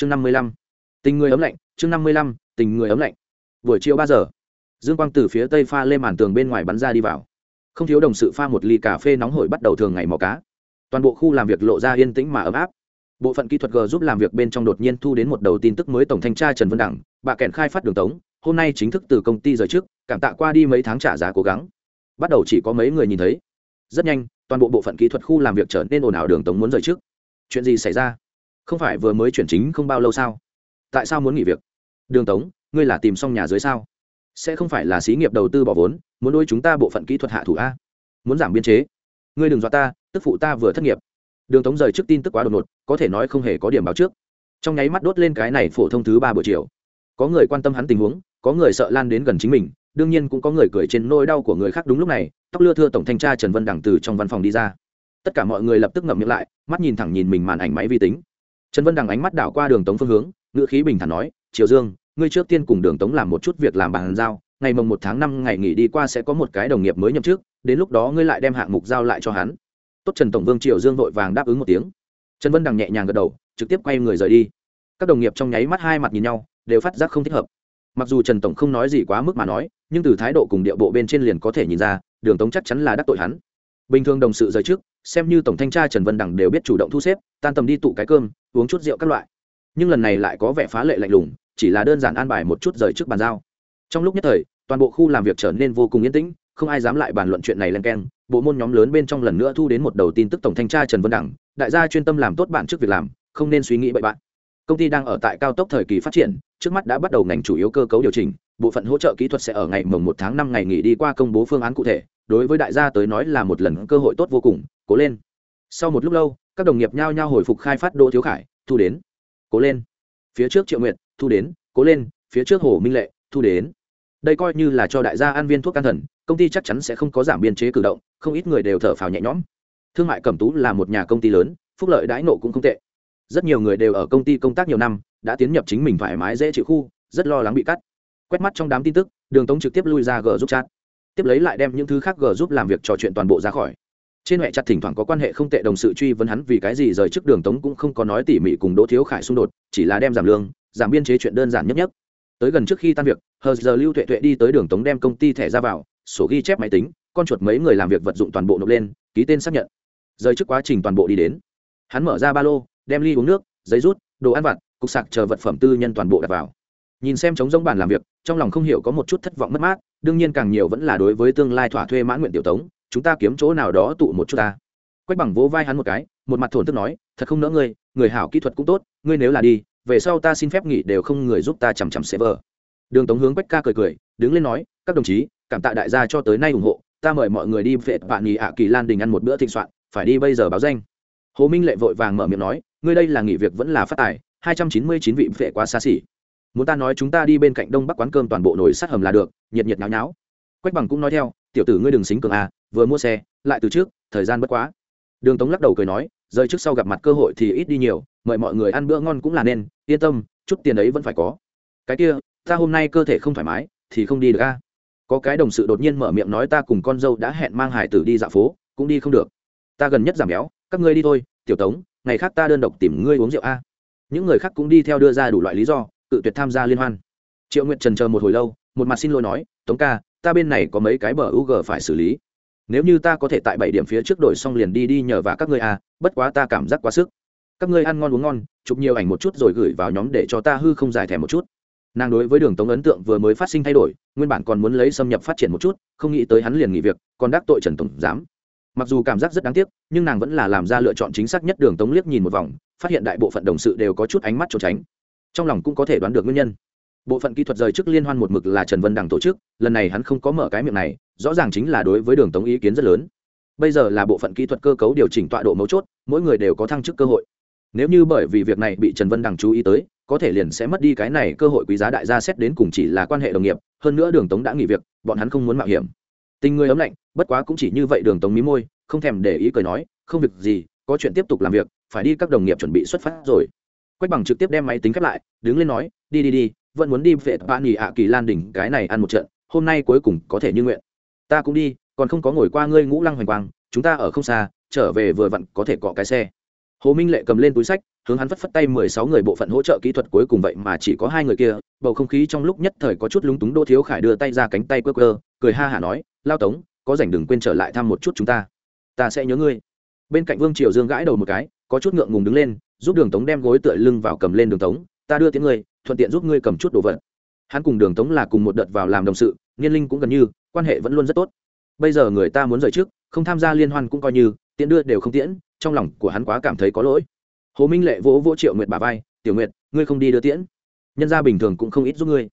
chương năm mươi lăm. Tình người ấm lạnh, chương năm mươi lăm, tình người ấm lạnh. Buổi chiều ba giờ, dương quang từ phía tây pha lên màn tường bên ngoài bắn ra đi vào. Không thiếu đồng sự pha một ly cà phê nóng hổi bắt đầu thường ngày mò cá. Toàn bộ khu làm việc lộ ra yên tĩnh mà ấm áp. Bộ phận kỹ thuật g giúp làm việc bên trong đột nhiên thu đến một đầu tin tức mới tổng thanh tra trần vân đẳng, bà kèn khai phát đường tống, hôm nay chính thức từ công ty rời trước, cảm tạ qua đi mấy tháng trả giá cố gắng. Bắt đầu chỉ có mấy người nhìn thấy. Rất nhanh, toàn bộ bộ phận kỹ thuật khu làm việc trở nên ồn ào đường tống muốn rời trước. Chuyện gì xảy ra? Không phải vừa mới chuyển chính không bao lâu sao? Tại sao muốn nghỉ việc? Đường tống, ngươi là tìm xong nhà dưới sao? Sẽ không phải là xí nghiệp đầu tư bỏ vốn, muốn đôi chúng ta bộ phận kỹ thuật hạ thủ a? Muốn giảm biên chế? Ngươi đừng dọa ta, tức phụ ta vừa thất nghiệp. Đường tống rời trước tin tức quá đột ngột, có thể nói không hề có điểm báo trước. Trong nháy mắt đốt lên cái này phổ thông thứ ba buổi chiều. Có người quan tâm hắn tình huống, có người sợ lan đến gần chính mình, đương nhiên cũng có người cười trên nỗi đau của người khác đúng lúc này, tóc lưa thưa tổng thanh tra trần vân đằng từ trong văn phòng đi ra. Tất cả mọi người lập tức ngậm miệng lại, mắt nhìn thẳng nhìn mình màn ảnh máy vi tính trần vân đằng ánh mắt đảo qua đường tống phương hướng, ngữ khí bình thản nói, triều dương, ngươi trước tiên cùng đường tống làm một chút việc làm bàn giao, ngày mồng một tháng năm ngày nghỉ đi qua sẽ có một cái đồng nghiệp mới nhậm chức, đến lúc đó ngươi lại đem hạng mục giao lại cho hắn. Tốt, trần tổng vương triều dương vội vàng đáp ứng một tiếng. Trần vân đằng nhẹ nhàng gật đầu, trực tiếp quay người rời đi. Các đồng nghiệp trong nháy mắt hai mặt nhìn nhau, đều phát giác không thích hợp. Mặc dù trần tổng không nói gì quá mức mà nói, nhưng từ thái độ cùng điệu bộ bên trên liền có thể nhìn ra, đường tống chắc chắn là đắc tội hắn. Bình thường đồng sự rời trước xem như tổng thanh tra trần vân đằng đều biết chủ động thu xếp, tan tầm đi tụ cái cơm, uống chút rượu các loại. Nhưng lần này lại có vẻ phá lệ lạnh lùng, chỉ là đơn giản an bài một chút rời trước bàn giao. Trong lúc nhất thời, toàn bộ khu làm việc trở nên vô cùng yên tĩnh, không ai dám lại bàn luận chuyện này len keng. Bộ môn nhóm lớn bên trong lần nữa thu đến một đầu tin tức tổng thanh tra trần vân đẳng đại gia chuyên tâm làm tốt bản trước việc làm, không nên suy nghĩ bậy bạn. Công ty đang ở tại cao tốc thời kỳ phát triển, trước mắt đã bắt đầu ngành chủ yếu cơ cấu điều chỉnh, bộ phận hỗ trợ kỹ thuật sẽ ở ngày mồng một tháng năm ngày nghỉ đi qua công bố phương án cụ thể, đối với đại gia tới nói là một lần cơ hội tốt vô cùng cố lên. Sau một lúc lâu, các đồng nghiệp nhao nhao hồi phục khai phát đỗ thiếu khải, thu đến. Cố lên. Phía trước triệu nguyện thu đến. Cố lên, phía trước hồ minh lệ, thu đến. Đây coi như là cho đại gia ăn viên thuốc can thần, công ty chắc chắn sẽ không có giảm biên chế cử động, không ít người đều thở phào nhẹ nhõm. Thương mại cẩm tú là một nhà công ty lớn, phúc lợi đãi nộ cũng không tệ. Rất nhiều người đều ở công ty công tác nhiều năm, đã tiến nhập chính mình thoải mái dễ chịu khu, rất lo lắng bị cắt. Quét mắt trong đám tin tức, đường tống trực tiếp lui ra g giúp chat. Tiếp lấy lại đem những thứ khác g giúp làm việc trò chuyện toàn bộ ra khỏi trên hệ chặt thỉnh thoảng có quan hệ không tệ đồng sự truy vấn hắn vì cái gì rời trước đường tống cũng không có nói tỉ mỉ cùng đỗ thiếu khải xung đột, chỉ là đem giảm lương, giảm biên chế chuyện đơn giản nhất nhất. Tới gần trước khi tan việc, hờ giờ lưu tuệ tuệ đi tới đường tống đem công ty thẻ ra vào, sổ ghi chép máy tính, con chuột mấy người làm việc vật dụng toàn bộ nộp lên, ký tên xác nhận. Rời trước quá trình toàn bộ đi đến. Hắn mở ra ba lô, đem ly uống nước, giấy rút, đồ ăn vặt, cục sạc chờ vật phẩm tư nhân toàn bộ đặt vào. Nhìn xem chống giống bàn làm việc, trong lòng không hiểu có một chút thất vọng mất mát, đương nhiên càng nhiều vẫn là đối với tương lai thỏa thuê mãn nguyện tiểu tống chúng ta kiếm chỗ nào đó tụ một chút ta. Quách bằng vỗ vai hắn một cái, một mặt thổn thức nói, thật không nỡ ngươi, người hảo kỹ thuật cũng tốt, ngươi nếu là đi, về sau ta xin phép nghỉ đều không người giúp ta chằm chằm vờ. Đường tống hướng quách ca cười cười, đứng lên nói, các đồng chí, cảm tạ đại gia cho tới nay ủng hộ, ta mời mọi người đi vệ bạn nghỉ ạ kỳ lan đình ăn một bữa thịnh soạn, phải đi bây giờ báo danh. Hồ minh lệ vội vàng mở miệng nói, ngươi đây là nghỉ việc vẫn là phát tài, hai trăm chín mươi chín vị vệ quá xa xỉ. Muốn ta nói chúng ta đi bên cạnh đông bắc quán cơm toàn bộ nồi sát hầm là được, nhiệt nhiệt náo náo quách bằng cũng nói theo, tiểu tử ngươi đừng xính cường à vừa mua xe, lại từ trước, thời gian bất quá. Đường tống lắc đầu cười nói rơi trước sau gặp mặt cơ hội thì ít đi nhiều, mời mọi người ăn bữa ngon cũng là nên, yên tâm, chút tiền ấy vẫn phải có. Cái kia, ta hôm nay cơ thể không thoải mái, thì không đi được a. Có cái đồng sự đột nhiên mở miệng nói ta cùng con dâu đã hẹn mang hải tử đi dạo phố, cũng đi không được. Ta gần nhất giảm béo, các ngươi đi thôi, tiểu tống, ngày khác ta đơn độc tìm ngươi uống rượu a. Những người khác cũng đi theo đưa ra đủ loại lý do tự tuyệt tham gia liên hoan. Triệu nguyệt trần chờ một hồi lâu, một mặt xin lỗi nói, tống ca, ta bên này có mấy cái bờ u g phải xử lý nếu như ta có thể tại bảy điểm phía trước đổi xong liền đi đi nhờ và các ngươi à, bất quá ta cảm giác quá sức. Các ngươi ăn ngon uống ngon chụp nhiều ảnh một chút rồi gửi vào nhóm để cho ta hư không dài thẻ một chút. Nàng đối với đường tống ấn tượng vừa mới phát sinh thay đổi nguyên bản còn muốn lấy xâm nhập phát triển một chút không nghĩ tới hắn liền nghỉ việc còn đắc tội trần tổng giám. Mặc dù cảm giác rất đáng tiếc nhưng nàng vẫn là làm ra lựa chọn chính xác nhất đường tống liếc nhìn một vòng phát hiện đại bộ phận đồng sự đều có chút ánh mắt trốn tránh. Trong lòng cũng có thể đoán được nguyên nhân. Bộ phận kỹ thuật rời chức liên hoan một mực là trần vân đằng tổ chức lần này hắn không có mở cái miệng này rõ ràng chính là đối với đường tống ý kiến rất lớn. Bây giờ là bộ phận kỹ thuật cơ cấu điều chỉnh tọa độ mấu chốt, mỗi người đều có thăng chức cơ hội. Nếu như bởi vì việc này bị trần vân đằng chú ý tới, có thể liền sẽ mất đi cái này cơ hội quý giá đại gia xét đến cùng chỉ là quan hệ đồng nghiệp, hơn nữa đường tống đã nghỉ việc, bọn hắn không muốn mạo hiểm. Tình người ấm lạnh, bất quá cũng chỉ như vậy đường tống mí môi, không thèm để ý cười nói, không việc gì, có chuyện tiếp tục làm việc, phải đi các đồng nghiệp chuẩn bị xuất phát rồi. Quách bằng trực tiếp đem máy tính khép lại, đứng lên nói, đi đi đi, vẫn muốn đi vệ bạn nghỉ ạ kỳ lan đỉnh cái này ăn một trận, hôm nay cuối cùng có thể như nguyện ta cũng đi, còn không có ngồi qua ngươi ngũ lăng hoành quang, chúng ta ở không xa, trở về vừa vặn có thể cọ cái xe. Hồ minh lệ cầm lên túi sách, hướng hắn phất phất tay mười sáu người bộ phận hỗ trợ kỹ thuật cuối cùng vậy mà chỉ có hai người kia, bầu không khí trong lúc nhất thời có chút lúng túng, đỗ thiếu khải đưa tay ra cánh tay quơ quơ, cười ha hả nói, lao tống, có rảnh đừng quên trở lại thăm một chút chúng ta. Ta sẽ nhớ ngươi. Bên cạnh vương triều dương gãi đầu một cái, có chút ngượng ngùng đứng lên, giúp đường tống đem gối tựa lưng vào cầm lên đường tống, ta đưa tiếng ngươi, thuận tiện giúp ngươi cầm chút đồ vật hắn cùng đường tống là cùng một đợt vào làm đồng sự, niên linh cũng gần như, quan hệ vẫn luôn rất tốt. Bây giờ người ta muốn rời trước, không tham gia liên hoan cũng coi như, tiễn đưa đều không tiễn, trong lòng của hắn quá cảm thấy có lỗi. Hồ minh lệ vỗ vỗ triệu nguyệt bà vai, tiểu nguyệt, ngươi không đi đưa tiễn. Nhân gia bình thường cũng không ít giúp ngươi.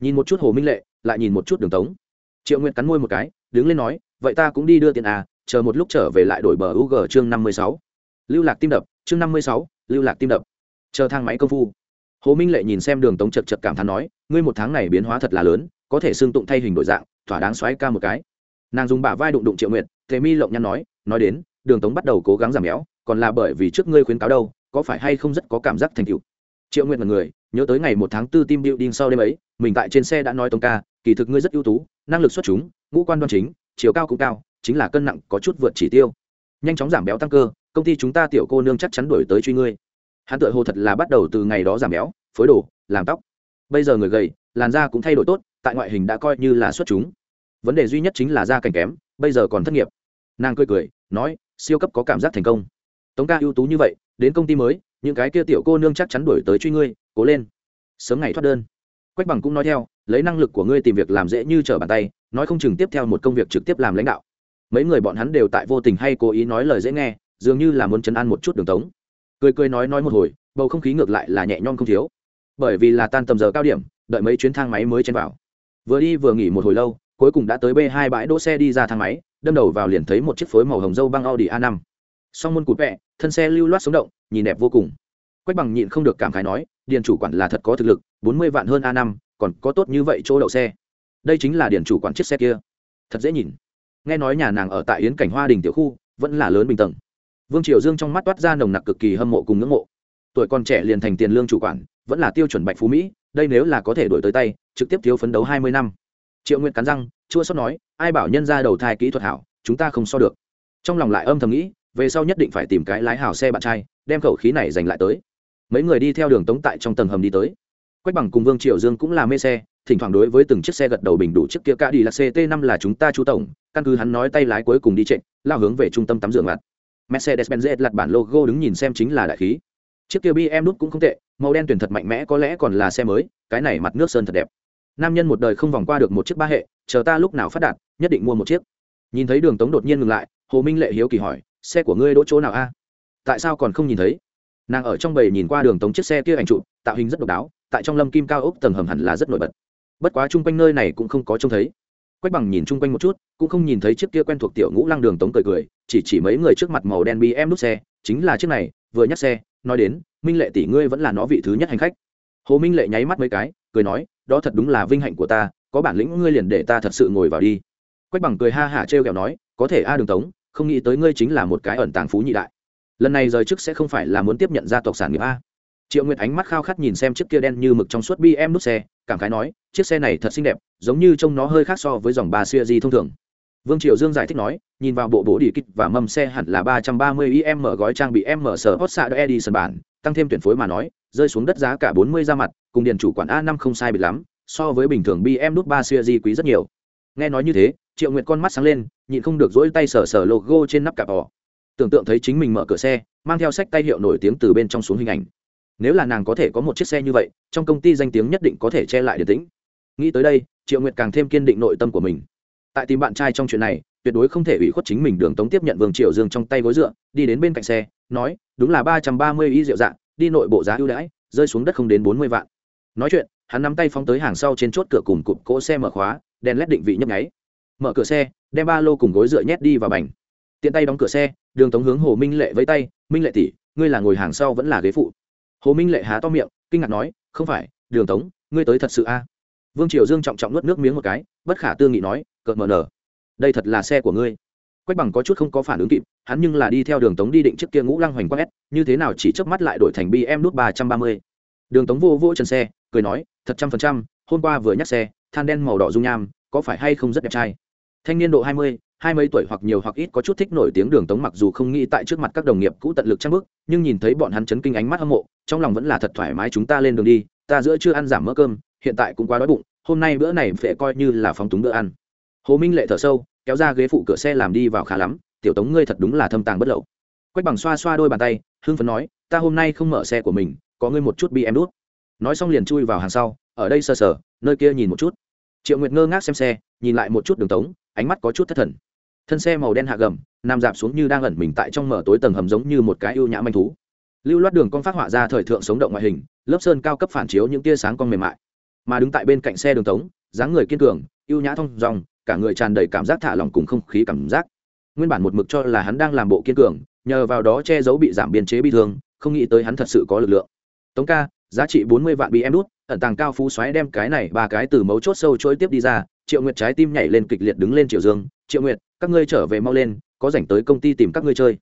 Nhìn một chút hồ minh lệ, lại nhìn một chút đường tống. Triệu nguyệt cắn môi một cái, đứng lên nói, vậy ta cũng đi đưa tiền à chờ một lúc trở về lại đổi bờ ug chương năm mươi sáu. Lưu lạc tim đập, chương năm mươi sáu, lưu lạc tim đập. Chờ thang máy công phu. Hồ minh lệ nhìn xem đường tống chật chật cảm thán nói ngươi một tháng này biến hóa thật là lớn, có thể xương tụng thay hình đổi dạng, thỏa đáng xoáy ca một cái. Nàng dùng bả vai đụng đụng triệu nguyệt thế mi lộng nhăn nói nói đến, đường tống bắt đầu cố gắng giảm béo, còn là bởi vì trước ngươi khuyến cáo đâu, có phải hay không rất có cảm giác thành tựu? Triệu nguyệt là người, nhớ tới ngày một tháng tư tim building sau đêm ấy, mình tại trên xe đã nói tống ca, kỳ thực ngươi rất ưu tú, năng lực xuất chúng, ngũ quan đoan chính, chiều cao cũng cao, chính là cân nặng có chút vượt chỉ tiêu. Nhanh chóng giảm béo tăng cơ, công ty chúng ta tiểu cô nương chắc chắn đổi tới truy ngươi. Hắn tự hồ thật là bắt đầu từ ngày đó giảm béo, phối đồ, làm tóc bây giờ người gầy, làn da cũng thay đổi tốt, tại ngoại hình đã coi như là xuất chúng. Vấn đề duy nhất chính là da cảnh kém, bây giờ còn thất nghiệp. Nàng cười cười, nói, siêu cấp có cảm giác thành công. Tống ca ưu tú như vậy, đến công ty mới, những cái kia tiểu cô nương chắc chắn đuổi tới truy ngươi, cố lên. Sớm ngày thoát đơn. Quách bằng cũng nói theo, lấy năng lực của ngươi tìm việc làm dễ như trở bàn tay, nói không chừng tiếp theo một công việc trực tiếp làm lãnh đạo. Mấy người bọn hắn đều tại vô tình hay cố ý nói lời dễ nghe, dường như là muốn chấn an một chút đường tống. Cười cười nói nói một hồi, bầu không khí ngược lại là nhẹ nhom không thiếu bởi vì là tan tầm giờ cao điểm, đợi mấy chuyến thang máy mới chen vào. Vừa đi vừa nghỉ một hồi lâu, cuối cùng đã tới b hai bãi đỗ xe đi ra thang máy, đâm đầu vào liền thấy một chiếc phối màu hồng dâu băng audi a 5 song môn cụt vẹ, thân xe lưu loát sống động, nhìn đẹp vô cùng. Quách bằng nhịn không được cảm khái nói điền chủ quản là thật có thực lực, bốn mươi vạn hơn a 5 còn có tốt như vậy chỗ đậu xe. Đây chính là điền chủ quản chiếc xe kia. Thật dễ nhìn. Nghe nói nhà nàng ở tại yến cảnh hoa đình tiểu khu, vẫn là lớn bình tầng. Vương triều dương trong mắt toát ra nồng nặc cực kỳ hâm mộ cùng ngưỡng mộ. Tuổi còn trẻ liền thành tiền lương chủ quản vẫn là tiêu chuẩn bạch phú mỹ, đây nếu là có thể đổi tới tay, trực tiếp thiếu phấn đấu hai mươi năm. Triệu nguyện cắn răng, chua sót nói, ai bảo nhân ra đầu thai kỹ thuật hảo, chúng ta không so được. Trong lòng lại âm thầm nghĩ, về sau nhất định phải tìm cái lái hào xe bạn trai, đem khẩu khí này giành lại tới. Mấy người đi theo đường tống tại trong tầng hầm đi tới. Quách bằng cùng vương triệu dương cũng là mê xe, thỉnh thoảng đối với từng chiếc xe gật đầu bình đủ chiếc kia cả đi là ct 5 là chúng ta chú tổng, căn cứ hắn nói tay lái cuối cùng đi trịnh, lao hướng về trung tâm tắm rửa mặt. Mercedes benz lặt bản logo đứng nhìn xem chính là đại khí. Chiếc kia bm nút cũng không tệ màu đen tuyển thật mạnh mẽ, có lẽ còn là xe mới, cái này mặt nước sơn thật đẹp. Nam nhân một đời không vòng qua được một chiếc ba hệ, chờ ta lúc nào phát đạt, nhất định mua một chiếc. Nhìn thấy đường tống đột nhiên ngừng lại, hồ minh lệ hiếu kỳ hỏi, xe của ngươi đỗ chỗ nào a? Tại sao còn không nhìn thấy? Nàng ở trong bầy nhìn qua đường tống chiếc xe kia ảnh trụ tạo hình rất độc đáo, tại trong lâm kim cao ốc tầng hầm hẳn là rất nổi bật. Bất quá chung quanh nơi này cũng không có trông thấy. Quách bằng nhìn chung quanh một chút, cũng không nhìn thấy chiếc kia quen thuộc tiểu ngũ lăng đường tống cười cười, chỉ chỉ mấy người trước mặt màu đen bm nút xe, chính là chiếc này, vừa nhắc xe nói đến, minh lệ tỷ ngươi vẫn là nó vị thứ nhất hành khách. Hồ minh lệ nháy mắt mấy cái, cười nói, đó thật đúng là vinh hạnh của ta, có bản lĩnh ngươi liền để ta thật sự ngồi vào đi. Quách bằng cười ha hả trêu kẹo nói, có thể a đường tống, không nghĩ tới ngươi chính là một cái ẩn tàng phú nhị đại. Lần này rời chức sẽ không phải là muốn tiếp nhận gia tộc sản nghiệp a. Triệu nguyệt ánh mắt khao khát nhìn xem chiếc kia đen như mực trong suốt bm nút xe, cảm khái nói, chiếc xe này thật xinh đẹp, giống như trông nó hơi khác so với dòng ba xuya di thông thường vương triều dương giải thích nói nhìn vào bộ bố đi kích và mâm xe hẳn là ba trăm ba mươi im gói trang bị m sở hot xạ edison bản tăng thêm tuyển phối mà nói rơi xuống đất giá cả bốn mươi ra mặt cùng điền chủ quản a năm không sai biệt lắm so với bình thường bm nút ba Series quý rất nhiều. Nghe nói như thế triệu nguyệt con mắt sáng lên nhịn không được dỗi tay sờ sờ logo trên nắp capo, tưởng tượng thấy chính mình mở cửa xe mang theo sách tay hiệu nổi tiếng từ bên trong xuống hình ảnh. Nếu là nàng có thể có một chiếc xe như vậy trong công ty danh tiếng nhất định có thể che lại điển tĩnh. Nghĩ tới đây triệu nguyệt càng thêm kiên định nội tâm của mình tại tìm bạn trai trong chuyện này, tuyệt đối không thể ủy khuất chính mình đường tống tiếp nhận vương triệu dương trong tay gối dựa, đi đến bên cạnh xe, nói, đúng là ba trăm ba mươi y rượu dạng đi nội bộ giá ưu đãi, rơi xuống đất không đến bốn mươi vạn. Nói chuyện, hắn nắm tay phóng tới hàng sau trên chốt cửa cùng cụm cỗ xe mở khóa, đèn led định vị nhấp nháy. Mở cửa xe, đem ba lô cùng gối dựa nhét đi vào bành. Tiện tay đóng cửa xe, đường tống hướng hồ minh lệ với tay, minh lệ tỷ, ngươi là ngồi hàng sau vẫn là ghế phụ. Hồ minh lệ há to miệng, kinh ngạc nói, không phải, đường tống, ngươi tới thật sự a? Vương triều dương trọng trọng nuốt nước miếng một cái, bất khả tư nghị nói cợt mờ nở. Đây thật là xe của ngươi. Quách bằng có chút không có phản ứng kịp, hắn nhưng là đi theo đường tống đi định trước kia ngũ lăng hoành quang s như thế nào chỉ chớp mắt lại đổi thành bm nút ba trăm ba mươi. Đường tống vô vô chân xe, cười nói, thật trăm phần trăm, hôm qua vừa nhắc xe, than đen màu đỏ dung nham, có phải hay không rất đẹp trai? Thanh niên độ hai mươi, hai mấy tuổi hoặc nhiều hoặc ít có chút thích nổi tiếng đường tống mặc dù không nghĩ tại trước mặt các đồng nghiệp cũ tận lực trang bức nhưng nhìn thấy bọn hắn chấn kinh ánh mắt hâm mộ, trong lòng vẫn là thật thoải mái, chúng ta lên đường đi, ta giữa chưa ăn giảm mỡ cơm, hiện tại cũng quá đói bụng, hôm nay bữa này phải coi như là phóng túng bữa ăn hồ minh lệ thở sâu, kéo ra ghế phụ cửa xe làm đi vào khá lắm, tiểu tống ngươi thật đúng là thâm tàng bất lậu. Quách bằng xoa xoa đôi bàn tay, hưng phấn nói, ta hôm nay không mở xe của mình, có ngươi một chút bị em đút. Nói xong liền chui vào hàng sau, ở đây sờ sờ, nơi kia nhìn một chút. Triệu nguyệt ngơ ngác xem xe, nhìn lại một chút đường tống, ánh mắt có chút thất thần. Thân xe màu đen hạ gầm, nằm dạp xuống như đang ẩn mình tại trong mở tối tầng hầm giống như một cái ưu nhã manh thú. Lưu loát đường con phát họa ra thời thượng sống động ngoại hình, lớp sơn cao cấp phản chiếu những tia sáng con mềm mại. Mà đứng tại bên cạnh xe đường tống, dáng người kiên cường, ưu nhã thông dòng cả người tràn đầy cảm giác thả lỏng cùng không khí cảm giác. Nguyên bản một mực cho là hắn đang làm bộ kiên cường, nhờ vào đó che giấu bị giảm biên chế bị thương, không nghĩ tới hắn thật sự có lực lượng. Tống ca, giá trị bốn mươi vạn bị em đút, ẩn tàng cao phú xoáy đem cái này ba cái từ mấu chốt sâu chối tiếp đi ra, triệu nguyệt trái tim nhảy lên kịch liệt đứng lên triệu dương, triệu nguyệt, các ngươi trở về mau lên, có rảnh tới công ty tìm các ngươi chơi.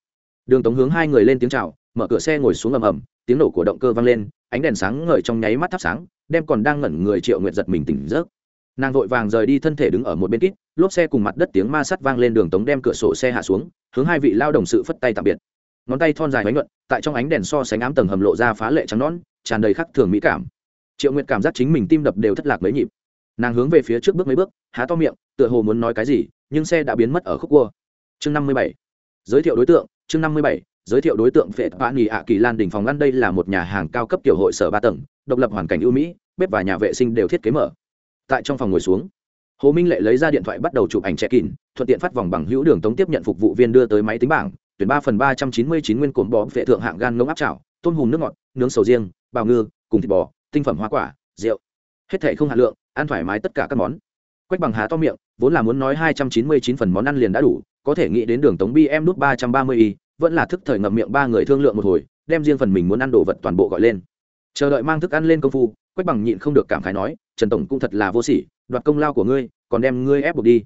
Đường tống hướng hai người lên tiếng chào, mở cửa xe ngồi xuống ầm ầm, tiếng nổ của động cơ vang lên, ánh đèn sáng ngời trong nháy mắt thắp sáng, đem còn đang ngẩn người triệu nguyệt giật mình tỉnh giấc nàng vội vàng rời đi thân thể đứng ở một bên kít, lốp xe cùng mặt đất tiếng ma sắt vang lên đường tống đem cửa sổ xe hạ xuống, hướng hai vị lao đồng sự phất tay tạm biệt. Ngón tay thon dài bánh nhuận, tại trong ánh đèn so sánh ám tầng hầm lộ ra phá lệ trắng nón tràn đầy khắc thường mỹ cảm. Triệu nguyệt cảm giác chính mình tim đập đều thất lạc mấy nhịp. Nàng hướng về phía trước bước mấy bước, há to miệng, tựa hồ muốn nói cái gì, nhưng xe đã biến mất ở khúc cua. Chương năm mươi bảy. Giới thiệu đối tượng, chương năm mươi bảy. Giới thiệu đối tượng phệ vã nghỉ ạ kỳ lan đỉnh phòng ăn đây là một nhà hàng cao cấp tiểu hội sở ba tầng, độc lập hoàn cảnh ưu mỹ, bếp và nhà vệ sinh đều thiết kế mở tại trong phòng ngồi xuống. Hồ minh lệ lấy ra điện thoại bắt đầu chụp ảnh check in thuận tiện phát vòng bằng hữu đường tống tiếp nhận phục vụ viên đưa tới máy tính bảng, tuyển ba phần ba trăm chín mươi chín nguyên cồn bò vệ thượng hạng gan ngông áp chảo, tôm hùm nước ngọt, nướng sầu riêng, bào ngư, cùng thịt bò, tinh phẩm hoa quả, rượu. Hết thể không hạt lượng, ăn thoải mái tất cả các món. Quách bằng hà to miệng, vốn là muốn nói hai trăm chín mươi chín phần món ăn liền đã đủ, có thể nghĩ đến đường tống bi em nút ba trăm ba mươi y, vẫn là thức thời ngậm miệng ba người thương lượng một hồi, đem riêng phần mình muốn ăn đồ vật toàn bộ gọi lên. Chờ đợi mang thức ăn lên công phu quách bằng nhịn không được cảm khái nói, trần tổng cũng thật là vô sỉ, đoạt công lao của ngươi, còn đem ngươi ép buộc đi.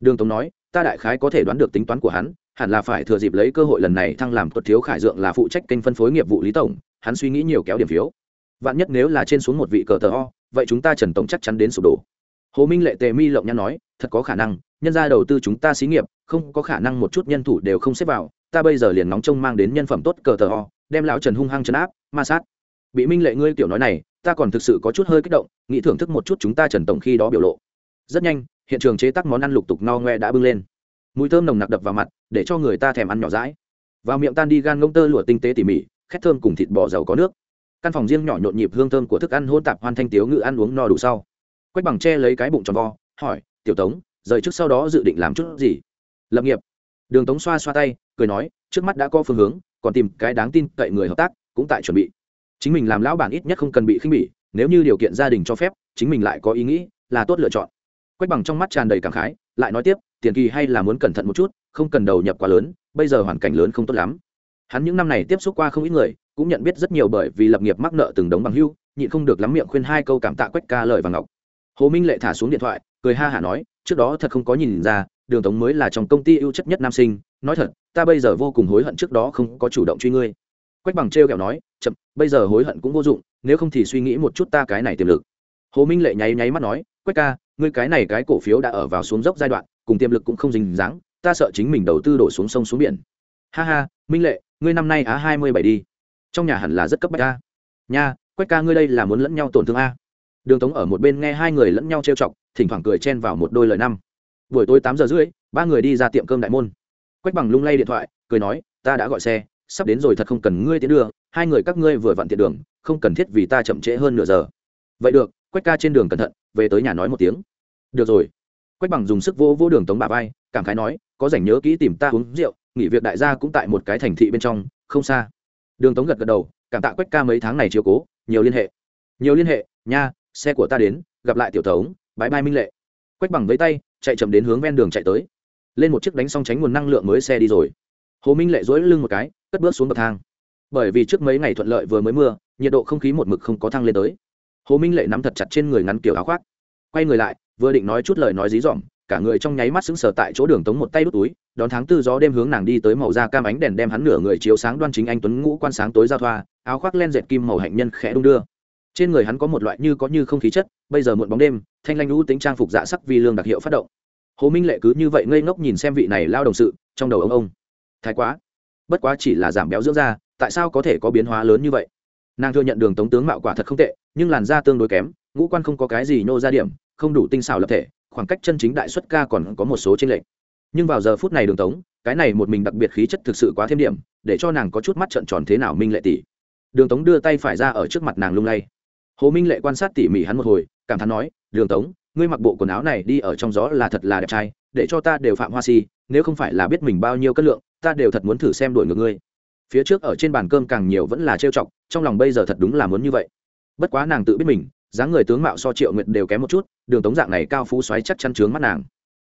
Đường tống nói, ta đại khái có thể đoán được tính toán của hắn, hẳn là phải thừa dịp lấy cơ hội lần này thăng làm tuất thiếu khải dượng là phụ trách kênh phân phối nghiệp vụ lý tổng, hắn suy nghĩ nhiều kéo điểm phiếu. Vạn nhất nếu là trên xuống một vị cờ tờ o, vậy chúng ta trần tổng chắc chắn đến sụp đổ. Hồ minh lệ tề mi lộng nhăn nói, thật có khả năng, nhân ra đầu tư chúng ta xí nghiệp, không có khả năng một chút nhân thủ đều không xếp vào, ta bây giờ liền nóng trông mang đến nhân phẩm tốt cờ tờ o, đem lão trần hung hăng trấn áp, ma sát. Bị minh lệ ngươi kiểu nói này ta còn thực sự có chút hơi kích động, nghĩ thưởng thức một chút chúng ta trần tổng khi đó biểu lộ. Rất nhanh, hiện trường chế tác món ăn lục tục no ngoe đã bưng lên. Mùi thơm nồng nặc đập vào mặt, để cho người ta thèm ăn nhỏ rãi vào miệng tan đi gan ngông tơ lụa tinh tế tỉ mỉ, khét thơm cùng thịt bò dầu có nước. Căn phòng riêng nhỏ nhộn nhịp hương thơm của thức ăn hôn tạp hoan thanh tiếu ngự ăn uống no đủ sau. Quách bằng tre lấy cái bụng tròn vo, hỏi, tiểu tống, rời trước sau đó dự định làm chút gì? Lập nghiệp. Đường tống xoa xoa tay, cười nói, trước mắt đã có phương hướng, còn tìm cái đáng tin cậy người hợp tác, cũng tại chuẩn bị chính mình làm lão bản ít nhất không cần bị khinh bỉ, nếu như điều kiện gia đình cho phép, chính mình lại có ý nghĩ là tốt lựa chọn. Quách bằng trong mắt tràn đầy cảm khái, lại nói tiếp, tiền kỳ hay là muốn cẩn thận một chút, không cần đầu nhập quá lớn, bây giờ hoàn cảnh lớn không tốt lắm. Hắn những năm này tiếp xúc qua không ít người, cũng nhận biết rất nhiều bởi vì lập nghiệp mắc nợ từng đống bằng hưu, nhịn không được lắm miệng khuyên hai câu cảm tạ quách ca lời và ngọc. Hồ minh lệ thả xuống điện thoại, cười ha hả nói, trước đó thật không có nhìn ra, đường tống mới là trong công ty ưu chất nhất nam sinh, nói thật, ta bây giờ vô cùng hối hận trước đó không có chủ động truy ngươi quách bằng t r kẹo nói, chậm, bây giờ hối hận cũng vô dụng, nếu không thì suy nghĩ một chút ta cái này tiềm lực. Hồ minh lệ nháy nháy mắt nói, quách ca, ngươi cái này cái cổ phiếu đã ở vào xuống dốc giai đoạn, cùng tiềm lực cũng không dính dáng, ta sợ chính mình đầu tư đổ xuống sông xuống biển. Ha ha, minh lệ, ngươi năm nay á hai mươi bảy đi. Trong nhà hẳn là rất cấp bách a. Nha, quách ca ngươi đây là muốn lẫn nhau tổn thương a? Đường tống ở một bên nghe hai người lẫn nhau trêu chọc, thỉnh thoảng cười chen vào một đôi lời năm. Buổi tối tám giờ rưỡi, ba người đi ra tiệm cơm đại môn. Quách bằng lung lay điện thoại, cười nói, ta đã gọi xe sắp đến rồi thật không cần ngươi tiến đưa, hai người các ngươi vừa vặn tiện đường, không cần thiết vì ta chậm trễ hơn nửa giờ. Vậy được, quách ca trên đường cẩn thận, về tới nhà nói một tiếng. Được rồi. Quách bằng dùng sức vô vô đường tống bà vai, cảm khái nói, có rảnh nhớ kỹ tìm ta uống rượu, nghỉ việc đại gia cũng tại một cái thành thị bên trong, không xa. Đường tống gật gật đầu, cảm tạ quách ca mấy tháng này chiều cố, nhiều liên hệ. Nhiều liên hệ, nha, xe của ta đến, gặp lại tiểu tống bãi bai minh lệ. Quách bằng với tay, chạy chậm đến hướng ven đường chạy tới. Lên một chiếc đánh xong tránh nguồn năng lượng mới xe đi rồi hồ minh lệ dối lưng một cái, cất bước xuống bậc thang. Bởi vì trước mấy ngày thuận lợi vừa mới mưa, nhiệt độ không khí một mực không có thăng lên tới. Hồ minh lệ nắm thật chặt trên người ngắn kiểu áo khoác. Quay người lại, vừa định nói chút lời nói dí dỏm, cả người trong nháy mắt sững sờ tại chỗ đường tống một tay đút túi, đón tháng tư gió đêm hướng nàng đi tới màu da cam ánh đèn đem hắn nửa người chiếu sáng đoan chính anh tuấn ngũ quan sáng tối giao thoa, áo khoác len dệt kim màu hạnh nhân khẽ đung đưa. Trên người hắn có một loại như có như không khí chất, bây giờ muộn bóng đêm, thanh lanh lũ tính trang phục dạ sắc vi lương đặc hiệu phát động. Hồ minh lệ cứ như vậy ngây ngốc nhìn xem vị này lao đồng sự, trong đầu ông ông thái quá. Bất quá chỉ là giảm béo dưỡng da, tại sao có thể có biến hóa lớn như vậy? Nàng thừa nhận đường tống tướng mạo quả thật không tệ, nhưng làn da tương đối kém, ngũ quan không có cái gì nhô ra điểm, không đủ tinh xảo lập thể, khoảng cách chân chính đại xuất ca còn có một số tranh lệch. Nhưng vào giờ phút này đường tống, cái này một mình đặc biệt khí chất thực sự quá thêm điểm, để cho nàng có chút mắt trợn tròn thế nào minh lệ tỷ. Đường tống đưa tay phải ra ở trước mặt nàng lung lay. Hồ minh lệ quan sát tỉ mỉ hắn một hồi, cảm thán nói, đường tống ngươi mặc bộ quần áo này đi ở trong gió là thật là đẹp trai, để cho ta đều phạm hoa si, nếu không phải là biết mình bao nhiêu cân lượng, ta đều thật muốn thử xem đuổi ngược ngươi. Phía trước ở trên bàn cơm càng nhiều vẫn là trêu chọc, trong lòng bây giờ thật đúng là muốn như vậy. Bất quá nàng tự biết mình, dáng người tướng mạo so triệu nguyệt đều kém một chút, đường tống dạng này cao phú xoáy chắc chắn trướng mắt nàng.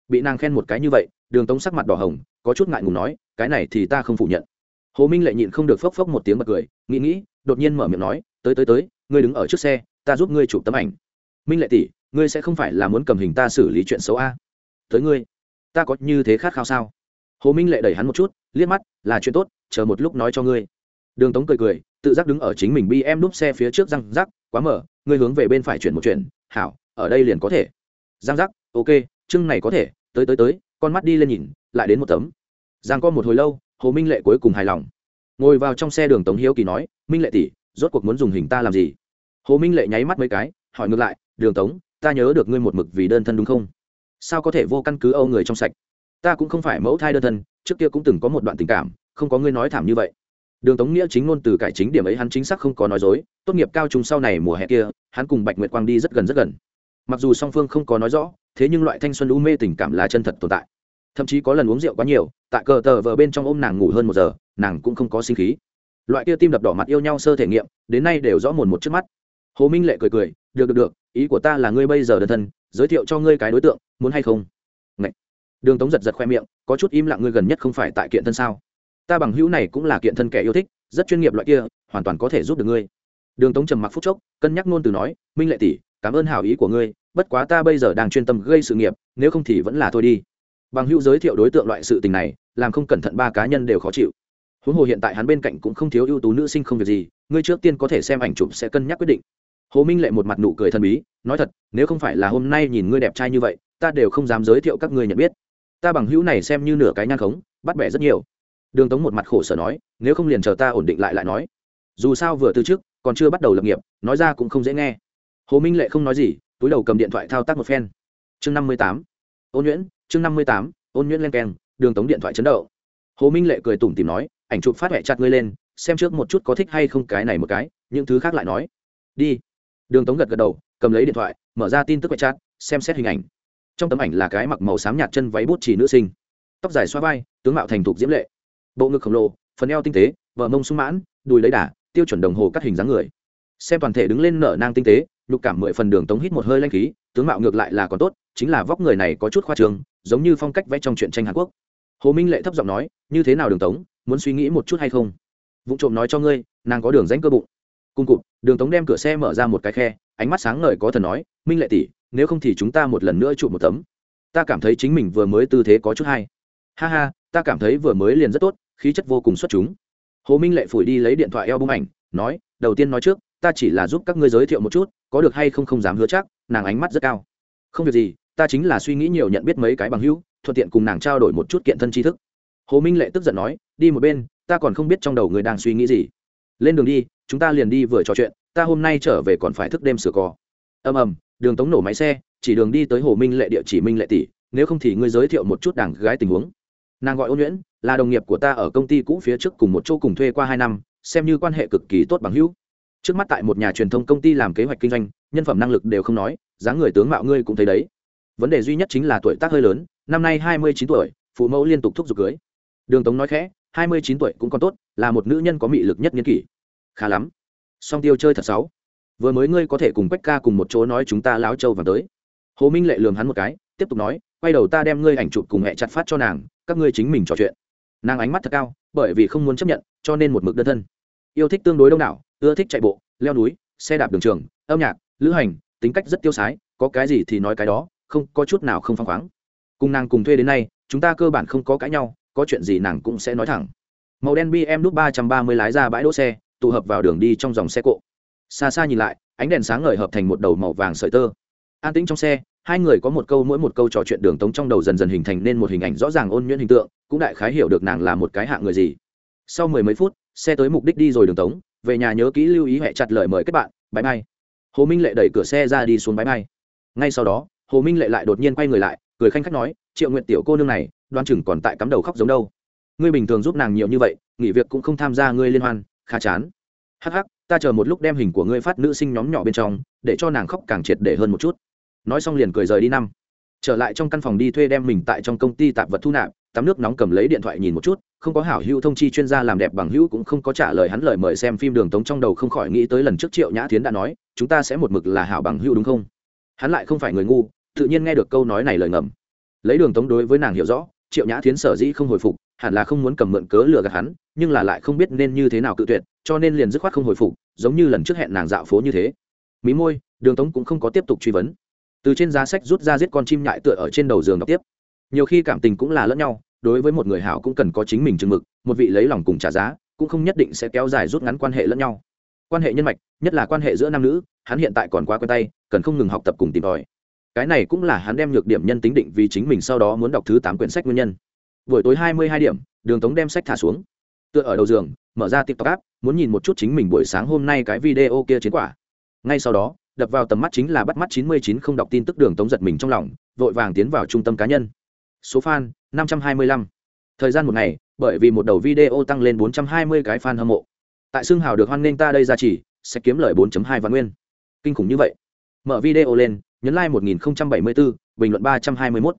Bị nàng khen một cái như vậy, đường tống sắc mặt đỏ hồng, có chút ngại ngùng nói, cái này thì ta không phủ nhận. Hồ minh lệ nhịn không được phốc phốc một tiếng bật cười, nghĩ nghĩ, đột nhiên mở miệng nói, tới tới tới, ngươi đứng ở trước xe, ta giúp ngươi chụp tấm ảnh. Minh lệ tỷ ngươi sẽ không phải là muốn cầm hình ta xử lý chuyện xấu a. Tới ngươi, ta có như thế khát khao sao? Hồ minh lệ đẩy hắn một chút, liếc mắt, là chuyện tốt, chờ một lúc nói cho ngươi. Đường tống cười cười, tự giác đứng ở chính mình bi em đúp xe phía trước răng rắc, quá mở, ngươi hướng về bên phải chuyển một chuyển, hảo, ở đây liền có thể. Răng rắc, ok chưng này có thể, tới tới tới, con mắt đi lên nhìn, lại đến một tấm. Giang co một hồi lâu, hồ minh lệ cuối cùng hài lòng. Ngồi vào trong xe đường tống hiếu kỳ nói, minh lệ tỷ, rốt cuộc muốn dùng hình ta làm gì? Hồ minh lệ nháy mắt mấy cái, hỏi ngược lại, đường tống ta nhớ được ngươi một mực vì đơn thân đúng không? Sao có thể vô căn cứ âu người trong sạch? Ta cũng không phải mẫu thai đơn thân, trước kia cũng từng có một đoạn tình cảm, không có ngươi nói thảm như vậy. Đường tống nghĩa chính ngôn từ cải chính điểm ấy hắn chính xác không có nói dối, tốt nghiệp cao trung sau này mùa hè kia, hắn cùng bạch nguyệt quang đi rất gần rất gần. Mặc dù song phương không có nói rõ, thế nhưng loại thanh xuân u mê tình cảm là chân thật tồn tại. Thậm chí có lần uống rượu quá nhiều, tại cờ tờ vờ bên trong ôm nàng ngủ hơn một giờ, nàng cũng không có sinh khí. Loại kia tim đập đỏ mặt yêu nhau sơ thể nghiệm, đến nay đều rõ mồn một trước mắt. Hồ minh lệ cười cười, được được được ý của ta là ngươi bây giờ đơn thân, giới thiệu cho ngươi cái đối tượng, muốn hay không? Ngậy. đường tống giật giật khoe miệng, có chút im lặng ngươi gần nhất không phải tại kiện thân sao? Ta bằng hữu này cũng là kiện thân kẻ yêu thích, rất chuyên nghiệp loại kia, hoàn toàn có thể giúp được ngươi. Đường tống trầm mặc phúc chốc, cân nhắc ngôn từ nói, minh lệ tỷ, cảm ơn hảo ý của ngươi, bất quá ta bây giờ đang chuyên tâm gây sự nghiệp, nếu không thì vẫn là thôi đi. Bằng hữu giới thiệu đối tượng loại sự tình này, làm không cẩn thận ba cá nhân đều khó chịu. Huống hồ hiện tại hắn bên cạnh cũng không thiếu ưu tú nữ sinh không việc gì, ngươi trước tiên có thể xem ảnh chụp sẽ cân nhắc quyết định hồ minh lệ một mặt nụ cười thần bí, nói thật, nếu không phải là hôm nay nhìn ngươi đẹp trai như vậy, ta đều không dám giới thiệu các ngươi nhận biết. Ta bằng hữu này xem như nửa cái nhan khống, bắt bẻ rất nhiều. Đường tống một mặt khổ sở nói, nếu không liền chờ ta ổn định lại lại nói. Dù sao vừa từ trước, còn chưa bắt đầu lập nghiệp, nói ra cũng không dễ nghe. Hồ minh lệ không nói gì, túi đầu cầm điện thoại thao tác một phen. Chương năm mươi tám. Ôn nhuyễn, chương năm mươi tám, ôn nhuyễn len keng, đường tống điện thoại chấn động. Hồ minh lệ cười tủm tìm nói, ảnh chụp phát huệ chặt ngươi lên, xem trước một chút có thích hay không cái này một cái, những thứ khác lại nói. Đi đường tống gật gật đầu, cầm lấy điện thoại, mở ra tin tức quay chat, xem xét hình ảnh. Trong tấm ảnh là cái mặc màu xám nhạt chân váy bút chỉ nữ sinh. Tóc dài xoa vai, tướng mạo thành thục diễm lệ. Bộ ngực khổng lồ, phần eo tinh tế, vợ mông sung mãn, đùi lấy đà, tiêu chuẩn đồng hồ cắt hình dáng người. Xem toàn thể đứng lên nở nang tinh tế, nhục cảm mười phần đường tống hít một hơi lanh khí, tướng mạo ngược lại là còn tốt, chính là vóc người này có chút khoa trường giống như phong cách vẽ trong truyện tranh hàn quốc. Hồ minh lệ thấp giọng nói, như thế nào đường tống, muốn suy nghĩ một chút hay không? Vụ trộm nói cho ngươi, nàng có đường danh cơ bụng. Cung cụt đường tống đem cửa xe mở ra một cái khe, ánh mắt sáng ngời có thần nói, minh lệ tỷ, nếu không thì chúng ta một lần nữa chụp một tấm. Ta cảm thấy chính mình vừa mới tư thế có chút hay. Ha ha, ta cảm thấy vừa mới liền rất tốt, khí chất vô cùng xuất chúng. Hồ minh lệ phủi đi lấy điện thoại eo bung ảnh, nói, đầu tiên nói trước, ta chỉ là giúp các ngươi giới thiệu một chút, có được hay không không dám hứa chắc, nàng ánh mắt rất cao. Không việc gì, ta chính là suy nghĩ nhiều nhận biết mấy cái bằng hữu, thuận tiện cùng nàng trao đổi một chút kiện thân tri thức. Hồ minh lệ tức giận nói, đi một bên, ta còn không biết trong đầu người đang suy nghĩ gì. Lên đường đi chúng ta liền đi vừa trò chuyện, ta hôm nay trở về còn phải thức đêm sửa cò. Ầm ầm, đường tống nổ máy xe, chỉ đường đi tới hồ minh lệ địa chỉ minh lệ tỷ, nếu không thì ngươi giới thiệu một chút đảng gái tình huống. Nàng gọi ôn nhuyễn, là đồng nghiệp của ta ở công ty cũ phía trước cùng một chỗ cùng thuê qua hai năm, xem như quan hệ cực kỳ tốt bằng hữu. Trước mắt tại một nhà truyền thông công ty làm kế hoạch kinh doanh, nhân phẩm năng lực đều không nói, dáng người tướng mạo ngươi cũng thấy đấy. Vấn đề duy nhất chính là tuổi tác hơi lớn, năm nay hai mươi chín tuổi, phụ mẫu liên tục thúc giục cưới. Đường tống nói khẽ, hai mươi chín tuổi cũng còn tốt, là một nữ nhân có mị lực nhất n kỷ khá lắm. Song tiêu chơi thật xấu. Vừa mới ngươi có thể cùng quách ca cùng một chỗ nói chúng ta láo châu và tới. Hồ minh lệ lường hắn một cái, tiếp tục nói, quay đầu ta đem ngươi ảnh chụp cùng mẹ chặt phát cho nàng, các ngươi chính mình trò chuyện. Nàng ánh mắt thật cao, bởi vì không muốn chấp nhận, cho nên một mực đơn thân. Yêu thích tương đối đông đảo, ưa thích chạy bộ, leo núi, xe đạp đường trường, âm nhạc, lữ hành, tính cách rất tiêu sái, có cái gì thì nói cái đó, không, có chút nào không phăng khoáng. Cùng nàng cùng thuê đến nay, chúng ta cơ bản không có cãi nhau, có chuyện gì nàng cũng sẽ nói thẳng. Màu đen bm đúc ba trăm ba mươi lái ra bãi đỗ xe tụ hợp vào đường đi trong dòng xe cộ. Xa xa nhìn lại, ánh đèn sáng ngời hợp thành một đầu màu vàng sợi tơ. An tĩnh trong xe, hai người có một câu mỗi một câu trò chuyện đường tống trong đầu dần dần hình thành nên một hình ảnh rõ ràng ôn nhuyễn hình tượng, cũng đại khái hiểu được nàng là một cái hạng người gì. Sau mười mấy phút, xe tới mục đích đi rồi đường tống, về nhà nhớ kỹ lưu ý hẹ chặt lời mời kết bạn bãi bay hồ minh lệ đẩy cửa xe ra đi xuống bãi bay ngay sau đó, hồ minh lệ lại đột nhiên quay người lại, cười khanh khách nói, triệu nguyện tiểu cô nương này, đoan chừng còn tại cắm đầu khóc giống đâu. Ngươi bình thường giúp nàng nhiều như vậy, nghỉ việc cũng không tham gia ngươi liên hoan, khá chán hắc hắc, ta chờ một lúc đem hình của ngươi phát nữ sinh nhóm nhỏ bên trong, để cho nàng khóc càng triệt để hơn một chút. Nói xong liền cười rời đi năm. Trở lại trong căn phòng đi thuê đem mình tại trong công ty tạp vật thu nạp, tắm nước nóng cầm lấy điện thoại nhìn một chút, không có hảo hữu thông chi chuyên gia làm đẹp bằng hữu cũng không có trả lời hắn lời mời xem phim đường tống trong đầu không khỏi nghĩ tới lần trước triệu nhã thiến đã nói, chúng ta sẽ một mực là hảo bằng hữu đúng không? Hắn lại không phải người ngu, tự nhiên nghe được câu nói này lời ngầm. Lấy đường tống đối với nàng hiểu rõ, triệu nhã thiến sở dĩ không hồi phục hẳn là không muốn cầm mượn cớ lừa gạt hắn, nhưng là lại không biết nên như thế nào cự tuyệt, cho nên liền dứt khoát không hồi phục, giống như lần trước hẹn nàng dạo phố như thế. Mí môi, đường tống cũng không có tiếp tục truy vấn. Từ trên giá sách rút ra giết con chim nhại tựa ở trên đầu giường đọc tiếp. Nhiều khi cảm tình cũng là lẫn nhau, đối với một người hảo cũng cần có chính mình chừng mực, một vị lấy lòng cùng trả giá, cũng không nhất định sẽ kéo dài rút ngắn quan hệ lẫn nhau. Quan hệ nhân mạch, nhất là quan hệ giữa nam nữ, hắn hiện tại còn quá quen tay, cần không ngừng học tập cùng tìm tòi. Cái này cũng là hắn đem nhược điểm nhân tính định vì chính mình sau đó muốn đọc thứ tám quyển sách nguyên nhân buổi tối hai mươi hai điểm đường tống đem sách thả xuống. Tựa ở đầu giường mở ra tiktok app muốn nhìn một chút chính mình buổi sáng hôm nay cái video kia chiến quả. Ngay sau đó đập vào tầm mắt chính là bắt mắt chín mươi chín không đọc tin tức đường tống giật mình trong lòng vội vàng tiến vào trung tâm cá nhân. Số fan năm trăm hai mươi lăm. Thời gian một ngày bởi vì một đầu video tăng lên bốn trăm hai mươi cái fan hâm mộ. Tại xương hào được hoan nghênh ta đây ra chỉ sẽ kiếm lời 4.2 vạn nguyên. Kinh khủng như vậy. Mở video lên nhấn like 1074, bình luận 321.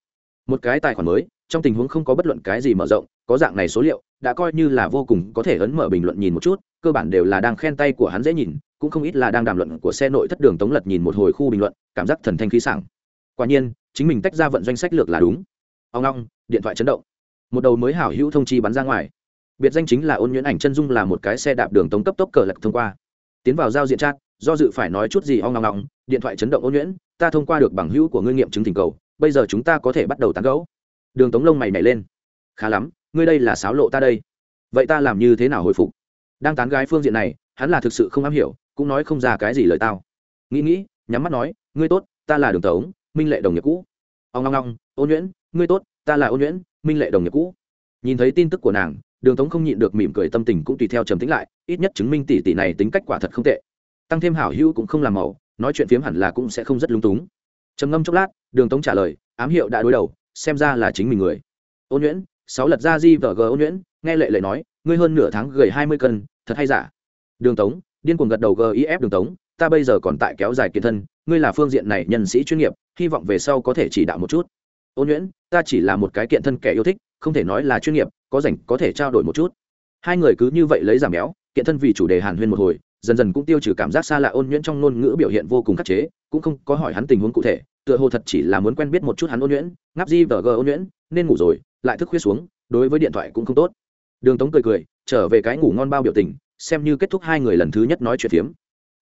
một cái tài khoản mới trong tình huống không có bất luận cái gì mở rộng, có dạng này số liệu, đã coi như là vô cùng có thể ấn mở bình luận nhìn một chút, cơ bản đều là đang khen tay của hắn dễ nhìn, cũng không ít là đang đàm luận của xe nội thất đường tống lật nhìn một hồi khu bình luận, cảm giác thần thanh khí sảng. Quả nhiên, chính mình tách ra vận doanh sách lược là đúng. Ông long điện thoại chấn động. Một đầu mới hảo hữu thông chi bắn ra ngoài. Biệt danh chính là ôn nhuyễn ảnh chân dung là một cái xe đạp đường tống cấp tốc cờ lật thông qua. Tiến vào giao diện chat, do dự phải nói chút gì ong ngong ngong, điện thoại chấn động ôn nhuyễn, ta thông qua được bằng hữu của ngươi nghiệm chứng tình cầu, bây giờ chúng ta có thể bắt đầu tán gẫu đường tống lông mày nhảy lên. Khá lắm, ngươi đây là sáo lộ ta đây. Vậy ta làm như thế nào hồi phục? Đang tán gái phương diện này, hắn là thực sự không am hiểu, cũng nói không ra cái gì lời tao. Nghĩ nghĩ, nhắm mắt nói, ngươi tốt, ta là đường tống, minh lệ đồng nghiệp cũ. Ông ngong ngong ôn nhuyễn, ngươi tốt, ta là ôn nhuyễn, minh lệ đồng nghiệp cũ. Nhìn thấy tin tức của nàng, đường tống không nhịn được mỉm cười tâm tình cũng tùy theo trầm tính lại, ít nhất chứng minh tỷ tỷ này tính cách quả thật không tệ. Tăng thêm hảo hữu cũng không làm màu, nói chuyện phiếm hẳn là cũng sẽ không rất lung túng. Trầm ngâm chốc lát, đường tống trả lời, ám hiệu đã đối đầu xem ra là chính mình người. Ôn nhuyễn, sáu lật ra di vờ g ôn nhuyễn, nghe lệ lệ nói, ngươi hơn nửa tháng gầy hai mươi cân, thật hay giả? Đường tống, điên cuồng gật đầu gif đường tống, ta bây giờ còn tại kéo dài kiện thân, ngươi là phương diện này nhân sĩ chuyên nghiệp, hy vọng về sau có thể chỉ đạo một chút. Ôn nhuyễn, ta chỉ là một cái kiện thân kẻ yêu thích, không thể nói là chuyên nghiệp, có rảnh có thể trao đổi một chút. Hai người cứ như vậy lấy giảm béo, kiện thân vì chủ đề hàn huyên một hồi dần dần cũng tiêu trừ cảm giác xa lạ ôn nhuyễn trong ngôn ngữ biểu hiện vô cùng khắc chế, cũng không có hỏi hắn tình huống cụ thể, tựa hồ thật chỉ là muốn quen biết một chút hắn ôn nhuyễn, ngáp di vờ gờ ôn nhuyễn, nên ngủ rồi, lại thức khuya xuống, đối với điện thoại cũng không tốt. Đường tống cười cười, trở về cái ngủ ngon bao biểu tình, xem như kết thúc hai người lần thứ nhất nói chuyện phiếm.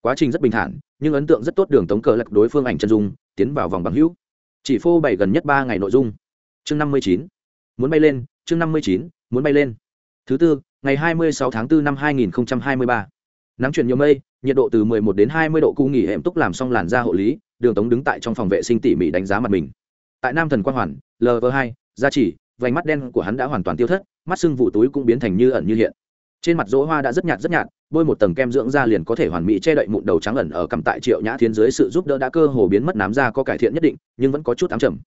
Quá trình rất bình thản, nhưng ấn tượng rất tốt đường tống cờ lật đối phương ảnh chân dung, tiến vào vòng bằng hữu. Chỉ phô bày gần nhất ba ngày nội dung. Chương năm mươi chín. Muốn bay lên, chương năm mươi chín, muốn bay lên. Thứ tư, ngày hai mươi sáu tháng 4 năm hai nghìn hai mươi ba nắng chuyển nhiều mây, nhiệt độ từ 11 đến 20 độ cu nghỉ hẻm túc làm xong làn da hộ lý, đường tống đứng tại trong phòng vệ sinh tỉ mỉ đánh giá mặt mình. Tại nam thần quang hoàn lv hai gia chỉ, vành mắt đen của hắn đã hoàn toàn tiêu thất, mắt sưng vụ túi cũng biến thành như ẩn như hiện. Trên mặt rỗ hoa đã rất nhạt rất nhạt, bôi một tầng kem dưỡng da liền có thể hoàn mỹ che đậy mụn đầu trắng ẩn ở cầm tại triệu nhã thiên dưới sự giúp đỡ đã cơ hồ biến mất nám da có cải thiện nhất định, nhưng vẫn có chút ám trầm.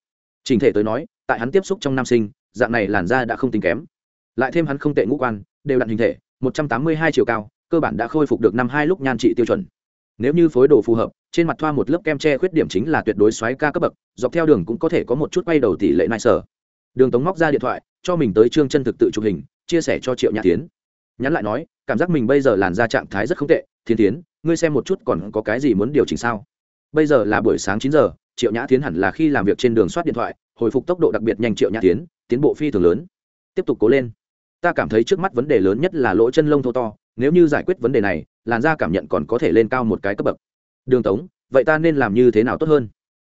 Trình thể tới nói, tại hắn tiếp xúc trong nam sinh, dạng này làn da đã không tính kém. Lại thêm hắn không tệ ngũ quan, đều đặn hình thể, một trăm tám mươi hai chiều cao cơ bản đã khôi phục được năm hai lúc nhan trị tiêu chuẩn. Nếu như phối đồ phù hợp, trên mặt thoa một lớp kem che khuyết điểm chính là tuyệt đối xoáy ca cấp bậc, dọc theo đường cũng có thể có một chút quay đầu tỷ lệ nại sở đường tống móc ra điện thoại, cho mình tới trương chân thực tự chụp hình, chia sẻ cho triệu nhã tiến. Nhắn lại nói, cảm giác mình bây giờ làn ra trạng thái rất không tệ thiên tiến, ngươi xem một chút còn có cái gì muốn điều chỉnh sao? Bây giờ là buổi sáng chín giờ, triệu nhã tiến hẳn là khi làm việc trên đường soát điện thoại, hồi phục tốc độ đặc biệt nhanh triệu nhã tiến tiến bộ phi thường lớn. Tiếp tục cố lên. Ta cảm thấy trước mắt vấn đề lớn nhất là lỗ chân lông thô to nếu như giải quyết vấn đề này, làn da cảm nhận còn có thể lên cao một cái cấp bậc. Đường tống, vậy ta nên làm như thế nào tốt hơn?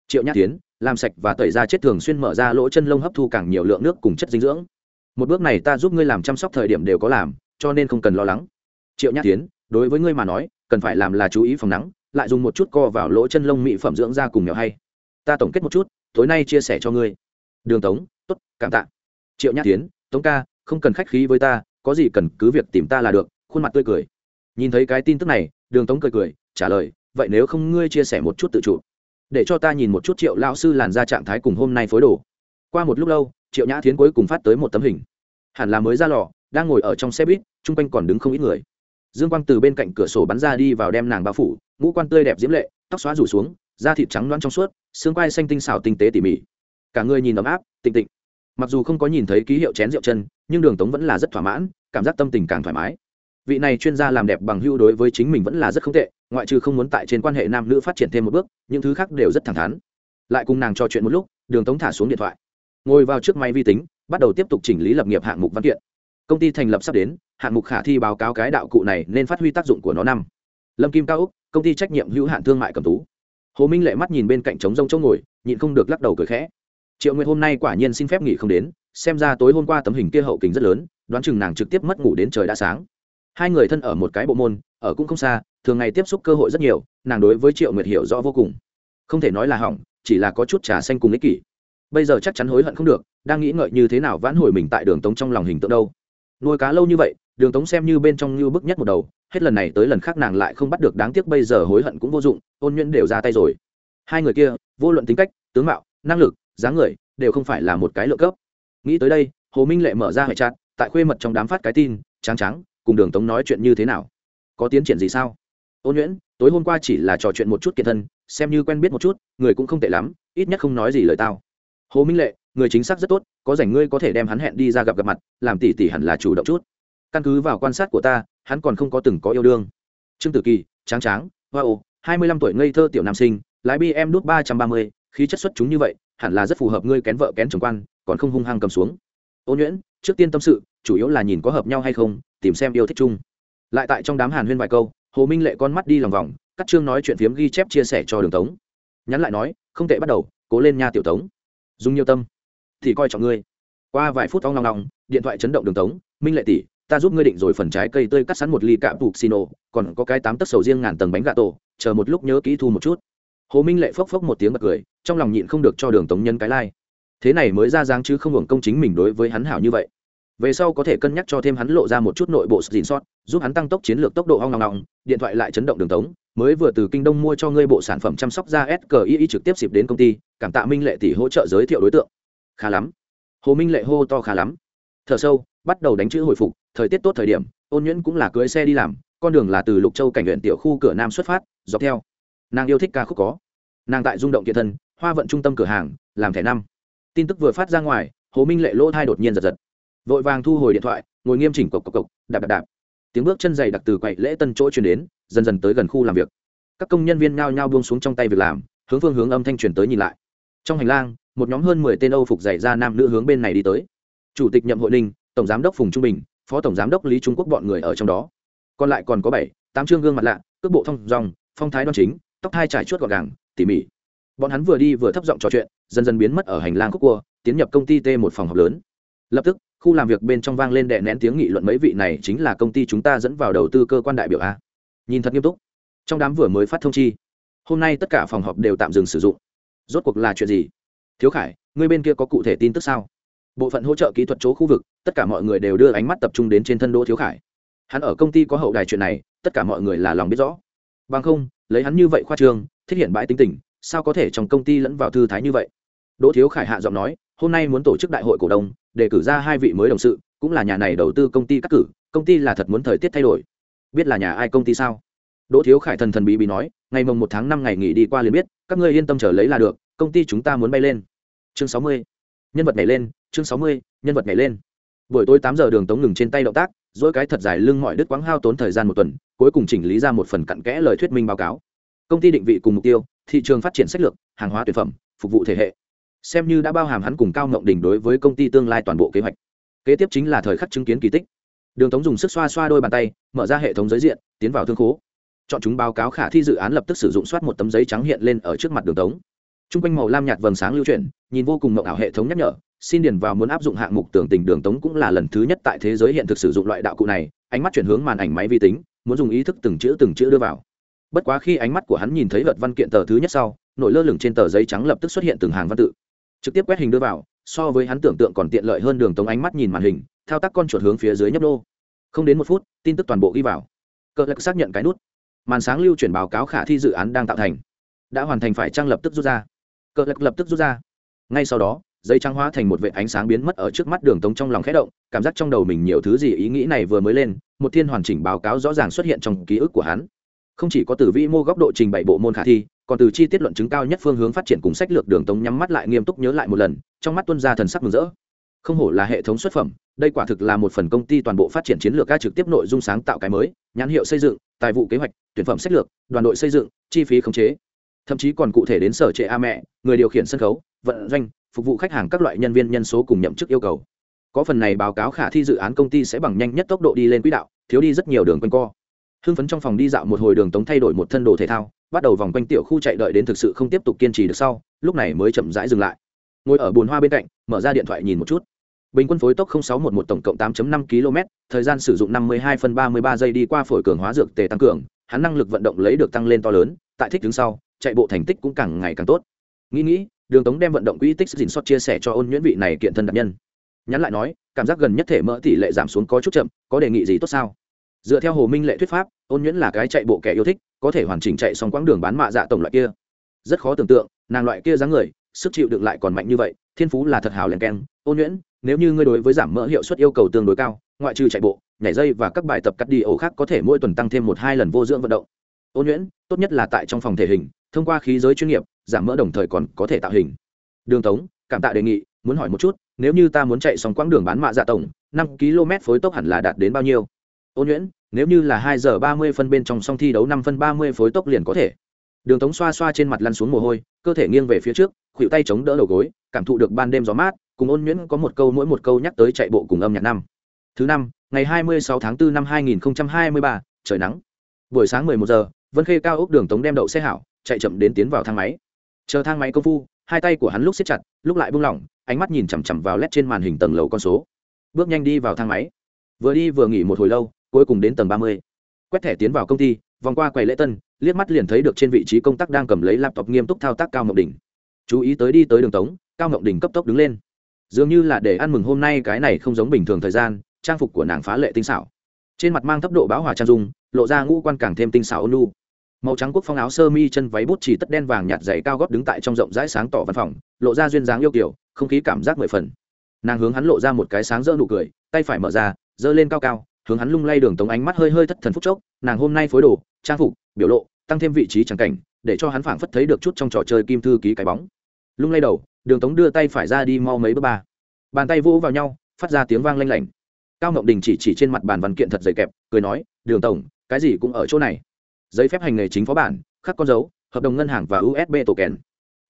Triệu nhã tiến làm sạch và tẩy da chết thường xuyên mở ra lỗ chân lông hấp thu càng nhiều lượng nước cùng chất dinh dưỡng. Một bước này ta giúp ngươi làm chăm sóc thời điểm đều có làm, cho nên không cần lo lắng. Triệu nhã tiến đối với ngươi mà nói, cần phải làm là chú ý phòng nắng, lại dùng một chút co vào lỗ chân lông mỹ phẩm dưỡng da cùng nhỏ hay. Ta tổng kết một chút, tối nay chia sẻ cho ngươi. Đường tống, tốt, cảm tạ. Triệu nhã tiến tống ca, không cần khách khí với ta, có gì cần cứ việc tìm ta là được khuôn mặt tươi cười. Nhìn thấy cái tin tức này, đường tống cười cười, trả lời, vậy nếu không ngươi chia sẻ một chút tự chủ, để cho ta nhìn một chút triệu lão sư làn ra trạng thái cùng hôm nay phối đồ. Qua một lúc lâu, triệu nhã thiến cuối cùng phát tới một tấm hình. Hẳn là mới ra lò, đang ngồi ở trong xe buýt, chung quanh còn đứng không ít người. Dương quang từ bên cạnh cửa sổ bắn ra đi vào đem nàng bao phủ, ngũ quan tươi đẹp diễm lệ, tóc xóa rủ xuống, da thịt trắng loáng trong suốt, xương quai xanh tinh xảo tinh tế tỉ mỉ. Cả người nhìn ấm áp, tịnh tịnh. Mặc dù không có nhìn thấy ký hiệu chén rượu chân, nhưng đường tống vẫn là rất thỏa mãn, cảm giác tâm tình càng thoải mái vị này chuyên gia làm đẹp bằng hưu đối với chính mình vẫn là rất không tệ, ngoại trừ không muốn tại trên quan hệ nam nữ phát triển thêm một bước, những thứ khác đều rất thẳng thắn. Lại cùng nàng trò chuyện một lúc, đường tống thả xuống điện thoại. Ngồi vào trước máy vi tính, bắt đầu tiếp tục chỉnh lý lập nghiệp hạng mục văn kiện. Công ty thành lập sắp đến, hạng mục khả thi báo cáo cái đạo cụ này nên phát huy tác dụng của nó năm. Lâm kim cao úc, công ty trách nhiệm hữu hạn thương mại cầm tú. Hồ minh lệ mắt nhìn bên cạnh trống rông chỗ ngồi, nhịn không được lắc đầu cười khẽ. Triệu nguyệt hôm nay quả nhiên xin phép nghỉ không đến, xem ra tối hôm qua tấm hình kia hậu kính rất lớn, đoán chừng nàng trực tiếp mất ngủ đến trời đã sáng hai người thân ở một cái bộ môn, ở cũng không xa, thường ngày tiếp xúc cơ hội rất nhiều, nàng đối với triệu nguyệt hiểu rõ vô cùng. Không thể nói là hỏng, chỉ là có chút trà xanh cùng ích kỷ. Bây giờ chắc chắn hối hận không được, đang nghĩ ngợi như thế nào vãn hồi mình tại đường tống trong lòng hình tượng đâu. Nuôi cá lâu như vậy, đường tống xem như bên trong như bức nhất một đầu, hết lần này tới lần khác nàng lại không bắt được đáng tiếc bây giờ hối hận cũng vô dụng, ôn nhuyễn đều ra tay rồi. Hai người kia, vô luận tính cách, tướng mạo, năng lực, dáng người, đều không phải là một cái lượng cấp. Nghĩ tới đây, hồ minh lệ mở ra hệ chặt tại khuê mật trong đám phát cái tin, trắng trắng cùng đường tống nói chuyện như thế nào? Có tiến triển gì sao? Ôn nhuyễn, tối hôm qua chỉ là trò chuyện một chút kiệt thân, xem như quen biết một chút, người cũng không tệ lắm, ít nhất không nói gì lời tao. Hồ minh lệ, người chính xác rất tốt, có rảnh ngươi có thể đem hắn hẹn đi ra gặp gặp mặt, làm tỉ tỉ hẳn là chủ động chút. Căn cứ vào quan sát của ta, hắn còn không có từng có yêu đương. Trương tử kỳ, tráng tráng wow hai mươi lăm tuổi ngây thơ tiểu nam sinh, lái bi em đút ba trăm ba mươi, khí chất xuất chúng như vậy, hẳn là rất phù hợp ngươi kén vợ kén chồng quan, còn không hung hăng cầm xuống. Ô nhuyễn, trước tiên tâm sự chủ yếu là nhìn có hợp nhau hay không tìm xem yêu thích chung. Lại tại trong đám hàn huyên vài câu hồ minh lệ con mắt đi lòng vòng cắt chương nói chuyện phiếm ghi chép chia sẻ cho đường tống. Nhắn lại nói không tệ bắt đầu cố lên nha tiểu tống. Dùng nhiều tâm thì coi trọng ngươi. Qua vài phút ong lòng lòng điện thoại chấn động đường tống minh lệ tỷ ta giúp ngươi định rồi phần trái cây tươi cắt sẵn một ly cạm bục xinô, còn có cái tám tấc sầu riêng ngàn tầng bánh gà tổ chờ một lúc nhớ kỹ thu một chút. Hồ minh lệ phốc phốc một tiếng bật cười trong lòng nhịn không được cho đường tống nhân cái lai、like. thế này mới ra dáng chứ không hưởng công chính mình đối với hắn hảo như vậy về sau có thể cân nhắc cho thêm hắn lộ ra một chút nội bộ dìn sót, giúp hắn tăng tốc chiến lược tốc độ hoang ngong ngong. điện thoại lại chấn động đường tống, mới vừa từ kinh đông mua cho ngươi bộ sản phẩm chăm sóc da sqi trực tiếp xịp đến công ty, cảm tạ minh lệ tỷ hỗ trợ giới thiệu đối tượng. Khá lắm. Hồ minh lệ hô to khá lắm. Thở sâu, bắt đầu đánh chữ hồi phục, thời tiết tốt thời điểm, ôn nhuyễn cũng là cưới xe đi làm, con đường là từ lục châu cảnh huyện tiểu khu cửa nam xuất phát, dọc theo. Nàng yêu thích ca khúc có. Nàng tại rung động kiện thân, hoa vận trung tâm cửa hàng, làm thẻ năm. Tin tức vừa phát ra ngoài, hồ minh lệ lỗ thai đột nhiên giật giật vội vàng thu hồi điện thoại, ngồi nghiêm chỉnh cộc cộc cộc, đạp đạp đạp. Tiếng bước chân dày đặc từ quậy lễ tân chỗ chuyển đến, dần dần tới gần khu làm việc. Các công nhân viên nhao nhao buông xuống trong tay việc làm, hướng phương hướng âm thanh truyền tới nhìn lại. Trong hành lang, một nhóm hơn mười tên âu phục dày ra nam nữ hướng bên này đi tới. Chủ tịch nhậm hội ninh, tổng giám đốc phùng trung bình, phó tổng giám đốc lý trung quốc bọn người ở trong đó. Còn lại còn có bảy, tám chương gương mặt lạ, cước bộ thông dòng phong thái đoan chính, tóc hai trải chuốt gọn gàng, tỉ mỉ. Bọn hắn vừa đi vừa thấp giọng trò chuyện, dần dần biến mất ở hành lang khúc cua, tiến nhập công ty t một phòng học lớn lập tức, khu làm việc bên trong vang lên đệ nén tiếng nghị luận mấy vị này chính là công ty chúng ta dẫn vào đầu tư cơ quan đại biểu a. Nhìn thật nghiêm túc. Trong đám vừa mới phát thông chi, hôm nay tất cả phòng họp đều tạm dừng sử dụng. Rốt cuộc là chuyện gì? Thiếu khải, người bên kia có cụ thể tin tức sao? Bộ phận hỗ trợ kỹ thuật chỗ khu vực, tất cả mọi người đều đưa ánh mắt tập trung đến trên thân đỗ thiếu khải. Hắn ở công ty có hậu đài chuyện này, tất cả mọi người là lòng biết rõ. Bằng không, lấy hắn như vậy khoa trương, thiết hiện bãi tính tình, sao có thể trong công ty lẫn vào thư thái như vậy? Đỗ thiếu khải hạ giọng nói, hôm nay muốn tổ chức đại hội cổ đông để cử ra hai vị mới đồng sự, cũng là nhà này đầu tư công ty cắt cử, công ty là thật muốn thời tiết thay đổi. Biết là nhà ai công ty sao? Đỗ thiếu khải thần thần bí bí nói, ngày mồng một tháng năm ngày nghỉ đi qua liền biết, các ngươi yên tâm trở lấy là được, công ty chúng ta muốn bay lên. Chương sáu mươi. Nhân vật nhảy lên, chương sáu mươi, nhân vật nhảy lên. Buổi tối tám giờ đường tống ngừng trên tay động tác, dỗi cái thật dài lưng mọi đứt quãng hao tốn thời gian một tuần, cuối cùng chỉnh lý ra một phần cặn kẽ lời thuyết minh báo cáo. Công ty định vị cùng mục tiêu, thị trường phát triển sách lược, hàng hóa tuyệt phẩm, phục vụ thể hệ xem như đã bao hàm hắn cùng cao ngộng đình đối với công ty tương lai toàn bộ kế hoạch. Kế tiếp chính là thời khắc chứng kiến kỳ tích. Đường tống dùng sức xoa xoa đôi bàn tay, mở ra hệ thống giới diện, tiến vào thương khố. Chọn chúng báo cáo khả thi dự án lập tức sử dụng soát một tấm giấy trắng hiện lên ở trước mặt đường tống. T r u n g quanh màu lam nhạt vầng sáng lưu chuyển, nhìn vô cùng mộng ảo hệ thống nhắc nhở, xin điền vào muốn áp dụng hạng mục tưởng tình đường tống cũng là lần thứ nhất tại thế giới hiện thực sử dụng loại đạo cụ này, ánh mắt chuyển hướng màn ảnh máy vi tính, muốn dùng ý thức từng chữ từng chữ đưa vào. Bất quá khi ánh mắt của hắn nhìn thấy vật văn kiện tờ thứ nhất sau nội lơ lửng trên tờ giấy trắng lập tức xuất hiện từng hàng văn tự trực tiếp quét hình đưa vào, so với hắn tưởng tượng còn tiện lợi hơn đường tống ánh mắt nhìn màn hình, thao tác con chuột hướng phía dưới nhấp đô không đến một phút, tin tức toàn bộ ghi vào. Cờ lạc xác nhận cái nút. Màn sáng lưu chuyển báo cáo khả thi dự án đang tạo thành. Đã hoàn thành phải trang lập tức rút ra. Cờ lạc lập tức rút ra. Ngay sau đó, dây trắng hóa thành một vệ ánh sáng biến mất ở trước mắt đường tống trong lòng khẽ động, cảm giác trong đầu mình nhiều thứ gì ý nghĩ này vừa mới lên, một thiên hoàn chỉnh báo cáo rõ ràng xuất hiện trong ký ức của hắn. Không chỉ có từ vĩ mô góc độ trình bày bộ môn khả thi còn từ chi tiết luận chứng cao nhất phương hướng phát triển cùng sách lược đường tống nhắm mắt lại nghiêm túc nhớ lại một lần, trong mắt tuân ra thần sắc mừng rỡ. Không hổ là hệ thống xuất phẩm, đây quả thực là một phần công ty toàn bộ phát triển chiến lược ca trực tiếp nội dung sáng tạo cái mới, nhãn hiệu xây dựng, tài vụ kế hoạch, tuyển phẩm sách lược, đoàn đội xây dựng, chi phí khống chế. Thậm chí còn cụ thể đến sở trệ a mẹ, người điều khiển sân khấu, vận doanh, phục vụ khách hàng các loại nhân viên nhân số cùng nhậm chức yêu cầu. Có phần này báo cáo khả thi dự án công ty sẽ bằng nhanh nhất tốc độ đi lên quỹ đạo, thiếu đi rất nhiều đường quanh co. Hưng phấn trong phòng đi dạo một hồi đường tống thay đổi một thân đồ thể thao bắt đầu vòng quanh tiểu khu chạy đợi đến thực sự không tiếp tục kiên trì được sau, lúc này mới chậm rãi dừng lại. Ngồi ở bồn hoa bên cạnh, mở ra điện thoại nhìn một chút. Bình quân phối tốc 0611 tổng cộng 8.5 km thời gian sử dụng 52 phân 33 giây đi qua phổi cường hóa dược tề tăng cường, hắn năng lực vận động lấy được tăng lên to lớn, tại thích đứng sau, chạy bộ thành tích cũng càng ngày càng tốt. Nghĩ nghĩ, đường tống đem vận động quỹ tích dình sót chia sẻ cho ôn nhuyễn vị này kiện thân đặc nhân. Nhắn lại nói, cảm giác gần nhất thể mỡ tỷ lệ giảm xuống có chút chậm, có đề nghị gì tốt sao? Dựa theo hồ minh lệ thuyết pháp, ôn nhuyễn là cái chạy bộ kẻ yêu thích, có thể hoàn chỉnh chạy xong quãng đường bán mạ dạ tổng loại kia. Rất khó tưởng tượng, nàng loại kia dáng người, sức chịu đựng lại còn mạnh như vậy, thiên phú là thật hào len keng. Ôn nhuyễn, nếu như ngươi đối với giảm mỡ hiệu suất yêu cầu tương đối cao, ngoại trừ chạy bộ, nhảy dây và các bài tập cắt đi ổ khác có thể mỗi tuần tăng thêm một hai lần vô dưỡng vận động. Ôn nhuyễn, tốt nhất là tại trong phòng thể hình, thông qua khí giới chuyên nghiệp, giảm mỡ đồng thời còn có thể tạo hình. Đường tống, cảm tạ đề nghị, muốn hỏi một chút, nếu như ta muốn chạy xong quãng đường bán mạ dạ tổng, năm km phối tốc hẳn là đạt đến bao nhiêu? Ôn nhuyễn, nếu như là hai giờ ba mươi phân bên trong song thi đấu năm phân ba mươi phối tốc liền có thể. Đường tống xoa xoa trên mặt lăn xuống mồ hôi, cơ thể nghiêng về phía trước, khuỷu tay chống đỡ đầu gối, cảm thụ được ban đêm gió mát, cùng ôn nhuyễn có một câu mỗi một câu nhắc tới chạy bộ cùng âm nhạc năm. Thứ năm, ngày hai mươi sáu tháng 4 năm hai nghìn hai mươi ba, trời nắng. Buổi sáng mười một giờ, vân khê cao ốc đường tống đem đậu xe hảo, chạy chậm đến tiến vào thang máy. Chờ thang máy công phu, hai tay của hắn lúc siết chặt, lúc lại buông lỏng, ánh mắt nhìn chằm chằm vào lét trên màn hình tầng lầu con số. Bước nhanh đi vào thang máy. Vừa đi vừa nghỉ một hồi lâu cuối cùng đến tầng ba mươi. Quét thẻ tiến vào công ty, vòng qua quầy lễ tân, liếc mắt liền thấy được trên vị trí công tác đang cầm lấy laptop nghiêm túc thao tác cao ngọc đỉnh chú ý tới đi tới đường tống, cao ngọc đỉnh cấp tốc đứng lên. Dường như là để ăn mừng hôm nay cái này không giống bình thường thời gian, trang phục của nàng phá lệ tinh xảo. Trên mặt mang thấp độ báo hòa trang dung, lộ ra ngũ quan càng thêm tinh xảo ôn lu màu trắng quốc phong áo sơ mi, chân váy bút chỉ tất đen vàng nhạt dày cao gót đứng tại trong rộng rãi sáng tỏ văn phòng, lộ ra duyên dáng yêu kiểu không khí cảm giác mười phần. Nàng hướng hắn lộ ra một cái sáng rỡ nụ cười, tay phải mở ra, giơ lên cao cao hướng hắn lung lay đường tống ánh mắt hơi hơi thất thần phúc chốc, nàng hôm nay phối đồ, trang phục, biểu lộ, tăng thêm vị trí trắng cảnh, để cho hắn phảng phất thấy được chút trong trò chơi kim thư ký cái bóng. Lung lay đầu, đường tống đưa tay phải ra đi mau mấy bước ba. Bàn tay vỗ vào nhau, phát ra tiếng vang lanh lảnh. Cao ngọc đình chỉ chỉ trên mặt bàn văn kiện thật dày kẹp, cười nói, đường tổng, cái gì cũng ở chỗ này. Giấy phép hành nghề chính phó bản, khắc con dấu, hợp đồng ngân hàng và usb tổ kèn.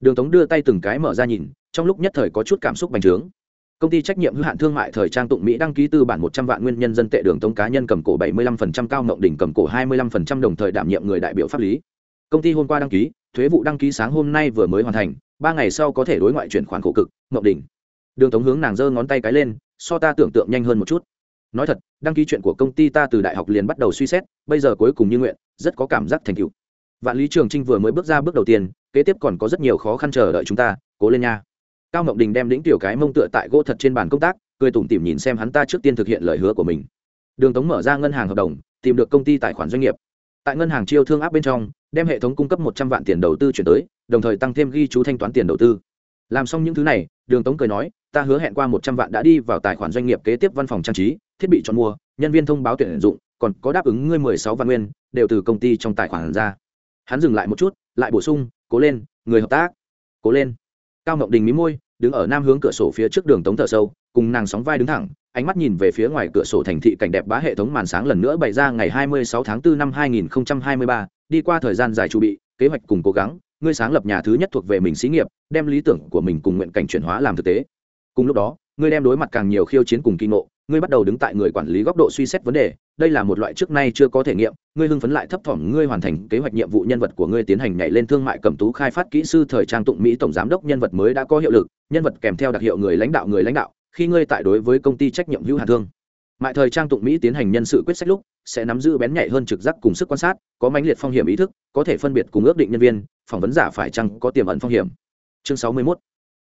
Đường tống đưa tay từng cái mở ra nhìn, trong lúc nhất thời có chút cảm xúc bành trướng công ty trách nhiệm hữu hạn thương mại thời trang tụng mỹ đăng ký tư bản một trăm vạn nguyên nhân dân tệ đường tống cá nhân cầm cổ bảy mươi lăm phần trăm, cao ngộng đỉnh cầm cổ hai mươi lăm phần trăm đồng thời đảm nhiệm người đại biểu pháp lý. Công ty hôm qua đăng ký, thuế vụ đăng ký sáng hôm nay vừa mới hoàn thành, ba ngày sau có thể đối ngoại chuyển khoản khổ cực ngộng đỉnh đường tống hướng nàng giơ ngón tay cái lên, so ta tưởng tượng nhanh hơn một chút. Nói thật, đăng ký chuyện của công ty ta từ đại học liền bắt đầu suy xét, bây giờ cuối cùng như nguyện, rất có cảm giác thành tựu. Vạn lý trường trinh vừa mới bước ra bước đầu tiên, kế tiếp còn có rất nhiều khó khăn chờ đợi chúng ta, cố lên nha cao mộng đình đem đĩnh tiểu cái mông tựa tại gỗ thật trên bàn công tác, cười tủm tỉm nhìn xem hắn ta trước tiên thực hiện lời hứa của mình. Đường tống mở ra ngân hàng hợp đồng, tìm được công ty tài khoản doanh nghiệp. Tại ngân hàng chiêu thương áp bên trong, đem hệ thống cung cấp một trăm vạn tiền đầu tư chuyển tới, đồng thời tăng thêm ghi chú thanh toán tiền đầu tư. Làm xong những thứ này, đường tống cười nói, ta hứa hẹn qua một trăm vạn đã đi vào tài khoản doanh nghiệp kế tiếp văn phòng trang trí, thiết bị chọn mua, nhân viên thông báo tuyển dụng, còn có đáp ứng ngươi mười sáu vạn nguyên, đều từ công ty trong tài khoản ra. Hắn dừng lại một chút, lại bổ sung, cố lên, người hợp tác, cố lên cao ngọc đình mí môi đứng ở nam hướng cửa sổ phía trước đường tống thở sâu cùng nàng sóng vai đứng thẳng ánh mắt nhìn về phía ngoài cửa sổ thành thị cảnh đẹp bá hệ thống màn sáng lần nữa bày ra ngày 26 tháng 4 năm 2023, đi qua thời gian dài chuẩn bị kế hoạch cùng cố gắng ngươi sáng lập nhà thứ nhất thuộc về mình xí nghiệp đem lý tưởng của mình cùng nguyện cảnh chuyển hóa làm thực tế. Cùng lúc đó ngươi đem đối mặt càng nhiều khiêu chiến cùng kinh ngộ ngươi bắt đầu đứng tại người quản lý góc độ suy xét vấn đề, đây là một loại trước nay chưa có thể nghiệm, ngươi hưng phấn lại thấp thỏm, ngươi hoàn thành kế hoạch nhiệm vụ nhân vật của ngươi tiến hành nhảy lên thương mại cầm tú khai phát kỹ sư thời trang tụng mỹ tổng giám đốc nhân vật mới đã có hiệu lực, nhân vật kèm theo đặc hiệu người lãnh đạo người lãnh đạo, khi ngươi tại đối với công ty trách nhiệm hữu hạn thương. Mại thời trang tụng mỹ tiến hành nhân sự quyết sách lúc, sẽ nắm giữ bén nhạy hơn trực giác cùng sức quan sát, có mãnh liệt phong hiểm ý thức, có thể phân biệt cùng ước định nhân viên, phỏng vấn giả phải chăng có tiềm ẩn phong hiểm. Chương sáu mươi 61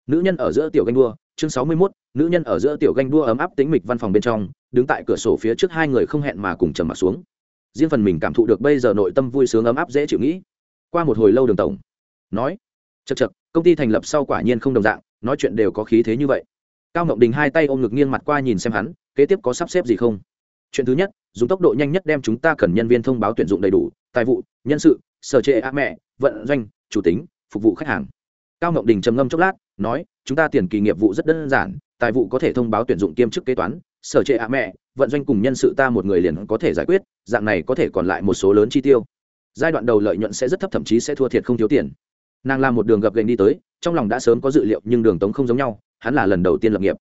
nữ nhân ở giữa tiểu ganh đua chương sáu mươi 61, nữ nhân ở giữa tiểu ganh đua ấm áp tính mịch văn phòng bên trong đứng tại cửa sổ phía trước hai người không hẹn mà cùng trầm mặt xuống. Riêng phần mình cảm thụ được bây giờ nội tâm vui sướng ấm áp dễ chịu nghĩ. Qua một hồi lâu đường tổng nói chật chật công ty thành lập sau quả nhiên không đồng dạng nói chuyện đều có khí thế như vậy. Cao ngọc đình hai tay ôm ngực nghiêng mặt qua nhìn xem hắn kế tiếp có sắp xếp gì không? Chuyện thứ nhất dùng tốc độ nhanh nhất đem chúng ta cần nhân viên thông báo tuyển dụng đầy đủ tài vụ nhân sự sở trệ á mẹ vận doanh chủ tính phục vụ khách hàng cao ngọc đình trầm ngâm chốc lát, nói, chúng ta tiền kỳ nghiệp vụ rất đơn giản, tài vụ có thể thông báo tuyển dụng kiêm chức kế toán, sở trệ a mẹ, vận doanh cùng nhân sự ta một người liền có thể giải quyết, dạng này có thể còn lại một số lớn chi tiêu. Giai đoạn đầu lợi nhuận sẽ rất thấp thậm chí sẽ thua thiệt không thiếu tiền. Nàng làm một đường gập gành đi tới, trong lòng đã sớm có dự liệu nhưng đường tống không giống nhau, hắn là lần đầu tiên lập nghiệp.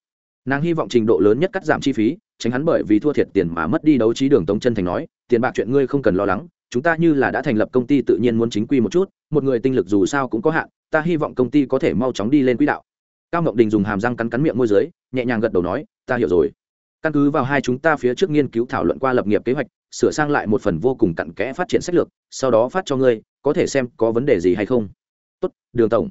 Nàng hy vọng trình độ lớn nhất cắt giảm chi phí, tránh hắn bởi vì thua thiệt tiền mà mất đi đấu trí đường tống chân thành nói, tiền bạc chuyện ngươi không cần lo lắng chúng ta như là đã thành lập công ty tự nhiên muốn chính quy một chút, một người tinh lực dù sao cũng có hạn, ta hy vọng công ty có thể mau chóng đi lên quỹ đạo. Cao ngọc đình dùng hàm răng cắn cắn miệng môi dưới, nhẹ nhàng gật đầu nói, ta hiểu rồi. Căn cứ vào hai chúng ta phía trước nghiên cứu thảo luận qua lập nghiệp kế hoạch, sửa sang lại một phần vô cùng cặn kẽ phát triển sách lược, sau đó phát cho ngươi, có thể xem có vấn đề gì hay không. Tốt, đường tổng.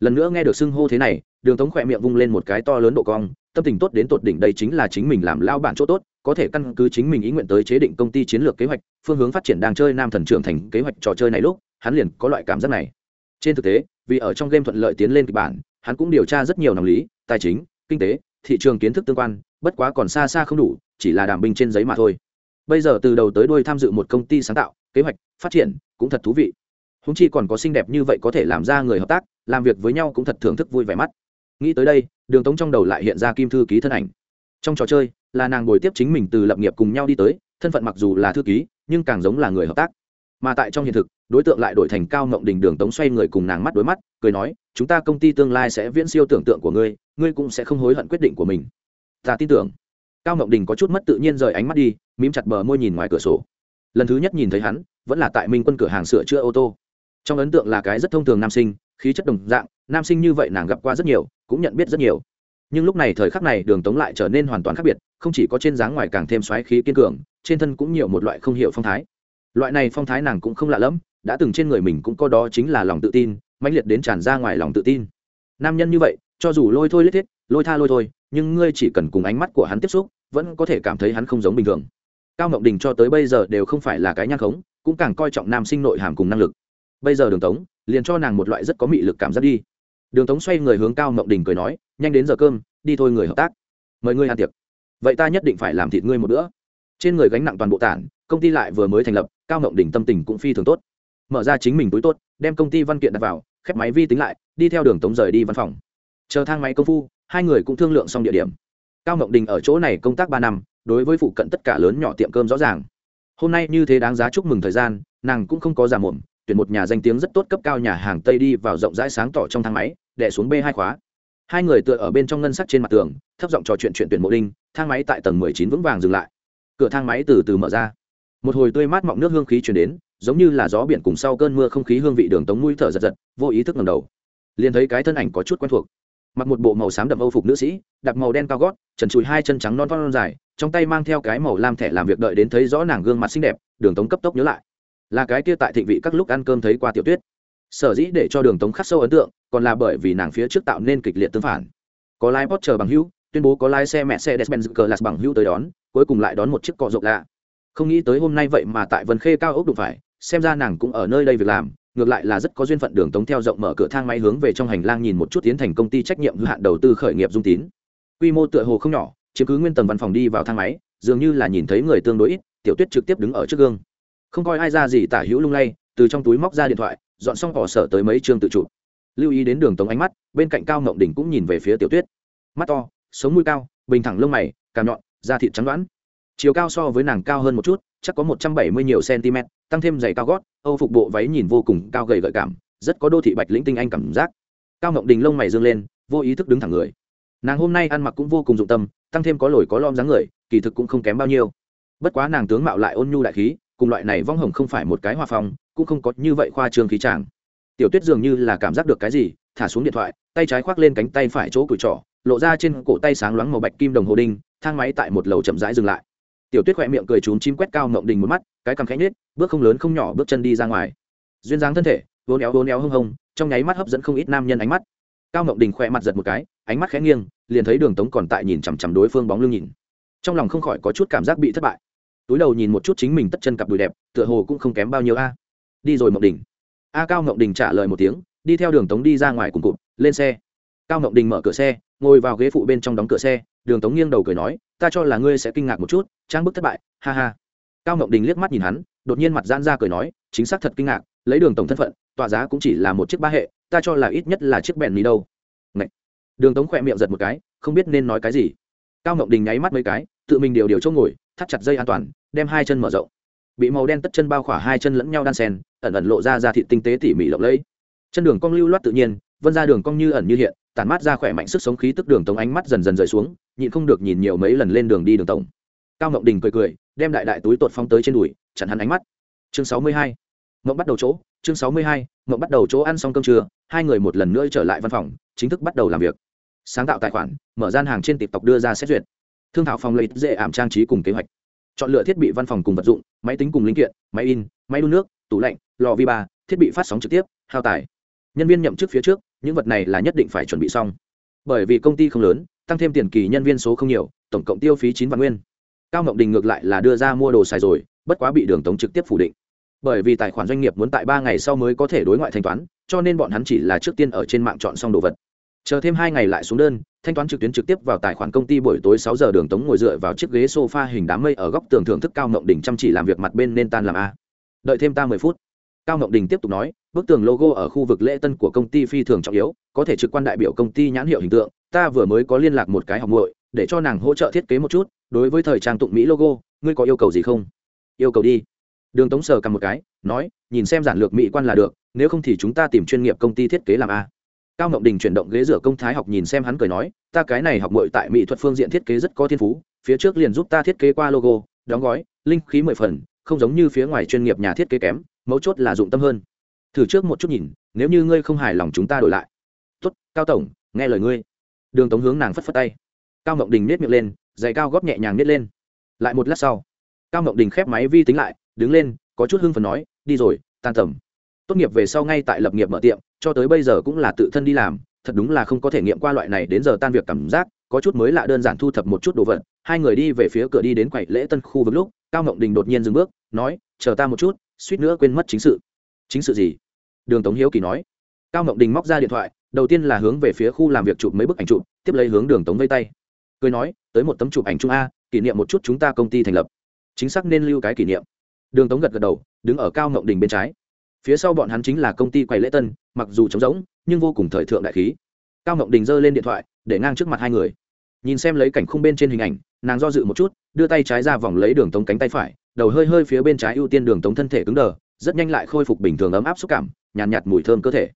Lần nữa nghe được xưng hô thế này, đường tống khỏe miệng vung lên một cái to lớn độ cong tâm tình tốt đến tột đỉnh đây chính là chính mình làm lao bản chỗ tốt, có thể căn cứ chính mình ý nguyện tới chế định công ty chiến lược kế hoạch, phương hướng phát triển đang chơi nam thần trưởng thành kế hoạch trò chơi này lúc, hắn liền có loại cảm giác này. Trên thực tế, vì ở trong game thuận lợi tiến lên kịch bản, hắn cũng điều tra rất nhiều nòng lý, tài chính, kinh tế, thị trường kiến thức tương quan, bất quá còn xa xa không đủ, chỉ là đảm binh trên giấy mà thôi. Bây giờ từ đầu tới đuôi tham dự một công ty sáng tạo, kế hoạch, phát triển cũng thật thú vị. Húng chi còn có xinh đẹp như vậy có thể làm ra người hợp tác, làm việc với nhau cũng thật thưởng thức vui vẻ mắt nghĩ tới đây, đường tống trong đầu lại hiện ra kim thư ký thân ảnh. Trong trò chơi, là nàng bồi tiếp chính mình từ lập nghiệp cùng nhau đi tới, thân phận mặc dù là thư ký, nhưng càng giống là người hợp tác. Mà tại trong hiện thực, đối tượng lại đổi thành cao mộng đình đường tống xoay người cùng nàng mắt đối mắt, cười nói, chúng ta công ty tương lai sẽ viễn siêu tưởng tượng của ngươi ngươi cũng sẽ không hối hận quyết định của mình. Ta tin tưởng. Cao mộng đình có chút mất tự nhiên rời ánh mắt đi, mím chặt bờ môi nhìn ngoài cửa sổ. Lần thứ nhất nhìn thấy hắn, vẫn là tại minh quân cửa hàng sửa chữa ô tô trong ấn tượng là cái rất thông thường nam sinh, khí chất đồng dạng, nam sinh như vậy nàng gặp qua rất nhiều, cũng nhận biết rất nhiều. Nhưng lúc này thời khắc này đường tống lại trở nên hoàn toàn khác biệt, không chỉ có trên dáng ngoài càng thêm xoáy khí kiên cường, trên thân cũng nhiều một loại không hiểu phong thái. Loại này phong thái nàng cũng không lạ lẫm, đã từng trên người mình cũng có đó chính là lòng tự tin, mãnh liệt đến tràn ra ngoài lòng tự tin. Nam nhân như vậy, cho dù lôi thôi lết thiết, lôi tha lôi thôi, nhưng ngươi chỉ cần cùng ánh mắt của hắn tiếp xúc, vẫn có thể cảm thấy hắn không giống bình thường. Cao ngọc đình cho tới bây giờ đều không phải là cái nhang khống, cũng càng coi trọng nam sinh nội hàm cùng năng lực bây giờ đường tống liền cho nàng một loại rất có mị lực cảm giác đi. Đường tống xoay người hướng cao mộng đình cười nói, nhanh đến giờ cơm, đi thôi người hợp tác. Mời ngươi ăn tiệc. Vậy ta nhất định phải làm thịt ngươi một bữa. Trên người gánh nặng toàn bộ tản, công ty lại vừa mới thành lập, cao mộng đình tâm tình cũng phi thường tốt. Mở ra chính mình túi tốt, đem công ty văn kiện đặt vào, khép máy vi tính lại, đi theo đường tống rời đi văn phòng. Chờ thang máy công phu, hai người cũng thương lượng xong địa điểm. Cao mộng đình ở chỗ này công tác ba năm, đối với phụ cận tất cả lớn nhỏ tiệm cơm rõ ràng. Hôm nay như thế đáng giá chúc mừng thời gian, nàng cũng không có giả mồm tuyển một nhà danh tiếng rất tốt cấp cao nhà hàng tây đi vào rộng rãi sáng tỏ trong thang máy đẻ xuống b hai khóa. Hai người tựa ở bên trong ngân sắc trên mặt tường, thấp giọng trò chuyện chuyện tuyển mộ đinh, thang máy tại tầng mười chín vững vàng dừng lại. Cửa thang máy từ từ mở ra. Một hồi tươi mát mọng nước hương khí chuyển đến, giống như là gió biển cùng sau cơn mưa không khí hương vị đường tống mũi thở giật giật, vô ý thức ngầm đầu. Liền thấy cái thân ảnh có chút quen thuộc. Mặc một bộ màu xám đậm âu phục nữ sĩ đạp màu đen cao gót, trần chùi hai chân trắng non non dài, trong tay mang theo cái màu lam thẻ làm việc đợi đến thấy rõ nàng gương mặt xinh đẹp, đường tống cấp tốc nhớ lại là cái kia tại thịnh vị các lúc ăn cơm thấy qua tiểu tuyết. Sở dĩ để cho đường tống khắc sâu ấn tượng, còn là bởi vì nàng phía trước tạo nên kịch liệt tương phản. Có lái bót chờ bằng hữu, tuyên bố có lái xe mẹ xe despenz cờ lạc bằng hữu tới đón, cuối cùng lại đón một chiếc cọ rộng lạ. Không nghĩ tới hôm nay vậy mà tại vân khê cao ốc đụng phải, xem ra nàng cũng ở nơi đây việc làm, ngược lại là rất có duyên phận đường tống theo rộng mở cửa thang máy hướng về trong hành lang nhìn một chút tiến thành công ty trách nhiệm hữu hạn đầu tư khởi nghiệp dung tín. Quy mô tựa hồ không nhỏ, chiếm cứ nguyên tầng văn phòng đi vào thang máy, dường như là nhìn thấy người tương đối ít, tiểu tuyết trực tiếp đứng ở trước gương không coi ai ra gì tả hữu lung lay, từ trong túi móc ra điện thoại, dọn xong họ sở tới mấy chương tự chụp. Lưu ý đến đường tống ánh mắt, bên cạnh cao mộng đỉnh cũng nhìn về phía tiểu tuyết. Mắt to, sống mũi cao, bình thẳng lông mày càm nhọn, da thịt trắng đoán. Chiều cao so với nàng cao hơn một chút, chắc có một trăm bảy mươi nhiều cm tăng thêm giày cao gót, âu phục bộ váy nhìn vô cùng cao gầy gợi cảm, rất có đô thị bạch lĩnh tinh anh cảm giác. Cao mộng đình lông mày dương lên, vô ý thức đứng thẳng người. Nàng hôm nay ăn mặc cũng vô cùng dụng tâm, tăng thêm có lồi có lom dáng người, kỳ thực cũng không kém bao nhiêu. Bất quá nàng tướng mạo lại ôn nhu đại khí cùng loại này vong hồng không phải một cái hòa phong, cũng không có như vậy khoa trương khí tràng. Tiểu tuyết dường như là cảm giác được cái gì, thả xuống điện thoại, tay trái khoác lên cánh tay phải chỗ cùi trỏ, lộ ra trên cổ tay sáng loáng màu bạch kim đồng hồ đinh, thang máy tại một lầu chậm rãi dừng lại. Tiểu tuyết khỏe miệng cười trốn chim quét cao mộng đình một mắt, cái cằm khẽ nhết bước không lớn không nhỏ bước chân đi ra ngoài. Duyên dáng thân thể vốn éo vốn éo hông hông, trong nháy mắt hấp dẫn không ít nam nhân ánh mắt. Cao ngọc đình khỏe mặt giật một cái, ánh mắt khẽ nghiêng, liền thấy đường tống còn tại nhìn chằm chằm đối phương bóng lưng nhìn. Trong lòng không khỏi có chút cảm giác bị thất bại túi đầu nhìn một chút chính mình tất chân cặp đùi đẹp, tựa hồ cũng không kém bao nhiêu a. Đi rồi mộng đình. A cao ngọc đình trả lời một tiếng, đi theo đường tống đi ra ngoài cùng cụt lên xe. Cao ngọc đình mở cửa xe, ngồi vào ghế phụ bên trong đóng cửa xe, đường tống nghiêng đầu cười nói, ta cho là ngươi sẽ kinh ngạc một chút, trang bức thất bại, ha ha. Cao ngọc đình liếc mắt nhìn hắn, đột nhiên mặt gian ra cười nói, chính xác thật kinh ngạc, lấy đường tổng thân phận, tọa giá cũng chỉ là một chiếc ba hệ, ta cho là ít nhất là chiếc bèn ní đâu. Ngậy. đường tống khỏe miệng giật một cái, không biết nên nói cái gì. Cao ngọc đình nháy mắt mấy cái, tự mình điều điều chỗ ngồi thắt chặt dây an toàn, đem hai chân mở rộng. Bị màu đen tất chân bao khỏa hai chân lẫn nhau đan sen, ẩn ẩn lộ ra ra thị tinh tế tỉ mỉ lộng lẫy. Chân đường cong lưu loát tự nhiên, vân ra đường cong như ẩn như hiện, tản mát ra khỏe mạnh sức sống khí tức đường tống ánh mắt dần dần rời xuống, nhịn không được nhìn nhiều mấy lần lên đường đi đường tổng. Cao ngọc đình cười cười, đem đại đại túi tột phong tới trên đùi, chặn hắn ánh mắt. Chương sáu mươi hai, mộng bắt đầu chỗ, chương sáu mươi hai, mộng bắt đầu chỗ ăn xong cơm trưa, hai người một lần nữa trở lại văn phòng, chính thức bắt đầu làm việc. Sáng tạo tài khoản, mở gian hàng trên tiktok đưa ra xét duyệt thương thảo phòng lấy dễ ảm trang trí cùng kế hoạch. Chọn lựa thiết bị văn phòng cùng vật dụng, máy tính cùng linh kiện, máy in, máy đun nước, tủ lạnh, lò vi ba, thiết bị phát sóng trực tiếp, hao tài. Nhân viên nhậm chức phía trước, những vật này là nhất định phải chuẩn bị xong. Bởi vì công ty không lớn, tăng thêm tiền kỳ nhân viên số không nhiều, tổng cộng tiêu phí chín vạn nguyên. Cao ngọc đình ngược lại là đưa ra mua đồ xài rồi, bất quá bị đường tống trực tiếp phủ định. Bởi vì tài khoản doanh nghiệp muốn tại ba ngày sau mới có thể đối ngoại thanh toán, cho nên bọn hắn chỉ là trước tiên ở trên mạng chọn xong đồ vật chờ thêm hai ngày lại xuống đơn, thanh toán trực tuyến trực tiếp vào tài khoản công ty buổi tối sáu giờ đường tống ngồi dựa vào chiếc ghế sofa hình đám mây ở góc tường thưởng thức cao Mộng đình chăm chỉ làm việc mặt bên nên tan làm a. Đợi thêm ta mười phút. Cao Mộng đình tiếp tục nói, bức tường logo ở khu vực lễ tân của công ty phi thường trọng yếu, có thể trực quan đại biểu công ty nhãn hiệu hình tượng, ta vừa mới có liên lạc một cái học muội, để cho nàng hỗ trợ thiết kế một chút, đối với thời trang tụng mỹ logo, ngươi có yêu cầu gì không? Yêu cầu đi. Đường tống sờ cầm một cái, nói, nhìn xem giản lược mỹ quan là được, nếu không thì chúng ta tìm chuyên nghiệp công ty thiết kế làm a cao ngọc đình chuyển động ghế rửa công thái học nhìn xem hắn cười nói, ta cái này học mội tại mỹ thuật phương diện thiết kế rất có thiên phú, phía trước liền giúp ta thiết kế qua logo, đóng gói, linh khí mười phần, không giống như phía ngoài chuyên nghiệp nhà thiết kế kém, mấu chốt là dụng tâm hơn. Thử trước một chút nhìn, nếu như ngươi không hài lòng chúng ta đổi lại. Tốt, cao tổng, nghe lời ngươi. Đường tống hướng nàng phất phất tay. Cao ngọc đình nết miệng lên, giày cao góp nhẹ nhàng nết lên. Lại một lát sau, cao ngọc đình khép máy vi tính lại, đứng lên, có chút hưng phần nói, đi rồi, tan tầm. Tốt nghiệp về sau ngay tại lập nghiệp mở tiệm cho tới bây giờ cũng là tự thân đi làm, thật đúng là không có thể nghiệm qua loại này đến giờ tan việc cảm giác, có chút mới lạ đơn giản thu thập một chút đồ vật, hai người đi về phía cửa đi đến quầy lễ tân khu vực lúc, cao ngộng đình đột nhiên dừng bước, nói, chờ ta một chút, suýt nữa quên mất chính sự. Chính sự gì? Đường tống hiếu kỳ nói. Cao ngộng đình móc ra điện thoại, đầu tiên là hướng về phía khu làm việc chụp mấy bức ảnh chụp, tiếp lấy hướng đường tống vây tay. Cười nói, tới một tấm chụp ảnh chung a, kỷ niệm một chút chúng ta công ty thành lập. Chính xác nên lưu cái kỷ niệm. Đường tống gật gật đầu, đứng ở cao ngộng đình bên trái phía sau bọn hắn chính là công ty quầy lễ tân mặc dù trống rỗng nhưng vô cùng thời thượng đại khí. Cao ngọc đình giơ lên điện thoại để ngang trước mặt hai người. Nhìn xem lấy cảnh khung bên trên hình ảnh nàng do dự một chút đưa tay trái ra vòng lấy đường tống cánh tay phải đầu hơi hơi phía bên trái ưu tiên đường tống thân thể cứng đờ rất nhanh lại khôi phục bình thường ấm áp xúc cảm nhàn nhạt, nhạt mùi thơm cơ thể.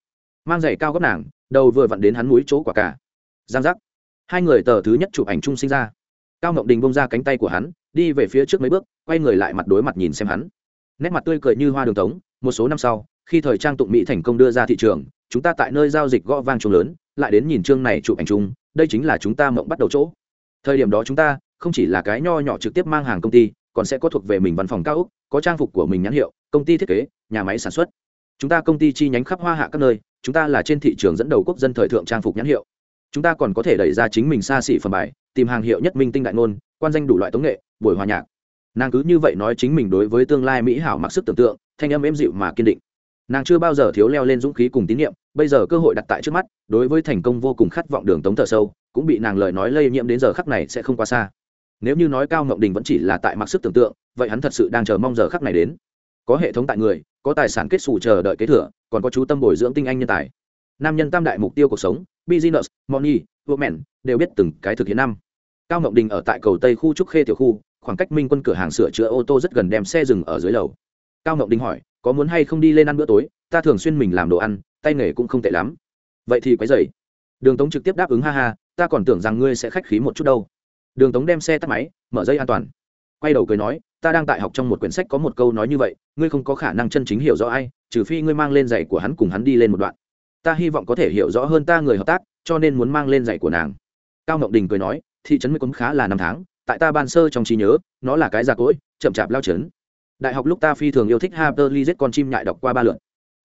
Mang giày cao góc nàng đầu vừa vặn đến hắn núi chỗ quả cả. Giang giác. Hai người tờ thứ nhất chụp ảnh chung sinh ra. Cao ngọc đình bông ra cánh tay của hắn đi về phía trước mấy bước quay người lại mặt đối mặt nhìn xem hắn nét mặt tươi cười như hoa đường tống, một số năm sau, khi thời trang tụng mỹ thành công đưa ra thị trường, chúng ta tại nơi giao dịch gõ vang trùng lớn, lại đến nhìn chương này chụp ảnh chung, đây chính là chúng ta mộng bắt đầu chỗ. Thời điểm đó chúng ta, không chỉ là cái nho nhỏ trực tiếp mang hàng công ty, còn sẽ có thuộc về mình văn phòng cao úc, có trang phục của mình nhãn hiệu, công ty thiết kế, nhà máy sản xuất. Chúng ta công ty chi nhánh khắp hoa hạ các nơi, chúng ta là trên thị trường dẫn đầu quốc dân thời thượng trang phục nhãn hiệu. Chúng ta còn có thể đẩy ra chính mình xa xỉ phẩm bài, tìm hàng hiệu nhất minh tinh đại ngôn, quan danh đủ loại tống nghệ, buổi hòa nhạc nàng cứ như vậy nói chính mình đối với tương lai mỹ hảo mặc sức tưởng tượng, thanh âm êm dịu mà kiên định. Nàng chưa bao giờ thiếu leo lên dũng khí cùng tín nhiệm, bây giờ cơ hội đặt tại trước mắt, đối với thành công vô cùng khát vọng đường tống thở sâu, cũng bị nàng lời nói lây nhiễm đến giờ khắc này sẽ không qua xa. Nếu như nói cao ngọc đình vẫn chỉ là tại mặc sức tưởng tượng, vậy hắn thật sự đang chờ mong giờ khắc này đến. Có hệ thống tại người, có tài sản kết xù chờ đợi kế thừa, còn có chú tâm bồi dưỡng tinh anh nhân tài. Nam nhân tam đại mục tiêu cuộc sống, business, money, women, đều biết từng cái thực hiện năm. Cao ngọc đình ở tại cầu tây khu trúc khê tiểu khu khoảng cách minh quân cửa hàng sửa chữa ô tô rất gần đem xe dừng ở dưới lầu. Cao ngọc đình hỏi, có muốn hay không đi lên ăn bữa tối? Ta thường xuyên mình làm đồ ăn, tay nghề cũng không tệ lắm. Vậy thì quái dày đường tống trực tiếp đáp ứng, ha ha, ta còn tưởng rằng ngươi sẽ khách khí một chút đâu. Đường tống đem xe tắt máy, mở dây an toàn. Quay đầu cười nói, ta đang tại học trong một quyển sách có một câu nói như vậy, ngươi không có khả năng chân chính hiểu rõ ai, trừ phi ngươi mang lên giày của hắn cùng hắn đi lên một đoạn. Ta hy vọng có thể hiểu rõ hơn ta người hợp tác, cho nên muốn mang lên giày của nàng. Cao ngọc đình cười nói, thị trấn mới cuốn khá là năm tháng tại ta ban sơ trong trí nhớ, nó là cái già cỗi, chậm chạp lao trấn đại học lúc ta phi thường yêu thích harper lee giết con chim nhại đọc qua ba lượt.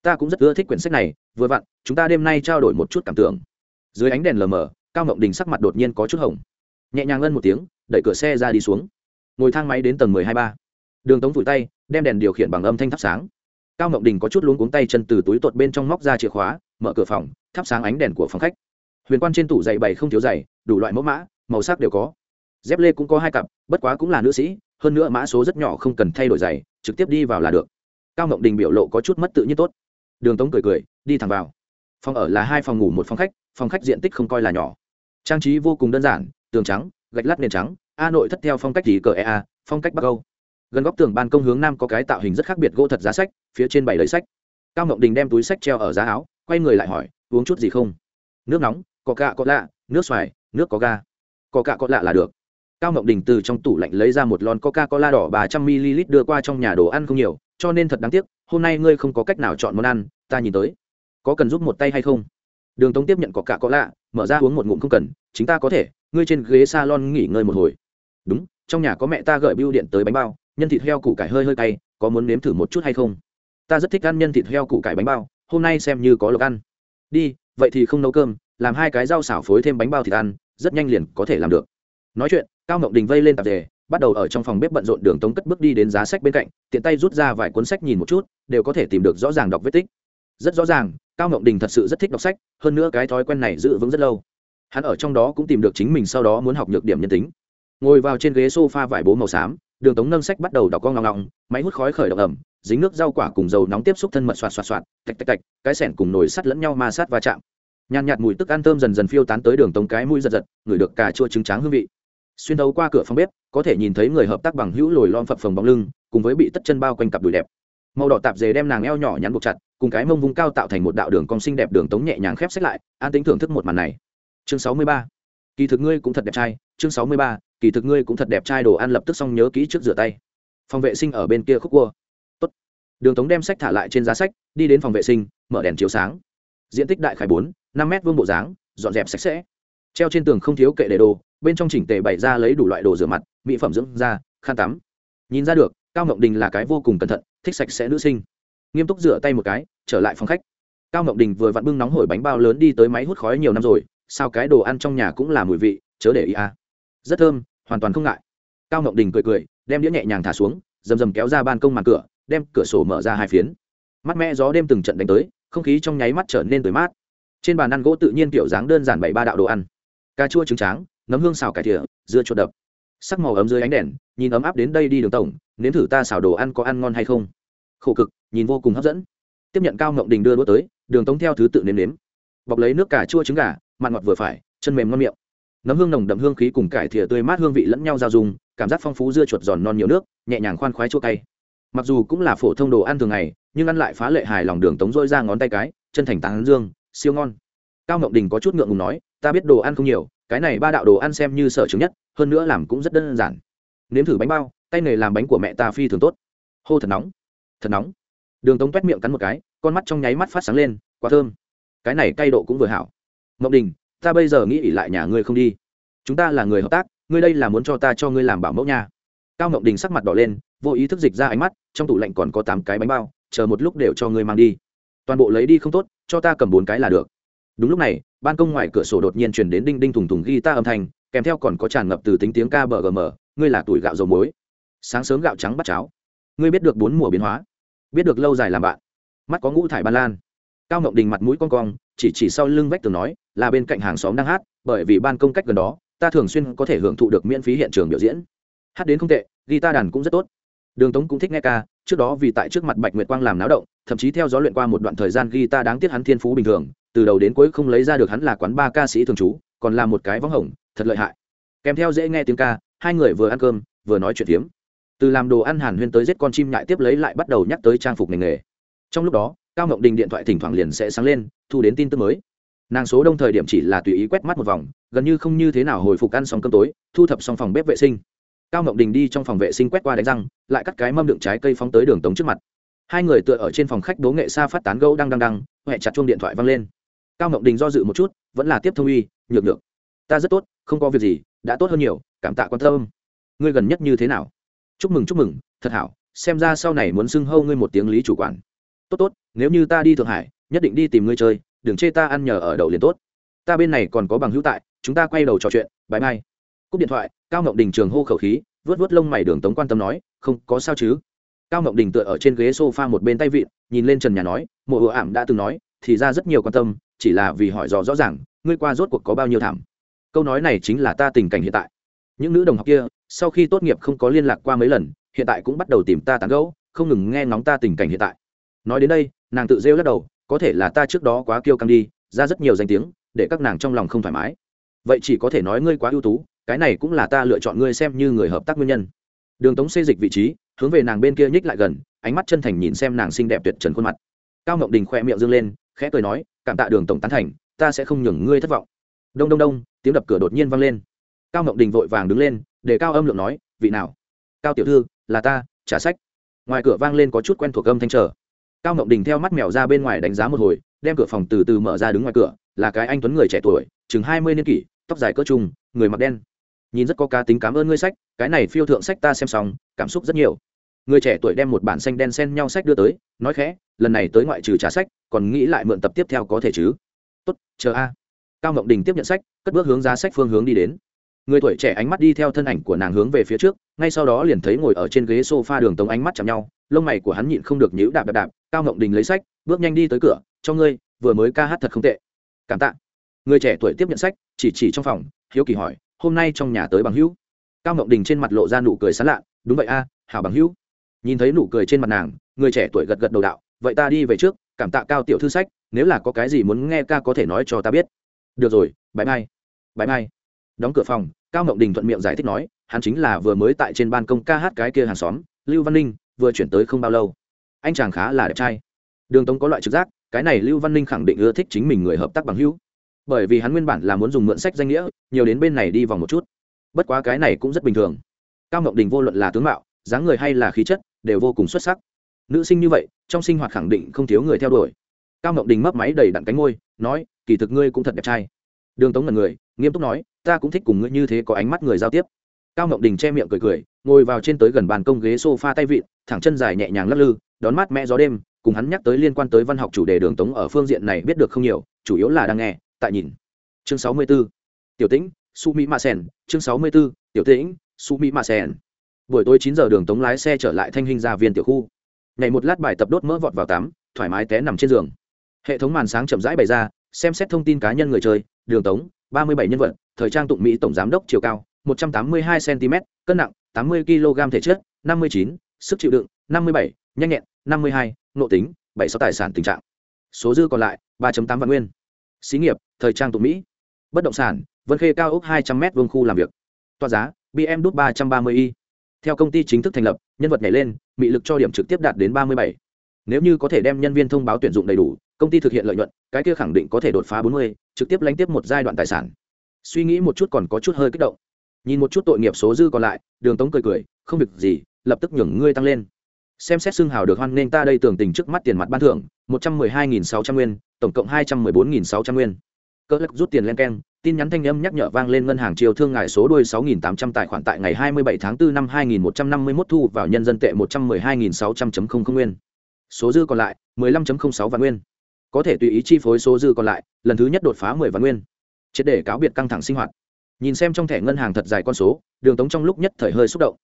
Ta cũng rất ưa thích quyển sách này, vừa vặn, chúng ta đêm nay trao đổi một chút cảm tưởng. Dưới ánh đèn lờ mờ, cao ngọc đình sắc mặt đột nhiên có chút hồng. Nhẹ nhàng ngân một tiếng, đẩy cửa xe ra đi xuống. Ngồi thang máy đến tầng mười hai ba. Đường tống vùi tay, đem đèn điều khiển bằng âm thanh thắp sáng. Cao ngọc đình có chút luống cuống tay chân từ túi tột bên trong móc ra chìa khóa, mở cửa phòng, thắp sáng ánh đèn của phòng khách. Huyền quan trên tủ giày bày không thiếu giày đủ loại mẫu mã, màu sắc đều có dép lê cũng có hai cặp, bất quá cũng là nữ sĩ, hơn nữa mã số rất nhỏ không cần thay đổi giày, trực tiếp đi vào là được. Cao ngộng đình biểu lộ có chút mất tự nhiên tốt. Đường tống cười cười, đi thẳng vào. Phòng ở là hai phòng ngủ một phòng khách phòng khách diện tích không coi là nhỏ. Trang trí vô cùng đơn giản, tường trắng, gạch lát nền trắng, a nội thất theo phong cách gì cờ ea phong cách bắc âu. Gần góc tường ban công hướng nam có cái tạo hình rất khác biệt gỗ thật giá sách, phía trên bảy lấy sách. Cao ngộng đình đem túi sách treo ở giá áo, quay người lại hỏi, uống chút gì không? Nước nóng, có cạ có lạ, nước xoài, nước có ga. Có cạ có lạ là được cao ngọc đình từ trong tủ lạnh lấy ra một lon coca cola đỏ ba trăm ml đưa qua trong nhà đồ ăn không nhiều, cho nên thật đáng tiếc, hôm nay ngươi không có cách nào chọn món ăn, ta nhìn tới. Có cần giúp một tay hay không? Đường tống tiếp nhận có cả có lạ mở ra uống một ngụm không cần, chính ta có thể, ngươi trên ghế salon nghỉ ngơi một hồi. Đúng, trong nhà có mẹ ta gợi bưu điện tới bánh bao, nhân thịt heo củ cải hơi hơi cay, có muốn nếm thử một chút hay không? Ta rất thích ăn nhân thịt heo củ cải bánh bao, hôm nay xem như có lộc ăn. Đi, vậy thì không nấu cơm, làm hai cái rau xảo phối thêm bánh bao thịt ăn, rất nhanh liền có thể làm được. Nói chuyện cao ngọc đình vây lên tạp dề bắt đầu ở trong phòng bếp bận rộn đường tống cất bước đi đến giá sách bên cạnh, tiện tay rút ra vài cuốn sách nhìn một chút, đều có thể tìm được rõ ràng đọc vết tích. Rất rõ ràng, cao ngọc đình thật sự rất thích đọc sách, hơn nữa cái thói quen này giữ vững rất lâu. Hắn ở trong đó cũng tìm được chính mình sau đó muốn học nhược điểm nhân tính. Ngồi vào trên ghế s o f a vải bố màu xám, đường tống nâng sách bắt đầu đọc con ngọng ngọng, máy hút khói khởi động ẩm, dính nước rau quả cùng dầu nóng tiếp xúc thân mật xoạt xoạt xoạt, tạch tạch tạch, cái sẻn cùng nồi sắt lẫn nhau ma sát va chạm. Nhàn nhạt mùi tức ăn thơm dần dần phiêu tán tới đường tống cái mũi giật giật, ngửi được cà chua trứng tráng hương vị xuyên thấu qua cửa phòng bếp, có thể nhìn thấy người hợp tác bằng hữu lồi lom phập phồng bóng lưng, cùng với bị tất chân bao quanh cặp đùi đẹp. Màu đỏ tạp dề đem nàng eo nhỏ nhắn buộc chặt, cùng cái mông vung cao tạo thành một đạo đường cong xinh đẹp đường tống nhẹ nhàng khép sách lại, an tính thưởng thức một màn này. Chương sáu mươi ba. Kỳ thực ngươi cũng thật đẹp trai, chương sáu mươi ba, kỳ thực ngươi cũng thật đẹp trai, đồ ăn lập tức xong nhớ kỹ trước rửa tay. Phòng vệ sinh ở bên kia khúc cua. Tốt. đường tống đem sách thả lại trên giá sách, đi đến phòng vệ sinh, mở đèn chiếu sáng. Diện tích đại khải bốn, năm mét vuông bộ dáng, dọn dẹp sạch sẽ. Treo trên tường không thiếu kệ để đồ bên trong chỉnh tề bày ra lấy đủ loại đồ rửa mặt, mỹ phẩm dưỡng da, khăn tắm. Nhìn ra được, cao ngọc đình là cái vô cùng cẩn thận, thích sạch sẽ nữ sinh. Nghiêm túc rửa tay một cái, trở lại phòng khách. Cao ngọc đình vừa vặn bưng nóng hổi bánh bao lớn đi tới máy hút khói nhiều năm rồi, sao cái đồ ăn trong nhà cũng là mùi vị, chớ để ý à. rất thơm, hoàn toàn không ngại. Cao ngọc đình cười cười, đem đĩa nhẹ nhàng thả xuống, rầm rầm kéo ra ban công màn cửa, đem cửa sổ mở ra hai phiến. Mắt mẹ gió đêm từng trận đánh tới, không khí trong nháy mắt trở nên tới mát. Trên bàn ăn gỗ tự nhiên kiểu dáng đơn giản bảy ba đạo đồ ăn. Cà chua trứng tráng nấm hương xào cải thỉa dưa chuột đập. Sắc màu ấm dưới ánh đèn, nhìn ấm áp đến đây đi đường tổng, nếm thử ta xào đồ ăn có ăn ngon hay không. Khổ cực, nhìn vô cùng hấp dẫn. Tiếp nhận cao ngộng đình đưa đũa tới, đường tống theo thứ tự nếm nếm. Bọc lấy nước cà chua trứng gà, mặn ngọt vừa phải, chân mềm ngon miệng. Nấm hương nồng đậm hương khí cùng cải thìa tươi mát hương vị lẫn nhau giao dùng cảm giác phong phú dưa chuột giòn non nhiều nước, nhẹ nhàng khoan khoái chua cay. Mặc dù cũng là phổ thông đồ ăn thường ngày, nhưng ăn lại phá lệ hài lòng đường tống dôi ra ngón tay cái, chân thành tán dương, siêu ngon. Cao ngọc đình có chút ngượng ngùng nói, ta biết đồ ăn không nhiều cái này ba đạo đồ ăn xem như sở trường nhất, hơn nữa làm cũng rất đơn giản. Nếm thử bánh bao, tay nghề làm bánh của mẹ ta phi thường tốt. Hô thật nóng thật nóng. Đường tống t miệng cắn một cái, con mắt trong nháy mắt phát sáng lên quá thơm. Cái này cay độ cũng vừa hảo. Ngọc đình, ta bây giờ nghĩ ỉ lại nhà ngươi không đi. Chúng ta là người hợp tác, ngươi đây là muốn cho ta cho ngươi làm bảo mẫu nha. Cao ngọc đình sắc mặt đỏ lên, vô ý thức dịch ra ánh mắt, trong tủ lạnh còn có tám cái bánh bao, chờ một lúc đều cho ngươi mang đi. Toàn bộ lấy đi không tốt, cho ta cầm bốn cái là được. Đúng lúc này ban công ngoài cửa sổ đột nhiên chuyển đến đinh đinh thùng thùng ghi ta âm thanh, kèm theo còn có tràn ngập từ tính tiếng ca bờ gm ngươi là tuổi gạo dầu muối. Sáng sớm gạo trắng bắt cháo. Ngươi biết được bốn mùa biến hóa. Biết được lâu dài làm bạn. Mắt có ngũ thải ban lan. Cao ngọc đình mặt mũi con cong, chỉ chỉ sau lưng vách tường nói, là bên cạnh hàng xóm đang hát, bởi vì ban công cách gần đó, ta thường xuyên có thể hưởng thụ được miễn phí hiện trường biểu diễn. Hát đến không tệ, guitar đàn cũng rất tốt. Đường tống cũng thích nghe ca, trước đó vì tại trước mặt bạch nguyệt quang làm náo động thậm chí theo gió luyện qua một đoạn thời gian guitar đáng tiếc hắn thiên phú bình thường, từ đầu đến cuối không lấy ra được hắn là quán ba ca sĩ thường trú, còn là một cái võng hồng, thật lợi hại. Kèm theo dễ nghe tiếng ca, hai người vừa ăn cơm, vừa nói chuyện tiếm từ làm đồ ăn hàn huyên tới giết con chim nhại tiếp lấy lại bắt đầu nhắc tới trang phục ngành nghề. Trong lúc đó, cao ngọc đình điện thoại thỉnh thoảng liền sẽ sáng lên, thu đến tin tức mới. Nàng số đông thời điểm chỉ là tùy ý quét mắt một vòng, gần như không như thế nào hồi phục ăn xong cơm tối, thu thập xong phòng bếp vệ sinh. Cao ngọc đình đi trong phòng vệ sinh quét qua đánh răng, lại cắt cái mâm đựng trái cây phóng tới đường tống trước mặt hai người tựa ở trên phòng khách đố nghệ xa phát tán gấu đang đang đang huệ chặt chuông điện thoại văng lên. Cao ngọc đình do dự một chút, vẫn là tiếp thông uy, nhược được ta rất tốt, không có việc gì, đã tốt hơn nhiều, cảm tạ quan tâm. Ngươi gần nhất như thế nào? Chúc mừng chúc mừng, thật hảo, xem ra sau này muốn xưng hâu ngươi một tiếng lý chủ quản. Tốt tốt, nếu như ta đi thượng hải, nhất định đi tìm ngươi chơi, đừng chê ta ăn nhờ ở đậu liền tốt. Ta bên này còn có bằng hữu tại, chúng ta quay đầu trò chuyện bãi mai cúp điện thoại, cao ngọc đình trường hô khẩu khí vớt vớt lông mày đường tống quan tâm nói, không, có sao chứ? Cao ngọc đình tựa ở trên ghế s o f a một bên tay vịn, nhìn lên trần nhà nói, mộ ựa ảm đã từng nói, thì ra rất nhiều quan tâm, chỉ là vì hỏi dò rõ ràng, ngươi qua rốt cuộc có bao nhiêu thảm? Câu nói này chính là ta tình cảnh hiện tại. Những nữ đồng học kia, sau khi tốt nghiệp không có liên lạc qua mấy lần, hiện tại cũng bắt đầu tìm ta tán gẫu, không ngừng nghe ngóng ta tình cảnh hiện tại. Nói đến đây, nàng tự rêu lắc đầu, có thể là ta trước đó quá kiêu căng đi, ra rất nhiều danh tiếng, để các nàng trong lòng không thoải mái. Vậy chỉ có thể nói ngươi quá ưu tú, cái này cũng là ta lựa chọn ngươi xem như người hợp tác nguyên nhân. Đường tống xê dịch vị trí hướng về nàng bên kia nhích lại gần, ánh mắt chân thành nhìn xem nàng xinh đẹp tuyệt trần khuôn mặt. Cao ngọc đình khoe miệng dương lên, khẽ cười nói, cảm tạ đường tổng tán thành, ta sẽ không nhường ngươi thất vọng. Đông đông đông, tiếng đập cửa đột nhiên vang lên. Cao ngọc đình vội vàng đứng lên, để cao âm lượng nói, vị nào? Cao tiểu thư, là ta, trả sách. Ngoài cửa vang lên có chút quen thuộc âm thanh trở cao ngọc đình theo mắt mèo ra bên ngoài đánh giá một hồi, đem cửa phòng từ từ mở ra đứng ngoài cửa, là cái anh tuấn người trẻ tuổi, chừng hai mươi niên kỷ, tóc dài cỡ trung, người mặc đen nhìn rất có cá tính cảm ơn ngươi sách, cái này phiêu thượng sách ta xem xong, cảm xúc rất nhiều. Người trẻ tuổi đem một bản xanh đen xen nhau sách đưa tới, nói khẽ, lần này tới ngoại trừ trả sách, còn nghĩ lại mượn tập tiếp theo có thể chứ? Tốt, chờ a. Cao ngọc đình tiếp nhận sách, cất bước hướng ra sách phương hướng đi đến. Người tuổi trẻ ánh mắt đi theo thân ảnh của nàng hướng về phía trước, ngay sau đó liền thấy ngồi ở trên ghế s o f a đường tống ánh mắt chạm nhau, lông mày của hắn nhịn không được nhíu đạp đạp đạp, cao ngọc đình lấy sách, bước nhanh đi tới cửa, cho ngươi, vừa mới ca hát thật không tệ. Cảm tạ. Người trẻ tuổi tiếp nhận sách, chỉ chỉ trong phòng, hiếu kỳ hỏi hôm nay trong nhà tới bằng hữu. Cao ngọc đình trên mặt lộ ra nụ cười sán lạ, đúng vậy a, hảo bằng hữu. Nhìn thấy nụ cười trên mặt nàng, người trẻ tuổi gật gật đầu đạo, vậy ta đi về trước, cảm tạ cao tiểu thư sách, nếu là có cái gì muốn nghe ca có thể nói cho ta biết. Được rồi bãi mai bãi mai đóng cửa phòng, cao ngọc đình thuận miệng giải thích nói, hắn chính là vừa mới tại trên ban công ca hát cái kia hàng xóm, lưu văn ninh, vừa chuyển tới không bao lâu. Anh chàng khá là đẹp trai. Đường tống có loại trực giác, cái này lưu văn ninh khẳng định ưa thích chính mình người hợp tác bằng hữu bởi vì hắn nguyên bản là muốn dùng mượn sách danh nghĩa, nhiều đến bên này đi vòng một chút. Bất quá cái này cũng rất bình thường. Cao ngọc đình vô luận là tướng mạo, dáng người hay là khí chất, đều vô cùng xuất sắc. Nữ sinh như vậy, trong sinh hoạt khẳng định không thiếu người theo đuổi. Cao ngọc đình mấp máy đầy đặn cánh ngôi nói, kỳ thực ngươi cũng thật đẹp trai. Đường tống là người, nghiêm túc nói, ta cũng thích cùng ngươi như thế có ánh mắt người giao tiếp. Cao ngọc đình che miệng cười cười, ngồi vào trên tới gần bàn công ghế s o f a tay vịn, thẳng chân dài nhẹ nhàng lắc lư, đón mát mẹ gió đêm, cùng hắn nhắc tới liên quan tới văn học chủ đề đường tống ở phương diện này biết được không nhiều, chủ yếu là đang nghe tại nhìn. Chương sáu mươi 64. tiểu tĩnh, su mỹ ma sen. Chương sáu mươi 64. tiểu tĩnh, su mỹ ma sen. Buổi tối chín giờ đường tống lái xe trở lại thanh hình gia viên tiểu khu. Ngày một lát bài tập đốt mỡ vọt vào tắm, thoải mái té nằm trên giường. Hệ thống màn sáng chậm rãi bày ra, xem xét thông tin cá nhân người chơi, đường tống, ba mươi bảy nhân vật, thời trang tụng mỹ tổng giám đốc chiều cao, một trăm tám mươi hai cm cân nặng, tám mươi kg thể chất, năm mươi chín, sức chịu đựng, năm mươi bảy, nhanh nhẹn, năm mươi hai nộ tính, bảy sáu tài sản tình trạng. Số dư còn lại, ba tám vạn nguyên xí nghiệp, thời trang tụ mỹ. Bất động sản, vân khê cao ốc hai trăm m vương khu làm việc. Toa giá bm đút ba trăm ba mươi y theo công ty chính thức thành lập, nhân vật nhảy lên bị lực cho điểm trực tiếp đạt đến ba mươi bảy. Nếu như có thể đem nhân viên thông báo tuyển dụng đầy đủ, công ty thực hiện lợi nhuận, cái kia khẳng định có thể đột phá bốn mươi, trực tiếp lánh tiếp một giai đoạn tài sản. Suy nghĩ một chút còn có chút hơi kích động. Nhìn một chút tội nghiệp số dư còn lại, đường tống cười cười, không việc gì, lập tức nhường ngươi tăng lên xem xét xương hào được hoan nên ta đây tưởng tình trước mắt tiền mặt ban thưởng, một trăm mười hai nghìn sáu trăm nguyên, tổng cộng hai trăm mười bốn nghìn sáu trăm nguyên. Cỡ lắc rút tiền len keng, tin nhắn thanh âm nhắc nhở vang lên ngân hàng chiều thương ngài số đuôi sáu nghìn tám trăm tài khoản tại ngày hai mươi bảy tháng 4 năm hai nghìn một trăm năm mươi 2151 thu vào nhân dân tệ một trăm mười hai nghìn sáu trăm không nguyên. Số dư còn lại, mười lăm sáu vạn nguyên. Có thể tùy ý chi phối số dư còn lại, lần thứ nhất đột phá mười vạn nguyên. Triệt để cáo biệt căng thẳng sinh hoạt. Nhìn xem trong thẻ ngân hàng thật dài con số, đường tống trong lúc nhất thời hơi xúc động.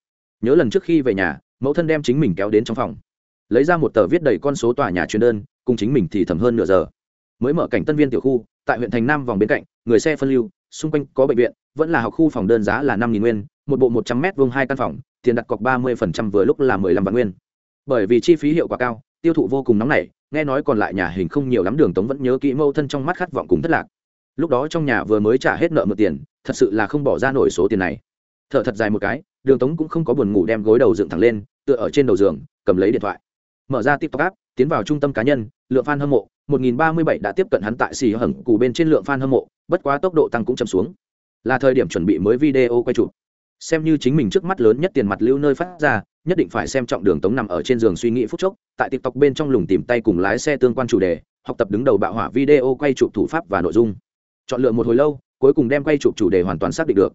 Nhớ lần trước khi về nhà mẫu thân đem chính mình kéo đến trong phòng. Lấy ra một tờ viết đầy con số tòa nhà chuyên đơn, cùng chính mình thì thầm hơn nửa giờ. Mới mở cảnh tân viên tiểu khu, tại huyện thành nam vòng bên cạnh, người xe phân lưu, xung quanh có bệnh viện, vẫn là học khu phòng đơn giá là năm nghìn nguyên, một bộ một trăm m vông hai căn phòng, tiền đặt cọc ba mươi phần trăm vừa lúc là mười lăm vạn nguyên. Bởi vì chi phí hiệu quả cao, tiêu thụ vô cùng nóng nảy, nghe nói còn lại nhà hình không nhiều lắm đường tống vẫn nhớ kỹ mâu thân trong mắt khát vọng cùng thất lạc. Lúc đó trong nhà vừa mới trả hết nợ mượn tiền, thật sự là không bỏ ra nổi số tiền này. Thở thật dài một cái đường tống cũng không có buồn ngủ đem gối đầu dựng thẳng lên, tựa ở trên đầu giường, cầm lấy điện thoại. Mở ra tiktok app, tiến vào trung tâm cá nhân, lượng fan hâm mộ 1037 đã tiếp cận hắn tại xì hầm cụ bên trên lượng fan hâm mộ, bất quá tốc độ tăng cũng chậm xuống. Là thời điểm chuẩn bị mới video quay chụp. Xem như chính mình trước mắt lớn nhất tiền mặt lưu nơi phát ra, nhất định phải xem trọng đường tống nằm ở trên giường suy nghĩ phút chốc, tại tiktok bên trong lùng tìm tay cùng lái xe tương quan chủ đề, học tập đứng đầu bạo hỏa video quay chụp thủ pháp và nội dung. Chọn lựa một hồi lâu, cuối cùng đem quay chụp chủ đề hoàn toàn xác định được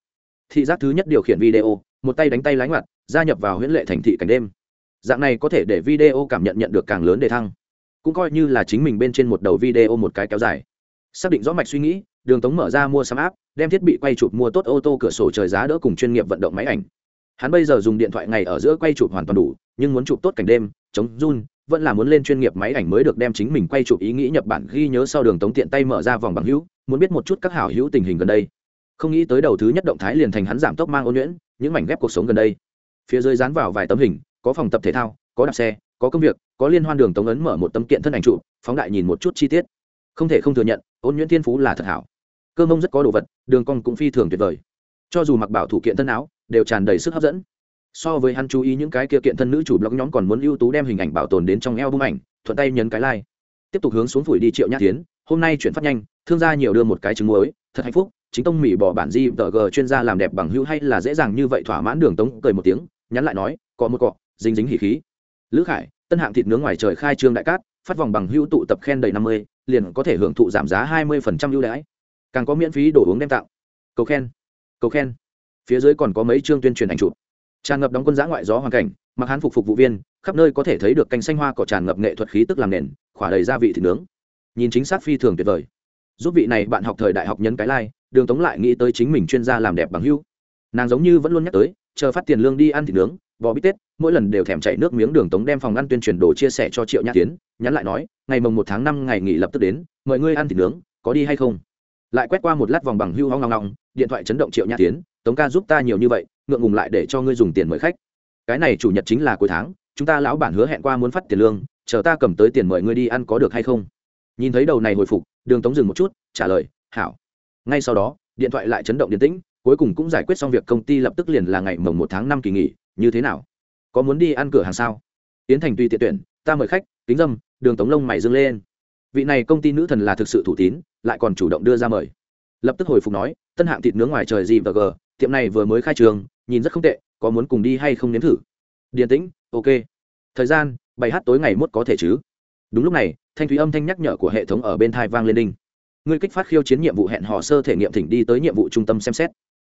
thị giác thứ nhất điều khiển video, một tay đánh tay lái ngoặt, gia nhập vào huyễn lệ thành thị cảnh đêm. Dạng này có thể để video cảm nhận nhận được càng lớn để thăng. Cũng coi như là chính mình bên trên một đầu video một cái kéo dài. Xác định rõ mạch suy nghĩ, đường tống mở ra mua sắm áp đem thiết bị quay chụp mua tốt ô tô cửa sổ trời giá đỡ cùng chuyên nghiệp vận động máy ảnh. Hắn bây giờ dùng điện thoại ngày ở giữa quay chụp hoàn toàn đủ, nhưng muốn chụp tốt cảnh đêm, chống run, vẫn là muốn lên chuyên nghiệp máy ảnh mới được đem chính mình quay chụp ý nghĩ nhập bản ghi nhớ sau đường tống tiện tay mở ra vòng bằng hữu, muốn biết một chút các hảo hữu tình hình gần đây không nghĩ tới đầu thứ nhất động thái liền thành hắn giảm tốc mang ôn nhuyễn, những mảnh ghép cuộc sống gần đây. Phía dưới dán vào vài tấm hình, có phòng tập thể thao, có đạp xe, có công việc, có liên hoan đường tống ấn mở một tấm kiện thân ảnh trụ, phóng đại nhìn một chút chi tiết. Không thể không thừa nhận, ôn nhuyễn thiên phú là thật hảo. Cơ mông rất có đồ vật, đường cong cũng phi thường tuyệt vời. Cho dù mặc bảo thủ kiện thân áo, đều tràn đầy sức hấp dẫn. So với hắn chú ý những cái kia kiện thân nữ chủ blog nhóm còn muốn ưu tú đem hình ảnh bảo tồn đến trong eo bung ảnh, thuận tay nhấn cái like. Tiếp tục hướng xuống phủi đi triệu nhã tiến, hôm nay chuyển phát nhanh, thương gia nhiều đưa một cái trứng muối, thật hạnh phúc chính tông mỹ bỏ bản di tờ g chuyên gia làm đẹp bằng hữu hay là dễ dàng như vậy thỏa mãn đường tống cười một tiếng nhắn lại nói có một cọ dính dính hỉ khí. Lữ khải tân hạng thịt nướng ngoài trời khai trương đại cát phát vòng bằng hữu tụ tập khen đầy năm mươi liền có thể hưởng thụ giảm giá hai mươi phần trăm ưu đãi. Càng có miễn phí đồ uống đem tặng. Cầu khen cầu khen. Phía dưới còn có mấy chương tuyên truyền ảnh chụp. Tràn ngập đóng quân giã ngoại gió hoàn cảnh mặc hán phục phục vụ viên khắp nơi có thể thấy được canh xanh hoa cỏ tràn ngập nghệ thuật khí tức làm nền khỏa đầy gia vị thịt nướng. Nhìn chính xác phi thường tuyệt vời. Giúp vị này bạn học thời đại học nhấn cái lai、like, đường tống lại nghĩ tới chính mình chuyên gia làm đẹp bằng hưu. Nàng giống như vẫn luôn nhắc tới, chờ phát tiền lương đi ăn thịt nướng, bò bít tết, mỗi lần đều thèm chảy nước miếng đường tống đem phòng ăn tuyên truyền đồ chia sẻ cho triệu nhã tiến, nhắn lại nói, ngày mồng một tháng năm ngày nghỉ lập tức đến, mời ngươi ăn thịt nướng, có đi hay không? Lại quét qua một lát vòng bằng hưu hoang ngong ngong điện thoại chấn động triệu nhã tiến, tống ca giúp ta nhiều như vậy, ngượng ngùng lại để cho ngươi dùng tiền mời khách. Cái này chủ nhật chính là cuối tháng, chúng ta lão bản hứa hẹn qua muốn phát tiền lương, chờ ta cầm tới tiền mời ngươi đi ăn có được hay không? Nhìn thấy đầu này hồi phục, đường tống dừng một chút, trả lời, hảo ngay sau đó, điện thoại lại chấn động điện tĩnh, cuối cùng cũng giải quyết xong việc công ty lập tức liền là ngày mồng một tháng năm kỳ nghỉ, như thế nào? Có muốn đi ăn cửa hàng sao? Tiến thành tùy tiện tuyển, ta mời khách, kính dâm, đường tống lông mày dâng lên. Vị này công ty nữ thần là thực sự thủ tín, lại còn chủ động đưa ra mời. Lập tức hồi phục nói, tân hạng thịt nướng ngoài trời gì và g tiệm này vừa mới khai trường, nhìn rất không tệ, có muốn cùng đi hay không nếm thử? Điền tĩnh, ok. Thời gian, bảy h tối ngày mốt có thể chứ? Đúng lúc này, thanh thúy âm thanh nhắc nhở của hệ thống ở bên thai vang lên đinh ngươi kích phát khiêu chiến nhiệm vụ hẹn hò sơ thể nghiệm thỉnh đi tới nhiệm vụ trung tâm xem xét.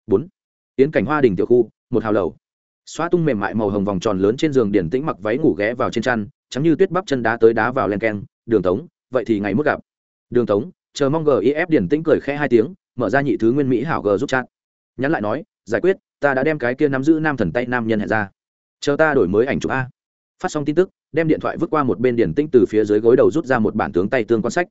Bốn, tiến cảnh hoa đình tiểu khu, một hào lầu. Xóa tung mềm mại màu hồng vòng tròn lớn trên giường điển tĩnh mặc váy ngủ ghé vào trên chăn chắm như tuyết bắp chân đá tới đá vào len keng, đường tống, vậy thì ngày mất gặp. Đường tống, chờ mong gif điển tĩnh cười khẽ hai tiếng, mở ra nhị thứ nguyên mỹ hảo g giúp chat. Nhắn lại nói, giải quyết, ta đã đem cái kia nắm giữ nam thần tay nam nhân hẹn ra. Chờ ta đổi mới ảnh chụp a. Phát xong tin tức, đem điện thoại vứt qua một bên điển tĩnh từ phía dưới gối đầu rút ra một bản tướng tay tương quan sách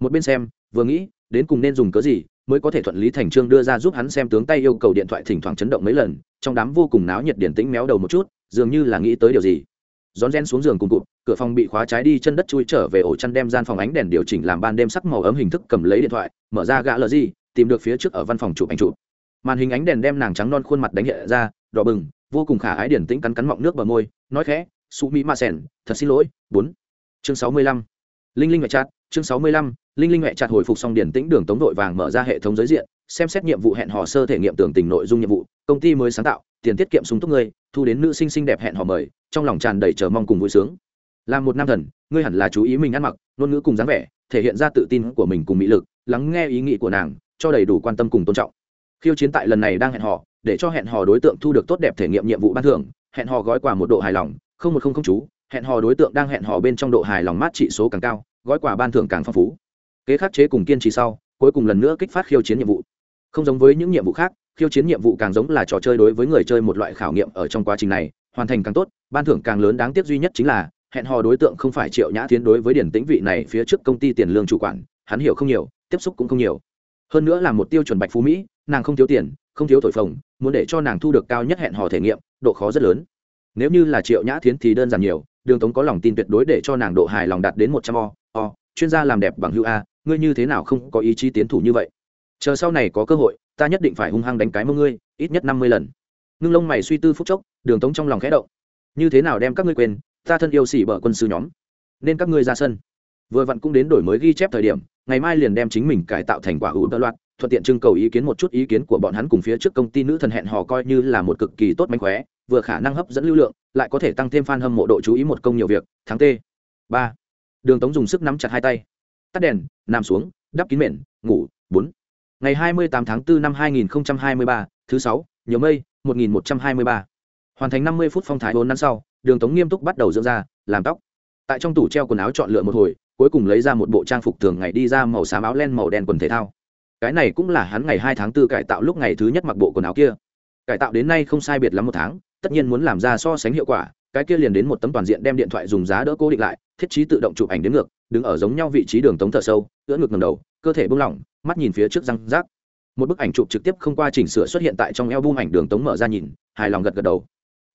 một bên xem, vừa nghĩ, đến cùng nên dùng cớ gì mới có thể thuận lý thành trương đưa ra giúp hắn xem tướng tay yêu cầu điện thoại thỉnh thoảng chấn động mấy lần, trong đám vô cùng náo nhiệt điển tĩnh méo đầu một chút, dường như là nghĩ tới điều gì. Rón rén xuống giường cùng cụt, cửa phòng bị khóa trái đi chân đất chui trở về ổ chăn đem gian phòng ánh đèn điều chỉnh làm ban đêm sắc màu ấm hình thức cầm lấy điện thoại, mở ra gã lờ gì, tìm được phía trước ở văn phòng chụp ảnh chụp. Màn hình ánh đèn đem nàng trắng non khuôn mặt đánh hiện ra, đỏ bừng, vô cùng khả ái điển tĩnh cắn cắn mọng nước bờ môi, nói khẽ, su mỹ ma sen, thật xin lỗi, bốn. Chương sáu mươi lăm linh linh ngoại chặt chương sáu mươi lăm, linh linh ngoại chặt hồi phục xong điển tĩnh đường tống đội vàng mở ra hệ thống giới diện, xem xét nhiệm vụ hẹn hò sơ thể nghiệm tưởng tình nội dung nhiệm vụ, công ty mới sáng tạo, tiền tiết kiệm sung túc ngươi thu đến nữ sinh xinh đẹp hẹn hò mời, trong lòng tràn đầy chờ mong cùng vui sướng. Làm một nam thần, ngươi hẳn là chú ý mình ăn mặc, ngôn ngữ cùng dáng vẻ, thể hiện ra tự tin của mình cùng mỹ lực, lắng nghe ý nghĩ của nàng, cho đầy đủ quan tâm cùng tôn trọng. Khiêu chiến tại lần này đang hẹn hò, để cho hẹn hò đối tượng thu được tốt đẹp thể nghiệm nhiệm vụ ban thưởng, hẹn hò gói quà một độ hài lòng, không một không không chú hẹn hò đối tượng đang hẹn hò bên trong độ hài lòng mát trị số càng cao, gói quà ban thưởng càng phong phú. Kế khắc chế cùng kiên trì sau, cuối cùng lần nữa kích phát khiêu chiến nhiệm vụ. Không giống với những nhiệm vụ khác, khiêu chiến nhiệm vụ càng giống là trò chơi đối với người chơi một loại khảo nghiệm ở trong quá trình này, hoàn thành càng tốt, ban thưởng càng lớn đáng tiếc duy nhất chính là, hẹn hò đối tượng không phải triệu nhã tiến đối với điển tĩnh vị này phía trước công ty tiền lương chủ quản, hắn hiểu không nhiều, tiếp xúc cũng không nhiều. Hơn nữa là một tiêu chuẩn bạch phú mỹ, nàng không thiếu tiền, không thiếu thổi phồng, muốn để cho nàng thu được cao nhất hẹn hò thể nghiệm, độ khó rất lớn. Nếu như là triệu nhã thiến thì đơn giản nhiều đường tống có lòng tin tuyệt đối để cho nàng độ hài lòng đạt đến một trăm o o, chuyên gia làm đẹp bằng hữu a, ngươi như thế nào không có ý chí tiến thủ như vậy? Chờ sau này có cơ hội, ta nhất định phải hung hăng đánh cái mông ngươi, ít nhất năm mươi lần. Ngưng lông mày suy tư phúc chốc, đường tống trong lòng khẽ động. Như thế nào đem các ngươi quên, ta thân yêu xỉ bở quân sư nhóm, nên các ngươi ra sân. Vừa vặn cũng đến đổi mới ghi chép thời điểm, ngày mai liền đem chính mình cải tạo thành quả hữu tơ loạt thuận tiện trưng cầu ý kiến một chút ý kiến của bọn hắn cùng phía trước công ty nữ thần hẹn hò coi như là một cực kỳ tốt mánh khóe, vừa khả năng hấp dẫn lưu lượng lại có thể tăng thêm fan hâm mộ độ chú ý một công nhiều việc tháng t. Ba. Đường tống dùng sức nắm chặt hai tay. Tắt đèn, nằm xuống, đắp kín mền, ngủ, bốn. Ngày hai mươi tám tháng 4 năm hai nghìn hai mươi ba, thứ sáu, nhiều mây, một nghìn một trăm hai mươi ba. Hoàn thành năm mươi phút phong thái bốn năm sau, đường tống nghiêm túc bắt đầu dưỡng da, làm tóc. Tại trong tủ treo quần áo chọn lựa một hồi, cuối cùng lấy ra một bộ trang phục thường ngày đi ra màu xám áo len màu đen quần thể thao. Cái này cũng là hắn ngày hai tháng tư cải tạo lúc ngày thứ nhất mặc bộ quần áo kia. Cải tạo đến nay không sai biệt lắm một tháng tất nhiên muốn làm ra so sánh hiệu quả, cái kia liền đến một tấm toàn diện đem điện thoại dùng giá đỡ cố định lại, thiết trí tự động chụp ảnh đến ngược, đứng ở giống nhau vị trí đường tống thở sâu, ưỡn ngực ngầm đầu, cơ thể buông lỏng, mắt nhìn phía trước răng rác. Một bức ảnh chụp trực tiếp không qua chỉnh sửa xuất hiện tại trong eo bung ảnh đường tống mở ra nhìn, hài lòng gật gật đầu.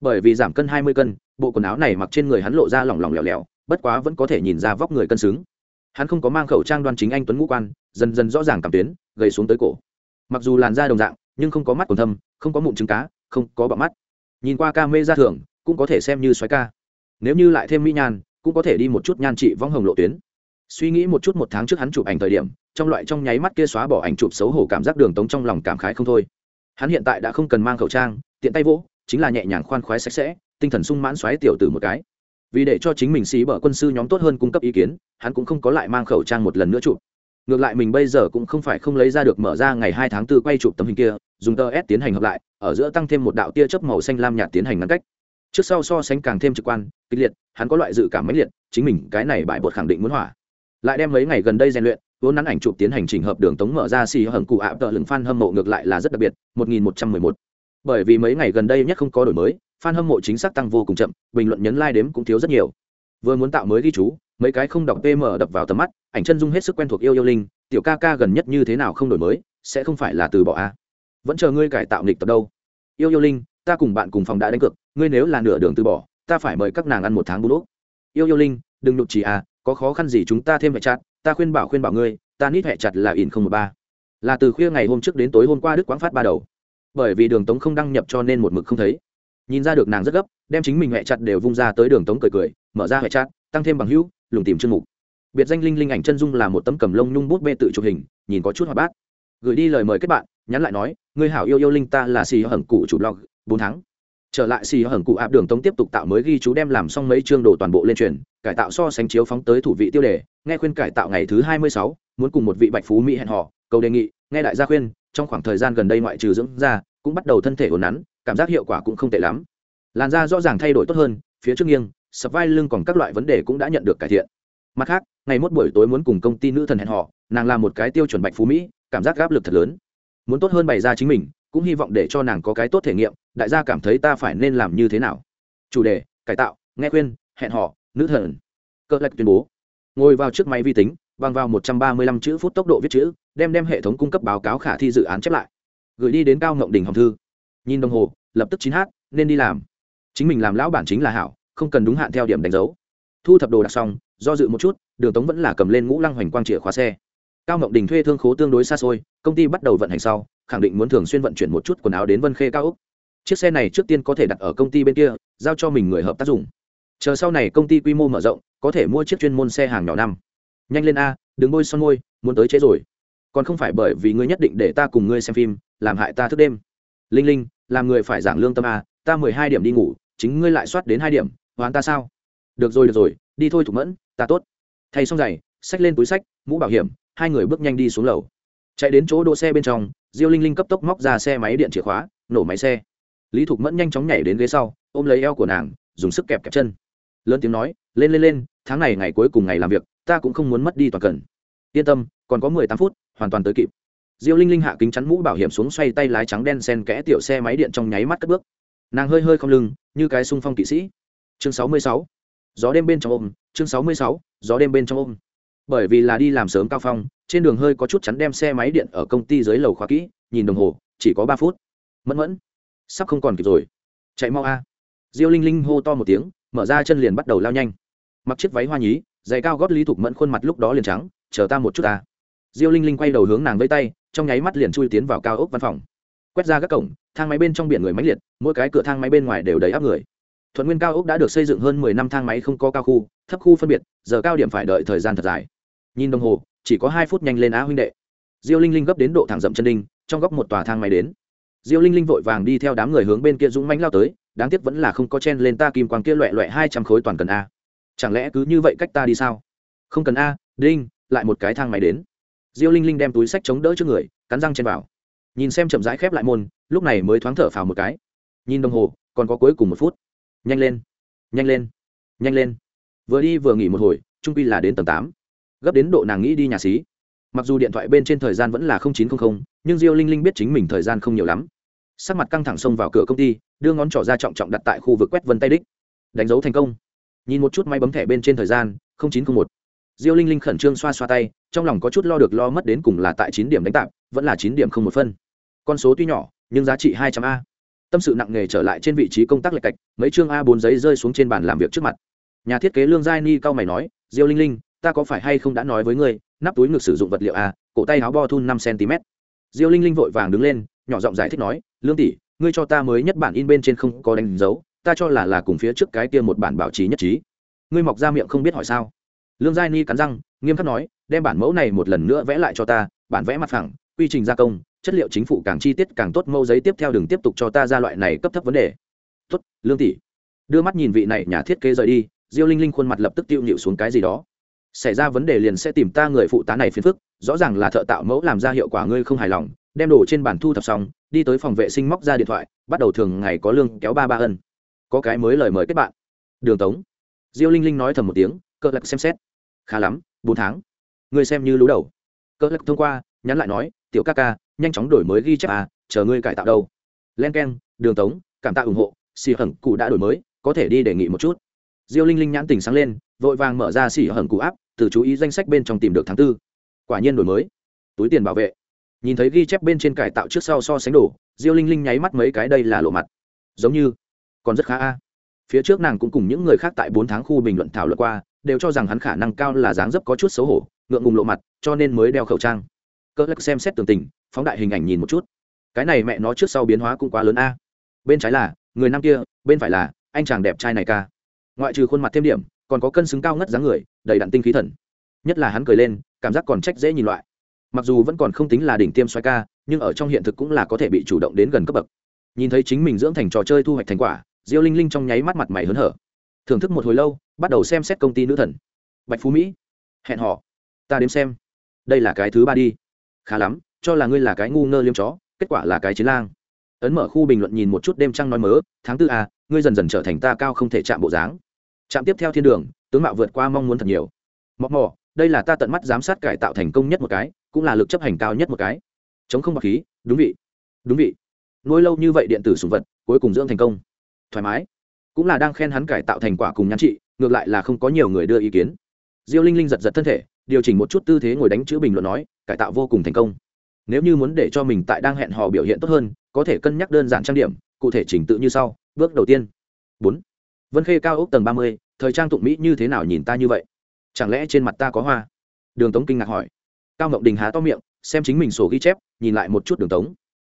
Bởi vì giảm cân hai mươi cân, bộ quần áo này mặc trên người hắn lộ ra lỏng lỏng lẻo lẻo, bất quá vẫn có thể nhìn ra vóc người cân xứng. Hắn không có mang khẩu trang đoan chính anh tuấn ngũ quan, dần dần rõ ràng cảm tuyến, gầy xuống tới cổ. Mặc dù làn da đồng dạng, nhưng không có mắt còn thâm, không có mụn trứng cá, không có bọng mắt nhìn qua ca mê ra thường, cũng có thể xem như xoáy ca. Nếu như lại thêm mỹ nhan, cũng có thể đi một chút nhan trị vong hồng lộ tuyến. Suy nghĩ một chút một tháng trước hắn chụp ảnh thời điểm, trong loại trong nháy mắt kia xóa bỏ ảnh chụp xấu hổ cảm giác đường tống trong lòng cảm khái không thôi. Hắn hiện tại đã không cần mang khẩu trang, tiện tay vỗ, chính là nhẹ nhàng khoan khoái sạch sẽ, tinh thần sung mãn xoáy tiểu từ một cái. Vì để cho chính mình xí bở quân sư nhóm tốt hơn cung cấp ý kiến, hắn cũng không có lại mang khẩu trang một lần nữa chụp ngược lại mình bây giờ cũng không phải không lấy ra được mở ra ngày hai tháng 4 quay chụp tấm hình kia, dùng tờ s tiến hành hợp lại, ở giữa tăng thêm một đạo tia chớp màu xanh lam nhạt tiến hành ngăn cách. Trước sau so sánh càng thêm trực quan, kịch liệt, hắn có loại dự cảm mãnh liệt, chính mình cái này bại bột khẳng định muốn hỏa. Lại đem mấy ngày gần đây rèn luyện, vốn nắn ảnh chụp tiến hành trình hợp đường tống mở ra xì hầm cụ ạ, tờ lừng fan hâm mộ ngược lại là rất đặc biệt 1111. bởi vì mấy ngày gần đây nhất không có đổi mới fan hâm mộ chính xác tăng vô cùng chậm, bình luận nhấn like đếm cũng thiếu rất nhiều. Vừa muốn tạo mới ghi chú mấy cái không đọc pm đập vào tầm mắt, ảnh chân dung hết sức quen thuộc yêu yêu linh, tiểu ca ca gần nhất như thế nào không đổi mới, sẽ không phải là từ bỏ a. Vẫn chờ ngươi cải tạo nghịch tập đâu. Yêu yêu linh, ta cùng bạn cùng phòng đã đánh cược, ngươi nếu là nửa đường từ bỏ, ta phải mời các nàng ăn một tháng bún đốt yêu yêu linh, đừng nhục chỉ à có khó khăn gì chúng ta thêm hệ chặt, ta khuyên bảo khuyên bảo ngươi, ta nít hệ chặt là ỉn không một ba. Là từ khuya ngày hôm trước đến tối hôm qua đức quán phát ba đầu. Bởi vì đường tống không đăng nhập cho nên một mực không thấy. Nhìn ra được nàng rất gấp, đem chính mình hệ chặt đều vung ra tới đường tống cười cười, mở ra hệ chặt, tăng thêm bằng hữu lùng tìm chương mục. Biệt danh linh linh ảnh chân dung là một tấm cầm lông nhung bút bê tự chụp hình, nhìn có chút hoạt bát. Gửi đi lời mời kết bạn, nhắn lại nói người hảo yêu yêu linh ta là xì hởng cụ chủ blog, bốn tháng. Trở lại xì hởng cụ áp đường tống tiếp tục tạo mới ghi chú đem làm xong mấy chương đồ toàn bộ lên truyền, cải tạo so sánh chiếu phóng tới thủ vị tiêu đề, nghe khuyên cải tạo ngày thứ hai mươi sáu, muốn cùng một vị bạch phú mỹ hẹn hò cầu đề nghị, nghe đại gia khuyên, trong khoảng thời gian gần đây ngoại trừ dưỡng da, cũng bắt đầu thân thể ổn nắn, cảm giác hiệu quả cũng không tệ lắm. Làn da rõ ràng thay đổi tốt hơn, phía trước nghiêng sập vai lưng còn các loại vấn đề cũng đã nhận được cải thiện. Mặt khác, ngày mốt buổi tối muốn cùng công ty nữ thần hẹn họ nàng là một cái tiêu chuẩn bạch phú mỹ, cảm giác áp lực thật lớn. Muốn tốt hơn bày ra chính mình, cũng hy vọng để cho nàng có cái tốt thể nghiệm, đại gia cảm thấy ta phải nên làm như thế nào. Chủ đề, cải tạo, nghe khuyên, hẹn họ nữ thần. Cơ lạch tuyên bố. Ngồi vào trước máy vi tính bằng vào một trăm ba mươi lăm chữ phút tốc độ viết chữ, đem đem hệ thống cung cấp báo cáo khả thi dự án chép lại. Gửi đi đến cao ngộng đình hồng thư. Nhìn đồng hồ, lập tức chín h nên đi làm. Chính mình làm lão bản chính là hảo không cần đúng hạn theo điểm đánh dấu. Thu thập đồ đạc xong, do dự một chút, đường tống vẫn là cầm lên ngũ lăng hoành quang chìa khóa xe. Cao ngộng đình thuê thương khố tương đối xa xôi, công ty bắt đầu vận hành sau, khẳng định muốn thường xuyên vận chuyển một chút quần áo đến vân khê cao úc chiếc xe này trước tiên có thể đặt ở công ty bên kia, giao cho mình người hợp tác dùng. Chờ sau này công ty quy mô mở rộng, có thể mua chiếc chuyên môn xe hàng nhỏ năm. Nhanh lên a, đừng bôi son môi, muốn tới chế rồi. Còn không phải bởi vì ngươi nhất định để ta cùng ngươi xem phim, làm hại ta thức đêm. Linh linh, làm người phải giảng lương tâm a, ta mười hai điểm đi ngủ, chính ngươi lại soát đến hai điểm hoán ta sao? Được rồi được rồi, đi thôi thục mẫn, ta tốt. Thay xong giày, xách lên túi sách mũ bảo hiểm, hai người bước nhanh đi xuống lầu. Chạy đến chỗ đỗ xe bên trong, diêu linh linh cấp tốc móc ra xe máy điện chìa khóa, nổ máy xe. Lý thục mẫn nhanh chóng nhảy đến ghế sau, ôm lấy eo của nàng, dùng sức kẹp kẹp chân. Lớn tiếng nói, lên lên lên, tháng này ngày cuối cùng ngày làm việc, ta cũng không muốn mất đi toàn cần. Yên tâm, còn có mười tám phút, hoàn toàn tới kịp. Diêu linh linh hạ kính chắn mũ bảo hiểm xuống xoay tay lái trắng đen sen kẽ tiểu xe máy điện trong nháy mắt cất bước. Nàng hơi hơi không lưng, như cái sung phong kỵ sĩ chương sáu mươi sáu. Gió đêm bên trong ôm, chương sáu mươi sáu, gió đêm bên trong ôm. Bởi vì là đi làm sớm cao phong, trên đường hơi có chút chắn đem xe máy điện ở công ty dưới lầu khóa kỹ, nhìn đồng hồ, chỉ có ba phút. Mẫn mẫn, sắp không còn kịp rồi. Chạy mau a. Diêu linh linh hô to một tiếng, mở ra chân liền bắt đầu lao nhanh. Mặc chiếc váy hoa nhí, giày cao gót lý thục mẫn khuôn mặt lúc đó liền trắng, chờ ta một chút ta. Diêu linh linh quay đầu hướng nàng vây tay, trong nháy mắt liền chui tiến vào cao ốc văn phòng. Quét ra các cổng, thang máy bên trong biển người máy liệt, mỗi cái cửa thang máy bên ngoài đều đầy áp người thuận nguyên cao ốc đã được xây dựng hơn mười năm thang máy không có cao khu, thấp khu phân biệt, giờ cao điểm phải đợi thời gian thật dài. Nhìn đồng hồ, chỉ có hai phút nhanh lên á huynh đệ. Diêu linh linh gấp đến độ thẳng dậm chân đinh, trong góc một tòa thang máy đến. Diêu linh linh vội vàng đi theo đám người hướng bên kia dũng mánh lao tới, đáng tiếc vẫn là không có chen lên ta kim quang kia loẹ loẹ hai trăm khối toàn cần a. Chẳng lẽ cứ như vậy cách ta đi sao? Không cần a, đinh, lại một cái thang máy đến. Diêu linh linh đem túi sách chống đỡ trước người, cắn răng chen vào. Nhìn xem chậm rãi khép lại môn, lúc này mới thoáng thở phào một cái. Nhìn đồng hồ, còn có cuối cùng một phút nhanh lên. Nhanh lên. Nhanh lên. Vừa đi vừa nghỉ một hồi, trung quy là đến tầng tám. Gấp đến độ nàng nghĩ đi nhà xí. Mặc dù điện thoại bên trên thời gian vẫn là chín trăm linh nhưng diêu linh linh biết chính mình thời gian không nhiều lắm. Sắc mặt căng thẳng xông vào cửa công ty, đưa ngón trỏ ra trọng trọng đặt tại khu vực quét vân tay đích. Đánh dấu thành công. Nhìn một chút máy bấm thẻ bên trên thời gian chín trăm linh một. Diêu linh linh khẩn trương xoa xoa tay, trong lòng có chút lo được lo mất đến cùng là tại chín điểm đánh tạp, vẫn là chín điểm không một phân. Con số tuy nhỏ, nhưng giá trị hai trăm a tâm sự nặng nề trở lại trên vị trí công tác lệch cạch, mấy chương a bốn giấy rơi xuống trên bàn làm việc trước mặt. Nhà thiết kế lương giai ni cao mày nói, diêu linh linh, ta có phải hay không đã nói với ngươi, nắp túi ngực sử dụng vật liệu a, cổ tay áo bo thun năm cm diêu linh linh vội vàng đứng lên, nhỏ giọng giải thích nói, lương tỷ, ngươi cho ta mới nhất bản in bên trên không có đánh dấu, ta cho là là cùng phía trước cái kia một bản bảo trì nhất trí. Ngươi mọc ra miệng không biết hỏi sao? Lương giai ni cắn răng, nghiêm khắc nói, đem bản mẫu này một lần nữa vẽ lại cho ta, bản vẽ mặt phẳng, quy trình gia công chất liệu chính phủ càng chi tiết càng tốt mâu giấy tiếp theo đừng tiếp tục cho ta ra loại này cấp thấp vấn đề. Tốt, lương tỷ. Đưa mắt nhìn vị này nhà thiết kế rời đi, diêu linh linh khuôn mặt lập tức tiêu nhịu xuống cái gì đó. Xảy ra vấn đề liền sẽ tìm ta người phụ tá này phiền phức, rõ ràng là thợ tạo mẫu làm ra hiệu quả ngươi không hài lòng, đem đồ trên bàn thu thập xong, đi tới phòng vệ sinh móc ra điện thoại, bắt đầu thường ngày có lương kéo ba ba ân. Có cái mới lời mời kết bạn. Đường tống. Diêu linh linh nói thầm một tiếng cỡ lắc xem xét. Khá lắm, bốn tháng. Ngươi xem như lú đầu. Cỡ lắc thông qua, nhắn lại nói, tiểu ca ca nhanh chóng đổi mới ghi chép à chờ ngươi cải tạo đâu. Len k e n đường tống, cảm tạ ủng hộ, xì hẩn cụ đã đổi mới, có thể đi đề nghị một chút. Diêu linh linh nhãn tình sáng lên, vội vàng mở ra xì hẩn cụ áp từ chú ý danh sách bên trong tìm được tháng tư. Quả nhiên đổi mới. Túi tiền bảo vệ. Nhìn thấy ghi chép bên trên cải tạo trước sau so sánh đổ diêu linh linh nháy mắt mấy cái đây là lộ mặt. Giống như, còn rất khá a. Phía trước nàng cũng cùng những người khác tại bốn tháng khu bình luận thảo luận qua, đều cho rằng hắn khả năng cao là dáng dấp có chút xấu hổ, ngượng ngùng lộ mặt, cho nên mới đeo khẩu trang. Cơ lắc xem xét tường tình phóng đại hình ảnh nhìn một chút. Cái này mẹ nó trước sau biến hóa cũng quá lớn a. Bên trái là, người nam kia, bên phải là, anh chàng đẹp trai này ca. Ngoại trừ khuôn mặt thêm điểm, còn có cân xứng cao ngất dáng người, đầy đặn tinh khí thần. Nhất là hắn cười lên, cảm giác còn trách dễ nhìn loại. Mặc dù vẫn còn không tính là đỉnh tiêm xoay ca, nhưng ở trong hiện thực cũng là có thể bị chủ động đến gần cấp bậc. Nhìn thấy chính mình dưỡng thành trò chơi thu hoạch thành quả, diêu linh linh trong nháy mắt mặt mày hớn hở. Thưởng thức một hồi lâu, bắt đầu xem xét công ty nữ thần. Bạch phú mỹ, hẹn họ ta đếm xem. Đây là cái thứ ba đi. Khá lắm cho là ngươi là cái ngu ngơ liêm chó, kết quả là cái chiến lang. Ấn mở khu bình luận nhìn một chút đêm trăng nói mớ, tháng tư à ngươi dần dần trở thành ta cao không thể chạm bộ dáng. Chạm tiếp theo thiên đường, tướng mạo vượt qua mong muốn thật nhiều. Mọc mò đây là ta tận mắt giám sát cải tạo thành công nhất một cái, cũng là lực chấp hành cao nhất một cái. Chống không bọc khí, đúng vị. Đúng vị. Nuôi lâu như vậy điện tử sùng vật, cuối cùng dưỡng thành công. Thoải mái. Cũng là đang khen hắn cải tạo thành quả cùng nhắn trị, ngược lại là không có nhiều người đưa ý kiến. Diêu linh linh giật giật thân thể, điều chỉnh một chút tư thế ngồi đánh chữ bình luận nói, cải tạo vô cùng thành công nếu như muốn để cho mình tại đang hẹn hò biểu hiện tốt hơn, có thể cân nhắc đơn giản trang điểm, cụ thể trình tự như sau, bước đầu tiên. Bốn. Vân khê cao ốc tầng ba mươi, thời trang tụng mỹ như thế nào nhìn ta như vậy? Chẳng lẽ trên mặt ta có hoa? Đường tống kinh ngạc hỏi. Cao ngọc đình há to miệng, xem chính mình sổ ghi chép, nhìn lại một chút đường tống.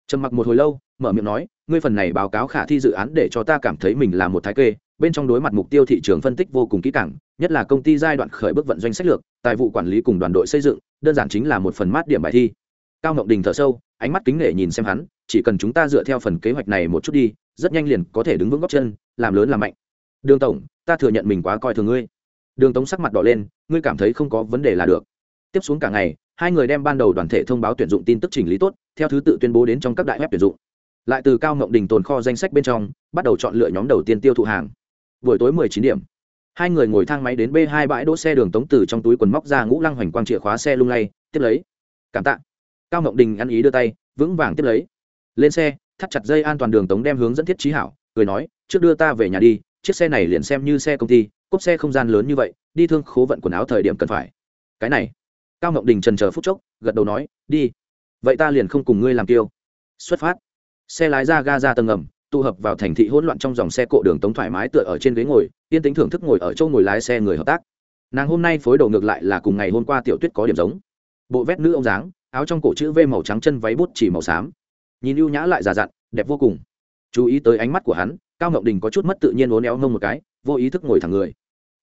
Trầm mặc một hồi lâu, mở miệng nói, ngươi phần này báo cáo khả thi dự án để cho ta cảm thấy mình là một thái kê, bên trong đối mặt mục tiêu thị trường phân tích vô cùng kỹ càng, nhất là công ty giai đoạn khởi bước vận doanh sách lược, tài vụ quản lý cùng đoàn đội xây dựng, đơn giản chính là một phần mát điểm bài thi cao ngọc đình thở sâu, ánh mắt kính nể nhìn xem hắn, chỉ cần chúng ta dựa theo phần kế hoạch này một chút đi, rất nhanh liền có thể đứng vững góc chân, làm lớn làm mạnh. Đường tổng, ta thừa nhận mình quá coi thường ngươi. Đường tống sắc mặt đỏ lên, ngươi cảm thấy không có vấn đề là được. Tiếp xuống cả ngày, hai người đem ban đầu đoàn thể thông báo tuyển dụng tin tức chỉnh lý tốt, theo thứ tự tuyên bố đến trong các đại web tuyển dụng. Lại từ cao ngọc đình tồn kho danh sách bên trong, bắt đầu chọn lựa nhóm đầu tiên tiêu thụ hàng. Buổi tối mười chín điểm. Hai người ngồi thang máy đến b hai bãi đỗ xe đường tống từ trong túi quần móc ra ngũ lăng hoành quang chìa khóa xe lung lay, tiếp lấy. Cảm tạ cao ngộng đình ăn ý đưa tay, vững vàng tiếp lấy. Lên xe, thắt chặt dây an toàn đường tống đem hướng dẫn thiết trí hảo, cười nói, trước đưa ta về nhà đi, chiếc xe này liền xem như xe công ty, cốp xe không gian lớn như vậy, đi thương khố vận quần áo thời điểm cần phải. Cái này, cao ngộng đình trần chờ phút chốc, gật đầu nói, đi. Vậy ta liền không cùng ngươi làm tiêu xuất phát. Xe lái ra ga ra tầng ngầm, tụ hợp vào thành thị hỗn loạn trong dòng xe cộ đường tống thoải mái tựa ở trên ghế ngồi, yên tính thưởng thức ngồi ở chỗ ngồi lái xe người hợp tác. Nàng hôm nay phối đồ ngược lại là cùng ngày hôm qua tiểu tuyết có điểm giống. Bộ vét nữ ông dáng áo trong cổ chữ v màu trắng chân váy bút chỉ màu xám. Nhìn ưu nhã lại già dặn, đẹp vô cùng. Chú ý tới ánh mắt của hắn, cao ngọc đình có chút mất tự nhiên uốn éo ngông một cái, vô ý thức ngồi thẳng người.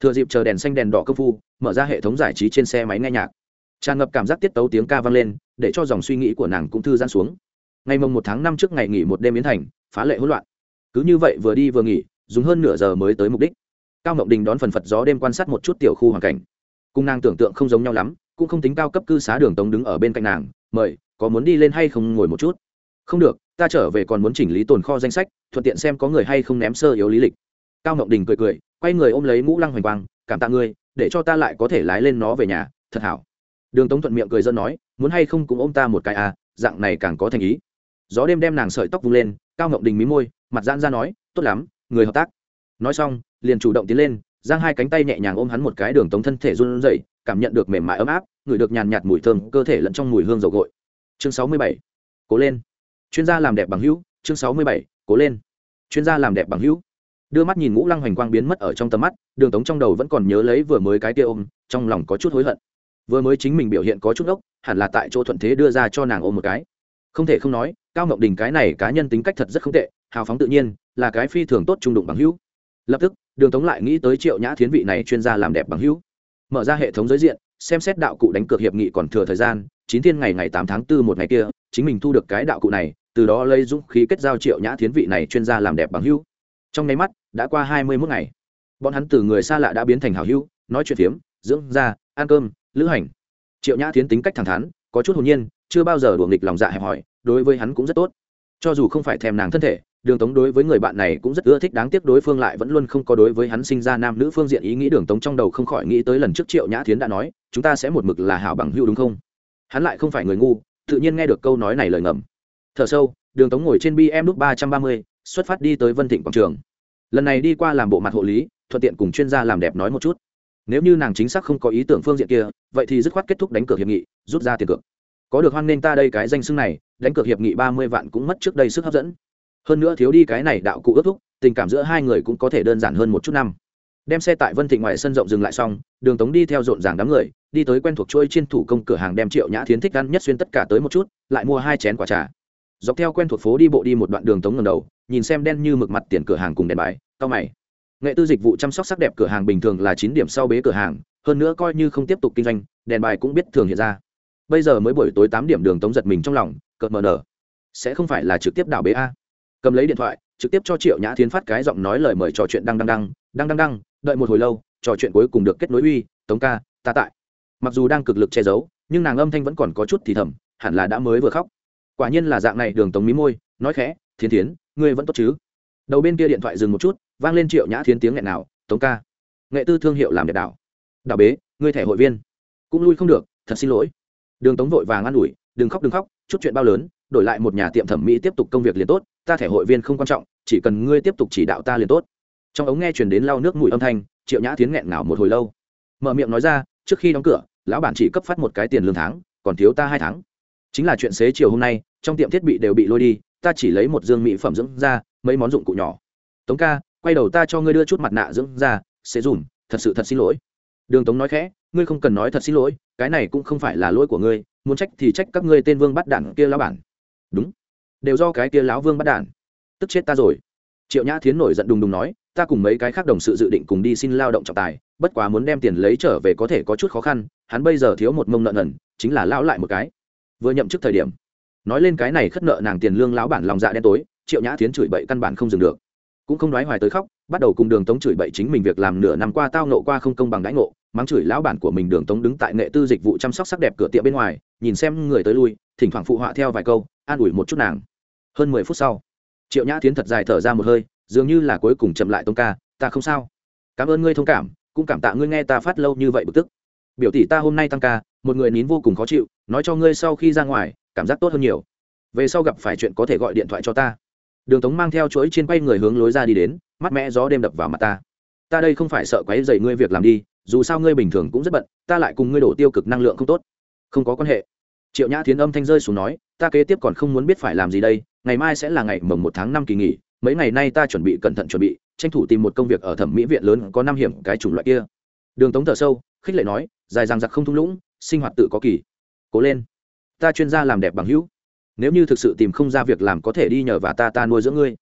Thừa dịp chờ đèn xanh đèn đỏ công phu, mở ra hệ thống giải trí trên xe máy nghe nhạc. Tràn ngập cảm giác tiết tấu tiếng ca vang lên, để cho dòng suy nghĩ của nàng cũng thư giãn xuống. Ngày mồng một tháng năm trước ngày nghỉ một đêm biến thành, phá lệ hỗn loạn. Cứ như vậy vừa đi vừa nghỉ, dùng hơn nửa giờ mới tới mục đích. Cao ngọc đình đón phần phật gió đêm quan sát một chút tiểu khu hoàn cảnh. Cung nàng tưởng tượng không giống nhau lắm cũng không tính cao cấp cư xá đường tống đứng ở bên cạnh nàng, mời, có muốn đi lên hay không ngồi một chút? Không được, ta trở về còn muốn chỉnh lý tồn kho danh sách, thuận tiện xem có người hay không ném sơ yếu lý lịch. Cao ngọc đình cười cười, quay người ôm lấy mũ lăng hoành quang, cảm tạ ngươi, để cho ta lại có thể lái lên nó về nhà, thật hảo. Đường tống thuận miệng cười dân nói, muốn hay không cũng ôm ta một cái à dạng này càng có thành ý. Gió đêm đem nàng sợi tóc vung lên, cao ngọc đình mí môi, mặt giãn ra nói, tốt lắm, người hợp tác. Nói xong, liền chủ động tiến lên, giang hai cánh tay nhẹ nhàng ôm hắn một cái đường tống thân thể run rẩy cảm nhận được mềm mại ấm áp, ngửi được nhàn nhạt mùi thơm, cơ thể lẫn trong mùi hương dầu gội. Chương sáu mươi bảy, cố lên. Chuyên gia làm đẹp bằng hữu, chương sáu mươi bảy, cố lên. Chuyên gia làm đẹp bằng hữu. Đưa mắt nhìn ngũ lăng hoành quang biến mất ở trong tầm mắt, đường tống trong đầu vẫn còn nhớ lấy vừa mới cái kia ôm, trong lòng có chút hối hận. Vừa mới chính mình biểu hiện có chút ốc, hẳn là tại chỗ thuận thế đưa ra cho nàng ôm một cái. Không thể không nói, cao ngọc đình cái này cá nhân tính cách thật rất không tệ, hào phóng tự nhiên, là cái phi thường tốt trung đụng bằng hữu. Lập tức, đường tống lại nghĩ tới triệu nhã thiến vị này chuyên gia làm đẹp bằng hữu mở ra hệ thống giới diện, xem xét đạo cụ đánh cược hiệp nghị còn thừa thời gian, chín thiên ngày ngày tám tháng tư một ngày kia, chính mình thu được cái đạo cụ này, từ đó lấy dũng khí kết giao triệu nhã thiến vị này chuyên gia làm đẹp bằng hưu trong nháy mắt, đã qua hai mươi mốt ngày. Bọn hắn từ người xa lạ đã biến thành hảo hưu nói chuyện phiếm, dưỡng da, ăn cơm, lữ hành. Triệu nhã thiến tính cách thẳng thắn, có chút hồn nhiên, chưa bao giờ đuổi nghịch lòng dạ hẹp hòi, đối với hắn cũng rất tốt. Cho dù không phải thèm nàng thân thể đường tống đối với người bạn này cũng rất ưa thích, đáng tiếc đối phương lại vẫn luôn không có đối với hắn sinh ra nam nữ phương diện ý nghĩ. Đường tống trong đầu không khỏi nghĩ tới lần trước triệu nhã thiến đã nói, chúng ta sẽ một mực là hảo bằng hữu đúng không? Hắn lại không phải người ngu, tự nhiên nghe được câu nói này lời ngầm. Thở sâu, đường tống ngồi trên bm lúc ba trăm ba mươi, xuất phát đi tới vân thịnh quảng trường. Lần này đi qua làm bộ mặt hộ lý, thuận tiện cùng chuyên gia làm đẹp nói một chút. Nếu như nàng chính xác không có ý tưởng phương diện kia, vậy thì dứt khoát kết thúc đánh cược hiệp nghị, rút ra tiền cược. Có được hoan nghênh ta đây cái danh xưng này, đánh cược hiệp nghị ba mươi vạn cũng mất trước đây sức hấp dẫn hơn nữa thiếu đi cái này đạo cụ ước thúc, tình cảm giữa hai người cũng có thể đơn giản hơn một chút năm. Đem xe tại vân thịnh ngoài sân rộng dừng lại xong, đường tống đi theo rộn ràng đám người, đi tới quen thuộc chuôi trên thủ công cửa hàng đem triệu nhã thiến thích ăn nhất xuyên tất cả tới một chút, lại mua hai chén quả trà. Dọc theo quen thuộc phố đi bộ đi một đoạn đường tống ngầm đầu, nhìn xem đen như mực mặt tiền cửa hàng cùng đèn bài cao mày. Nghệ tư dịch vụ chăm sóc sắc đẹp cửa hàng bình thường là chín điểm sau bế cửa hàng, hơn nữa coi như không tiếp tục kinh doanh, đèn bài cũng biết thường hiện ra. Bây giờ mới buổi tối tám điểm đường tống giật mình trong lòng, cợt mờ nở. Sẽ không phải là trực tiếp đảo bế a cầm lấy điện thoại, trực tiếp cho triệu nhã thiến phát cái giọng nói lời mời trò chuyện đăng đăng đăng đăng đăng đăng, đợi một hồi lâu, trò chuyện cuối cùng được kết nối uy, tống ca, ta tại. Mặc dù đang cực lực che giấu, nhưng nàng âm thanh vẫn còn có chút thì thầm, hẳn là đã mới vừa khóc. Quả nhiên là dạng này đường tống mí môi, nói khẽ, thiến thiến, ngươi vẫn tốt chứ? Đầu bên kia điện thoại dừng một chút, vang lên triệu nhã thiến tiếng nghẹn nào, tống ca, nghệ tư thương hiệu làm đẹp đảo. Đảo bế, ngươi thẻ hội viên. Cũng lui không được, thật xin lỗi. Đường tống vội vàng an ủi, đừng khóc đừng khóc, chút chuyện bao lớn đổi lại một nhà tiệm thẩm mỹ tiếp tục công việc liền tốt, ta thẻ hội viên không quan trọng, chỉ cần ngươi tiếp tục chỉ đạo ta liền tốt. Trong ống nghe chuyển đến lau nước mùi âm thanh, triệu nhã tiến nghẹn ngào một hồi lâu. Mở miệng nói ra, trước khi đóng cửa, lão bản chỉ cấp phát một cái tiền lương tháng, còn thiếu ta hai tháng. Chính là chuyện xế chiều hôm nay, trong tiệm thiết bị đều bị lôi đi, ta chỉ lấy một dương mỹ phẩm dưỡng ra mấy món dụng cụ nhỏ. Tống ca, quay đầu ta cho ngươi đưa chút mặt nạ dưỡng ra sẽ dùm thật sự thật xin lỗi. Đường tống nói khẽ, ngươi không cần nói thật xin lỗi, cái này cũng không phải là lỗi của ngươi, muốn trách thì trách các ngươi tên vương bắt đảng kia lão bản đúng. Đều do cái kia lão vương bắt đản. Tức chết ta rồi. Triệu nhã thiến nổi giận đùng đùng nói, ta cùng mấy cái khác đồng sự dự định cùng đi xin lao động trọng tài, bất quá muốn đem tiền lấy trở về có thể có chút khó khăn, hắn bây giờ thiếu một mông nợ nần, chính là lão lại một cái. Vừa nhậm chức thời điểm, nói lên cái này khất nợ nàng tiền lương lão bản lòng dạ đen tối, triệu nhã thiến chửi bậy căn bản không dừng được. Cũng không nói hoài tới khóc, bắt đầu cùng đường tống chửi bậy chính mình việc làm nửa năm qua tao nộ qua không công bằng đãi ngộ, mắng chửi lão bản của mình đường tống đứng tại nghệ tư dịch vụ chăm sóc sắc đẹp cửa tiệm bên ngoài, nhìn xem người tới lui, thỉnh thoảng phụ họa theo vài câu an ủi một chút nàng. Hơn mười phút sau, triệu nhã tiến thật dài thở ra một hơi, dường như là cuối cùng chậm lại tông ca, ta không sao. Cảm ơn ngươi thông cảm, cũng cảm tạ ngươi nghe ta phát lâu như vậy bực tức. Biểu tỷ ta hôm nay tăng ca, một người nín vô cùng khó chịu, nói cho ngươi sau khi ra ngoài, cảm giác tốt hơn nhiều. Về sau gặp phải chuyện có thể gọi điện thoại cho ta. Đường tống mang theo chuỗi trên quay người hướng lối ra đi đến, mắt mẹ gió đêm đập vào mặt ta. Ta đây không phải sợ quấy dậy ngươi việc làm đi, dù sao ngươi bình thường cũng rất bận, ta lại cùng ngươi đổ tiêu cực năng lượng không tốt. Không có quan hệ triệu nhã thiến âm thanh rơi xuống nói, ta kế tiếp còn không muốn biết phải làm gì đây, ngày mai sẽ là ngày mồng một tháng năm kỳ nghỉ, mấy ngày nay ta chuẩn bị cẩn thận chuẩn bị, tranh thủ tìm một công việc ở thẩm mỹ viện lớn có năm hiểm cái chủng loại kia. Đường tống thở sâu, khích lệ nói, dài dằng giặc không thung lũng, sinh hoạt tự có kỳ. Cố lên. Ta chuyên gia làm đẹp bằng hữu. Nếu như thực sự tìm không ra việc làm có thể đi nhờ và ta ta nuôi dưỡng ngươi.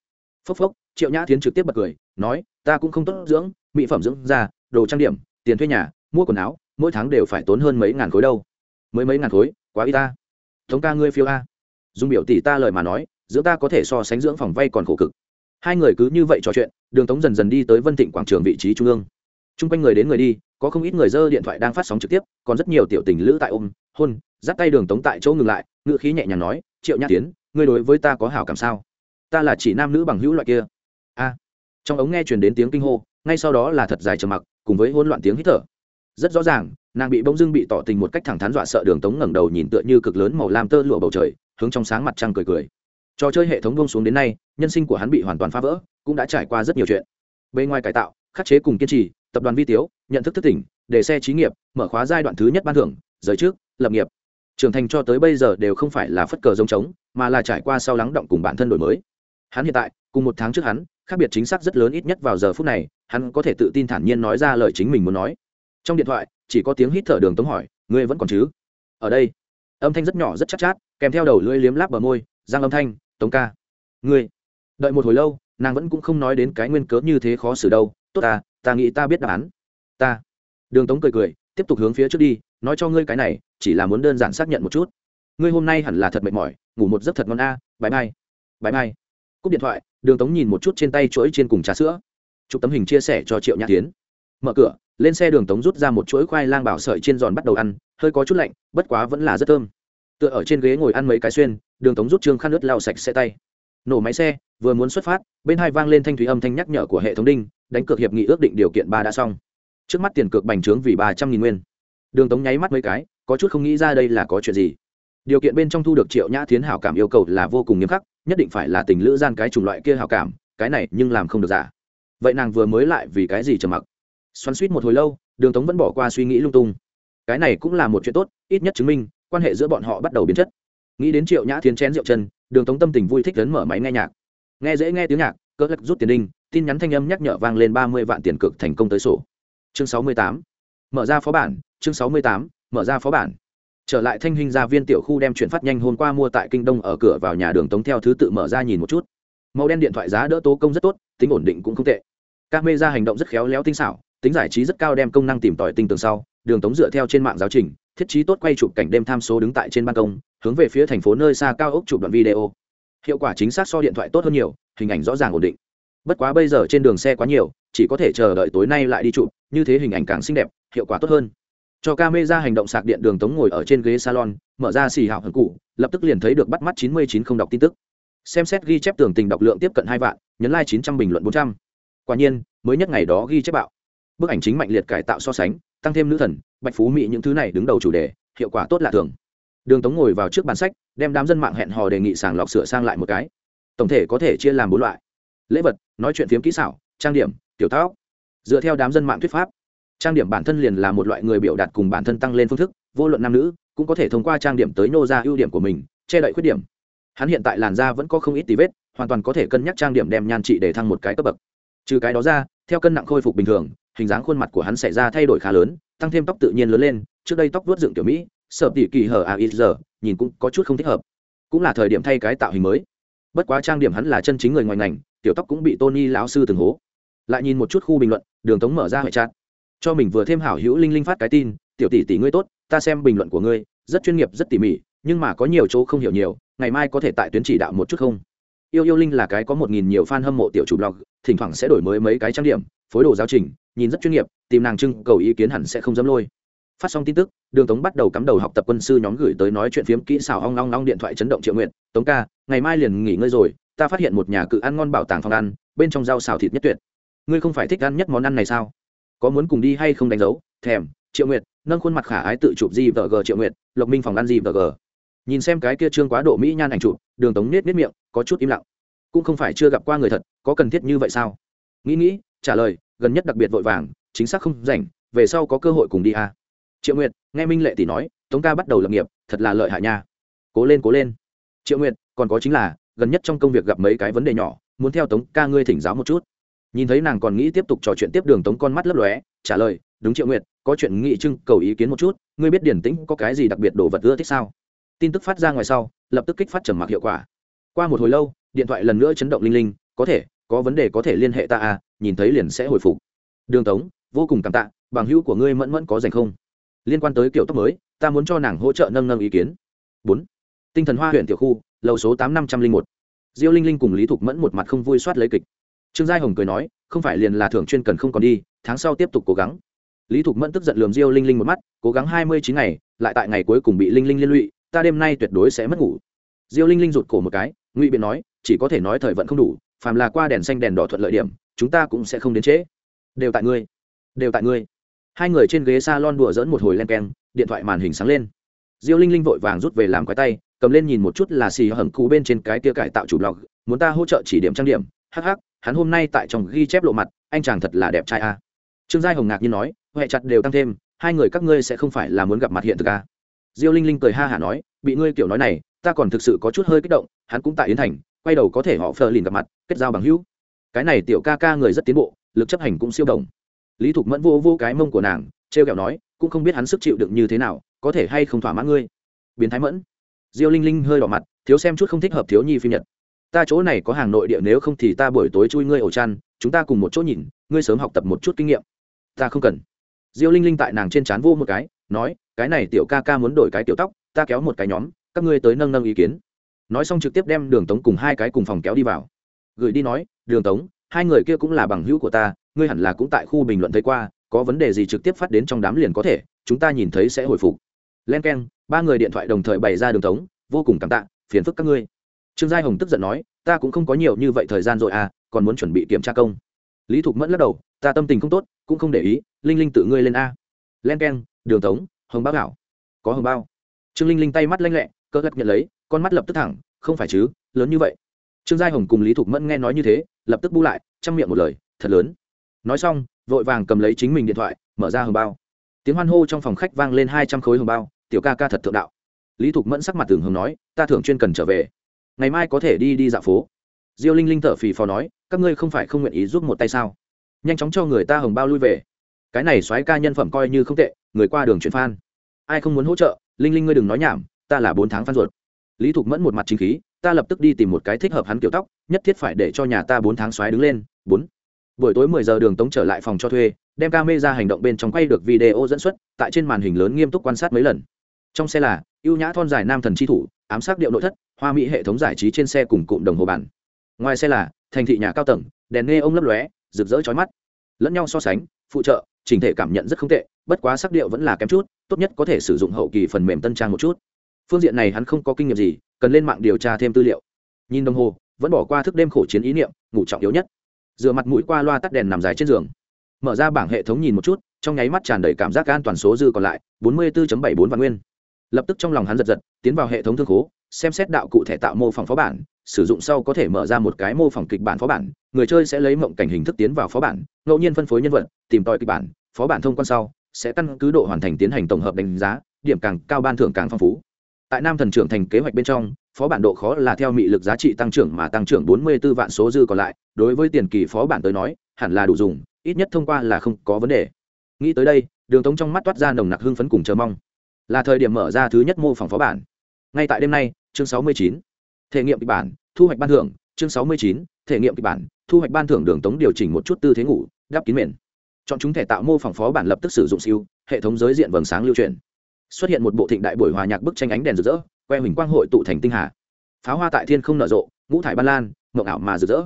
Phốc phốc, triệu nhã Thiến trực tiếp bật cười, nói, ta cũng không tốt dưỡng, mỹ phẩm dưỡng da, đồ trang điểm, tiền thuê nhà, mua quần áo, mỗi tháng đều phải tốn hơn mấy ngàn khối đâu. Mới mấy ngàn khối quá y ta. Thống ca ngươi phiêu a. Dùng biểu tỷ ta lời mà nói, giữa ta có thể so sánh dưỡng phòng vay còn khổ cực. Hai người cứ như vậy trò chuyện, đường tống dần dần đi tới vân thịnh quảng trường vị trí trung ương. T r u n g quanh người đến người đi, có không ít người dơ điện thoại đang phát sóng trực tiếp, còn rất nhiều tiểu tình lữ tại ôm, hôn, dắt tay đường tống tại chỗ ngừng lại ngựa khí nhẹ nhàng nói, triệu nhã tiến, ngươi đối với ta có hảo cảm sao? Ta là chỉ nam nữ bằng hữu loại kia. A. Trong ống nghe truyền đến tiếng kinh hô, ngay sau đó là thật dài trầm mặc, cùng với hôn loạn tiếng hít thở. Rất rõ ràng nàng bị bỗng dưng bị tỏ tình một cách thẳng thắn dọa sợ đường tống ngẩng đầu nhìn tựa như cực lớn màu lam tơ lụa bầu trời, hướng trong sáng mặt trăng cười cười. Trò chơi hệ thống bông xuống đến nay, nhân sinh của hắn bị hoàn toàn phá vỡ, cũng đã trải qua rất nhiều chuyện. Bên ngoài cải tạo, khắc chế cùng kiên trì, tập đoàn vi tiếu, nhận thức thức tỉnh, để xe trí nghiệp, mở khóa giai đoạn thứ nhất ban thưởng giới trước, lập nghiệp. Trưởng thành cho tới bây giờ đều không phải là phất cờ giống trống, mà là trải qua sau lắng động cùng bản thân đổi mới. Hắn hiện tại, cùng một tháng trước hắn, khác biệt chính xác rất lớn ít nhất vào giờ phút này, hắn có thể tự tin thản nhiên nói ra lời chính mình muốn nói. Trong điện thoại chỉ có tiếng hít thở đường tống hỏi ngươi vẫn còn chứ? Ở đây. Âm thanh rất nhỏ rất chắc chát, chát kèm theo đầu lưỡi liếm láp bờ môi giang âm thanh tống ca. Ngươi. Đợi một hồi lâu nàng vẫn cũng không nói đến cái nguyên cớ như thế khó xử đâu tốt ta ta nghĩ ta biết đáp án. Ta. Đường tống cười cười tiếp tục hướng phía trước đi nói cho ngươi cái này chỉ là muốn đơn giản xác nhận một chút. Ngươi hôm nay hẳn là thật mệt mỏi ngủ một giấc thật ngon a à, bãi mai bãi mai cúp điện thoại đường tống nhìn một chút trên tay chuỗi trên cùng trà sữa. Chụp tấm hình chia sẻ cho triệu nhã tiến. Mở cửa lên xe đường tống rút ra một chuỗi khoai lang bảo sợi trên giòn bắt đầu ăn, hơi có chút lạnh, bất quá vẫn là rất thơm. Tựa ở trên ghế ngồi ăn mấy cái xuyên, đường tống rút trương khăn nước lau sạch xe tay. Nổ máy xe, vừa muốn xuất phát, bên hai vang lên thanh thúy âm thanh nhắc nhở của hệ thống đinh, đánh cược hiệp nghị ước định điều kiện ba đã xong. Trước mắt tiền cược bành trướng vì ba trăm nghìn nguyên. Đường tống nháy mắt mấy cái, có chút không nghĩ ra đây là có chuyện gì. Điều kiện bên trong thu được triệu nhã tiến hảo cảm yêu cầu là vô cùng nghiêm khắc, nhất định phải là tình lữ gian cái chủng loại kia hảo cảm, cái này nhưng làm không được giả. Vậy nàng vừa mới lại vì cái gì trầm mặc? Xoắn suýt một hồi lâu, đường tống vẫn bỏ qua suy nghĩ lung tung. Cái này cũng là một chuyện tốt, ít nhất chứng minh, quan hệ giữa bọn họ bắt đầu biến chất. Nghĩ đến triệu nhã thiến chén rượu chân, đường tống tâm tình vui thích lớn mở máy nghe nhạc. Nghe dễ nghe tiếng nhạc cỡ lắc rút tiền đinh, tin nhắn thanh âm nhắc nhở vang lên ba mươi vạn tiền cực thành công tới sổ. Chương sáu mươi tám. Mở ra phó bản, chương sáu mươi tám, mở ra phó bản. Trở lại thanh hình gia viên tiểu khu đem chuyển phát nhanh hôm qua mua tại kinh đông ở cửa vào nhà đường tống theo thứ tự mở ra nhìn một chút. Màu đen điện thoại giá đỡ tố công rất tốt, tính ổn định cũng không tệ. Các mê ra hành động rất khéo léo tinh xảo tính giải trí rất cao đem công năng tìm tòi tinh tường sau, đường tống dựa theo trên mạng giáo trình, thiết trí tốt quay chụp cảnh đêm tham số đứng tại trên ban công, hướng về phía thành phố nơi xa cao ốc chụp đoạn video. Hiệu quả chính xác so điện thoại tốt hơn nhiều, hình ảnh rõ ràng ổn định. Bất quá bây giờ trên đường xe quá nhiều, chỉ có thể chờ đợi tối nay lại đi chụp, như thế hình ảnh càng xinh đẹp, hiệu quả tốt hơn. Cho ca mê ra hành động sạc điện đường tống ngồi ở trên ghế salon, mở ra xì hạo hận cụ, lập tức liền thấy được bắt mắt chín mươi chín không đọc tin tức. Xem xét ghi chép tường tình đọc lượng tiếp cận hai vạn, nhấn like chín trăm bình luận bốn trăm. Quả nhiên, mới nhất ngày đó ghi chép bạo bức ảnh chính mạnh liệt cải tạo so sánh, tăng thêm nữ thần, bạch phú mỹ những thứ này đứng đầu chủ đề, hiệu quả tốt lạ thường. Đường tống ngồi vào trước bàn sách, đem đám dân mạng hẹn hò đề nghị sàng lọc sửa sang lại một cái. Tổng thể có thể chia làm bốn loại. Lễ vật, nói chuyện phiếm kỹ xảo, trang điểm, tiểu tóc dựa theo đám dân mạng thuyết pháp, trang điểm bản thân liền là một loại người biểu đạt cùng bản thân tăng lên phương thức, vô luận nam nữ, cũng có thể thông qua trang điểm tới nô ra ưu điểm của mình, che đậy khuyết điểm. Hắn hiện tại làn da vẫn có không ít tí vết, hoàn toàn có thể cân nhắc trang điểm đem nhan trị để thăng một cái cấp bậc trừ cái đó ra, theo cân nặng khôi phục bình thường, hình dáng khuôn mặt của hắn xảy ra thay đổi khá lớn, tăng thêm tóc tự nhiên lớn lên, trước đây tóc vuốt dựng kiểu mỹ, sợ tỉ kỳ hở à ít giờ, nhìn cũng có chút không thích hợp. Cũng là thời điểm thay cái tạo hình mới. Bất quá trang điểm hắn là chân chính người ngoài ngành, tiểu tóc cũng bị tony lão sư từng hố. Lại nhìn một chút khu bình luận, đường tống mở ra hệ chat. Cho mình vừa thêm hảo hữu linh linh phát cái tin, tiểu tỷ tỷ ngươi tốt, ta xem bình luận của ngươi, rất chuyên nghiệp, rất tỉ mỉ, nhưng mà có nhiều chỗ không hiểu nhiều, ngày mai có thể tại tuyến chỉ đạo một chút không? Yêu yêu linh là cái có một nghìn nhiều fan hâm mộ tiểu chủ blog, thỉnh thoảng sẽ đổi mới mấy cái trang điểm, phối đồ giáo trình, nhìn rất chuyên nghiệp, tìm nàng trưng cầu ý kiến hẳn sẽ không dám lôi. Phát xong tin tức, đường tống bắt đầu cắm đầu học tập quân sư nhóm gửi tới nói chuyện phiếm kỹ xảo hong long long điện thoại chấn động triệu nguyện tống ca, ngày mai liền nghỉ ngơi rồi, ta phát hiện một nhà cự ăn ngon bảo tàng phòng ăn, bên trong rau xào thịt nhất tuyệt. Ngươi không phải thích ăn nhất món ăn này sao? Có muốn cùng đi hay không đánh dấu? Thèm, triệu nguyệt, nâng khuôn mặt khả ái tự chụp gì vờ g triệu nguyệt, lộc minh phòng ăn gì vờ g nhìn xem cái kia trương quá độ mỹ nhan ảnh chụp, đường tống nết nết miệng, có chút im lặng. Cũng không phải chưa gặp qua người thật, có cần thiết như vậy sao? Nghĩ nghĩ, trả lời, gần nhất đặc biệt vội vàng, chính xác không rảnh, về sau có cơ hội cùng đi à. triệu nguyệt, nghe minh lệ tỷ nói, tống ca bắt đầu lập nghiệp, thật là lợi hại nha. Cố lên cố lên. Triệu nguyệt, còn có chính là, gần nhất trong công việc gặp mấy cái vấn đề nhỏ, muốn theo tống ca ngươi thỉnh giáo một chút. Nhìn thấy nàng còn nghĩ tiếp tục trò chuyện tiếp đường tống con mắt lấp lóe, trả lời, đúng triệu nguyệt, có chuyện nghị trưng cầu ý kiến một chút, ngươi biết điển tĩnh có cái gì đặc biệt đồ vật ưa thích sao? Tin tức phát ra ngoài sau, lập tức kích phát trầm mặc hiệu quả. Qua một hồi lâu, điện thoại lần nữa chấn động linh linh, có thể, có vấn đề có thể liên hệ ta à nhìn thấy liền sẽ hồi phục. Đường tống, vô cùng cảm tạ, bằng hữu của ngươi mẫn mẫn có dành không? Liên quan tới kiểu tóc mới, ta muốn cho nàng hỗ trợ nâng nâng ý kiến. Bốn, tinh thần hoa huyện tiểu khu, lầu số tám năm trăm linh một. Diêu linh linh cùng lý thục mẫn một mặt không vui soát lấy kịch. Trương giai hồng cười nói, không phải liền là thưởng chuyên cần không còn đi, tháng sau tiếp tục cố gắng. Lý thục mẫn tức giận lườm diêu linh linh một mắt, cố gắng hai mươi chín ngày, lại tại ngày cuối cùng bị linh linh liên lụy ta đêm nay tuyệt đối sẽ mất ngủ. Diêu linh linh rụt cổ một cái, ngụy biện nói, chỉ có thể nói thời vận không đủ, phàm là qua đèn xanh đèn đỏ thuận lợi điểm, chúng ta cũng sẽ không đến trễ. Đều tại ngươi, đều tại ngươi. Hai người trên ghế s a lon đùa dỡn một hồi len keng, điện thoại màn hình sáng lên. Diêu linh linh vội vàng rút về làm quái tay, cầm lên nhìn một chút là xì hầm cú bên trên cái tia cải tạo chủ blog, muốn ta hỗ trợ chỉ điểm trang điểm. Hắc hắc, hắn hôm nay tại trong ghi chép lộ mặt, anh chàng thật là đẹp trai a. Trương giai hồng ngạc nhiên nói huệ chặt đều tăng thêm, hai người các ngươi sẽ không phải là muốn gặp mặt hiện thực a diêu linh linh cười ha hả nói, bị ngươi kiểu nói này, ta còn thực sự có chút hơi kích động, hắn cũng tại yến thành, quay đầu có thể họ phờ lìn gặp mặt, kết giao bằng hữu. Cái này tiểu ca ca người rất tiến bộ, lực chấp hành cũng siêu đồng lý thục mẫn vô vô cái mông của nàng t r e o kẹo nói, cũng không biết hắn sức chịu đựng như thế nào, có thể hay không thỏa mãn ngươi? Biến thái mẫn. Diêu linh linh hơi đỏ mặt, thiếu xem chút không thích hợp thiếu nhi phim nhật. Ta chỗ này có hàng nội địa nếu không thì ta buổi tối chui ngươi ổ chăn, chúng ta cùng một chỗ nhìn, ngươi sớm học tập một chút kinh nghiệm. Ta không cần. Diêu linh linh tại nàng trên c h á n vô một cái nói, cái này tiểu ca ca muốn đổi cái tiểu tóc, ta kéo một cái nhóm, các ngươi tới nâng nâng ý kiến. Nói xong trực tiếp đem đường tống cùng hai cái cùng phòng kéo đi vào. Gửi đi nói, đường tống, hai người kia cũng là bằng hữu của ta, ngươi hẳn là cũng tại khu bình luận thấy qua, có vấn đề gì trực tiếp phát đến trong đám liền có thể, chúng ta nhìn thấy sẽ hồi phục. Len k e n ba người điện thoại đồng thời bày ra đường tống, vô cùng cảm tạ, phiền phức các ngươi. Trương giai hồng tức giận nói, ta cũng không có nhiều như vậy thời gian rồi à còn muốn chuẩn bị kiểm tra công. Lý thục mẫn lắc đầu, ta tâm tình không tốt, cũng không để ý, linh linh tự ngươi lên a. Len k e n đường tống, hồng bao gạo có hồng bao. Trương linh linh tay mắt lanh lẹ, cơ lắc nhận lấy, con mắt lập tức thẳng, không phải chứ, lớn như vậy. Trương giai hồng cùng lý thục mẫn nghe nói như thế, lập tức bu lại, chăm miệng một lời, thật lớn. Nói xong, vội vàng cầm lấy chính mình điện thoại, mở ra hồng bao. Tiếng hoan hô trong phòng khách vang lên hai trăm khối hồng bao, tiểu ca ca thật thượng đạo. Lý thục mẫn sắc mặt tường hồng nói, ta thường chuyên cần trở về. Ngày mai có thể đi đi dạo phố. Diêu linh linh thở phì phò nói, các ngươi không phải không nguyện ý giúp một tay sao? Nhanh chóng cho người ta hồng bao lui về. Cái này soái ca nhân phẩm coi như không tệ người qua đường chuyển phan. Ai không muốn hỗ trợ, linh linh ngươi đừng nói nhảm, ta là bốn tháng phan ruột. Lý thục mẫn một mặt chính khí, ta lập tức đi tìm một cái thích hợp hắn kiểu tóc, nhất thiết phải để cho nhà ta bốn tháng xoáy đứng lên, bốn. Buổi tối 10 giờ đường tống trở lại phòng cho thuê, đem ca mèo ra hành động bên trong quay được video dẫn xuất, tại trên màn hình lớn nghiêm túc quan sát mấy lần. Trong xe là, ưu nhã thon dài nam thần chi thủ, ám sát điệu nội thất, hoa mỹ hệ thống giải trí trên xe cùng cụm đồng hồ bản ngoài xe là, thành thị nhà cao tầng, đèn nghe ông lấp lóe, rực rỡ chói mắt. Lẫn nhau so sánh, phụ trợ chỉnh thể cảm nhận rất không tệ, bất quá sắc điệu vẫn là kém chút, tốt nhất có thể sử dụng hậu kỳ phần mềm tân trang một chút. Phương diện này hắn không có kinh nghiệm gì, cần lên mạng điều tra thêm tư liệu. Nhìn đồng hồ, vẫn bỏ qua thức đêm khổ chiến ý niệm, ngủ trọng yếu nhất. Rửa mặt mũi qua loa tắt đèn nằm dài trên giường. Mở ra bảng hệ thống nhìn một chút, trong nháy mắt tràn đầy cảm giác an toàn số dư còn lại, bốn mươi 44 bảy bốn vạn nguyên. Lập tức trong lòng hắn giật giật, tiến vào hệ thống thương khố, xem xét đạo cụ thể tạo mô phỏng phó bản, sử dụng sau có thể mở ra một cái mô phỏng kịch bản phó bản, người chơi sẽ lấy mộng cảnh hình thức tiến vào phó bản, ngẫu nhiên phân phối nhân vật, tìm tòi kịch bản phó bản thông quan sau, sẽ căn cứ độ hoàn thành tiến hành tổng hợp đánh giá, điểm càng cao ban thưởng càng phong phú. Tại nam thần trưởng thành kế hoạch bên trong, phó bản độ khó là theo mị lực giá trị tăng trưởng mà tăng trưởng bốn mươi 44 vạn số dư còn lại, đối với tiền kỳ phó bản tới nói, hẳn là đủ dùng, ít nhất thông qua là không có vấn đề. Nghĩ tới đây, đường tống trong mắt toát ra nồng nặc hưng phấn cùng chờ mong. Là thời điểm mở ra thứ nhất mô phỏng phó bản. Ngay tại đêm nay, chương sáu mươi chín, thể nghiệm kịch bản, thu hoạch ban thưởng, chương sáu mươi chín, thể nghiệm kịch bản, thu hoạch ban thưởng đường tống điều chỉnh một chút tư thế ngủ, đắp kín mền chọn chúng thể tạo mô phỏng phó bản lập tức sử dụng siêu, hệ thống giới diện vầng sáng lưu truyền xuất hiện một bộ thịnh đại buổi hòa nhạc bức tranh ánh đèn rực rỡ, que huỳnh quang hội tụ thành tinh hà. Pháo hoa tại thiên không nở rộ, ngũ thải ban lan, mộng ảo mà rực rỡ.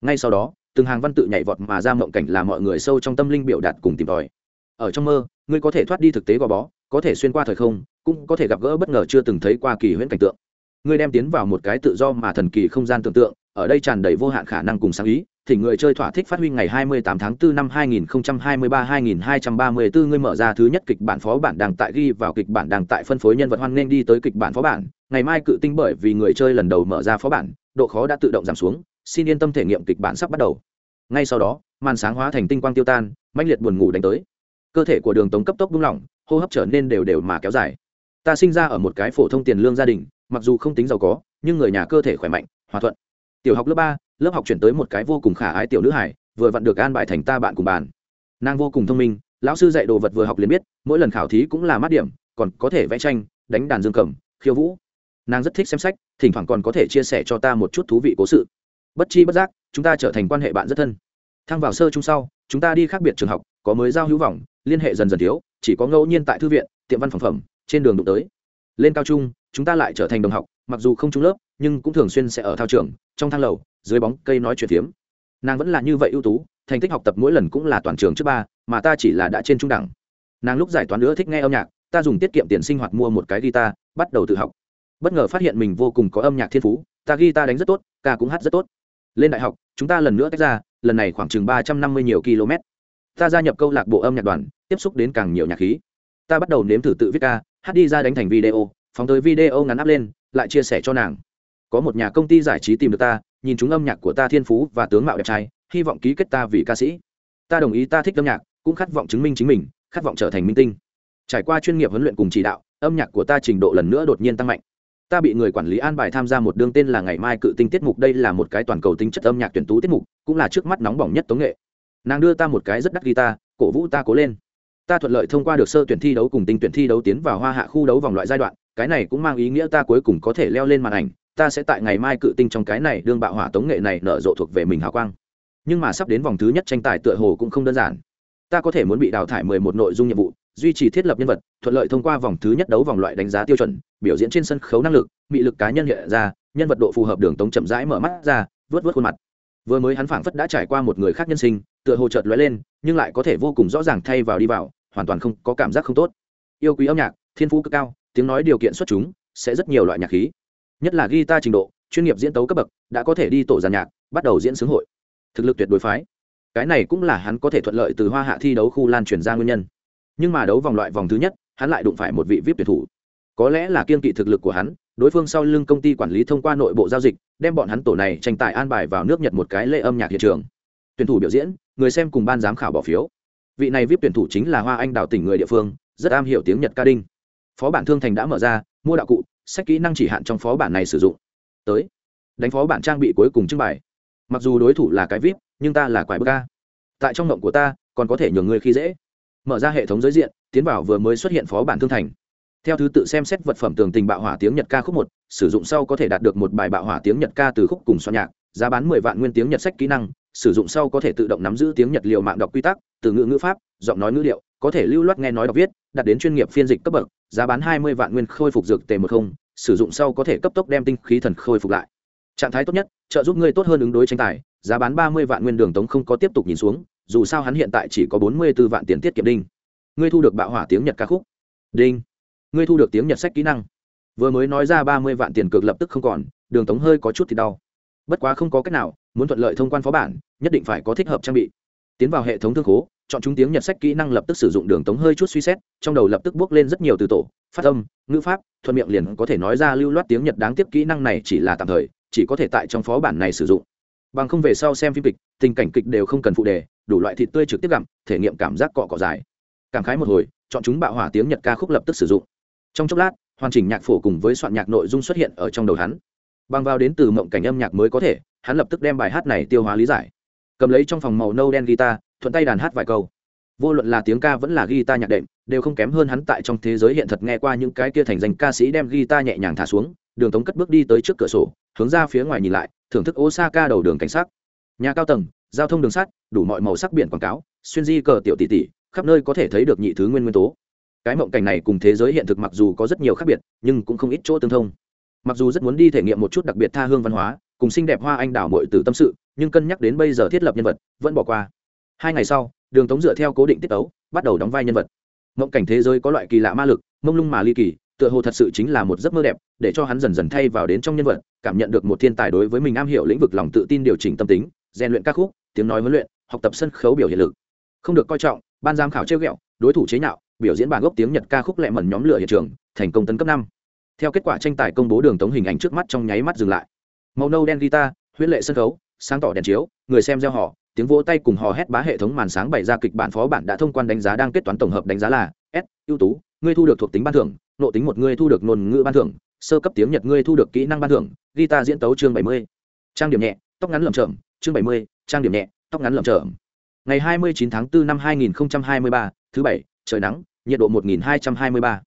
Ngay sau đó, từng hàng văn tự nhảy vọt mà ra mộng cảnh là mọi người sâu trong tâm linh biểu đạt cùng tìm tòi. Ở trong mơ, ngươi có thể thoát đi thực tế gò bó, có thể xuyên qua thời không, cũng có thể gặp gỡ bất ngờ chưa từng thấy qua kỳ huyễn cảnh tượng. Ngươi đem tiến vào một cái tự do mà thần kỳ không gian tưởng tượng, ở đây tràn đầy vô hạn khả năng cùng sáng ý thì người chơi thỏa thích phát huy ngày 28 tháng 4 năm 2023-2234 ngươi mở ra thứ nhất kịch bản phó bản đang tại ghi vào kịch bản đang tại phân phối nhân vật hoan nên đi tới kịch bản phó bản. Ngày mai cự tinh bởi vì người chơi lần đầu mở ra phó bản, độ khó đã tự động giảm xuống. Xin yên tâm thể nghiệm kịch bản sắp bắt đầu. Ngay sau đó, màn sáng hóa thành tinh quang tiêu tan, mãnh liệt buồn ngủ đánh tới. Cơ thể của đường tống cấp tốc bùng lỏng, hô hấp trở nên đều đều mà kéo dài. Ta sinh ra ở một cái phổ thông tiền lương gia đình, mặc dù không tính giàu có, nhưng người nhà cơ thể khỏe mạnh, hòa thuận. Tiểu học lớp ba lớp học chuyển tới một cái vô cùng khả ái tiểu nữ hải vừa vặn được an bài thành ta bạn cùng bàn. Nàng vô cùng thông minh, lão sư dạy đồ vật vừa học liền biết, mỗi lần khảo thí cũng là mát điểm, còn có thể vẽ tranh, đánh đàn dương cầm, khiêu vũ. Nàng rất thích xem sách, thỉnh thoảng còn có thể chia sẻ cho ta một chút thú vị cố sự. Bất chi bất giác, chúng ta trở thành quan hệ bạn rất thân. Thăng vào sơ chung sau, chúng ta đi khác biệt trường học, có mới giao hữu vọng, liên hệ dần dần thiếu, chỉ có ngẫu nhiên tại thư viện, tiệm văn phòng phẩm, trên đường đụng tới. Lên cao trung, chúng ta lại trở thành đồng học, mặc dù không trung lớp, nhưng cũng thường xuyên sẽ ở thao trường, trong thang lầu dưới bóng cây nói chuyện phiếm. Nàng vẫn là như vậy ưu tú, thành tích học tập mỗi lần cũng là toàn trường trước ba, mà ta chỉ là đã trên trung đẳng. Nàng lúc giải toán nữa thích nghe âm nhạc, ta dùng tiết kiệm tiền sinh hoạt mua một cái guitar, bắt đầu tự học. Bất ngờ phát hiện mình vô cùng có âm nhạc thiên phú, ta guitar đánh rất tốt, ca cũng hát rất tốt. Lên đại học, chúng ta lần nữa tách ra, lần này khoảng chừng ba trăm năm mươi nhiều km. Ta gia nhập câu lạc bộ âm nhạc đoàn, tiếp xúc đến càng nhiều nhạc khí. Ta bắt đầu nếm thử tự viết ca, hát đi ra đánh thành video, phóng tới video ngắn áp lên, lại chia sẻ cho nàng. Có một nhà công ty giải trí tìm được ta nhìn chúng âm nhạc của ta thiên phú và tướng mạo đẹp trai, hy vọng ký kết ta vì ca sĩ. Ta đồng ý ta thích âm nhạc, cũng khát vọng chứng minh chính mình, khát vọng trở thành minh tinh. Trải qua chuyên nghiệp huấn luyện cùng chỉ đạo, âm nhạc của ta trình độ lần nữa đột nhiên tăng mạnh. Ta bị người quản lý an bài tham gia một đương tên là ngày mai cự tinh tiết mục, đây là một cái toàn cầu tính chất âm nhạc tuyển tú tiết mục, cũng là trước mắt nóng bỏng nhất tống nghệ. Nàng đưa ta một cái rất đắt guitar, cổ vũ ta cố lên. Ta thuận lợi thông qua được sơ tuyển thi đấu cùng tinh tuyển thi đấu tiến vào hoa hạ khu đấu vòng loại giai đoạn, cái này cũng mang ý nghĩa ta cuối cùng có thể leo lên màn ảnh ta sẽ tại ngày mai cự tinh trong cái này đương bạo hỏa tống nghệ này nở rộ thuộc về mình hào quang. Nhưng mà sắp đến vòng thứ nhất tranh tài tựa hồ cũng không đơn giản. Ta có thể muốn bị đào thải mười một nội dung nhiệm vụ, duy trì thiết lập nhân vật, thuận lợi thông qua vòng thứ nhất đấu vòng loại đánh giá tiêu chuẩn, biểu diễn trên sân khấu năng lực bị lực cá nhân hiện ra, nhân vật độ phù hợp đường tống chậm rãi mở mắt ra vớt vớt khuôn mặt. Vừa mới hắn phảng phất đã trải qua một người khác nhân sinh, tựa hồ chợt lóe lên, nhưng lại có thể vô cùng rõ ràng thay vào đi vào, hoàn toàn không có cảm giác không tốt. Yêu quý âm nhạc, thiên phú cực cao, tiếng nói điều kiện xuất chúng, sẽ rất nhiều loại nhạc khí nhất là guitar trình độ, chuyên nghiệp diễn tấu cấp bậc, đã có thể đi tổ giàn nhạc, bắt đầu diễn xướng hội. Thực lực tuyệt đối phái. Cái này cũng là hắn có thể thuận lợi từ hoa hạ thi đấu khu lan truyền ra nguyên nhân. Nhưng mà đấu vòng loại vòng thứ nhất, hắn lại đụng phải một vị vip tuyển thủ. Có lẽ là kiên kỵ thực lực của hắn, đối phương sau lưng công ty quản lý thông qua nội bộ giao dịch, đem bọn hắn tổ này tranh tài an bài vào nước nhật một cái lễ âm nhạc hiện trường. Tuyển thủ biểu diễn, người xem cùng ban giám khảo bỏ phiếu. Vị này vip tuyển thủ chính là hoa anh đào tỉnh người địa phương, rất am hiểu tiếng nhật ca đinh. Phó bản thương thành đã mở ra mua đạo cụ, sách kỹ năng chỉ hạn trong phó bản này sử dụng. Tới, đánh phó bản trang bị cuối cùng trưng bày. Mặc dù đối thủ là cái vip, nhưng ta là quái bơ ca tại trong mộng của ta, còn có thể nhường người khi dễ. Mở ra hệ thống giới diện, tiến vào vừa mới xuất hiện phó bản thương thành. Theo thứ tự xem xét vật phẩm tường tình bạo hỏa tiếng nhật ca khúc một, sử dụng sau có thể đạt được một bài bạo hỏa tiếng nhật ca từ khúc cùng soạn nhạc, giá bán mười vạn nguyên tiếng nhật sách kỹ năng, sử dụng sau có thể tự động nắm giữ tiếng nhật liệu mạng đọc quy tắc, từ ngữ ngữ pháp, giọng nói ngữ liệu có thể lưu loát nghe nói đọc viết đạt đến chuyên nghiệp phiên dịch cấp bậc, giá bán hai mươi vạn nguyên khôi phục dược tề một không, sử dụng sau có thể cấp tốc đem tinh khí thần khôi phục lại. Trạng thái tốt nhất, trợ giúp ngươi tốt hơn ứng đối tranh tài, giá bán ba mươi vạn nguyên đường tống không có tiếp tục nhìn xuống, dù sao hắn hiện tại chỉ có bốn mươi b ố vạn tiền tiết kiệm đinh. Ngươi thu được bạo hỏa tiếng nhật ca khúc. Đinh. Ngươi thu được tiếng nhật sách kỹ năng. Vừa mới nói ra ba mươi vạn tiền cược lập tức không còn, đường tống hơi có chút thì đau. Bất quá không có cách nào, muốn thuận lợi thông quan phó bản, nhất định phải có thích hợp trang bị. Tiến vào hệ thống thương khố chọn chúng tiếng nhật sách kỹ năng lập tức sử dụng đường tống hơi chút suy xét, trong đầu lập tức bước lên rất nhiều từ tổ, phát âm, ngữ pháp, thuận miệng liền có thể nói ra lưu loát tiếng nhật đáng tiếc kỹ năng này chỉ là tạm thời, chỉ có thể tại trong phó bản này sử dụng. Bằng không về sau xem phim kịch, tình cảnh kịch đều không cần phụ đề, đủ loại thịt tươi trực tiếp gặm, thể nghiệm cảm giác cọ cọ dài. Cảm khái một hồi, chọn chúng bạo hỏa tiếng nhật ca khúc lập tức sử dụng. Trong chốc lát, hoàn chỉnh nhạc phổ cùng với soạn nhạc nội dung xuất hiện ở trong đầu hắn. Bằng vào đến từ mộng cảnh âm nhạc mới có thể, hắn lập tức đem bài hát này tiêu hóa lý giải. Cầm lấy trong phòng màu nâu đen guitar thuận tay đàn hát vài câu. Vô luận là tiếng ca vẫn là guitar nhạc đệm, đều không kém hơn hắn tại trong thế giới hiện thật nghe qua những cái kia thành danh ca sĩ đem guitar nhẹ nhàng thả xuống, đường tống cất bước đi tới trước cửa sổ, hướng ra phía ngoài nhìn lại, thưởng thức osaka đầu đường cảnh sát nhà cao tầng, giao thông đường sắt, đủ mọi màu sắc biển quảng cáo, xuyên di cờ tiểu tỷ tỷ, khắp nơi có thể thấy được nhị thứ nguyên nguyên tố. Cái mộng cảnh này cùng thế giới hiện thực mặc dù có rất nhiều khác biệt, nhưng cũng không ít chỗ tương thông. Mặc dù rất muốn đi thể nghiệm một chút đặc biệt tha hương văn hóa, cùng xinh đẹp hoa anh đào mội từ tâm sự, nhưng cân nhắc đến bây giờ thiết lập nhân vật, vẫn bỏ qua hai ngày sau, đường tống dựa theo cố định tiết tấu, bắt đầu đóng vai nhân vật. Mộng cảnh thế giới có loại kỳ lạ ma lực, mông lung mà ly kỳ, tựa hồ thật sự chính là một giấc mơ đẹp, để cho hắn dần dần thay vào đến trong nhân vật, cảm nhận được một thiên tài đối với mình am hiểu lĩnh vực lòng tự tin điều chỉnh tâm tính, rèn luyện ca khúc, tiếng nói huấn luyện, học tập sân khấu biểu hiện lực. Không được coi trọng, ban giám khảo treo ghẹo, đối thủ chế nhạo, biểu diễn bản gốc tiếng nhật ca khúc lẹ mẩn nhóm lửa hiện trường, thành công tấn cấp năm. Theo kết quả tranh tài công bố đường tống hình ảnh trước mắt trong nháy mắt dừng lại. Màu nâu đen guitar, huyết lệ sân khấu, sáng tỏ đèn chiếu, người xem gieo họ tiếng vỗ tay cùng hò hét bá hệ thống màn sáng bày ra kịch bản phó bản đã thông quan đánh giá đang kết toán tổng hợp đánh giá là s, ưu tú, ngươi thu được thuộc tính ban thưởng, nộ tính một ngươi thu được ngôn ngữ ban thưởng, sơ cấp tiếng nhật ngươi thu được kỹ năng ban thưởng, guitar diễn tấu chương bảy mươi, trang điểm nhẹ, tóc ngắn lầm trởm chương bảy mươi, trang điểm nhẹ, tóc ngắn lầm trởm ngày hai mươi chín tháng 4 năm hai nghìn hai mươi ba, thứ bảy, trời nắng, nhiệt độ một nghìn hai trăm hai mươi ba.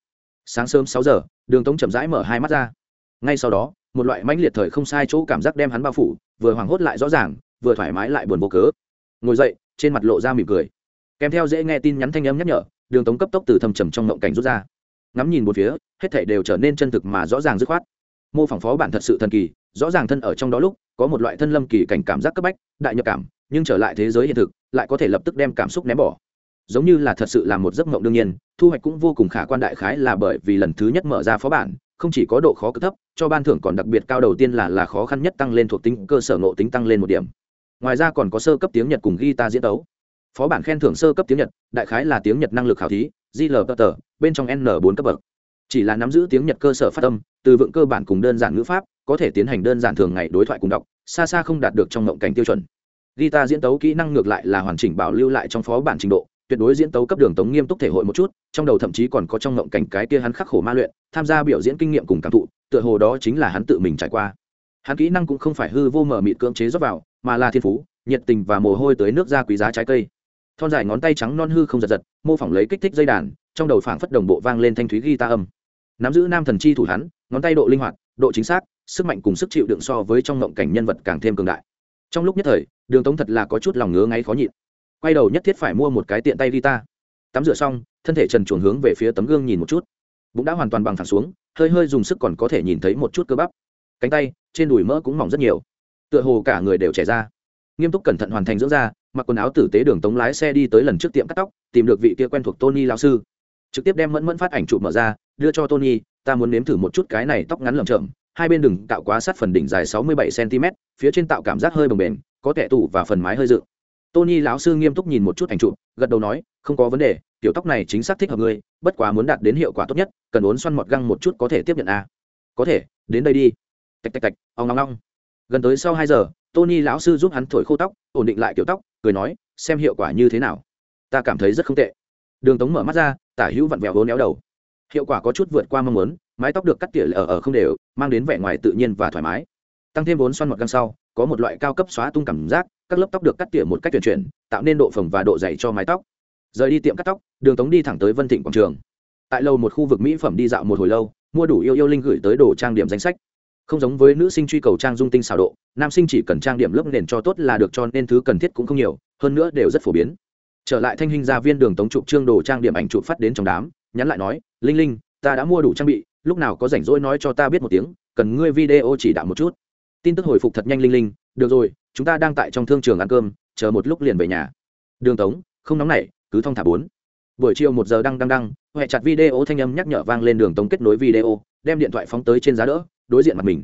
Sáng sớm sáu giờ, đường tống chậm rãi mở hai mắt ra. Ngay sau đó, một loại mãnh liệt thời không sai chỗ cảm giác đem hắn bao phủ, vừa hoảng hốt lại rõ ràng vừa thoải mái lại buồn vô cớ. Ngồi dậy, trên mặt lộ ra mỉm cười. Kèm theo dễ nghe tin nhắn thanh âm nhắc nhở, đường tống cấp tốc từ thầm trầm trong mộng cảnh rút ra. Ngắm nhìn một phía, hết thảy đều trở nên chân thực mà rõ ràng dứt khoát. Mô phỏng phó bản thật sự thần kỳ, rõ ràng thân ở trong đó lúc, có một loại thân lâm kỳ cảnh cảm giác cấp bách, đại nhập cảm, nhưng trở lại thế giới hiện thực, lại có thể lập tức đem cảm xúc ném bỏ. Giống như là thật sự là một giấc mộng đương nhiên, thu hoạch cũng vô cùng khả quan đại khái là bởi vì lần thứ nhất mở ra phó bản, không chỉ có độ khó cực thấp, cho ban thưởng còn đặc biệt cao đầu tiên là là khó khăn nhất tăng lên thuộc tính, cơ sở ngộ tính tăng lên một điểm ngoài ra còn có sơ cấp tiếng nhật cùng guitar diễn tấu. Phó bản khen thưởng sơ cấp tiếng nhật, đại khái là tiếng nhật năng lực khảo thí glpt bên trong n bốn cấp bậc. Chỉ là nắm giữ tiếng nhật cơ sở phát âm, từ vựng cơ bản cùng đơn giản ngữ pháp, có thể tiến hành đơn giản thường ngày đối thoại cùng đọc, xa xa không đạt được trong ngộng cảnh tiêu chuẩn. Guitar diễn tấu kỹ năng ngược lại là hoàn chỉnh bảo lưu lại trong phó bản trình độ, tuyệt đối diễn tấu cấp đường tống nghiêm túc thể hội một chút, trong đầu thậm chí còn có trong ngộng cảnh cái kia hắn khắc khổ ma luyện, tham gia biểu diễn kinh nghiệm cùng cảm thụ, tựa hồ đó chính là hắn tự mình trải qua hắn kỹ năng cũng không phải hư vô mở mịt cưỡng chế rót vào, mà là thiên phú, nhiệt tình và mồ hôi tới nước ra quý giá trái cây. Thon dài ngón tay trắng non hư không giật giật, mô phỏng lấy kích thích dây đàn, trong đầu phảng phất đồng bộ vang lên thanh thúy ghi ta âm. Nắm giữ nam thần chi thủ hắn, ngón tay độ linh hoạt, độ chính xác, sức mạnh cùng sức chịu đựng so với trong ngộng cảnh nhân vật càng thêm cường đại. Trong lúc nhất thời, đường tống thật là có chút lòng ngứa ngáy khó nhịn. Quay đầu nhất thiết phải mua một cái tiện tay guitar. Tắm rửa xong, thân thể trần chuồn hướng về phía tấm gương nhìn một chút. Bụng đã hoàn toàn bằng phẳng xuống, hơi hơi dùng sức còn có thể nhìn thấy một chút cơ bắp. Cánh tay trên đùi mỡ cũng mỏng rất nhiều. Tựa hồ cả người đều trẻ ra. Nghiêm túc cẩn thận hoàn thành dưỡng da, mặc quần áo tử tế đường tống lái xe đi tới lần trước tiệm cắt tóc, tìm được vị kia quen thuộc tony lao sư. Trực tiếp đem mẫn mẫn phát ảnh chụp mở ra, đưa cho tony, ta muốn nếm thử một chút cái này tóc ngắn lởm chậm hai bên đừng tạo quá sát phần đỉnh dài sáu mươi bảy cm phía trên tạo cảm giác hơi bồng bềnh, có tẻ tủ và phần mái hơi dự tony lão sư nghiêm túc nhìn một chút ảnh chụp, gật đầu nói, không có vấn đề, tiểu tóc này chính xác thích hợp ngươi, bất quá muốn đạt đến hiệu quả tốt nhất, cần uốn xoăn mọt găng một chút có thể tiếp nhận à. có thể, đến đây đi tạch tạch tạch ông ngong ngong gần tới sau hai giờ, tony lão sư giúp hắn thổi khô tóc, ổn định lại kiểu tóc, cười nói, xem hiệu quả như thế nào. Ta cảm thấy rất không tệ. Đường tống mở mắt ra, tả hữu vặn vẹo hố néo đầu. Hiệu quả có chút vượt qua mong muốn, mái tóc được cắt tỉa ở ở không đều, mang đến vẻ ngoài tự nhiên và thoải mái. Tăng thêm vốn xoăn mặt găng sau, có một loại cao cấp xóa tung cảm giác, các lớp tóc được cắt tỉa một cách tuyển chuyển, tạo nên độ phồng và độ dày cho mái tóc. Rời đi tiệm cắt tóc, đường tống đi thẳng tới vân thịnh quảng trường. Tại lâu một khu vực mỹ phẩm đi dạo một hồi lâu, mua đủ yêu yêu linh gửi tới đồ trang điểm danh sách không giống với nữ sinh truy cầu trang dung tinh xào độ, nam sinh chỉ cần trang điểm lớp nền cho tốt là được cho nên thứ cần thiết cũng không nhiều, hơn nữa đều rất phổ biến. Trở lại thanh hình gia viên đường tống chụp trương đồ trang điểm ảnh chụp phát đến trong đám, nhắn lại nói, linh linh, ta đã mua đủ trang bị, lúc nào có rảnh rỗi nói cho ta biết một tiếng, cần ngươi video chỉ đạo một chút. Tin tức hồi phục thật nhanh linh linh, được rồi, chúng ta đang tại trong thương trường ăn cơm, chờ một lúc liền về nhà. Đường tống, không nóng nảy cứ thong thả bốn. Buổi chiều một giờ đăng đăng đăng huệ chặt video thanh âm nhắc nhở vang lên đường tống kết nối video, đem điện thoại phóng tới trên giá đỡ đối diện mặt mình.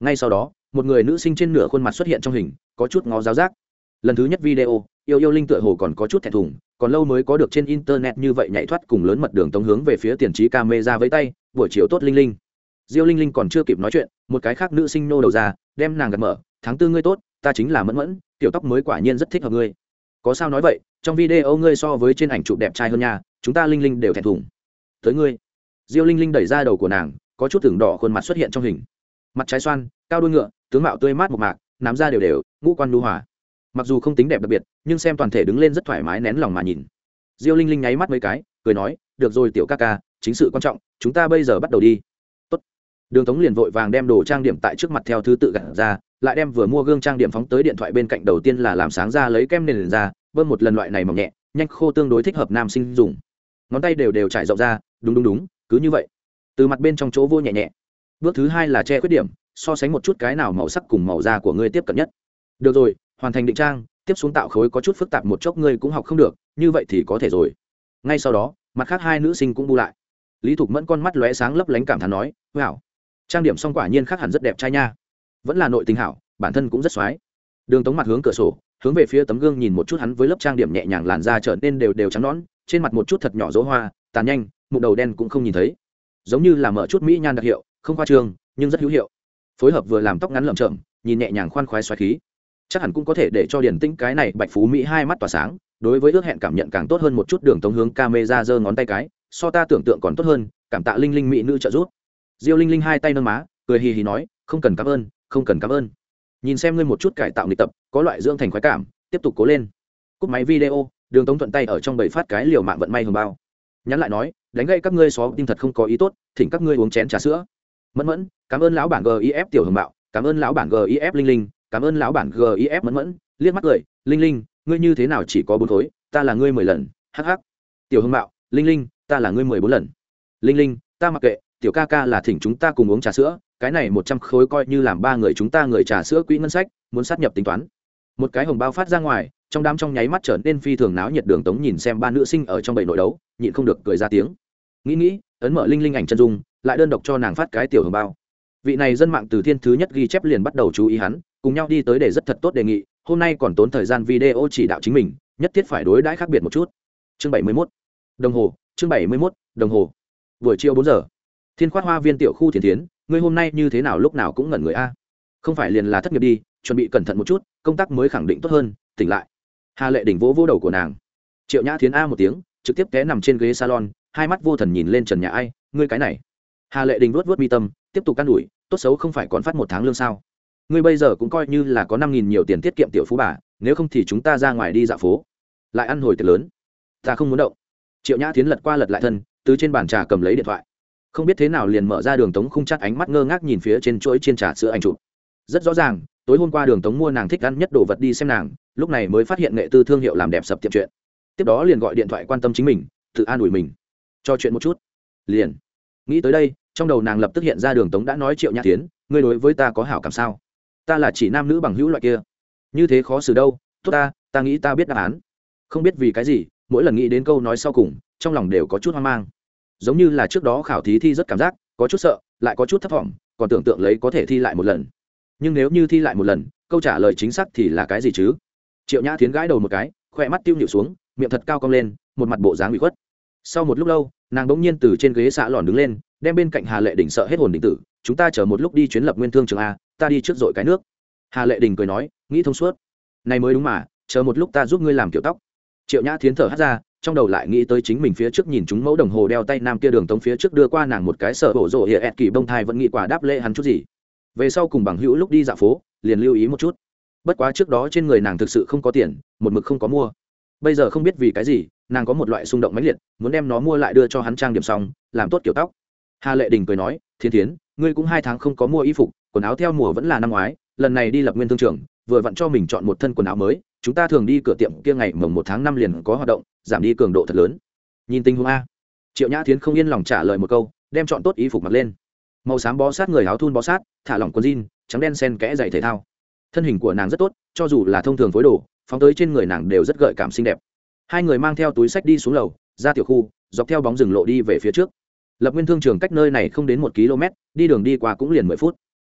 Ngay sau đó, một người nữ sinh trên nửa khuôn mặt xuất hiện trong hình, có chút ngó giáo giác. Lần thứ nhất video, yêu yêu linh tựa hồ còn có chút thẹn thùng, còn lâu mới có được trên internet như vậy nhảy thoát cùng lớn mật đường tống hướng về phía tiền trí camera với tay, buổi chiều tốt linh linh. Diêu linh linh còn chưa kịp nói chuyện, một cái khác nữ sinh nô đầu ra, đem nàng gật mở, tháng tư ngươi tốt, ta chính là mẫn mẫn, tiểu tóc mới quả nhiên rất thích hợp ngươi. Có sao nói vậy, trong video ngươi so với trên ảnh chụp đẹp trai hơn nhà chúng ta linh linh đều thẹn thùng. Tới ngươi. Diêu linh linh đẩy ra đầu của nàng có chút tưởng đỏ khuôn mặt xuất hiện trong hình. Mặt trái xoan, cao đuôi ngựa, tướng mạo tươi mát một mạc, nám da đều đều, ngũ quan lưu hòa. Mặc dù không tính đẹp đặc biệt, nhưng xem toàn thể đứng lên rất thoải mái nén lòng mà nhìn. Diêu linh linh nháy mắt mấy cái, cười nói, được rồi tiểu ca ca, chính sự quan trọng, chúng ta bây giờ bắt đầu đi. Tốt. đường tống liền vội vàng đem đồ trang điểm tại trước mặt theo thứ tự gặt ra, lại đem vừa mua gương trang điểm phóng tới điện thoại bên cạnh đầu tiên là làm sáng ra lấy kem nền ra, bơm một lần loại này mỏng nhẹ, nhanh khô tương đối thích hợp nam sinh dùng. Ngón tay đều đều trải rộng ra, đúng đúng đúng, cứ như vậy từ mặt bên trong chỗ vô nhẹ nhẹ. Bước thứ hai là che khuyết điểm, so sánh một chút cái nào màu sắc cùng màu da của ngươi tiếp cận nhất. Được rồi, hoàn thành định trang, tiếp xuống tạo khối có chút phức tạp một chốc ngươi cũng học không được, như vậy thì có thể rồi. Ngay sau đó, mặt khác hai nữ sinh cũng bu lại. Lý thục mẫn con mắt lóe sáng lấp lánh cảm thán nói hảo trang điểm xong quả nhiên khác hẳn rất đẹp trai nha. Vẫn là nội tình hảo, bản thân cũng rất x đường tống mặt hướng cửa sổ, hướng về phía tấm gương nhìn một chút hắn với lớp trang điểm nhẹ nhàng làn da trở nên đều đều trắng nón trên mặt một chút thật nhỏ dỗ hoa, tàn nhanh mụ đầu đen cũng không nhìn thấy giống như là mở chút mỹ nhan đặc hiệu, không khoa trương, nhưng rất hữu hiệu. Phối hợp vừa làm tóc ngắn lởm chởm, nhìn nhẹ nhàng khoan khoái xoáy khí. Chắc hẳn cũng có thể để cho điển tĩnh cái này bạch phú mỹ hai mắt tỏa sáng, đối với ước hẹn cảm nhận càng tốt hơn một chút đường tống hướng ca mê ra giơ ngón tay cái, so ta tưởng tượng còn tốt hơn, cảm tạ linh linh mỹ nữ trợ giúp. Diêu linh linh hai tay nâng má, cười hì hì nói, không cần cảm ơn, không cần cảm ơn. Nhìn xem ngươi một chút cải tạo nghịch tập, có loại dưỡng thành khoái cảm, tiếp tục cố lên. Cúp máy video, đường tống thuận tay ở trong bầy phát cái liều mạng vận may hồng bao. Nhắn lại nói đánh gây các ngươi xó tim thật không có ý tốt, thỉnh các ngươi uống chén trà sữa. Mẫn mẫn, cảm ơn lão bản gif tiểu hồng bạo, cảm ơn lão bản gif linh linh, cảm ơn lão bản gif mẫn mẫn, liếc mắt cười, linh linh, ngươi như thế nào chỉ có bốn khối, ta là ngươi mười lần hh tiểu hồng bạo, linh linh, ta là ngươi mười bốn lần. Linh linh, ta mặc kệ, tiểu ca ca là thỉnh chúng ta cùng uống trà sữa, cái này một trăm khối coi như làm ba người chúng ta người trà sữa quỹ ngân sách, muốn sát nhập tính toán một cái hồng bao phát ra ngoài, trong đám trong nháy mắt trở nên phi thường náo nhiệt đường tống nhìn xem ba nữ sinh ở trong bầy nội đấu, nhịn không được cười ra tiếng. Nghĩ nghĩ, ấn mở linh linh ảnh chân dung, lại đơn độc cho nàng phát cái tiểu hồng bao. Vị này dân mạng từ thiên thứ nhất ghi chép liền bắt đầu chú ý hắn, cùng nhau đi tới để rất thật tốt đề nghị, hôm nay còn tốn thời gian video chỉ đạo chính mình, nhất thiết phải đối đãi khác biệt một chút. Chương bảy mươi mốt. Đồng hồ, chương bảy mươi mốt, đồng hồ. Buổi chiều bốn giờ. Thiên khoát hoa viên tiểu khu thiền tiến ngươi hôm nay như thế nào lúc nào cũng ngẩn người a? Không phải liền là thất nghiệp đi, chuẩn bị cẩn thận một chút công tác mới khẳng định tốt hơn, tỉnh lại. Hà lệ đỉnh vỗ vỗ đầu của nàng. Triệu nhã thiến a một tiếng, trực tiếp té nằm trên ghế salon, hai mắt vô thần nhìn lên trần nhà ai, ngươi cái này. Hà lệ đình vuốt vuốt mi tâm, tiếp tục can đuổi tốt xấu không phải còn phát một tháng lương sao. Ngươi bây giờ cũng coi như là có năm nghìn nhiều tiền tiết kiệm tiểu phú bà, nếu không thì chúng ta ra ngoài đi dạo phố. Lại ăn hồi tiệc lớn. Ta không muốn động. Triệu nhã tiến lật qua lật lại thân, từ trên bàn trà cầm lấy điện thoại. Không biết thế nào liền mở ra đường tống không chắc ánh mắt ngơ ngác nhìn phía trên chuỗi trên trà sữa anh chụp. Rất rõ ràng tối hôm qua đường tống mua nàng thích ăn nhất đồ vật đi xem nàng, lúc này mới phát hiện nghệ tư thương hiệu làm đẹp sập tiệm chuyện. Tiếp đó liền gọi điện thoại quan tâm chính mình, tự an ủi mình. Cho chuyện một chút. Liền. Nghĩ tới đây, trong đầu nàng lập tức hiện ra đường tống đã nói triệu nhã tiến ngươi đối với ta có hảo cảm sao? Ta là chỉ nam nữ bằng hữu loại kia. Như thế khó xử đâu, tốt ta ta nghĩ ta biết đáp án. Không biết vì cái gì, mỗi lần nghĩ đến câu nói sau cùng, trong lòng đều có chút hoang mang. Giống như là trước đó khảo thí thi rất cảm giác, có chút sợ, lại có chút thất vọng, còn tưởng tượng lấy có thể thi lại một lần nhưng nếu như thi lại một lần, câu trả lời chính xác thì là cái gì chứ? Triệu nhã tiến gãi đầu một cái, khỏe mắt tiêu nhịu xuống, miệng thật cao cong lên, một mặt bộ dáng bị khuất. Sau một lúc lâu, nàng bỗng nhiên từ trên ghế xạ lòn đứng lên, đem bên cạnh hà lệ đình sợ hết hồn đình tử, chúng ta chờ một lúc đi chuyến lập nguyên thương trường a, ta đi trước dội cái nước. Hà lệ đình cười nói, nghĩ thông suốt. Này mới đúng mà, chờ một lúc ta giúp ngươi làm kiểu tóc. Triệu nhã thiến thở hát ra, trong đầu lại nghĩ tới chính mình phía trước nhìn chúng mẫu đồng hồ đeo tay nam kia đường tống phía trước đưa qua nàng một cái sợ hổ rộ hiện ẹt kỳ bông thai vẫn nghĩ quả đáp lễ hắn chút gì về sau cùng bằng hữu lúc đi dạo phố, liền lưu ý một chút. Bất quá trước đó trên người nàng thực sự không có tiền, một mực không có mua. Bây giờ không biết vì cái gì, nàng có một loại xung động mãnh liệt, muốn đem nó mua lại đưa cho hắn trang điểm xong, làm tốt kiểu tóc. Hà lệ đình cười nói, thiên tiến ngươi cũng hai tháng không có mua y phục, quần áo theo mùa vẫn là năm ngoái, lần này đi lập nguyên thương trường, vừa vặn cho mình chọn một thân quần áo mới, chúng ta thường đi cửa tiệm kia ngày mồng một tháng năm liền có hoạt động, giảm đi cường độ thật lớn. Nhìn tình huống a, triệu nhã tiến không yên lòng trả lời một câu, đem chọn tốt y phục mặc lên màu xám bó sát người áo thun bó sát, thả lỏng quần jean, trắng đen sen kẽ dày thể thao. Thân hình của nàng rất tốt, cho dù là thông thường phối đồ, phóng tới trên người nàng đều rất gợi cảm xinh đẹp. Hai người mang theo túi sách đi xuống lầu, ra tiểu khu, dọc theo bóng rừng lộ đi về phía trước. Lập nguyên thương trường cách nơi này không đến một km, đi đường đi qua cũng liền mười phút.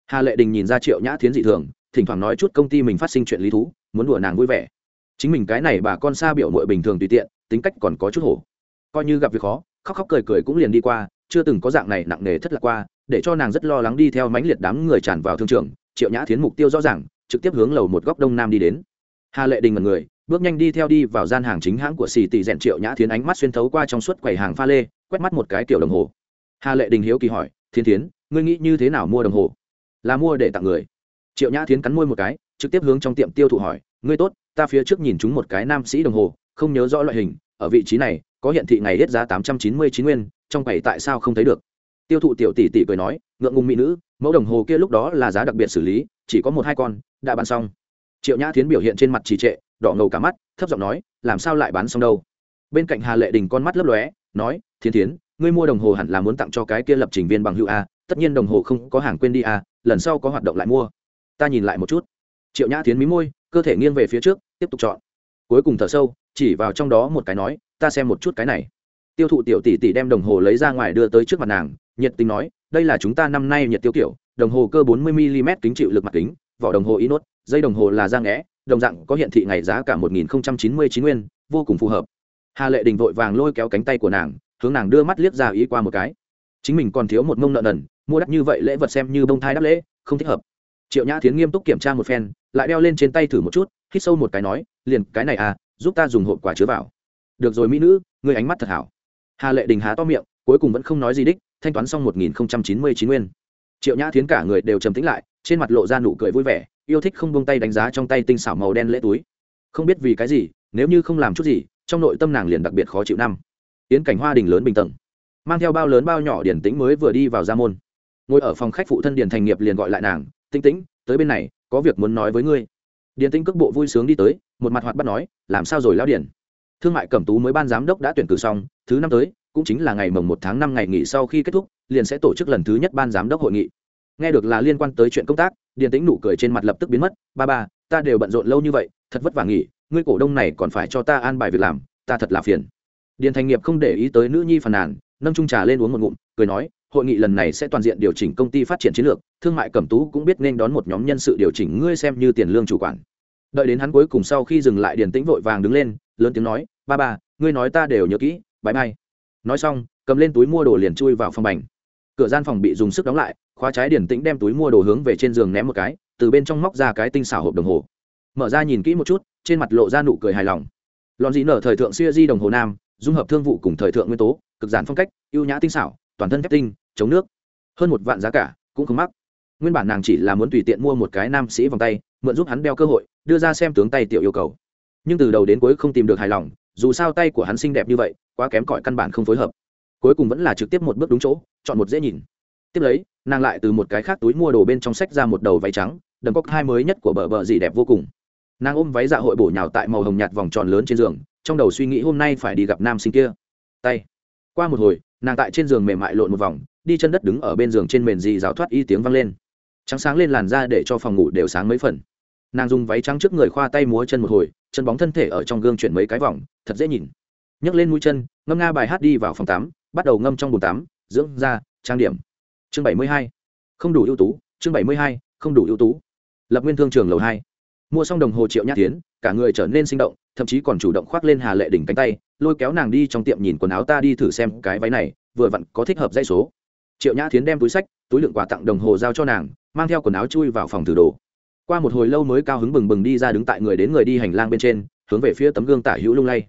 Hà lệ đình nhìn ra triệu nhã thiến dị thường, thỉnh thoảng nói chút công ty mình phát sinh chuyện lý thú, muốn đùa nàng vui vẻ. Chính mình cái này bà con xa biểu mội bình thường tùy tiện, tính cách còn có chút hổ. Coi như gặp việc khó, khóc khóc cười cười cũng liền đi qua chưa từng có dạng này nặng nề thất lạc qua, để cho nàng rất lo lắng đi theo mãnh liệt đám người tràn vào thương trường, triệu nhã thiến mục tiêu rõ ràng, trực tiếp hướng lầu một góc đông nam đi đến. Hà lệ đình mật người, bước nhanh đi theo đi vào gian hàng chính hãng của xì tỷ rèn triệu nhã thiến ánh mắt xuyên thấu qua trong suốt quầy hàng pha lê, quét mắt một cái kiểu đồng hồ. Hà lệ đình hiếu kỳ hỏi thiên thiến, ngươi nghĩ như thế nào mua đồng hồ? Là mua để tặng người. Triệu nhã thiến cắn môi một cái, trực tiếp hướng trong tiệm tiêu thụ hỏi, ngươi tốt, ta phía trước nhìn chúng một cái nam sĩ đồng hồ, không nhớ rõ loại hình, ở vị trí này, có hiện thị ngày hết giá tám trăm chín mươi chín nguyên trong quầy tại sao không thấy được? Tiêu thụ tiểu tỷ tỷ cười nói, ngượng ngùng mỹ nữ, mẫu đồng hồ kia lúc đó là giá đặc biệt xử lý, chỉ có một hai con, đã bán xong. Triệu nhã thiến biểu hiện trên mặt trì trệ, đỏ ngầu cả mắt, thấp giọng nói, làm sao lại bán xong đâu? Bên cạnh hà lệ đình con mắt lấp lóe, nói thiên thiến, ngươi mua đồng hồ hẳn là muốn tặng cho cái kia lập trình viên bằng hữu a, tất nhiên đồng hồ không có hàng quên đi a, lần sau có hoạt động lại mua. Ta nhìn lại một chút. Triệu nhã thiến mí môi, cơ thể nghiêng về phía trước, tiếp tục chọn. Cuối cùng thở sâu, chỉ vào trong đó một cái nói, ta xem một chút cái này tiêu thụ tiểu tỷ tỷ đem đồng hồ lấy ra ngoài đưa tới trước mặt nàng, nhiệt tình nói, đây là chúng ta năm nay nhiệt tiêu kiểu, đồng hồ cơ 40 mm kính chịu lực mặt kính, vỏ đồng hồ inox, dây đồng hồ là giang ngẽ đồng dạng có hiện thị ngày giá cả 1099 nguyên, vô cùng phù hợp. Hà lệ đình vội vàng lôi kéo cánh tay của nàng, hướng nàng đưa mắt liếc ra ý qua một cái. Chính mình còn thiếu một mông nợ nần, mua đắt như vậy lễ vật xem như bông thai đắp lễ, không thích hợp. Triệu nhã tiến nghiêm túc kiểm tra một phen, lại đeo lên trên tay thử một chút, hít sâu một cái nói, liền cái này à giúp ta dùng hộp quả chứa vào. Được rồi, mỹ nữ người ánh mắt thật hảo hà lệ đình há to miệng, cuối cùng vẫn không nói gì đích, thanh toán xong một nghìn chín mươi chín nguyên. Triệu nhã thiến cả người đều trầm tĩnh lại, trên mặt lộ ra nụ cười vui vẻ, yêu thích không buông tay đánh giá trong tay tinh xảo màu đen lễ túi. Không biết vì cái gì, nếu như không làm chút gì, trong nội tâm nàng liền đặc biệt khó chịu năm. Yến cảnh hoa đình lớn bình tầng, mang theo bao lớn bao nhỏ điển tĩnh mới vừa đi vào gia môn. Ngồi ở phòng khách phụ thân điển thành nghiệp liền gọi lại nàng tinh tĩnh, tới bên này, có việc muốn nói với ngươi. Điển tĩnh cước bộ vui sướng đi tới, một mặt hoạt bắt nói, làm sao rồi lao điển? Thương mại cẩm tú mới ban giám đốc đã tuyển cử xong, thứ năm tới, cũng chính là ngày mồng một tháng năm ngày nghỉ sau khi kết thúc, liền sẽ tổ chức lần thứ nhất ban giám đốc hội nghị. Nghe được là liên quan tới chuyện công tác, điền tính nụ cười trên mặt lập tức biến mất, ba ba, ta đều bận rộn lâu như vậy, thật vất vả nghỉ, ngươi cổ đông này còn phải cho ta an bài việc làm, ta thật là phiền. Điền thành nghiệp không để ý tới nữ nhi phàn nàn, nâng trung trà lên uống một ngụm, cười nói, hội nghị lần này sẽ toàn diện điều chỉnh công ty phát triển chiến lược, thương mại cẩm tú cũng biết nên đón một nhóm nhân sự điều chỉnh, ngươi xem như tiền lương chủ quản. Đợi đến hắn cuối cùng sau khi dừng lại, điền tĩnh vội vàng đứng lên, lớn tiếng nói ba ba, ngươi nói ta đều nhớ kỹ bãi mai. nói xong, cầm lên túi mua đồ liền chui vào phòng bành. Cửa gian phòng bị dùng sức đóng lại, khóa trái điển tĩnh đem túi mua đồ hướng về trên giường ném một cái, từ bên trong móc ra cái tinh xảo hộp đồng hồ. Mở ra nhìn kỹ một chút, trên mặt lộ ra nụ cười hài lòng. Lòn dị nở thời thượng siêu di đồng hồ nam, dung hợp thương vụ cùng thời thượng nguyên tố, cực giản phong cách, ưu nhã tinh xảo, toàn thân thép tinh, chống nước. Hơn một vạn giá cả, cũng không mắc. Nguyên bản nàng chỉ là muốn tùy tiện mua một cái nam sĩ vòng tay, mượn giúp hắn đeo cơ hội, đưa ra xem tướng tay tiểu yêu cầu. Nhưng từ đầu đến cuối không tìm được hài lòng dù sao tay của hắn xinh đẹp như vậy, quá kém cỏi căn bản không phối hợp. Cuối cùng vẫn là trực tiếp một bước đúng chỗ, chọn một dễ nhìn. Tiếp lấy, nàng lại từ một cái khác túi mua đồ bên trong sách ra một đầu váy trắng, đầm cóc hai mới nhất của bờ bờ gì đẹp vô cùng. Nàng ôm váy dạ hội bổ nhào tại màu hồng nhạt vòng tròn lớn trên giường, trong đầu suy nghĩ hôm nay phải đi gặp nam sinh kia. Tay. Qua một hồi, nàng tại trên giường mềm mại lộn một vòng, đi chân đất đứng ở bên giường trên mền dì rào thoát y tiếng vang lên. Trắng sáng lên làn da để cho phòng ngủ đều sáng mấy phần. Nàng dùng váy trắng trước người khoa tay múa chân một hồi chân bóng thân thể ở trong gương chuyển mấy cái vòng, thật dễ nhìn. Nhấc lên mũi chân, ngâm nga bài hát đi vào phòng tắm bắt đầu ngâm trong bồn tắm dưỡng da, trang điểm. Chương bảy mươi hai, không đủ ưu tú, chương bảy mươi hai, không đủ ưu tú. Lập nguyên thương trường lầu hai. Mua xong đồng hồ triệu nhát tiến, cả người trở nên sinh động, thậm chí còn chủ động khoác lên hà lệ đỉnh cánh tay, lôi kéo nàng đi trong tiệm nhìn quần áo ta đi thử xem cái váy này, vừa vặn có thích hợp dây số. Triệu nhã tiến đem túi sách, túi lượng quà tặng đồng hồ giao cho nàng, mang theo quần áo chui vào phòng thử đồ qua một hồi lâu mới cao hứng bừng bừng đi ra đứng tại người đến người đi hành lang bên trên, hướng về phía tấm gương tả hữu lung lay.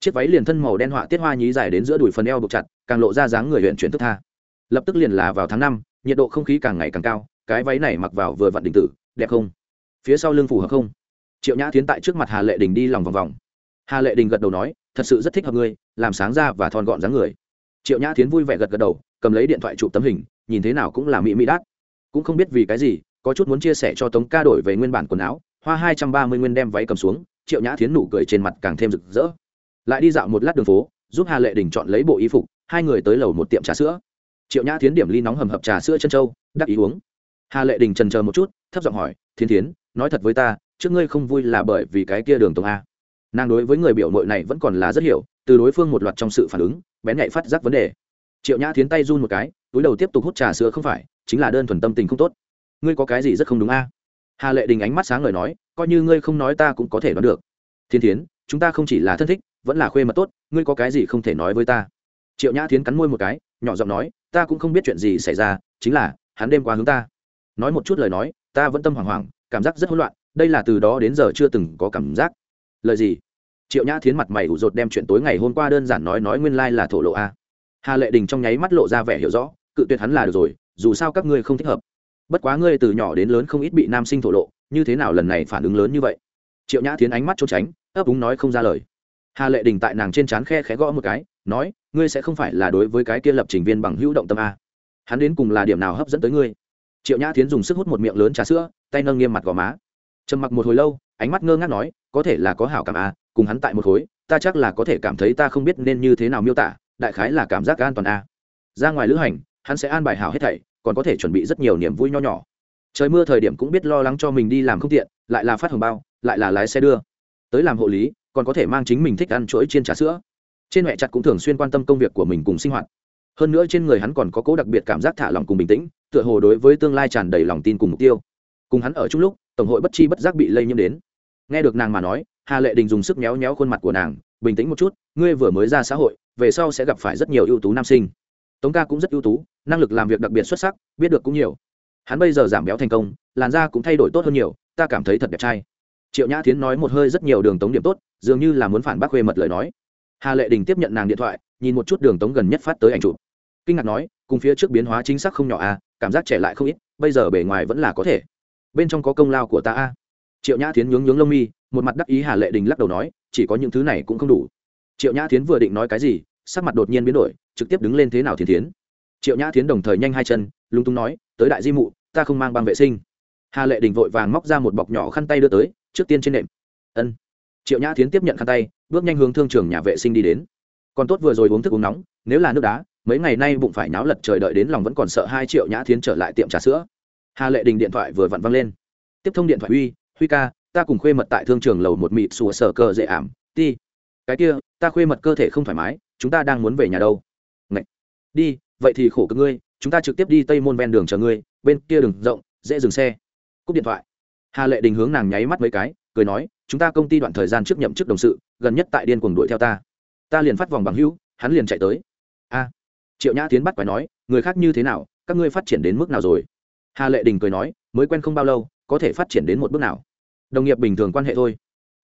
Chiếc váy liền thân màu đen họa tiết hoa nhí dài đến giữa đùi phần eo buộc chặt, càng lộ ra dáng người huyện chuyển thức tha. Lập tức liền là vào tháng năm, nhiệt độ không khí càng ngày càng cao, cái váy này mặc vào vừa vặn đình tử, đẹp không? Phía sau lưng phù hợp không? Triệu nhã tiến tại trước mặt hà lệ đình đi lòng vòng vòng. Hà lệ đình gật đầu nói, thật sự rất thích hợp ngươi, làm sáng ra và thon gọn dáng người. Triệu nhã tiến vui vẻ gật gật đầu, cầm lấy điện thoại chụp tấm hình, nhìn thế nào cũng là mỹ mỹ đát. cũng không biết vì cái gì có chút muốn chia sẻ cho tống ca đổi về nguyên bản quần áo hoa hai trăm ba mươi nguyên đem váy cầm xuống triệu nhã thiến nụ cười trên mặt càng thêm rực rỡ. Lại đi dạo một lát đường phố giúp hà lệ đình chọn lấy bộ y phục hai người tới lầu một tiệm trà sữa. Triệu nhã thiến điểm ly nóng hầm hập trà sữa chân trâu đắc ý uống. Hà lệ đình trần chờ một chút thấp giọng hỏi thiên thiến, nói thật với ta trước ngươi không vui là bởi vì cái kia đường tống a. Nàng đối với người biểu mội này vẫn còn là rất hiểu từ đối phương một loạt trong sự phản ứng bén nhạy phát giác vấn đề. Triệu nhã thiến tay run một cái túi đầu tiếp tục hút trà sữa không phải chính là đơn thuần tâm tình không tốt ngươi có cái gì rất không đúng a? Hà lệ đình ánh mắt sáng lời nói coi như ngươi không nói ta cũng có thể đoán được. Thiên Thiến, chúng ta không chỉ là thân thích vẫn là khuê mật tốt ngươi có cái gì không thể nói với ta? Triệu nhã Thiến cắn môi một cái nhỏ giọng nói ta cũng không biết chuyện gì xảy ra chính là hắn đêm qua hướng ta. Nói một chút lời nói ta vẫn tâm hoảng hoảng cảm giác rất hỗn loạn đây là từ đó đến giờ chưa từng có cảm giác. Lời gì? Triệu nhã thiến mặt mày ủ rột đem chuyện tối ngày hôm qua đơn giản nói nói nguyên lai、like、là thổ lộ a. Hà lệ đình trong nháy mắt lộ ra vẻ hiểu rõ cự tuyệt hắn là được rồi dù sao các ngươi không thích hợp bất quá ngươi từ nhỏ đến lớn không ít bị nam sinh thổ lộ, như thế nào lần này phản ứng lớn như vậy? Triệu nhã thiến ánh mắt trốn tránh, ấp úng nói không ra lời. Hà lệ đình tại nàng trên trán khe khẽ gõ một cái, nói, ngươi sẽ không phải là đối với cái kia lập trình viên bằng hữu động tâm a. Hắn đến cùng là điểm nào hấp dẫn tới ngươi? Triệu nhã tiến dùng sức hút một miệng lớn trà sữa, tay nâng nghiêm mặt gò má. Trầm mặc một hồi lâu, ánh mắt ngơ ngác nói, có thể là có hảo cảm a, cùng hắn tại một khối, ta chắc là có thể cảm thấy ta không biết nên như thế nào miêu tả, đại khái là cảm giác an toàn a. Ra ngoài lữ hành, hắn sẽ an bài hảo hết thảy còn có thể chuẩn bị rất nhiều niềm vui nho nhỏ. Trời mưa thời điểm cũng biết lo lắng cho mình đi làm không tiện, lại là phát hồng bao, lại là lái xe đưa. Tới làm hộ lý, còn có thể mang chính mình thích ăn chuỗi trên trà sữa. Trên mẹ chặt cũng thường xuyên quan tâm công việc của mình cùng sinh hoạt. Hơn nữa trên người hắn còn có cố đặc biệt cảm giác thả lòng cùng bình tĩnh, tựa hồ đối với tương lai tràn đầy lòng tin cùng mục tiêu. Cùng hắn ở chung lúc, tổng hội bất chi bất giác bị lây nhiễm đến. Nghe được nàng mà nói, hà lệ đình dùng sức méo méo khuôn mặt của nàng, bình tĩnh một chút, ngươi vừa mới ra xã hội, về sau sẽ gặp phải rất nhiều ưu tú nam sinh tống ca cũng rất ưu tú, năng lực làm việc đặc biệt xuất sắc, biết được cũng nhiều. Hắn bây giờ giảm béo thành công, làn da cũng thay đổi tốt hơn nhiều, ta cảm thấy thật đẹp trai. Triệu nhã tiến nói một hơi rất nhiều đường tống điểm tốt, dường như là muốn phản bác khuê mật lời nói. Hà lệ đình tiếp nhận nàng điện thoại, nhìn một chút đường tống gần nhất phát tới ảnh chụp. Kinh ngạc nói, cùng phía trước biến hóa chính xác không nhỏ à cảm giác trẻ lại không ít, bây giờ bề ngoài vẫn là có thể. Bên trong có công lao của ta a à. triệu nhã tiến nhướng nhướng lông mi, một mặt đắc ý hà lệ đình lắc đầu nói, chỉ có những thứ này cũng không đủ. Triệu nhã tiến vừa định nói cái gì, sắc mặt đột nhiên biến đổi trực tiếp đứng lên thế nào thiền thiến, triệu nhã thiến đồng thời nhanh hai chân lung tung nói tới đại di mụ ta không mang băng vệ sinh. Hà lệ đình vội vàng móc ra một bọc nhỏ khăn tay đưa tới trước tiên trên nệm. Ân. Triệu nhã thiến tiếp nhận khăn tay bước nhanh hướng thương trường nhà vệ sinh đi đến. Còn tốt vừa rồi uống thức uống nóng nếu là nước đá mấy ngày nay bụng phải náo lật trời đợi đến lòng vẫn còn sợ hai triệu nhã thiến trở lại tiệm trà sữa. Hà lệ đình điện thoại vừa vặn văng lên. Tiếp thông điện thoại huy huy ca ta cùng khuê mật tại thương trường lầu một mịt sùa sở cơ dễ ảm ti. Cái kia ta khuê mật cơ thể không thoải mái chúng ta đang muốn về nhà đâu đi, vậy thì khổ cực ngươi, chúng ta trực tiếp đi tây môn ven đường chờ ngươi, bên kia đường rộng, dễ dừng xe. Cúp điện thoại. Hà lệ đình hướng nàng nháy mắt mấy cái, cười nói, chúng ta công ty đoạn thời gian trước nhậm chức đồng sự, gần nhất tại điên cuồng đuổi theo ta. Ta liền phát vòng bằng hữu, hắn liền chạy tới. A. Triệu nhã tiến bắt phải nói, người khác như thế nào, các ngươi phát triển đến mức nào rồi? Hà lệ đình cười nói, mới quen không bao lâu, có thể phát triển đến một bước nào. Đồng nghiệp bình thường quan hệ thôi.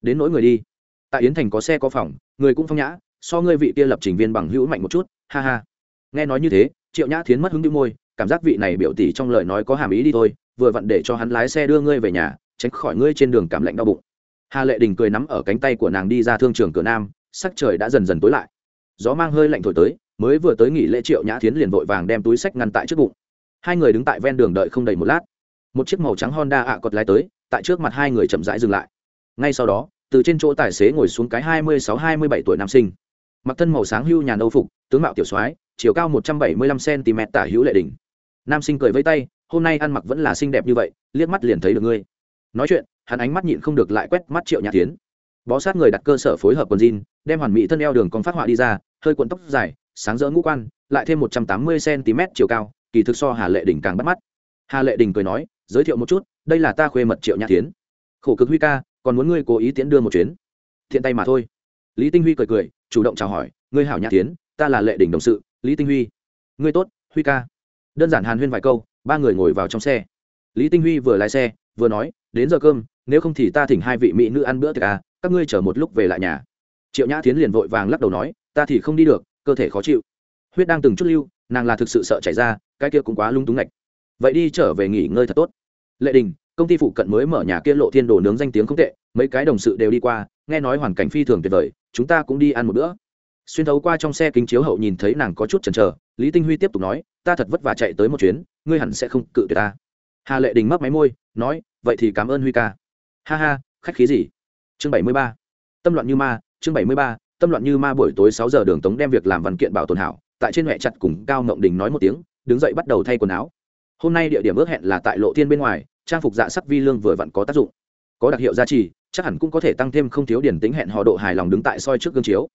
Đến nỗi người đi. Tại yến thành có xe có phòng, người cũng phong nhã, so ngươi vị kia lập trình viên bằng hữu mạnh một chút, ha ha nghe nói như thế, triệu nhã thiến mất hứng đĩu môi, cảm giác vị này biểu tỷ trong lời nói có hàm ý đi thôi, vừa vặn để cho hắn lái xe đưa ngươi về nhà, tránh khỏi ngươi trên đường cảm lạnh đau bụng. Hà lệ đình cười nắm ở cánh tay của nàng đi ra thương trường cửa nam, sắc trời đã dần dần tối lại. Gió mang hơi lạnh thổi tới, mới vừa tới nghỉ lễ triệu nhã thiến liền vội vàng đem túi sách ngăn tại trước bụng. Hai người đứng tại ven đường đợi không đầy một lát. Một chiếc màu trắng honda ạ cọt lái tới, tại trước mặt hai người chậm rãi dừng lại. Ngay sau đó, từ trên chỗ tài xế ngồi xuống cái hai mươi sáu, hai mươi bảy tuổi nam sinh. Mặc thân màu sáng hưu nhàn nâu phục, tướng mạo tiểu soái chiều cao một trăm bảy mươi lăm cm tả hữu lệ đỉnh. Nam sinh cười vây tay, hôm nay ăn mặc vẫn là xinh đẹp như vậy, liếc mắt liền thấy được ngươi. Nói chuyện, hắn ánh mắt nhịn không được lại quét mắt triệu nhã tiến. Bó sát người đặt cơ sở phối hợp quần jean, đem hoàn mỹ thân eo đường con phát họa đi ra, hơi cuộn tóc dài, sáng rỡ ngũ quan, lại thêm một trăm tám mươi cm chiều cao, kỳ thực so hà lệ đỉnh càng bắt mắt. Hà lệ đình cười nói, giới thiệu một chút, đây là ta khuê mật triệu nhã tiến. Khổ cực huy ca, còn muốn ngươi cố ý tiễn đưa một chuyến? Thiện tay mà thôi. Lý tinh huy cười cười, chủ động chào hỏi, ngươi hảo nhã tiến, ta là lệ đỉnh đồng sự lý tinh huy. Ngươi tốt, huy ca. Đơn giản hàn huyên vài câu, ba người ngồi vào trong xe. Lý tinh huy vừa lái xe, vừa nói, đến giờ cơm, nếu không thì ta thỉnh hai vị mỹ nữ ăn bữa tiệc à các ngươi chờ một lúc về lại nhà. Triệu nhã tiến liền vội vàng lắc đầu nói, ta thì không đi được, cơ thể khó chịu. Huyết đang từng chút lưu, nàng là thực sự sợ chảy ra, cái kia cũng quá lung túng ngạch. Vậy đi trở về nghỉ ngơi thật tốt. Lệ đình, công ty phụ cận mới mở nhà kia lộ thiên đồ nướng danh tiếng không tệ, mấy cái đồng sự đều đi qua, nghe nói hoàn cảnh phi thường tuyệt vời, chúng ta cũng đi ăn một bữa xuyên thấu qua trong xe kính chiếu hậu nhìn thấy nàng có chút chần chờ, lý tinh huy tiếp tục nói, ta thật vất vả chạy tới một chuyến, ngươi hẳn sẽ không cự tuyệt ta. Hà lệ đình mấp máy môi, nói, vậy thì cảm ơn huy ca. Ha ha, khách khí gì? Chương bảy mươi ba. Tâm loạn như ma, chương bảy mươi ba, tâm loạn như ma buổi tối sáu giờ đường tống đem việc làm văn kiện bảo tồn hảo, tại trên huệ chặt cùng cao ngộng đình nói một tiếng, đứng dậy bắt đầu thay quần áo. Hôm nay địa điểm ước hẹn là tại lộ thiên bên ngoài, trang phục dạ sắc vi lương vừa vặn có tác dụng. Có đặc hiệu giá trị chắc hẳn cũng có thể tăng thêm không thiếu điển tính hẹn họ độ hài lòng đứng tại soi trước gương chiếu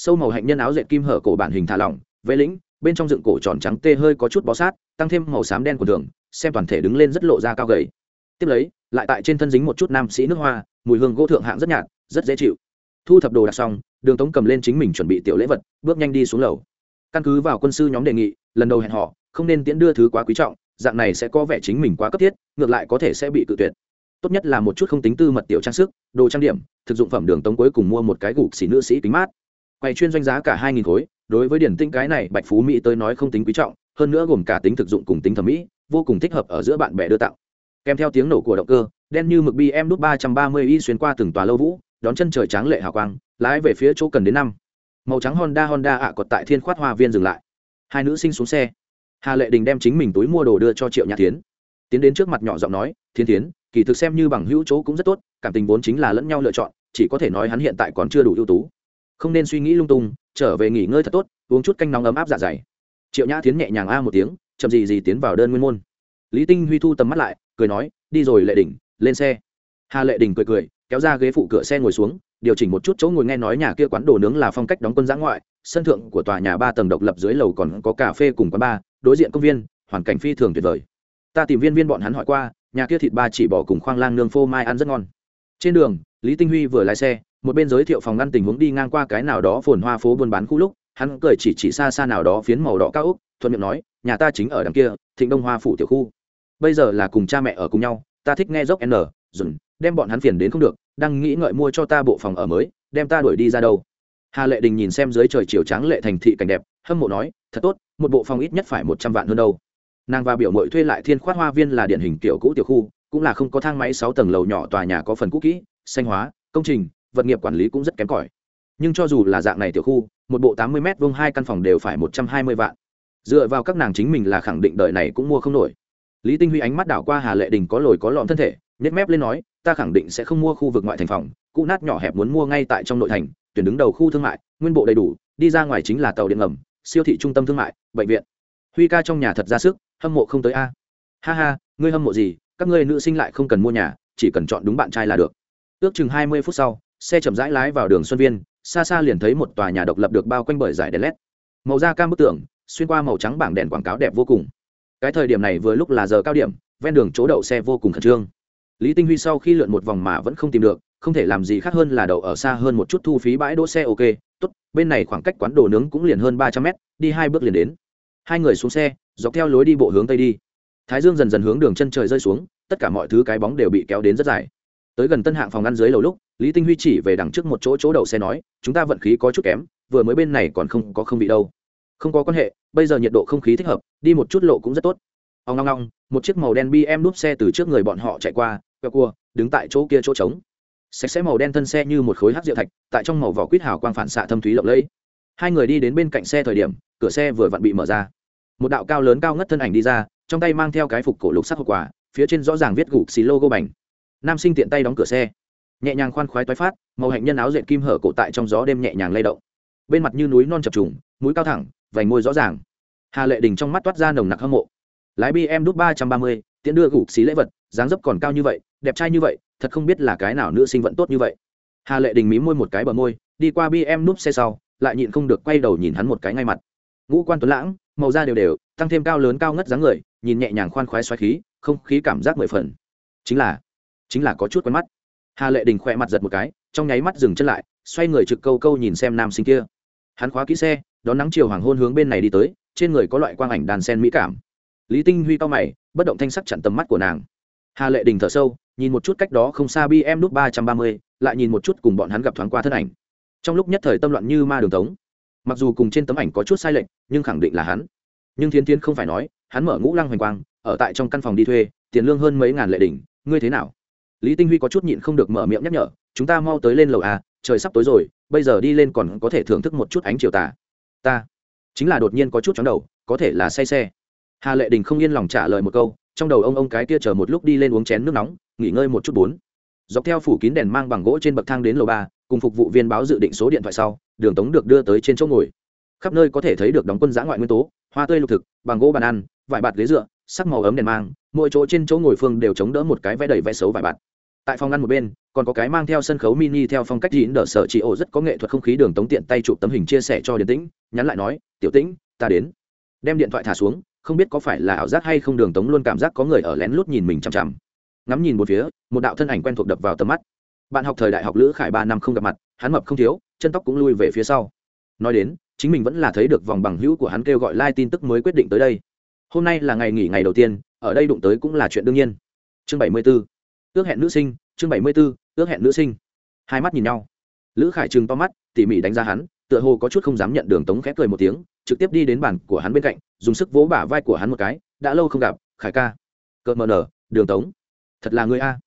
sâu màu hạnh nhân áo dệt kim hở cổ bản hình thả lỏng vệ lĩnh, bên trong dựng cổ tròn trắng tê hơi có chút bó sát, tăng thêm màu xám đen của đường xem toàn thể đứng lên rất lộ ra cao gầy. Tiếp lấy, lại tại trên thân dính một chút nam sĩ nước hoa, mùi hương gỗ thượng hạng rất nhạt, rất dễ chịu. Thu thập đồ đặt xong, đường tống cầm lên chính mình chuẩn bị tiểu lễ vật, bước nhanh đi xuống lầu. Căn cứ vào quân sư nhóm đề nghị, lần đầu hẹn họ không nên tiễn đưa thứ quá quý trọng, dạng này sẽ có vẻ chính mình quá cấp thiết, ngược lại có thể sẽ bị tự tuyệt. Tốt nhất là một chút không tính tư mật tiểu trang sức, đồ trang điểm, thực dụng phẩm đường tống cuối cùng mua một cái gục xỉ nữ sĩ kính mát quay chuyên doanh giá cả hai nghìn khối, đối với điển tinh cái này, bạch phú mỹ tới nói không tính quý trọng, hơn nữa gồm cả tính thực dụng cùng tính thẩm mỹ, vô cùng thích hợp ở giữa bạn bè đưa tặng. Kèm theo tiếng nổ của động cơ, đen như mực bi em đút ba trăm ba mươi y xuyên qua từng tòa lâu vũ, đón chân trời tráng lệ hào quang, lái về phía chỗ cần đến năm. Màu trắng honda honda ạ cột tại thiên khoát hoa viên dừng lại. Hai nữ sinh xuống xe. Hà lệ đình đem chính mình túi mua đồ đưa cho triệu nhã tiến tiến đến trước mặt nhỏ giọng nói thiên tiến kỳ thực xem như bằng hữu chỗ cũng rất tốt, cảm tình vốn chính là lẫn nhau lựa chọn, chỉ có thể nói hắn hiện tại còn chưa đủ ưu tú không nên suy nghĩ lung tung, trở về nghỉ ngơi thật tốt, uống chút canh nóng ấm áp dạ dày. Triệu nhã tiến nhẹ nhàng a một tiếng, chậm gì gì tiến vào đơn nguyên môn. Lý tinh huy thu tầm mắt lại, cười nói, đi rồi, lệ đình lên xe. Hà lệ đình cười cười, kéo ra ghế phụ cửa xe ngồi xuống, điều chỉnh một chút chỗ ngồi nghe nói nhà kia quán đồ nướng là phong cách đóng quân giã ngoại, sân thượng của tòa nhà ba tầng độc lập dưới lầu còn có cà phê cùng quán bar đối diện công viên, hoàn cảnh phi thường tuyệt vời. Ta tìm viên viên bọn hắn hỏi qua, nhà kia thịt ba chỉ bỏ cùng khoang lang nương phô mai ăn rất ngon. Trên đường, lý tinh huy vừa lái xe một bên giới thiệu phòng ngăn tình huống đi ngang qua cái nào đó phồn hoa phố buôn bán khu lúc, hắn cười chỉ chỉ xa xa nào đó phiến màu đỏ cao úc thuận miệng nói, nhà ta chính ở đằng kia, thịnh đông hoa phủ tiểu khu. Bây giờ là cùng cha mẹ ở cùng nhau, ta thích nghe dốc n, dùn, đem bọn hắn phiền đến không được, đang nghĩ ngợi mua cho ta bộ phòng ở mới, đem ta đuổi đi ra đâu. Hà lệ đình nhìn xem dưới trời chiều trắng lệ thành thị cảnh đẹp, hâm mộ nói, thật tốt, một bộ phòng ít nhất phải một trăm vạn hơn đâu. Nàng và biểu mội thuê lại thiên khoát hoa viên là điển hình kiểu cũ tiểu khu, cũng là không có thang máy sáu tầng lầu nhỏ tòa nhà có phần cũ kỹ, xanh hóa, công trình vật nghiệp quản lý cũng rất kém cỏi. Nhưng cho dù là dạng này tiểu khu, một bộ tám mươi m vông hai căn phòng đều phải một trăm hai mươi vạn. Dựa vào các nàng chính mình là khẳng định đời này cũng mua không nổi. Lý tinh huy ánh mắt đảo qua hà lệ đình có lồi có lõm thân thể nhét mép lên nói, ta khẳng định sẽ không mua khu vực ngoại thành phòng cụ nát nhỏ hẹp muốn mua ngay tại trong nội thành, tuyển đứng đầu khu thương mại, nguyên bộ đầy đủ, đi ra ngoài chính là tàu điện ngầm, siêu thị trung tâm thương mại, bệnh viện. Huy ca trong nhà thật ra sức, hâm mộ không tới a. Ha ha, ngươi hâm mộ gì, các ngươi nữ sinh lại không cần mua nhà, chỉ cần chọn đúng bạn trai là được. Ước chừng hai mươi phút sau xe chậm rãi lái vào đường xuân viên, xa xa liền thấy một tòa nhà độc lập được bao quanh bởi dải đèn led màu da cam bức tường, xuyên qua màu trắng bảng đèn quảng cáo đẹp vô cùng. Cái thời điểm này vừa lúc là giờ cao điểm, ven đường chỗ đậu xe vô cùng khẩn trương. Lý tinh huy sau khi lượn một vòng mà vẫn không tìm được, không thể làm gì khác hơn là đậu ở xa hơn một chút thu phí bãi đỗ xe ok, tốt, bên này khoảng cách quán đồ nướng cũng liền hơn ba trăm mét, đi hai bước liền đến. Hai người xuống xe, dọc theo lối đi bộ hướng tây đi. Thái dương dần dần hướng đường chân trời rơi xuống, tất cả mọi thứ cái bóng đều bị kéo đến rất dài. Tới gần tân hạng phòng ăn dưới lầu lúc lý tinh huy chỉ về đằng trước một chỗ chỗ đậu xe nói, chúng ta vận khí có chút kém, vừa mới bên này còn không có không bị đâu. Không có quan hệ, bây giờ nhiệt độ không khí thích hợp, đi một chút lộ cũng rất tốt. Ông ngong ngong một chiếc màu đen bm đúp xe từ trước người bọn họ chạy qua, quẹo cua, đứng tại chỗ kia chỗ trống. Sạch sẽ màu đen thân xe như một khối hát rượu thạch, tại trong màu vỏ quýt hào quang phản xạ thâm thúy lộng lẫy. Hai người đi đến bên cạnh xe thời điểm, cửa xe vừa vặn bị mở ra. Một đạo cao lớn cao ngất thân ảnh đi ra, trong tay mang theo cái phục cổ lục sắc hậu quả phía trên rõ ràng viết gục xì logo bành. Nam sinh tiện tay đóng cửa xe nhẹ nhàng khoan khoái toái phát, màu hạnh nhân áo dệt kim hở cổ tại trong gió đêm nhẹ nhàng lay động. Bên mặt như núi non chập trùng, mũi cao thẳng, vành môi rõ ràng. Hà lệ đình trong mắt toát ra nồng nặc hâm mộ. Lái bm đút ba trăm ba mươi, tiễn đưa gục xí lễ vật, dáng dấp còn cao như vậy, đẹp trai như vậy, thật không biết là cái nào nữ sinh vẫn tốt như vậy. Hà lệ đình mí môi một cái bờ môi, đi qua bm núp xe sau, lại nhịn không được quay đầu nhìn hắn một cái ngay mặt. Ngũ quan tuấn lãng, màu da đều đều, tăng thêm cao lớn cao ngất dáng người, nhìn nhẹ nhàng khoan khoái xoáy khí, không khí cảm giác mười phần. Chính là chính là có chút quen mắt hà lệ đình khỏe mặt giật một cái, trong nháy mắt dừng chân lại, xoay người trực câu câu nhìn xem nam sinh kia. Hắn khóa kỹ xe, đón nắng chiều hoàng hôn hướng bên này đi tới, trên người có loại quang ảnh đàn sen mỹ cảm. Lý tinh huy cao mày, bất động thanh sắc chặn tầm mắt của nàng. Hà lệ đình thở sâu, nhìn một chút cách đó không xa bm nút ba trăm ba mươi, lại nhìn một chút cùng bọn hắn gặp thoáng qua thân ảnh. Trong lúc nhất thời tâm loạn như ma đường tống. Mặc dù cùng trên tấm ảnh có chút sai lệch, nhưng khẳng định là hắn. Nhưng thiến tiến không phải nói, hắn mở ngũ lăng hoành quang, ở tại trong căn phòng đi thuê, tiền lương hơn mấy ngàn lệ đỉnh ngươi thế nào? Lý tinh huy có chút nhịn không được mở miệng nhắc nhở, chúng ta mau tới lên lầu a trời sắp tối rồi, bây giờ đi lên còn có thể thưởng thức một chút ánh chiều tà. Ta? Chính là đột nhiên có chút chóng đầu, có thể là say xe. Hà lệ đình không yên lòng trả lời một câu, trong đầu ông ông cái kia chờ một lúc đi lên uống chén nước nóng, nghỉ ngơi một chút bốn. Dọc theo phủ kín đèn mang bằng gỗ trên bậc thang đến lầu ba, cùng phục vụ viên báo dự định số điện thoại sau, đường tống được đưa tới trên chỗ ngồi. Khắp nơi có thể thấy được đóng quân giã ngoại nguyên tố, hoa tươi lục thực, bằng gỗ bàn ăn, vải bạt ghế dựa sắc màu ấm đèn mang, mỗi chỗ trên chỗ ngồi phương đều chống đỡ một cái vẽ đầy vẽ xấu vài bạt. Tại phòng ngăn một bên, còn có cái mang theo sân khấu mini theo phong cách dịn đỡ sở chị ổ rất có nghệ thuật không khí đường tống tiện tay chụp tấm hình chia sẻ cho điển tĩnh, nhắn lại nói, tiểu tĩnh, ta đến. Đem điện thoại thả xuống, không biết có phải là ảo giác hay không đường tống luôn cảm giác có người ở lén lút nhìn mình chằm chằm. Ngắm nhìn một phía, một đạo thân ảnh quen thuộc đập vào tầm mắt. Bạn học thời đại học lữ khải ba năm không gặp mặt, hắn mập không thiếu, chân tóc cũng lui về phía sau. Nói đến, chính mình vẫn là thấy được vòng bằng hữu của hắn kêu gọi lai、like、tin tức mới quyết định tới đây hôm nay là ngày nghỉ ngày đầu tiên, ở đây đụng tới cũng là chuyện đương nhiên. Chương bảy mươi b ước hẹn nữ sinh, chương bảy mươi b ước hẹn nữ sinh. Hai mắt nhìn nhau. Lữ khải trừng to mắt, tỉ mỉ đánh giá hắn, tựa hồ có chút không dám nhận đường tống khẽ cười một tiếng, trực tiếp đi đến bàn của hắn bên cạnh, dùng sức vỗ bả vai của hắn một cái, đã lâu không gặp, khải ca. Cợt mờ nở, đường tống, thật là ngươi a.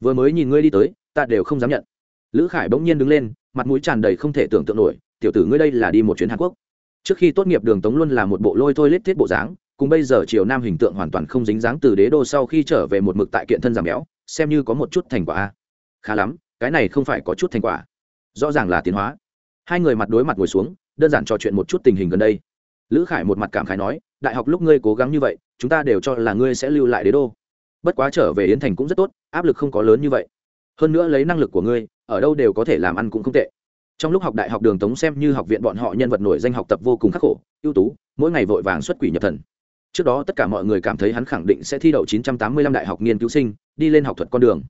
Vừa mới nhìn ngươi đi tới, ta đều không dám nhận. Lữ khải bỗng nhiên đứng lên, mặt mũi tràn đầy không thể tưởng tượng nổi, tiểu tử ngươi đây là đi một chuyến hàn quốc. Trước khi tốt nghiệp, đường tống luôn là một bộ lôi thôi lết thiết bộ dáng cùng bây giờ triều nam hình tượng hoàn toàn không dính dáng từ đế đô sau khi trở về một mực tại kiện thân giảm béo, xem như có một chút thành quả a. Khá lắm, cái này không phải có chút thành quả. Rõ ràng là tiến hóa. Hai người mặt đối mặt ngồi xuống, đơn giản trò chuyện một chút tình hình gần đây. Lữ khải một mặt cảm khái nói, đại học lúc ngươi cố gắng như vậy, chúng ta đều cho là ngươi sẽ lưu lại đế đô. Bất quá trở về yến thành cũng rất tốt, áp lực không có lớn như vậy. Hơn nữa lấy năng lực của ngươi, ở đâu đều có thể làm ăn cũng không tệ. Trong lúc học đại học đường tống xem như học viện bọn họ nhân vật nổi danh học tập vô cùng khắc khổ, ưu tú, mỗi ngày vội vàng xuất quỷ nhập thần trước đó tất cả mọi người cảm thấy hắn khẳng định sẽ thi đậu 985 đại học nghiên cứu sinh, đi lên học thuật con đường.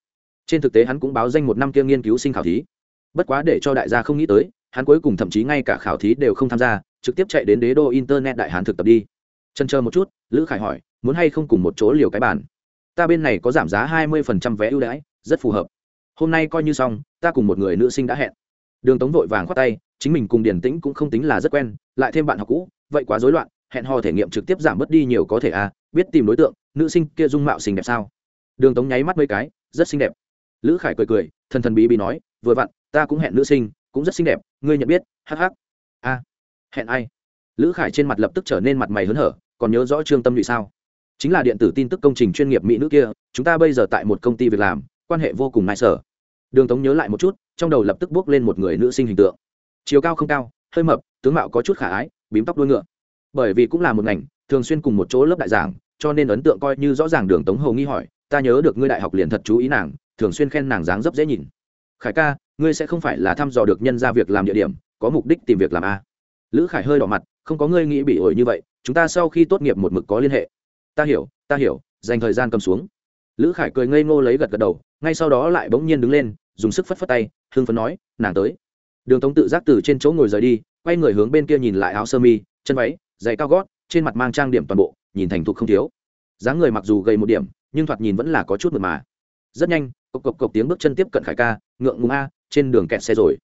Trên thực tế hắn cũng báo danh một năm kia nghiên cứu sinh khảo thí. Bất quá để cho đại gia không nghĩ tới, hắn cuối cùng thậm chí ngay cả khảo thí đều không tham gia, trực tiếp chạy đến đế đô internet đại hán thực tập đi. Chân chờ một chút, lữ khải hỏi, muốn hay không cùng một chỗ liều cái bàn? Ta bên này có giảm giá hai mươi phần trăm vé ưu đãi, rất phù hợp. Hôm nay coi như xong, ta cùng một người nữ sinh đã hẹn. Đường tống vội vàng khoát tay, chính mình cùng điển tĩnh cũng không tính là rất quen, lại thêm bạn học cũ, vậy quá rối loạn hẹn hò thể nghiệm trực tiếp giảm bớt đi nhiều có thể à biết tìm đối tượng, nữ sinh kia dung mạo xinh đẹp sao? Đường tống nháy mắt mấy cái, rất xinh đẹp. Lữ khải cười cười, thần thần bí bí nói, vừa vặn, ta cũng hẹn nữ sinh, cũng rất xinh đẹp, ngươi nhận biết hh a à, hẹn ai? Lữ khải trên mặt lập tức trở nên mặt mày hớn hở, còn nhớ rõ trương tâm lụy sao? Chính là điện tử tin tức công trình chuyên nghiệp mỹ nữ kia, chúng ta bây giờ tại một công ty việc làm, quan hệ vô cùng nại sở. Đường tống nhớ lại một chút, trong đầu lập tức bước lên một người nữ sinh hình tượng. Chiều cao không cao, hơi mập, tướng mạo có chút khả ái, bím tóc đuôi ngựa bởi vì cũng là một ngành, thường xuyên cùng một chỗ lớp đại giảng, cho nên ấn tượng coi như rõ ràng đường tống hầu nghi hỏi, ta nhớ được ngươi đại học liền thật chú ý nàng, thường xuyên khen nàng dáng dấp dễ nhìn. Khải ca, ngươi sẽ không phải là thăm dò được nhân ra việc làm địa điểm, có mục đích tìm việc làm a lữ khải hơi đỏ mặt, không có ngươi nghĩ bị ổi như vậy, chúng ta sau khi tốt nghiệp một mực có liên hệ. Ta hiểu ta hiểu, dành thời gian cầm xuống. Lữ khải cười ngây ngô lấy gật gật đầu, ngay sau đó lại bỗng nhiên đứng lên, dùng sức phất phất tay, hưng phấn nói, nàng tới. Đường tống tự giác từ trên chỗ ngồi rời đi, quay người hướng bên kia nhìn lại áo sơ mi, chân váy giày cao gót, trên mặt mang trang điểm toàn bộ, nhìn thành thục không thiếu. Dáng người mặc dù gầy một điểm, nhưng thoạt nhìn vẫn là có chút mượt mà. Rất nhanh, cộc cộc cộc tiếng bước chân tiếp cận khải ca, ngượng ngùng a, trên đường kẹt xe rồi.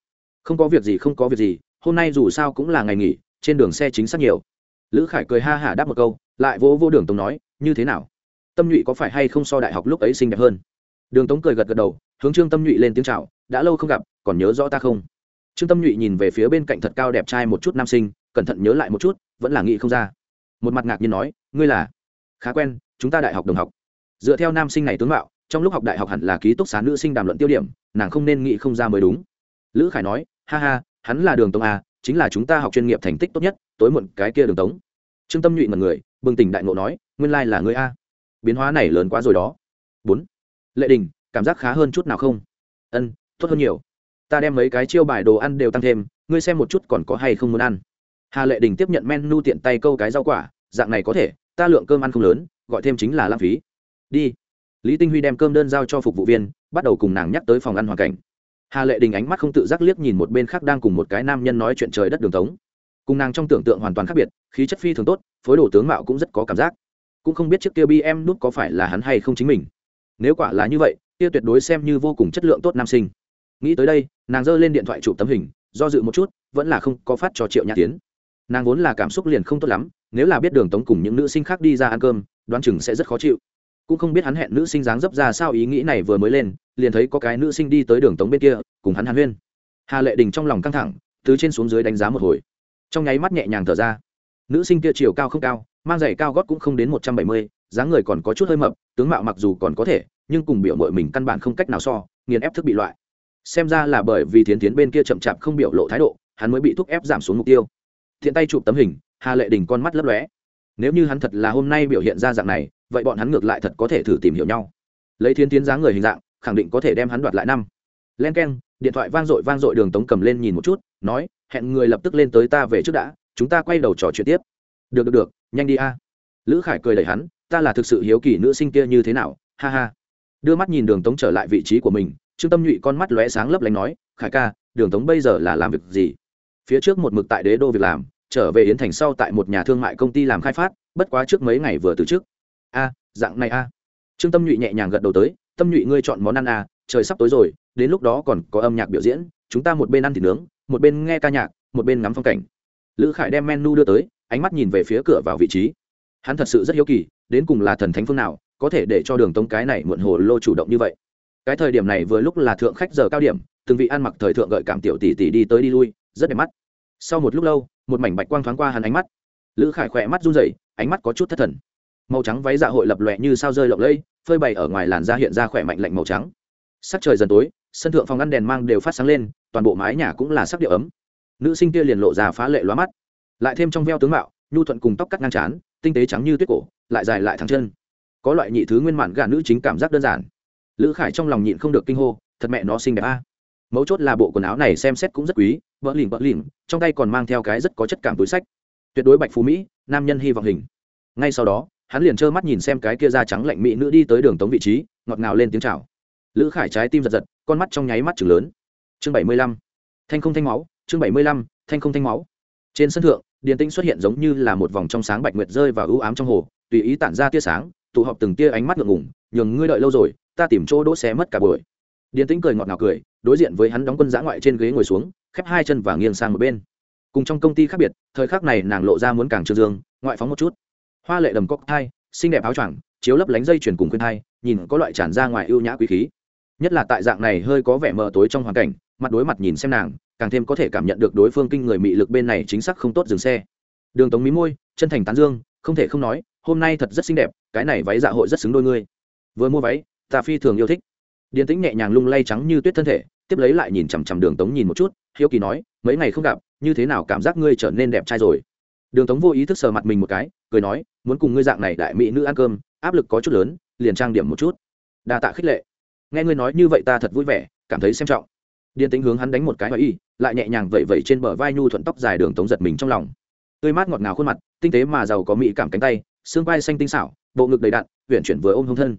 Không có việc gì, không có việc gì, hôm nay dù sao cũng là ngày nghỉ, trên đường xe chính xác nhiều. Lữ khải cười ha hả đáp một câu, lại vỗ vô đường tống nói, như thế nào? Tâm nhụy có phải hay không so đại học lúc ấy xinh đẹp hơn? Đường tống cười gật gật đầu, hướng trương tâm nhụy lên tiếng c h à o đã lâu không gặp, còn nhớ rõ ta không? Trương tâm nhụy nhìn về phía bên cạnh thật cao đẹp trai một chút nam sinh, cẩn thận nhớ lại một chút vẫn là nghĩ không ra. Một mặt ngạc nhiên nói, ngươi là? Khá quen, chúng ta đại học đồng học. Dựa theo nam sinh này tướng mạo, trong lúc học đại học hẳn là ký túc xá nữ sinh đàm luận tiêu điểm, nàng không nên nghĩ không ra mới đúng. Lữ khải nói, ha ha, hắn là đường tống a chính là chúng ta học chuyên nghiệp thành tích tốt nhất, tối muộn cái kia đường tống. Trương tâm nhụy mật người, bừng tỉnh đại ngộ nói, nguyên lai là ngươi a. Biến hóa này lớn quá rồi đó. Bốn. Lệ đình, cảm giác khá hơn chút nào không? Ân, tốt hơn nhiều. Ta đem mấy cái chiêu bài đồ ăn đều tăng thêm, ngươi xem một chút còn có hay không muốn ăn hà lệ đình tiếp nhận menu tiện tay câu cái rau quả, dạng này có thể, ta lượng cơm ăn không lớn, gọi thêm chính là lãng phí. Đi. Lý tinh huy đem cơm đơn giao cho phục vụ viên, bắt đầu cùng nàng nhắc tới phòng ăn hoàn cảnh. Hà lệ đình ánh mắt không tự giác liếc nhìn một bên khác đang cùng một cái nam nhân nói chuyện trời đất đường tống. Cùng nàng trong tưởng tượng hoàn toàn khác biệt, khí chất phi thường tốt, phối đồ tướng mạo cũng rất có cảm giác. Cũng không biết chiếc kia bm nút có phải là hắn hay không chính mình. Nếu quả là như vậy, kia tuyệt đối xem như vô cùng chất lượng tốt nam sinh. Nghĩ tới đây, nàng giơ lên điện thoại chụp tấm hình, do dự một chút, vẫn là không có phát cho triệu nhã tiến nàng vốn là cảm xúc liền không tốt lắm, nếu là biết đường tống cùng những nữ sinh khác đi ra ăn cơm, đoán chừng sẽ rất khó chịu. Cũng không biết hắn hẹn nữ sinh dáng dấp ra sao ý nghĩ này vừa mới lên, liền thấy có cái nữ sinh đi tới đường tống bên kia, cùng hắn hàn huyên. Hà lệ đình trong lòng căng thẳng, từ trên xuống dưới đánh giá một hồi. Trong nháy mắt nhẹ nhàng thở ra. Nữ sinh kia chiều cao không cao, mang giày cao gót cũng không đến một trăm bảy mươi, dáng người còn có chút hơi mập, tướng mạo mặc dù còn có thể, nhưng cùng biểu mội mình căn bản không cách nào so, nghiền ép thức bị loại. Xem ra là bởi vì thiến tiến bên kia chậm chạp không biểu lộ thái độ, hắn mới bị thúc ép giảm xuống mục tiêu thiện tay chụp tấm hình, hà lệ đình con mắt lấp lóe. Nếu như hắn thật là hôm nay biểu hiện ra dạng này, vậy bọn hắn ngược lại thật có thể thử tìm hiểu nhau. Lấy thiên tiến dáng người hình dạng, khẳng định có thể đem hắn đoạt lại năm. Len k e n điện thoại vang dội vang dội đường tống cầm lên nhìn một chút, nói, hẹn người lập tức lên tới ta về trước đã, chúng ta quay đầu trò chuyện tiếp. Được được được, nhanh đi a. Lữ khải cười đẩy hắn, ta là thực sự hiếu kỳ nữ sinh kia như thế nào, ha ha. Đưa mắt nhìn đường tống trở lại vị trí của mình, trương tâm nhụy con mắt lóe sáng lấp lánh nói, khải ca, đường tống bây giờ là làm việc gì? Phía trước một mực tại đế đô việc làm, trở về yến thành sau tại một nhà thương mại công ty làm khai phát, bất quá trước mấy ngày vừa từ trước a, dạng này a. Trương tâm nhụy nhẹ nhàng gật đầu tới, tâm nhụy ngươi chọn món ăn a, trời sắp tối rồi, đến lúc đó còn có âm nhạc biểu diễn, chúng ta một bên ăn thịt nướng, một bên nghe ca nhạc, một bên ngắm phong cảnh. Lữ khải đem menu đưa tới, ánh mắt nhìn về phía cửa vào vị trí. Hắn thật sự rất hiếu kỳ, đến cùng là thần thánh phương nào, có thể để cho đường tống cái này muộn hồ lô chủ động như vậy. Cái thời điểm này vừa lúc là thượng khách giờ cao điểm, từng vị ăn mặc thời thượng gợi cảm tiểu tỷ tỷ đi tới đi lui rất đẹp mắt. Sau một lúc lâu, một mảnh bạch quang thoáng qua hắn ánh mắt. Lữ khải khỏe mắt run rẩy, ánh mắt có chút thất thần. Màu trắng váy dạ hội lập lòe như sao rơi lộng lẫy, phơi bày ở ngoài làn da hiện ra khỏe mạnh lạnh màu trắng. Sắc trời dần tối, sân thượng phòng ngăn đèn mang đều phát sáng lên, toàn bộ mái nhà cũng là sắc điệu ấm. Nữ sinh kia liền lộ ra phá lệ lóa mắt. Lại thêm trong veo tướng mạo, nhu thuận cùng tóc cắt ngang trán, tinh tế trắng như tuyết cổ, lại dài lại thẳng chân. Có loại nhị thứ nguyên bản gà nữ chính cảm giác đơn giản. Lữ khải trong lòng nhịn không được kinh hô, thật mẹ nó xinh đẹp a mấu chốt là bộ quần áo này xem xét cũng rất quý vỡ lìm vỡ lìm trong tay còn mang theo cái rất có chất cảm túi sách. Tuyệt đối bạch phú mỹ, nam nhân hy vọng hình. Ngay sau đó, hắn liền trơ mắt nhìn xem cái kia da trắng lạnh mỹ nữ đi tới đường tống vị trí, ngọt ngào lên tiếng chào. Lữ khải trái tim giật giật, con mắt trong nháy mắt chừng lớn. Chương bảy mươi lăm. Thanh không thanh máu, chương bảy mươi lăm, thanh không thanh máu. Trên sân thượng, điền tĩnh xuất hiện giống như là một vòng trong sáng bạch nguyệt rơi vào ưu ám trong hồ, tùy ý tản ra tia sáng, tụ họp từng tia ánh mắt ngượng ngủng nhường ngươi đợi lâu rồi, ta tìm chỗ đỗ xe mất cả buổi. Điền tĩnh cười ngọt ngào cười đối diện với hắn đóng quân giã ngoại trên ghế ngồi xuống, khép hai chân và nghiêng sang một bên. Cùng trong công ty khác biệt, thời khắc này nàng lộ ra muốn càng trương dương, ngoại phóng một chút. Hoa lệ đầm cóc thai, xinh đẹp áo choàng, chiếu lấp lánh dây chuyển cùng khuyên thai, nhìn có loại tràn ra ngoài ưu nhã quý khí. Nhất là tại dạng này hơi có vẻ mờ tối trong hoàn cảnh, mặt đối mặt nhìn xem nàng, càng thêm có thể cảm nhận được đối phương kinh người mị lực bên này chính xác không tốt dừng xe. Đường tống mí môi, chân thành tán dương, không thể không nói, hôm nay thật rất xinh đẹp, cái này váy dạ hội rất xứng đôi ngươi. Vừa mua váy, ta phi thường yêu thích. Điền tĩnh nhẹ nhàng lung lay trắng như tuyết thân thể tiếp lấy lại nhìn chằm chằm đường tống nhìn một chút, hiếu kỳ nói, mấy ngày không gặp, như thế nào cảm giác ngươi trở nên đẹp trai rồi? Đường tống vô ý thức sờ mặt mình một cái, cười nói, muốn cùng ngươi dạng này đại mỹ nữ ăn cơm, áp lực có chút lớn, liền trang điểm một chút. Đa tạ khích lệ. Nghe ngươi nói như vậy ta thật vui vẻ, cảm thấy xem trọng. Điền tính hướng hắn đánh một cái hỏi y, lại nhẹ nhàng vẩy vẩy trên bờ vai nhu thuận tóc dài đường tống giật mình trong lòng. Tươi mát ngọt ngào khuôn mặt, tinh tế mà giàu có mỹ cảm cánh tay, xương vai xanh tinh xảo, bộ ngực đầy đặn huyện chuyển vừa ôm hông thân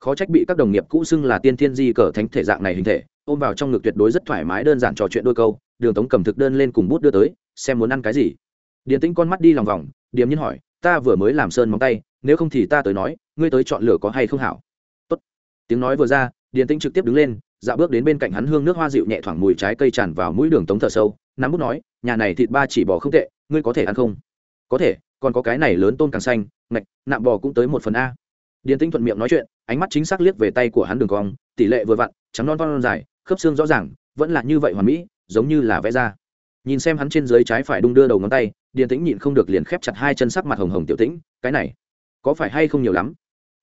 khó trách bị các đồng nghiệp cũ xưng là tiên thiên di cờ thánh thể dạng này hình thể, ôm vào trong ngực tuyệt đối rất thoải mái đơn giản trò chuyện đôi câu, đường tống cầm thực đơn lên cùng bút đưa tới, xem muốn ăn cái gì. Điền tĩnh con mắt đi lòng vòng, điềm nhiên hỏi, ta vừa mới làm sơn móng tay, nếu không thì ta tới nói, ngươi tới chọn lửa có hay không hảo? Tốt. tiếng nói vừa ra, điền tĩnh trực tiếp đứng lên dạ bước đến bên cạnh hắn hương nước hoa dịu nhẹ thoảng mùi trái cây tràn vào mũi đường tống thở sâu, nắm bút nói, nhà này thịt ba chỉ bò không tệ, ngươi có thể ăn không? Có thể, còn có cái này lớn tôm càng xanh, ngạch, nạm bò cũng tới một phần a điền tĩnh thuận miệng nói chuyện, ánh mắt chính xác liếc về tay của hắn đường cong, tỷ lệ vừa vặn, trắng non non dài, khớp xương rõ ràng, vẫn là như vậy hoàn mỹ, giống như là vẽ ra. Nhìn xem hắn trên dưới trái phải đung đưa đầu ngón tay, điền tĩnh nhịn không được liền khép chặt hai chân sắc mặt hồng hồng tiểu tĩnh, cái này, có phải hay không nhiều lắm?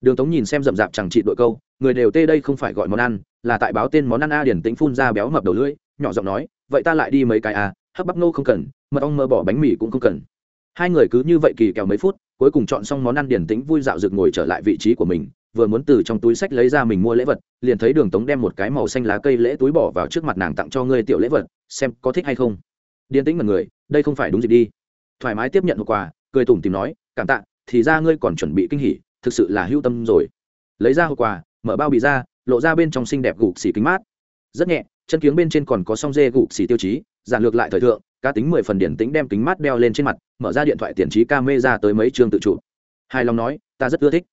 Đường tống nhìn xem rậm rạp chẳng trị đội câu, người đều tê đây không phải gọi món ăn, là tại báo tên món ăn a điền tĩnh phun ra béo mập đầu lưỡi, nhỏ giọng nói, vậy ta lại đi mấy cái a, hấp bắp nô không cần, mật ong mơ bỏ bánh mì cũng không cần. Hai người cứ như vậy kỳ kèo mấy phút cuối cùng chọn xong món ăn điển tĩnh vui dạo rực ngồi trở lại vị trí của mình, vừa muốn từ trong túi sách lấy ra mình mua lễ vật, liền thấy đường tống đem một cái màu xanh lá cây lễ túi bỏ vào trước mặt nàng tặng cho ngươi tiểu lễ vật, xem có thích hay không. Điển tĩnh mật người đây không phải đúng gì đi. Thoải mái tiếp nhận hộp quà cười tủm tìm nói, cảm tạ, thì ra ngươi còn chuẩn bị kinh hỉ, thực sự là hữu tâm rồi. Lấy ra hộp quà mở bao bị ra, lộ ra bên trong xinh đẹp gục xỉ kính mát. Rất nhẹ, chân kiếng bên trên còn có song dê gục xỉ tiêu chí, giản lược lại thời thượng cá tính mười phần điển tính đem kính mát đeo lên trên mặt, mở ra điện thoại tiền trí ca mê ra tới mấy chương tự chủ hài lòng nói, ta rất ưa thích.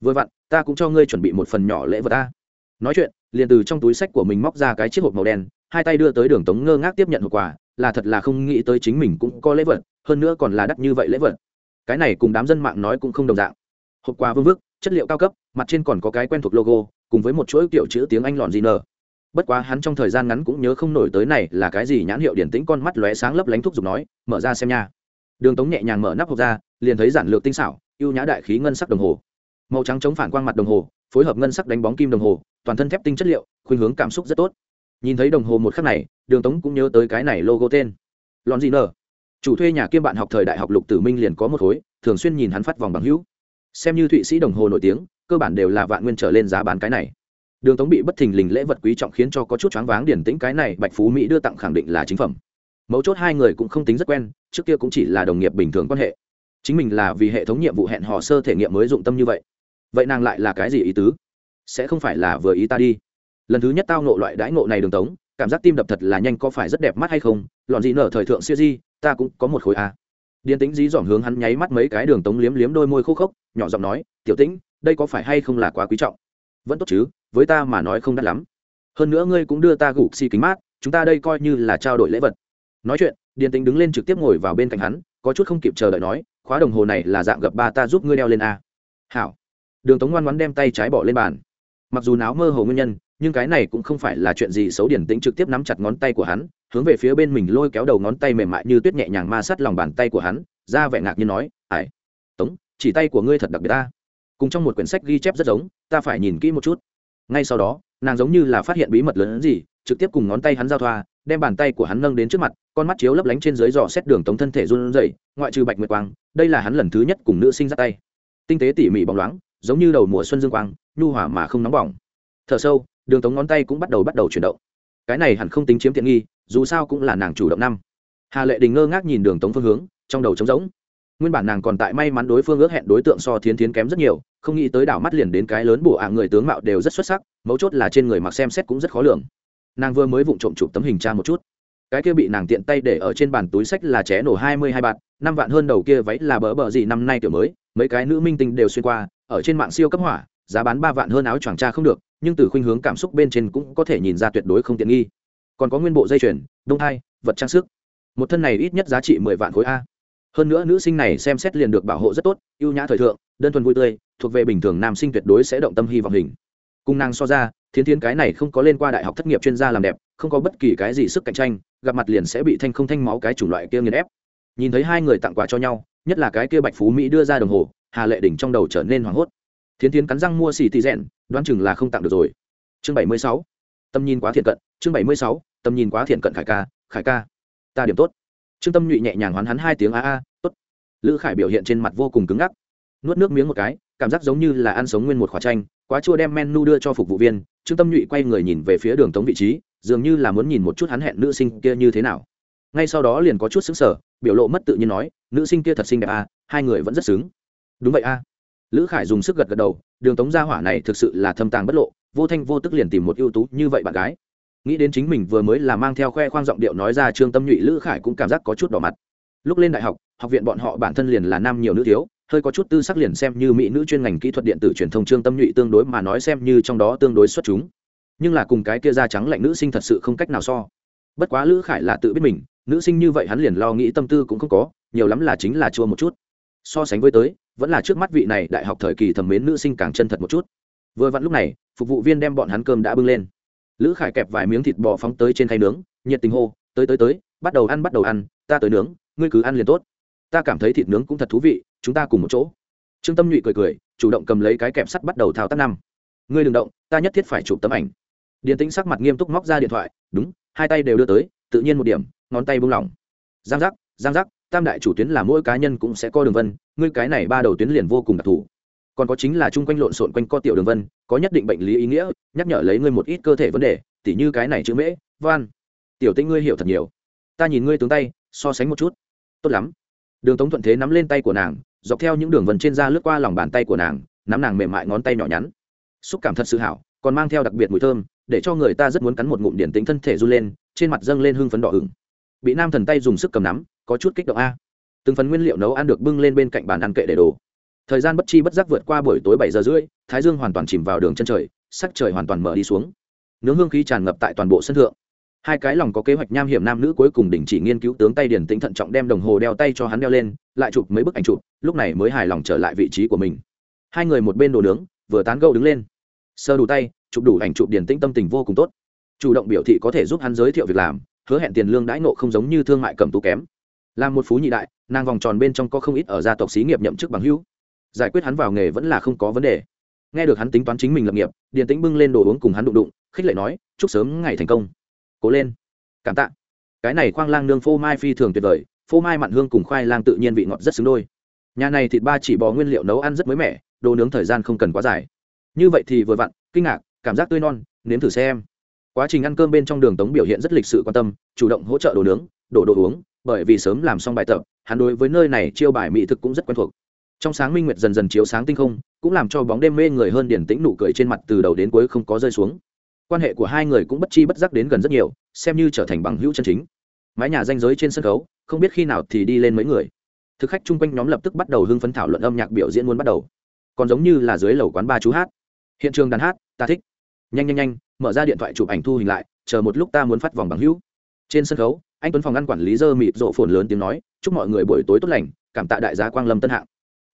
Vừa vặn, ta cũng cho ngươi chuẩn bị một phần nhỏ lễ vật ta. Nói chuyện, liền từ trong túi sách của mình móc ra cái chiếc hộp màu đen, hai tay đưa tới đường tống ngơ ngác tiếp nhận hộp quà, là thật là không nghĩ tới chính mình cũng có lễ vật, hơn nữa còn là đắt như vậy lễ vật. Cái này cùng đám dân mạng nói cũng không đồng dạng. Hộp quà vương vức, chất liệu cao cấp, mặt trên còn có cái quen thuộc logo, cùng với một chuỗi kiểu chữ tiếng anh lọn gì nờ bất quá hắn trong thời gian ngắn cũng nhớ không nổi tới này là cái gì nhãn hiệu điển tĩnh con mắt lóe sáng lấp lánh thuốc giục nói, mở ra xem nha. Đường tống nhẹ nhàng mở nắp hộp ra, liền thấy giản lược tinh xảo, ưu nhã đại khí ngân sắc đồng hồ. Màu trắng chống phản quang mặt đồng hồ, phối hợp ngân sắc đánh bóng kim đồng hồ, toàn thân thép tinh chất liệu, khuynh hướng cảm xúc rất tốt. Nhìn thấy đồng hồ một khắc này, đường tống cũng nhớ tới cái này logo tên. Lon gì nờ chủ thuê nhà kiêm bạn học thời đại học lục tử minh liền có một khối, thường xuyên nhìn hắn phát vòng bằng hữu. Xem như thụy sĩ đồng hồ nổi tiếng, cơ bản đều là vạn nguyên trở lên giá bán cái này đường tống bị bất thình lình lễ vật quý trọng khiến cho có chút choáng váng điển tĩnh cái này, bạch phú mỹ đưa tặng khẳng định là chính phẩm. Mấu chốt hai người cũng không tính rất quen, trước kia cũng chỉ là đồng nghiệp bình thường quan hệ. Chính mình là vì hệ thống nhiệm vụ hẹn hò sơ thể nghiệm mới dụng tâm như vậy. Vậy nàng lại là cái gì ý tứ? Sẽ không phải là vừa ý ta đi. Lần thứ nhất tao nộ loại đãi ngộ này đường tống, cảm giác tim đập thật là nhanh có phải rất đẹp mắt hay không? Lọn gì nở thời thượng siêu di, ta cũng có một khối a. Điền tính dí dỏm hướng hắn nháy mắt mấy cái đường tống liếm liếm đôi môi khô khốc, nhỏ giọng nói, tiểu tĩnh, đây có phải hay không là quá quý trọng? Vẫn tốt chứ với ta mà nói không đắt lắm. Hơn nữa ngươi cũng đưa ta gục xì kính mát, chúng ta đây coi như là trao đổi lễ vật. Nói chuyện, điền tính đứng lên trực tiếp ngồi vào bên cạnh hắn, có chút không kịp chờ đợi nói, khóa đồng hồ này là dạng gặp ba ta giúp ngươi đeo lên a. Hảo. Đường tống ngoan ngoãn đem tay trái bỏ lên bàn. Mặc dù náo mơ hồ nguyên nhân, nhưng cái này cũng không phải là chuyện gì xấu. Điển tĩnh trực tiếp nắm chặt ngón tay của hắn, hướng về phía bên mình lôi kéo đầu ngón tay mềm mại như tuyết nhẹ nhàng ma sát lòng bàn tay của hắn, ra vẻ ngạc như nói ải tống, chỉ tay của ngươi thật đặc biệt ta. Cùng trong một quyển sách ghi chép rất giống, ta phải nhìn kỹ một chút ngay sau đó, nàng giống như là phát hiện bí mật lớn hơn gì, trực tiếp cùng ngón tay hắn giao thoa, đem bàn tay của hắn nâng đến trước mặt, con mắt chiếu lấp lánh trên dưới dò xét đường tống thân thể run rẩy, ngoại trừ bạch nguyệt quang, đây là hắn lần thứ nhất cùng nữ sinh ra tay. Tinh tế tỉ mỉ bóng loáng, giống như đầu mùa xuân dương quang, nhu hỏa mà không nóng bỏng. Thở sâu, đường tống ngón tay cũng bắt đầu bắt đầu chuyển động. Cái này hẳn không tính chiếm tiện nghi, dù sao cũng là nàng chủ động năm. Hà lệ đình ngơ ngác nhìn đường tống phương hướng, trong đầu trống rỗng nguyên bản nàng còn tại may mắn đối phương ước hẹn đối tượng so thiến thiến kém rất nhiều, không nghĩ tới đảo mắt liền đến cái lớn bổ ả người tướng mạo đều rất xuất sắc, mấu chốt là trên người mặc xem xét cũng rất khó lường. Nàng vừa mới vụng trộm chụp tấm hình cha một chút. Cái kia bị nàng tiện tay để ở trên bàn túi sách là ché nổ hai mươi hai bạt, năm vạn hơn đầu kia váy là bỡ bỡ gì năm nay kiểu mới, mấy cái nữ minh tinh đều xuyên qua, ở trên mạng siêu cấp hỏa, giá bán ba vạn hơn áo choàng cha không được, nhưng từ khuynh hướng cảm xúc bên trên cũng có thể nhìn ra tuyệt đối không tiện nghi. Còn có nguyên bộ dây chuyền đông hai vật trang sức. Một thân này ít nhất giá trị mười vạn khối a hơn nữa nữ sinh này xem xét liền được bảo hộ rất tốt, ưu nhã thời thượng, đơn thuần vui tươi, thuộc về bình thường nam sinh tuyệt đối sẽ động tâm hy vọng hình. Cung năng so ra, thiến thiến cái này không có lên qua đại học thất nghiệp chuyên gia làm đẹp, không có bất kỳ cái gì sức cạnh tranh, gặp mặt liền sẽ bị thanh không thanh máu cái chủng loại kia nghiền ép. Nhìn thấy hai người tặng quà cho nhau, nhất là cái kia bạch phú mỹ đưa ra đồng hồ, hà lệ đỉnh trong đầu trở nên hoảng hốt. Thiến thiến cắn răng mua xì tì rèn, đoán chừng là không tặng được rồi. Chương bảy mươi sáu. Tâm nhìn quá thiện cận, chương bảy mươi sáu. Tâm nhìn quá thiện cận khải ca khải ca, ta điểm tốt trương tâm nhụy nhẹ nhàng hoán hắn hai tiếng a a, tốt. Lữ khải biểu hiện trên mặt vô cùng cứng ngắc. Nuốt nước miếng một cái, cảm giác giống như là ăn sống nguyên một khóa tranh quá chua đem menu đưa cho phục vụ viên. Trương tâm nhụy quay người nhìn về phía đường tống vị trí, dường như là muốn nhìn một chút hắn hẹn nữ sinh kia như thế nào. Ngay sau đó liền có chút xứng sở biểu lộ mất tự nhiên nói, nữ sinh kia thật xinh đẹp a, hai người vẫn rất xứng. Đúng vậy a. Lữ khải dùng sức gật gật đầu, đường tống gia hỏa này thực sự là thâm tàng bất lộ, vô thanh vô tức liền tìm một ưu tú như vậy bạn gái nghĩ đến chính mình vừa mới là mang theo khoe khoang giọng điệu nói ra trương tâm nhụy, lữ khải cũng cảm giác có chút đỏ mặt. Lúc lên đại học học viện bọn họ bản thân liền là nam nhiều nữ thiếu, hơi có chút tư sắc liền xem như mỹ nữ chuyên ngành kỹ thuật điện tử truyền thông trương tâm nhụy tương đối mà nói xem như trong đó tương đối xuất chúng. Nhưng là cùng cái kia da trắng lạnh nữ sinh thật sự không cách nào so. Bất quá lữ khải là tự biết mình, nữ sinh như vậy hắn liền lo nghĩ tâm tư cũng không có, nhiều lắm là chính là chua một chút. So sánh với tới, vẫn là trước mắt vị này đại học thời kỳ thẩm mến nữ sinh càng chân thật một chút. Vừa vặn lúc này, phục vụ viên đem bọn hắn cơm đã bưng lên lữ khải kẹp vài miếng thịt bò phóng tới trên khay nướng, nhiệt tình hô, tới tới tới, bắt đầu ăn, bắt đầu ăn, ta tới nướng, ngươi cứ ăn liền tốt. Ta cảm thấy thịt nướng cũng thật thú vị, chúng ta cùng một chỗ. Trương tâm nhụy cười cười, chủ động cầm lấy cái kẹp sắt bắt đầu thao tác năm. Ngươi đừng động, ta nhất thiết phải chụp tấm ảnh. Điền tĩnh sắc mặt nghiêm túc móc ra điện thoại, đúng, hai tay đều đưa tới, tự nhiên một điểm, ngón tay buông lỏng. Giang giác giang giác, tam đại chủ tuyến là mỗi cá nhân cũng sẽ có đường vân, ngươi cái này ba đầu tuyến liền vô cùng đặc thù còn có chính là chung quanh lộn xộn quanh co tiểu đường vân, có nhất định bệnh lý ý nghĩa, nhắc nhở lấy ngươi một ít cơ thể vấn đề, tỉ như cái này chữ mễ, van. Tiểu tinh ngươi hiểu thật nhiều. Ta nhìn ngươi tướng tay, so sánh một chút. Tốt lắm. Đường tống thuận thế nắm lên tay của nàng, dọc theo những đường vân trên da lướt qua lòng bàn tay của nàng, nắm nàng mềm mại ngón tay nhỏ nhắn. Xúc cảm thật sự hảo, còn mang theo đặc biệt mùi thơm, để cho người ta rất muốn cắn một ngụm điển tính thân thể run lên, trên mặt dâng lên hưng phấn đỏ ửng. Bị nam thần tay dùng sức cầm nắm, có chút kích động a. Từng phần nguyên liệu nấu ăn được bưng lên bên cạnh bàn ăn kệ để đồ thời gian bất chi bất giác vượt qua buổi tối bảy giờ rưỡi, thái dương hoàn toàn chìm vào đường chân trời, sắc trời hoàn toàn mở đi xuống. Nướng hương khí tràn ngập tại toàn bộ sân thượng. Hai cái lòng có kế hoạch nham hiểm nam nữ cuối cùng đình chỉ nghiên cứu tướng tay điển tĩnh thận trọng đem đồng hồ đeo tay cho hắn đeo lên, lại chụp mấy bức ảnh chụp, lúc này mới hài lòng trở lại vị trí của mình. Hai người một bên đồ nướng, vừa tán gâu đứng lên. Sơ đủ tay, chụp đủ ảnh chụp điển tĩnh tâm tình vô cùng tốt. Chủ động biểu thị có thể giúp hắn giới thiệu việc làm, hứa hẹn tiền lương đãi nộ không giống như thương mại cầm tú kém. Là một phú nhị đại, nàng vòng tròn bên trong có không ít ở gia tộc xí nghiệp nhậm chức bằng hữu giải quyết hắn vào nghề vẫn là không có vấn đề. Nghe được hắn tính toán chính mình lập nghiệp, điền tĩnh bưng lên đồ uống cùng hắn đụng đụng, khích lệ nói, chúc sớm ngày thành công. Cố lên. Cảm tạ. Cái này khoang lang nương phô mai phi thường tuyệt vời, phô mai mặn hương cùng khoai lang tự nhiên vị ngọt rất xứng đôi. Nhà này thịt ba chỉ bò nguyên liệu nấu ăn rất mới mẻ, đồ nướng thời gian không cần quá dài. Như vậy thì vừa vặn, kinh ngạc, cảm giác tươi non, nếm thử xem. Quá trình ăn cơm bên trong đường tống biểu hiện rất lịch sự quan tâm, chủ động hỗ trợ đồ nướng, đổ đồ uống, bởi vì sớm làm xong bài tập, hắn đối với nơi này chiêu bài mỹ thực cũng rất quen thuộc trong sáng minh nguyệt dần dần chiếu sáng tinh không, cũng làm cho bóng đêm mê người hơn điển tĩnh nụ cười trên mặt từ đầu đến cuối không có rơi xuống. Quan hệ của hai người cũng bất chi bất giác đến gần rất nhiều, xem như trở thành bằng hữu chân chính. Mái nhà danh giới trên sân khấu, không biết khi nào thì đi lên mấy người. Thực khách chung quanh nhóm lập tức bắt đầu hưng phấn thảo luận âm nhạc biểu diễn muốn bắt đầu. Còn giống như là dưới lầu quán ba chú hát. Hiện trường đàn hát, ta thích. Nhanh nhanh nhanh, mở ra điện thoại chụp ảnh thu hình lại, chờ một lúc ta muốn phát vòng bằng hữu. Trên sân khấu, anh tuấn phòng ngăn quản lý dơ mịt rộ phồn lớn tiếng nói, chúc mọi người buổi tối tốt lành, cảm tạ đại gia quang lâm tân hạng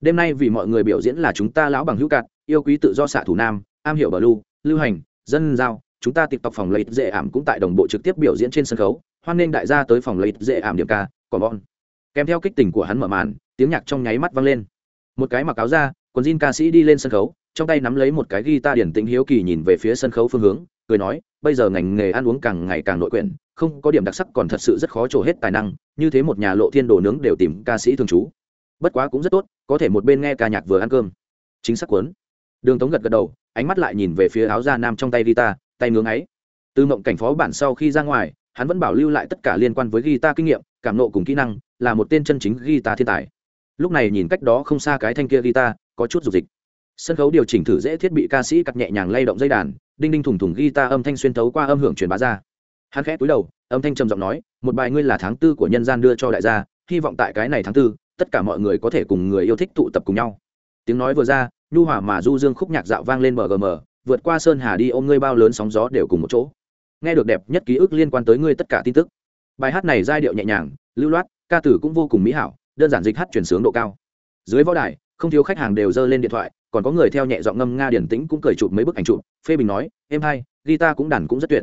đêm nay vì mọi người biểu diễn là chúng ta lão bằng hữu cạn, yêu quý tự do xạ thủ nam, am hiểu bờ lưu lưu hành, dân giao. Chúng ta tịp tộc phòng lấy dễ ảm cũng tại đồng bộ trực tiếp biểu diễn trên sân khấu, hoan nghênh đại gia tới phòng lấy dễ ảm điểm ca, còn bon kèm theo kích tình của hắn mở màn, tiếng nhạc trong nháy mắt vang lên. Một cái mặc áo ra quần jean ca sĩ đi lên sân khấu, trong tay nắm lấy một cái guitar điển tĩnh hiếu kỳ nhìn về phía sân khấu phương hướng, cười nói, bây giờ ngành nghề ăn uống càng ngày càng nội quyển, không có điểm đặc sắc còn thật sự rất khó trổ hết tài năng, như thế một nhà lộ thiên đồ nướng đều tìm ca sĩ thường trú bất quá cũng rất tốt, có thể một bên nghe ca nhạc vừa ăn cơm. Chính xác quấn đường tống gật gật đầu, ánh mắt lại nhìn về phía áo da nam trong tay guitar, tay ngưỡng ấy từ mộng cảnh phó bản sau khi ra ngoài, hắn vẫn bảo lưu lại tất cả liên quan với guitar kinh nghiệm, cảm nộ cùng kỹ năng, là một tên chân chính guitar thiên tài. Lúc này nhìn cách đó không xa cái thanh kia guitar, có chút dục dịch. Sân khấu điều chỉnh thử dễ thiết bị ca sĩ cắt nhẹ nhàng lay động dây đàn, đinh đinh thủng thủng guitar âm thanh xuyên thấu qua âm hưởng truyền bá ra. Hắn khẽ cúi đầu, âm thanh trầm giọng nói, một bài ngươi là tháng tư của nhân gian đưa cho đại gia, hy vọng tại cái này tháng tư tất cả mọi người có thể cùng người yêu thích tụ tập cùng nhau. Tiếng nói vừa ra, nhu hòa mà du dương khúc nhạc dạo vang lên mgm vượt qua sơn hà đi ôm ngươi bao lớn sóng gió đều cùng một chỗ. Nghe được đẹp nhất ký ức liên quan tới ngươi tất cả tin tức. Bài hát này giai điệu nhẹ nhàng, lưu loát, ca tử cũng vô cùng mỹ hảo, đơn giản dịch hát chuyển sướng độ cao. Dưới võ đài, không thiếu khách hàng đều giơ lên điện thoại, còn có người theo nhẹ giọng ngâm nga điển tĩnh cũng cười chụp mấy bức ảnh chụp, phê bình nói, em hay guitar cũng đàn cũng rất tuyệt.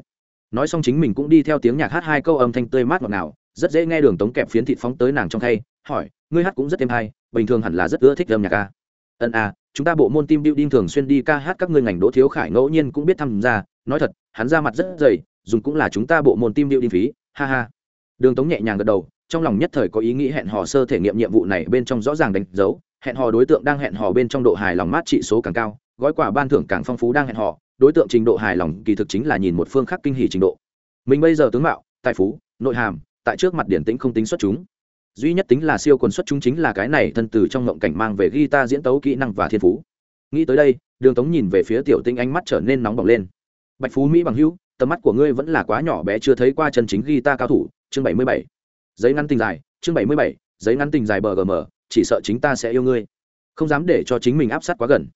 Nói xong chính mình cũng đi theo tiếng nhạc hát hai câu âm thanh tươi mát ngọt ngào, rất dễ nghe đường tống kẹp phiến thịt phóng tới nàng trong thay hỏi, ngươi hát cũng rất êm hay, bình thường hẳn là rất ưa thích âm nhạc ca. Ân à chúng ta bộ môn team building thường xuyên đi ca hát các ngươi ngành đỗ thiếu khải ngẫu nhiên cũng biết tham gia. Nói thật, hắn ra mặt rất dày, dùng cũng là chúng ta bộ môn team building phí. Ha ha. Đường tống nhẹ nhàng gật đầu, trong lòng nhất thời có ý nghĩ hẹn hò sơ thể nghiệm nhiệm vụ này bên trong rõ ràng đánh dấu. Hẹn hò đối tượng đang hẹn hò bên trong độ hài lòng mát trị số càng cao, gói quà ban thưởng càng phong phú đang hẹn hò, đối tượng trình độ hài lòng kỳ thực chính là nhìn một phương khác kinh hỉ trình độ. Mình bây giờ tướng mạo, tài phú, nội hàm, tại trước mặt điển tĩnh không tính xuất chúng duy nhất tính là siêu quần xuất chúng chính là cái này thân từ trong ngộng cảnh mang về guitar diễn tấu kỹ năng và thiên phú. Nghĩ tới đây, đường tống nhìn về phía tiểu tinh ánh mắt trở nên nóng bỏng lên. Bạch phú mỹ bằng hữu, tầm mắt của ngươi vẫn là quá nhỏ bé chưa thấy qua chân chính guitar cao thủ, chương bảy mươi bảy. Giấy ngắn tình dài, chương bảy mươi bảy, giấy ngắn tình dài bờ gm chỉ sợ chính ta sẽ yêu ngươi. Không dám để cho chính mình áp sát quá gần.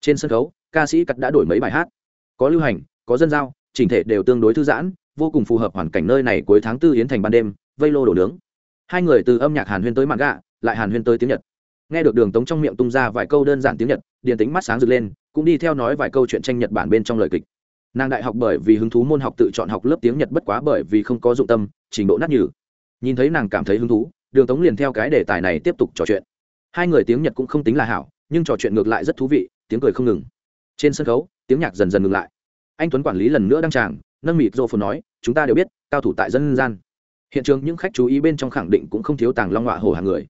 Trên sân khấu, ca sĩ cắt đã đổi mấy bài hát. Có lưu hành, có dân giao, chỉnh thể đều tương đối thư giãn, vô cùng phù hợp hoàn cảnh nơi này cuối tháng tư yến thành ban đêm, vây lô đổ nướng hai người từ âm nhạc hàn huyên tới mạng gạ lại hàn huyên tới tiếng nhật. Nghe được đường tống trong miệng tung ra vài câu đơn giản tiếng nhật, điền tính mắt sáng rực lên, cũng đi theo nói vài câu chuyện tranh nhật bản bên trong lời kịch. Nàng đại học bởi vì hứng thú môn học tự chọn học lớp tiếng nhật bất quá bởi vì không có dụng tâm, trình độ nát nhừ. Nhìn thấy nàng cảm thấy hứng thú, đường tống liền theo cái đề tài này tiếp tục trò chuyện. Hai người tiếng nhật cũng không tính là hảo, nhưng trò chuyện ngược lại rất thú vị, tiếng cười không ngừng. Trên sân khấu, tiếng nhạc dần dần ngừng lại. Anh tuấn quản lý lần nữa đăng tràng, nâng mịt rô phồn nói, chúng ta đều biết, cao thủ tại dân gian hiện trường những khách chú ý bên trong khẳng định cũng không thiếu tàng long họa hồ hàng người.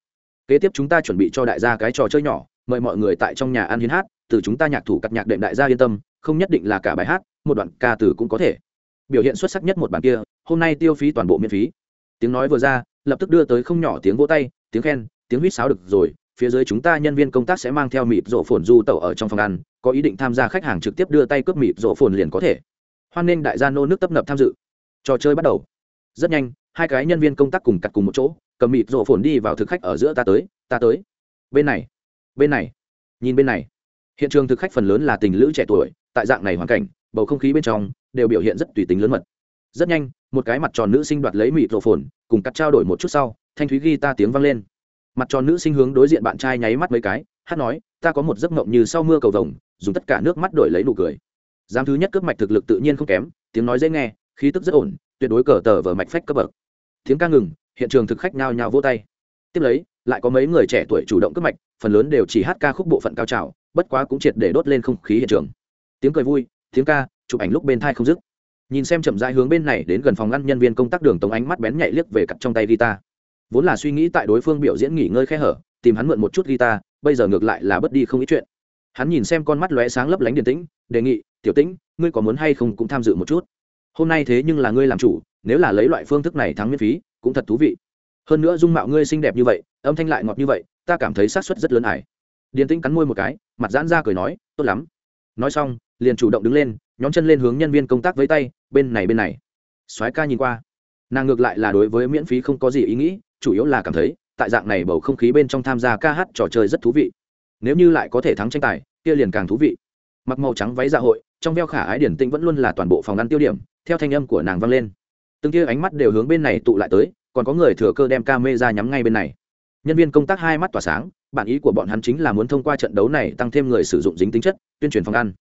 Kế tiếp chúng ta chuẩn bị cho đại gia cái trò chơi nhỏ, mời mọi người tại trong nhà ăn hiến hát, từ chúng ta nhạc thủ cắt nhạc đệm đại gia yên tâm, không nhất định là cả bài hát, một đoạn ca từ cũng có thể. Biểu hiện xuất sắc nhất một bản kia, hôm nay tiêu phí toàn bộ miễn phí. Tiếng nói vừa ra, lập tức đưa tới không nhỏ tiếng vỗ tay, tiếng khen, tiếng huýt sáo được rồi, phía dưới chúng ta nhân viên công tác sẽ mang theo mịp rổ phồn du tẩu ở trong phòng ăn, có ý định tham gia khách hàng trực tiếp đưa tay cướp mịp rổ phồn liền có thể. Hoan nghênh đại gia nô nước tấp nập tham dự. Trò chơi bắt đầu rất nhanh, hai cái nhân viên công tác cùng cặt cùng một chỗ, cầm mịt rổ phồn đi vào thực khách ở giữa ta tới ta tới. Bên này bên này, nhìn bên này. Hiện trường thực khách phần lớn là tình lữ trẻ tuổi, tại dạng này hoàn cảnh, bầu không khí bên trong đều biểu hiện rất tùy tính lớn mật. Rất nhanh, một cái mặt tròn nữ sinh đoạt lấy mịt rổ phồn, cùng cắt trao đổi một chút sau, thanh thúy ghi ta tiếng vang lên. Mặt tròn nữ sinh hướng đối diện bạn trai nháy mắt mấy cái, hát nói, ta có một giấc mộng như sau mưa cầu vồng, dùng tất cả nước mắt đổi lấy nụ cười. Dám thứ nhất cướp mạch thực lực tự nhiên không kém, tiếng nói dễ nghe, khí tức rất ổn tuyệt đối cờ tờ vở mạch phách cấp bậc. Tiếng ca ngừng, hiện trường thực khách nhao nhao vô tay. Tiếp lấy, lại có mấy người trẻ tuổi chủ động cấp mạch, phần lớn đều chỉ hát ca khúc bộ phận cao trào, bất quá cũng triệt để đốt lên không khí hiện trường. Tiếng cười vui, tiếng ca, chụp ảnh lúc bên thai không dứt. Nhìn xem chậm rãi hướng bên này đến gần phòng ngăn nhân viên công tác đường tống ánh mắt bén nhạy liếc về cặp trong tay guitar. Vốn là suy nghĩ tại đối phương biểu diễn nghỉ ngơi khe hở, tìm hắn mượn một chút guitar, bây giờ ngược lại là bất đi không ít chuyện. Hắn nhìn xem con mắt lóe sáng lấp lánh điển tĩnh, đề nghị, tiểu tĩnh, ngươi có muốn hay không cũng tham dự một chút? Hôm nay thế nhưng là ngươi làm chủ, nếu là lấy loại phương thức này thắng miễn phí, cũng thật thú vị. Hơn nữa dung mạo ngươi xinh đẹp như vậy, âm thanh lại ngọt như vậy, ta cảm thấy xác suất rất lớn ải. Điền tĩnh cắn môi một cái, mặt giãn ra cười nói, tốt lắm. Nói xong, liền chủ động đứng lên nhóm chân lên hướng nhân viên công tác với tay, bên này bên này. Soái ca nhìn qua. Nàng ngược lại là đối với miễn phí không có gì ý nghĩ, chủ yếu là cảm thấy, tại dạng này bầu không khí bên trong tham gia ca hát trò chơi rất thú vị. Nếu như lại có thể thắng tranh tài, kia liền càng thú vị. Mặc màu trắng váy dạ hội trong veo khả ái điển tĩnh vẫn luôn là toàn bộ phòng ăn tiêu điểm, theo thanh âm của nàng vang lên. Từng kia ánh mắt đều hướng bên này tụ lại tới, còn có người thừa cơ đem ca mê ra nhắm ngay bên này. Nhân viên công tác hai mắt tỏa sáng bản ý của bọn hắn chính là muốn thông qua trận đấu này tăng thêm người sử dụng dính tính chất, tuyên truyền phòng ăn.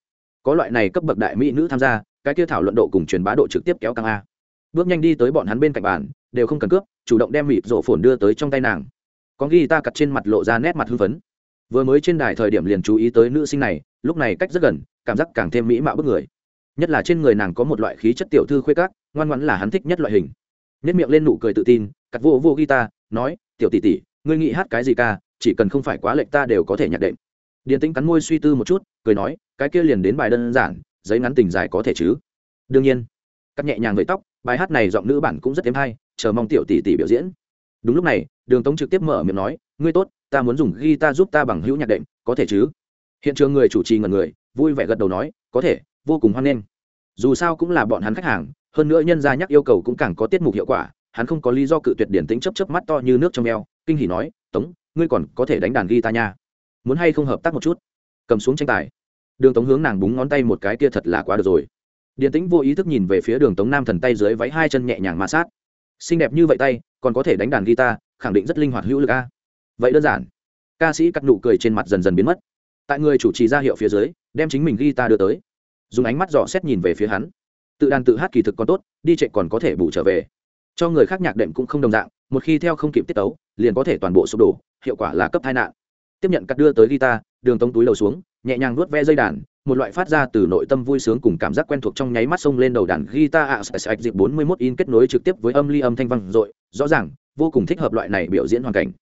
Có loại này cấp bậc đại mỹ nữ tham gia, cái kia thảo luận độ cùng truyền bá độ trực tiếp kéo căng a. Bước nhanh đi tới bọn hắn bên cạnh bàn, đều không cần cướp, chủ động đem mịt rổ phồn đưa tới trong tay nàng. Có ghi ta cặt trên mặt lộ ra nét mặt hưng phấn. Vừa mới trên đài thời điểm liền chú ý tới nữ sinh này, lúc này cách rất gần cảm giác càng thêm mỹ mạo bức người. Nhất là trên người nàng có một loại khí chất tiểu thư khuê các, ngoan ngoãn là hắn thích nhất loại hình. Nếp miệng lên nụ cười tự tin cặt vô vô guitar, nói, tiểu tỷ tỷ, ngươi nghĩ hát cái gì ca, chỉ cần không phải quá lệch ta đều có thể nhạc đệm. Điền tĩnh cắn môi suy tư một chút, cười nói, cái kia liền đến bài đơn giản, giấy ngắn tình dài có thể chứ? Đương nhiên. Cắt nhẹ nhàng với tóc, bài hát này giọng nữ bản cũng rất thêm hay, chờ mong tiểu tỷ tỷ biểu diễn. Đúng lúc này, đường tống trực tiếp mở miệng nói, ngươi tốt, ta muốn dùng guitar giúp ta bằng hữu nhạc đệm, có thể chứ? Hiện trường người chủ trì ngần người vui vẻ gật đầu nói, có thể, vô cùng hoan nghênh. Dù sao cũng là bọn hắn khách hàng, hơn nữa nhân gia nhắc yêu cầu cũng càng có tiết mục hiệu quả, hắn không có lý do cự tuyệt điển tính chấp chấp mắt to như nước trong eo, kinh hỉ nói, tống, ngươi còn có thể đánh đàn guitar nha. Muốn hay không hợp tác một chút? Cầm xuống tranh tài. Đường tống hướng nàng búng ngón tay một cái kia thật là quá được rồi. Điển tính vô ý thức nhìn về phía đường tống nam thần tay dưới váy hai chân nhẹ nhàng ma sát. Xinh đẹp như vậy tay, còn có thể đánh đàn guitar khẳng định rất linh hoạt hữu lực a. Vậy đơn giản. Ca sĩ cắt nụ cười trên mặt dần dần biến mất. Tại người chủ trì ra hiệu phía dưới đem chính mình guitar đưa tới. Dùng ánh mắt dò xét nhìn về phía hắn. Tự đàn tự hát kỳ thực còn tốt đi chạy còn có thể bù trở về. Cho người khác nhạc đệm cũng không đồng dạng một khi theo không kịp tiết tấu liền có thể toàn bộ sụp đổ hiệu quả là cấp tai nạn. Tiếp nhận cắt đưa tới guitar đường tống túi đầu xuống nhẹ nhàng nuốt ve dây đàn một loại phát ra từ nội tâm vui sướng cùng cảm giác quen thuộc trong nháy mắt xông lên đầu đàn guitar ASX dịp 41 in kết nối trực tiếp với âm ly âm thanh vang dội, rõ ràng, vô cùng thích hợp loại này biểu diễn hoàn cảnh.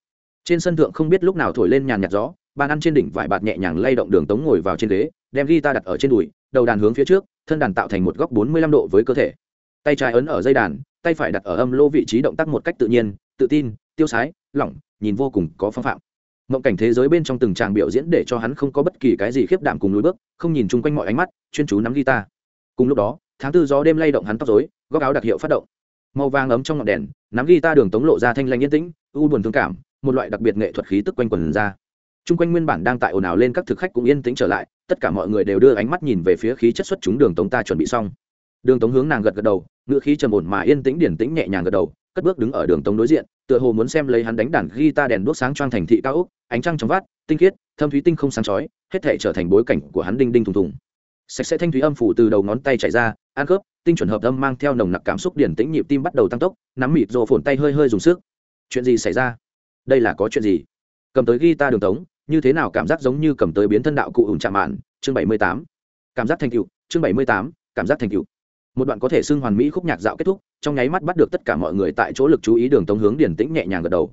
Trên sân thượng không biết lúc nào thổi lên nhàn nhạt gió, bàn ăn trên đỉnh vải bạt nhẹ nhàng lay động đường tống ngồi vào trên ghế, đem guitar đặt ở trên đùi, đầu đàn hướng phía trước, thân đàn tạo thành một góc 45 độ với cơ thể. Tay trái ấn ở dây đàn, tay phải đặt ở âm lô vị trí động tác một cách tự nhiên, tự tin, tiêu sái, lỏng, nhìn vô cùng có phong phạm. Mộng cảnh thế giới bên trong từng tràng biểu diễn để cho hắn không có bất kỳ cái gì khiếp đảm cùng lối bước không nhìn chung quanh mọi ánh mắt chuyên chú nắm guitar. Cùng lúc đó tháng tư gió đêm lay động hắn tóc dối góc áo đặc hiệu phát động. Màu vàng ấm trong ngọn đèn nắm guitar đường tống lộ ra thanh lanh yên tĩnh u buồn thương cảm một loại đặc biệt nghệ thuật khí tức quanh quần ra chung quanh nguyên bản đang tại ồn ào lên các thực khách cũng yên tĩnh trở lại, tất cả mọi người đều đưa ánh mắt nhìn về phía khí chất xuất chúng đường tống ta chuẩn bị xong. Đường tống hướng nàng gật gật đầu ngựa khí trầm ổn mà yên tĩnh điển tĩnh nhẹ nhàng gật đầu, cất bước đứng ở đường tống đối diện, tựa hồ muốn xem lấy hắn đánh đàn guitar đèn đuốc sáng choang thành thị cao ốc, ánh trăng trong vát tinh khiết, thâm thúy tinh không sáng chói, hết thể trở thành bối cảnh của hắn đinh đinh thùng thùng. Sạch sẽ thanh thúy âm phủ từ đầu ngón tay chảy ra, ăn khớp, tinh chuẩn hợp âm mang theo nồng nặc cảm xúc điển tĩnh nhịp tim bắt đầu tăng tốc, nắm mịt rồ phồn tay hơi hơi dùng sức. Chuyện gì xảy ra? Đây là có chuyện gì? Cầm tới guitar đường tống, như thế nào cảm giác giống như cầm tới biến thân đạo cụ ủn chạm mạn, chương bảy mươi tám. Cảm giác thành cựu chương bảy mươi tám, cảm giác thành cựu một đoạn có thể xưng hoàn mỹ khúc nhạc dạo kết thúc, trong nháy mắt bắt được tất cả mọi người tại chỗ lực chú ý đường tống hướng điển tĩnh nhẹ nhàng gật đầu.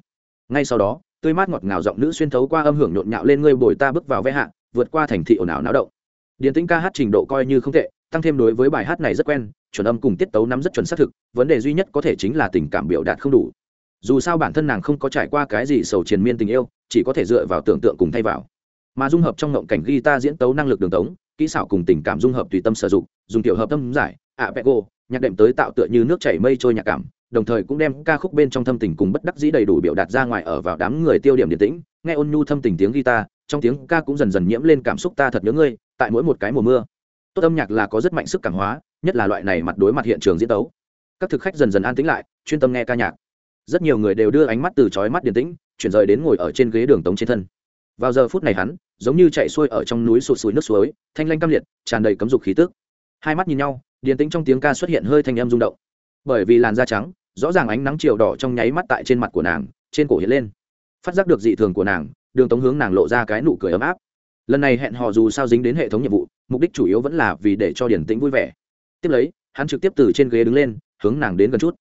Ngay sau đó, tươi mát ngọt ngào giọng nữ xuyên thấu qua âm hưởng nhộn nhạo lên ngươi bồi ta bước vào vẽ hạ, vượt qua thành thị ồn ào náo động. Điển tĩnh ca hát trình độ coi như không tệ, tăng thêm đối với bài hát này rất quen, chuẩn âm cùng tiết tấu nắm rất chuẩn xác thực, vấn đề duy nhất có thể chính là tình cảm biểu đạt không đủ dù sao bản thân nàng không có trải qua cái gì sầu triền miên tình yêu, chỉ có thể dựa vào tưởng tượng cùng thay vào. Mà dung hợp trong ngộng cảnh guitar diễn tấu năng lực đường tống, kỹ xảo cùng tình cảm dung hợp tùy tâm sử dụng, dùng tiểu hợp tâm giải, ạ vẹgo nhạc đệm tới tạo tựa như nước chảy mây trôi nhạc cảm, đồng thời cũng đem ca khúc bên trong thâm tình cùng bất đắc dĩ đầy đủ biểu đạt ra ngoài ở vào đám người tiêu điểm điển tĩnh, nghe ôn nhu thâm tình tiếng guitar, trong tiếng ca cũng dần dần nhiễm lên cảm xúc ta thật nhớ ngươi, tại mỗi một cái mùa mưa. Tốt âm nhạc là có rất mạnh sức cảm hóa, nhất là loại này mặt đối mặt hiện trường diễn tấu. Các thực khách dần dần an tĩnh lại, chuyên tâm nghe ca nhạc rất nhiều người đều đưa ánh mắt từ chói mắt điển tĩnh, chuyển rời đến ngồi ở trên ghế đường tống trên thân. Vào giờ phút này hắn, giống như chạy xuôi ở trong núi sụt sùi nước suối, thanh lanh cam liệt, tràn đầy cấm dục khí tức. Hai mắt nhìn nhau điển tĩnh trong tiếng ca xuất hiện hơi thanh âm rung động. Bởi vì làn da trắng, rõ ràng ánh nắng chiều đỏ trong nháy mắt tại trên mặt của nàng, trên cổ hiện lên. Phát giác được dị thường của nàng, đường tống hướng nàng lộ ra cái nụ cười ấm áp. Lần này hẹn họ dù sao dính đến hệ thống nhiệm vụ, mục đích chủ yếu vẫn là vì để cho điển tĩnh vui vẻ. Tiếp lấy, hắn trực tiếp từ trên ghế đứng lên, hướng nàng đến gần chút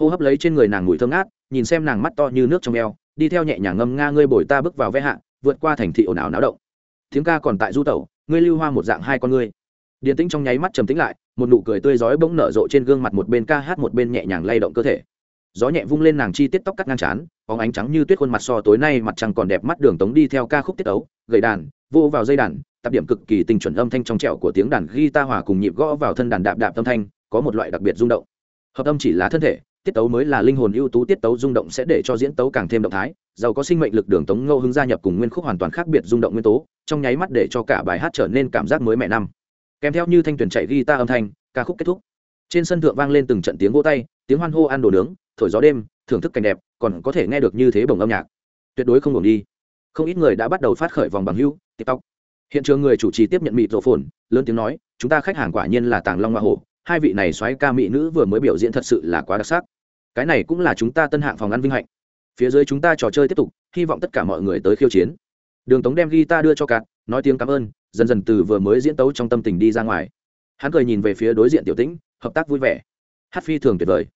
hô hấp lấy trên người nàng mùi thơm ngát, nhìn xem nàng mắt to như nước trong eo, đi theo nhẹ nhàng ngâm nga ngươi bồi ta bước vào vẽ hạ, vượt qua thành thị ồn ào náo động. Tiếng ca còn tại du tẩu, ngươi lưu hoa một dạng hai con ngươi. Điền tĩnh trong nháy mắt trầm tĩnh lại, một nụ cười tươi rói bỗng nở rộ trên gương mặt một bên ca hát một bên nhẹ nhàng lay động cơ thể. Gió nhẹ vung lên nàng chi tiết tóc cắt ngang chán có ánh trắng như tuyết khuôn mặt so tối nay mặt trăng còn đẹp mắt đường tống đi theo ca khúc tiết tấu, gầy đàn vô vào dây đàn, tập điểm cực kỳ tình chuẩn âm thanh trong trẻo của tiếng đàn guitar hòa cùng nhịp gõ vào thân đàn đạp đạp âm thanh, có một loại đặc biệt rung động. Hợp âm chỉ là thân thể tiết tấu mới là linh hồn ưu tú, tiết tấu rung động sẽ để cho diễn tấu càng thêm động thái. Giàu có sinh mệnh lực đường tống ngô hứng gia nhập cùng nguyên khúc hoàn toàn khác biệt rung động nguyên tố, trong nháy mắt để cho cả bài hát trở nên cảm giác mới mẹ năm. Kèm theo như thanh tuyển chạy ghi ta âm thanh, ca khúc kết thúc. Trên sân thượng vang lên từng trận tiếng vỗ tay, tiếng hoan hô ăn đồ nướng, thổi gió đêm, thưởng thức cảnh đẹp, còn có thể nghe được như thế bồng âm nhạc. Tuyệt đối không ngừng đi. Không ít người đã bắt đầu phát khởi vòng bằng hưu, tiktok. Hiện trường người chủ trì tiếp nhận mịt rộ phồn, lớn tiếng nói, chúng ta khách hàng quả nhiên là tàng long hoa hổ hai vị này xoáy ca mỹ nữ vừa mới biểu diễn thật sự là quá đặc sắc. Cái này cũng là chúng ta tân hạng phòng ăn vinh hạnh. Phía dưới chúng ta trò chơi tiếp tục, hy vọng tất cả mọi người tới khiêu chiến. Đường tống đem guitar đưa cho cạn nói tiếng cảm ơn, dần dần từ vừa mới diễn tấu trong tâm tình đi ra ngoài. Hắn cười nhìn về phía đối diện tiểu tĩnh, hợp tác vui vẻ. Hát phi thường tuyệt vời.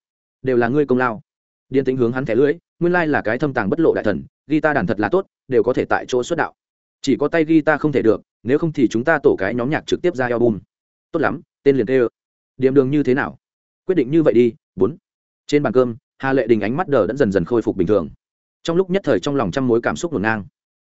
Đều là ngươi công lao. Điên tính hướng hắn thẻ lưỡi, nguyên lai là cái thâm tàng bất lộ đại thần, guitar đàn thật là tốt, đều có thể tại chỗ xuất đạo. Chỉ có tay guitar không thể được, nếu không thì chúng ta tổ cái nhóm nhạc trực tiếp ra album. Tốt lắm, tên liền tê ơ điểm đường như thế nào? Quyết định như vậy đi, bốn. Trên bàn cơm, hà lệ đình ánh mắt đờ đẫn dần dần khôi phục bình thường. Trong lúc nhất thời trong lòng trăm mối cảm xúc ngổn ngang.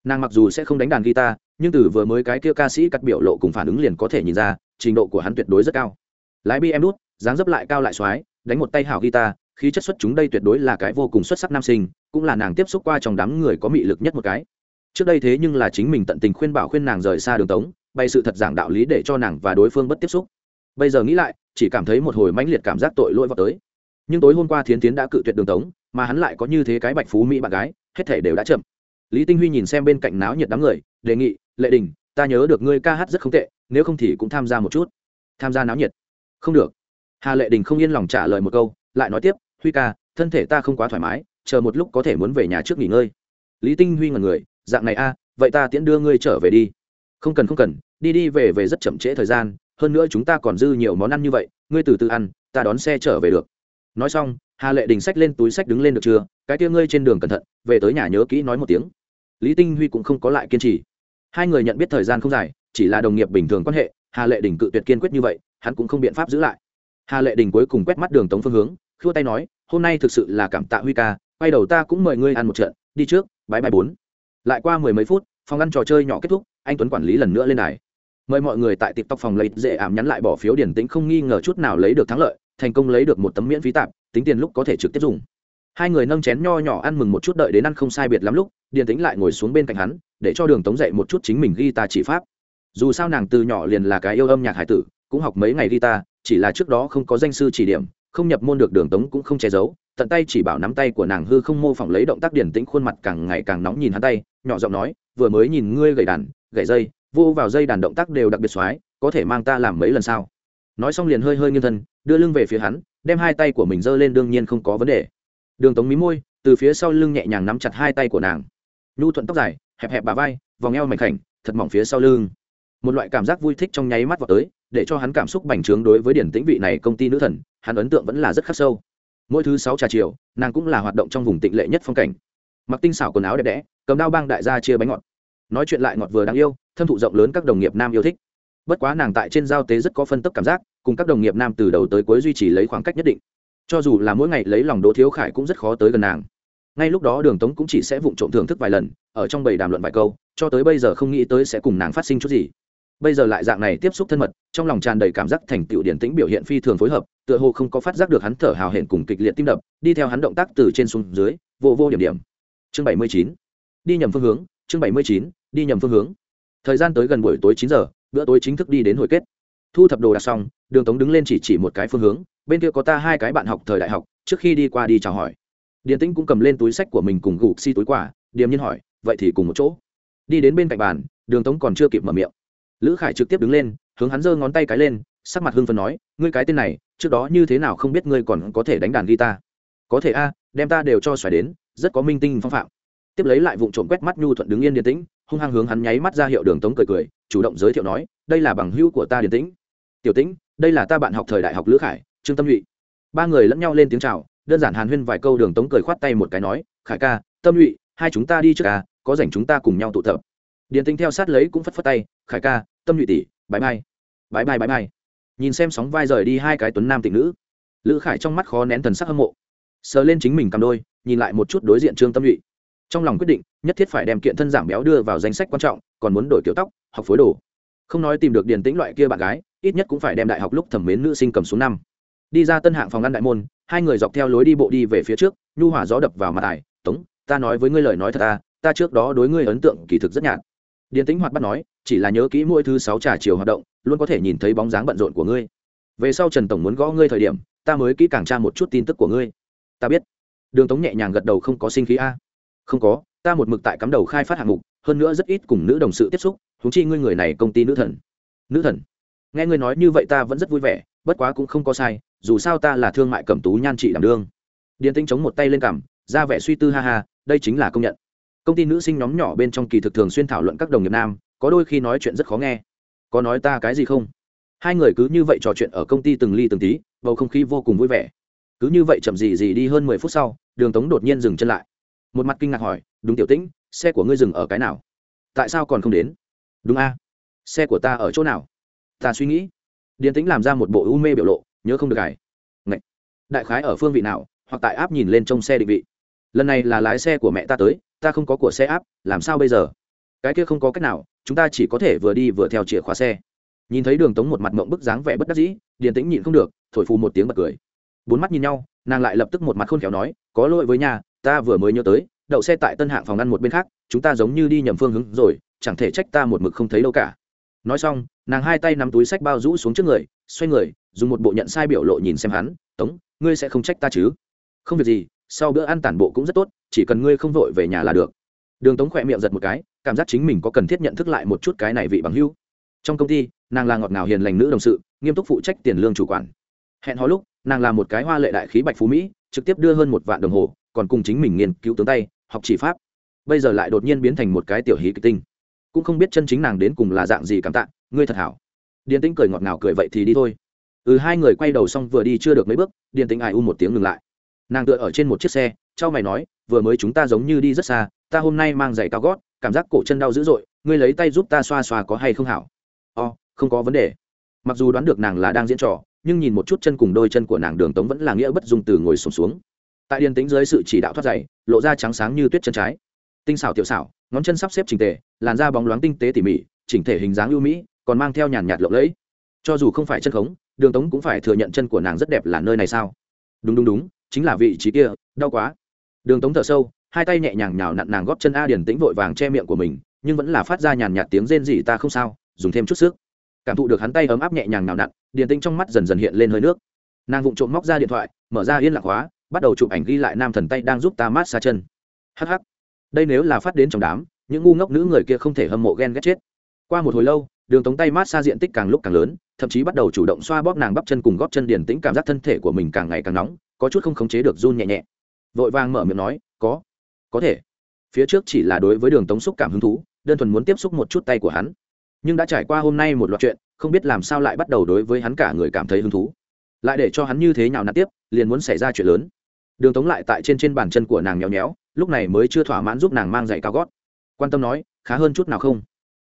Nàng mặc dù sẽ không đánh đàn guitar, nhưng từ vừa mới cái kia ca sĩ cắt biểu lộ cùng phản ứng liền có thể nhìn ra, trình độ của hắn tuyệt đối rất cao. Lái bi em đút dáng dấp lại cao lại x đánh một tay hảo guitar, khí chất xuất chúng đây tuyệt đối là cái vô cùng xuất sắc nam sinh, cũng là nàng tiếp xúc qua trong đám người có mị lực nhất một cái. Trước đây thế nhưng là chính mình tận tình khuyên bảo khuyên nàng rời xa đường tống, bày sự thật giảng đạo lý để cho nàng và đối phương bất tiếp xúc. Bây giờ nghĩ lại chỉ cảm thấy một hồi mãnh liệt cảm giác tội lỗi vào tới. Nhưng tối hôm qua thiến tiến đã cự tuyệt đường tống, mà hắn lại có như thế cái bạch phú mỹ bạn gái, hết thể đều đã chậm. Lý tinh huy nhìn xem bên cạnh náo nhiệt đám người, đề nghị, lệ đình, ta nhớ được ngươi ca hát rất không tệ, nếu không thì cũng tham gia một chút. Tham gia náo nhiệt? Không được. Hà lệ đình không yên lòng trả lời một câu, lại nói tiếp, huy ca, thân thể ta không quá thoải mái, chờ một lúc có thể muốn về nhà trước nghỉ ngơi. Lý tinh huy ngần người, dạng này a, vậy ta tiễn đưa ngươi trở về đi. Không cần không cần, đi đi về về rất chậm trễ thời gian hơn nữa chúng ta còn dư nhiều món ăn như vậy, ngươi từ từ ăn, ta đón xe trở về được. Nói xong, hà lệ đình sách lên túi sách đứng lên được chưa? Cái kia ngươi trên đường cẩn thận, về tới nhà nhớ kỹ nói một tiếng. Lý tinh huy cũng không có lại kiên trì. Hai người nhận biết thời gian không dài, chỉ là đồng nghiệp bình thường quan hệ, hà lệ đình cự tuyệt kiên quyết như vậy, hắn cũng không biện pháp giữ lại. Hà lệ đình cuối cùng quét mắt đường tống phương hướng, khua tay nói, hôm nay thực sự là cảm tạ huy ca, quay đầu ta cũng mời ngươi ăn một trận, đi trước bãi bãi bốn. Lại qua mười mấy phút, phòng ăn trò chơi nhỏ kết thúc, anh tuấn quản lý lần nữa lên đài mời mọi người tại tiktok phòng lấy dễ ảm nhắn lại bỏ phiếu điển tĩnh không nghi ngờ chút nào lấy được thắng lợi, thành công lấy được một tấm miễn phí tạp, tính tiền lúc có thể trực tiếp dùng. Hai người nâng chén nho nhỏ ăn mừng một chút đợi đến ăn không sai biệt lắm lúc điền tĩnh lại ngồi xuống bên cạnh hắn, để cho đường tống dậy một chút chính mình ghi ta chỉ pháp. Dù sao nàng từ nhỏ liền là cái yêu âm nhạc hải tử, cũng học mấy ngày ghi ta chỉ là trước đó không có danh sư chỉ điểm, không nhập môn được đường tống cũng không che giấu, tận tay chỉ bảo nắm tay của nàng hư không mô phỏng lấy động tác điển tĩnh khuôn mặt càng ngày càng nóng nhìn hắn tay, nhỏ giọng nói, vừa mới nhìn ngươi gậy đàn gậy dây vô vào dây đàn động tác đều đặc biệt xoái, có thể mang ta làm mấy lần sao? Nói xong liền hơi hơi nghiêng thân, đưa lưng về phía hắn, đem hai tay của mình giơ lên đương nhiên không có vấn đề. Đường tống mí môi, từ phía sau lưng nhẹ nhàng nắm chặt hai tay của nàng. Nhu thuận tóc dài, hẹp hẹp bà vai, vòng eo mảnh khảnh, thật mỏng phía sau lưng. Một loại cảm giác vui thích trong nháy mắt vào tới, để cho hắn cảm xúc bành trướng đối với điển tĩnh vị này công ty nữ thần, hắn ấn tượng vẫn là rất khắc sâu. Mỗi thứ sáu trà chiều, nàng cũng là hoạt động trong vùng tịnh lệ nhất phong cảnh. Mặc tinh xảo quần áo đẹp đẽ, cầm đao băng đại gia chia bánh ngọt. Nói chuyện lại ngọt vừa đáng yêu thâm thụ rộng lớn các đồng nghiệp nam yêu thích. Bất quá nàng tại trên giao tế rất có phân tấp cảm giác, cùng các đồng nghiệp nam từ đầu tới cuối duy trì lấy khoảng cách nhất định. Cho dù là mỗi ngày lấy lòng đỗ thiếu khải cũng rất khó tới gần nàng. Ngay lúc đó đường tống cũng chỉ sẽ vụng trộm thưởng thức vài lần, ở trong bầy đàm luận vài câu, cho tới bây giờ không nghĩ tới sẽ cùng nàng phát sinh chút gì. Bây giờ lại dạng này tiếp xúc thân mật, trong lòng tràn đầy cảm giác thành tựu điển tĩnh biểu hiện phi thường phối hợp, tựa hồ không có phát giác được hắn thở hào hển cùng kịch liệt tim đập, đi theo hắn động tác từ trên xuống dưới, vô vô điểm điểm. Chương bảy mươi chín, đi nhầm phương hướng, chương bảy mươi chín, đi nhầm phương hướng thời gian tới gần buổi tối chín giờ, bữa tối chính thức đi đến hồi kết. Thu thập đồ đạc xong, đường tống đứng lên chỉ chỉ một cái phương hướng, bên kia có ta hai cái bạn học thời đại học, trước khi đi qua đi chào hỏi. Điền tĩnh cũng cầm lên túi sách của mình cùng gục xi si túi quả điềm nhiên hỏi, vậy thì cùng một chỗ. Đi đến bên cạnh bàn, đường tống còn chưa kịp mở miệng. Lữ khải trực tiếp đứng lên, hướng hắn giơ ngón tay cái lên, sắc mặt hưng phần nói, ngươi cái tên này, trước đó như thế nào không biết ngươi còn có thể đánh đàn guitar? Có thể a, đem ta đều cho xoài đến, rất có minh tinh phong phạm. Tiếp lấy lại vụ trộm quét mắt nhu thuận đứng yên điền tĩnh hung hăng hướng hắn nháy mắt ra hiệu đường tống cười cười, chủ động giới thiệu nói, đây là bằng hữu của ta điền tĩnh. Tiểu tĩnh, đây là ta bạn học thời đại học lữ khải, trương tâm nhụy. Ba người lẫn nhau lên tiếng chào, đơn giản hàn huyên vài câu đường tống cười khoát tay một cái nói, khải ca, tâm nhụy, hai chúng ta đi trước ca có rảnh chúng ta cùng nhau tụ tập. Điền tĩnh theo sát lấy cũng phất phất tay, khải ca, tâm nhụy tỷ bãi mai bãi mai bãi mai nhìn xem sóng vai rời đi hai cái tuấn nam tịnh nữ, lữ khải trong mắt khó nén thần sắc hâm mộ, sờ lên chính mình cầm đôi, nhìn lại một chút đối diện trương tâm nhụy trong lòng quyết định, nhất thiết phải đem kiện thân giảm béo đưa vào danh sách quan trọng, còn muốn đổi kiểu tóc, học phối đồ. Không nói tìm được điền tĩnh loại kia bạn gái, ít nhất cũng phải đem đại học lúc thẩm mến nữ sinh cầm xuống năm. Đi ra tân hạng phòng ngăn đại môn, hai người dọc theo lối đi bộ đi về phía trước, nhu hỏa gió đập vào mặt tài tống, ta nói với ngươi lời nói thật ta ta trước đó đối ngươi ấn tượng kỳ thực rất nhạt. Điền tĩnh hoạt bắt nói, chỉ là nhớ kỹ mỗi thứ sáu trà chiều hoạt động, luôn có thể nhìn thấy bóng dáng bận rộn của ngươi. Về sau trần tổng muốn gõ ngươi thời điểm, ta mới kỹ càng tra một chút tin tức của ngươi. Ta biết. Đường tống nhẹ nhàng gật đầu, không có sinh khí a không có, ta một mực tại cắm đầu khai phát hạng mục, hơn nữa rất ít cùng nữ đồng sự tiếp xúc thúng chi ngươi người này công ty nữ thần. Nữ thần? Nghe ngươi nói như vậy ta vẫn rất vui vẻ, bất quá cũng không có sai, dù sao ta là thương mại cầm tú nhan trị đảm đương. Điền tinh chống một tay lên cằm, ra vẻ suy tư ha ha, đây chính là công nhận. Công ty nữ sinh nhóm nhỏ bên trong kỳ thực thường xuyên thảo luận các đồng nghiệp nam, có đôi khi nói chuyện rất khó nghe. Có nói ta cái gì không? Hai người cứ như vậy trò chuyện ở công ty từng ly từng tí, bầu không khí vô cùng vui vẻ. Cứ như vậy chậm gì gì đi hơn mười phút sau, đường tống đột nhiên dừng chân lại một mặt kinh ngạc hỏi, đúng tiểu tĩnh, xe của ngươi dừng ở cái nào? Tại sao còn không đến? Đúng a. Xe của ta ở chỗ nào? Ta suy nghĩ. Điền tĩnh làm ra một bộ u mê biểu lộ, nhớ không được cải Ngậy. đại khái ở phương vị nào, hoặc tại áp nhìn lên trong xe định vị. Lần này là lái xe của mẹ ta tới, ta không có của xe áp làm sao bây giờ? Cái kia không có cách nào, chúng ta chỉ có thể vừa đi vừa theo chìa khóa xe. Nhìn thấy đường tống một mặt mộng bức dáng vẻ bất đắc dĩ, điền tĩnh nhịn không được, thổi phù một tiếng bật cười. Bốn mắt nhìn nhau, nàng lại lập tức một mặt khôn khéo nói, có lỗi với nhà ta vừa mới nhớ tới, đậu xe tại tân hạng phòng ăn một bên khác, chúng ta giống như đi nhầm phương hướng rồi, chẳng thể trách ta một mực không thấy đâu cả. Nói xong, nàng hai tay nắm túi sách bao rũ xuống trước người, xoay người, dùng một bộ nhận sai biểu lộ nhìn xem hắn, tống, ngươi sẽ không trách ta chứ? Không việc gì, sau bữa ăn tản bộ cũng rất tốt, chỉ cần ngươi không vội về nhà là được. Đường tống khỏe miệng giật một cái, cảm giác chính mình có cần thiết nhận thức lại một chút cái này vị bằng hưu trong công ty, nàng là ngọt ngào hiền lành nữ đồng sự, nghiêm túc phụ trách tiền lương chủ quản. Hẹn hò lúc, nàng là một cái hoa lệ đại khí bạch phú mỹ trực tiếp đưa hơn một vạn đồng hồ còn cùng chính mình nghiên cứu tướng tay học chỉ pháp. Bây giờ lại đột nhiên biến thành một cái tiểu hí kịch tinh. Cũng không biết chân chính nàng đến cùng là dạng gì cảm tạ ngươi thật hảo. Điền tĩnh cười ngọt ngào cười vậy thì đi thôi. Ừ hai người quay đầu xong vừa đi chưa được mấy bước điền tĩnh ai u một tiếng ngừng lại. Nàng tựa ở trên một chiếc xe trao mày nói vừa mới chúng ta giống như đi rất xa ta hôm nay mang giày cao gót cảm giác cổ chân đau dữ dội ngươi lấy tay giúp ta xoa xoa có hay không hảo? Oh, không có vấn đề. Mặc dù đoán được nàng là đang diễn trò nhưng nhìn một chút chân cùng đôi chân của nàng đường tống vẫn là nghĩa bất dung từ ngồi sùng xuống, xuống tại điền tính dưới sự chỉ đạo thoát dày lộ ra trắng sáng như tuyết chân trái. Tinh xảo tiểu xảo ngón chân sắp xếp chỉnh tề làn da bóng loáng tinh tế tỉ mỉ chỉnh thể hình dáng ưu mỹ còn mang theo nhàn nhạt lộng lẫy. Cho dù không phải chân khống đường tống cũng phải thừa nhận chân của nàng rất đẹp là nơi này sao? Đúng đúng đúng chính là vị trí kia đau quá. Đường tống thở sâu hai tay nhẹ nhàng nhào nặn nàng góp chân a Điền tĩnh vội vàng che miệng của mình nhưng vẫn là phát ra nhàn nhạt tiếng rên rỉ ta không sao dùng thêm chút sức. Cảm thụ được hắn tay ấm áp nhẹ nhàng nào nặn Điền tĩnh trong mắt dần dần hiện lên hơi nước. Nàng vụng trộm móc ra điện thoại, mở ra yên lặng hóa bắt đầu chụp ảnh ghi lại nam thần tay đang giúp ta mát xa chân. Hh đây nếu là phát đến trong đám, những ngu ngốc nữ người kia không thể hâm mộ ghen ghét chết. Qua một hồi lâu, đường tống tay mát xa diện tích càng lúc càng lớn, thậm chí bắt đầu chủ động xoa bóp nàng bắp chân cùng góp chân điển tĩnh cảm giác thân thể của mình càng ngày càng nóng, có chút không khống chế được run nhẹ nhẹ. Vội vàng mở miệng nói, có có thể. Phía trước chỉ là đối với đường tống xúc cảm hứng thú, đơn thuần muốn tiếp xúc một chút tay của hắn. Nhưng đã trải qua hôm nay một loạt chuyện không biết làm sao lại bắt đầu đối với hắn cả người cảm thấy hứng thú. Lại để cho hắn như thế nào nạt tiếp, liền muốn xảy ra chuyện lớn. Đường tống lại tại trên trên bàn chân của nàng nhéo nhéo, lúc này mới chưa thỏa mãn giúp nàng mang giày cao gót. Quan tâm nói, khá hơn chút nào không?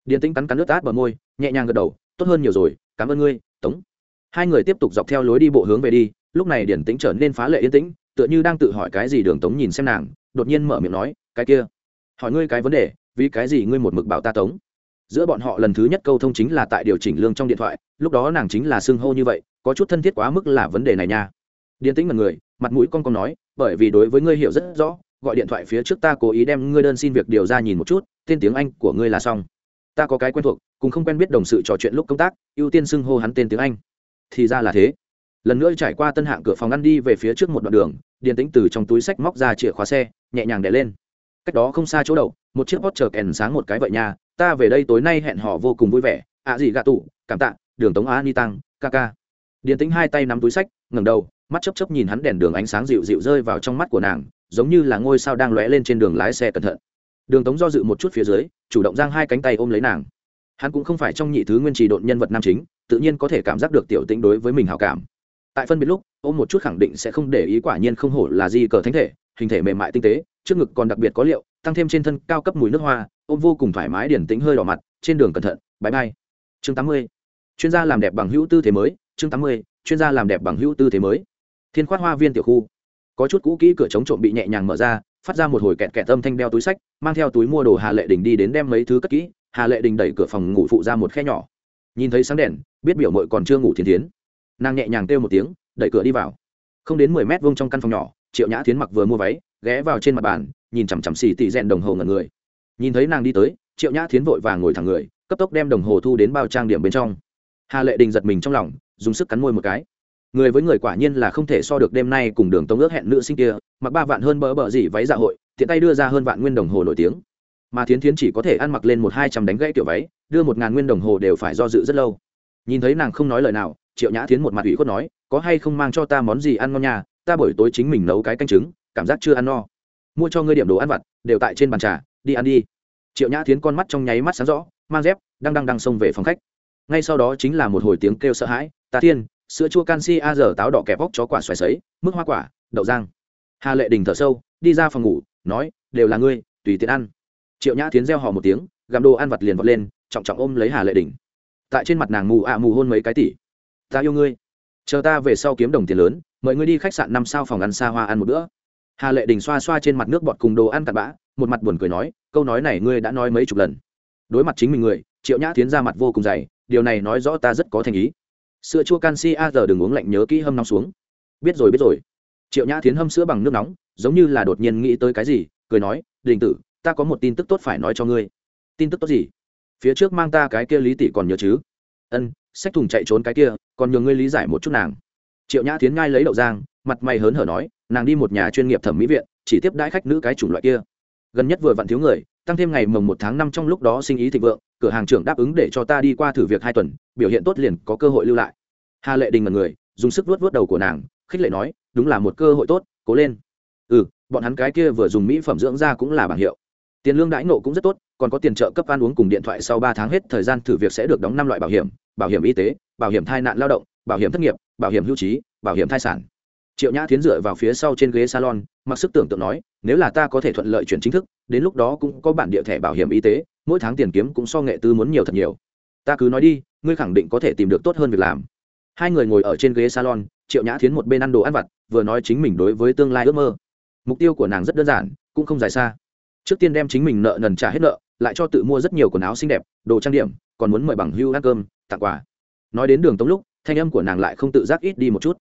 Điền tĩnh cắn cắn nước át bờ môi, nhẹ nhàng gật đầu, tốt hơn nhiều rồi, cảm ơn ngươi, tống. Hai người tiếp tục dọc theo lối đi bộ hướng về đi, lúc này điển tĩnh trở nên phá lệ yên tĩnh, tựa như đang tự hỏi cái gì đường tống nhìn xem nàng, đột nhiên mở miệng nói, cái kia, hỏi ngươi cái vấn đề, vì cái gì ngươi một mực bảo ta tống? Giữa bọn họ lần thứ nhất câu thông chính là tại điều chỉnh lương trong điện thoại, lúc đó nàng chính là xưng hô như vậy, có chút thân thiết quá mức là vấn đề này nha. Điền tĩnh mật người, mặt mũi con con nói, bởi vì đối với ngươi hiểu rất rõ, gọi điện thoại phía trước ta cố ý đem ngươi đơn xin việc điều ra nhìn một chút, tên tiếng anh của ngươi là xong. Ta có cái quen thuộc, cùng không quen biết đồng sự trò chuyện lúc công tác, ưu tiên xưng hô hắn tên tiếng anh. Thì ra là thế. Lần nữa trải qua tân hạng cửa phòng ăn đi về phía trước một đoạn đường, điền tĩnh từ trong túi sách móc ra chìa khóa xe, nhẹ nhàng đè lên. Cách đó không xa chỗ đậu, một chiếc hot chờ kèn sáng một cái vậy nha ta về đây tối nay hẹn họ vô cùng vui vẻ. Ạ gì gạ tụ cảm tạ. Đường tống á ni tăng, ca ca. Điền tĩnh hai tay nắm túi sách, ngẩng đầu, mắt chấp chấp nhìn hắn đèn đường ánh sáng dịu dịu rơi vào trong mắt của nàng, giống như là ngôi sao đang lóe lên trên đường lái xe cẩn thận. Đường tống do dự một chút phía dưới, chủ động giang hai cánh tay ôm lấy nàng. Hắn cũng không phải trong nhị thứ nguyên trì độn nhân vật nam chính, tự nhiên có thể cảm giác được tiểu tĩnh đối với mình hào cảm. Tại phân biệt lúc, ôm một chút khẳng định sẽ không để ý quả nhiên không hổ là di cờ thánh thể, hình thể mềm mại tinh tế, trước ngực còn đặc biệt có liệu tăng thêm trên thân cao cấp mùi nước hoa, ôm vô cùng thoải mái điển tính hơi đỏ mặt, trên đường cẩn thận bãi bay chương tám mươi, chuyên gia làm đẹp bằng hữu tư thế mới, chương tám mươi, chuyên gia làm đẹp bằng hữu tư thế mới. Thiên khoát hoa viên tiểu khu. Có chút cũ kỹ cửa chống trộm bị nhẹ nhàng mở ra, phát ra một hồi kẹt kẹt âm thanh đeo túi sách, mang theo túi mua đồ hà lệ đình đi đến đem mấy thứ cất kỹ. Hà lệ đình đẩy cửa phòng ngủ phụ ra một khe nhỏ. Nhìn thấy sáng đèn, biết biểu mội còn chưa ngủ thiên tiến nàng nhẹ nhàng kêu một tiếng, đẩy cửa đi vào. Không đến mười mét vuông trong căn phòng nhỏ, triệu nhã tiến mặc vừa mua váy ghé vào trên mặt bàn, nhìn chằm chằm xì tị rèn đồng hồ ngẩn người. Nhìn thấy nàng đi tới, triệu nhã thiến vội vàng ngồi thẳng người, cấp tốc đem đồng hồ thu đến bao trang điểm bên trong. Hà lệ đình giật mình trong lòng, dùng sức cắn môi một cái. Người với người quả nhiên là không thể so được đêm nay cùng đường tống ước hẹn nữ sinh kia, mặc ba vạn hơn bỡ bỡ gì váy dạ hội, tiện tay đưa ra hơn vạn nguyên đồng hồ nổi tiếng. Mà thiến thiến chỉ có thể ăn mặc lên một hai trăm đánh gãy kiểu váy, đưa một ngàn nguyên đồng hồ đều phải do dự rất lâu. Nhìn thấy nàng không nói lời nào, triệu nhã thiến một mặt ủy khuất nói, có hay không mang cho ta món gì ăn ngon nhà ta buổi tối chính mình nấu cái canh trứng cảm giác chưa ăn no. Mua cho ngươi điểm đồ ăn vặt, đều tại trên bàn trà, đi ăn đi. Triệu nhã thiến con mắt trong nháy mắt sáng rõ, mang dép, đang đang đang xông về phòng khách. Ngay sau đó chính là một hồi tiếng kêu sợ hãi tà thiên, sữa chua canxi a giờ táo đỏ kẹp bóc chó quả xoài sấy, mức hoa quả, đậu giang hà lệ đình thở sâu, đi ra phòng ngủ, nói, đều là ngươi, tùy tiện ăn. Triệu nhã tiến reo hò một tiếng, gặm đồ ăn vặt liền vọt lên, trọng trọng ôm lấy hà lệ đình. Tại trên mặt nàng mù ạ mù hôn mấy cái tỷ. Ta yêu ngươi. Chờ ta về sau kiếm đồng tiền lớn, mời ngươi đi khách sạn năm sao phòng ăn xa hoa ăn một bữa hà lệ đình xoa xoa trên mặt nước bọt cùng đồ ăn cặn bã, một mặt buồn cười nói, câu nói này ngươi đã nói mấy chục lần. Đối mặt chính mình người, triệu nhã tiến ra mặt vô cùng dày, điều này nói rõ ta rất có thành ý. Sữa chua canxi a, giờ đừng uống lạnh nhớ kỹ hâm nóng xuống. Biết rồi biết rồi. Triệu nhã tiến hâm sữa bằng nước nóng, giống như là đột nhiên nghĩ tới cái gì, cười nói, đình tử, ta có một tin tức tốt phải nói cho ngươi. Tin tức tốt gì? Phía trước mang ta cái kia lý tỷ còn nhớ chứ? Ân sách thùng chạy trốn cái kia, còn nhường ngươi lý giải một chút nàng. Triệu nhã tiến ngay lấy đậu giang mặt mày hớn hở nói nàng đi một nhà chuyên nghiệp thẩm mỹ viện, chỉ tiếp đãi khách nữ cái chủng loại kia. Gần nhất vừa vặn thiếu người, tăng thêm ngày mồng một tháng năm trong lúc đó sinh ý thịnh vượng, cửa hàng trưởng đáp ứng để cho ta đi qua thử việc hai tuần, biểu hiện tốt liền có cơ hội lưu lại. Hà lệ đình mật người, dùng sức vuốt vuốt đầu của nàng, khích lệ nói, đúng là một cơ hội tốt, cố lên. Ừ bọn hắn cái kia vừa dùng mỹ phẩm dưỡng da cũng là bảng hiệu. Tiền lương đãi nộ cũng rất tốt, còn có tiền trợ cấp ăn uống cùng điện thoại sau ba tháng hết thời gian thử việc sẽ được đóng năm loại bảo hiểm bảo hiểm y tế, bảo hiểm thai nạn lao động, bảo hiểm thất nghiệp, bảo hiểm hưu trí, bảo hiểm thai sản triệu nhã tiến dựa vào phía sau trên ghế salon, mặc sức tưởng tượng nói, nếu là ta có thể thuận lợi chuyển chính thức, đến lúc đó cũng có bản địa thẻ bảo hiểm y tế, mỗi tháng tiền kiếm cũng so nghệ tư muốn nhiều thật nhiều. Ta cứ nói đi, ngươi khẳng định có thể tìm được tốt hơn việc làm. Hai người ngồi ở trên ghế salon, triệu nhã tiến một bên ăn đồ ăn vặt, vừa nói chính mình đối với tương lai ước mơ. Mục tiêu của nàng rất đơn giản, cũng không dài xa. Trước tiên đem chính mình nợ nần trả hết nợ, lại cho tự mua rất nhiều quần áo xinh đẹp, đồ trang điểm, còn muốn mời bằng hưu ăn cơm, tặng quà. Nói đến đường tống lúc, thanh âm của nàng lại không tự giác ít đi một chút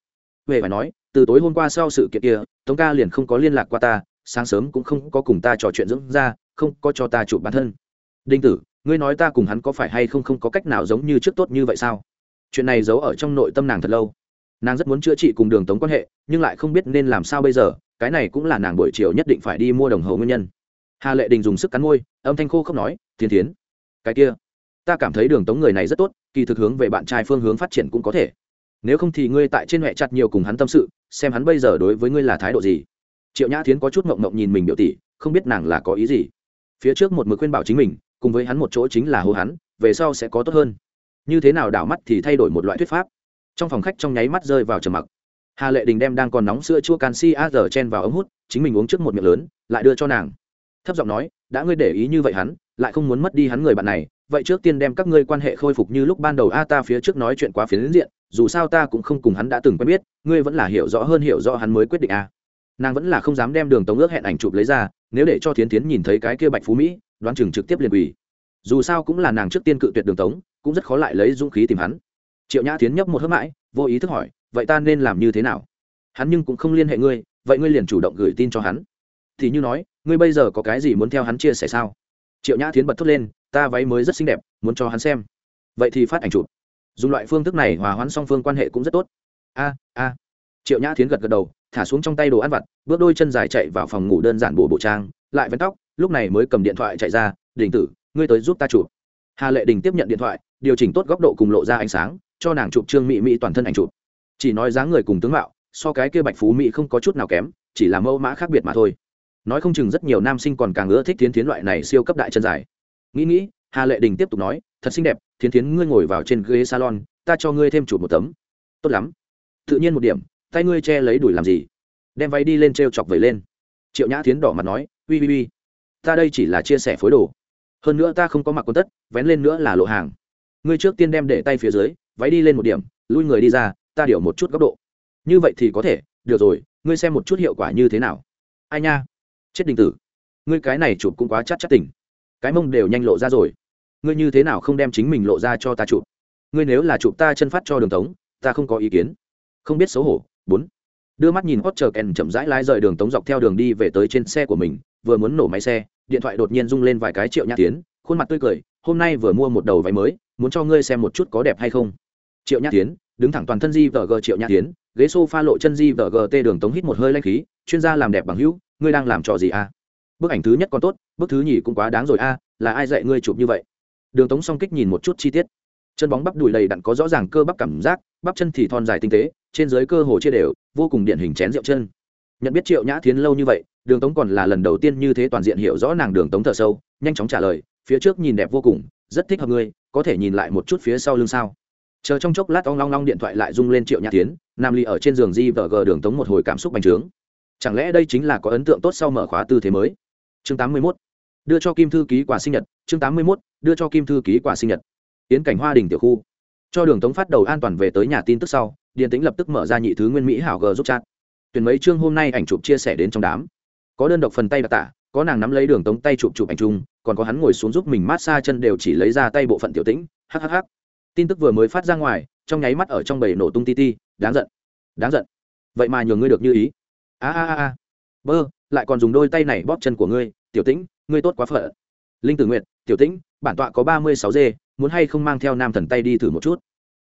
huệ phải nói, từ tối hôm qua sau sự kiện kia, tống ca liền không có liên lạc qua ta, sáng sớm cũng không có cùng ta trò chuyện dưỡng ra không có cho ta chụp bản thân. Đinh tử, ngươi nói ta cùng hắn có phải hay không không có cách nào giống như trước tốt như vậy sao? Chuyện này giấu ở trong nội tâm nàng thật lâu. Nàng rất muốn chữa trị cùng đường tống quan hệ, nhưng lại không biết nên làm sao bây giờ, cái này cũng là nàng buổi chiều nhất định phải đi mua đồng hồ nguyên nhân. Hà lệ đình dùng sức cắn môi, âm thanh khô không nói thiên tiến, cái kia, ta cảm thấy đường tống người này rất tốt, kỳ thực hướng về bạn trai phương hướng phát triển cũng có thể nếu không thì ngươi tại trên huệ chặt nhiều cùng hắn tâm sự, xem hắn bây giờ đối với ngươi là thái độ gì. Triệu nhã thiến có chút mộng mộng nhìn mình biểu tỷ, không biết nàng là có ý gì. Phía trước một mực khuyên bảo chính mình, cùng với hắn một chỗ chính là hô hắn, về sau sẽ có tốt hơn. Như thế nào đảo mắt thì thay đổi một loại thuyết pháp. Trong phòng khách trong nháy mắt rơi vào trầm mặc. Hà lệ đình đem đang còn nóng sữa chua canxi a giờ chen vào ống hút, chính mình uống trước một miệng lớn, lại đưa cho nàng. Thấp giọng nói, đã ngươi để ý như vậy hắn, lại không muốn mất đi hắn người bạn này, vậy trước tiên đem các ngươi quan hệ khôi phục như lúc ban đầu a, ta phía trước nói chuyện quá phiến diện dù sao ta cũng không cùng hắn đã từng quen biết, ngươi vẫn là hiểu rõ hơn hiểu rõ hắn mới quyết định a nàng vẫn là không dám đem đường tống ước hẹn ảnh chụp lấy ra, nếu để cho thiến tiến nhìn thấy cái kia bạch phú mỹ, đoán chừng trực tiếp liền quỳ. Dù sao cũng là nàng trước tiên cự tuyệt đường tống, cũng rất khó lại lấy dũng khí tìm hắn. Triệu nhã tiến nhấp một hớp mãi, vô ý thức hỏi, vậy ta nên làm như thế nào? Hắn nhưng cũng không liên hệ ngươi, vậy ngươi liền chủ động gửi tin cho hắn. Thì như nói, ngươi bây giờ có cái gì muốn theo hắn chia sẻ sao? Triệu nhã tiến bật thốt lên, ta váy mới rất xinh đẹp, muốn cho hắn xem. Vậy thì phát ảnh chụp dùng loại phương thức này hòa hoãn song phương quan hệ cũng rất tốt. A a. Triệu nhã tiến gật gật đầu, thả xuống trong tay đồ ăn vặt, bước đôi chân dài chạy vào phòng ngủ đơn giản bộ bộ trang, lại vén tóc, lúc này mới cầm điện thoại chạy ra, đình tử, ngươi tới giúp ta chụp. Hà lệ đình tiếp nhận điện thoại, điều chỉnh tốt góc độ cùng lộ ra ánh sáng, cho nàng chụp trương mỹ mỹ toàn thân ảnh chụp. Chỉ nói dáng người cùng tướng mạo, so cái kia bạch phú mỹ không có chút nào kém, chỉ là mẫu mã khác biệt mà thôi. Nói không chừng rất nhiều nam sinh còn càng ưa thích thiến thiến loại này siêu cấp đại chân dài. Nghĩ nghĩ, hà lệ đình tiếp tục nói thật xinh đẹp, thiến thiến, ngươi ngồi vào trên ghế salon, ta cho ngươi thêm chụp một tấm. Tốt lắm. Tự nhiên một điểm, tay ngươi che lấy đuổi làm gì? Đem váy đi lên t r e o chọc vẩy lên. Triệu nhã thiến đỏ mặt nói ui ui ui ta đây chỉ là chia sẻ phối đồ. Hơn nữa ta không có mặc quần tất, vén lên nữa là lộ hàng. Ngươi trước tiên đem để tay phía dưới, váy đi lên một điểm, lui người đi ra, ta điều một chút góc độ. Như vậy thì có thể, được rồi, ngươi xem một chút hiệu quả như thế nào. Ai nha, chết đình tử, ngươi cái này chụp cũng quá chắc chắc tỉnh, cái mông đều nhanh lộ ra rồi ngươi như thế nào không đem chính mình lộ ra cho ta chụp? Ngươi nếu là chụp ta chân phát cho đường tống, ta không có ý kiến. Không biết xấu hổ. Bốn. Đưa mắt nhìn hot chờ kèn chậm rãi lái rời đường tống dọc theo đường đi về tới trên xe của mình, vừa muốn nổ máy xe, điện thoại đột nhiên rung lên vài cái triệu nhã tiến, khuôn mặt tươi cười, hôm nay vừa mua một đầu váy mới, muốn cho ngươi xem một chút có đẹp hay không. Triệu nhã tiến, đứng thẳng toàn thân di vờ g triệu nhã tiến, ghế s o f a lộ chân di vờ g t đường tống hít một hơi lanh khí, chuyên gia làm đẹp bằng hữu, ngươi đang làm trò gì a bức ảnh thứ nhất còn tốt, bức thứ nhì cũng quá đáng rồi a là ai dạy ngươi chụp như vậy? Đường tống song kích nhìn một chút chi tiết. Chân bóng bắp đùi đầy đặn có rõ ràng cơ bắp cảm giác, bắp chân thì thon dài tinh tế, trên dưới cơ hồ chia đều, vô cùng điển hình chén rượu chân. Nhận biết triệu nhã thiến lâu như vậy, đường tống còn là lần đầu tiên như thế toàn diện hiểu rõ nàng đường tống thở sâu, nhanh chóng trả lời, phía trước nhìn đẹp vô cùng, rất thích hợp ngươi, có thể nhìn lại một chút phía sau lưng sao? Chờ trong chốc lát ong long long điện thoại lại rung lên triệu nhã tiến nam ly ở trên giường di vợ gờ đường tống một hồi cảm xúc bành trướng. Chẳng lẽ đây chính là có ấn tượng tốt sau mở khóa tư thế mới? Chương tám mươi mốt đưa cho kim thư ký quà sinh nhật, chương tám mươi 81. đưa cho kim thư ký quà sinh nhật. Tiến cảnh hoa đình tiểu khu. Cho đường tống phát đầu an toàn về tới nhà tin tức sau điện tính lập tức mở ra nhị thứ nguyên mỹ hảo g giúp chat. Tuyển mấy chương hôm nay ảnh chụp chia sẻ đến trong đám. Có đơn độc phần tay đặc tả, có nàng nắm lấy đường tống tay chụp chụp ảnh chung, còn có hắn ngồi xuống giúp mình mát xa chân đều chỉ lấy ra tay bộ phận tiểu tĩnh hhh tin tức vừa mới phát ra ngoài, trong nháy mắt ở trong bầy nổ tung ti ti, đáng giận đáng giận. Vậy mà nhường ngươi được như ý. A a a. Bơ, lại còn dùng đôi tay này bóp chân của ngươi, tiểu tĩnh ngươi tốt quá phở. Linh tử nguyện tiểu tĩnh, bản tọa có ba mươi sáu dê, muốn hay không mang theo nam thần tay đi thử một chút?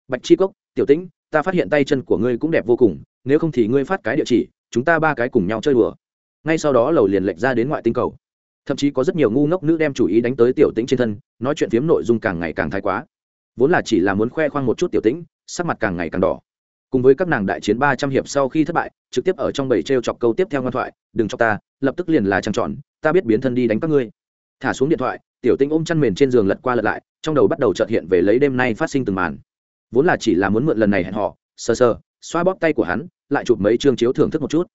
Bạch chi cốc, tiểu tĩnh, ta phát hiện tay chân của ngươi cũng đẹp vô cùng, nếu không thì ngươi phát cái địa chỉ, chúng ta ba cái cùng nhau chơi đùa. Ngay sau đó lầu liền lệch ra đến ngoại tinh cầu. Thậm chí có rất nhiều ngu ngốc nữ đem chủ ý đánh tới tiểu tĩnh trên thân, nói chuyện phiếm nội dung càng ngày càng thái quá. Vốn là chỉ là muốn khoe khoang một chút tiểu tĩnh, sắc mặt càng ngày càng đỏ. Cùng với các nàng đại chiến ba trăm hiệp sau khi thất bại, trực tiếp ở trong bầy t r e o chọc câu tiếp theo ngoan thoại, đừng cho ta lập tức liền là trăng tròn, ta biết biến thân đi đánh các ngươi. Thả xuống điện thoại, tiểu tinh ôm chăn mền trên giường lật qua lật lại, trong đầu bắt đầu trợt hiện về lấy đêm nay phát sinh từng màn. Vốn là chỉ là muốn mượn lần này hẹn họ sơ sơ xoa bóp tay của hắn, lại chụp mấy chương chiếu thưởng thức một chút.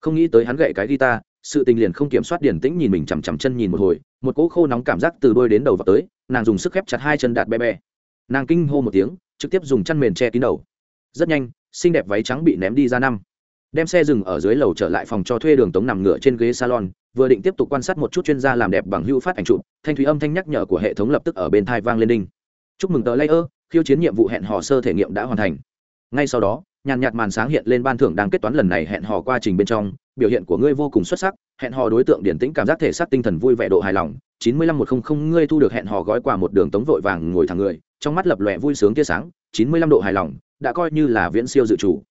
Không nghĩ tới hắn gậy cái guitar, sự tình liền không kiểm soát điển tĩnh nhìn mình chằm chằm chân nhìn một hồi, một cỗ khô nóng cảm giác từ đôi đến đầu vào tới, nàng dùng sức khép chặt hai chân đạt be be. Nàng kinh hô một tiếng, trực tiếp dùng chăn mền che kín đầu. Rất nhanh, xinh đẹp váy trắng bị ném đi ra năm đem xe dừng ở dưới lầu trở lại phòng cho thuê đường tống nằm ngửa trên ghế salon, vừa định tiếp tục quan sát một chút chuyên gia làm đẹp bằng hưu phát ảnh chụp, thanh thúy âm thanh nhắc nhở của hệ thống lập tức ở bên thai vang lên đinh. Chúc mừng tờ layer, khiêu chiến nhiệm vụ hẹn hò sơ thể nghiệm đã hoàn thành. Ngay sau đó, nhàn nhạt màn sáng hiện lên ban thưởng đang kết toán lần này hẹn hò qua trình bên trong, biểu hiện của ngươi vô cùng xuất sắc, hẹn hò đối tượng điển tĩnh cảm giác thể xác tinh thần vui vẻ độ hài lòng, chín mươi lăm một không không ngươi thu được hẹn hò gói quà một đường tống vội vàng ngồi thẳng người, trong mắt lập lòe vui sướng tia sáng, chín mươi lăm độ hài lòng, đã coi như là viễn siêu dự chủ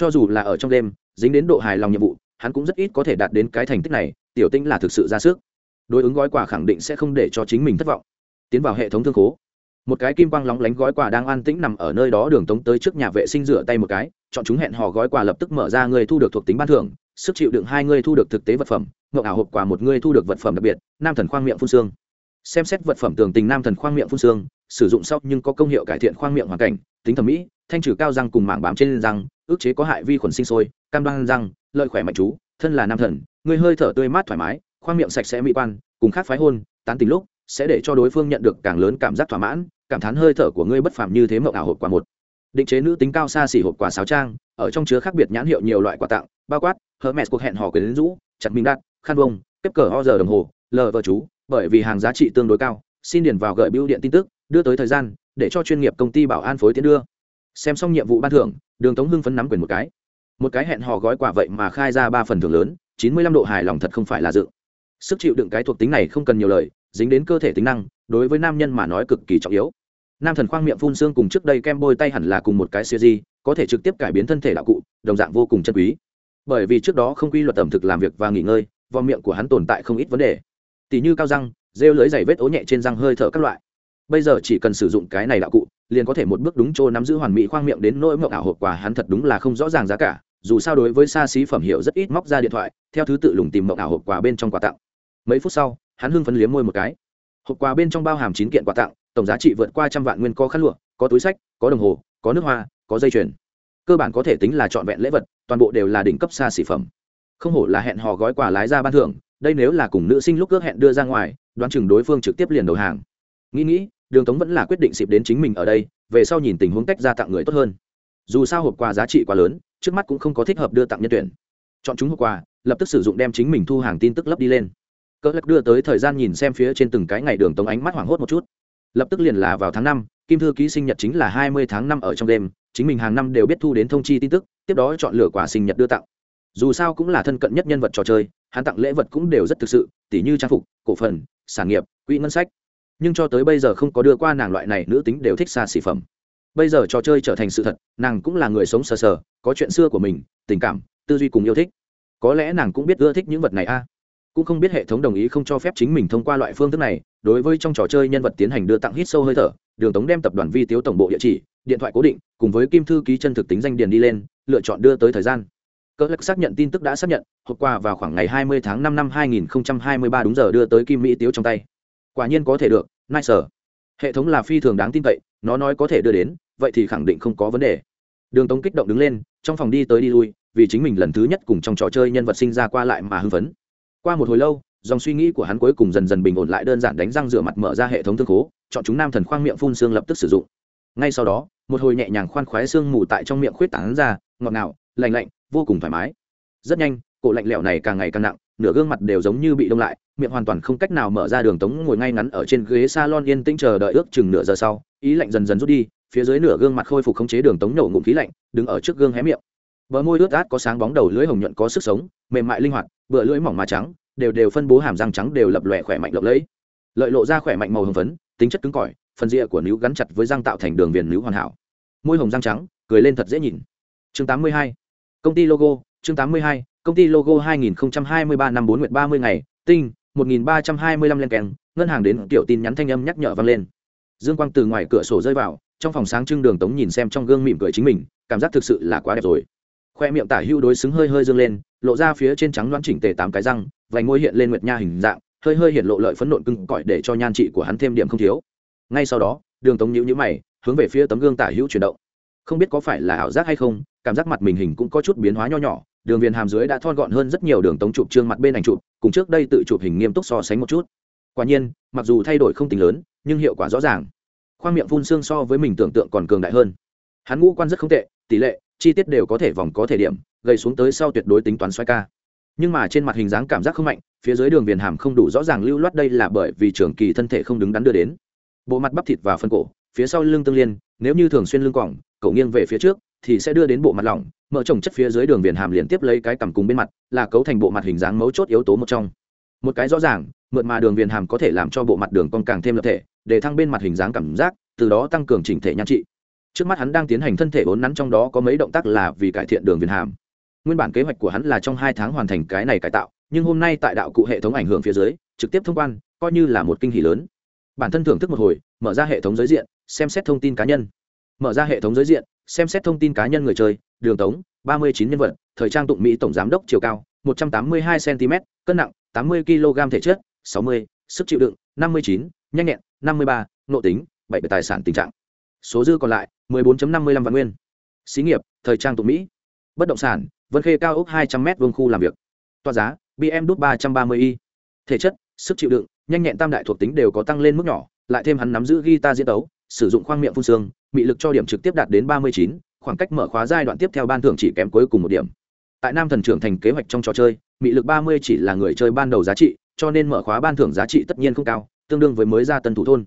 cho dù là ở trong đêm dính đến độ hài lòng nhiệm vụ, hắn cũng rất ít có thể đạt đến cái thành tích này, tiểu tinh là thực sự ra sức. Đối ứng gói quà khẳng định sẽ không để cho chính mình thất vọng. Tiến vào hệ thống thương khố, một cái kim quang lóng lánh gói quà đang an tĩnh nằm ở nơi đó, đường tống tới trước nhà vệ sinh rửa tay một cái, chọn chúng hẹn hò gói quà lập tức mở ra, người thu được thuộc tính ban thưởng, sức chịu đựng hai người thu được thực tế vật phẩm ngậu ảo hộp quà một người thu được vật phẩm đặc biệt, nam thần khoang miệng phun xương. Xem xét vật phẩm tường tình nam thần khoang miệng phun xương, sử dụng sau nhưng có công hiệu cải thiện khoang miệng hoàn cảnh, tính thẩm mỹ, thanh trừ cao răng cùng mảng bám trên răng ức chế có hại vi khuẩn sinh sôi cam đoan rằng, lợi khỏe mạnh chú thân là nam thần người hơi thở tươi mát thoải mái khoang miệng sạch sẽ mỹ quan cùng khác phái hôn tán tình lúc sẽ để cho đối phương nhận được càng lớn cảm giác thỏa mãn cảm thán hơi thở của ngươi bất phàm như thế mộng ảo hộp quà một. Định chế nữ tính cao xa xỉ hộp quà sáo trang ở trong chứa khác biệt nhãn hiệu nhiều loại quà tặng bao quát hermes cuộc hẹn hò quyền rũ chặt minh đắt khăn bông tiếp cờ ho giờ đồng hồ lờ vợ chú bởi vì hàng giá trị tương đối cao xin điền vào gợi bưu điện tin tức đưa tới thời gian để cho chuyên nghiệp công ty bảo an phối tiến đưa xem xong nhiệm vụ ban thưởng, đường tống hưng phấn nắm quyền một cái. Một cái hẹn hò gói quà vậy mà khai ra ba phần thưởng lớn, chín mươi lăm độ hài lòng thật không phải là dự. Sức chịu đựng cái thuộc tính này không cần nhiều lời, dính đến cơ thể tính năng, đối với nam nhân mà nói cực kỳ trọng yếu. Nam thần khoang miệng phun xương cùng trước đây kem bôi tay hẳn là cùng một cái siêu di có thể trực tiếp cải biến thân thể đạo cụ, đồng dạng vô cùng chân quý. Bởi vì trước đó không quy luật ẩm thực làm việc và nghỉ ngơi vò miệng của hắn tồn tại không ít vấn đề. Tỉ như cao răng, rêu lưới dày vết ố nhẹ trên răng hơi thở các loại. Bây giờ chỉ cần sử dụng cái này đạo cụ liền có thể một bước đúng chỗ nắm giữ hoàn mỹ khoang miệng đến nỗi mộng ảo hộp quà hắn thật đúng là không rõ ràng giá cả, dù sao đối với xa xí phẩm hiệu rất ít móc ra điện thoại, theo thứ tự lùng tìm mộng ảo hộp quà bên trong quà tặng. Mấy phút sau, hắn hưng phấn liếm môi một cái. Hộp quà bên trong bao hàm chín kiện quà tặng, tổng giá trị vượt qua trăm vạn nguyên có khăn lụa, có túi sách, có đồng hồ, có nước hoa, có dây chuyền. Cơ bản có thể tính là trọn vẹn lễ vật, toàn bộ đều là đỉnh cấp xa xỉ phẩm. Không hổ là hẹn hò gói quà lái ra ban thưởng, đây nếu là cùng nữ sinh lúc ước hẹn đưa ra ngoài, đoán chừng đối phương trực tiếp liền đầu hàng. Nghĩ nghĩ đường tống vẫn là quyết định xịp đến chính mình ở đây, về sau nhìn tình huống cách ra tặng người tốt hơn. Dù sao hộp quà giá trị quá lớn, trước mắt cũng không có thích hợp đưa tặng nhân tuyển. Chọn chúng hộp quà, lập tức sử dụng đem chính mình thu hàng tin tức lấp đi lên. Cỡ lắc đưa tới thời gian nhìn xem phía trên từng cái ngày đường tống ánh mắt hoảng hốt một chút. Lập tức liền là vào tháng năm, kim thư ký sinh nhật chính là hai mươi tháng năm ở trong đêm, chính mình hàng năm đều biết thu đến thông chi tin tức, tiếp đó chọn lựa quà sinh nhật đưa tặng. Dù sao cũng là thân cận nhất nhân vật trò chơi, hắn tặng lễ vật cũng đều rất thực sự, tỉ như trang phục, cổ phần, sản nghiệp, quỹ ngân sách nhưng cho tới bây giờ không có đưa qua nàng loại này nữ tính đều thích xa xỉ phẩm. Bây giờ trò chơi trở thành sự thật, nàng cũng là người sống sờ sờ, có chuyện xưa của mình, tình cảm, tư duy cùng yêu thích. Có lẽ nàng cũng biết ưa thích những vật này a. Cũng không biết hệ thống đồng ý không cho phép chính mình thông qua loại phương thức này, đối với trong trò chơi nhân vật tiến hành đưa tặng hít sâu hơi thở, đường tống đem tập đoàn vi tiếu tổng bộ địa chỉ, điện thoại cố định, cùng với kim thư ký chân thực tính danh điền đi lên, lựa chọn đưa tới thời gian. Cơ lắc xác nhận tin tức đã xác nhận, hôm qua vào khoảng ngày 20 tháng 5 năm 2023 đúng giờ đưa tới kim mỹ tiếu trong tay quả nhiên có thể được, nice hệ thống là phi thường đáng tin cậy, nó nói có thể đưa đến, vậy thì khẳng định không có vấn đề. Đường tống kích động đứng lên, trong phòng đi tới đi lui, vì chính mình lần thứ nhất cùng trong trò chơi nhân vật sinh ra qua lại mà hưng phấn. Qua một hồi lâu, dòng suy nghĩ của hắn cuối cùng dần dần bình ổn lại đơn giản đánh răng rửa mặt mở ra hệ thống thương khố, chọn chúng nam thần khoang miệng phun xương lập tức sử dụng. Ngay sau đó, một hồi nhẹ nhàng khoan khoái xương mù tại trong miệng khuyết tảng ra, ngọt ngào lành lạnh, vô cùng thoải mái. Rất nhanh, cổ lạnh lẽo này càng ngày càng nặng, nửa gương mặt đều giống như bị đông lại miệng hoàn toàn không cách nào mở ra đường tống ngồi ngay ngắn ở trên ghế salon yên tĩnh chờ đợi ước chừng nửa giờ sau, ý lạnh dần dần rút đi, phía dưới nửa gương mặt khôi phục khống chế đường tống nổ ngụm khí lạnh, đứng ở trước gương hé miệng bờ môi ướt át có sáng bóng đầu lưỡi hồng nhuận có sức sống, mềm mại linh hoạt bựa lưỡi mỏng mà trắng, đều đều phân bố hàm răng trắng đều lập lòe khỏe mạnh lộng lẫy lợi lộ ra khỏe mạnh màu hồng phấn, tính chất cứng cỏi, phần rịa của níu gắn chặt với răng tạo thành đường viền níu hoàn hảo môi hồng răng trắng, cười lên thật dễ nhìn chương 82. công ty logo, chương 82. công ty logo 2023 năm 4 nguyệt 30 ngày, tinh 1325 lên keng, ngân hàng đến tiểu tin nhắn thanh âm nhắc nhở vang lên. Dương quang từ ngoài cửa sổ rơi vào trong phòng sáng trưng đường tống nhìn xem trong gương mỉm cười chính mình cảm giác thực sự là quá đẹp rồi. Khoe miệng tả hưu đối xứng hơi hơi dương lên lộ ra phía trên trắng loãng chỉnh tề tám cái răng vành môi hiện lên nguyệt nha hình dạng hơi hơi hiện lộ lợi phấn nộn cưng cõi để cho nhan trị của hắn thêm điểm không thiếu. Ngay sau đó đường tống nhíu nhíu mày hướng về phía tấm gương tả hữu chuyển động. Không biết có phải là ảo giác hay không cảm giác mặt mình hình cũng có chút biến hóa nho nhỏ đường viền hàm dưới đã thon gọn hơn rất nhiều đường tống chụp trương mặt bên ảnh chụp, cùng trước đây tự chụp hình nghiêm túc so sánh một chút. Quả nhiên, mặc dù thay đổi không tính lớn, nhưng hiệu quả rõ ràng. Khoang miệng phun xương so với mình tưởng tượng còn cường đại hơn. Hắn ngũ quan rất không tệ, tỷ lệ, chi tiết đều có thể vòng có thể điểm gây xuống tới sau tuyệt đối tính toán xoay ca. Nhưng mà trên mặt hình dáng cảm giác không mạnh, phía dưới đường viền hàm không đủ rõ ràng lưu loát đây là bởi vì trường kỳ thân thể không đứng đắn đưa đến. Bộ mặt bắp thịt và phân cổ, phía sau lưng tương liên, nếu như thường xuyên lưng cỏng cậu nghiêng về phía trước, thì sẽ đưa đến bộ mặt lỏng mở trồng chất phía dưới đường viền hàm liền tiếp lấy cái cằm cùng bên mặt, là cấu thành bộ mặt hình dáng mấu chốt yếu tố một trong. Một cái rõ ràng mượn mà đường viền hàm có thể làm cho bộ mặt đường cong càng thêm lập thể, để thăng bên mặt hình dáng cảm giác, từ đó tăng cường chỉnh thể nhan trị. Trước mắt hắn đang tiến hành thân thể vốn nắn trong đó có mấy động tác là vì cải thiện đường viền hàm. Nguyên bản kế hoạch của hắn là trong hai tháng hoàn thành cái này cải tạo, nhưng hôm nay tại đạo cụ hệ thống ảnh hưởng phía dưới, trực tiếp thông quan, coi như là một kinh hỷ lớn. Bản thân thưởng thức một hồi, mở ra hệ thống giới diện, xem xét thông tin cá nhân. Mở ra hệ thống giới diện, xem xét thông tin cá nhân người chơi đường tống ba mươi chín nhân vật thời trang tụng mỹ tổng giám đốc chiều cao một trăm tám mươi hai cm cân nặng tám mươi kg thể chất sáu mươi sức chịu đựng năm mươi chín nhanh nhẹn năm mươi ba nội tính bảy tài sản tình trạng. Số dư còn lại 14.55 vạn nguyên. Xí nghiệp thời trang tụng mỹ. Bất động sản vân khê cao ốc 200 m vương khu làm việc. Toa giá bm đút 330 i. Thể chất sức chịu đựng nhanh nhẹn tam đại thuộc tính đều có tăng lên mức nhỏ lại thêm hắn nắm giữ guitar diễn tấu sử dụng khoang miệng phun xương bị lực cho điểm trực tiếp đạt đến 39, khoảng cách mở khóa giai đoạn tiếp theo ban thưởng chỉ kém cuối cùng một điểm. Tại nam thần trưởng thành kế hoạch trong trò chơi mị lực 30 chỉ là người chơi ban đầu giá trị cho nên mở khóa ban thưởng giá trị tất nhiên không cao tương đương với mới ra tân thủ thôn.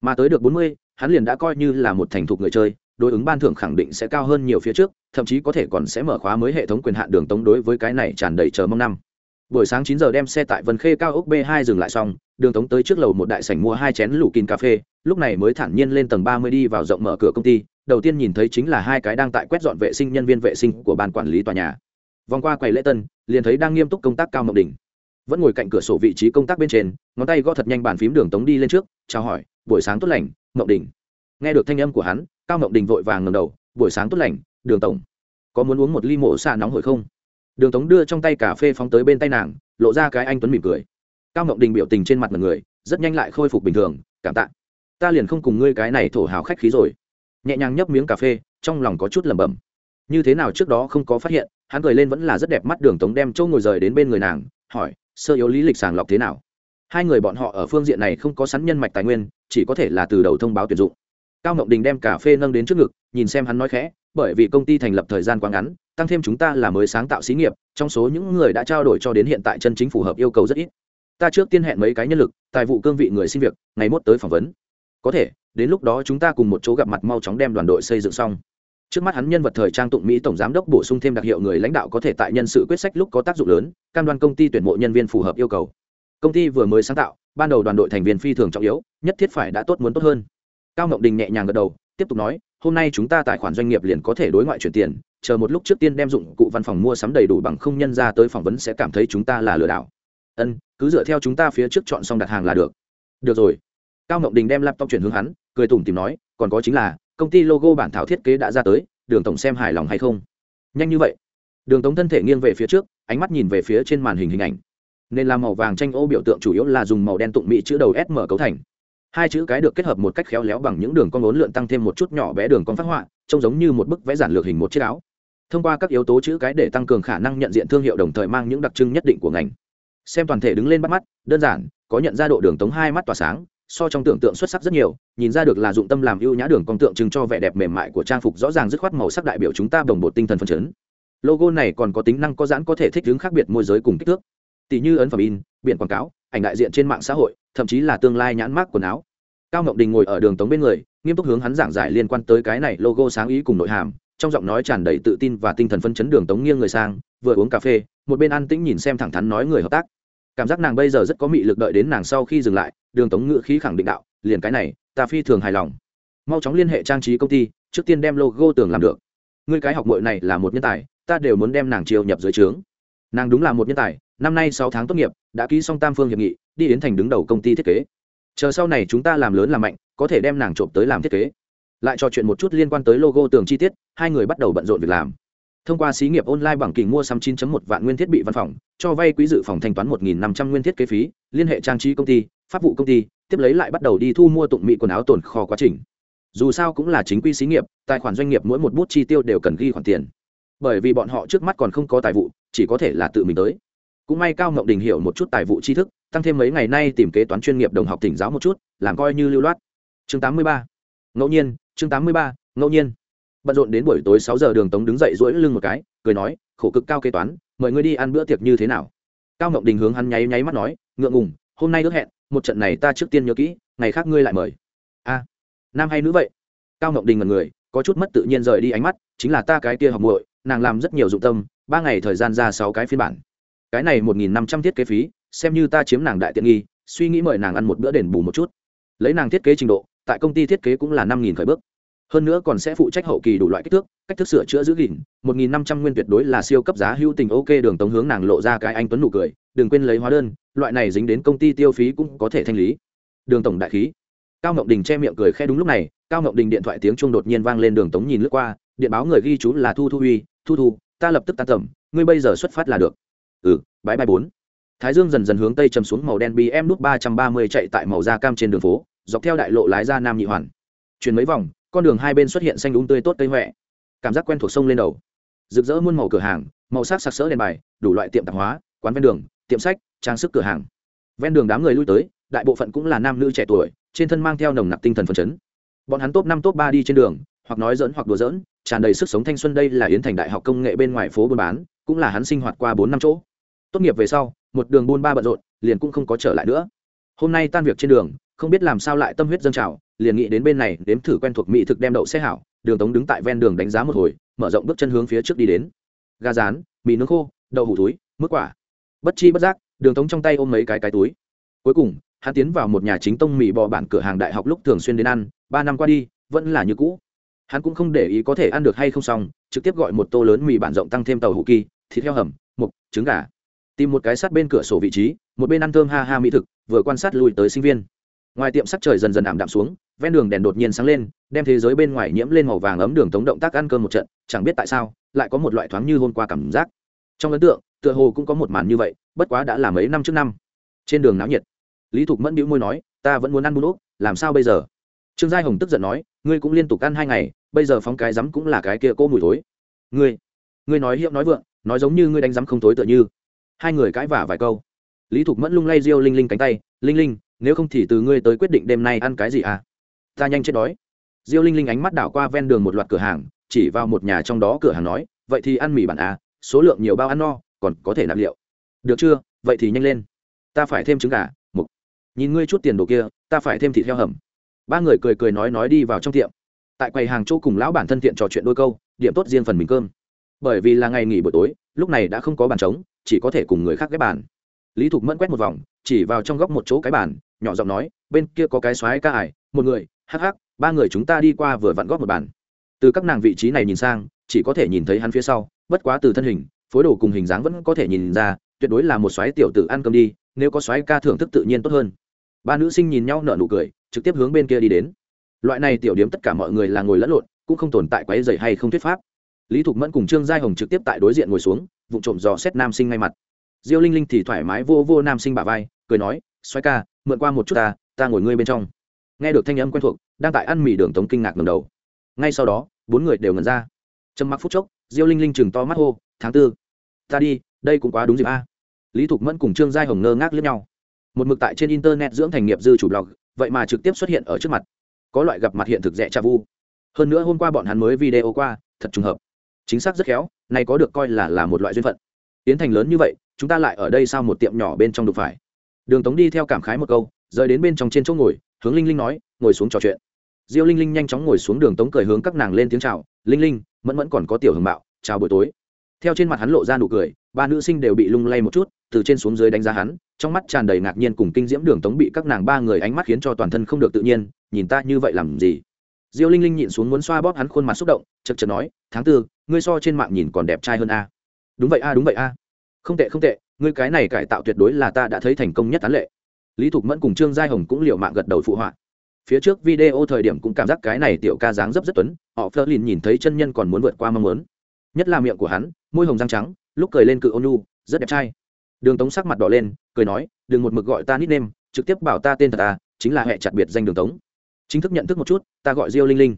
Mà tới được 40, hắn liền đã coi như là một thành thục người chơi đối ứng ban thưởng khẳng định sẽ cao hơn nhiều phía trước thậm chí có thể còn sẽ mở khóa mới hệ thống quyền hạn đường tống đối với cái này tràn đầy chờ mong năm. Buổi sáng chín giờ đem xe tại vân khê cao ốc b 2 dừng lại xong đường tống tới trước lầu một đại sảnh mua hai chén lũ kín cà phê lúc này mới thản nhiên lên tầng ba mươi đi vào rộng mở cửa công ty đầu tiên nhìn thấy chính là hai cái đang tại quét dọn vệ sinh nhân viên vệ sinh của ban quản lý tòa nhà. Vòng qua quầy lễ tân, liền thấy đang nghiêm túc công tác cao mộng đỉnh vẫn ngồi cạnh cửa sổ vị trí công tác bên trên, ngón tay gõ thật nhanh bàn phím đường tống đi lên trước, chào hỏi, buổi sáng tốt lành, mộng đỉnh nghe được thanh âm của hắn, cao mộng đình vội vàng ngầm đầu, buổi sáng tốt lành, đường tổng. Có muốn uống một ly mổ xạ nóng hổi không? Đường tống đưa trong tay cà phê phóng tới bên tay nàng, lộ ra cái anh tuấn mỉm cười. Cao mộng đình biểu tình trên mặt mọi người, rất nhanh lại khôi phục bình thường, cảm tạ. Ta liền không cùng ngươi cái này thổ hào khách khí rồi nhẹ nhàng nhấp miếng cà phê, trong lòng có chút lẩm bẩm. Như thế nào trước đó không có phát hiện, hắn cười lên vẫn là rất đẹp mắt đường tống đem châu ngồi rời đến bên người nàng, hỏi, sơ yếu lý lịch sàng lọc thế nào? Hai người bọn họ ở phương diện này không có sẵn nhân mạch tài nguyên, chỉ có thể là từ đầu thông báo tuyển dụng. Cao ngọc đình đem cà phê nâng đến trước ngực, nhìn xem hắn nói khẽ, bởi vì công ty thành lập thời gian quá ngắn, tăng thêm chúng ta là mới sáng tạo xí nghiệp, trong số những người đã trao đổi cho đến hiện tại chân chính phù hợp yêu cầu rất ít. Ta trước tiên hẹn mấy cái nhân lực, tài vụ cương vị người xin việc, ngày mốt tới phỏng vấn. Có thể đến lúc đó chúng ta cùng một chỗ gặp mặt mau chóng đem đoàn đội xây dựng xong. Trước mắt hắn nhân vật thời trang tụng mỹ tổng giám đốc bổ sung thêm đặc hiệu người lãnh đạo có thể tại nhân sự quyết sách lúc có tác dụng lớn, cam đoan công ty tuyển mộ nhân viên phù hợp yêu cầu. Công ty vừa mới sáng tạo, ban đầu đoàn đội thành viên phi thường trọng yếu, nhất thiết phải đã tốt muốn tốt hơn. Cao ngọc đình nhẹ nhàng gật đầu, tiếp tục nói, hôm nay chúng ta tài khoản doanh nghiệp liền có thể đối ngoại chuyển tiền, chờ một lúc trước tiên đem dụng cụ văn phòng mua sắm đầy đủ bằng không nhân ra tới phỏng vấn sẽ cảm thấy chúng ta là lừa đảo. Ân, cứ dựa theo chúng ta phía trước chọn xong đặt hàng là được. Được rồi. Cao ngọc đình đem laptop chuyển hướng hắn cười tủm tìm nói, còn có chính là, công ty logo bản thảo thiết kế đã ra tới, đường tổng xem hài lòng hay không? Nhanh như vậy. Đường tống thân thể nghiêng về phía trước, ánh mắt nhìn về phía trên màn hình hình ảnh. Nên là màu vàng tranh ô biểu tượng chủ yếu là dùng màu đen tụng mỹ chữ đầu s mở cấu thành. Hai chữ cái được kết hợp một cách khéo léo bằng những đường cong uốn lượn tăng thêm một chút nhỏ bé đường cong phát họa, trông giống như một bức vẽ giản lược hình một chiếc áo. Thông qua các yếu tố chữ cái để tăng cường khả năng nhận diện thương hiệu đồng thời mang những đặc trưng nhất định của ngành. Xem toàn thể đứng lên bắt mắt, đơn giản, có nhận ra độ đường tống hai mắt tỏa sáng so trong tưởng tượng xuất sắc rất nhiều, nhìn ra được là dụng tâm làm ưu nhã đường con tượng trưng cho vẻ đẹp mềm mại của trang phục rõ ràng dứt khoát màu sắc đại biểu chúng ta đồng bộ tinh thần phân chấn. Logo này còn có tính năng có giãn có thể thích ứng khác biệt môi giới cùng kích thước. Tỷ như ấn phẩm in, biển quảng cáo, ảnh đại diện trên mạng xã hội, thậm chí là tương lai nhãn mác quần áo. Cao ngọc đình ngồi ở đường tống bên người, nghiêm túc hướng hắn giảng giải liên quan tới cái này logo sáng ý cùng nội hàm, trong giọng nói tràn đầy tự tin và tinh thần phân chấn đường tống nghiêng người sang, vừa uống cà phê, một bên ăn tĩnh nhìn xem thẳng thắn nói người hợp tác cảm giác nàng bây giờ rất có mị lực đợi đến nàng sau khi dừng lại, đường tống ngự khí khẳng định đạo, liền cái này, ta phi thường hài lòng. Mau chóng liên hệ trang trí công ty, trước tiên đem logo tường làm được. Ngươi cái học mội này là một nhân tài, ta đều muốn đem nàng chiêu nhập dưới trướng. Nàng đúng là một nhân tài, năm nay sáu tháng tốt nghiệp, đã ký xong tam phương hiệp nghị, đi đến thành đứng đầu công ty thiết kế. Chờ sau này chúng ta làm lớn làm mạnh, có thể đem nàng trộm tới làm thiết kế. Lại trò chuyện một chút liên quan tới logo tường chi tiết, hai người bắt đầu bận rộn việc làm thông qua xí nghiệp online bằng kỳ mua sắm 9.1 vạn nguyên thiết bị văn phòng, cho vay quỹ dự phòng thanh toán 1.500 nguyên thiết kế phí, liên hệ trang trí công ty, pháp vụ công ty, tiếp lấy lại bắt đầu đi thu mua tụng mỹ quần áo tồn kho quá trình dù sao cũng là chính quy xí nghiệp, tài khoản doanh nghiệp mỗi một bút chi tiêu đều cần ghi khoản tiền bởi vì bọn họ trước mắt còn không có tài vụ, chỉ có thể là tự mình tới cũng may cao ngọc đình hiểu một chút tài vụ tri thức, tăng thêm mấy ngày nay tìm kế toán chuyên nghiệp đồng học tỉnh giáo một chút, làm coi như lưu loát chương 83. ngẫu nhiên, chương 83. ngẫu nhiên bận rộn đến buổi tối sáu giờ đường tống đứng dậy duỗi lưng một cái, cười nói, khổ cực cao kế toán, mời ngươi đi ăn bữa tiệc như thế nào? Cao ngọc đình hướng hắn nháy nháy mắt nói, ngượng ngùng, hôm nay ước hẹn, một trận này ta trước tiên nhớ kỹ, ngày khác ngươi lại mời. A, nam hay nữ vậy? Cao ngọc đình ngẩn người, có chút mất tự nhiên rời đi ánh mắt, chính là ta cái kia học muội, nàng làm rất nhiều dụng tâm, ba ngày thời gian ra sáu cái phiên bản. Cái này một nghìn năm trăm thiết kế phí, xem như ta chiếm nàng đại tiện nghi, suy nghĩ mời nàng ăn một bữa đền bù một chút. Lấy nàng thiết kế trình độ, tại công ty thiết kế cũng là năm nghìn khởi bước hơn nữa còn sẽ phụ trách hậu kỳ đủ loại kích thước, cách thức sửa chữa giữ gìn. Một nghìn năm trăm nguyên tuyệt đối là siêu cấp giá hữu tình ok đường tống hướng nàng lộ ra cái anh tuấn nụ cười. Đừng quên lấy hóa đơn, loại này dính đến công ty tiêu phí cũng có thể thanh lý. Đường tổng đại khí. Cao ngọc đình che miệng cười khe đúng lúc này, cao ngọc đình điện thoại tiếng chuông đột nhiên vang lên đường tống nhìn lướt qua, điện báo người ghi chú là thu thu uy thu thu, ta lập tức tan tầm, ngươi bây giờ xuất phát là được. Ừ bãi bay bốn. Thái dương dần dần hướng tây chầm xuống màu đen bm nút ba trăm ba mươi chạy tại màu da cam trên đường phố, dọc theo đại lộ lái ra nam nhị hoàn. Chuyển mấy vòng con đường hai bên xuất hiện xanh đúng tươi tốt cây huệ. Cảm giác quen thuộc sông lên đầu. Rực rỡ muôn màu cửa hàng, màu sắc sặc sỡ đèn bài, đủ loại tiệm tạp hóa, quán ven đường, tiệm sách, trang sức cửa hàng. Ven đường đám người lui tới, đại bộ phận cũng là nam nữ trẻ tuổi, trên thân mang theo nồng nặc tinh thần phấn chấn. Bọn hắn top năm, top ba đi trên đường, hoặc nói dỡn hoặc đùa dỡn tràn đầy sức sống thanh xuân đây là yến thành đại học công nghệ bên ngoài phố buôn bán, cũng là hắn sinh hoạt qua bốn năm chỗ. Tốt nghiệp về sau, một đường buôn ba bận rộn, liền cũng không có trở lại nữa. Hôm nay tan việc trên đường không biết làm sao lại tâm huyết dâng trào, liền nghĩ đến bên này đếm thử quen thuộc mỹ thực đem đậu xe hảo, đường tống đứng tại ven đường đánh giá một hồi, mở rộng bước chân hướng phía trước đi đến. Gà rán, mì nướng khô, đậu hủ túi mức quả. Bất chi bất giác, đường tống trong tay ôm mấy cái cái túi. Cuối cùng, hắn tiến vào một nhà chính tông mì bò bản cửa hàng đại học lúc thường xuyên đến ăn, ba năm qua đi, vẫn là như cũ. Hắn cũng không để ý có thể ăn được hay không xong, trực tiếp gọi một tô lớn mì bản rộng tăng thêm tàu hủ kỳ, thịt heo hầm, mục, trứng gà. Tìm một cái sát bên cửa sổ vị trí, một bên ăn thơm ha ha mỹ thực, vừa quan sát lùi tới sinh viên ngoài tiệm sắc trời dần dần ảm đạm xuống, ven đường đèn đột nhiên sáng lên, đem thế giới bên ngoài nhiễm lên màu vàng ấm đường tống động tác ăn cơm một trận, chẳng biết tại sao, lại có một loại thoáng như hôm qua cảm giác. Trong ấn tượng, tựa hồ cũng có một màn như vậy, bất quá đã là mấy năm trước năm. Trên đường náo nhiệt, lý thục mẫn đĩu môi nói, ta vẫn muốn ăn bún úp làm sao bây giờ? Trương giai hồng tức giận nói, ngươi cũng liên tục ăn hai ngày, bây giờ phóng cái rắm cũng là cái kia cô mùi thối. Ngươi ngươi nói hiệu nói vượng, nói giống như ngươi đánh rắm không thối tựa như. Hai người cãi vả vài câu. Lý thục mẫn lung lay riêu linh linh cánh tay, linh linh nếu không thì từ ngươi tới quyết định đêm nay ăn cái gì à? Ta nhanh chết đói. Diêu linh linh ánh mắt đảo qua ven đường một loạt cửa hàng, chỉ vào một nhà trong đó cửa hàng nói, vậy thì ăn mì bản à? Số lượng nhiều bao ăn no, còn có thể nạp liệu. Được chưa? Vậy thì nhanh lên. Ta phải thêm trứng gà, mục. Nhìn ngươi chút tiền đồ kia, ta phải thêm thịt heo hầm. Ba người cười cười nói nói đi vào trong tiệm. Tại quầy hàng chỗ cùng lão bản thân thiện trò chuyện đôi câu, điểm tốt riêng phần mình cơm. Bởi vì là ngày nghỉ buổi tối, lúc này đã không có bàn trống, chỉ có thể cùng người khác ghép bàn. Lý thục mẫn quét một vòng chỉ vào trong góc một chỗ cái bàn, nhỏ giọng nói, bên kia có cái xoáy ca ải, một người, hắc hắc, ba người chúng ta đi qua vừa vặn góp một bàn. Từ các nàng vị trí này nhìn sang, chỉ có thể nhìn thấy hắn phía sau, bất quá từ thân hình, phối đồ cùng hình dáng vẫn có thể nhìn ra, tuyệt đối là một xoáy tiểu tử ăn cơm đi, nếu có xoáy ca thưởng thức tự nhiên tốt hơn. Ba nữ sinh nhìn nhau nở nụ cười, trực tiếp hướng bên kia đi đến. Loại này tiểu điếm tất cả mọi người là ngồi lẫn lộn, cũng không tồn tại quấy dày hay không thuyết pháp. Lý thục mẫn cùng trương giai hồng trực tiếp tại đối diện ngồi xuống vụ trộm dò xét nam sinh ngay mặt diêu linh linh thì thoải mái vô vô nam sinh bà vai, cười nói xoay ca, mượn qua một chút ta ta ngồi ngươi bên trong. Nghe được thanh âm quen thuộc, đang tại ăn mì đường tống kinh ngạc ngầm đầu. Ngay sau đó, bốn người đều ngẩn ra. Trầm mặc phút chốc, diêu linh linh chừng to mắt hô, tháng tư, ta đi, đây cũng quá đúng dịp a. Lý thục mẫn cùng trương giai hồng ngơ ngác lướt nhau. Một mực tại trên internet dưỡng thành nghiệp dư chủ blog, vậy mà trực tiếp xuất hiện ở trước mặt. Có loại gặp mặt hiện thực rẻ trà vu. Hơn nữa hôm qua bọn hắn mới video qua, thật trùng hợp. Chính xác rất khéo, này có được coi là là một loại duyên phận. Tiến thành lớn như vậy chúng ta lại ở đây sao một tiệm nhỏ bên trong đục phải? Đường tống đi theo cảm khái một câu, rời đến bên trong trên chỗ ngồi, hướng linh linh nói, ngồi xuống trò chuyện. Diêu linh linh nhanh chóng ngồi xuống đường tống cười hướng các nàng lên tiếng chào, linh linh, mẫn mẫn còn có tiểu hưởng bạo chào buổi tối. Theo trên mặt hắn lộ ra nụ cười, ba nữ sinh đều bị lung lay một chút, từ trên xuống dưới đánh giá hắn, trong mắt tràn đầy ngạc nhiên cùng kinh diễm đường tống bị các nàng ba người ánh mắt khiến cho toàn thân không được tự nhiên, nhìn ta như vậy làm gì? Diêu linh linh nhịn xuống muốn xoa bóp hắn khuôn mặt xúc động, chật chật nói, tháng tư, ngươi so trên mạng nhìn còn đẹp trai hơn a. Đúng vậy a, đúng vậy a không tệ không tệ, ngươi cái này cải tạo tuyệt đối là ta đã thấy thành công nhất tán lệ. Lý thục mẫn cùng trương giai hồng cũng liệu mạng gật đầu phụ họa. Phía trước video thời điểm cũng cảm giác cái này tiểu ca dáng dấp rất tuấn, họ phơ lìn nhìn thấy chân nhân còn muốn vượt qua mong muốn. Nhất là miệng của hắn, môi hồng răng trắng, lúc cười lên cự ônu rất đẹp trai. Đường tống sắc mặt đỏ lên, cười nói, đừng một mực gọi ta nít nêm trực tiếp bảo ta tên thật ta chính là hệ chặt biệt danh đường tống. Chính thức nhận thức một chút, ta gọi diêu linh linh.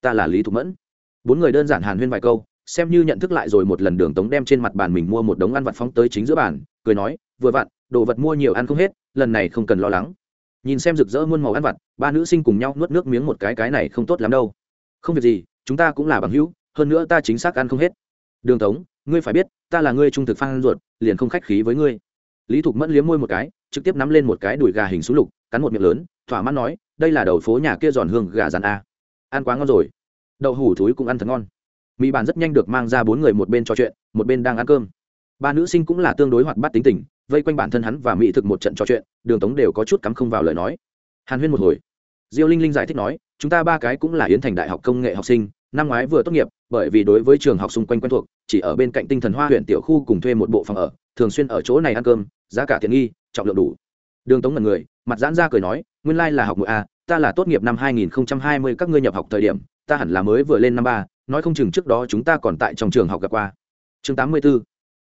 Ta là lý thục mẫn. Bốn người đơn giản hàn huyên vài câu xem như nhận thức lại rồi một lần đường tống đem trên mặt bàn mình mua một đống ăn vặt phóng tới chính giữa bàn, cười nói, vừa vặn, đồ vật mua nhiều ăn không hết, lần này không cần lo lắng. Nhìn xem rực rỡ muôn màu ăn vặt, ba nữ sinh cùng nhau nuốt nước miếng một cái cái này không tốt lắm đâu. Không việc gì, chúng ta cũng là bằng hữu, hơn nữa ta chính xác ăn không hết. Đường tống, ngươi phải biết, ta là ngươi trung thực phan ruột, liền không khách khí với ngươi. Lý thục mẫn liếm môi một cái, trực tiếp nắm lên một cái đùi gà hình súng lục, cắn một miệng lớn, thỏa mãn nói, đây là đầu phố nhà kia giòn hương gà rán a. Ăn quá ngon rồi. Đậu hủ thúi cũng ăn thật ngon mỹ bàn rất nhanh được mang ra bốn người một bên trò chuyện, một bên đang ăn cơm. Ba nữ sinh cũng là tương đối hoạt bát tính tình, vây quanh bản thân hắn và mỹ thực một trận trò chuyện, đường tống đều có chút cắm không vào lời nói. Hàn huyên một hồi. Diêu linh linh giải thích nói, chúng ta ba cái cũng là yến thành đại học công nghệ học sinh, năm ngoái vừa tốt nghiệp, bởi vì đối với trường học xung quanh quen thuộc, chỉ ở bên cạnh tinh thần hoa huyện tiểu khu cùng thuê một bộ phòng ở, thường xuyên ở chỗ này ăn cơm, giá cả tiện nghi, trọng lượng đủ. Đường tống là người, mặt giãn ra cười nói, nguyên lai là học ngữ a, ta là tốt nghiệp năm 2020 các ngươi nhập học thời điểm, ta hẳn là mới vừa lên năm ba nói không chừng trước đó chúng ta còn tại trong trường học gặp qua. Chương 84.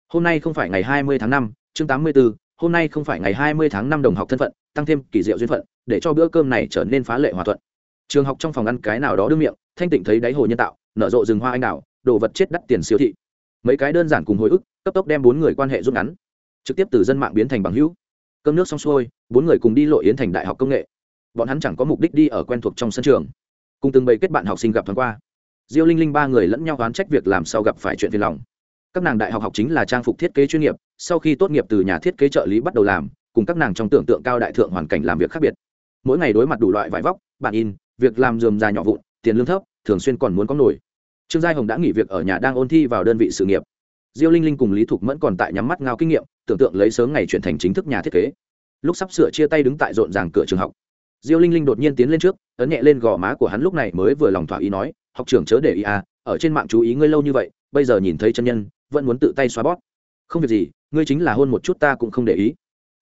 hôm nay không phải ngày 20 tháng 5, chương 84. hôm nay không phải ngày 20 tháng 5 đồng học thân phận tăng thêm kỳ diệu duyên phận để cho bữa cơm này trở nên phá lệ hòa thuận. Trường học trong phòng ăn cái nào đó đương miệng thanh tịnh thấy đáy hồ nhân tạo nở rộ rừng hoa anh đào đồ vật chết đắt tiền siêu thị. Mấy cái đơn giản cùng hồi ức cấp tốc đem bốn người quan hệ rút ngắn. Trực tiếp từ dân mạng biến thành bằng hữu. Cơm nước xong xuôi bốn người cùng đi lộ yến thành đại học công nghệ. Bọn hắn chẳng có mục đích đi ở quen thuộc trong sân trường. Cùng từng bầy kết bạn học sinh gặp thoáng qua diêu linh linh ba người lẫn nhau oán trách việc làm sao gặp phải chuyện phiền lòng. Các nàng đại học học chính là trang phục thiết kế chuyên nghiệp, sau khi tốt nghiệp từ nhà thiết kế trợ lý bắt đầu làm, cùng các nàng trong tưởng tượng cao đại thượng hoàn cảnh làm việc khác biệt. Mỗi ngày đối mặt đủ loại vải vóc bản in, việc làm dườm dài nhỏ vụn, tiền lương thấp, thường xuyên còn muốn có nổi. Trương giai hồng đã nghỉ việc ở nhà đang ôn thi vào đơn vị sự nghiệp. Diêu linh linh cùng lý thục mẫn còn tại nhắm mắt ngao kinh nghiệm, tưởng tượng lấy sớm ngày chuyển thành chính thức nhà thiết kế. Lúc sắp sửa chia tay đứng tại rộn ràng cửa trường học, diêu linh linh đột nhiên tiến lên trước, ấn nhẹ lên gò má của hắn lúc này mới vừa lòng thỏa ý nói học trưởng chớ để ý à ở trên mạng chú ý ngươi lâu như vậy, bây giờ nhìn thấy chân nhân, vẫn muốn tự tay xóa bót không việc gì, ngươi chính là hôn một chút ta cũng không để ý.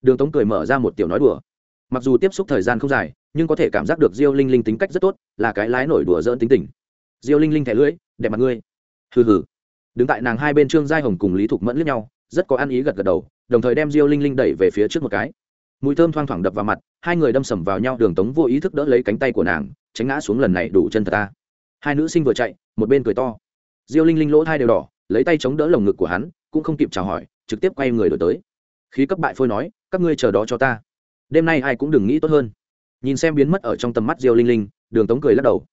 Đường tống cười mở ra một tiểu nói đùa. Mặc dù tiếp xúc thời gian không dài, nhưng có thể cảm giác được diêu linh linh tính cách rất tốt, là cái lái nổi đùa dỡn tính tình. Diêu linh linh thẻ lưỡi, đẹp mặt ngươi. Hừ hừ. Đứng tại nàng hai bên trương giai hồng cùng lý thục mẫn lướt nhau, rất có ăn ý gật gật đầu, đồng thời đem diêu linh linh đẩy về phía trước một cái. Mùi thơm thoang thoảng đập vào mặt, hai người đâm sầm vào nhau, đường tống vô ý thức đỡ lấy cánh tay của nàng, tránh ngã xuống lần này đủ chân thật ta hai nữ sinh vừa chạy, một bên cười to. Diêu linh linh lỗ thai đều đỏ, lấy tay chống đỡ lồng ngực của hắn, cũng không kịp chào hỏi, trực tiếp quay người đổi tới. Khí cấp bại phôi nói, các ngươi chờ đó cho ta. Đêm nay ai cũng đừng nghĩ tốt hơn. Nhìn xem biến mất ở trong tầm mắt diêu linh linh, đường tống cười lắc đầu.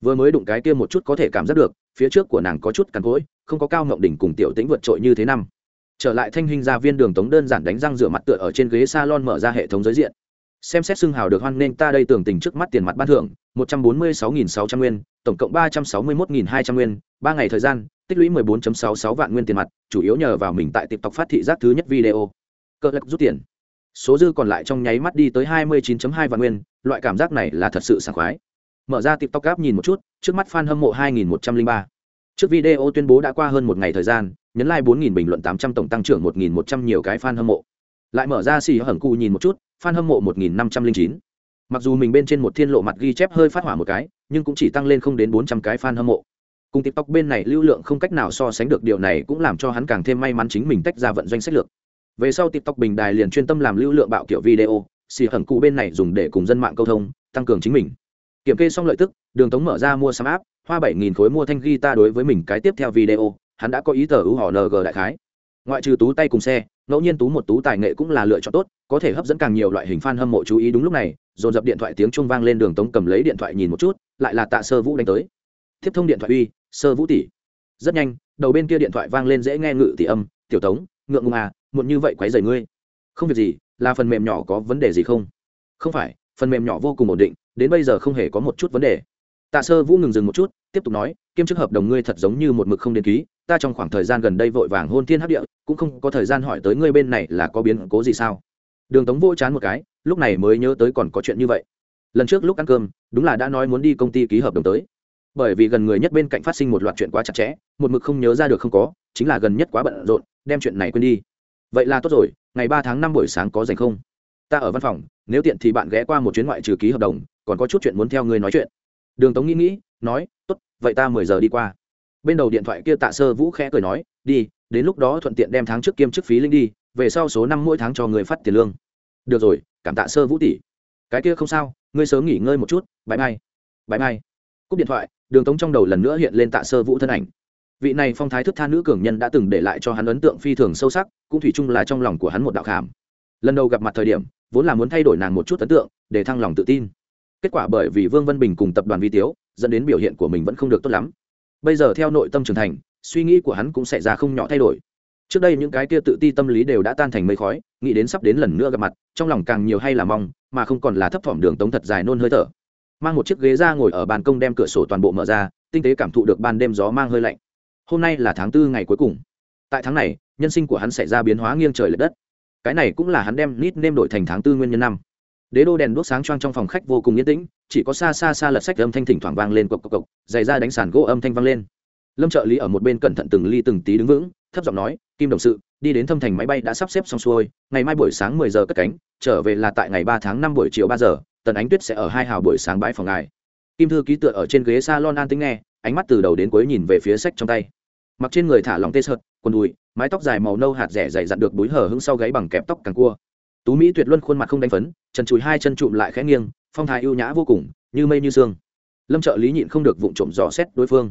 Vừa mới đụng cái kia một chút có thể cảm giác được, phía trước của nàng có chút cằn cỗi, không có cao ngộng đỉnh cùng tiểu tĩnh vượt trội như thế năm. Trở lại thanh hình gia viên đường tống đơn giản đánh răng rửa mặt tựa ở trên ghế salon mở ra hệ thống giới diện. Xem xét xưng hào được hoan nghênh ta đây tưởng tình trước mắt tiền mặt ban thưởng một trăm bốn mươi sáu nghìn sáu trăm nguyên, tổng cộng ba trăm sáu mươi một nghìn hai trăm nguyên, ba ngày thời gian, tích lũy mười bốn sáu sáu vạn nguyên tiền mặt, chủ yếu nhờ vào mình tại tiktok phát thị giác thứ nhất video. Cơ lắc rút tiền. Số dư còn lại trong nháy mắt đi tới hai mươi 29 hai vạn nguyên, loại cảm giác này là thật sự sảng khoái. Mở ra tiktok app nhìn một chút, trước mắt fan hâm mộ hai nghìn một trăm linh ba. Trước video tuyên bố đã qua hơn một ngày thời gian, nhấn like bốn nghìn bình luận tám trăm tổng tăng trưởng một nghìn một trăm nhiều cái fan hâm mộ. Lại mở ra xì hởng cụ nhìn một chút, fan hâm mộ một nghìn năm trăm linh chín mặc dù mình bên trên một thiên lộ mặt ghi chép hơi phát hỏa một cái, nhưng cũng chỉ tăng lên không đến bốn trăm cái fan hâm mộ. Cùng tiktok bên này lưu lượng không cách nào so sánh được, điều này cũng làm cho hắn càng thêm may mắn chính mình tách ra vận doanh sách lược. Về sau tiktok bình đài liền chuyên tâm làm lưu lượng bạo kiểu video, xì hẩn cụ bên này dùng để cùng dân mạng câu thông, tăng cường chính mình. Kiểm kê xong lợi tức, đường tống mở ra mua sắm áp hoa bảy nghìn khối mua thanh guitar đối với mình cái tiếp theo video, hắn đã có ý tờ ưu họ ng đại khái. Ngoại trừ tú tay cùng xe, ngẫu nhiên tú một tú tài nghệ cũng là lựa chọn tốt có thể hấp dẫn càng nhiều loại hình fan hâm mộ chú ý. Đúng lúc này, dồn dập điện thoại tiếng trung vang lên, đường tống cầm lấy điện thoại nhìn một chút, lại là tạ sơ vũ đánh tới. Tiếp thông điện thoại uy, sơ vũ tỷ. Rất nhanh, đầu bên kia điện thoại vang lên dễ nghe ngự tỷ âm, tiểu tống, ngượng ngùng à muộn như vậy quấy rầy ngươi. Không việc gì, là phần mềm nhỏ có vấn đề gì không? Không phải, phần mềm nhỏ vô cùng ổn định, đến bây giờ không hề có một chút vấn đề. Tạ sơ vũ ngừng dừng một chút, tiếp tục nói, kiêm chức hợp đồng ngươi thật giống như một mực không đến ký, ta trong khoảng thời gian gần đây vội vàng hôn thiên hấp địa, cũng không có thời gian hỏi tới ngươi bên này là có biến cố gì sao? Đường tống vô chán một cái, lúc này mới nhớ tới còn có chuyện như vậy. Lần trước lúc ăn cơm, đúng là đã nói muốn đi công ty ký hợp đồng tới. Bởi vì gần người nhất bên cạnh phát sinh một loạt chuyện quá chặt chẽ, một mực không nhớ ra được không có, chính là gần nhất quá bận rộn, đem chuyện này quên đi. Vậy là tốt rồi, ngày ba tháng năm buổi sáng có dành không? Ta ở văn phòng, nếu tiện thì bạn ghé qua một chuyến ngoại trừ ký hợp đồng, còn có chút chuyện muốn theo ngươi nói chuyện. Đường tống nghĩ nghĩ, nói, tốt, vậy ta mười giờ đi qua. Bên đầu điện thoại kia tạ sơ vũ khẽ cười nói, đi, đến lúc đó thuận tiện đem tháng trước kiêm chức phí linh đi về sau số năm mỗi tháng cho người phát tiền lương. Được rồi, cảm tạ sơ vũ tỷ. Cái kia không sao, ngươi sớm nghỉ ngơi một chút bãi mai bãi mai cúp điện thoại, đường tống trong đầu lần nữa hiện lên tạ sơ vũ thân ảnh. Vị này phong thái thức tha nữ cường nhân đã từng để lại cho hắn ấn tượng phi thường sâu sắc, cũng thủy chung là trong lòng của hắn một đạo khảm. Lần đầu gặp mặt thời điểm, vốn là muốn thay đổi nàng một chút ấn tượng, để thăng lòng tự tin. Kết quả bởi vì vương vân bình cùng tập đoàn vi tiếu, dẫn đến biểu hiện của mình vẫn không được tốt lắm. Bây giờ theo nội tâm trưởng thành, suy nghĩ của hắn cũng xảy ra không nhỏ thay đổi trước đây những cái kia tự ti tâm lý đều đã tan thành mây khói, nghĩ đến sắp đến lần nữa gặp mặt, trong lòng càng nhiều hay là mong, mà không còn là thấp thỏm đường tống thật dài nôn hơi thở. Mang một chiếc ghế ra ngồi ở ban công đem cửa sổ toàn bộ mở ra, tinh tế cảm thụ được ban đêm gió mang hơi lạnh. Hôm nay là tháng tư ngày cuối cùng. Tại tháng này, nhân sinh của hắn xảy ra biến hóa nghiêng trời l ệ đất. Cái này cũng là hắn đem nít nêm đổi thành tháng tư nguyên nhân năm. Đế đô đèn đuốc sáng choang trong phòng khách vô cùng yên tĩnh, chỉ có xa xa xa lật sách âm thanh thỉnh thoảng vang lên cộc cộc cộc, dày ra đánh sàn gỗ âm thanh vang lên. Lâm trợ lý ở một bên cẩn thận từng ly từng tí đứng vững thấp giọng nói, kim đồng sự, đi đến thâm thành máy bay đã sắp xếp xong xuôi, ngày mai buổi sáng mười giờ cất cánh, trở về là tại ngày ba tháng năm buổi chiều ba giờ, tần ánh tuyết sẽ ở hai hào buổi sáng bãi phòng ngài. Kim thư ký tựa ở trên ghế s a lon an tính nghe, ánh mắt từ đầu đến cuối nhìn về phía sách trong tay. Mặc trên người thả lòng tê sợt, quần đùi, mái tóc dài màu nâu hạt rẻ dày dặn được búi hở hững sau gáy bằng kẹp tóc càng cua. Tú mỹ tuyệt luân khuôn mặt không đánh phấn trần chùi hai chân trụm lại khẽ nghiêng, phong thái ưu nhã vô cùng, như mây như sương. Lâm trợ lý nhịn không được vụng trộm dò xét đối phương.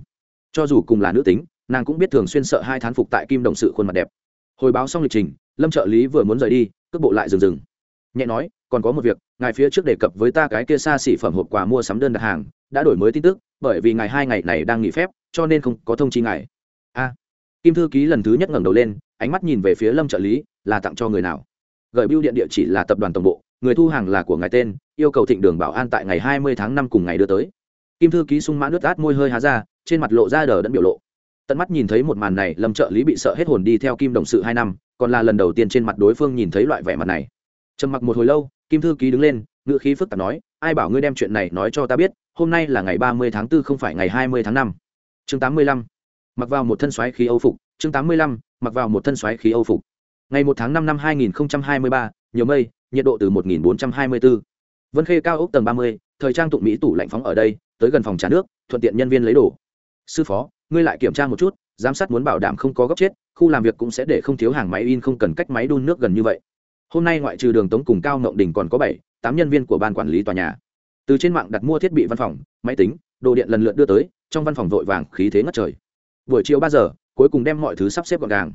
Cho dù cùng là nữ tính nàng cũng biết thường xuyên sợ hai thán phục tại kim đồng sự khuôn mặt đẹp. Hồi báo xong lịch trình, lâm trợ lý vừa muốn rời đi, cước bộ lại dừng dừng. Nhẹ nói, còn có một việc, ngài phía trước đề cập với ta cái kia xa xỉ phẩm hộp quà mua sắm đơn đặt hàng, đã đổi mới tin tức, bởi vì ngày hai ngày này đang nghỉ phép, cho nên không có thông chi ngài. A. Kim thư ký lần thứ nhất ngẩng đầu lên, ánh mắt nhìn về phía lâm trợ lý, là tặng cho người nào? Gửi bưu điện địa chỉ là tập đoàn tổng bộ, người thu hàng là của ngài tên, yêu cầu thịnh đường bảo an tại ngày hai mươi tháng năm cùng ngày đưa tới. Kim thư ký sung mãn nước át môi hơi há ra, trên mặt lộ ra đờ đẫn biểu lộ tận mắt nhìn thấy một màn này, lâm trợ lý bị sợ hết hồn đi theo kim đồng sự hai năm, còn là lần đầu tiên trên mặt đối phương nhìn thấy loại vẻ mặt này. Trầm mặc một hồi lâu, kim thư ký đứng lên ngựa khí phức tạp nói, ai bảo ngươi đem chuyện này nói cho ta biết, hôm nay là ngày ba mươi tháng 4 không phải ngày hai mươi tháng năm. Chương tám mươi lăm, mặc vào một thân xoáy khí âu phục. Chương tám mươi lăm, mặc vào một thân xoáy khí âu phục. Ngày một tháng năm năm hai nghìn hai mươi ba, nhiều mây, nhiệt độ từ một nghìn bốn trăm hai mươi bốn vân khê cao ốc tầng ba mươi, thời trang tụng mỹ tủ lạnh phóng ở đây, tới gần phòng trà nước, thuận tiện nhân viên lấy đồ. Sư phó ngươi lại kiểm tra một chút, giám sát muốn bảo đảm không có góc chết, khu làm việc cũng sẽ để không thiếu hàng máy in không cần cách máy đun nước gần như vậy. Hôm nay ngoại trừ đường tống cùng cao ngộng đình còn có bảy, tám nhân viên của ban quản lý tòa nhà. Từ trên mạng đặt mua thiết bị văn phòng, máy tính, đồ điện lần lượt đưa tới, trong văn phòng vội vàng, khí thế ngất trời. Buổi chiều ba giờ, cuối cùng đem mọi thứ sắp xếp gọn gàng.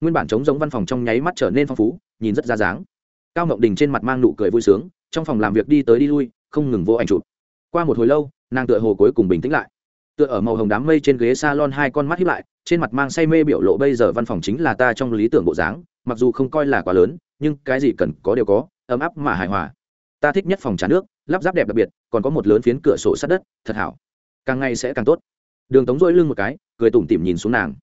Nguyên bản chống giống văn phòng trong nháy mắt trở nên phong phú, nhìn rất ra dáng. Cao ngộng đình trên mặt mang nụ cười vui sướng, trong phòng làm việc đi tới đi lui, không ngừng vô ảnh chụp. Qua một hồi lâu, nàng tựa hồ cuối cùng bình tĩnh lại tựa ở màu hồng đám mây trên ghế salon hai con mắt hiếp lại, trên mặt mang say mê biểu lộ bây giờ văn phòng chính là ta trong lý tưởng bộ dáng, mặc dù không coi là quá lớn, nhưng cái gì cần có đều có, ấm áp mà hài hòa. Ta thích nhất phòng trà nước, lắp ráp đẹp đặc biệt, còn có một lớn phiến cửa sổ sát đất, thật hảo. Càng ngày sẽ càng tốt. Đường tống dỗi lưng một cái, cười tủm tỉm nhìn xuống nàng.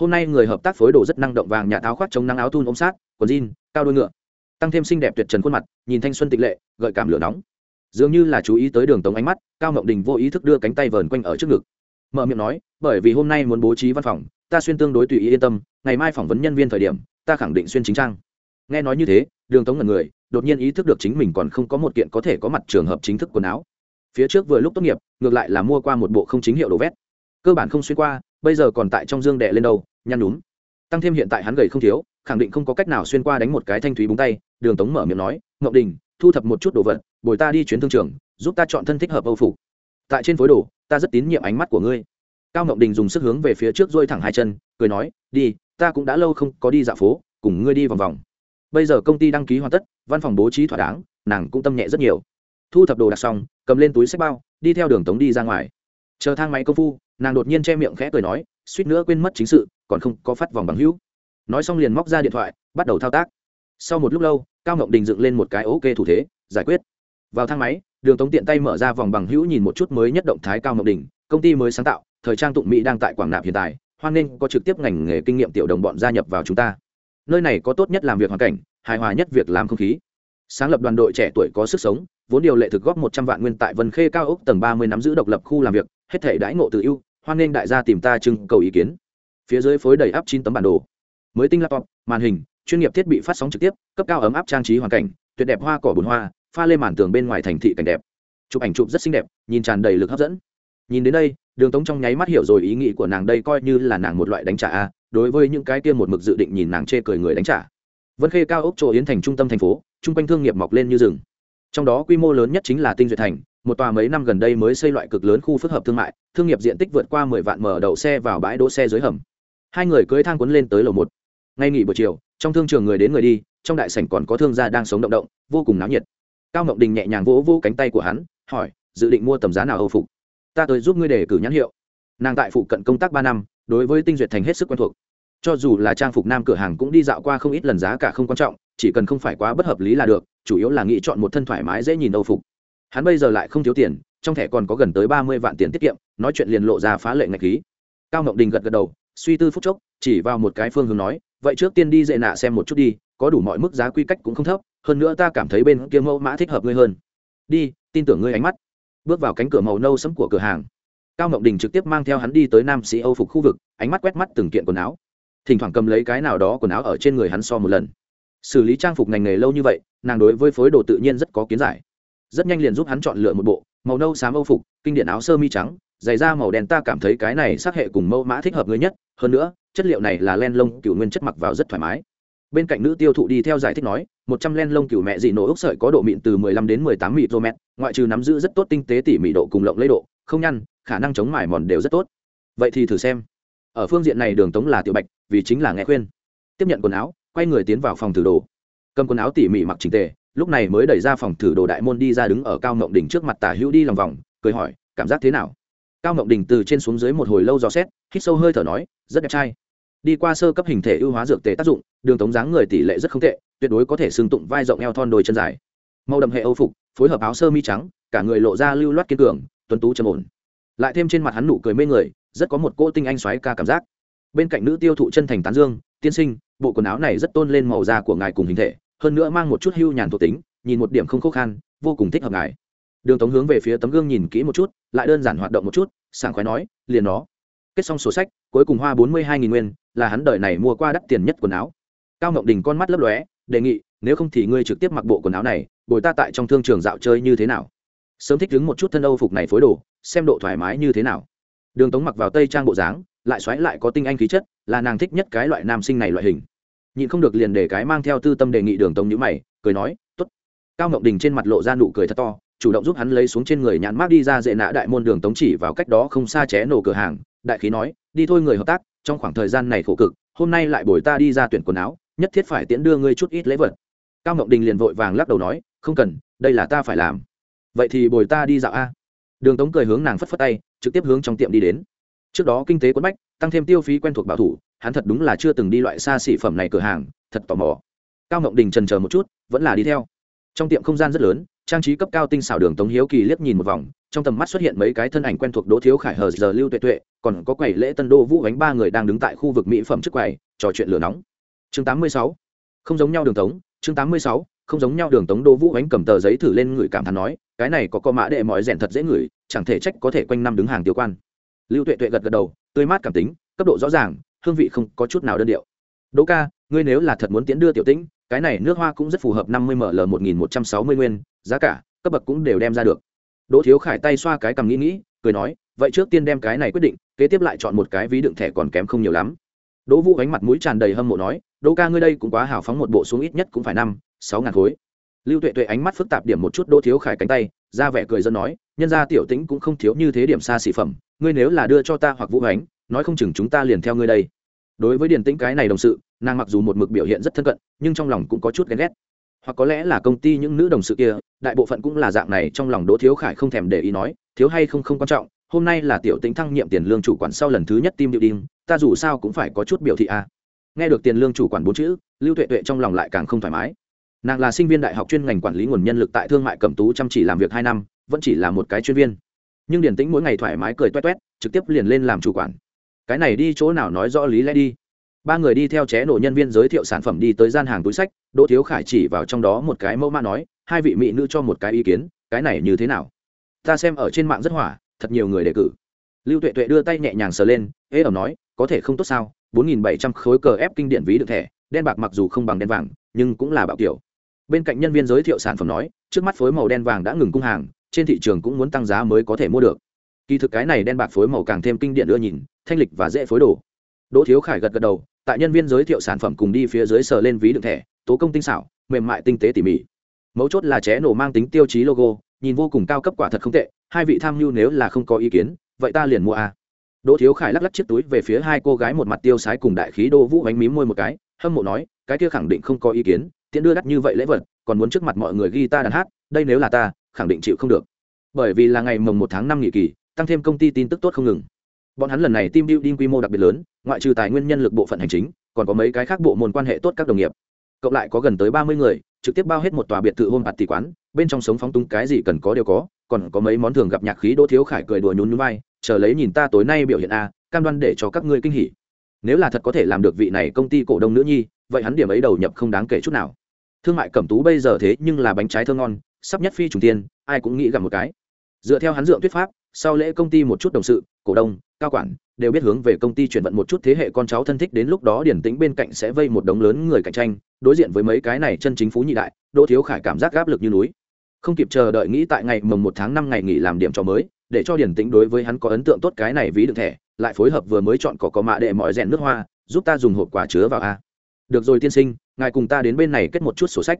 Hôm nay người hợp tác phối đồ rất năng động vàng nhà tháo khoác chống nắng áo thun ôm sát, quần jean, cao đôi ngựa. Tăng thêm xinh đẹp tuyệt trần khuôn mặt, nhìn thanh xuân tịch lệ, gợi cảm lửa nóng. Dường như là chú ý tới đường tống ánh mắt, cao ngộng đình vô ý thức đưa cánh tay vờn quanh ở trước ngực mở miệng nói, bởi vì hôm nay muốn bố trí văn phòng, ta xuyên tương đối tùy ý yên tâm, ngày mai phỏng vấn nhân viên thời điểm, ta khẳng định xuyên chính trang. Nghe nói như thế, đường tống ngần người, đột nhiên ý thức được chính mình còn không có một kiện có thể có mặt trường hợp chính thức quần áo. Phía trước vừa lúc tốt nghiệp, ngược lại là mua qua một bộ không chính hiệu đồ vét. Cơ bản không xuyên qua, bây giờ còn tại trong dương đệ lên đâu, nhăn đúng tăng thêm hiện tại hắn gầy không thiếu, khẳng định không có cách nào xuyên qua đánh một cái thanh thúy búng tay, đường tống mở miệng nói ngậu đình, thu thập một chút đồ vật, bồi ta đi chuyến thương trường, giúp ta chọn thân thích hợp âu phục tại trên phối đồ, ta rất tín nhiệm ánh mắt của ngươi. Cao ngọc đình dùng sức hướng về phía trước dôi thẳng hai chân, cười nói, đi, ta cũng đã lâu không có đi dạo phố, cùng ngươi đi vòng vòng. Bây giờ công ty đăng ký hoàn tất, văn phòng bố trí thỏa đáng, nàng cũng tâm nhẹ rất nhiều. Thu thập đồ đặt xong, cầm lên túi sách bao, đi theo đường tống đi ra ngoài. Chờ thang máy công phu, nàng đột nhiên che miệng khẽ cười nói, suýt nữa quên mất chính sự, còn không có phát vòng bằng hữu. Nói xong liền móc ra điện thoại, bắt đầu thao tác. Sau một lúc lâu, cao ngọc đình dựng lên một cái ok thủ thế, giải quyết. Vào thang máy đường tống tiện tay mở ra vòng bằng hữu nhìn một chút mới nhất động thái cao ngọc đình công ty mới sáng tạo, thời trang tụng mỹ đang tại quảng nạp hiện tại, hoan nghênh có trực tiếp ngành nghề kinh nghiệm tiểu đồng bọn gia nhập vào chúng ta. Nơi này có tốt nhất làm việc hoàn cảnh, hài hòa nhất việc làm không khí. Sáng lập đoàn đội trẻ tuổi có sức sống, vốn điều lệ thực góp một trăm vạn nguyên tại vân khê cao ốc tầng ba mươi nắm giữ độc lập khu làm việc, hết thể đãi ngộ tự ưu, hoan nghênh đại gia tìm ta trưng cầu ý kiến. Phía dưới phối đầy áp chín tấm bản đồ. Mới tinh laptop, màn hình, chuyên nghiệp thiết bị phát sóng trực tiếp, cấp cao ấm áp trang trí hoàn cảnh, tuyệt đẹp hoa cỏ bùn hoa pha lên màn tường bên ngoài thành thị cảnh đẹp. Chụp ảnh chụp rất xinh đẹp, nhìn tràn đầy lực hấp dẫn. Nhìn đến đây, đường tống trong nháy mắt hiểu rồi ý nghĩ của nàng đây coi như là nàng một loại đánh trả a, đối với những cái kia một mực dự định nhìn nàng chê cười người đánh trả. Vân khê cao ốc chỗ yến thành trung tâm thành phố, chung quanh thương nghiệp mọc lên như rừng. Trong đó quy mô lớn nhất chính là tinh duyệt thành, một tòa mấy năm gần đây mới xây loại cực lớn khu phức hợp thương mại, thương nghiệp diện tích vượt qua mười vạn mở đậu xe vào bãi đỗ xe dưới hầm. Hai người cưới thang quấn lên tới lầu một. Ngay nghỉ buổi chiều, trong thương trường người đến người đi, trong đại sảnh còn có thương gia đang sống động động, vô cùng náo nhiệt cao ngọc đình nhẹ nhàng vỗ vỗ cánh tay của hắn, hỏi, dự định mua tầm giá nào âu phục? Ta tới giúp ngươi để cử nhãn hiệu. Nàng tại phụ cận công tác ba năm, đối với tinh duyệt thành hết sức quen thuộc. Cho dù là trang phục nam cửa hàng cũng đi dạo qua không ít lần giá cả không quan trọng, chỉ cần không phải quá bất hợp lý là được, chủ yếu là nghĩ chọn một thân thoải mái dễ nhìn âu phục. Hắn bây giờ lại không thiếu tiền, trong thẻ còn có gần tới ba mươi vạn tiền tiết kiệm, nói chuyện liền lộ ra phá lệ ngạch khí. Cao ngọc đình gật gật đầu, suy tư phút chốc, chỉ vào một cái phương hướng nói, vậy trước tiên đi dễ nạ xem một chút đi, có đủ mọi mức giá quy cách cũng không thấp hơn nữa ta cảm thấy bên kia mẫu mã thích hợp ngươi hơn. Đi, tin tưởng ngươi ánh mắt. Bước vào cánh cửa màu nâu sẫm của cửa hàng. Cao ngọc đình trực tiếp mang theo hắn đi tới nam sĩ âu phục khu vực, ánh mắt quét mắt từng kiện quần áo. Thỉnh thoảng cầm lấy cái nào đó quần áo ở trên người hắn so một lần. Xử lý trang phục ngành nghề lâu như vậy, nàng đối với phối đồ tự nhiên rất có kiến giải. Rất nhanh liền giúp hắn chọn lựa một bộ, màu nâu xám âu phục, kinh điển áo sơ mi trắng, giày da màu đen ta cảm thấy cái này xác hệ cùng mẫu mã thích hợp ngươi nhất. Hơn nữa, chất liệu này là len lông cựu nguyên chất mặc vào rất thoải mái bên cạnh nữ tiêu thụ đi theo giải thích nói, một trăm len lông cựu mẹ dị nổ ốc sợi có độ mịn từ mười lăm đến mười tám mịt mét ngoại trừ nắm giữ rất tốt tinh tế tỉ mỉ độ cùng lộng lấy độ, không nhăn, khả năng chống mải mòn đều rất tốt. Vậy thì thử xem. Ở phương diện này đường tống là tiểu bạch, vì chính là nghe khuyên. Tiếp nhận quần áo, quay người tiến vào phòng thử đồ. Cầm quần áo tỉ mỉ mặc trình tề, lúc này mới đẩy ra phòng thử đồ đại môn đi ra đứng ở cao mộng đỉnh trước mặt tả hữu đi lòng vòng, cười hỏi, cảm giác thế nào? Cao mộng đình từ trên xuống dưới một hồi lâu dò xét, hít sâu hơi thở nói, rất đẹp trai. Đi qua sơ cấp hình thể ưu hóa dược tề tác dụng đường tống dáng người tỷ lệ rất không tệ, tuyệt đối có thể xương tụng vai rộng eo thon đôi chân dài. Màu đậm hệ âu phục, phối hợp áo sơ mi trắng, cả người lộ ra lưu loát kiên cường, tuấn tú trầm ổn. Lại thêm trên mặt hắn nụ cười mê người, rất có một cô tinh anh xoáy ca cảm giác. Bên cạnh nữ tiêu thụ chân thành tán dương, tiên sinh, bộ quần áo này rất tôn lên màu da của ngài cùng hình thể, hơn nữa mang một chút hưu nhàn thuộc tính, nhìn một điểm không khó khăn vô cùng thích hợp ngài. Đường tống hướng về phía tấm gương nhìn kỹ một chút, lại đơn giản hoạt động một chút, sảng khoái nói, liền nó. Kết xong sổ sách, cuối cùng hoa bốn mươi hai nghìn nguyên, là hắn đời này mua qua đắt tiền nhất quần áo cao ngọc đình con mắt lấp lóe, đề nghị, nếu không thì ngươi trực tiếp mặc bộ quần áo này, bồi ta tại trong thương trường dạo chơi như thế nào? Sớm thích đứng một chút thân âu phục này phối đồ, xem độ thoải mái như thế nào. Đường tống mặc vào tây trang bộ dáng, lại xoáy lại có tinh anh khí chất, là nàng thích nhất cái loại nam sinh này loại hình. Nhịn không được liền để cái mang theo tư tâm đề nghị đường tống nhữ mày, cười nói t ố t cao ngọc đình trên mặt lộ ra nụ cười thật to, chủ động giúp hắn lấy xuống trên người nhãn mát đi ra dễ nã đại môn đường tống chỉ vào cách đó không xa ché nổ cửa hàng, đại khí nói, đi thôi người hợp tác, trong khoảng thời gian này khổ cực, hôm nay lại bồi ta đi ra tuyển quần áo nhất thiết phải tiễn đưa ngươi chút ít lễ vật. Cao ngọc đình liền vội vàng lắc đầu nói, không cần, đây là ta phải làm. Vậy thì bồi ta đi dạo a. Đường tống cười hướng nàng phất phất tay, trực tiếp hướng trong tiệm đi đến. Trước đó kinh tế quấn bách, tăng thêm tiêu phí quen thuộc bảo thủ, hắn thật đúng là chưa từng đi loại xa xỉ phẩm này cửa hàng, thật tò mò. Cao ngọc đình trần chờ một chút, vẫn là đi theo. Trong tiệm không gian rất lớn, trang trí cấp cao tinh xảo đường tống hiếu kỳ liếc nhìn một vòng, trong tầm mắt xuất hiện mấy cái thân ảnh quen thuộc đỗ thiếu khải hờ giờ lưu tuệ tuệ, còn có quầy lễ tân đô vũ gánh ba người đang đứng tại khu vực mỹ phẩm trước quầy, trò chuyện lửa nóng chương 86. không giống nhau đường tống. Chương 86. không giống nhau đường tống đô vũ ánh cầm tờ giấy thử lên người cảm thán nói, cái này có co mã đệ mọi rèn thật dễ ngửi, chẳng thể trách có thể quanh năm đứng hàng tiêu quan. Lưu tuệ tuệ gật gật đầu, tươi mát cảm tính, cấp độ rõ ràng, hương vị không có chút nào đơn điệu. Đỗ ca, ngươi nếu là thật muốn tiến đưa tiểu tĩnh, cái này nước hoa cũng rất phù hợp năm mươi ml một nghìn một trăm sáu mươi nguyên, giá cả, cấp bậc cũng đều đem ra được. Đỗ thiếu khải tay xoa cái cầm nghĩ nghĩ, cười nói, vậy trước tiên đem cái này quyết định, kế tiếp lại chọn một cái ví đựng thẻ còn kém không nhiều lắm. Đỗ vũ ánh mặt mũi tràn đầy hâm mộ nói đỗ ca ngươi đây cũng quá hào phóng một bộ xuống ít nhất cũng phải năm, sáu ngàn khối. Lưu tuệ tuệ ánh mắt phức tạp điểm một chút, đỗ thiếu khải cánh tay, ra vẻ cười dân nói, nhân ra tiểu tĩnh cũng không thiếu như thế điểm xa xỉ phẩm, ngươi nếu là đưa cho ta hoặc vũ ánh, nói không chừng chúng ta liền theo ngươi đây. Đối với điển tĩnh cái này đồng sự, nàng mặc dù một mực biểu hiện rất thân cận, nhưng trong lòng cũng có chút ghen ghét. Hoặc có lẽ là công ty những nữ đồng sự kia, đại bộ phận cũng là dạng này, trong lòng đỗ thiếu khải không thèm để ý nói, thiếu hay không không quan trọng, hôm nay là tiểu tĩnh thăng nhiệm tiền lương chủ quản sau lần thứ nhất tim điệu đinh ta dù sao cũng phải có chút biểu thị a à nghe được tiền lương chủ quản bốn chữ, lưu tuệ tuệ trong lòng lại càng không thoải mái. Nàng là sinh viên đại học chuyên ngành quản lý nguồn nhân lực tại thương mại cẩm tú chăm chỉ làm việc hai năm, vẫn chỉ là một cái chuyên viên. Nhưng điển tĩnh mỗi ngày thoải mái cười toét toét, trực tiếp liền lên làm chủ quản. Cái này đi chỗ nào nói rõ lý lẽ đi. Ba người đi theo ché nổ nhân viên giới thiệu sản phẩm đi tới gian hàng túi sách, đỗ thiếu khải chỉ vào trong đó một cái mẫu mã nói, hai vị mỹ nữ cho một cái ý kiến, cái này như thế nào? Ta xem ở trên mạng rất hỏa, thật nhiều người đề cử. Lưu tuệ tuệ đưa tay nhẹ nhàng sờ lên, ế ẩm nói, có thể không tốt sao? Bốn nghìn bảy trăm khối cờ ép kinh điển ví được thẻ, đen bạc mặc dù không bằng đen vàng, nhưng cũng là bảo kiểu. Bên cạnh nhân viên giới thiệu sản phẩm nói, trước mắt phối màu đen vàng đã ngừng cung hàng, trên thị trường cũng muốn tăng giá mới có thể mua được. Kỳ thực cái này đen bạc phối màu càng thêm kinh điển ưa nhìn, thanh lịch và dễ phối đồ. Đỗ thiếu khải gật gật đầu, tại nhân viên giới thiệu sản phẩm cùng đi phía dưới sờ lên ví đựng thẻ, tố công tinh xảo, mềm mại tinh tế tỉ mỉ. Mấu chốt là ché nổ mang tính tiêu chí logo, nhìn vô cùng cao cấp quả thật không tệ, hai vị tham mưu nếu là không có ý kiến, vậy ta liền mua a đỗ thiếu khải lắc lắc chiếc túi về phía hai cô gái một mặt tiêu sái cùng đại khí đô vũ bánh mím môi một cái, hâm mộ nói, cái kia khẳng định không có ý kiến, tiện đưa đắt như vậy lễ vật, còn muốn trước mặt mọi người ghi ta đàn hát, đây nếu là ta, khẳng định chịu không được. Bởi vì là ngày mồng một tháng năm nghỉ kỳ, tăng thêm công ty tin tức tốt không ngừng. Bọn hắn lần này team building quy mô đặc biệt lớn, ngoại trừ tài nguyên nhân lực bộ phận hành chính, còn có mấy cái khác bộ môn quan hệ tốt các đồng nghiệp. Cộng lại có gần tới ba mươi người, trực tiếp bao hết một tòa biệt thự hôn bạt tỷ quán, bên trong sống phóng túng cái gì cần có đều có, còn có mấy món thường gặp nhạc khí đỗ thiếu khải cười đùa nhún nhún vai chờ lấy nhìn ta tối nay biểu hiện a, cam đoan để cho các ngươi kinh hỉ. Nếu là thật có thể làm được vị này công ty cổ đông nữ nhi, vậy hắn điểm ấy đầu nhập không đáng kể chút nào. Thương mại cẩm tú bây giờ thế nhưng là bánh trái thơ ngon, sắp nhất phi trùng tiên, ai cũng nghĩ gặp một cái. Dựa theo hắn dượng thuyết pháp, sau lễ công ty một chút đồng sự, cổ đông, cao quản, đều biết hướng về công ty chuyển vận một chút thế hệ con cháu thân thích đến lúc đó điển tĩnh bên cạnh sẽ vây một đống lớn người cạnh tranh, đối diện với mấy cái này chân chính phú nhị đại, đỗ thiếu khải cảm giác gáp lực như núi. Không kịp chờ đợi nghĩ tại ngày mồng một tháng năm ngày nghỉ làm điểm cho mới để cho điển tĩnh đối với hắn có ấn tượng tốt cái này ví được thẻ, lại phối hợp vừa mới chọn cỏ có mạ để mọi rèn nước hoa, giúp ta dùng hộp quả chứa vào a. Được rồi tiên sinh, ngài cùng ta đến bên này kết một chút sổ sách.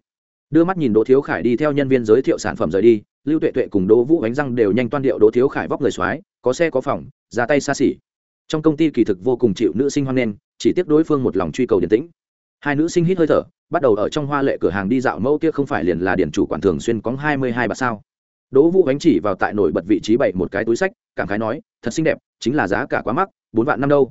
Đưa mắt nhìn đỗ thiếu khải đi theo nhân viên giới thiệu sản phẩm rời đi, lưu tuệ tuệ cùng đỗ vũ ánh răng đều nhanh toan điệu đỗ thiếu khải vóc người x có xe có phòng, ra tay xa xỉ. Trong công ty kỳ thực vô cùng chịu nữ sinh hoan nghênh, chỉ tiếc đối phương một lòng truy cầu điển tĩnh. Hai nữ sinh hít hơi thở, bắt đầu ở trong hoa lệ cửa hàng đi dạo mẫu kia không phải liền là điển chủ quản thường xuyên có hai mươi hai bà sao đỗ vũ ánh chỉ vào tại nổi bật vị trí bảy một cái túi sách, cảm khái nói, thật xinh đẹp, chính là giá cả quá mắc, bốn vạn năm đâu.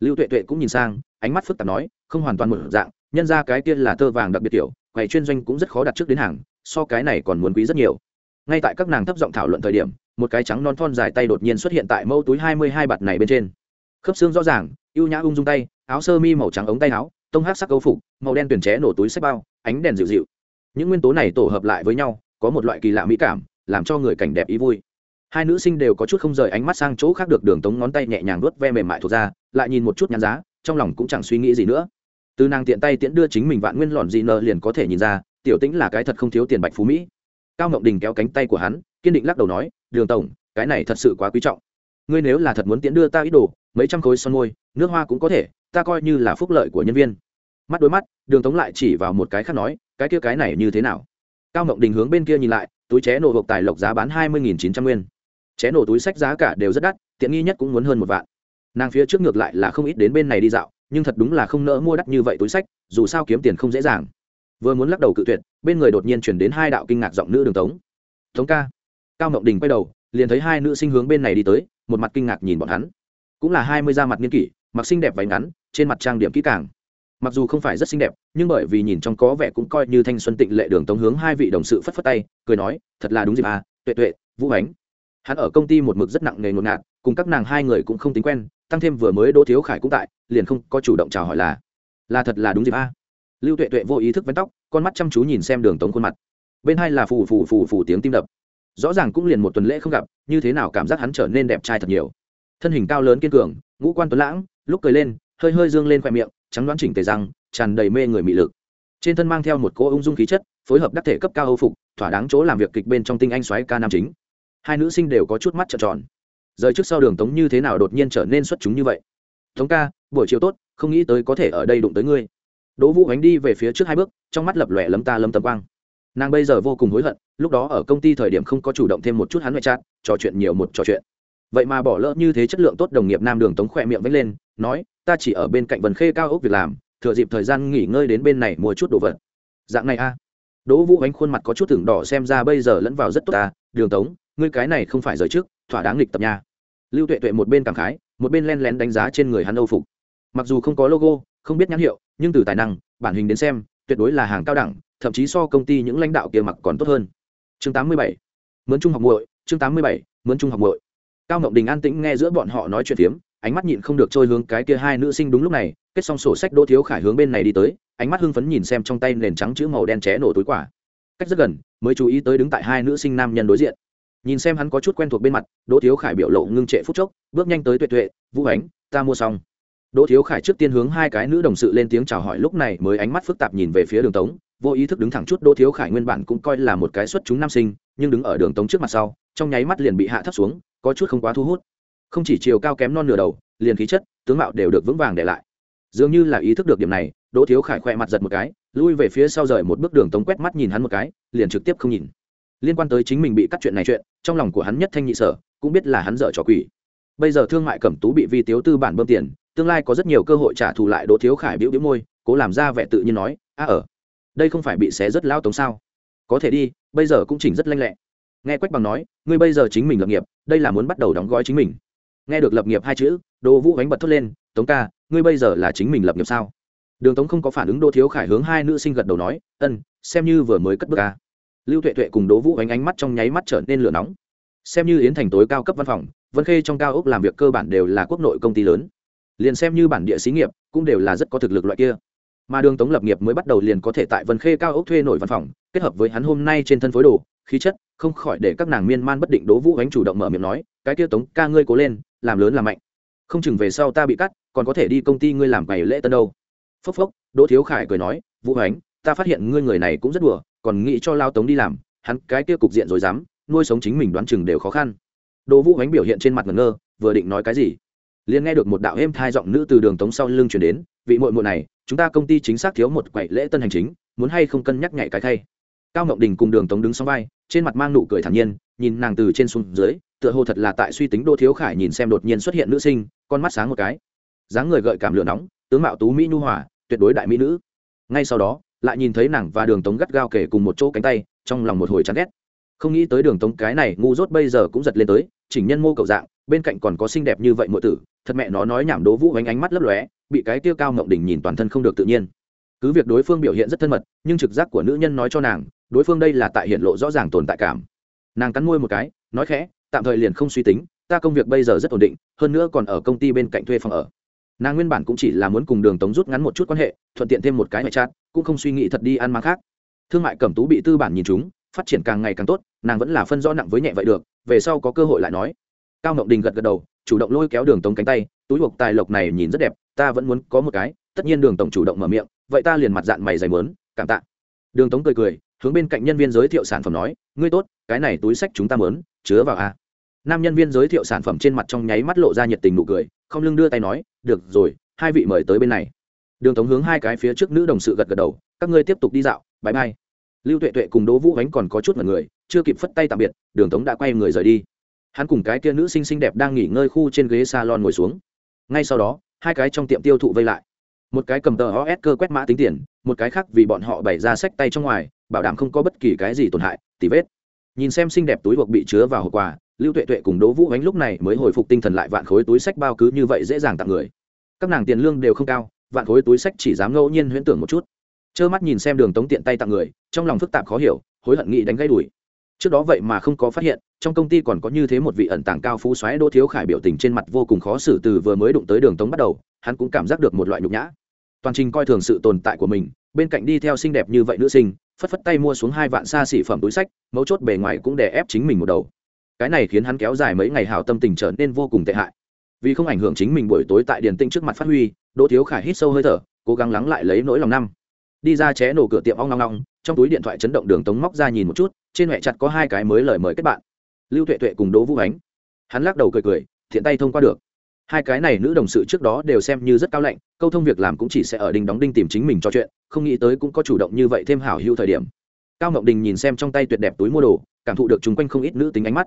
Lưu tuệ tuệ cũng nhìn sang, ánh mắt phức tạp nói, không hoàn toàn một dạng, nhân ra cái kia là tơ vàng đặc biệt tiểu quầy chuyên doanh cũng rất khó đặt trước đến hàng, so cái này còn muốn quý rất nhiều. Ngay tại các nàng thấp giọng thảo luận thời điểm, một cái trắng non thon dài tay đột nhiên xuất hiện tại mẫu túi hai mươi hai bạt này bên trên. Khớp xương rõ ràng, ưu nhã ung dung tay, áo sơ mi màu trắng ống tay áo, tông hát sắc câu phục, màu đen tuyển ché nổ túi sách bao, ánh đèn dịu dịu. Những nguyên tố này tổ hợp lại với nhau, có một loại kỳ lạ mỹ cảm làm cho người cảnh đẹp ý vui. Hai nữ sinh đều có chút không rời ánh mắt sang chỗ khác được đường tống ngón tay nhẹ nhàng nuốt ve mềm mại thuộc ra, lại nhìn một chút nhắn giá, trong lòng cũng chẳng suy nghĩ gì nữa. Từ nàng tiện tay tiễn đưa chính mình vạn nguyên lọn dị nợ liền có thể nhìn ra, tiểu tĩnh là cái thật không thiếu tiền bạch phú mỹ. Cao ngọc đình kéo cánh tay của hắn, kiên định lắc đầu nói, đường tổng, cái này thật sự quá quý trọng. Ngươi nếu là thật muốn tiễn đưa ta ít đồ, mấy trăm khối son môi, nước hoa cũng có thể, ta coi như là phúc lợi của nhân viên. Mắt đối mắt, đường tống lại chỉ vào một cái khác nói, cái kia cái này như thế nào? Cao ngộng đình hướng bên kia nhìn lại, túi ché nổ hộp tài lộc giá bán hai mươi chín trăm nguyên. Ché nổ túi sách giá cả đều rất đắt, tiện nghi nhất cũng muốn hơn một vạn. Nàng phía trước ngược lại là không ít đến bên này đi dạo, nhưng thật đúng là không nỡ mua đắt như vậy túi sách, dù sao kiếm tiền không dễ dàng. Vừa muốn lắc đầu cự tuyệt, bên người đột nhiên chuyển đến hai đạo kinh ngạc giọng nữ đường tống. Tống ca. Cao ngọc đình quay đầu, liền thấy hai nữ sinh hướng bên này đi tới, một mặt kinh ngạc nhìn bọn hắn. Cũng là hai mươi da mặt nghiên kỷ, mặc xinh đẹp váy ngắn, trên mặt trang điểm kỹ càng mặc dù không phải rất xinh đẹp, nhưng bởi vì nhìn trong có vẻ cũng coi như thanh xuân tịnh lệ đường tống hướng hai vị đồng sự phất phất tay, cười nói, thật là đúng dịp à tuệ tuệ, vũ ánh. Hắn ở công ty một mực rất nặng nề ngột ngạt, cùng các nàng hai người cũng không tính quen, tăng thêm vừa mới đỗ thiếu khải cũng tại, liền không có chủ động chào hỏi là là thật là đúng dịp à? lưu tuệ tuệ vô ý thức vén tóc, con mắt chăm chú nhìn xem đường tống khuôn mặt. Bên hai là phù phù phù phù tiếng tim đập. Rõ ràng cũng liền một tuần lễ không gặp, như thế nào cảm giác hắn trở nên đẹp trai thật nhiều. Thân hình cao lớn kiên cường, ngũ quan tuấn lãng, lúc cười lên, hơi hơi dương lên khoe miệng trắng đoán chỉnh tề răng, tràn đầy mê người mị lực. Trên thân mang theo một cỗ ung dung khí chất, phối hợp đắc thể cấp cao âu phục, thỏa đáng chỗ làm việc kịch bên trong tinh anh xoáy ca nam chính. Hai nữ sinh đều có chút mắt trợn tròn. Rời trước sau đường tống như thế nào đột nhiên trở nên xuất chúng như vậy? Tống ca, buổi chiều tốt, không nghĩ tới có thể ở đây đụng tới ngươi. Đỗ vũ ánh đi về phía trước hai bước, trong mắt lập lòe lấm ta lấm tầm quang. Nàng bây giờ vô cùng hối hận, lúc đó ở công ty thời điểm không có chủ động thêm một chút hắn ngoại trạng, trò chuyện nhiều một trò chuyện. Vậy mà bỏ lỡ như thế chất lượng tốt đồng nghiệp nam đường tống khỏe miệng vẫy lên, nói ta chỉ ở bên cạnh vần khê cao ốc việc làm, thừa dịp thời gian nghỉ ngơi đến bên này mua chút đồ vật. Dạng này a. À. Đỗ vũ ánh khuôn mặt có chút thưởng đỏ xem ra bây giờ lẫn vào rất tốt ta. Đường tống, ngươi cái này không phải rời trước, thỏa đáng lịch tập nha. Lưu tuệ tuệ một bên cảm khái, một bên len lén đánh giá trên người hắn âu phục. Mặc dù không có logo, không biết nhãn hiệu, nhưng từ tài năng, bản hình đến xem, tuyệt đối là hàng cao đẳng, thậm chí so công ty những lãnh đạo kia mặc còn tốt hơn. Chương 87. mướn trung học muội, chương 87. mướn trung học muội. Cao ngọc đình an tĩnh nghe giữa bọn họ nói chuyện phiếm ánh mắt nhịn không được trôi hướng cái kia hai nữ sinh đúng lúc này, kết xong sổ sách đỗ thiếu khải hướng bên này đi tới, ánh mắt hưng phấn nhìn xem trong tay nền trắng chữ màu đen ché nổ túi quả cách rất gần, mới chú ý tới đứng tại hai nữ sinh nam nhân đối diện. Nhìn xem hắn có chút quen thuộc bên mặt, đỗ thiếu khải biểu lộ ngưng trệ phút chốc, bước nhanh tới tuệ tuệ, vũ ánh, ta mua xong. Đỗ thiếu khải trước tiên hướng hai cái nữ đồng sự lên tiếng chào hỏi, lúc này mới ánh mắt phức tạp nhìn về phía đường tống, vô ý thức đứng thẳng chút, đỗ thiếu khải nguyên bản cũng coi là một cái xuất chúng nam sinh, nhưng đứng ở đường tống trước mặt sau, trong nháy mắt liền bị hạ thấp xuống, có chút không quá thu hút không chỉ chiều cao kém non nửa đầu, liền khí chất, tướng mạo đều được vững vàng để lại. Dường như là ý thức được điểm này, đỗ thiếu khải khoe mặt giật một cái, lui về phía sau rời một bước đường tống quét mắt nhìn hắn một cái, liền trực tiếp không nhìn. Liên quan tới chính mình bị cắt chuyện này chuyện, trong lòng của hắn nhất thanh nhị sở, cũng biết là hắn dở trò quỷ. Bây giờ thương mại cẩm tú bị vi tiếu tư bản bơm tiền, tương lai có rất nhiều cơ hội trả thù lại đỗ thiếu khải biểu biểu môi, cố làm ra vẻ tự nhiên nói, a ở, đây không phải bị xé rất lao tống sao? Có thể đi, bây giờ cũng chỉnh rất lanh lẹ. Nghe quách bằng nói, ngươi bây giờ chính mình lập nghiệp, đây là muốn bắt đầu đóng gói chính mình nghe được lập nghiệp hai chữ, đỗ vũ Ánh bật thốt lên, tống ca, ngươi bây giờ là chính mình lập nghiệp sao? Đường tống không có phản ứng, đỗ thiếu khải hướng hai nữ sinh gật đầu nói, ân, xem như vừa mới cất bước ca. Lưu tuệ tuệ cùng đỗ vũ ánh ánh mắt trong nháy mắt trở nên lửa nóng. Xem như yến thành tối cao cấp văn phòng, vân khê trong cao ốc làm việc cơ bản đều là quốc nội công ty lớn. Liền xem như bản địa xí nghiệp, cũng đều là rất có thực lực loại kia. Mà đường tống lập nghiệp mới bắt đầu liền có thể tại vân khê cao ốc thuê nổi văn phòng, kết hợp với hắn hôm nay trên thân phối đồ, khí chất không khỏi để các nàng miên man bất định đố vũ ánh chủ động mở miệng nói, cái kia tống ca ngươi cố lên, làm lớn làm mạnh. Không chừng về sau ta bị cắt, còn có thể đi công ty ngươi làm ngày lễ tân đâu. Phốc phốc, đỗ thiếu khải cười nói, vũ ánh, ta phát hiện ngươi người này cũng rất đùa, còn nghĩ cho lao tống đi làm, hắn cái kia cục diện rồi dám, nuôi sống chính mình đoán chừng đều khó khăn. Đỗ vũ ánh biểu hiện trên mặt ngẩn ngơ, vừa định nói cái gì, liền nghe được một đạo êm thai giọng nữ từ đường tống sau lưng chuyển đến, vị muội muội này, chúng ta công ty chính xác thiếu một quậy lễ tân hành chính, muốn hay không cân nhắc nhạy cái thay cao ngọc đình cùng đường tống đứng sau vai trên mặt mang nụ cười thản nhiên, nhìn nàng từ trên xuống dưới, tựa hồ thật là tại suy tính đỗ thiếu khải nhìn xem đột nhiên xuất hiện nữ sinh, con mắt sáng một cái. Dáng người gợi cảm lửa nóng, tướng mạo tú mỹ nhu hòa, tuyệt đối đại mỹ nữ. Ngay sau đó, lại nhìn thấy nàng và đường tống gắt gao kể cùng một chỗ cánh tay, trong lòng một hồi chán ghét. Không nghĩ tới đường tống cái này ngu dốt bây giờ cũng giật lên tới, chỉnh nhân mô cầu dạng, bên cạnh còn có xinh đẹp như vậy mọi tử, thật mẹ nó nói nhảm đố vũ ánh ánh mắt lấp lóe, bị cái tiêu cao ngộng đỉnh nhìn toàn thân không được tự nhiên. Cứ việc đối phương biểu hiện rất thân mật, nhưng trực giác của nữ nhân nói cho nàng đối phương đây là tại hiện lộ rõ ràng tồn tại cảm. Nàng cắn môi một cái, nói khẽ, tạm thời liền không suy tính, ta công việc bây giờ rất ổn định, hơn nữa còn ở công ty bên cạnh thuê phòng ở. Nàng nguyên bản cũng chỉ là muốn cùng đường tống rút ngắn một chút quan hệ, thuận tiện thêm một cái ngoại trát cũng không suy nghĩ thật đi ăn mang khác. Thương mại cẩm tú bị tư bản nhìn chúng, phát triển càng ngày càng tốt, nàng vẫn là phân rõ nặng với nhẹ vậy được, về sau có cơ hội lại nói. Cao ngọc đình gật gật đầu, chủ động lôi kéo đường tống cánh tay, túi buộc tài lộc này nhìn rất đẹp, ta vẫn muốn có một cái. Tất nhiên đường tổng chủ động mở miệng, vậy ta liền mặt dạng mày dày mớn, cảm tạ. Đường tống cười cười hướng bên cạnh nhân viên giới thiệu sản phẩm nói, ngươi tốt, cái này túi sách chúng ta mớn, chứa vào a nam nhân viên giới thiệu sản phẩm trên mặt trong nháy mắt lộ ra nhiệt tình nụ cười, không lưng đưa tay nói, được rồi, hai vị mời tới bên này. Đường tống hướng hai cái phía trước nữ đồng sự gật gật đầu, các ngươi tiếp tục đi dạo bãi bay lưu tuệ tuệ cùng đỗ vũ ánh còn có chút mật người, chưa kịp phất tay tạm biệt, đường tống đã quay người rời đi. Hắn cùng cái kia nữ sinh xinh đẹp đang nghỉ ngơi khu trên ghế salon ngồi xuống. Ngay sau đó, hai cái trong tiệm tiêu thụ vây lại. Một cái cầm tờ os cơ quét mã tính tiền, một cái khác vì bọn họ bày ra sách tay trong ngoài bảo đảm không có bất kỳ cái gì tổn hại tỉ vết. Nhìn xem xinh đẹp túi buộc bị chứa vào hộp quà, lưu tuệ tuệ cùng đỗ vũ ánh lúc này mới hồi phục tinh thần lại vạn khối túi sách bao cứ như vậy dễ dàng tặng người. Các nàng tiền lương đều không cao, vạn khối túi sách chỉ dám ngẫu nhiên huyễn tưởng một chút. Trơ mắt nhìn xem đường tống tiện tay tặng người, trong lòng phức tạp khó hiểu, hối hận nghĩ đánh gây đuổi trước đó vậy mà không có phát hiện, trong công ty còn có như thế một vị ẩn tàng cao phú xoáy đỗ thiếu khải biểu tình trên mặt vô cùng khó xử từ vừa mới đụng tới đường tống bắt đầu, hắn cũng cảm giác được một loại nhục nhã. Toàn trình coi thường sự tồn tại của mình, bên cạnh đi theo xinh đẹp như vậy nữ sinh phất phất tay mua xuống hai vạn xa xỉ phẩm túi sách, mấu chốt bề ngoài cũng đè ép chính mình một đầu. Cái này khiến hắn kéo dài mấy ngày hào tâm tình trở nên vô cùng tệ hại. Vì không ảnh hưởng chính mình buổi tối tại điền tinh trước mặt phát huy, đỗ thiếu khải hít sâu hơi thở, cố gắng lắng lại lấy nỗi lòng năm. Đi ra ché nổ cửa tiệm ong long long trong túi điện thoại chấn động đường tống móc ra nhìn một chút, trên mẹ chặt có hai cái mới lời mời kết bạn. Lưu tuệ tuệ cùng đỗ vũ ánh. Hắn lắc đầu cười cười, thiện tay thông qua được hai cái này nữ đồng sự trước đó đều xem như rất cao lạnh, câu thông việc làm cũng chỉ sẽ ở đinh đóng đinh tìm chính mình cho chuyện, không nghĩ tới cũng có chủ động như vậy thêm hảo hữu thời điểm. Cao ngọc đình nhìn xem trong tay tuyệt đẹp túi mua đồ, cảm thụ được chung quanh không ít nữ tính ánh mắt.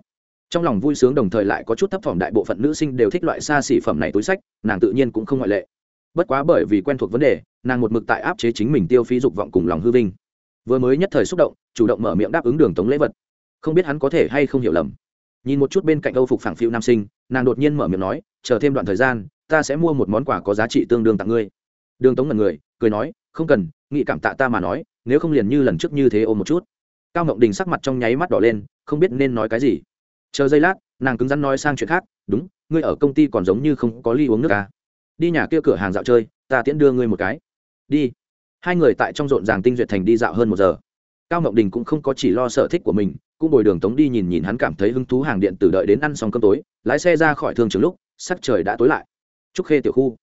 Trong lòng vui sướng đồng thời lại có chút thấp phẩm đại bộ phận nữ sinh đều thích loại xa xỉ phẩm này túi sách, nàng tự nhiên cũng không ngoại lệ. Bất quá bởi vì quen thuộc vấn đề, nàng một mực tại áp chế chính mình tiêu phí dục vọng cùng lòng hư vinh. Vừa mới nhất thời xúc động, chủ động mở miệng đáp ứng đường tống lễ vật. Không biết hắn có thể hay không hiểu lầm. Nhìn một chút bên cạnh âu phục phẳng phiu nam sinh, nàng đột nhiên mở miệng nói chờ thêm đoạn thời gian, ta sẽ mua một món quà có giá trị tương đương tặng ngươi. Đường tống ngần người, cười nói, không cần nghị cảm tạ ta mà nói, nếu không liền như lần trước như thế ôm một chút. Cao ngọc đình sắc mặt trong nháy mắt đỏ lên, không biết nên nói cái gì. Chờ giây lát, nàng cứng rắn nói sang chuyện khác, đúng, ngươi ở công ty còn giống như không có ly uống nước à. đi nhà kia cửa hàng dạo chơi, ta tiễn đưa ngươi một cái. Đi. Hai người tại trong rộn ràng tinh duyệt thành đi dạo hơn một giờ. Cao ngọc đình cũng không có chỉ lo sở thích của mình, cũng bồi đường tống đi nhìn nhìn hắn cảm thấy hứng thú hàng điện tử đợi đến ăn xong cơm tối, lái xe ra khỏi thương trường lúc sắc trời đã tối lại. Trúc khê tiểu khu.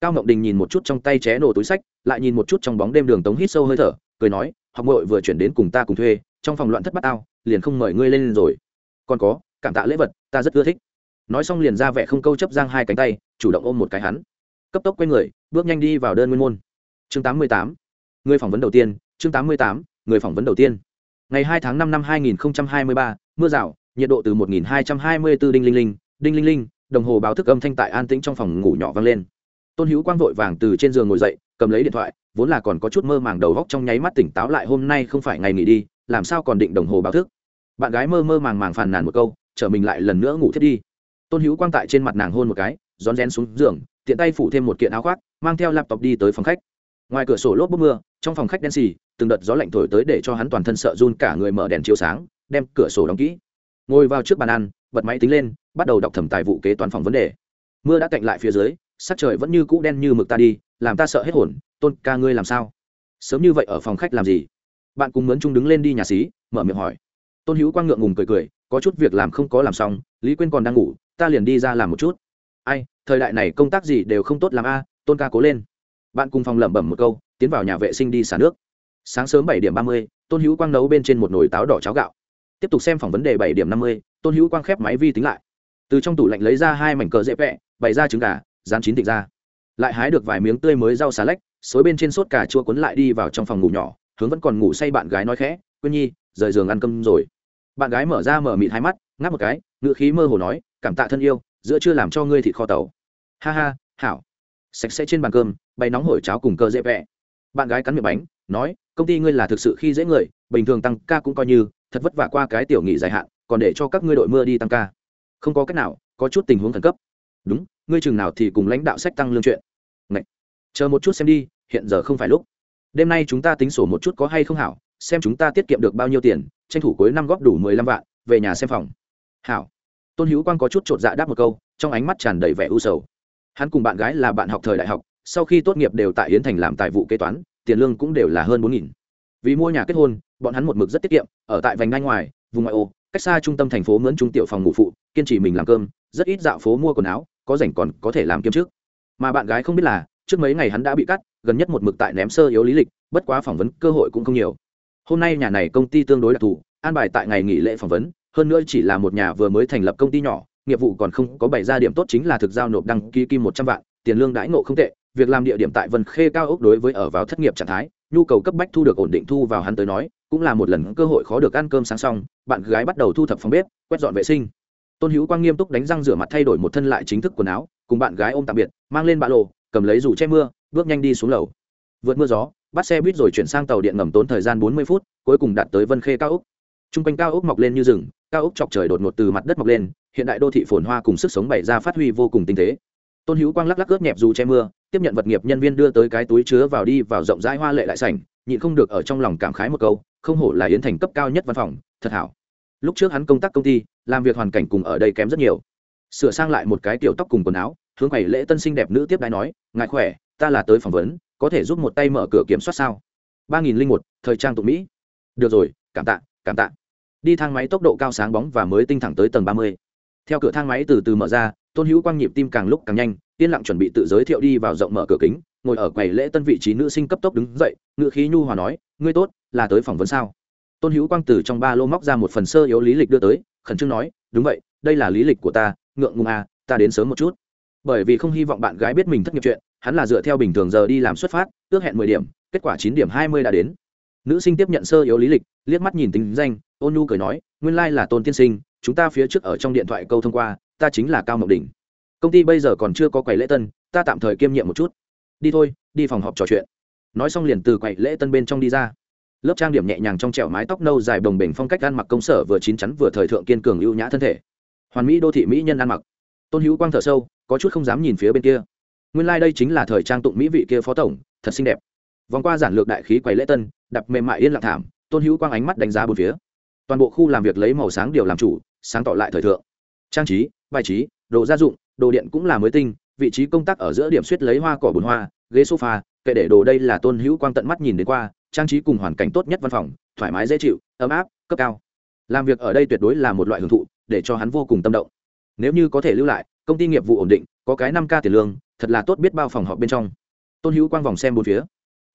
Cao ngọc đình nhìn một chút trong tay ché nổ túi sách, lại nhìn một chút trong bóng đêm đường tống hít sâu hơi thở, cười nói, học mội vừa chuyển đến cùng ta cùng thuê, trong phòng loạn thất bát ao, liền không mời ngươi lên rồi. Còn có, cảm tạ lễ vật, ta rất ưa thích. Nói xong liền ra vẻ không câu chấp giang hai cánh tay, chủ động ôm một cái hắn. Cấp tốc quay người, bước nhanh đi vào đơn nguyên môn. Chương tám mươi tám. Người phỏng vấn đầu tiên, chương tám mươi tám, người phỏng vấn đầu tiên. Ngày hai tháng năm năm hai nghìn hai mươi ba, mưa rào, nhiệt độ từ một nghìn hai trăm hai mươi bốn đinh linh linh, đinh linh linh đồng hồ báo thức âm thanh tại an tĩnh trong phòng ngủ nhỏ vang lên. Tôn hữu quang vội vàng từ trên giường ngồi dậy, cầm lấy điện thoại, vốn là còn có chút mơ màng đầu góc trong nháy mắt tỉnh táo lại hôm nay không phải ngày nghỉ đi, làm sao còn định đồng hồ báo thức? Bạn gái mơ mơ màng màng phàn nàn một câu chở mình lại lần nữa ngủ thiết đi. Tôn hữu quang tại trên mặt nàng hôn một cái, rón rén xuống giường, tiện tay phủ thêm một kiện áo khoác, mang theo laptop đi tới phòng khách. Ngoài cửa sổ lốp bốc mưa, trong phòng khách đen xì, từng đợt gió lạnh thổi tới để cho hắn toàn thân sợ run cả người mở đèn chiếu sáng, đem cửa sổ đóng kỹ. Ngồi vào trước bàn ăn, bật máy tính lên bắt đầu đọc thẩm tài vụ kế toán phòng vấn đề. Mưa đã cạnh lại phía dưới, sắc trời vẫn như cũ đen như mực ta đi, làm ta sợ hết hồn, tôn ca ngươi làm sao? Sớm như vậy ở phòng khách làm gì? Bạn cùng mướn chung đứng lên đi nhà xí, mở miệng hỏi. Tôn hữu quang ngượng ngùng cười cười, có chút việc làm không có làm xong, lý quyên còn đang ngủ, ta liền đi ra làm một chút. Ai, thời đại này công tác gì đều không tốt làm a, tôn ca cố lên. Bạn cùng phòng lẩm bẩm một câu, tiến vào nhà vệ sinh đi xả nước. Sáng sớm bảy điểm ba mươi, tôn hữu quang nấu bên trên một nồi táo đỏ cháo gạo. Tiếp tục xem phỏng vấn đề bảy điểm năm mươi, tôn hữu quang khép máy vi tính lại từ trong tủ lạnh lấy ra hai mảnh cờ dễ vẹ, bày ra trứng gà rán chín thịt ra. Lại hái được vài miếng tươi mới rau xà lách, xối bên trên sốt cà chua cuốn lại đi vào trong phòng ngủ nhỏ, hướng vẫn còn ngủ say bạn gái nói khẽ quên nhi, rời giường ăn cơm rồi. Bạn gái mở ra mở mịt hai mắt, ngáp một cái ngự khí mơ hồ nói, cảm tạ thân yêu, giữa chưa làm cho ngươi thịt kho tàu. Ha ha, hảo. Sạch sẽ trên bàn cơm, bày nóng hổi cháo cùng cơ dễ vẹ. Bạn gái cắn miệng bánh, nói, công ty ngươi là thực sự khi dễ người, bình thường tăng ca cũng coi như, thật vất vả qua cái tiểu nghỉ dài hạn, còn để cho các ngươi đội mưa đi tăng ca không có cách nào, có chút tình huống khẩn cấp. Đúng, ngươi chừng nào thì cùng lãnh đạo sách tăng lương chuyện. Ngậy. chờ một chút xem đi, hiện giờ không phải lúc. Đêm nay chúng ta tính sổ một chút có hay không hảo, xem chúng ta tiết kiệm được bao nhiêu tiền, tranh thủ cuối năm góp đủ mười lăm vạn, về nhà xem phòng. Hảo. Tôn hữu quang có chút chột dạ đáp một câu, trong ánh mắt tràn đầy vẻ u sầu. Hắn cùng bạn gái là bạn học thời đại học, sau khi tốt nghiệp đều tại yến thành làm tài vụ kế toán, tiền lương cũng đều là hơn bốn nghìn. Vì mua nhà kết hôn, bọn hắn một mực rất tiết kiệm, ở tại vành đai ngoài, vùng ngoại ô cách xa trung tâm thành phố mướn trung tiểu phòng ngủ phụ, kiên trì mình làm cơm, rất ít dạo phố mua quần áo, có rảnh còn có thể làm kiếm trước mà bạn gái không biết là, trước mấy ngày hắn đã bị cắt, gần nhất một mực tại ném sơ yếu lý lịch, bất quá phỏng vấn cơ hội cũng không nhiều. Hôm nay nhà này công ty tương đối đặc thù, an bài tại ngày nghỉ lễ phỏng vấn, hơn nữa chỉ là một nhà vừa mới thành lập công ty nhỏ, nghiệp vụ còn không có bảy gia điểm tốt chính là thực giao nộp đăng ký kim một trăm vạn, tiền lương đãi ngộ không tệ, việc làm địa điểm tại vân khê cao ốc đối với ở vào thất nghiệp trạng thái, nhu cầu cấp bách thu được ổn định thu vào hắn tới nói cũng là một lần cơ hội khó được ăn cơm sáng xong, bạn gái bắt đầu thu thập phòng bếp, quét dọn vệ sinh. Tôn hữu quang nghiêm túc đánh răng rửa mặt thay đổi một thân lại chính thức quần áo, cùng bạn gái ôm tạm biệt, mang lên ba lô cầm lấy dù che mưa, bước nhanh đi xuống lầu. Vượt mưa gió, bắt xe buýt rồi chuyển sang tàu điện ngầm tốn thời gian bốn mươi phút, cuối cùng đạt tới vân khê cao úc. t r u n g quanh cao úc mọc lên như rừng, cao úc chọc trời đột ngột từ mặt đất mọc lên, hiện đại đô thị phồn hoa cùng sức sống bày ra phát huy vô cùng tinh tế. Tôn hữu quang lắc lắc ướt nhẹp dù che mưa, tiếp nhận vật nghiệp nhân viên đưa tới cái túi chứa vào đi vào rộng rãi hoa lệ lại sảnh, nhịn không được ở trong lòng cảm khái một câu không hổ là yến thành cấp cao nhất văn phòng, thật hảo. Lúc trước hắn công tác công ty, làm việc hoàn cảnh cùng ở đây kém rất nhiều. Sửa sang lại một cái tiểu tóc cùng quần áo, hướng quầy lễ tân sinh đẹp nữ tiếp đái nói ngại khỏe, ta là tới phỏng vấn, có thể giúp một tay mở cửa kiểm soát sao? ba nghìn linh một, thời trang tụng mỹ. Được rồi, cảm tạ cảm tạ. Đi thang máy tốc độ cao sáng bóng và mới tinh thẳng tới tầng ba mươi. Theo cửa thang máy từ từ mở ra, tôn hữu quang nhịp tim càng lúc càng nhanh, yên lặng chuẩn bị tự giới thiệu đi vào rộng mở cửa kính ngồi ở quầy lễ tân vị trí nữ sinh cấp tốc đứng dậy ngựa khí nhu hòa nói, ngươi tốt, là tới phỏng vấn sao? Tôn hữu quang từ trong ba lô móc ra một phần sơ yếu lý lịch đưa tới, khẩn trương nói, đúng vậy, đây là lý lịch của ta, ngượng ngùng à ta đến sớm một chút. Bởi vì không hy vọng bạn gái biết mình thất nghiệp chuyện, hắn là dựa theo bình thường giờ đi làm xuất phát, ước hẹn mười điểm, kết quả chín điểm hai mươi đã đến. Nữ sinh tiếp nhận sơ yếu lý lịch, liếc mắt nhìn tính danh, ôn nhu cười nói, nguyên lai、like、là tôn tiên sinh, chúng ta phía trước ở trong điện thoại câu thông qua, ta chính là cao mộng đình công ty bây giờ còn chưa có quầy lễ tân, ta tạm thời kiêm nhiệm một chút đi thôi, đi phòng họp trò chuyện. Nói xong liền từ quầy lễ tân bên trong đi ra. Lớp trang điểm nhẹ nhàng trong trẻo mái tóc nâu dài đồng bình phong cách ăn mặc công sở vừa chín chắn vừa thời thượng kiên cường ưu nhã thân thể. Hoàn mỹ đô thị mỹ nhân ăn mặc. Tôn hữu quang thở sâu, có chút không dám nhìn phía bên kia. Nguyên lai、like、đây chính là thời trang tụng mỹ vị kia phó tổng, thật xinh đẹp. Vòng qua giản lược đại khí quầy lễ tân đập mềm mại yên lặng thảm, tôn hữu quang ánh mắt đánh giá bốn phía. Toàn bộ khu làm việc lấy màu sáng điều làm chủ, sáng tỏ lại thời thượng. Trang trí, bài trí, đồ gia dụng, đồ điện cũng là mới tinh vị trí công tác ở giữa điểm suýt lấy hoa cỏ bùn hoa, ghế sofa, kệ để đồ đây là tôn hữu quang tận mắt nhìn đến qua, trang trí cùng hoàn cảnh tốt nhất văn phòng, thoải mái dễ chịu, ấm áp, cấp cao. Làm việc ở đây tuyệt đối là một loại hưởng thụ, để cho hắn vô cùng tâm động. Nếu như có thể lưu lại, công ty nghiệp vụ ổn định, có cái năm k tiền lương, thật là tốt biết bao phòng họp bên trong. Tôn hữu quang vòng xem bốn phía.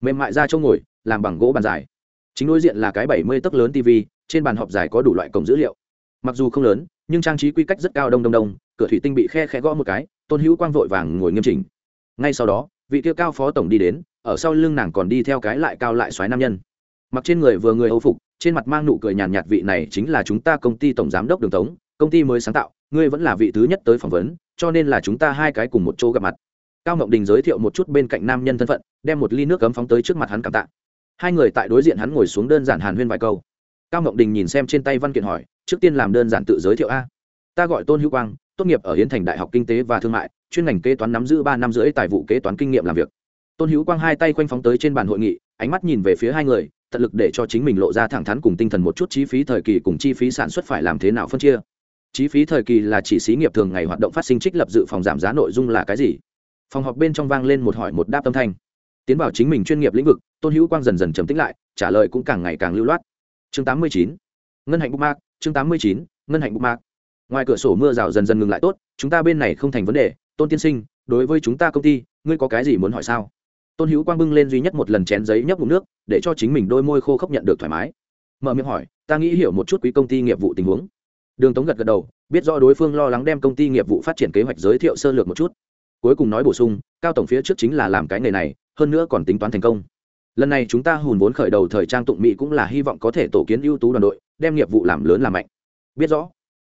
Mềm mại ra chỗ ngồi, làm bằng gỗ bàn dài. Chính đối diện là cái bảy mươi tấc lớn tv trên bàn họp dài có đủ loại cổng dữ liệu. Mặc dù không lớn, nhưng trang trí quy cách rất cao đông đông đông, cửa thủy tinh bị khe khe gõ một cái tôn hữu quang vội vàng ngồi nghiêm chỉnh. Ngay sau đó, vị kia cao phó tổng đi đến, ở sau lưng nàng còn đi theo cái lại cao lại xoáy nam nhân. Mặc trên người vừa người âu phục, trên mặt mang nụ cười nhàn nhạt vị này chính là chúng ta công ty tổng giám đốc đường tống, công ty mới sáng tạo, ngươi vẫn là vị thứ nhất tới phỏng vấn, cho nên là chúng ta hai cái cùng một chỗ gặp mặt. Cao ngọc đình giới thiệu một chút bên cạnh nam nhân thân phận, đem một ly nước cấm phóng tới trước mặt hắn cảm tạ. Hai người tại đối diện hắn ngồi xuống đơn giản hàn huyên vài câu. Cao ngọc đình nhìn xem trên tay văn kiện hỏi, trước tiên làm đơn giản tự giới thiệu a. Ta gọi tôn hữu quang tốt nghiệp ở hiến thành đại học kinh tế và thương mại, chuyên ngành kế toán nắm giữ ba năm rưỡi tài vụ kế toán kinh nghiệm làm việc tôn hữu quang hai tay quanh phóng tới trên bàn hội nghị, ánh mắt nhìn về phía hai người, tận lực để cho chính mình lộ ra thẳng thắn cùng tinh thần một chút chi phí thời kỳ cùng chi phí sản xuất phải làm thế nào phân chia chi phí thời kỳ là chỉ xí nghiệp thường ngày hoạt động phát sinh trích lập dự phòng giảm giá nội dung là cái gì phòng họp bên trong vang lên một hỏi một đáp âm thanh tiến vào chính mình chuyên nghiệp lĩnh vực, tôn hữu quang dần dần trầm tĩnh lại, trả lời cũng càng ngày càng lưu loát chương 89. ngân hạnh bookmark, chương 89. ngân hạnh bookmark ngoài cửa sổ mưa rào dần dần ngừng lại tốt, chúng ta bên này không thành vấn đề. Tôn tiên sinh, đối với chúng ta công ty, ngươi có cái gì muốn hỏi sao? Tôn hữu quang bưng lên duy nhất một lần chén giấy nhấp ngụm nước, để cho chính mình đôi môi khô khốc nhận được thoải mái. Mở miệng hỏi, ta nghĩ hiểu một chút quý công ty nghiệp vụ tình huống. Đường tống gật gật đầu, biết rõ đối phương lo lắng đem công ty nghiệp vụ phát triển kế hoạch giới thiệu sơ lược một chút. Cuối cùng nói bổ sung, cao tổng phía trước chính là làm cái nghề này, hơn nữa còn tính toán thành công. Lần này chúng ta hùn vốn khởi đầu thời trang tụng mỹ cũng là hy vọng có thể tổ kiến ưu tú đoàn đội, đem nghiệp vụ làm lớn làm mạnh. Biết rõ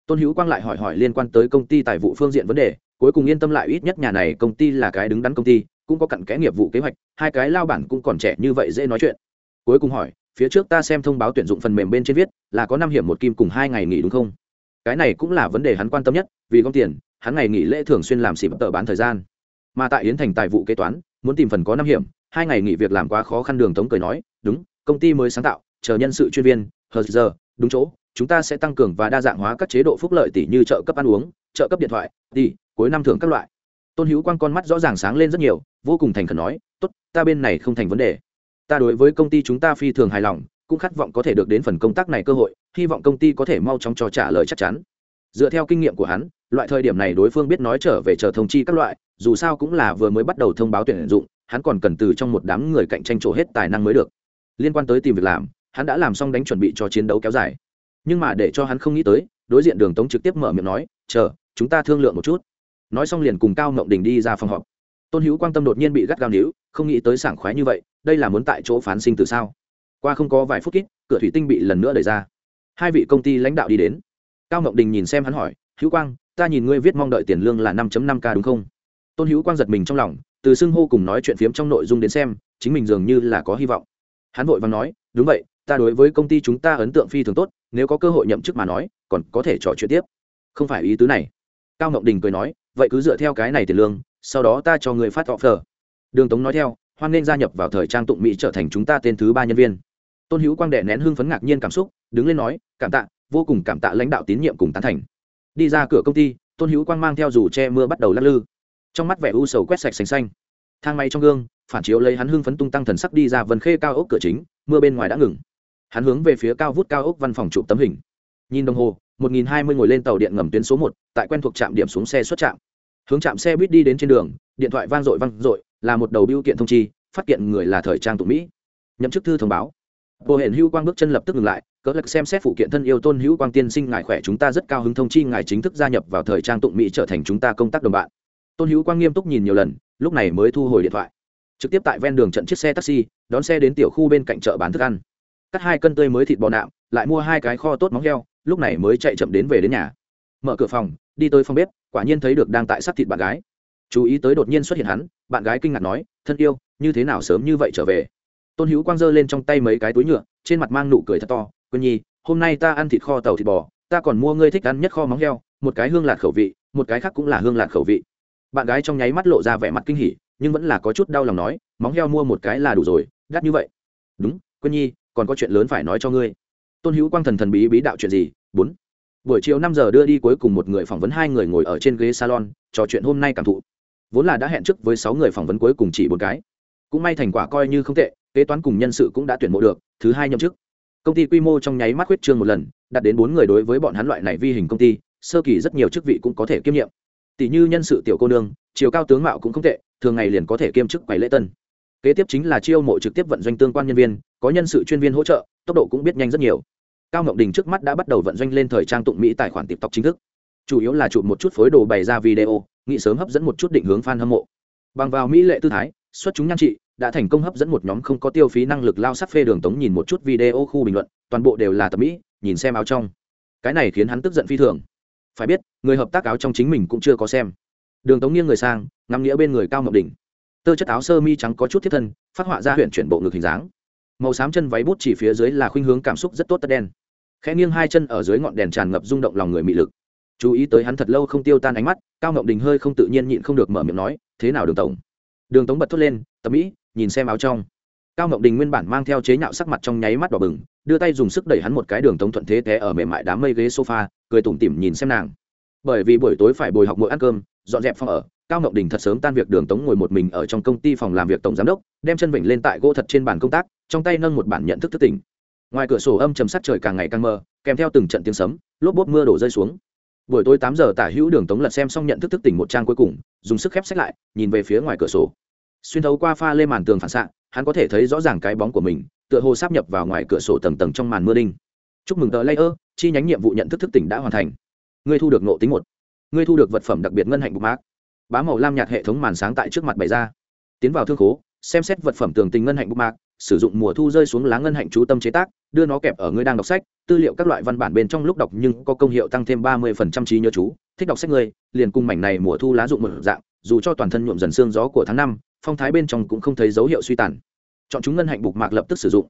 tôn hữu quang lại hỏi hỏi liên quan tới công ty tài vụ phương diện vấn đề, cuối cùng yên tâm lại ít nhất nhà này công ty là cái đứng đắn công ty, cũng có cặn kẽ nghiệp vụ kế hoạch, hai cái lao bản cũng còn trẻ như vậy dễ nói chuyện. Cuối cùng hỏi, phía trước ta xem thông báo tuyển dụng phần mềm bên trên viết, là có năm hiểm một kim cùng hai ngày nghỉ đúng không? Cái này cũng là vấn đề hắn quan tâm nhất, vì công tiền, hắn ngày nghỉ lễ thường xuyên làm xịp tờ bán thời gian. Mà tại yến thành tài vụ kế toán, muốn tìm phần có năm hiểm, hai ngày nghỉ việc làm quá khó khăn đường tống cười nói, đúng, công ty mới sáng tạo, chờ nhân sự chuyên viên, hờ giờ, đúng chỗ chúng ta sẽ tăng cường và đa dạng hóa các chế độ phúc lợi tỷ như trợ cấp ăn uống, trợ cấp điện thoại, tỷ, cuối năm thưởng các loại. Tôn hữu quan con mắt rõ ràng sáng lên rất nhiều, vô cùng thành khẩn nói, tốt, ta bên này không thành vấn đề. Ta đối với công ty chúng ta phi thường hài lòng, cũng khát vọng có thể được đến phần công tác này cơ hội, hy vọng công ty có thể mau chóng cho trả lời chắc chắn. Dựa theo kinh nghiệm của hắn, loại thời điểm này đối phương biết nói trở về chờ thông chi các loại, dù sao cũng là vừa mới bắt đầu thông báo tuyển dụng, hắn còn cần từ trong một đám người cạnh tranh trổ hết tài năng mới được. Liên quan tới tìm việc làm, hắn đã làm xong đánh chuẩn bị cho chiến đấu kéo dài nhưng mà để cho hắn không nghĩ tới, đối diện đường tống trực tiếp mở miệng nói, chờ, chúng ta thương lượng một chút. Nói xong liền cùng cao mộng đình đi ra phòng họp. Tôn hữu quan tâm đột nhiên bị gắt gao níu, không nghĩ tới sảng khoái như vậy, đây là muốn tại chỗ phán sinh từ sao? Qua không có vài phút kít cửa thủy tinh bị lần nữa đẩy ra. Hai vị công ty lãnh đạo đi đến. Cao mộng đình nhìn xem hắn hỏi, hữu quang, ta nhìn ngươi viết mong đợi tiền lương là năm năm k đúng không? Tôn hữu quang giật mình trong lòng, từ xưng hô cùng nói chuyện phiếm trong nội dung đến xem, chính mình dường như là có hy vọng. Hắn vội và nói, đúng vậy, ta đối với công ty chúng ta ấn tượng phi thường tốt nếu có cơ hội nhậm chức mà nói, còn có thể trò chuyện tiếp. Không phải ý tứ này. Cao ngọc đình cười nói, vậy cứ dựa theo cái này tiền lương, sau đó ta cho người phát offer. Đường tống nói theo, hoan nên gia nhập vào thời trang tụng mỹ trở thành chúng ta tên thứ ba nhân viên. Tôn hữu quang đệ nén hưng phấn ngạc nhiên cảm xúc, đứng lên nói, cảm tạ, vô cùng cảm tạ lãnh đạo tín nhiệm cùng tán thành. Đi ra cửa công ty, tôn hữu quang mang theo dù che mưa bắt đầu lắc lư. Trong mắt vẻ u sầu quét sạch xanh xanh. Thang máy trong gương, phản chiếu lấy hắn hưng phấn tung tăng thần sắc đi ra vân khê cao ốc cửa chính, mưa bên ngoài đã ngừng hắn hướng về phía cao vút cao ốc văn phòng chụp tấm hình. Nhìn đồng hồ, một nghìn hai mươi ngồi lên tàu điện ngầm tuyến số một, tại quen thuộc trạm điểm xuống xe xuất trạm. Hướng trạm xe buýt đi đến trên đường, điện thoại vang dội vang dội, là một đầu biêu kiện thông chi, phát kiện người là thời trang tụ mỹ. Nhậm chức thư thông báo. Bộ hển hữu quang bước chân lập tức ngừng lại cỡ lực xem xét phụ kiện thân yêu tôn hữu quang tiên sinh ngài khỏe chúng ta rất cao hứng thông chi ngài chính thức gia nhập vào thời trang tụng mỹ trở thành chúng ta công tác đồng bạn. Tôn hữu quang nghiêm túc nhìn nhiều lần, lúc này mới thu hồi điện thoại. Trực tiếp tại ven đường trận chiếc xe taxi, đón xe đến tiểu khu bên cạnh chợ bán thức ăn cắt hai cân tươi mới thịt bò nạm, lại mua hai cái kho tốt móng heo, lúc này mới chạy chậm đến về đến nhà. Mở cửa phòng, đi tới phòng bếp, quả nhiên thấy được đang tại sát thịt bạn gái. Chú ý tới đột nhiên xuất hiện hắn, bạn gái kinh ngạc nói, thân yêu, như thế nào sớm như vậy trở về? Tôn hữu quang giơ lên trong tay mấy cái túi nhựa, trên mặt mang nụ cười thật to, quân nhi, hôm nay ta ăn thịt kho tàu thịt bò, ta còn mua ngươi thích ăn nhất kho móng heo, một cái hương lạc khẩu vị, một cái khác cũng là hương lạc khẩu vị. Bạn gái trong nháy mắt lộ ra vẻ mặt kinh hỉ, nhưng vẫn là có chút đau lòng nói, móng heo mua một cái là đủ rồi, đắt như vậy. Đúng, quân nhi còn có chuyện lớn phải nói cho ngươi. Tôn hữu quang thần thần bí bí đạo chuyện gì? Bốn. Buổi chiều năm giờ đưa đi cuối cùng một người phỏng vấn hai người ngồi ở trên ghế salon, trò chuyện hôm nay cảm thụ. Vốn là đã hẹn trước với sáu người phỏng vấn cuối cùng chỉ bốn cái. Cũng may thành quả coi như không tệ, kế toán cùng nhân sự cũng đã tuyển mộ được, thứ hai nhậm chức. Công ty quy mô trong nháy mắt huyết trương một lần, đạt đến bốn người đối với bọn hắn loại này vi hình công ty, sơ kỳ rất nhiều chức vị cũng có thể kiêm nhiệm. Tỷ như nhân sự tiểu cô nương, chiều cao tướng mạo cũng không tệ, thường ngày liền có thể kiêm chức quầy lễ tân. Kế tiếp chính là chiêu mộ trực tiếp vận doanh tương quan nhân viên có nhân sự chuyên viên hỗ trợ tốc độ cũng biết nhanh rất nhiều. Cao ngọc đình trước mắt đã bắt đầu vận doanh lên thời trang tụng mỹ tài khoản tiktok chính thức. Chủ yếu là chụp một chút phối đồ bày ra video nghĩ sớm hấp dẫn một chút định hướng fan hâm mộ. Bằng vào mỹ lệ tư thái xuất chúng nhan trị đã thành công hấp dẫn một nhóm không có tiêu phí năng lực lao sắc phê đường tống nhìn một chút video khu bình luận toàn bộ đều là tập mỹ nhìn xem áo trong. Cái này khiến hắn tức giận phi thường. Phải biết người hợp tác áo trong chính mình cũng chưa có xem. Đường tống nghiêng người sang ngắm nghĩa bên người cao ngọc Đình, tơ chất áo sơ mi trắng có chút thiết thân phát họa ra huyện chuyển bộ ngực hình dáng màu xám chân váy bút chỉ phía dưới là khuynh hướng cảm xúc rất tốt tất đen. Khẽ nghiêng hai chân ở dưới ngọn đèn tràn ngập rung động lòng người mị lực. Chú ý tới hắn thật lâu không tiêu tan ánh mắt, cao ngọc đình hơi không tự nhiên nhịn không được mở miệng nói, thế nào đường tổng? Đường tống bật thốt lên, tập mỹ, nhìn xem áo trong. Cao ngọc đình nguyên bản mang theo chế nhạo sắc mặt trong nháy mắt đỏ bừng, đưa tay dùng sức đẩy hắn một cái đường tống thuận thế té ở mềm mại đám mây ghế sofa, cười tủm tỉm nhìn xem nàng bởi vì buổi tối phải bồi học mỗi ăn cơm, dọn dẹp phòng ở, cao ngọc đình thật sớm tan việc đường tống ngồi một mình ở trong công ty phòng làm việc tổng giám đốc, đem chân vịnh lên tại gỗ thật trên bàn công tác, trong tay nâng một bản nhận thức thức tỉnh. Ngoài cửa sổ âm chầm sắt trời càng ngày càng mờ, kèm theo từng trận tiếng sấm, lốp bốt mưa đổ rơi xuống. Buổi tối tám giờ tả hữu đường tống lật xem xong nhận thức thức tỉnh một trang cuối cùng, dùng sức khép sách lại, nhìn về phía ngoài cửa sổ. Xuyên thấu qua pha lên màn tường phản xạ, hắn có thể thấy rõ ràng cái bóng của mình, tựa hồ sắp nhập vào ngoài cửa sổ tầng tầng trong màn mưa đinh. Chúc mừng tờ layer, chi nhánh nhiệm vụ nhận thức thức tỉnh đã hoàn thành ngươi thu được nộ tính một. Ngươi thu được vật phẩm đặc biệt ngân hạnh bục Mạc. bá màu lam nhạt hệ thống màn sáng tại trước mặt bày ra. Tiến vào thương khố, xem xét vật phẩm tường tình ngân hạnh bục mạc sử dụng mùa thu rơi xuống lá ngân hạnh chú tâm chế tác, đưa nó kẹp ở ngươi đang đọc sách, tư liệu các loại văn bản bên trong lúc đọc nhưng có công hiệu tăng thêm ba mươi phần trăm trí nhớ chú. Thích đọc sách ngươi, liền cùng mảnh này mùa thu lá dụng một dạng, dù cho toàn thân nhuộm dần xương gió của tháng năm, phong thái bên trong cũng không thấy dấu hiệu suy tàn. Chọn chúng ngân hạnh bục mạc lập tức sử dụng.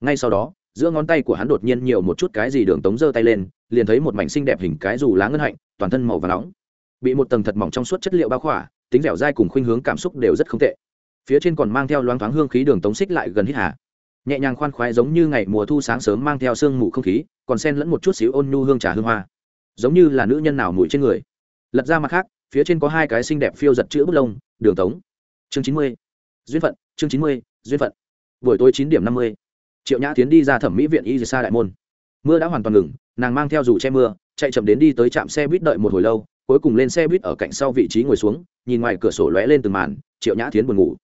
Ngay sau đó giữa ngón tay của hắn đột nhiên nhiều một chút cái gì đường tống giơ tay lên, liền thấy một mảnh xinh đẹp hình cái dù lá ngân hạnh, toàn thân màu và nóng. Bị một tầng thật mỏng trong suốt chất liệu bao khỏa, tính dẻo dai cùng khuynh hướng cảm xúc đều rất không tệ. Phía trên còn mang theo loáng thoáng hương khí đường tống xích lại gần hít hà. Nhẹ nhàng khoan khoái giống như ngày mùa thu sáng sớm mang theo sương mù không khí, còn sen lẫn một chút xíu ôn nhu hương trà hương hoa. Giống như là nữ nhân nào mùi trên người. Lật ra mặt khác, phía trên có hai cái xinh đẹp phiêu giật chữ bút lông, đường tống. Chương chín mươi, duyên phận, chương chín mươi, duyên phận. Buổi tối chín điểm năm mươi triệu nhã tiến đi ra thẩm mỹ viện y xa đại môn. Mưa đã hoàn toàn ngừng, nàng mang theo dù che mưa, chạy chậm đến đi tới trạm xe buýt đợi một hồi lâu, cuối cùng lên xe buýt ở cạnh sau vị trí ngồi xuống, nhìn ngoài cửa sổ lóe lên từng màn, triệu nhã tiến buồn ngủ.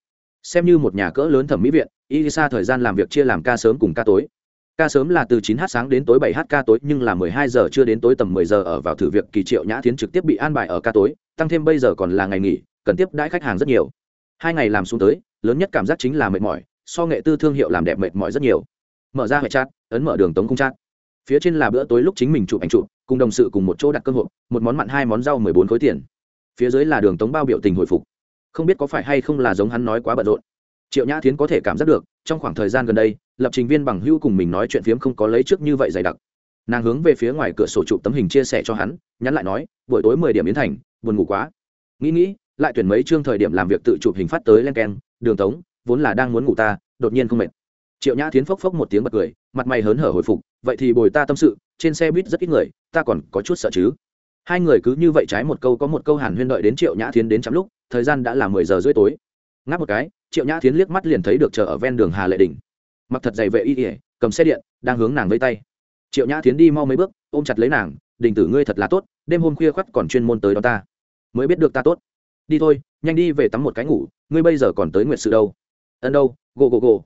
Xem như một nhà cỡ lớn thẩm mỹ viện y xa thời gian làm việc chia làm ca sớm cùng ca tối. Ca sớm là từ 9 h sáng đến tối 7 h ca tối, nhưng là 12 giờ chưa đến tối tầm 10 giờ ở vào thử việc kỳ triệu nhã tiến trực tiếp bị an bài ở ca tối, tăng thêm bây giờ còn là ngày nghỉ, cần tiếp đãi khách hàng rất nhiều. Hai ngày làm xuống tới, lớn nhất cảm giác chính là mệt mỏi so nghệ tư thương hiệu làm đẹp mệt mỏi rất nhiều. Mở ra hệ chat, ấn mở đường tống cung chat. Phía trên là bữa tối lúc chính mình chụp ảnh chụp, cùng đồng sự cùng một chỗ đặt cơ hội một món mặn, hai món rau, mười bốn khối tiền. Phía dưới là đường tống bao biểu tình hồi phục. Không biết có phải hay không là giống hắn nói quá bận rộn. Triệu nhã thiến có thể cảm giác được, trong khoảng thời gian gần đây, lập trình viên bằng hữu cùng mình nói chuyện phiếm không có lấy trước như vậy dày đặc. Nàng hướng về phía ngoài cửa sổ chụp tấm hình chia sẻ cho hắn, nhắn lại nói, buổi tối mười điểm biến thành, buồn ngủ quá. Nghĩ nghĩ, lại tuyển mấy chương thời điểm làm việc tự chụp hình phát tới len keng, đường tống vốn là đang muốn ngủ ta, đột nhiên không mệt. Triệu nhã thiến phốc phốc một tiếng bật cười, mặt mày hớn hở hồi phục, vậy thì bồi ta tâm sự, trên xe buýt rất ít người, ta còn có chút sợ chứ. Hai người cứ như vậy trái một câu có một câu hàn huyên đợi đến triệu nhã thiến đến chắm lúc, thời gian đã là mười giờ rưỡi tối. Ngáp một cái, triệu nhã thiến liếc mắt liền thấy được chờ ở ven đường hà lệ đình mặc thật dày vệ y ỉa cầm xe điện, đang hướng nàng vây tay. Triệu nhã thiến đi mau mấy bước, ôm chặt lấy nàng, đình tử ngươi thật là tốt, đêm hôm khuya khoắt còn chuyên môn tới đó ta. Mới biết được ta tốt. Đi thôi, nhanh đi về tắm một cái ngủ, ngươi bây giờ còn tới nguyện sự đâu? Ân đâu, gồ gồ gồ.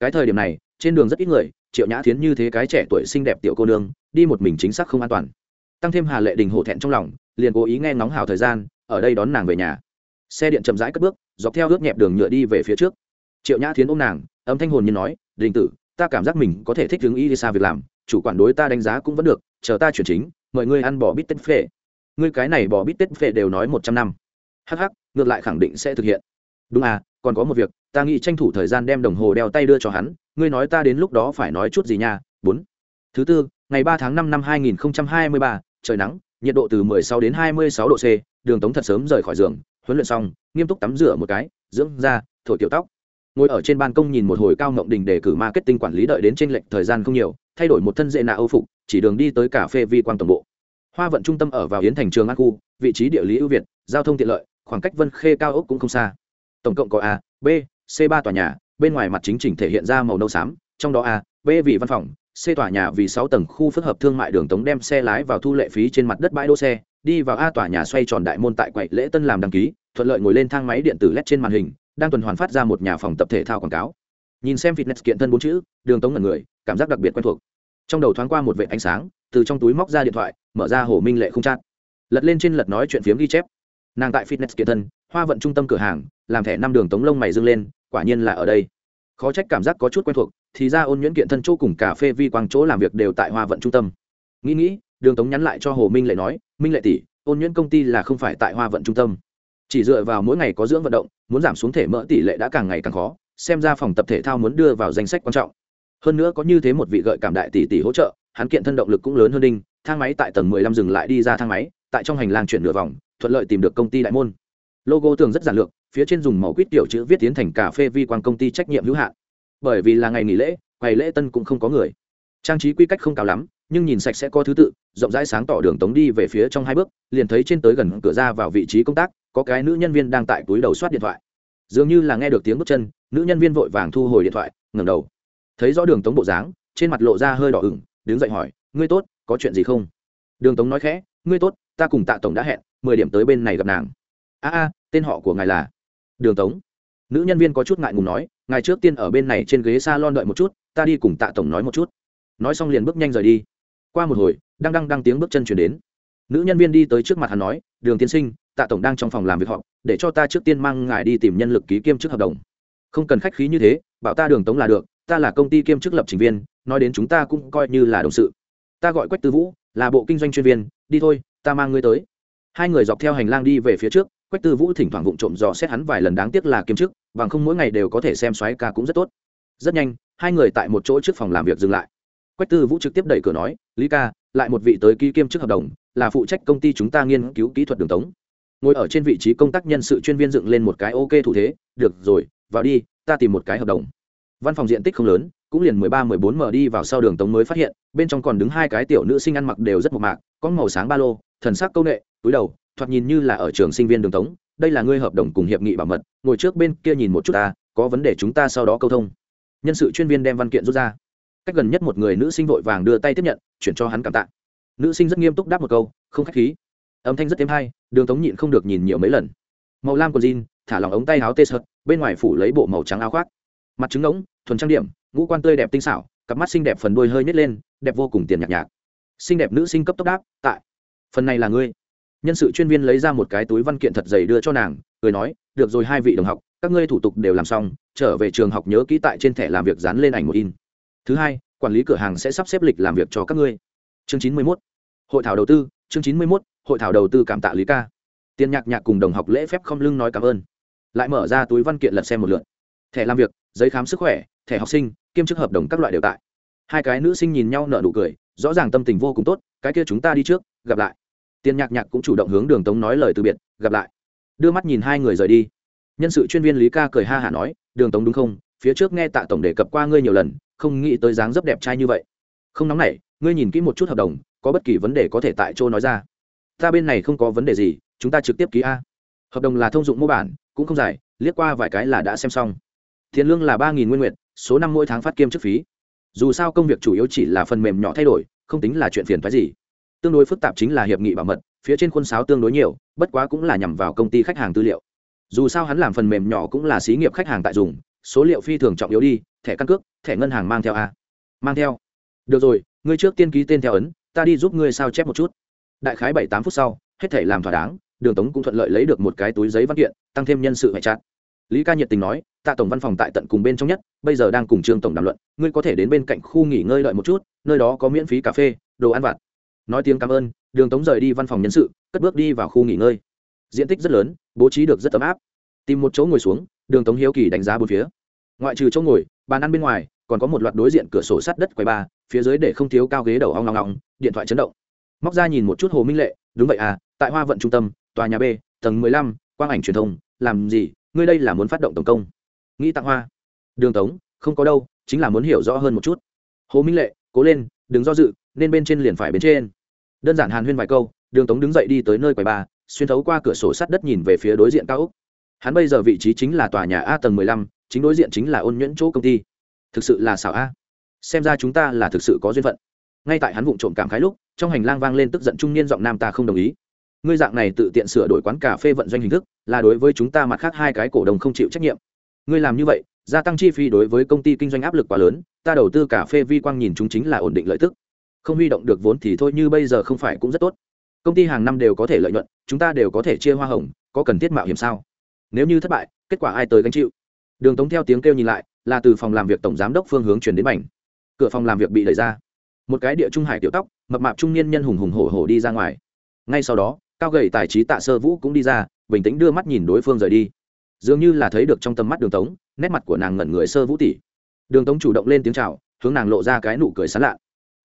Cái thời điểm này, trên đường rất ít người, triệu nhã thiến như thế cái trẻ tuổi xinh đẹp tiểu cô nương, đi một mình chính xác không an toàn. Tăng thêm hà lệ đình hổ thẹn trong lòng, liền cố ý nghe ngóng hào thời gian, ở đây đón nàng về nhà. Xe điện chậm rãi cất bước, dọc theo ướt nhẹp đường nhựa đi về phía trước. Triệu nhã thiến ôm nàng, âm thanh hồn như nói, đình tử, ta cảm giác mình có thể thích hướng y đi xa việc làm, chủ quản đối ta đánh giá cũng vẫn được, chờ ta chuyển chính, mời ngươi ăn bò bít tết phê. Ngươi cái này bò bít tết phê đều nói một trăm năm. Hh ngược lại khẳng định sẽ thực hiện đúng à còn có một việc, ta nghĩ tranh thủ thời gian đem đồng hồ đeo tay đưa cho hắn, ngươi nói ta đến lúc đó phải nói chút gì nha, bốn. Thứ tư, ngày ba tháng năm năm hai nghìn hai mươi ba, trời nắng, nhiệt độ từ mười sáu đến hai mươi sáu độ c, đường tống thật sớm rời khỏi giường, huấn luyện xong, nghiêm túc tắm rửa một cái, dưỡng da, thổi tiểu tóc. Ngồi ở trên ban công nhìn một hồi cao ngộng đình để cử marketing quản lý đợi đến trên lệnh thời gian không nhiều, thay đổi một thân dễ nạ âu phục, chỉ đường đi tới cà phê vi quang tổng bộ. Hoa vận trung tâm ở vào yến thành trường an khu, vị trí địa lý ưu việt, giao thông tiện lợi, khoảng cách vân khê cao ốc cũng không xa tổng cộng có a, b, c ba tòa nhà, bên ngoài mặt chính chỉnh thể hiện ra màu nâu xám, trong đó a, b vì văn phòng, c tòa nhà vì sáu tầng khu phức hợp thương mại đường tống đem xe lái vào thu lệ phí trên mặt đất bãi đỗ xe, đi vào a tòa nhà xoay tròn đại môn tại quầy lễ tân làm đăng ký, thuận lợi ngồi lên thang máy điện tử led trên màn hình, đang tuần hoàn phát ra một nhà phòng tập thể thao quảng cáo. Nhìn xem fitness kiện thân bốn chữ, đường tống ngẩn người, cảm giác đặc biệt quen thuộc. Trong đầu thoáng qua một vệ ánh sáng, từ trong túi móc ra điện thoại, mở ra hồ minh lệ không chát lật lên trên lật nói chuyện phiếm ghi chép nàng tại fitness kiện thân, hoa vận trung tâm cửa hàng, làm thẻ năm đường tống lông mày dâng lên, quả nhiên là ở đây. Khó trách cảm giác có chút quen thuộc, thì ra ôn nhuyễn kiện thân chỗ cùng cà phê vi quang chỗ làm việc đều tại hoa vận trung tâm. Nghĩ nghĩ, đường tống nhắn lại cho hồ minh lệ nói, minh lệ tỷ, ôn nhuyễn công ty là không phải tại hoa vận trung tâm. Chỉ dựa vào mỗi ngày có dưỡng vận động, muốn giảm xuống thể mỡ tỷ lệ đã càng ngày càng khó, xem ra phòng tập thể thao muốn đưa vào danh sách quan trọng. Hơn nữa có như thế một vị gợi cảm đại tỷ tỷ hỗ trợ, hắn kiện thân động lực cũng lớn hơn đinh, thang máy tại tầng mười lăm dừng lại đi ra thang máy, tại trong hành lang chuyển nửa vòng thuận lợi tìm được công ty đại môn. Logo tường rất giản lược, phía trên dùng màu quýt tiểu chữ viết tiến thành cà phê vi quan công ty trách nhiệm hữu hạn. Bởi vì là ngày nghỉ lễ, ngày lễ tân cũng không có người. Trang trí quy cách không cao lắm, nhưng nhìn sạch sẽ có thứ tự, rộng rãi sáng tỏ đường tống đi về phía trong hai bước, liền thấy trên tới gần cửa ra vào vị trí công tác, có cái nữ nhân viên đang tại túi đầu soát điện thoại. Dường như là nghe được tiếng bước chân, nữ nhân viên vội vàng thu hồi điện thoại, ngẩng đầu. Thấy rõ đường tống bộ dáng, trên mặt lộ ra hơi đỏ ửng, đứng dậy hỏi, ngươi tốt, có chuyện gì không? Đường tống nói khẽ, ngươi tốt ta cùng tạ tổng đã hẹn, mười điểm tới bên này gặp nàng. A a, tên họ của ngài là đường tống. Nữ nhân viên có chút ngại ngùng nói, ngài trước tiên ở bên này trên ghế s a lon đợi một chút, ta đi cùng tạ tổng nói một chút. Nói xong liền bước nhanh rời đi. Qua một hồi đang đang đang tiếng bước chân chuyển đến. Nữ nhân viên đi tới trước mặt hắn nói, đường tiên sinh, tạ tổng đang trong phòng làm việc họp, để cho ta trước tiên mang ngài đi tìm nhân lực ký kiêm chức hợp đồng. Không cần khách khí như thế, bảo ta đường tống là được, ta là công ty kiêm chức lập trình viên, nói đến chúng ta cũng coi như là đồng sự. Ta gọi quách tư vũ, là bộ kinh doanh chuyên viên, đi thôi ta mang ngươi tới. Hai người dọc theo hành lang đi về phía trước, quách tư vũ thỉnh thoảng vụng trộm dò xét hắn vài lần đáng tiếc là kiêm chức và không mỗi ngày đều có thể xem xoáy ca cũng rất tốt. Rất nhanh, hai người tại một chỗ trước phòng làm việc dừng lại. Quách tư vũ trực tiếp đẩy cửa nói, lý ca, lại một vị tới ký kiêm chức hợp đồng, là phụ trách công ty chúng ta nghiên cứu kỹ thuật đường tống. Ngồi ở trên vị trí công tác nhân sự chuyên viên dựng lên một cái ok thủ thế, được rồi, vào đi, ta tìm một cái hợp đồng. Văn phòng diện tích không lớn, cũng liền mười ba, mười bốn mở đi vào sau đường tống mới phát hiện, bên trong còn đứng hai cái tiểu nữ sinh ăn mặc đều rất mộc mạc, có màu sáng ba lô thần sắc câu nệ, túi đầu thoạt nhìn như là ở trường sinh viên đường tống đây là ngươi hợp đồng cùng hiệp nghị bảo mật ngồi trước bên kia nhìn một chút ta có vấn đề chúng ta sau đó câu thông. Nhân sự chuyên viên đem văn kiện rút ra. Cách gần nhất một người nữ sinh vội vàng đưa tay tiếp nhận chuyển cho hắn cảm tạ. Nữ sinh rất nghiêm túc đáp một câu không khách khí. Âm thanh rất êm hay đường tống nhịn không được nhìn nhiều mấy lần. Màu lam còn jean thả lòng ống tay áo tê sợt bên ngoài phủ lấy bộ màu trắng áo khoác. Mặt trứng ống thuần trang điểm ngũ quan tươi đẹp tinh xảo cặp mắt xinh đẹp phần đuôi hơi nhét lên đẹp vô cùng tiền nhạc nhạc. Xinh đẹp nữ sinh cấp tốc đáp tại phần này là ngươi. Nhân sự chuyên viên lấy ra một cái túi văn kiện thật dày đưa cho nàng, cười nói, được rồi, hai vị đồng học, các ngươi thủ tục đều làm xong, trở về trường học nhớ kỹ tại trên thẻ làm việc dán lên ảnh một in. Thứ hai, quản lý cửa hàng sẽ sắp xếp lịch làm việc cho các ngươi. Chương chín mươi mốt, hội thảo đầu tư, chương chín mươi mốt, hội thảo đầu tư cảm tạ lý ca. Tiền nhạc nhạc cùng đồng học lễ phép không lưng nói cảm ơn. Lại mở ra túi văn kiện lật xem một lượt. Thẻ làm việc, giấy khám sức khỏe, thẻ học sinh, kiêm chức hợp đồng các loại đều tại. Hai cái nữ sinh nhìn nhau nở nụ cười, rõ ràng tâm tình vô cùng tốt, cái kia chúng ta đi trước, gặp lại tiền nhạc nhạc cũng chủ động hướng đường tống nói lời từ biệt, gặp lại. Đưa mắt nhìn hai người rời đi. Nhân sự chuyên viên lý ca cười ha hả nói, đường tống đúng không? Phía trước nghe tạ tổng đề cập qua ngươi nhiều lần, không nghĩ tới dáng dấp đẹp trai như vậy. Không nóng nảy, ngươi nhìn kỹ một chút hợp đồng, có bất kỳ vấn đề có thể tại chỗ nói ra. Ta bên này không có vấn đề gì, chúng ta trực tiếp ký a. Hợp đồng là thông dụng mô bản, cũng không dài, liếc qua vài cái là đã xem xong. Tiền lương là ba nghìn nguyên nguyện số năm mỗi tháng phát kiêm chức phí. Dù sao công việc chủ yếu chỉ là phần mềm nhỏ thay đổi, không tính là chuyện phiền phái gì tương đối phức tạp chính là hiệp nghị bảo mật, phía trên khuôn sáo tương đối nhiều, bất quá cũng là nhằm vào công ty khách hàng tư liệu. Dù sao hắn làm phần mềm nhỏ cũng là xí nghiệp khách hàng tại dùng, số liệu phi thường trọng yếu đi, thẻ căn cước, thẻ ngân hàng mang theo a. Mang theo. Được rồi, ngươi trước tiên ký tên theo ấn, ta đi giúp ngươi sao chép một chút. Đại khái bảy tám phút sau, hết thể làm thỏa đáng, đường tống cũng thuận lợi lấy được một cái túi giấy văn kiện, tăng thêm nhân sự hệ chặt lý ca nhiệt tình nói tạ tổng văn phòng tại tận cùng bên trong nhất, bây giờ đang cùng trương tổng đàm luận, ngươi có thể đến bên cạnh khu nghỉ ngơi đợi một chút, nơi đó có miễn phí cà phê, đồ ăn vặt nói tiếng cảm ơn, đường tống rời đi văn phòng nhân sự, cất bước đi vào khu nghỉ ngơi. Diện tích rất lớn, bố trí được rất ấm áp. Tìm một chỗ ngồi xuống, đường tống hiếu kỳ đánh giá bốn phía. Ngoại trừ chỗ ngồi, bàn ăn bên ngoài, còn có một loạt đối diện cửa sổ sắt đất quầy ba, phía dưới để không thiếu cao ghế đầu hoang ngọng ngọng điện thoại chấn động. Móc ra nhìn một chút hồ minh lệ, đúng vậy à tại hoa vận trung tâm, tòa nhà b, tầng mười lăm, quang ảnh truyền thông, làm gì? Ngươi đây là muốn phát động tổng công. Nghĩ tặng hoa. Đường tống, không có đâu, chính là muốn hiểu rõ hơn một chút. Hồ minh lệ, cố lên đừng do dự, nên bên trên liền phải bên trên. Đơn giản hàn huyên vài câu, đường tống đứng dậy đi tới nơi quầy ba xuyên thấu qua cửa sổ sắt đất nhìn về phía đối diện cao úc hắn bây giờ vị trí chính là tòa nhà a tầng mười lăm, chính đối diện chính là ôn nhuyễn chỗ công ty. Thực sự là xảo a. Xem ra chúng ta là thực sự có duyên phận. Ngay tại hắn vụng trộm cảm khái lúc, trong hành lang vang lên tức giận trung niên giọng nam ta không đồng ý. Ngươi dạng này tự tiện sửa đổi quán cà phê vận doanh hình thức, là đối với chúng ta mặt khác hai cái cổ đồng không chịu trách nhiệm. Ngươi làm như vậy, gia tăng chi phí đối với công ty kinh doanh áp lực quá lớn ta đầu tư cà phê vi quang nhìn chúng chính là ổn định lợi tức. Không huy động được vốn thì thôi như bây giờ không phải cũng rất tốt. Công ty hàng năm đều có thể lợi nhuận, chúng ta đều có thể chia hoa hồng, có cần thiết mạo hiểm sao? Nếu như thất bại, kết quả ai tới gánh chịu? Đường tống theo tiếng kêu nhìn lại, là từ phòng làm việc tổng giám đốc phương hướng chuyển đến mảnh. Cửa phòng làm việc bị đẩy ra. Một cái địa trung hải tiểu tóc, mập mạp trung niên nhân hùng hùng hổ hổ đi ra ngoài. Ngay sau đó, cao gầy tài trí tạ sơ vũ cũng đi ra, bình tĩnh đưa mắt nhìn đối phương rời đi. Dường như là thấy được trong tầm mắt đường tống, nét mặt của nàng ngẩn người sơ vũ tỷ đường tống chủ động lên tiếng chào, hướng nàng lộ ra cái nụ cười sán lạ.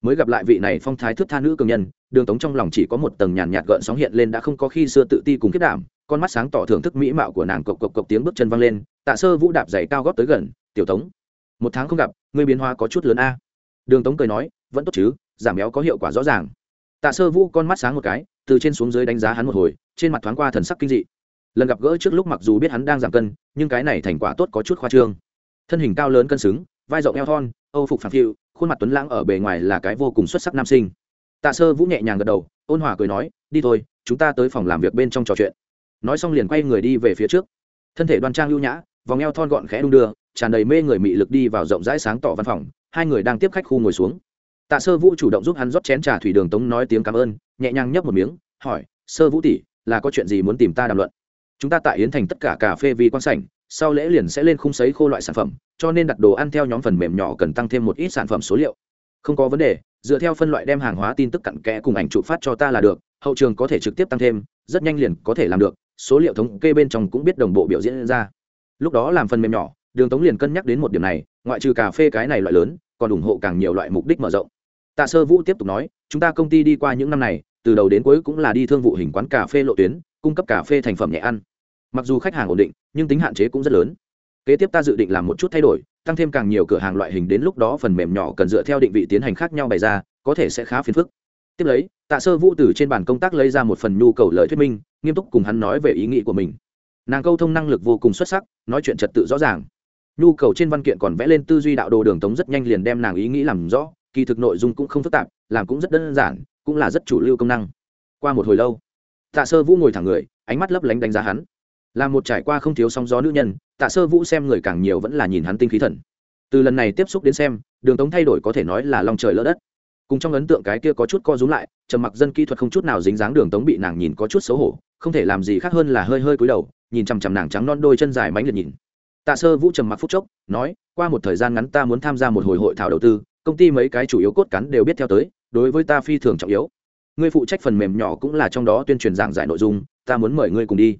Mới gặp lại vị này phong thái thước tha nữ cường nhân, đường tống trong lòng chỉ có một tầng nhàn nhạt gợn sóng hiện lên đã không có khi xưa tự ti cùng kết đảm, con mắt sáng tỏ thưởng thức mỹ mạo của nàng cộc cộc cộc tiếng bước chân văng lên, tạ sơ vũ đạp giày cao góp tới gần, tiểu tống, một tháng không gặp, ngươi biến hóa có chút lớn a. Đường tống cười nói, vẫn tốt chứ, giảm béo có hiệu quả rõ ràng. Tạ sơ vũ con mắt sáng một cái, từ trên xuống dưới đánh giá hắn một hồi, trên mặt thoáng qua thần sắc kinh dị. Lần gặp gỡ trước lúc mặc dù biết hắn đang giảm cân, nhưng cái này thành quả tốt có chút khoa trương. Thân hình cao lớn cân xứng vai rộng eo thon, âu phục phản phiu, khuôn mặt tuấn lãng ở bề ngoài là cái vô cùng xuất sắc nam sinh. Tạ sơ vũ nhẹ nhàng gật đầu, ôn hòa cười nói, đi thôi, chúng ta tới phòng làm việc bên trong trò chuyện. Nói xong liền quay người đi về phía trước. Thân thể đoan trang lưu nhã, vòng eo thon gọn khẽ đung đưa, tràn đầy mê người mị lực đi vào rộng rãi sáng tỏ văn phòng, hai người đang tiếp khách khu ngồi xuống. Tạ sơ vũ chủ động giúp hắn rót chén trà thủy đường tống nói tiếng cảm ơn, nhẹ nhàng nhấp một miếng, hỏi, sơ vũ tỷ, là có chuyện gì muốn tìm ta đàm luận? Chúng ta tại yến thành tất cả cà phê vì quan sảnh sau lễ liền sẽ lên khung sấy khô loại sản phẩm, cho nên đặt đồ ăn theo nhóm phần mềm nhỏ cần tăng thêm một ít sản phẩm số liệu. Không có vấn đề, dựa theo phân loại đem hàng hóa tin tức cặn kẽ cùng ảnh chụp phát cho ta là được, hậu trường có thể trực tiếp tăng thêm, rất nhanh liền có thể làm được, số liệu thống kê bên trong cũng biết đồng bộ biểu diễn ra. Lúc đó làm phần mềm nhỏ, đường tống liền cân nhắc đến một điểm này, ngoại trừ cà phê cái này loại lớn, còn ủng hộ càng nhiều loại mục đích mở rộng. Tạ sơ vũ tiếp tục nói, chúng ta công ty đi qua những năm này, từ đầu đến cuối cũng là đi thương vụ hình quán cà phê lộ tuyến, cung cấp cà phê thành phẩm nhẹ ăn mặc dù khách hàng ổn định, nhưng tính hạn chế cũng rất lớn. Kế tiếp ta dự định làm một chút thay đổi, tăng thêm càng nhiều cửa hàng loại hình đến lúc đó phần mềm nhỏ cần dựa theo định vị tiến hành khác nhau bày ra, có thể sẽ khá phiền phức. Tiếp lấy, tạ sơ vũ từ trên bàn công tác lấy ra một phần nhu cầu lời thuyết minh, nghiêm túc cùng hắn nói về ý nghĩ của mình. Nàng câu thông năng lực vô cùng xuất sắc, nói chuyện trật tự rõ ràng. Nhu cầu trên văn kiện còn vẽ lên tư duy đạo đồ đường tống rất nhanh liền đem nàng ý nghĩ làm rõ, kỳ thực nội dung cũng không phức tạp, làm cũng rất đơn giản, cũng là rất chủ lưu công năng. Qua một hồi lâu, tạ sơ vũ ngồi thẳng người, ánh mắt lấp lánh đánh giá hắn là một trải qua không thiếu sóng gió nữ nhân, tạ sơ vũ xem người càng nhiều vẫn là nhìn hắn tinh khí thần. Từ lần này tiếp xúc đến xem, đường tống thay đổi có thể nói là lòng trời lỡ đất. Cùng trong ấn tượng cái kia có chút co rúm lại, trầm mặc dân kỹ thuật không chút nào dính dáng đường tống bị nàng nhìn có chút xấu hổ, không thể làm gì khác hơn là hơi hơi cúi đầu, nhìn chằm chằm nàng trắng non đôi chân dài mánh liệt nhìn. Tạ sơ vũ trầm mặc phúc chốc, nói, qua một thời gian ngắn ta muốn tham gia một hồi hội thảo đầu tư, công ty mấy cái chủ yếu cốt cắn đều biết theo tới, đối với ta phi thường trọng yếu. Ngươi phụ trách phần mềm nhỏ cũng là trong đó tuyên truyền giảng giải nội dung, ta muốn mời ngươi cùng đi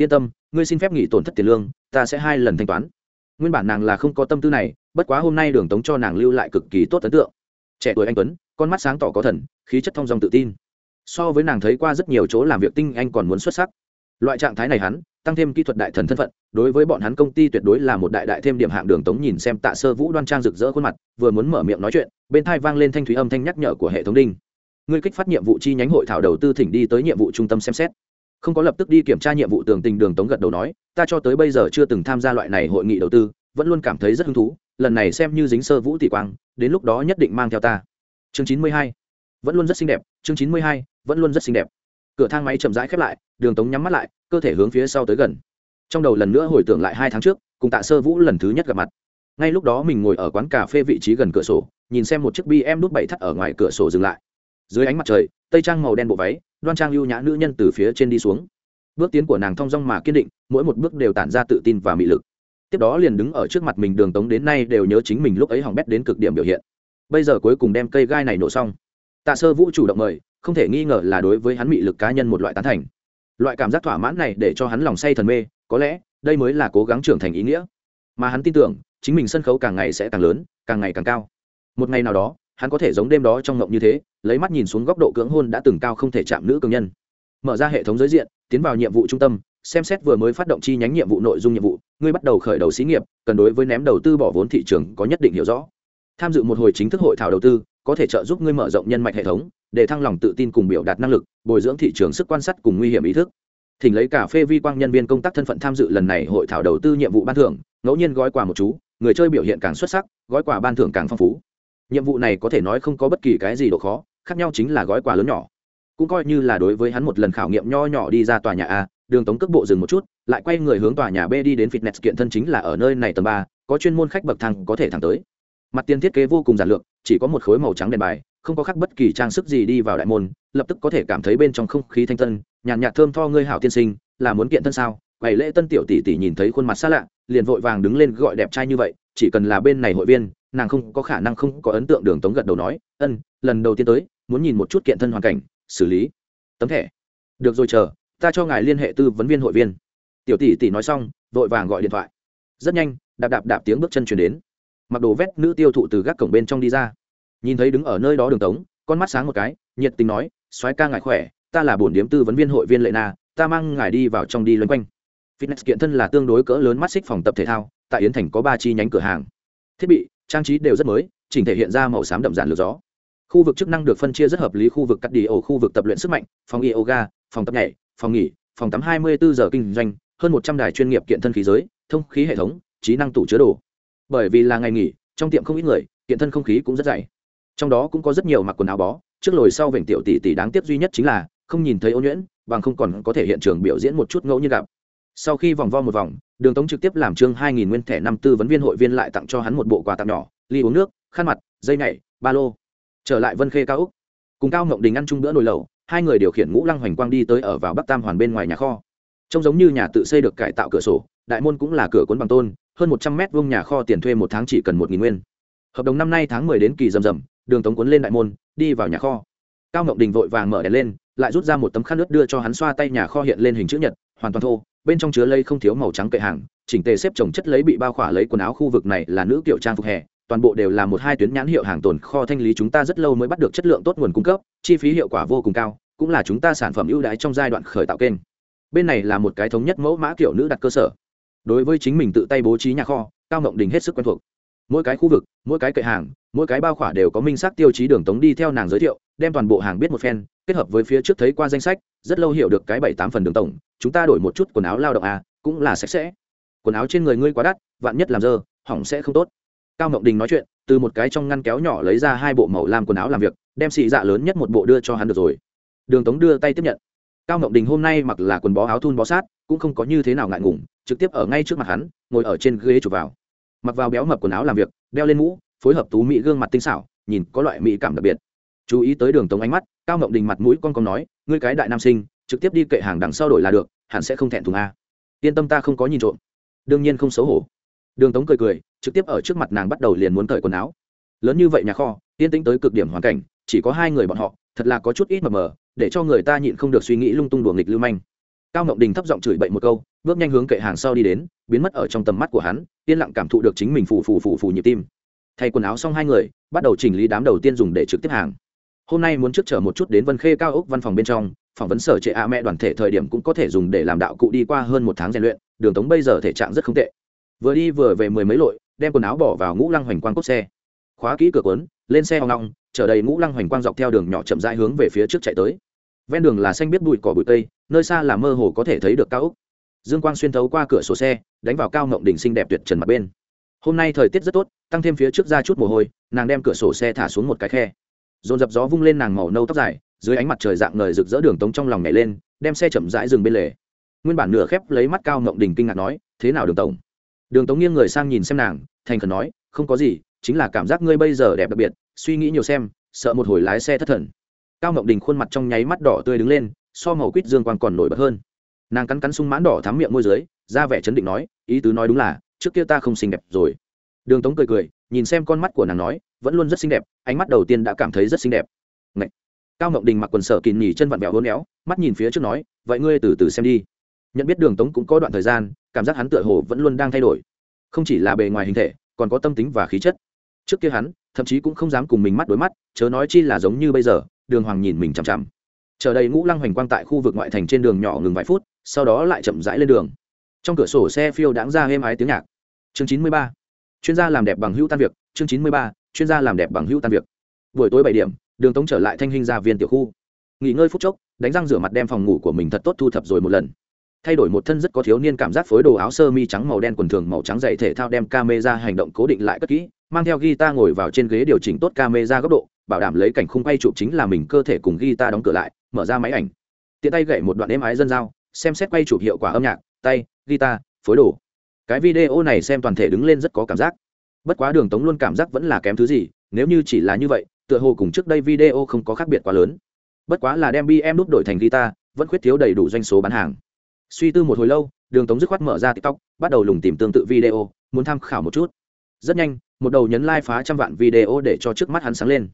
yên tâm, ngươi xin phép nghỉ tổn thất tiền lương, ta sẽ hai lần thanh toán. Nguyên bản nàng là không có tâm tư này, bất quá hôm nay đường tống cho nàng lưu lại cực kỳ tốt ấn tượng. Trẻ tuổi anh tuấn, con mắt sáng tỏ có thần, khí chất thong dong tự tin. So với nàng thấy qua rất nhiều chỗ làm việc tinh, anh còn muốn xuất sắc. Loại trạng thái này hắn, tăng thêm kỹ thuật đại thần thân phận, đối với bọn hắn công ty tuyệt đối là một đại đại thêm điểm hạng đường tống nhìn xem tạ sơ vũ đoan trang rực rỡ khuôn mặt, vừa muốn mở miệng nói chuyện, bên thai vang lên thanh thúy âm thanh nhắc nhở của hệ thống đinh. Ngươi kích phát nhiệm vụ chi nhánh hội thảo đầu tư thỉnh đi tới nhiệm vụ trung tâm xem xét không có lập tức đi kiểm tra nhiệm vụ tường tình đường tống gật đầu nói, ta cho tới bây giờ chưa từng tham gia loại này hội nghị đầu tư, vẫn luôn cảm thấy rất hứng thú, lần này xem như dính sơ vũ tỷ quang, đến lúc đó nhất định mang theo ta. Chương chín mươi hai, vẫn luôn rất xinh đẹp, chương chín mươi hai, vẫn luôn rất xinh đẹp. Cửa thang máy chậm rãi khép lại, đường tống nhắm mắt lại, cơ thể hướng phía sau tới gần. Trong đầu lần nữa hồi tưởng lại hai tháng trước, cùng tạ sơ vũ lần thứ nhất gặp mặt. Ngay lúc đó mình ngồi ở quán cà phê vị trí gần cửa sổ, nhìn xem một chiếc bm đút bảy thắt ở ngoài cửa sổ dừng lại. Dưới ánh mặt trời, tây trang màu đen bộ váy đoan trang ưu nhã nữ nhân từ phía trên đi xuống. Bước tiến của nàng thong dong mà kiên định, mỗi một bước đều tản ra tự tin và mị lực. Tiếp đó liền đứng ở trước mặt mình đường tống đến nay đều nhớ chính mình lúc ấy hỏng bét đến cực điểm biểu hiện. Bây giờ cuối cùng đem cây gai này nổ xong. Tạ sơ vũ chủ động mời, không thể nghi ngờ là đối với hắn mị lực cá nhân một loại tán thành. Loại cảm giác thỏa mãn này để cho hắn lòng say thần mê, có lẽ, đây mới là cố gắng trưởng thành ý nghĩa. Mà hắn tin tưởng, chính mình sân khấu càng ngày sẽ càng lớn, càng ngày càng cao. Một ngày nào đó hắn có thể giống đêm đó trong ngộng như thế, lấy mắt nhìn xuống góc độ cưỡng hôn đã từng cao không thể chạm nữ cường nhân. Mở ra hệ thống giới diện, tiến vào nhiệm vụ trung tâm, xem xét vừa mới phát động chi nhánh nhiệm vụ nội dung nhiệm vụ, ngươi bắt đầu khởi đầu xí nghiệp, cần đối với ném đầu tư bỏ vốn thị trường có nhất định hiểu rõ. Tham dự một hồi chính thức hội thảo đầu tư, có thể trợ giúp ngươi mở rộng nhân mạch hệ thống, để thăng lòng tự tin cùng biểu đạt năng lực, bồi dưỡng thị trường sức quan sát cùng nguy hiểm ý thức. Thỉnh lấy cà phê vi quang nhân viên công tác thân phận tham dự lần này hội thảo đầu tư nhiệm vụ ban thưởng, ngẫu nhiên gói quà một chú, người chơi biểu hiện càng xuất sắc, gói quà ban thưởng càng phong phú nhiệm vụ này có thể nói không có bất kỳ cái gì độ khó, khác nhau chính là gói quà lớn nhỏ. Cũng coi như là đối với hắn một lần khảo nghiệm nho nhỏ đi ra tòa nhà a, đường tống cước bộ dừng một chút, lại quay người hướng tòa nhà b đi đến fitness kiện thân chính là ở nơi này tầng ba, có chuyên môn khách bậc thang có thể thẳng tới. Mặt tiền thiết kế vô cùng giản lược, chỉ có một khối màu trắng đèn bài, không có khắc bất kỳ trang sức gì đi vào đại môn, lập tức có thể cảm thấy bên trong không khí thanh tân, nhàn nhạt thơm tho ngươi hảo tiên sinh, là muốn kiện thân sao? Bảy lễ tân tiểu tỷ tỷ nhìn thấy khuôn mặt xa lạ, liền vội vàng đứng lên gọi đẹp trai như vậy chỉ cần là bên này hội viên, nàng không có khả năng không có ấn tượng đường tống gật đầu nói, ân, lần đầu tiên tới, muốn nhìn một chút kiện thân hoàn cảnh, xử lý. Tấm thẻ. Được rồi chờ, ta cho ngài liên hệ tư vấn viên hội viên. Tiểu tỷ tỷ nói xong, vội vàng gọi điện thoại. Rất nhanh, đạp đạp đạp tiếng bước chân chuyển đến. Mặc đồ vét nữ tiêu thụ từ gác cổng bên trong đi ra. Nhìn thấy đứng ở nơi đó đường tống, con mắt sáng một cái, nhiệt tình nói, soái ca ngài khỏe, ta là bổn điếm tư vấn viên hội viên lệ na, ta mang ngài đi vào trong đi loanh quanh. Fitness kiện thân là tương đối cỡ lớn mắt xích phòng tập thể thao tại yến thành có ba chi nhánh cửa hàng. Thiết bị, trang trí đều rất mới, chỉnh thể hiện ra màu xám đậm giản lược gió. Khu vực chức năng được phân chia rất hợp lý khu vực cắt đi ổ, khu vực tập luyện sức mạnh, phòng yoga, phòng tập nhảy, phòng nghỉ, phòng tắm 24 giờ kinh doanh, hơn 100 đài chuyên nghiệp kiện thân khí giới, thông khí hệ thống, trí năng tủ chứa đồ. Bởi vì là ngày nghỉ, trong tiệm không ít người, kiện thân không khí cũng rất dày. Trong đó cũng có rất nhiều mặc quần áo bó, trước lồi sau vểnh tiểu tỷ tỷ đáng tiếc duy nhất chính là không nhìn thấy ô nhuyễn, bằng không còn có thể hiện trường biểu diễn một chút ngẫu nhiên gặp sau khi vòng vo một vòng, đường tống trực tiếp làm chương hai nghìn nguyên thẻ năm tư vấn viên hội viên lại tặng cho hắn một bộ quà tặng nhỏ, ly uống nước, khăn mặt, dây nhảy, ba lô. Trở lại vân khê cao úc. Cùng cao ngộng đình ăn chung bữa nồi lẩu, hai người điều khiển ngũ lăng hoành quang đi tới ở vào bắc tam hoàn bên ngoài nhà kho. Trông giống như nhà tự xây được cải tạo cửa sổ, đại môn cũng là cửa cuốn bằng tôn, hơn một trăm mét vuông nhà kho tiền thuê một tháng chỉ cần một nghìn nguyên. Hợp đồng năm nay tháng mười đến kỳ rầm rầm, đường tống cuốn lên đại môn, đi vào nhà kho. Cao ngộng đình vội vàng mở đèn lên, lại rút ra một tấm khăn nước đưa cho hắn xoa tay nhà kho hiện lên hình chữ nhật, hoàn toàn thô bên trong chứa lây không thiếu màu trắng kệ hàng, chỉnh tề xếp trồng chất lấy bị bao khỏa lấy quần áo khu vực này là nữ kiểu trang phục hè, toàn bộ đều là một hai tuyến nhãn hiệu hàng tồn kho thanh lý chúng ta rất lâu mới bắt được chất lượng tốt nguồn cung cấp, chi phí hiệu quả vô cùng cao, cũng là chúng ta sản phẩm ưu đãi trong giai đoạn khởi tạo kênh. Bên này là một cái thống nhất mẫu mã kiểu nữ đặt cơ sở. Đối với chính mình tự tay bố trí nhà kho, cao ngộng đình hết sức quen thuộc. Mỗi cái khu vực, mỗi cái kệ hàng, mỗi cái bao khỏa đều có minh xác tiêu chí đường tống đi theo nàng giới thiệu đem toàn bộ hàng biết một phen, kết hợp với phía trước thấy qua danh sách, rất lâu hiểu được cái bảy tám phần đường tổng, chúng ta đổi một chút quần áo lao động à cũng là sạch sẽ. Quần áo trên người ngươi quá đắt, vạn nhất làm dơ, hỏng sẽ không tốt. Cao ngọc đình nói chuyện, từ một cái trong ngăn kéo nhỏ lấy ra hai bộ màu làm quần áo làm việc, đem xị dạ lớn nhất một bộ đưa cho hắn được rồi. Đường tống đưa tay tiếp nhận. Cao ngọc đình hôm nay mặc là quần bó áo thun bó sát, cũng không có như thế nào ngại ngùng, trực tiếp ở ngay trước mặt hắn, ngồi ở trên ghế chụp vào. Mặc vào béo mập quần áo làm việc, đeo lên mũ, phối hợp tú mỹ gương mặt tinh xảo, nhìn có loại mỹ cảm đặc biệt chú ý tới đường tống ánh mắt, cao ngọc đình mặt mũi con con nói, ngươi cái đại nam sinh, trực tiếp đi kệ hàng đằng sau đổi là được, hẳn sẽ không thẹn thùng a. Yên tâm ta không có nhìn trộm. Đương nhiên không xấu hổ. Đường tống cười cười, trực tiếp ở trước mặt nàng bắt đầu liền muốn cởi quần áo. Lớn như vậy nhà kho, yên tĩnh tới cực điểm hoàn cảnh, chỉ có hai người bọn họ, thật là có chút ít mờ mờ, để cho người ta nhịn không được suy nghĩ lung tung đùa nghịch lưu manh. Cao ngọc đình thấp giọng chửi bậy một câu, bước nhanh hướng kệ hàng sau đi đến, biến mất ở trong tầm mắt của hắn, yên lặng cảm thụ được chính mình phù phù phù phù nhịp tim. Thay quần áo xong hai người, bắt đầu chỉnh lý đám đầu tiên dùng để trực tiếp hàng hôm nay muốn trước chờ một chút đến vân khê cao ốc văn phòng bên trong, phỏng vấn sở trệ a mẹ đoàn thể thời điểm cũng có thể dùng để làm đạo cụ đi qua hơn một tháng rèn luyện, đường tống bây giờ thể trạng rất không tệ. Vừa đi vừa về mười mấy lội, đem quần áo bỏ vào ngũ lăng hoành quang cốt xe. Khóa kỹ cửa quấn lên xe hoang long chở đầy ngũ lăng hoành quang dọc theo đường nhỏ chậm rãi hướng về phía trước chạy tới. Ven đường là xanh biết bụi cỏ bụi tây nơi xa là mơ hồ có thể thấy được cao ốc. Dương quang xuyên thấu qua cửa sổ xe, đánh vào cao ngộng đỉnh xinh đẹp tuyệt trần mặt bên. Hôm nay thời tiết rất tốt, tăng thêm phía trước ra chút mồ hôi, nàng đem cửa sổ xe thả xuống một cái khe dồn dập gió vung lên nàng màu nâu tóc dài, dưới ánh mặt trời dạng ngời rực rỡ đường tống trong lòng nhảy lên, đem xe chậm rãi dừng bên lề. Nguyên bản nửa khép lấy mắt cao mộng đình kinh ngạc nói, thế nào đường tổng? Đường tống nghiêng người sang nhìn xem nàng, thành khẩn nói, không có gì, chính là cảm giác ngươi bây giờ đẹp đặc biệt, suy nghĩ nhiều xem, sợ một hồi lái xe thất thần. Cao mộng đình khuôn mặt trong nháy mắt đỏ tươi đứng lên, so màu quýt dương quang còn nổi bật hơn. Nàng cắn cắn sung mãn đỏ thắm miệng môi dưới, ra vẻ chấn định nói, ý tứ nói đúng là, trước kia ta không xinh đẹp rồi. Đường tống cười cười nhìn xem con mắt của nàng nói, vẫn luôn rất xinh đẹp, ánh mắt đầu tiên đã cảm thấy rất xinh đẹp. Ngậy! cao ngọc đình mặc quần sở kín nhì chân vặn vẹo hôn éo, mắt nhìn phía trước nói, vậy ngươi từ từ xem đi. Nhận biết đường tống cũng có đoạn thời gian, cảm giác hắn tựa hồ vẫn luôn đang thay đổi. Không chỉ là bề ngoài hình thể, còn có tâm tính và khí chất. Trước kia hắn, thậm chí cũng không dám cùng mình mắt đối mắt, chớ nói chi là giống như bây giờ, đường hoàng nhìn mình chằm chằm. Chờ đây ngũ lăng hoành quang tại khu vực ngoại thành trên đường nhỏ ngừng vài phút, sau đó lại chậm rãi lên đường. Trong cửa sổ xe phiêu đáng ra êm ái tiếng nhạc. Chương chín mươi ba chuyên gia làm đẹp bằng hữu tan việc, chương chín mươi ba, chuyên gia làm đẹp bằng hữu tan việc. Buổi tối bảy điểm, đường tống trở lại thanh hình gia viên tiểu khu. Nghỉ ngơi phút chốc, đánh răng rửa mặt đem phòng ngủ của mình thật tốt thu thập rồi một lần. Thay đổi một thân rất có thiếu niên cảm giác phối đồ áo sơ mi trắng màu đen quần thường màu trắng dày thể thao đem camera hành động cố định lại cất kỹ, mang theo guitar ngồi vào trên ghế điều chỉnh tốt camera góc độ, bảo đảm lấy cảnh khung quay chụp chính là mình cơ thể cùng guitar đóng cửa lại, mở ra máy ảnh. Tiện tay gậy một đoạn êm ái dân giao, xem xét quay chụp hiệu quả âm nhạc, tay, guitar, phối đồ cái video này xem toàn thể đứng lên rất có cảm giác. Bất quá đường tống luôn cảm giác vẫn là kém thứ gì, nếu như chỉ là như vậy, tựa hồ cùng trước đây video không có khác biệt quá lớn. Bất quá là đem bm đúc đổi thành guitar, vẫn khuyết thiếu đầy đủ doanh số bán hàng. Suy tư một hồi lâu, đường tống dứt khoát mở ra tiktok, bắt đầu lùng tìm tương tự video, muốn tham khảo một chút. Rất nhanh, một đầu nhấn like phá trăm vạn video để cho trước mắt hắn sáng lên.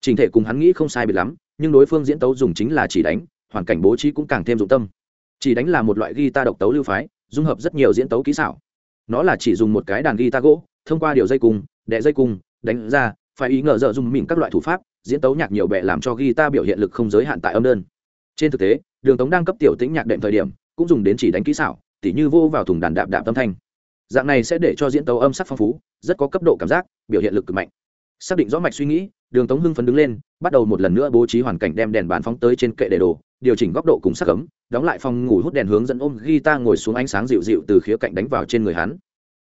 Trình thể cùng hắn nghĩ không sai biệt lắm, nhưng đối phương diễn tấu dùng chính là chỉ đánh, hoàn cảnh bố trí cũng càng thêm dụng tâm. Chỉ đánh là một loại guitar độc tấu lưu phái, dung hợp rất nhiều diễn tấu kỹ xảo nó là chỉ dùng một cái đàn guitar gỗ, thông qua điều dây cung đẻ dây cung, đánh ra, phải ý ngờ giờ dùng mình các loại thủ pháp, diễn tấu nhạc nhiều bệ làm cho guitar biểu hiện lực không giới hạn tại âm đơn. Trên thực tế, đường tống đang cấp tiểu tĩnh nhạc đệm thời điểm, cũng dùng đến chỉ đánh kỹ xảo, tỉ như vô vào thùng đàn đạp đạp tâm thanh. Dạng này sẽ để cho diễn tấu âm sắc phong phú, rất có cấp độ cảm giác, biểu hiện lực cực mạnh. Xác định rõ mạch suy nghĩ, đường tống hưng phấn đứng lên, bắt đầu một lần nữa bố trí hoàn cảnh đem đèn bàn phóng tới trên kệ để đồ điều chỉnh góc độ cùng sắc ấm, đóng lại phòng ngủ hút đèn hướng dẫn ôm guitar ngồi xuống ánh sáng dịu dịu từ khía cạnh đánh vào trên người hắn.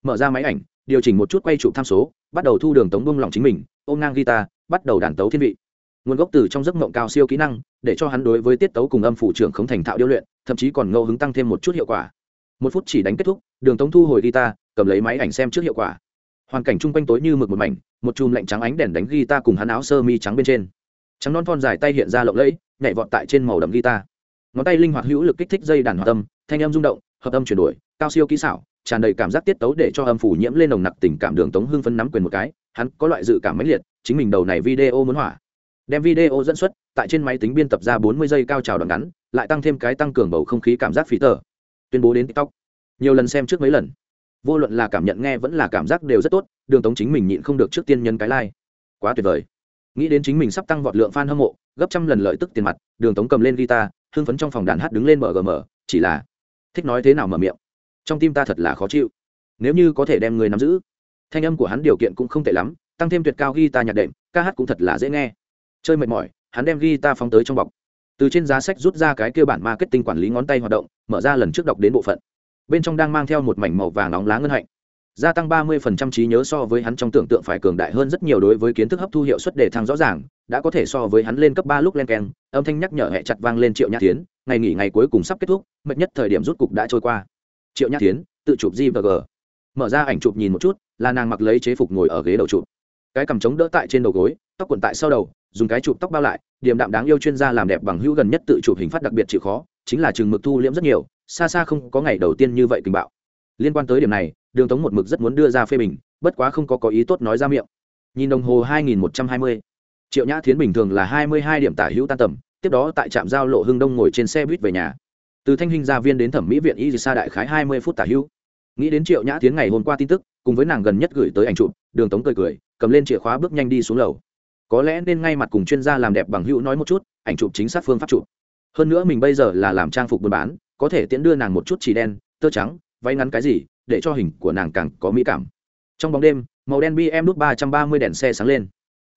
Mở ra máy ảnh, điều chỉnh một chút quay chụp tham số, bắt đầu thu đường tống bông lòng chính mình, ôm ngang guitar, bắt đầu đàn tấu thiên vị. Nguồn gốc từ trong giấc mộng cao siêu kỹ năng, để cho hắn đối với tiết tấu cùng âm phụ trưởng không thành thạo điêu luyện, thậm chí còn ngẫu hứng tăng thêm một chút hiệu quả. Một phút chỉ đánh kết thúc, đường tống thu hồi guitar, cầm lấy máy ảnh xem trước hiệu quả. Hoàn cảnh chung quanh tối như mực một mảnh, một chùm lạnh trắng ánh đèn đánh guitar cùng hắn áo sơ mi trắng bên trên trắng non thon dài tay hiện ra lộng lẫy, nhảy vọt tại trên màu đậm guitar. Ngón tay linh hoạt hữu lực kích thích dây đàn hoạt âm, thanh âm rung động, hợp âm chuyển đổi, cao siêu kỹ xảo, tràn đầy cảm giác tiết tấu để cho âm phủ nhiễm lên nồng nặc tình cảm đường tống hưng phấn nắm quyền một cái, hắn có loại dự cảm mãnh liệt, chính mình đầu này video muốn hỏa. Đem video dẫn xuất, tại trên máy tính biên tập ra bốn mươi giây cao trào đoạn ngắn, lại tăng thêm cái tăng cường bầu không khí cảm giác phí tờ. Tuyên bố đến tiktok. Nhiều lần xem trước mấy lần. Vô luận là cảm nhận nghe vẫn là cảm giác đều rất tốt, đường tống chính mình nhịn không được trước tiên nhân cái like. Quá tuyệt vời nghĩ đến chính mình sắp tăng vọt lượng fan hâm mộ, gấp trăm lần lợi tức tiền mặt, đường tống cầm lên guitar, hưng phấn trong phòng đàn hát đứng lên mở gm chỉ là, thích nói thế nào mở miệng? Trong tim ta thật là khó chịu. Nếu như có thể đem người nắm giữ. Thanh âm của hắn điều kiện cũng không tệ lắm, tăng thêm tuyệt cao guitar nhạc đệm, ca hát cũng thật là dễ nghe. Chơi mệt mỏi, hắn đem guitar phóng tới trong bọc. Từ trên giá sách rút ra cái kêu bản marketing quản lý ngón tay hoạt động, mở ra lần trước đọc đến bộ phận. Bên trong đang mang theo một mảnh màu vàng nóng lá ngân hạnh gia tăng ba mươi phần trăm trí nhớ so với hắn trong tưởng tượng phải cường đại hơn rất nhiều đối với kiến thức hấp thu hiệu suất đề thăng rõ ràng, đã có thể so với hắn lên cấp ba lúc lên keng, âm thanh nhắc nhở hệ chặt vang lên triệu nhã thiến, ngày nghỉ ngày cuối cùng sắp kết thúc, mệt nhất thời điểm rút cục đã trôi qua. Triệu nhã thiến, tự chụp g và mở ra ảnh chụp nhìn một chút, là nàng mặc lấy chế phục ngồi ở ghế đầu chụp. Cái cầm chống đỡ tại trên đầu gối, tóc quần tại sau đầu, dùng cái chụp tóc bao lại điểm đạm đáng yêu chuyên gia làm đẹp bằng hữu gần nhất tự chụp hình phát đặc biệt chịu khó, chính là trường mực thu liễm rất nhiều, xa xa không có ngày đầu tiên như vậy kinh bạo. Liên quan tới điểm này đường tống một mực rất muốn đưa ra phê bình, bất quá không có có ý tốt nói ra miệng. Nhìn đồng hồ 2120. triệu nhã thiến bình thường là 22 điểm tả hữu tan tầm, tiếp đó tại trạm giao lộ hưng đông ngồi trên xe buýt về nhà. Từ thanh hình gia viên đến thẩm mỹ viện y xa đại khái 20 phút tả hữu. Nghĩ đến triệu nhã thiến ngày hôm qua tin tức, cùng với nàng gần nhất gửi tới ảnh chụp, đường tống cười cười, cầm lên chìa khóa bước nhanh đi xuống lầu. Có lẽ nên ngay mặt cùng chuyên gia làm đẹp bằng hữu nói một chút, ảnh chụp chính xác phương pháp chụp. Hơn nữa mình bây giờ là làm trang phục buôn bán, có thể tiễn đưa nàng một chút chỉ đen, tơ trắng, váy ngắn cái gì để cho hình của nàng càng có mỹ cảm. Trong bóng đêm, màu đen bm nút ba trăm ba mươi đèn xe sáng lên.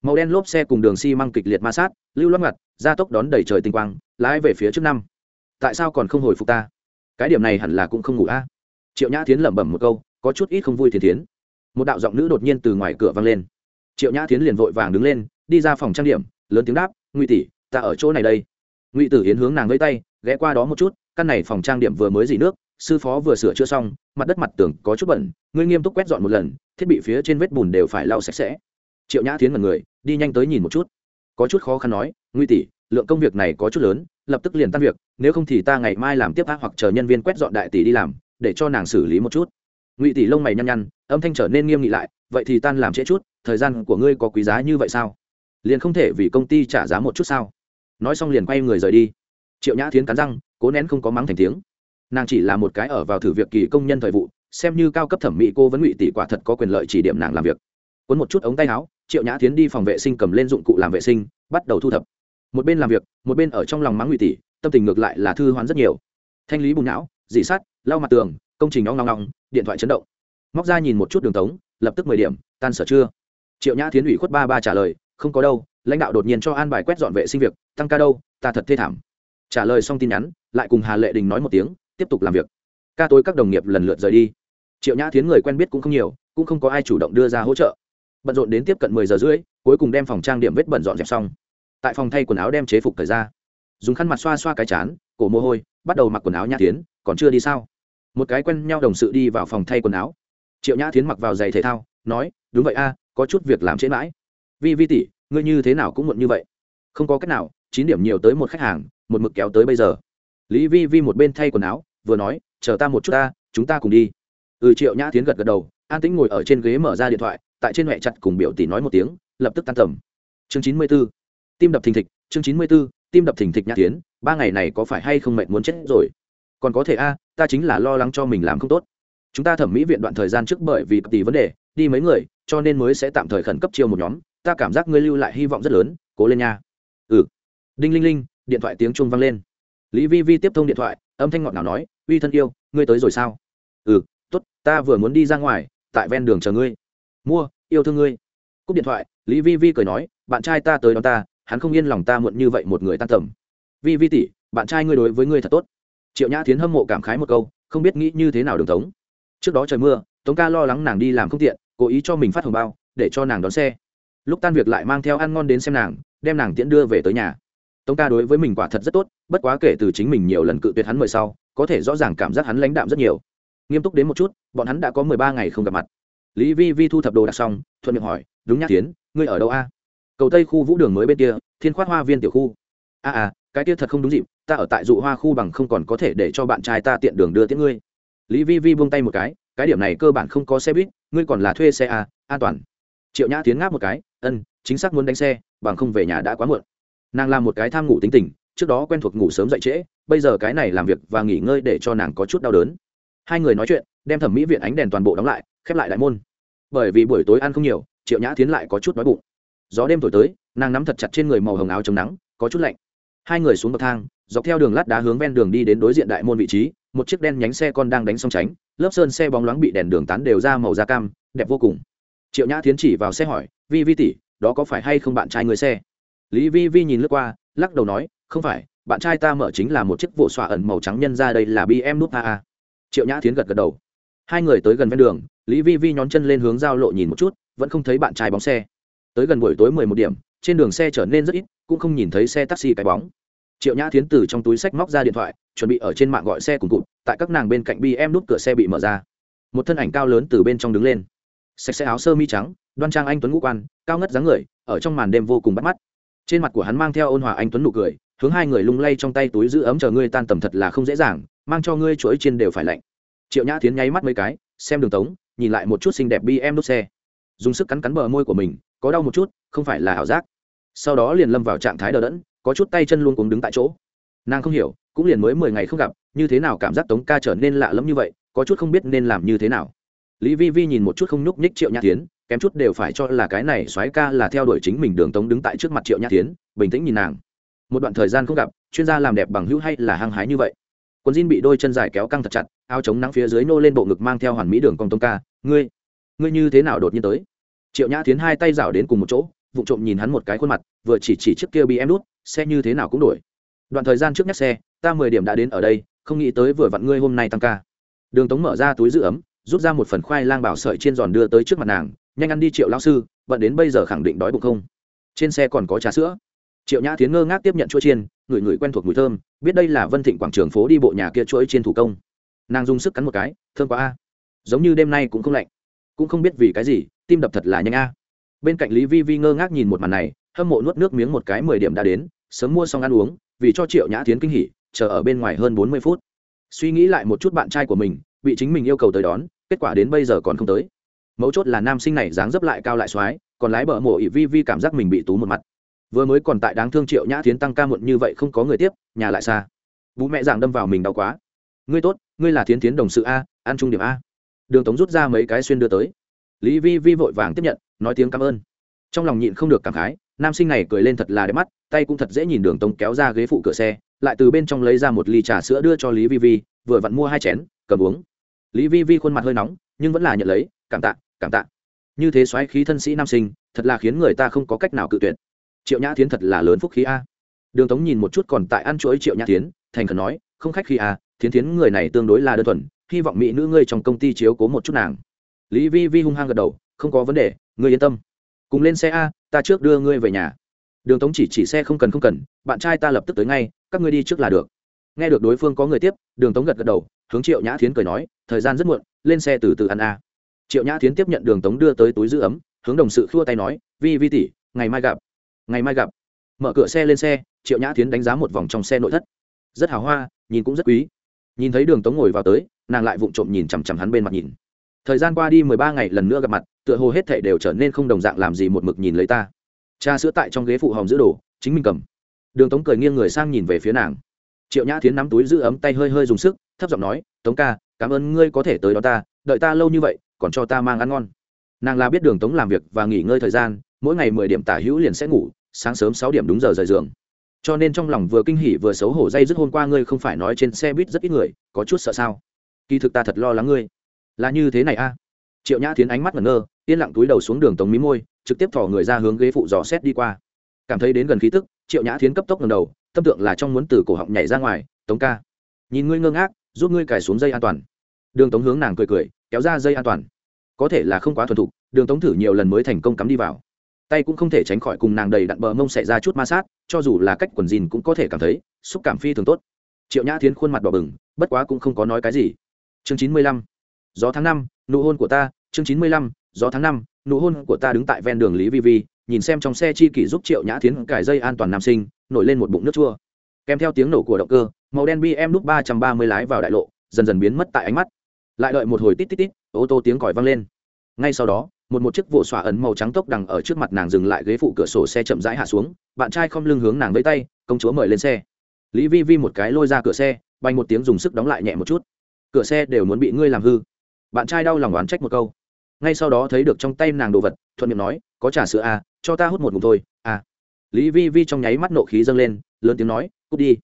Màu đen lốp xe cùng đường xi măng kịch liệt ma sát, lưu loát ngặt, gia tốc đón đầy trời tinh quang, lái về phía trước năm. Tại sao còn không hồi phục ta? Cái điểm này hẳn là cũng không ngủ a. Triệu nhã tiến lẩm bẩm một câu, có chút ít không vui thiên tiến một đạo giọng nữ đột nhiên từ ngoài cửa vang lên. Triệu nhã tiến liền vội vàng đứng lên, đi ra phòng trang điểm, lớn tiếng đáp, ngụy tỷ, ta ở chỗ này đây. Ngụy tử hiến hướng nàng vẫy tay, ghé qua đó một chút, căn này phòng trang điểm vừa mới dỉ nước sư phó vừa sửa chữa xong, mặt đất mặt tường có chút bẩn, ngươi nghiêm túc quét dọn một lần, thiết bị phía trên vết bùn đều phải lau sạch sẽ. Triệu nhã tiến mật người, đi nhanh tới nhìn một chút. Có chút khó khăn nói nguy tỷ, lượng công việc này có chút lớn, lập tức liền tan việc, nếu không thì ta ngày mai làm tiếp ác hoặc chờ nhân viên quét dọn đại tỷ đi làm, để cho nàng xử lý một chút. Ngụy tỷ lông mày nhăn nhăn, âm thanh trở nên nghiêm nghị lại, vậy thì tan làm trễ chút, thời gian của ngươi có quý giá như vậy sao? Liền không thể vì công ty trả giá một chút sao? Nói xong liền quay người rời đi. Triệu nhã thiến cắn răng, cố nén không có mắng thành tiếng nàng chỉ là một cái ở vào thử việc kỳ công nhân thời vụ, xem như cao cấp thẩm mỹ cô vẫn ngụy tỷ quả thật có quyền lợi chỉ điểm nàng làm việc. Cuốn một chút ống tay áo, triệu nhã tiến đi phòng vệ sinh cầm lên dụng cụ làm vệ sinh, bắt đầu thu thập. Một bên làm việc, một bên ở trong lòng mắng ngụy tỷ, tâm tình ngược lại là thư hoán rất nhiều. Thanh lý bùng não dỉ sát lau mặt tường, công trình nóng nóng nóng, điện thoại chấn động. Móc ra nhìn một chút đường tống, lập tức mười điểm, tan sở chưa? Triệu nhã tiến ủy khuất ba ba trả lời, không có đâu, lãnh đạo đột nhiên cho an bài quét dọn vệ sinh việc, tăng ca đâu, ta thật thê thảm. Trả lời xong tin nhắn, lại cùng hà lệ đình nói một tiếng tiếp tục làm việc. Ca tối các đồng nghiệp lần lượt rời đi. Triệu nhã thiến người quen biết cũng không nhiều, cũng không có ai chủ động đưa ra hỗ trợ. Bận rộn đến tiếp cận mười giờ rưỡi, cuối cùng đem phòng trang điểm vết bẩn dọn dẹp xong. Tại phòng thay quần áo đem chế phục thời ra. Dùng khăn mặt xoa xoa cái chán, cổ mồ hôi, bắt đầu mặc quần áo nhã tiến còn chưa đi sao? Một cái quen nhau đồng sự đi vào phòng thay quần áo. Triệu nhã tiến mặc vào giày thể thao, nói, đúng vậy a, có chút việc làm trễ mãi. Vi vi tỷ, ngươi như thế nào cũng muộn như vậy. Không có cách nào, chín điểm nhiều tới một khách hàng, một mực kéo tới bây giờ. Lý vi vi một bên thay quần áo vừa nói, chờ ta một chút ta, chúng ta cùng đi. Ừ triệu nhã tiến gật gật đầu, an tĩnh ngồi ở trên ghế mở ra điện thoại, tại trên huệ chặt cùng biểu tỷ nói một tiếng, lập tức tan tầm. Chương chín mươi b ố tim đập thình thịch, chương chín mươi b ố tim đập thình thịch nhã tiến ba ngày này có phải hay không mệt muốn chết rồi? Còn có thể a, ta chính là lo lắng cho mình làm không tốt. Chúng ta thẩm mỹ viện đoạn thời gian trước bởi vì tỷ vấn đề, đi mấy người, cho nên mới sẽ tạm thời khẩn cấp chiêu một nhóm, ta cảm giác ngươi lưu lại hy vọng rất lớn, cố lên nha. Ừ. Đinh linh linh, điện thoại tiếng chuông vang lên. Lý vi vi tiếp thông điện thoại, âm thanh ngọt nào nói uy thân yêu, ngươi tới rồi sao? Ừ t ố t ta vừa muốn đi ra ngoài, tại ven đường chờ ngươi. Mua, yêu thương ngươi. Cúp điện thoại, lý vi vi cười nói, bạn trai ta tới đón ta, hắn không yên lòng ta muộn như vậy một người tan tầm. Vi vi tỷ, bạn trai ngươi đối với ngươi thật tốt. Triệu nhã tiến hâm mộ cảm khái một câu, không biết nghĩ như thế nào đường tống. Trước đó trời mưa, tống ca lo lắng nàng đi làm không tiện, cố ý cho mình phát hồng bao, để cho nàng đón xe. Lúc tan việc lại mang theo ăn ngon đến xem nàng, đem nàng tiễn đưa về tới nhà tống ca đối với mình quả thật rất tốt bất quá kể từ chính mình nhiều lần cự tuyệt hắn mời sau có thể rõ ràng cảm giác hắn lãnh đạm rất nhiều. Nghiêm túc đến một chút bọn hắn đã có mười ba ngày không gặp mặt. Lý vi vi thu thập đồ đạc xong thuận miệng hỏi đúng nhắc tiến ngươi ở đâu a? Cầu tây khu vũ đường mới bên kia thiên khoát hoa viên tiểu khu. A à, à cái kia thật không đúng dịp ta ở tại dụ hoa khu bằng không còn có thể để cho bạn trai ta tiện đường đưa tiễn ngươi. Lý vi vi buông tay một cái cái điểm này cơ bản không có xe buýt ngươi còn là thuê xe a an toàn. Triệu nhã tiến ngáp một cái ân chính xác muốn đánh xe bằng không về nhà đã quá muộn nàng làm một cái tham ngủ tính tình, trước đó quen thuộc ngủ sớm dậy trễ, bây giờ cái này làm việc và nghỉ ngơi để cho nàng có chút đau đớn. Hai người nói chuyện, đem thẩm mỹ viện ánh đèn toàn bộ đóng lại, khép lại đại môn. Bởi vì buổi tối ăn không nhiều, triệu nhã tiến lại có chút đói bụng. Gió đêm thổi tới, nàng nắm thật chặt trên người màu hồng áo chống nắng, có chút lạnh. Hai người xuống bậc thang, dọc theo đường lát đá hướng ven đường đi đến đối diện đại môn vị trí, một chiếc đen nhánh xe con đang đánh song tránh lớp sơn xe bóng loáng bị đèn đường tán đều ra màu da cam, đẹp vô cùng. Triệu nhã tiến chỉ vào xe hỏi, vi vi tỷ, đó có phải hay không bạn trai người xe? Lý vi vi nhìn lướt qua, lắc đầu nói, không phải, bạn trai ta mở chính là một chiếc vỗ xoa ẩn màu trắng nhân ra đây là bm nút a triệu nhã tiến gật gật đầu. Hai người tới gần ven đường, lý vi vi nhón chân lên hướng giao lộ nhìn một chút, vẫn không thấy bạn trai bóng xe. Tới gần buổi tối mười một điểm, trên đường xe trở nên rất ít, cũng không nhìn thấy xe taxi cái bóng. Triệu nhã tiến từ trong túi sách móc ra điện thoại, chuẩn bị ở trên mạng gọi xe cùng cụt, tại các nàng bên cạnh bm nút cửa xe bị mở ra. Một thân ảnh cao lớn từ bên trong đứng lên. Sạch xe áo sơ mi trắng, đoan trang anh tuấn ngũ quan, cao ngất dáng người, ở trong màn đêm vô cùng bắt mắt trên mặt của hắn mang theo ôn hòa anh tuấn nụ cười, hướng hai người lung lay trong tay túi giữ ấm chờ ngươi tan tầm thật là không dễ dàng, mang cho ngươi chuỗi trên đều phải lạnh. Triệu nhã tiến nháy mắt mấy cái, xem đường tống, nhìn lại một chút xinh đẹp bi em đốt xe. Dùng sức cắn cắn bờ môi của mình, có đau một chút, không phải là ảo giác. Sau đó liền lâm vào trạng thái đờ đẫn, có chút tay chân luôn cùng đứng tại chỗ. Nàng không hiểu, cũng liền mới mười ngày không gặp, như thế nào cảm giác tống ca trở nên lạ lẫm như vậy, có chút không biết nên làm như thế nào. Lý vi vi nhìn một chút không nhúc nhích triệu nhã tiến kém chút đều phải cho là cái này soái ca là theo đuổi chính mình đường tống đứng tại trước mặt triệu nhã tiến, bình tĩnh nhìn nàng. Một đoạn thời gian không gặp, chuyên gia làm đẹp bằng hữu hay là hăng hái như vậy. Quần jean bị đôi chân dài kéo căng thật chặt, áo chống nắng phía dưới nô lên bộ ngực mang theo hoàn mỹ đường cong tông ca, ngươi ngươi như thế nào đột nhiên tới? Triệu nhã tiến hai tay rảo đến cùng một chỗ vụ trộm nhìn hắn một cái khuôn mặt, vừa chỉ chỉ trước kia bị em đút xe như thế nào cũng đổi. Đoạn thời gian trước nhắc xe, ta mười điểm đã đến ở đây, không nghĩ tới vừa vặn ngươi hôm nay tăng ca. Đường tống mở ra túi giữ ấm, rút ra một phần khoai lang bảo sợi trên giòn đưa tới trước mặt nàng nhanh ăn đi triệu lao sư bận đến bây giờ khẳng định đói bụng không? Trên xe còn có trà sữa. Triệu nhã tiến ngơ ngác tiếp nhận chuỗi chiên người người quen thuộc mùi thơm, biết đây là vân thịnh quảng trường phố đi bộ nhà kia chuỗi chiên thủ công. Nàng dùng sức cắn một cái, thơm quá a. Giống như đêm nay cũng không lạnh. Cũng không biết vì cái gì, tim đập thật là nhanh a. Bên cạnh lý vi vi ngơ ngác nhìn một màn này, hâm mộ nuốt nước miếng một cái mười điểm đã đến, sớm mua xong ăn uống, vì cho triệu nhã tiến kinh hỉ, chờ ở bên ngoài hơn bốn mươi phút. Suy nghĩ lại một chút bạn trai của mình, bị chính mình yêu cầu tới đón, kết quả đến bây giờ còn không tới mấu chốt là nam sinh này dáng dấp lại cao lại x còn lái bờ mổ ỵ vi vi cảm giác mình bị tú một mặt. Vừa mới còn tại đáng thương triệu nhã tiến tăng ca muộn như vậy không có người tiếp, nhà lại xa. Bố mẹ giảng đâm vào mình đau quá. Ngươi tốt, ngươi là thiến tiến đồng sự a, ăn trung điểm a. Đường tống rút ra mấy cái xuyên đưa tới. Lý vi vi vội vàng tiếp nhận, nói tiếng cảm ơn. Trong lòng nhịn không được cảm khái, nam sinh này cười lên thật là đẹp mắt, tay cũng thật dễ nhìn đường tống kéo ra ghế phụ cửa xe, lại từ bên trong lấy ra một ly trà sữa đưa cho lý vi vi, vừa vặn mua hai chén, cầm uống. Lý vi vi khuôn mặt hơi nóng, nhưng vẫn là nhận lấy, cảm tạ cảm tạ. Như thế xoáy khí thân sĩ nam sinh, thật là khiến người ta không có cách nào cự tuyệt. Triệu nhã tiến thật là lớn phúc khí a. Đường tống nhìn một chút còn tại ăn chuỗi triệu nhã tiến thành khẩn nói, không khách khi a, thiến thiến người này tương đối là đơn thuần, hy vọng mỹ nữ ngươi trong công ty chiếu cố một chút nàng. Lý vi vi hung hăng gật đầu, không có vấn đề, ngươi yên tâm. Cùng lên xe a, ta trước đưa ngươi về nhà. Đường tống chỉ chỉ xe không cần không cần, bạn trai ta lập tức tới ngay, các ngươi đi trước là được. Nghe được đối phương có người tiếp, đường tống gật gật đầu, hướng triệu nhã thiến cười nói, thời gian rất muộn, lên xe từ từ ăn a triệu nhã thiến tiếp nhận đường tống đưa tới túi giữ ấm, hướng đồng sự khua tay nói, vi vi tỷ, ngày mai gặp, ngày mai gặp. Mở cửa xe lên xe, triệu nhã tiến đánh giá một vòng trong xe nội thất. Rất hào hoa, nhìn cũng rất quý. Nhìn thấy đường tống ngồi vào tới, nàng lại vụng trộm nhìn chằm chằm hắn bên mặt nhìn. Thời gian qua đi mười ba ngày lần nữa gặp mặt, tựa hồ hết thể đều trở nên không đồng dạng làm gì một mực nhìn lấy ta. Cha sữa tại trong ghế phụ hồng giữ đồ, chính mình cầm. Đường tống cười nghiêng người sang nhìn về phía nàng. Triệu nhã tiến nắm túi giữ ấm tay hơi hơi dùng sức, thấp giọng nói, tống ca, cảm ơn ngươi có thể tới đó ta, đợi ta lâu như vậy còn cho ta mang ăn ngon. Nàng là biết đường tống làm việc và nghỉ ngơi thời gian, mỗi ngày mười điểm tả hữu liền sẽ ngủ, sáng sớm sáu điểm đúng giờ rời giường. Cho nên trong lòng vừa kinh hỉ vừa xấu hổ dây dứt hôm qua ngươi không phải nói trên xe buýt rất ít người, có chút sợ sao? Kỳ thực ta thật lo lắng ngươi. Là như thế này a. Triệu nhã tiến ánh mắt ngẩn ngơ, yên lặng túi đầu xuống đường tống mí môi, trực tiếp thỏ người ra hướng ghế phụ dò xét đi qua. Cảm thấy đến gần khí tức, triệu nhã tiến cấp tốc ngầm đầu, tâm tượng là trong muốn từ cổ họng nhảy ra ngoài, tống ca, nhìn ngươi ngơ ngác, giúp ngươi cài xuống dây an toàn. Đường tống hướng nàng cười cười kéo ra dây an toàn. Có thể là không quá thuần thục, đường tống thử nhiều lần mới thành công cắm đi vào. Tay cũng không thể tránh khỏi cùng nàng đầy đặn bờ mông xảy ra chút ma sát, cho dù là cách quần dìn cũng có thể cảm thấy xúc cảm phi thường tốt. Triệu nhã thiến khuôn mặt đỏ bừng, bất quá cũng không có nói cái gì. Chương chín mươi lăm, gió tháng năm, nụ hôn của ta, chương chín mươi lăm, gió tháng năm, nụ hôn của ta đứng tại ven đường lý vi vi, nhìn xem trong xe chi kỷ giúp triệu nhã thiến cải dây an toàn nam sinh, nổi lên một bụng nước chua. Kèm theo tiếng nổ của động cơ, màu đen bm lúc ba trăm ba mươi lái vào đại lộ, dần dần biến mất tại ánh mắt lại đợi một hồi tít tít tít ô tô tiếng còi vang lên. Ngay sau đó một một chiếc vụ xỏa ấn màu trắng tốc đằng ở trước mặt nàng dừng lại ghế phụ cửa sổ xe chậm rãi hạ xuống bạn trai không lưng hướng nàng với tay công chúa mời lên xe. Lý vi vi một cái lôi ra cửa xe banh một tiếng dùng sức đóng lại nhẹ một chút. Cửa xe đều muốn bị ngươi làm hư. Bạn trai đau lòng oán trách một câu. Ngay sau đó thấy được trong tay nàng đồ vật thuận miệng nói có trà sữa à, cho ta hút một ngụm thôi à. Lý vi vi trong nháy mắt nộ khí dâng lên lớn tiếng nói cút đi.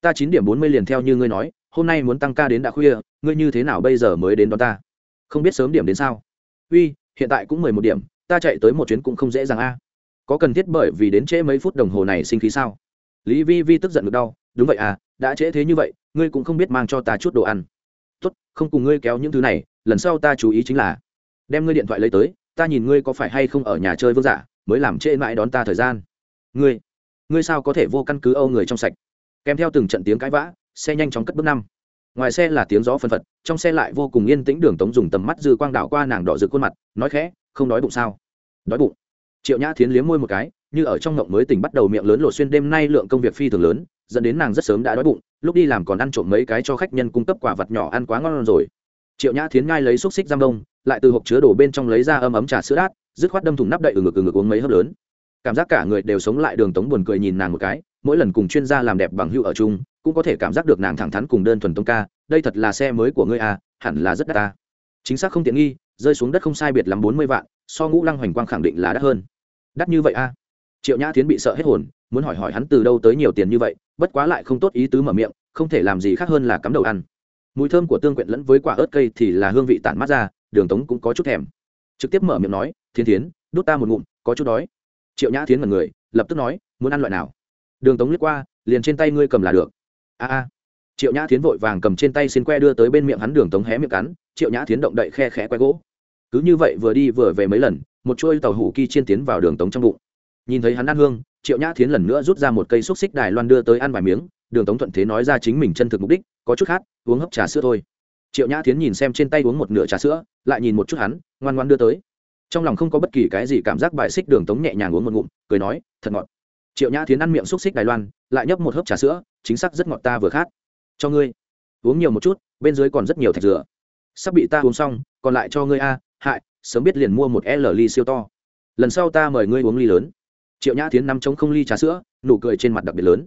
Ta chín điểm bốn mươi liền theo như ngươi nói hôm nay muốn tăng ca đến đã khuya, ngươi như thế nào bây giờ mới đến đón ta? Không biết sớm điểm đến sao? Uy, hiện tại cũng mười một điểm, ta chạy tới một chuyến cũng không dễ dàng a. Có cần thiết bởi vì đến trễ mấy phút đồng hồ này sinh khí sao? Lý vi vi tức giận ngực đau, đúng vậy à đã trễ thế như vậy, ngươi cũng không biết mang cho ta chút đồ ăn. Tốt, không cùng ngươi kéo những thứ này, lần sau ta chú ý chính là, đem ngươi điện thoại lấy tới, ta nhìn ngươi có phải hay không ở nhà chơi vương giả, mới làm trễ mãi đón ta thời gian. Ngươi ngươi sao có thể vô căn cứ âu người trong sạch? Kèm theo từng trận tiếng cãi vã xe nhanh chóng cất bước năm. Ngoài xe là tiếng gió phân phật, trong xe lại vô cùng yên tĩnh đường tống dùng tầm mắt dư quang đảo qua nàng đỏ rực khuôn mặt, nói khẽ, không đói bụng sao? Đói bụng. Triệu nhã thiến liếm môi một cái, như ở trong ngộng mới tỉnh bắt đầu miệng lớn lộ xuyên đêm nay lượng công việc phi thường lớn, dẫn đến nàng rất sớm đã đói bụng, lúc đi làm còn ăn trộm mấy cái cho khách nhân cung cấp quả vật nhỏ ăn quá ngon rồi. Triệu nhã thiến ngay lấy xúc xích giam đông, lại từ hộp chứa đổ bên trong lấy ra ấm ấm trà sữa đát, dứt khoát đâm thùng nắp đậy ừ ngực ừ ngực uống mấy hớp lớn. Cảm giác cả người đều sống lại đường tống buồn cười nhìn nàng một cái mỗi lần cùng chuyên gia làm đẹp bằng hữu ở chung, cũng có thể cảm giác được nàng thẳng thắn cùng đơn thuần tông ca, đây thật là xe mới của ngươi à hẳn là rất đắt ta. Chính xác không tiện nghi, rơi xuống đất không sai biệt lắm bốn mươi vạn, so ngũ lăng hoành quang khẳng định là đắt hơn. Đắt như vậy à? Triệu nhã tiến bị sợ hết hồn, muốn hỏi hỏi hắn từ đâu tới nhiều tiền như vậy, bất quá lại không tốt ý tứ mở miệng, không thể làm gì khác hơn là cắm đầu ăn. Mùi thơm của tương quyện lẫn với quả ớt cây thì là hương vị tản mát ra, đường tống cũng có chút thèm. Trực tiếp mở miệng nói thiên thiến, đút ta một ngụm, có chút đói. Triệu nhã thiến mật người, lập tức nói, muốn ăn loại nào? Đường tống lướt qua, liền trên tay ngươi cầm là được. A a. Triệu nhã tiến vội vàng cầm trên tay xin que đưa tới bên miệng hắn, đường tống hé miệng cắn, triệu nhã tiến động đậy khe khẽ que gỗ. Cứ như vậy vừa đi vừa về mấy lần, một chuôi tàu hủ ki chiên tiến vào đường tống trong bụng. Nhìn thấy hắn ăn hương, triệu nhã tiến lần nữa rút ra một cây xúc xích đài loan đưa tới ăn vài miếng, đường tống thuận thế nói ra chính mình chân thực mục đích, có chút khát, uống hấp trà sữa thôi. Triệu nhã tiến nhìn xem trên tay uống một nửa trà sữa, lại nhìn một chút hắn, ngoan ngoan đưa tới. Trong lòng không có bất kỳ cái gì cảm giác bại xích, đường tống nhẹ nhàng uống một ngụm, cười nói, thật ngọt triệu nhã tiến ăn miệng xúc xích đài loan, lại nhấp một hớp trà sữa, chính xác rất ngọt ta vừa khát. Cho ngươi. Uống nhiều một chút, bên dưới còn rất nhiều thạch dừa. Sắp bị ta uống xong, còn lại cho ngươi a, hại, sớm biết liền mua một l ly siêu to. Lần sau ta mời ngươi uống ly lớn. Triệu nhã tiến nằm chống không ly trà sữa, nụ cười trên mặt đặc biệt lớn.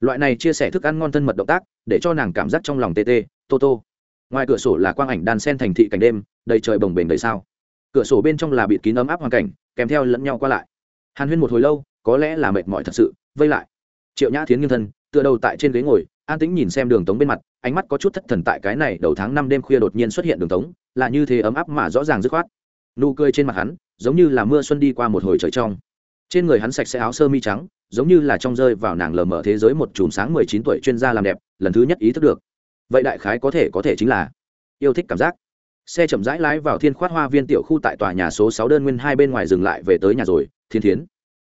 Loại này chia sẻ thức ăn ngon thân mật động tác, để cho nàng cảm giác trong lòng tê tê, tô tô. Ngoài cửa sổ là quang ảnh đàn sen thành thị cảnh đêm, đầy trời bồng bềnh đầy sao. Cửa sổ bên trong là bịt kín ấm áp hoàn cảnh, kèm theo lẫn nhau qua lại. Hàn huyên một hồi lâu có lẽ là mệt mỏi thật sự, vây lại. Triệu nhã thiến nghiêng thân, tựa đầu tại trên ghế ngồi, an tĩnh nhìn xem đường tống bên mặt, ánh mắt có chút thất thần tại cái này đầu tháng năm đêm khuya đột nhiên xuất hiện đường tống, là như thế ấm áp mà rõ ràng dứt khoát. Nụ cười trên mặt hắn, giống như là mưa xuân đi qua một hồi trời trong. Trên người hắn sạch sẽ áo sơ mi trắng, giống như là trong rơi vào nàng lờ mở thế giới một chùm sáng mười chín tuổi chuyên gia làm đẹp, lần thứ nhất ý thức được. Vậy đại khái có thể có thể chính là yêu thích cảm giác. Xe chậm rãi lái vào thiên khoát hoa viên tiểu khu tại tòa nhà số sáu đơn nguyên hai bên ngoài dừng lại về tới nhà rồi, thiên thiến.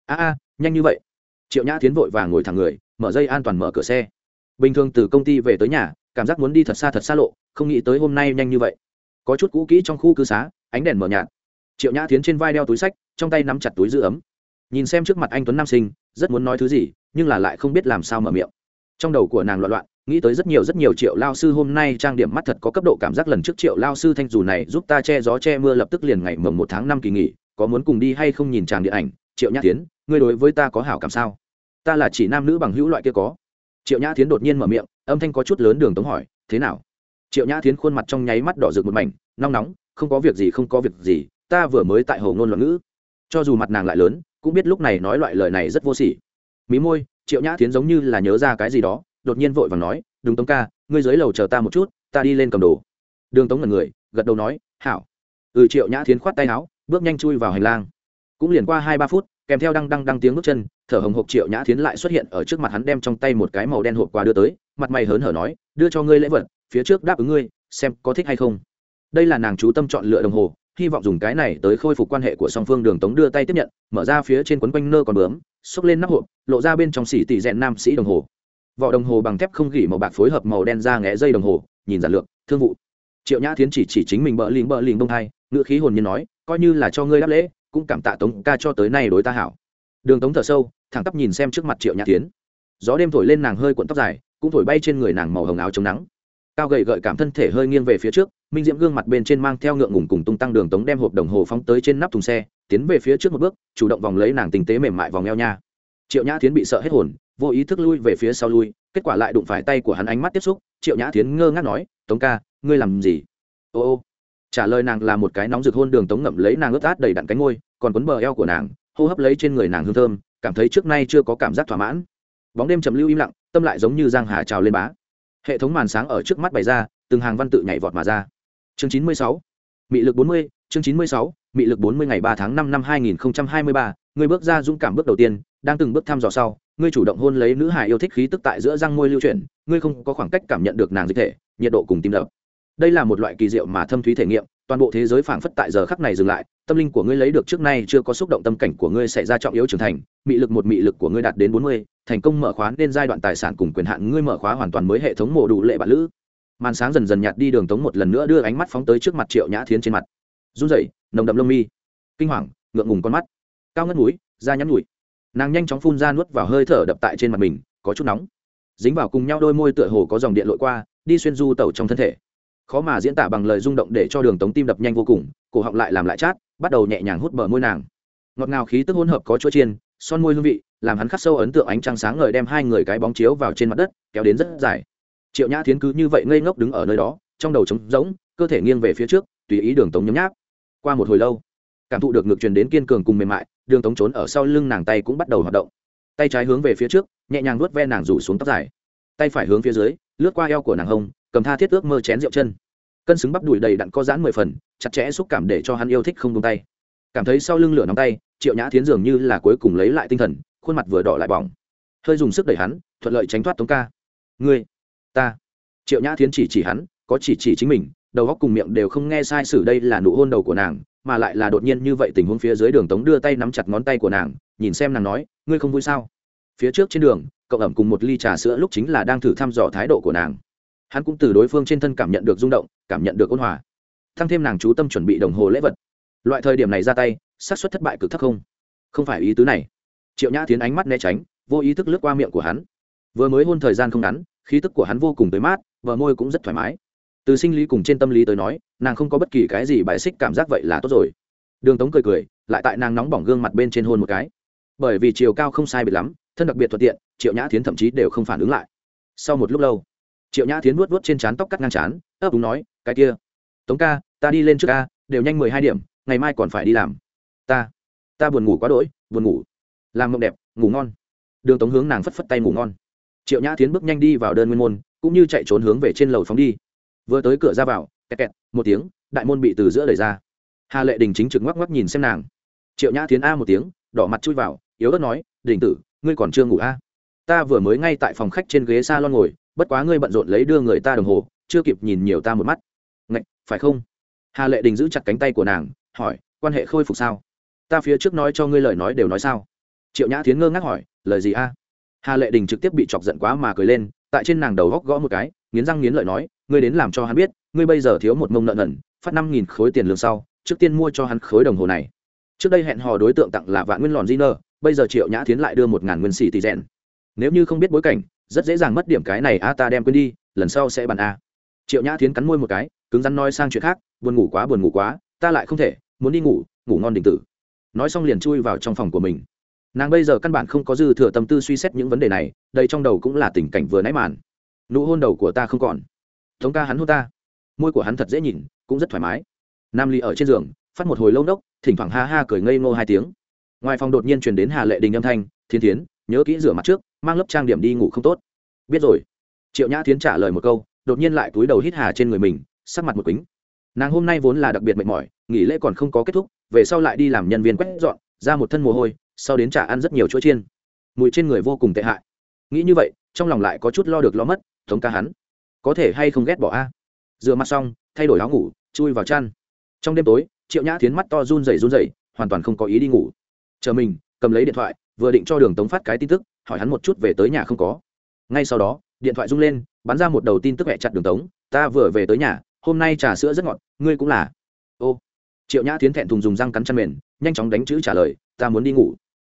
A a nhanh như vậy. Triệu nhã tiến vội và ngồi thẳng người, mở dây an toàn mở cửa xe. Bình thường từ công ty về tới nhà, cảm giác muốn đi thật xa thật xa lộ, không nghĩ tới hôm nay nhanh như vậy. Có chút cũ kỹ trong khu cư xá, ánh đèn mở nhạt. Triệu nhã tiến trên vai đeo túi sách, trong tay nắm chặt túi giữ ấm. Nhìn xem trước mặt anh tuấn nam sinh, rất muốn nói thứ gì, nhưng là lại không biết làm sao mở miệng. Trong đầu của nàng loạn loạn, nghĩ tới rất nhiều rất nhiều triệu lao sư hôm nay trang điểm mắt thật có cấp độ cảm giác lần trước triệu lao sư thanh dù này giúp ta che gió che mưa lập tức liền ngày mồng một tháng năm kỳ nghỉ, có muốn cùng đi hay không nhìn tràng điện ảnh, triệu nhã tiến ngươi đối với ta có hảo cảm sao? Ta là chỉ nam nữ bằng hữu loại kia có. Triệu nhã tiến đột nhiên mở miệng, âm thanh có chút lớn đường tống hỏi, thế nào? Triệu nhã tiến khuôn mặt trong nháy mắt đỏ rực một mảnh, nóng nóng, không có việc gì, không có việc gì, ta vừa mới tại hầu ngôn loạn ngữ. Cho dù mặt nàng lại lớn, cũng biết lúc này nói loại lời này rất vô sỉ. Mí môi, triệu nhã tiến giống như là nhớ ra cái gì đó, đột nhiên vội và nói, đúng tống ca, ngươi dưới lầu chờ ta một chút, ta đi lên cầm đồ. Đường tống ngần người, gật đầu nói, hảo. Ừ triệu nhã tiến khoát tay áo, bước nhanh chui vào hành lang. Cũng liền qua hai ba phút kèm theo đăng đăng đăng tiếng bước chân, thở hồng hộc triệu nhã tiến lại xuất hiện ở trước mặt hắn đem trong tay một cái màu đen hộp quà đưa tới, mặt mày hớn hở nói, đưa cho ngươi lễ vật, phía trước đáp ứng ngươi, xem có thích hay không. Đây là nàng chú tâm chọn lựa đồng hồ, hy vọng dùng cái này tới khôi phục quan hệ của song phương đường tống đưa tay tiếp nhận, mở ra phía trên quấn quanh nơ còn bướm, xốc lên nắp hộp, lộ ra bên trong xỉ tỷ rèn nam sĩ đồng hồ. Vỏ đồng hồ bằng thép không gỉ màu bạc phối hợp màu đen ra ngẽ dây đồng hồ, nhìn giản lược, thương vụ. Triệu nhã thiến chỉ chỉ chính mình bỡ lìm bỡ lìm đông hai ngựa khí hồn nhiên nói, coi như là cho ngươi đáp lễ cũng cảm tạ tống ca cho tới nay đối ta hảo. Đường tống thở sâu, thẳng tắp nhìn xem trước mặt triệu nhã tiến. Gió đêm thổi lên nàng hơi cuộn tóc dài, cũng thổi bay trên người nàng màu hồng áo chống nắng. Cao gầy gợi cảm thân thể hơi nghiêng về phía trước, minh diễm gương mặt bên trên mang theo ngượng ngùng cùng tung tăng đường tống đem hộp đồng hồ phóng tới trên nắp thùng xe, tiến về phía trước một bước, chủ động vòng lấy nàng tình tế mềm mại vòng eo nha. Triệu nhã tiến bị sợ hết hồn, vô ý thức lui về phía sau lui, kết quả lại đụng phải tay của hắn ánh mắt tiếp xúc, triệu nhã tiến ngơ ngác nói, tống ca, ngươi làm gì? Ô ô trả lời nàng là một cái nóng rực hôn đường tống ngậm lấy nàng ướt át đầy đặn cánh ngôi còn quấn bờ eo của nàng, hô hấp lấy trên người nàng hương thơm, cảm thấy trước nay chưa có cảm giác thỏa mãn. Bóng đêm trầm lưu im lặng, tâm lại giống như giang hà trào lên bá. Hệ thống màn sáng ở trước mắt bày ra, từng hàng văn tự nhảy vọt mà ra. Chương chín mươi sáu, mị lực bốn mươi, chương chín mươi sáu, mị lực bốn mươi ngày ba tháng năm năm hai nghìn hai mươi ba, người bước ra dũng cảm bước đầu tiên, đang từng bước thăm dò sau ngươi chủ động hôn lấy nữ hải yêu thích khí tức tại giữa răng môi lưu chuyển ngươi không có khoảng cách cảm nhận được nàng dịch thể, nhiệt độ cùng tim đập đây là một loại kỳ diệu mà thâm thúy thể nghiệm, toàn bộ thế giới phảng phất tại giờ khắc này dừng lại, tâm linh của ngươi lấy được trước nay chưa có xúc động tâm cảnh của ngươi xảy ra trọng yếu trưởng thành, mị lực một mị lực của ngươi đạt đến bốn mươi, thành công mở khóa nên giai đoạn tài sản cùng quyền hạn ngươi mở khóa hoàn toàn mới hệ thống mổ đủ lệ bản lữ. Màn sáng dần dần nhạt đi đường tống một lần nữa đưa ánh mắt phóng tới trước mặt triệu nhã thiến trên mặt. Run rẩy, nồng đậm lông mi. Kinh hoàng, ngượng ngùng con mắt. Cao ngất núi da nhắn nhủi. Nàng nhanh chóng phun ra nuốt vào hơi thở đập tại trên mặt mình, có chút nóng. Dính vào cùng nhau đôi môi tựa hồ có dòng điện lội qua, đi xuyên du tẩu trong thân thể khó mà diễn tả bằng lời rung động để cho đường tống tim đập nhanh vô cùng, cổ họng lại làm lại chát, bắt đầu nhẹ nhàng hút bờ môi nàng. Ngọt ngào khí tức hỗn hợp có chỗ chiên, son môi hương vị, làm hắn khắc sâu ấn tượng ánh trăng sáng ngời đem hai người cái bóng chiếu vào trên mặt đất, kéo đến rất dài. Triệu nhã thiến cứ như vậy ngây ngốc đứng ở nơi đó, trong đầu trống rỗng, cơ thể nghiêng về phía trước, tùy ý đường tống nhấm nháp. Qua một hồi lâu, cảm thụ được ngược truyền đến kiên cường cùng mềm mại, đường tống trốn ở sau lưng nàng tay cũng bắt đầu hoạt động. Tay trái hướng về phía trước, nhẹ nhàng nuốt ve nàng rủ xuống tóc dài. Tay phải hướng phía dưới lướt qua eo của nàng hông, cầm tha thiết ước mơ chén rượu chân. Cân xứng bắp đùi đầy đặn có giãn mười phần, chặt chẽ xúc cảm để cho hắn yêu thích không tung tay. Cảm thấy sau lưng lửa nóng tay, triệu nhã thiến dường như là cuối cùng lấy lại tinh thần, khuôn mặt vừa đỏ lại bỏng. Hơi dùng sức đẩy hắn, thuận lợi tránh thoát tống ca. Ngươi, ta. Triệu nhã thiến chỉ chỉ hắn, có chỉ chỉ chính mình, đầu góc cùng miệng đều không nghe sai sử đây là nụ hôn đầu của nàng, mà lại là đột nhiên như vậy tình huống phía dưới đường tống đưa tay nắm chặt ngón tay của nàng, nhìn xem nàng nói, ngươi không vui sao? Phía trước trên đường, cậu ẩm cùng một ly trà sữa lúc chính là đang thử thăm dò thái độ của nàng. Hắn cũng từ đối phương trên thân cảm nhận được rung động, cảm nhận được ôn hòa. Thăng thêm nàng chú tâm chuẩn bị đồng hồ lễ vật. Loại thời điểm này ra tay, xác suất thất bại cực thấp không? Không phải ý tứ này. Triệu nhã tiến ánh mắt né tránh, vô ý thức lướt qua miệng của hắn. Vừa mới hôn thời gian không ngắn, khí tức của hắn vô cùng tới mát và môi cũng rất thoải mái. Từ sinh lý cùng trên tâm lý tới nói, nàng không có bất kỳ cái gì bài xích cảm giác vậy là tốt rồi. Đường tống cười cười, lại tại nàng nóng bỏng gương mặt bên trên hôn một cái. Bởi vì chiều cao không sai biệt lắm thân đặc biệt thuận tiện, triệu nhã thiến thậm chí đều không phản ứng lại. Sau một lúc lâu, triệu nhã thiến vuốt vuốt trên trán tóc cắt ngang trán, ấp úng nói, cái kia, tống ca, ta đi lên trước ca, đều nhanh mười hai điểm, ngày mai còn phải đi làm. Ta ta buồn ngủ quá đỗi, buồn ngủ. Làm mộng đẹp, ngủ ngon. Đường tống hướng nàng phất phất tay ngủ ngon. Triệu nhã tiến bước nhanh đi vào đơn nguyên môn, cũng như chạy trốn hướng về trên lầu phóng đi. Vừa tới cửa ra vào, kẹt kẹt, một tiếng, đại môn bị từ giữa đẩy ra. Hà lệ đình chính trực ngoắc ngoắc nhìn xem nàng. Triệu nhã tiến a một tiếng, đỏ mặt chui vào, yếu ớt nói, đình tử ngươi còn chưa ngủ a ta vừa mới ngay tại phòng khách trên ghế s a lon ngồi, bất quá ngươi bận rộn lấy đưa người ta đồng hồ, chưa kịp nhìn nhiều ta một mắt. Ngạch, phải không? Hà lệ đình giữ chặt cánh tay của nàng, hỏi, quan hệ khôi phục sao? Ta phía trước nói cho ngươi lời nói đều nói sao? Triệu nhã tiến ngơ ngác hỏi, lời gì a? Hà lệ đình trực tiếp bị chọc giận quá mà cười lên, tại trên nàng đầu góc gõ một cái, nghiến răng nghiến lợi nói, ngươi đến làm cho hắn biết, ngươi bây giờ thiếu một mông nợ nần, phát năm nghìn khối tiền lương sau, trước tiên mua cho hắn khối đồng hồ này. Trước đây hẹn hò đối tượng tặng là vạn nguyên lòn di nơ bây giờ triệu nhã tiến lại đưa một ngàn nguyên xì tỷ rèn. Nếu như không biết bối cảnh, rất dễ dàng mất điểm cái này a ta đem quên đi, lần sau sẽ bàn a. Triệu nhã tiến cắn môi một cái, cứng rắn nói sang chuyện khác, buồn ngủ quá, buồn ngủ quá, ta lại không thể, muốn đi ngủ ngủ ngon đình tử. Nói xong liền chui vào trong phòng của mình. Nàng bây giờ căn bản không có dư thừa tâm tư suy xét những vấn đề này, đây trong đầu cũng là tình cảnh vừa nãy màn. Nụ hôn đầu của ta không còn. Thống ca hắn hôn ta. Môi của hắn thật dễ nhìn, cũng rất thoải mái. Nam ly ở trên giường, phát một hồi lâu nốc thỉnh thoảng ha ha cười ngây ngô hai tiếng ngoài phòng đột nhiên truyền đến hà lệ đình âm thanh, thiên thiến, nhớ kỹ rửa mặt trước, mang lớp trang điểm đi ngủ không tốt. Biết rồi. Triệu nhã tiến trả lời một câu, đột nhiên lại túi đầu hít hà trên người mình, sắc mặt một kính nàng hôm nay vốn là đặc biệt mệt mỏi, nghỉ lễ còn không có kết thúc, về sau lại đi làm nhân viên quét dọn, ra một thân mồ hôi, sau đến trả ăn rất nhiều chỗ chiên. Mùi trên người vô cùng tệ hại. Nghĩ như vậy, trong lòng lại có chút lo được lo mất thống ca hắn. Có thể hay không ghét bỏ a? Rửa mặt xong, thay đổi áo ngủ, chui vào chăn. Trong đêm tối, triệu nhã tiến mắt to run rẩy run rẩy, hoàn toàn không có ý đi ngủ chờ mình, cầm lấy điện thoại, vừa định cho đường tống phát cái tin tức, hỏi hắn một chút về tới nhà không có. Ngay sau đó, điện thoại rung lên, bắn ra một đầu tin tức hẹ chặt đường tống, ta vừa về tới nhà, hôm nay trà sữa rất ngọt, ngươi cũng là. Ô, triệu nhã tiến thẹn thùng dùng răng cắn chăn mền, nhanh chóng đánh chữ trả lời, ta muốn đi ngủ.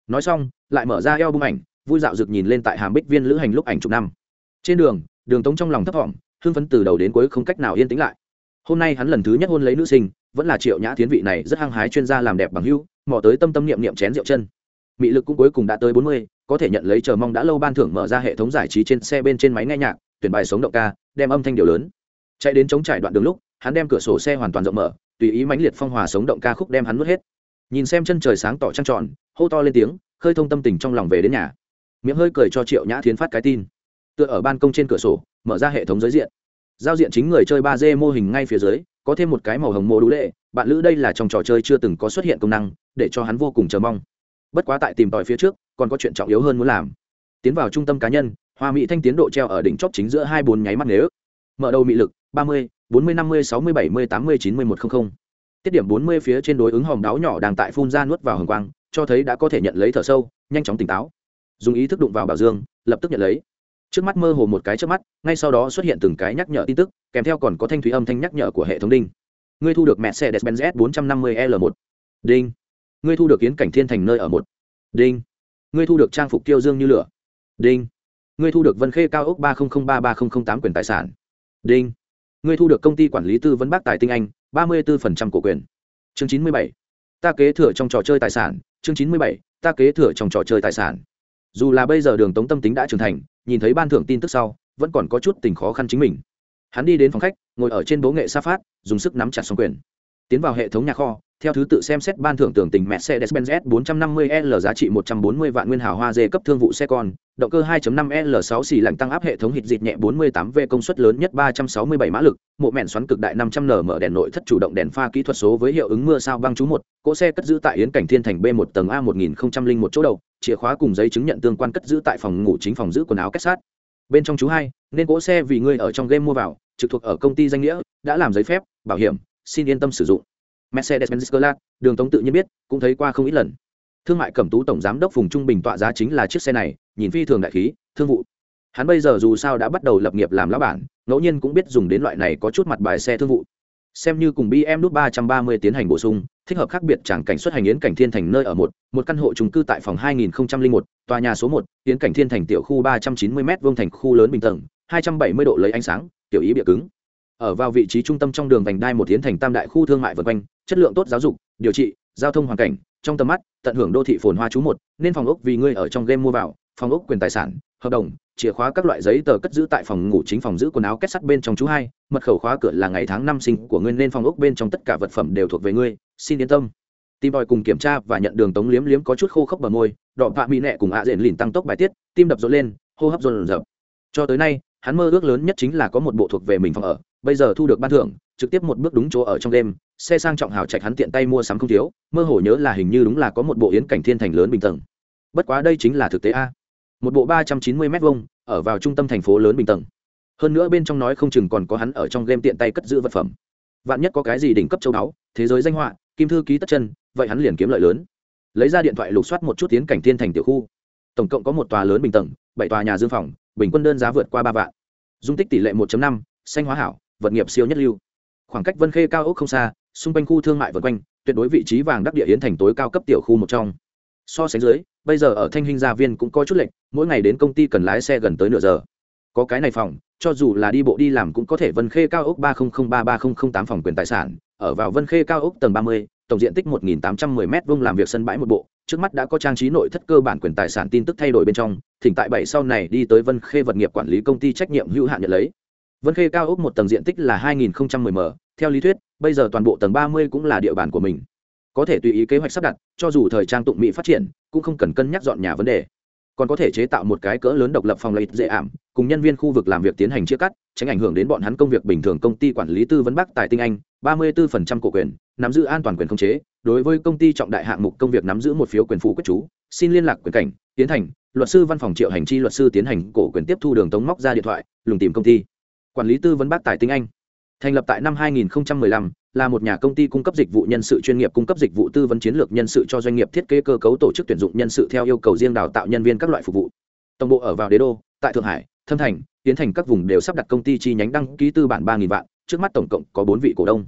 Nói xong, lại mở ra eo bung ảnh, vui dạo rực nhìn lên tại hàm bích viên lữ hành lúc ảnh chục năm. Trên đường đường tống trong lòng thấp thỏm, hưng phấn từ đầu đến cuối không cách nào yên tĩnh lại. Hôm nay hắn lần thứ nhất hôn lấy nữ sinh, vẫn là triệu nhã tiến vị này rất hăng hái chuyên gia làm đẹp bằng hưu mò tới tâm tâm niệm niệm chén rượu chân. Mị lực cũng cuối cùng đã tới bốn mươi, có thể nhận lấy chờ mong đã lâu ban thưởng mở ra hệ thống giải trí trên xe bên trên máy nghe nhạc, tuyển bài sống động ca, đem âm thanh điều lớn. Chạy đến chống trải đoạn đường lúc, hắn đem cửa sổ xe hoàn toàn rộng mở, tùy ý mãnh liệt phong hòa sống động ca khúc đem hắn nuốt hết. Nhìn xem chân trời sáng tỏ trăng tròn, hô to lên tiếng, khơi thông tâm tình trong lòng về đến nhà. Miệng hơi cười cho triệu nhã thiến phát cái tin. Tựa ở ban công trên cửa sổ, mở ra hệ thống giới diện. Giao diện chính người chơi ba d mô hình ngay phía dưới, có thêm một cái màu hồng mô đủ lệ bạn lữ đây là trong trò chơi chưa từng có xuất hiện công năng, để cho hắn vô cùng chờ mong. Bất quá tại tìm tòi phía trước, còn có chuyện trọng yếu hơn muốn làm. Tiến vào trung tâm cá nhân, hoa mỹ thanh tiến độ treo ở đỉnh chóp chính giữa hai bốn nháy mắt nếu. Mở đầu mị lực, ba mươi, bốn mươi năm mươi, sáu mươi bảy mươi, tám mươi, chín mươi một trăm linh tiết điểm bốn mươi phía trên đối ứng hòm đáo nhỏ đang tại phun ra nuốt vào hồng quang, cho thấy đã có thể nhận lấy thở sâu, nhanh chóng tỉnh táo. Dùng ý thức đụng vào bảo dương, lập tức nhận lấy. Trước mắt mơ hồ một cái trước mắt, ngay sau đó xuất hiện từng cái nhắc nhở tin tức, kèm theo còn có thanh thúy âm thanh nhắc nhở của hệ thống đinh ngươi thu được mẹ xe s 450 l 1 đinh. Ngươi thu được kiến cảnh thiên thành nơi ở một. Đinh. Ngươi thu được trang phục tiêu dương như lửa. Đinh. Ngươi thu được vân khê cao ốc ba ba ba tám quyền tài sản. Đinh. Ngươi thu được công ty quản lý tư vấn bác tài tinh anh, ba mươi bốn cổ quyền. Chương chín mươi bảy. Ta kế thừa trong trò chơi tài sản. Chương chín mươi bảy. Ta kế thừa trong trò chơi tài sản. Dù là bây giờ đường tống tâm tính đã trưởng thành, nhìn thấy ban thưởng tin tức sau, vẫn còn có chút tình khó khăn chính mình hắn đi đến phòng khách ngồi ở trên bố nghệ sa phát dùng sức nắm chặt xong quyền tiến vào hệ thống nhà kho theo thứ tự xem xét ban thưởng tưởng tình Mercedes-Benz S450L giá trị 140 vạn nguyên hào hoa dê cấp thương vụ xe con, động cơ 2.5L6 xì lạnh tăng áp hệ thống hít dịt nhẹ 48V công suất lớn nhất 367 mã lực, mộ mẹn xoắn cực đại 500N mở đèn nội thất chủ động đèn pha kỹ thuật số với hiệu ứng mưa sao băng chú một, cỗ xe cất giữ tại Yến Cảnh Thiên Thành B1 tầng A1001 chỗ đầu, chìa khóa cùng giấy chứng nhận tương quan cất giữ tại phòng ngủ chính phòng giữ quần áo kết sát. Bên trong chú hai, nên cỗ xe vì ngươi ở trong game mua vào, trực thuộc ở công ty danh nghĩa, đã làm giấy phép, bảo hiểm, xin yên tâm sử dụng. Mercedes-benz Class, đường tống tự nhiên biết cũng thấy qua không ít lần. Thương mại cẩm tú tổng giám đốc phùng trung bình tọa giá chính là chiếc xe này nhìn phi thường đại khí thương vụ. Hắn bây giờ dù sao đã bắt đầu lập nghiệp làm lão bản ngẫu nhiên cũng biết dùng đến loại này có chút mặt bài xe thương vụ xem như cùng bm nút ba trăm ba mươi tiến hành bổ sung, thích hợp khác biệt chẳng cảnh xuất hành yến cảnh thiên thành nơi ở một một căn hộ trung cư tại phòng hai nghìn một, tòa nhà số một, yến cảnh thiên thành tiểu khu ba trăm chín mươi m vuông thành khu lớn bình tầng, hai trăm bảy mươi độ lấy ánh sáng, tiểu ý bịa cứng. Ở vào vị trí trung tâm trong đường vành đai một yến thành tam đại khu thương mại vân quanh, chất lượng tốt giáo dục, điều trị, giao thông hoàn cảnh, trong tầm mắt, tận hưởng đô thị phồn hoa chú một, nên phòng ốc vì ngươi ở trong game mua vào, phòng ốc quyền tài sản, hợp đồng chìa khóa các loại giấy tờ cất giữ tại phòng ngủ chính phòng giữ quần áo kết sắt bên trong chú hai, mật khẩu khóa cửa là ngày tháng năm sinh của ngươi nên phòng ốc bên trong tất cả vật phẩm đều thuộc về ngươi, xin yên tâm. Tim bòi cùng kiểm tra và nhận đường tống liếm liếm có chút khô khốc bờ môi, đỏ vạ mỹ nẹ cùng ạ à rền lìn tăng tốc bài tiết, tim đập rộn lên, hô hấp rộn rộn cho tới nay, hắn mơ ước lớn nhất chính là có một bộ thuộc về mình phòng ở, bây giờ thu được ban thưởng, trực tiếp một bước đúng chỗ ở trong đêm, xe sang trọng hào trạch hắn tiện tay mua sắm không thiếu, mơ hồ nhớ là hình như đúng là có một bộ yến cảnh thiên thành lớn bình tầng. Bất quá đây chính là thực tế a một bộ ba trăm chín mươi m hai ở vào trung tâm thành phố lớn bình tầng. Hơn nữa bên trong nói không chừng còn có hắn ở trong game tiện tay cất giữ vật phẩm. Vạn nhất có cái gì đỉnh cấp châu đáo thế giới danh họa, kim thư ký tất chân, vậy hắn liền kiếm lợi lớn. Lấy ra điện thoại lục soát một chút tiến cảnh thiên thành tiểu khu. Tổng cộng có một tòa lớn bình tầng, bảy tòa nhà dương phòng, bình quân đơn giá vượt qua ba vạn. Dung tích tỷ lệ một năm, xanh hóa hảo, vật nghiệp siêu nhất lưu. Khoảng cách vân khê cao ốc không xa, xung quanh khu thương mại vân quanh, tuyệt đối vị trí vàng đắc địa yến thành tối cao cấp tiểu khu một trong. So sánh dưới bây giờ ở thanh hình gia viên cũng có chút lệnh mỗi ngày đến công ty cần lái xe gần tới nửa giờ. Có cái này phòng, cho dù là đi bộ đi làm cũng có thể vân khê cao ốc ba nghìn ba ba nghìn tám phòng quyền tài sản, ở vào vân khê cao ốc tầng ba mươi, tổng diện tích một nghìn tám trăm mười m vông làm việc sân bãi một bộ. Trước mắt đã có trang trí nội thất cơ bản quyền tài sản tin tức thay đổi bên trong, thỉnh tại bảy sau này đi tới vân khê vật nghiệp quản lý công ty trách nhiệm hữu hạn nhận lấy. Vân khê cao ốc một tầng diện tích là hai nghìn m, theo lý thuyết, bây giờ toàn bộ tầng ba mươi cũng là địa bàn của mình có thể tùy ý kế hoạch sắp đặt, cho dù thời trang tụng mỹ phát triển, cũng không cần cân nhắc dọn nhà vấn đề. Còn có thể chế tạo một cái cỡ lớn độc lập phòng lợi dễ ảm, cùng nhân viên khu vực làm việc tiến hành chia cắt, tránh ảnh hưởng đến bọn hắn công việc bình thường công ty quản lý tư vấn bắc tài tinh anh, ba mươi 34% cổ quyền, nắm giữ an toàn quyền khống chế, đối với công ty trọng đại hạng mục công việc nắm giữ một phiếu quyền phụ quyết chú, xin liên lạc quyền cảnh, tiến hành, luật sư văn phòng triệu hành chi luật sư tiến hành cổ quyền tiếp thu đường tống móc ra điện thoại, lùng tìm công ty. Quản lý tư vấn bắc tài tinh anh thành lập tại năm 2015, là một nhà công ty cung cấp dịch vụ nhân sự chuyên nghiệp cung cấp dịch vụ tư vấn chiến lược nhân sự cho doanh nghiệp thiết kế cơ cấu tổ chức tuyển dụng nhân sự theo yêu cầu riêng đào tạo nhân viên các loại phục vụ. Tổng bộ ở vào đế đô tại thượng hải thâm thành tiến thành các vùng đều sắp đặt công ty chi nhánh đăng ký tư bản ba nghìn vạn trước mắt tổng cộng có bốn vị cổ đông.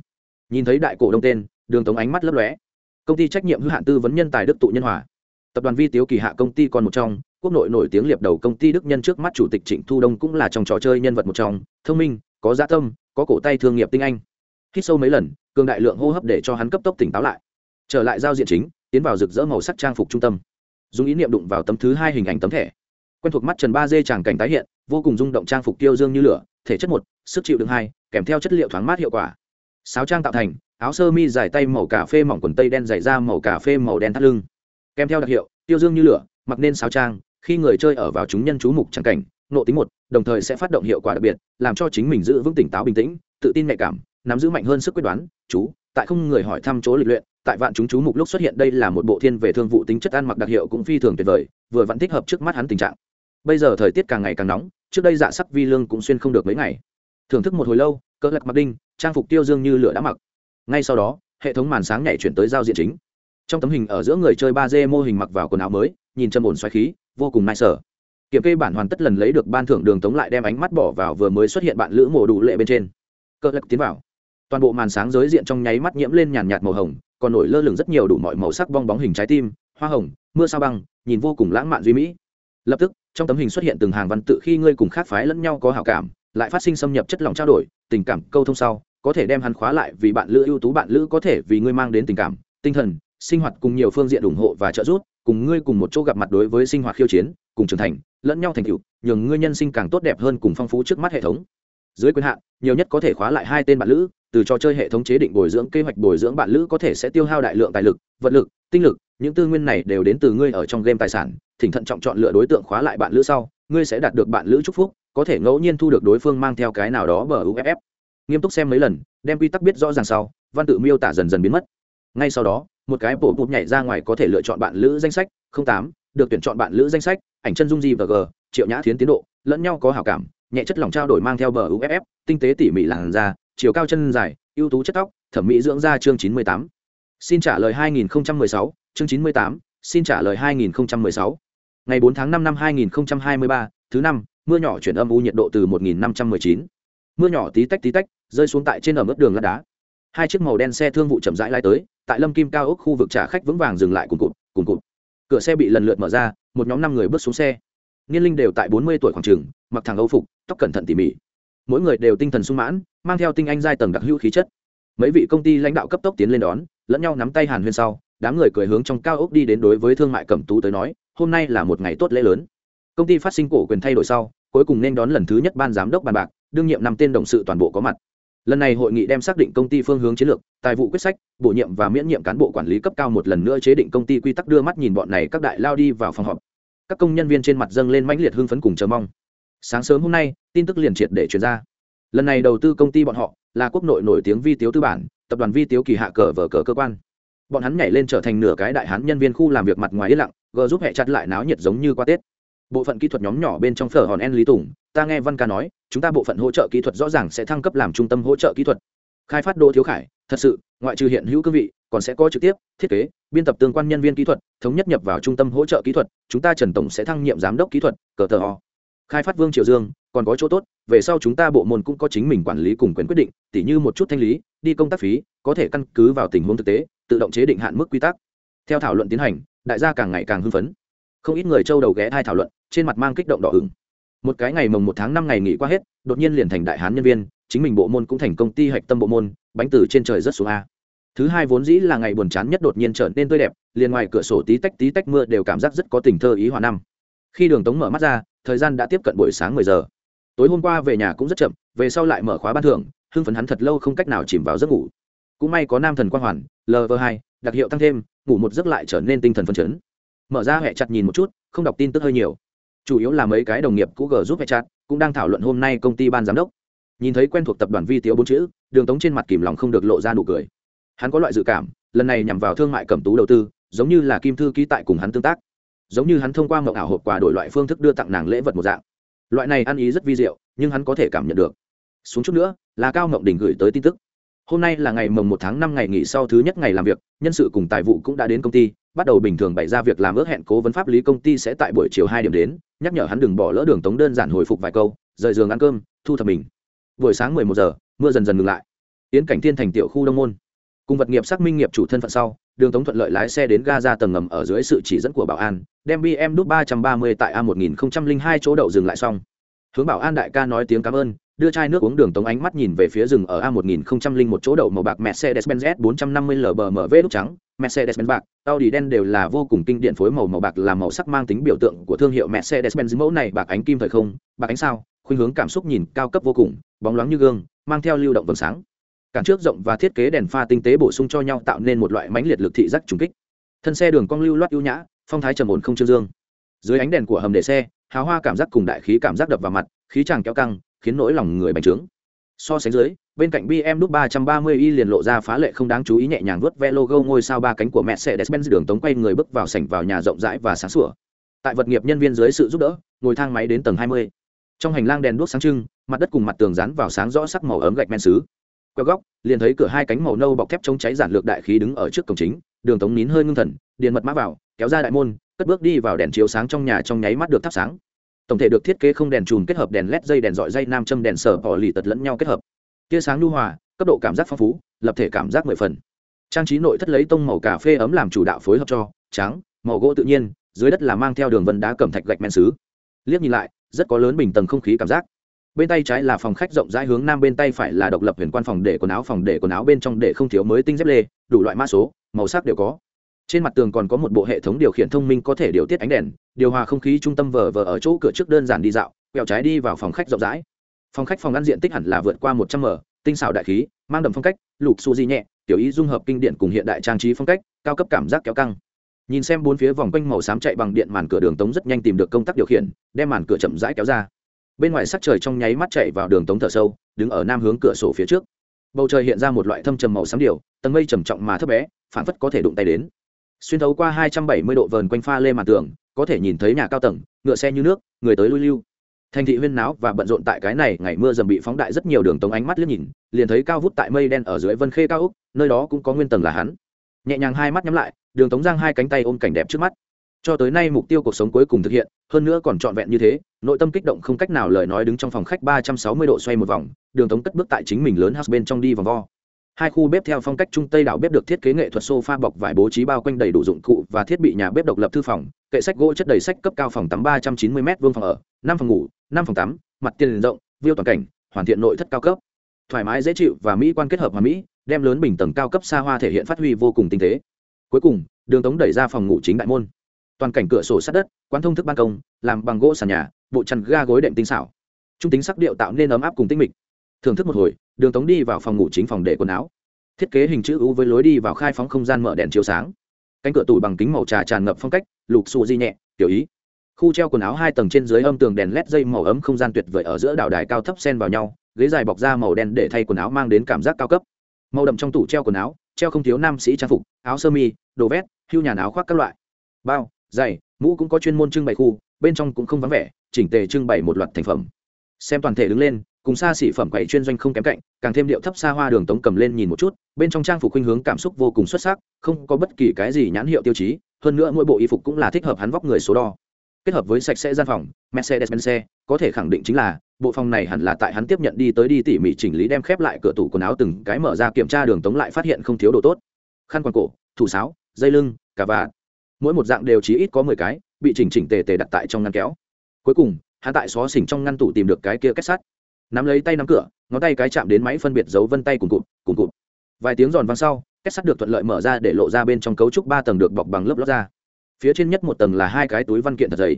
Nhìn thấy đại cổ đông tên đường tống ánh mắt lấp lóe. Công ty trách nhiệm hữu hạn tư vấn nhân tài đức tụ nhân hòa. Tập đoàn vi tiếu kỳ hạ công ty còn một trong quốc nội nổi tiếng liệp đầu công ty đức nhân trước mắt chủ tịch trịnh thu đông cũng là trong trò chơi nhân vật một trong thông minh có gia dạ tâm có cổ tay thương nghiệp tinh anh. Hít sâu mấy lần, cường đại lượng hô hấp để cho hắn cấp tốc tỉnh táo lại. Trở lại giao diện chính, tiến vào rực rỡ màu sắc trang phục trung tâm. Dùng ý niệm đụng vào tấm thứ hai hình ảnh tấm thẻ. Quen thuộc mắt trần ba dê tràng cảnh tái hiện, vô cùng rung động trang phục tiêu dương như lửa, thể chất một, sức chịu đựng hai, kèm theo chất liệu thoáng mát hiệu quả. Sáo trang tạo thành, áo sơ mi dài tay màu cà phê mỏng quần tây đen dày da màu cà phê màu đen thắt lưng. Kèm theo đặc hiệu tiêu dương như lửa, mặc nên sáo trang, khi người chơi ở vào chúng nhân chú mục tràng cảnh nộ tính một, đồng thời sẽ phát động hiệu quả đặc biệt, làm cho chính mình giữ vững tỉnh táo bình tĩnh, tự tin nhạy cảm, nắm giữ mạnh hơn sức quyết đoán. Chú, tại không người hỏi thăm chỗ lịch luyện, tại vạn chúng chú mục lúc xuất hiện đây là một bộ thiên về thương vụ tính chất ăn mặc đặc hiệu cũng phi thường tuyệt vời, vừa vẫn thích hợp trước mắt hắn tình trạng. Bây giờ thời tiết càng ngày càng nóng, trước đây dạ sắc vi lương cũng xuyên không được mấy ngày. Thưởng thức một hồi lâu, cỡ lật mặc đinh, trang phục tiêu dương như lửa đã mặc. Ngay sau đó, hệ thống màn sáng nhảy chuyển tới giao diện chính. Trong tấm hình ở giữa người chơi ba d mô hình mặc vào quần áo mới, nhìn châm ổn xoáy khí, vô cùng nai sở kiểm kê bản hoàn tất lần lấy được ban thưởng đường tống lại đem ánh mắt bỏ vào vừa mới xuất hiện bạn lữ mổ đủ lệ bên trên. Cỡ lật tiến vào. Toàn bộ màn sáng giới diện trong nháy mắt nhiễm lên nhàn nhạt màu hồng, còn nổi lơ lửng rất nhiều đủ mọi màu sắc bong bóng hình trái tim, hoa hồng, mưa sao băng, nhìn vô cùng lãng mạn duy mỹ. Lập tức, trong tấm hình xuất hiện từng hàng văn tự khi ngươi cùng khác phái lẫn nhau có hảo cảm, lại phát sinh xâm nhập chất lòng trao đổi, tình cảm câu thông sau, có thể đem hắn khóa lại vì bạn lữ ưu tú bạn lữ có thể vì ngươi mang đến tình cảm, tinh thần, sinh hoạt cùng nhiều phương diện ủng hộ và trợ giúp, cùng ngươi cùng một chỗ gặp mặt đối với sinh hoạt khiêu chiến cùng trưởng thành, lẫn nhau thành tựu, nhường ngươi nhân sinh càng tốt đẹp hơn cùng phong phú trước mắt hệ thống. Dưới quyền hạn, nhiều nhất có thể khóa lại hai tên bạn lữ, từ trò chơi hệ thống chế định bồi dưỡng, kế hoạch bồi dưỡng bạn lữ có thể sẽ tiêu hao đại lượng tài lực, vật lực, tinh lực, những tư nguyên này đều đến từ ngươi ở trong game tài sản, thỉnh thận trọng chọn lựa đối tượng khóa lại bạn lữ sau, ngươi sẽ đạt được bạn lữ chúc phúc, có thể ngẫu nhiên thu được đối phương mang theo cái nào đó bờ uff nghiêm túc xem mấy lần, đem quy tắc biết rõ ràng sau, văn tự miêu tả dần dần biến mất. Ngay sau đó, một cái bộ bụt nhảy ra ngoài có thể lựa chọn bạn lữ danh sách tám được tuyển chọn bạn lữ danh sách ảnh chân dung di và g triệu nhã thiến tiến độ lẫn nhau có hảo cảm nhẹ chất lỏng trao đổi mang theo bờ uff tinh tế tỉ mỉ làn da chiều cao chân dài ưu tú chất tóc thẩm mỹ dưỡng da chương chín mươi tám xin trả lời 2016, chương 98, xin trả lời 2016. ngày 4 tháng 5 năm 2023, thứ năm mưa nhỏ chuyển âm u nhiệt độ từ 1519. mưa nhỏ tí tách tí tách rơi xuống tại trên ở mức đường lát đá hai chiếc màu đen xe thương vụ chậm rãi lai tới tại lâm kim cao ốc khu vực trả khách vững vàng dừng lại cùng cụt cùng cụt cửa xe bị lần lượt mở ra, một nhóm năm người bước xuống xe. Niên linh đều tại 40 tuổi khoảng trường, mặc thẳng âu phục, tóc cẩn thận tỉ mỉ. Mỗi người đều tinh thần sung mãn, mang theo tinh anh giai tầng đặc hữu khí chất. Mấy vị công ty lãnh đạo cấp tốc tiến lên đón, lẫn nhau nắm tay hàn huyên sau, đám người cười hướng trong cao ốc đi đến đối với thương mại cẩm tú tới nói, hôm nay là một ngày tốt lễ lớn. Công ty phát sinh cổ quyền thay đổi sau, cuối cùng nên đón lần thứ nhất ban giám đốc bàn bạc, đương nhiệm năm tên đồng sự toàn bộ có mặt lần này hội nghị đem xác định công ty phương hướng chiến lược, tài vụ quyết sách, bổ nhiệm và miễn nhiệm cán bộ quản lý cấp cao một lần nữa chế định công ty quy tắc đưa mắt nhìn bọn này các đại lao đi vào phòng họp. Các công nhân viên trên mặt dâng lên mãnh liệt hưng phấn cùng chờ mong. Sáng sớm hôm nay, tin tức liền triệt để chuyển ra. Lần này đầu tư công ty bọn họ là quốc nội nổi tiếng vi tiếu tư bản, tập đoàn vi tiếu kỳ hạ cờ vở cờ cơ quan. Bọn hắn nhảy lên trở thành nửa cái đại hán nhân viên khu làm việc mặt ngoài yên lặng, gờ giúp hẹ chặt lại náo nhiệt giống như qua tết bộ phận kỹ thuật nhóm nhỏ bên trong phở hòn en lý tùng, ta nghe văn ca nói, chúng ta bộ phận hỗ trợ kỹ thuật rõ ràng sẽ thăng cấp làm trung tâm hỗ trợ kỹ thuật. Khai phát đô thiếu khải, thật sự, ngoại trừ hiện hữu cương vị, còn sẽ có trực tiếp, thiết kế, biên tập tương quan nhân viên kỹ thuật, thống nhất nhập vào trung tâm hỗ trợ kỹ thuật, chúng ta trần tổng sẽ thăng nhiệm giám đốc kỹ thuật, cờ tờ ho khai phát vương triều dương, còn có chỗ tốt, về sau chúng ta bộ môn cũng có chính mình quản lý cùng quyền quyết định, tỉ như một chút thanh lý, đi công tác phí, có thể căn cứ vào tình huống thực tế, tự động chế định hạn mức quy tắc. Theo thảo luận tiến hành, đại gia càng ngày càng hưng phấn. Không ít người châu đầu ghé thai thảo luận trên mặt mang kích động đỏ ửng. Một cái ngày mồng một tháng năm ngày nghỉ qua hết, đột nhiên liền thành đại hán nhân viên, chính mình bộ môn cũng thành công ty hạch tâm bộ môn, bánh từ trên trời rất xuống a. Thứ hai vốn dĩ là ngày buồn chán nhất đột nhiên trở nên tươi đẹp, liền ngoài cửa sổ tí tách tí tách mưa đều cảm giác rất có tình thơ ý hòa năm. Khi đường tống mở mắt ra, thời gian đã tiếp cận buổi sáng mười giờ. Tối hôm qua về nhà cũng rất chậm, về sau lại mở khóa ban thưởng, hưng phấn hắn thật lâu không cách nào chìm vào giấc ngủ. Cũng may có nam thần quang hoàn lv hai, đặc hiệu tăng thêm, ngủ một giấc lại trở nên tinh thần phấn chấn. Mở ra hệ chặt nhìn một chút, không đọc tin tức hơi nhiều chủ yếu là mấy cái đồng nghiệp cũ g giúp hệ chặt, cũng đang thảo luận hôm nay công ty ban giám đốc. Nhìn thấy quen thuộc tập đoàn vi tiếu bốn chữ, đường tống trên mặt kìm lòng không được lộ ra nụ cười. Hắn có loại dự cảm, lần này nhằm vào thương mại cầm tú đầu tư, giống như là kim thư ký tại cùng hắn tương tác. Giống như hắn thông qua mộng ảo hộp quà đổi loại phương thức đưa tặng nàng lễ vật một dạng. Loại này ăn ý rất vi diệu, nhưng hắn có thể cảm nhận được. Xuống chút nữa, là cao mộng đình gửi tới tin tức. Hôm nay là ngày mồng một tháng năm ngày nghỉ sau thứ nhất ngày làm việc, nhân sự cùng tài vụ cũng đã đến công ty, bắt đầu bình thường bày ra việc làm ước hẹn cố vấn pháp lý công ty sẽ tại buổi chiều hai điểm đến nhắc nhở hắn đừng bỏ lỡ đường tống đơn giản hồi phục vài câu, rời giường ăn cơm, thu thập mình. Buổi sáng mười một giờ, mưa dần dần ngừng lại. Tiến cảnh thiên thành tiểu khu đông môn. Cùng vật nghiệp xác minh nghiệp chủ thân phận sau, đường tống thuận lợi lái xe đến ga ra tầng ngầm ở dưới sự chỉ dẫn của bảo an, đem bm đút ba trăm ba mươi tại a một nghìn hai chỗ đậu dừng lại xong. Hướng bảo an đại ca nói tiếng cảm ơn đưa chai nước uống đường tống ánh mắt nhìn về phía rừng ở a một nghìn một chỗ đậu màu bạc mercedes benz s bốn trăm năm mươi lbmv đúc trắng. Mercedes benz bạc, audi đen đều là vô cùng kinh điện phối màu màu bạc là màu sắc mang tính biểu tượng của thương hiệu mercedes benz mẫu này bạc ánh kim thời không, bạc ánh sao, khuynh hướng cảm xúc nhìn cao cấp vô cùng, bóng loáng như gương, mang theo lưu động vầng sáng. Cản trước rộng và thiết kế đèn pha tinh tế bổ sung cho nhau tạo nên một loại mãnh liệt lực thị giác trùng kích. Thân xe đường cong lưu loát ưu nhã, phong thái trầm ổn không trương dương. Dưới ánh đèn của hầm để xe, hào hoa cảm giác cùng đại khí cảm giác đập vào mặt, khí tràng kéo căng khiến nỗi lòng người bành trướng. So sánh dưới, bên cạnh bm đúc 330 i liền lộ ra phá lệ không đáng chú ý nhẹ nhàng vớt ve logo ngôi sao ba cánh của mẹ xe despenz đường tống quay người bước vào sảnh vào nhà rộng rãi và sáng sủa. Tại vật nghiệp nhân viên dưới sự giúp đỡ, ngồi thang máy đến tầng 20. trong hành lang đèn đuốc sáng trưng, mặt đất cùng mặt tường dán vào sáng rõ sắc màu ấm gạch men sứ queo góc, liền thấy cửa hai cánh màu nâu bọc thép chống cháy giản lược đại khí đứng ở trước cổng chính, đường tống nín hơi ngưng thần điền mật mã vào, kéo ra đại môn, cất bước đi vào đèn chiếu sáng trong nhà trong nháy mắt được thắp sáng tổng thể được thiết kế không đèn chùm kết hợp đèn led dây đèn dọi dây nam châm đèn sở bỏ lì tật lẫn nhau kết hợp. Tia sáng nhu hòa, cấp độ cảm giác phong phú, lập thể cảm giác mười phần. Trang trí nội thất lấy tông màu cà phê ấm làm chủ đạo phối hợp cho, trắng, màu gỗ tự nhiên, dưới đất là mang theo đường vân đá cẩm thạch gạch men xứ. Liếc nhìn lại, rất có lớn bình tầng không khí cảm giác. Bên tay trái là phòng khách rộng rãi hướng nam, bên tay phải là độc lập huyền quan phòng để quần áo, phòng để quần áo bên trong để không thiếu mới tinh dép lê, đủ loại mã số, màu sắc đều có trên mặt tường còn có một bộ hệ thống điều khiển thông minh có thể điều tiết ánh đèn, điều hòa không khí trung tâm vờ vờ ở chỗ cửa trước đơn giản đi dạo, quẹo trái đi vào phòng khách rộng rãi. Phòng khách phòng ăn diện tích hẳn là vượt qua một trăm m, tinh xảo đại khí, mang đậm phong cách, lục su di nhẹ, tiểu ý dung hợp kinh điện cùng hiện đại trang trí phong cách, cao cấp cảm giác kéo căng. Nhìn xem bốn phía vòng quanh màu xám chạy bằng điện màn cửa đường tống rất nhanh tìm được công tắc điều khiển, đem màn cửa chậm rãi kéo ra. Bên ngoài sắc trời trong nháy mắt chạy vào đường tống thở sâu, đứng ở nam hướng cửa sổ phía trước. Bầu trời hiện ra một loại thâm trầm màu xám điều, tầng mây trầm trọng mà thấp bé phản phất có thể đụng tay đến xuyên thấu qua hai trăm bảy mươi độ vờn quanh pha lê màn tường, có thể nhìn thấy nhà cao tầng, ngựa xe như nước, người tới lui lưu. Thành thị huyên náo và bận rộn tại cái này, ngày mưa dầm bị phóng đại rất nhiều đường tống ánh mắt liếc nhìn, liền thấy cao vút tại mây đen ở dưới vân khê cao úc, nơi đó cũng có nguyên tầng là hắn. Nhẹ nhàng hai mắt nhắm lại, đường tống giang hai cánh tay ôm cảnh đẹp trước mắt. Cho tới nay mục tiêu cuộc sống cuối cùng thực hiện, hơn nữa còn trọn vẹn như thế, nội tâm kích động không cách nào lời nói đứng trong phòng khách ba trăm sáu mươi độ xoay một vòng, đường tống cất bước tại chính mình lớn house bên trong đi vòng vo hai khu bếp theo phong cách trung tây đảo bếp được thiết kế nghệ thuật sofa bọc vải bố trí bao quanh đầy đủ dụng cụ và thiết bị nhà bếp độc lập thư phòng, kệ sách gỗ chất đầy sách cấp cao phòng tắm ba trăm chín mươi m vương phòng ở, năm phòng ngủ, năm phòng tắm, mặt tiền rộng viêu toàn cảnh, hoàn thiện nội thất cao cấp. Thoải mái dễ chịu và mỹ quan kết hợp hòa mỹ, đem lớn bình tầng cao cấp xa hoa thể hiện phát huy vô cùng tinh tế. Cuối cùng, đường tống đẩy ra phòng ngủ chính đại môn. Toàn cảnh cửa sổ sát đất, quán thông thức ban công, làm bằng gỗ sàn nhà, bộ chăn ga gối đệm tinh xảo. Trung tính sắc điệu tạo nên ấm áp cùng tinh mịch thưởng thức một hồi, đường tống đi vào phòng ngủ chính phòng để quần áo. Thiết kế hình chữ u với lối đi vào khai phóng không gian mở đèn chiếu sáng. Cánh cửa tủ bằng kính màu trà tràn ngập phong cách, lục xù di nhẹ tiểu ý. Khu treo quần áo hai tầng trên dưới âm tường đèn led dây màu ấm không gian tuyệt vời ở giữa đảo đài cao thấp sen vào nhau, ghế dài bọc da màu đen để thay quần áo mang đến cảm giác cao cấp. Màu đậm trong tủ treo quần áo, treo không thiếu nam sĩ trang phục, áo sơ mi, đồ vét, hưu nhà áo khoác các loại. Bao, giày, mũ cũng có chuyên môn trưng bày khu, bên trong cũng không vắng vẻ, chỉnh tề trưng bày một loạt thành phẩm. Xem toàn thể đứng lên cùng xa xỉ phẩm quậy chuyên doanh không kém cạnh, càng thêm điệu thấp xa hoa đường tống cầm lên nhìn một chút, bên trong trang phục khuynh hướng cảm xúc vô cùng xuất sắc, không có bất kỳ cái gì nhãn hiệu tiêu chí, hơn nữa mỗi bộ y phục cũng là thích hợp hắn vóc người số đo. Kết hợp với sạch sẽ gian phòng mercedes benz có thể khẳng định chính là, bộ phòng này hẳn là tại hắn tiếp nhận đi tới đi tỉ mỉ chỉnh lý đem khép lại cửa tủ quần áo từng cái mở ra kiểm tra đường tống lại phát hiện không thiếu đồ tốt. Khăn quàng cổ, thủ sáo, dây lưng, cả vạt. Mỗi một dạng đều chỉ ít có mười cái, bị chỉnh chỉnh tề tề đặt tại trong ngăn kéo. Cuối cùng, hắn tại xó xỉnh trong ngăn tủ tìm được cái kia kết sắt nắm lấy tay nắm cửa ngón tay cái chạm đến máy phân biệt dấu vân tay cùng cụt cùng cụt. Vài tiếng giòn vang sau kết sắt được thuận lợi mở ra để lộ ra bên trong cấu trúc ba tầng được bọc bằng lớp lót ra phía trên nhất một tầng là hai cái túi văn kiện thật dày.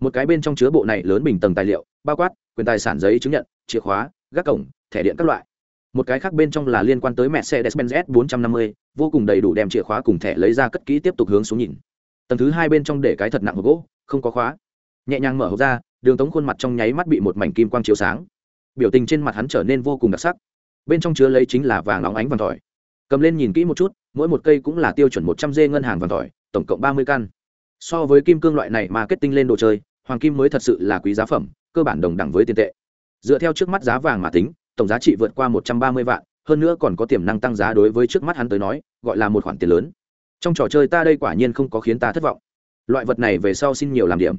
Một cái bên trong chứa bộ này lớn bình tầng tài liệu bao quát quyền tài sản giấy chứng nhận chìa khóa gác cổng thẻ điện các loại. Một cái khác bên trong là liên quan tới Mercedes-Benz S450, vô cùng đầy đủ đem chìa khóa cùng thẻ lấy ra cất kỹ tiếp tục hướng xuống nhìn. tầng thứ hai bên trong để cái thật nặng hộp gỗ không có khóa. Nhẹ nhàng mở hộp ra đường tống khuôn mặt trong nháy mắt bị một mảnh kim quang chiếu sáng biểu tình trên mặt hắn trở nên vô cùng đặc sắc. Bên trong chứa lấy chính là vàng óng ánh vàng tỏi. Cầm lên nhìn kỹ một chút, mỗi một cây cũng là tiêu chuẩn một trăm dê ngân hàng vàng tỏi, tổng cộng ba mươi căn. So với kim cương loại này mà kết tinh lên đồ chơi, hoàng kim mới thật sự là quý giá phẩm, cơ bản đồng đẳng với tiền tệ. Dựa theo trước mắt giá vàng mà tính, tổng giá trị vượt qua một trăm ba mươi vạn, hơn nữa còn có tiềm năng tăng giá đối với trước mắt hắn tới nói, gọi là một khoản tiền lớn. Trong trò chơi ta đây quả nhiên không có khiến ta thất vọng. Loại vật này về sau xin nhiều làm điểm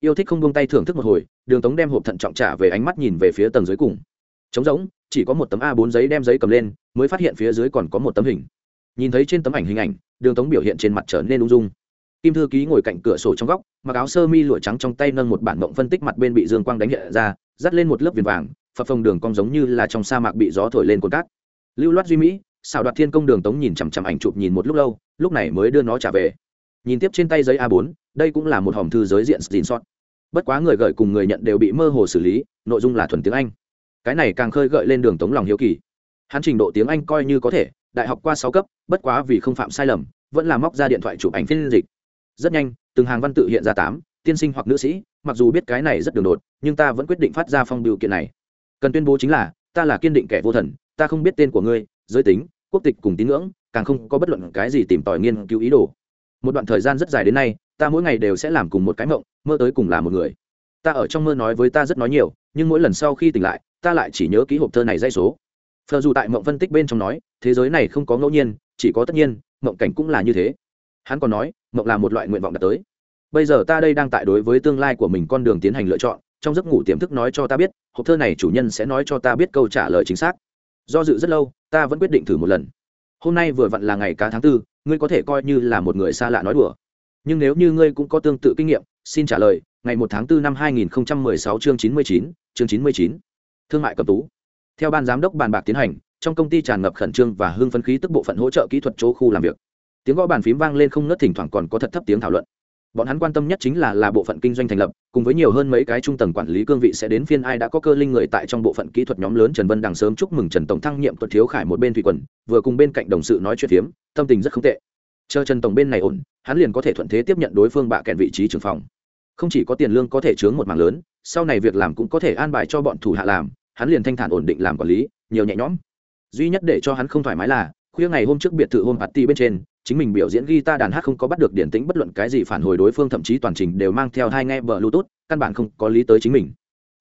yêu thích không buông tay thưởng thức một hồi, đường tống đem hộp thận trọng trả về ánh mắt nhìn về phía tầng dưới cùng. Trống rỗng, chỉ có một tấm a 4 giấy đem giấy cầm lên, mới phát hiện phía dưới còn có một tấm hình. Nhìn thấy trên tấm ảnh hình ảnh, đường tống biểu hiện trên mặt trở nên ung dung. Kim thư ký ngồi cạnh cửa sổ trong góc, mặc áo sơ mi lụa trắng trong tay nâng một bản mộng phân tích mặt bên bị dương quang đánh hiện ra, dắt lên một lớp viền vàng, phập phồng đường cong giống như là trong sa mạc bị gió thổi lên cồn cát. Lưu loát duy mỹ xào đoạt thiên công đường tống nhìn chằm chằm ảnh chụp nhìn một lúc lâu, lúc này mới đưa nó trả về nhìn tiếp trên tay giấy a 4 đây cũng là một hòm thư giới diện dìn sót. Bất quá người gửi cùng người nhận đều bị mơ hồ xử lý, nội dung là thuần tiếng anh. Cái này càng khơi gợi lên đường tống lòng hiếu kỳ. Hắn trình độ tiếng anh coi như có thể, đại học qua sáu cấp, bất quá vì không phạm sai lầm, vẫn là móc ra điện thoại chụp ảnh phiên dịch. Rất nhanh, từng hàng văn tự hiện ra tám, tiên sinh hoặc nữ sĩ, mặc dù biết cái này rất đường đột, nhưng ta vẫn quyết định phát ra phong biểu kiện này. Cần tuyên bố chính là, ta là kiên định kẻ vô thần, ta không biết tên của ngươi, giới tính, quốc tịch cùng tín ngưỡng, càng không có bất luận cái gì tìm tòi nghiên cứu ý đồ một đoạn thời gian rất dài đến nay, ta mỗi ngày đều sẽ làm cùng một cái mộng, mơ tới cùng là một người. Ta ở trong mơ nói với ta rất nói nhiều, nhưng mỗi lần sau khi tỉnh lại, ta lại chỉ nhớ ký hộp thơ này dây số. Phờ dù tại mộng phân tích bên trong nói, thế giới này không có ngẫu nhiên, chỉ có tất nhiên, mộng cảnh cũng là như thế. Hắn còn nói, mộng là một loại nguyện vọng đạt tới. Bây giờ ta đây đang tại đối với tương lai của mình con đường tiến hành lựa chọn, trong giấc ngủ tiềm thức nói cho ta biết, hộp thơ này chủ nhân sẽ nói cho ta biết câu trả lời chính xác. Do dự rất lâu, ta vẫn quyết định thử một lần hôm nay vừa vặn là ngày cá tháng tư ngươi có thể coi như là một người xa lạ nói đùa nhưng nếu như ngươi cũng có tương tự kinh nghiệm xin trả lời ngày một tháng tư năm 2016 chương 99, chương 99. Thương mại cầm tú. Theo ban giám đốc bàn bạc tiến hành, trong công ty tràn ngập khẩn trương và hưng phấn khí tức bộ phận hỗ trợ kỹ thuật chỗ khu làm việc. Tiếng gõ bàn phím vang lên không ngớt thỉnh thoảng còn có thật thấp tiếng thảo luận. Bọn hắn quan tâm nhất chính là là bộ phận kinh doanh thành lập, cùng với nhiều hơn mấy cái trung tầng quản lý cương vị sẽ đến phiên ai đã có cơ linh người tại trong bộ phận kỹ thuật nhóm lớn Trần Vân đằng sớm chúc mừng Trần tổng thăng nhiệm tuật thiếu khải một bên thủy quần, vừa cùng bên cạnh đồng sự nói chuyện phiếm, tâm tình rất không tệ. Chờ Trần tổng bên này ổn, hắn liền có thể thuận thế tiếp nhận đối phương bạ kèn vị trí trưởng phòng không chỉ có tiền lương có thể chướng một mảng lớn sau này việc làm cũng có thể an bài cho bọn thủ hạ làm hắn liền thanh thản ổn định làm quản lý nhiều nhẹ nhõm duy nhất để cho hắn không thoải mái là khuya ngày hôm trước biệt thự hôm party bên trên chính mình biểu diễn guitar đàn hát không có bắt được điển tĩnh bất luận cái gì phản hồi đối phương, thậm chí toàn trình đều mang theo hai nghe bờ bluetooth, căn bản không có lý tới chính mình.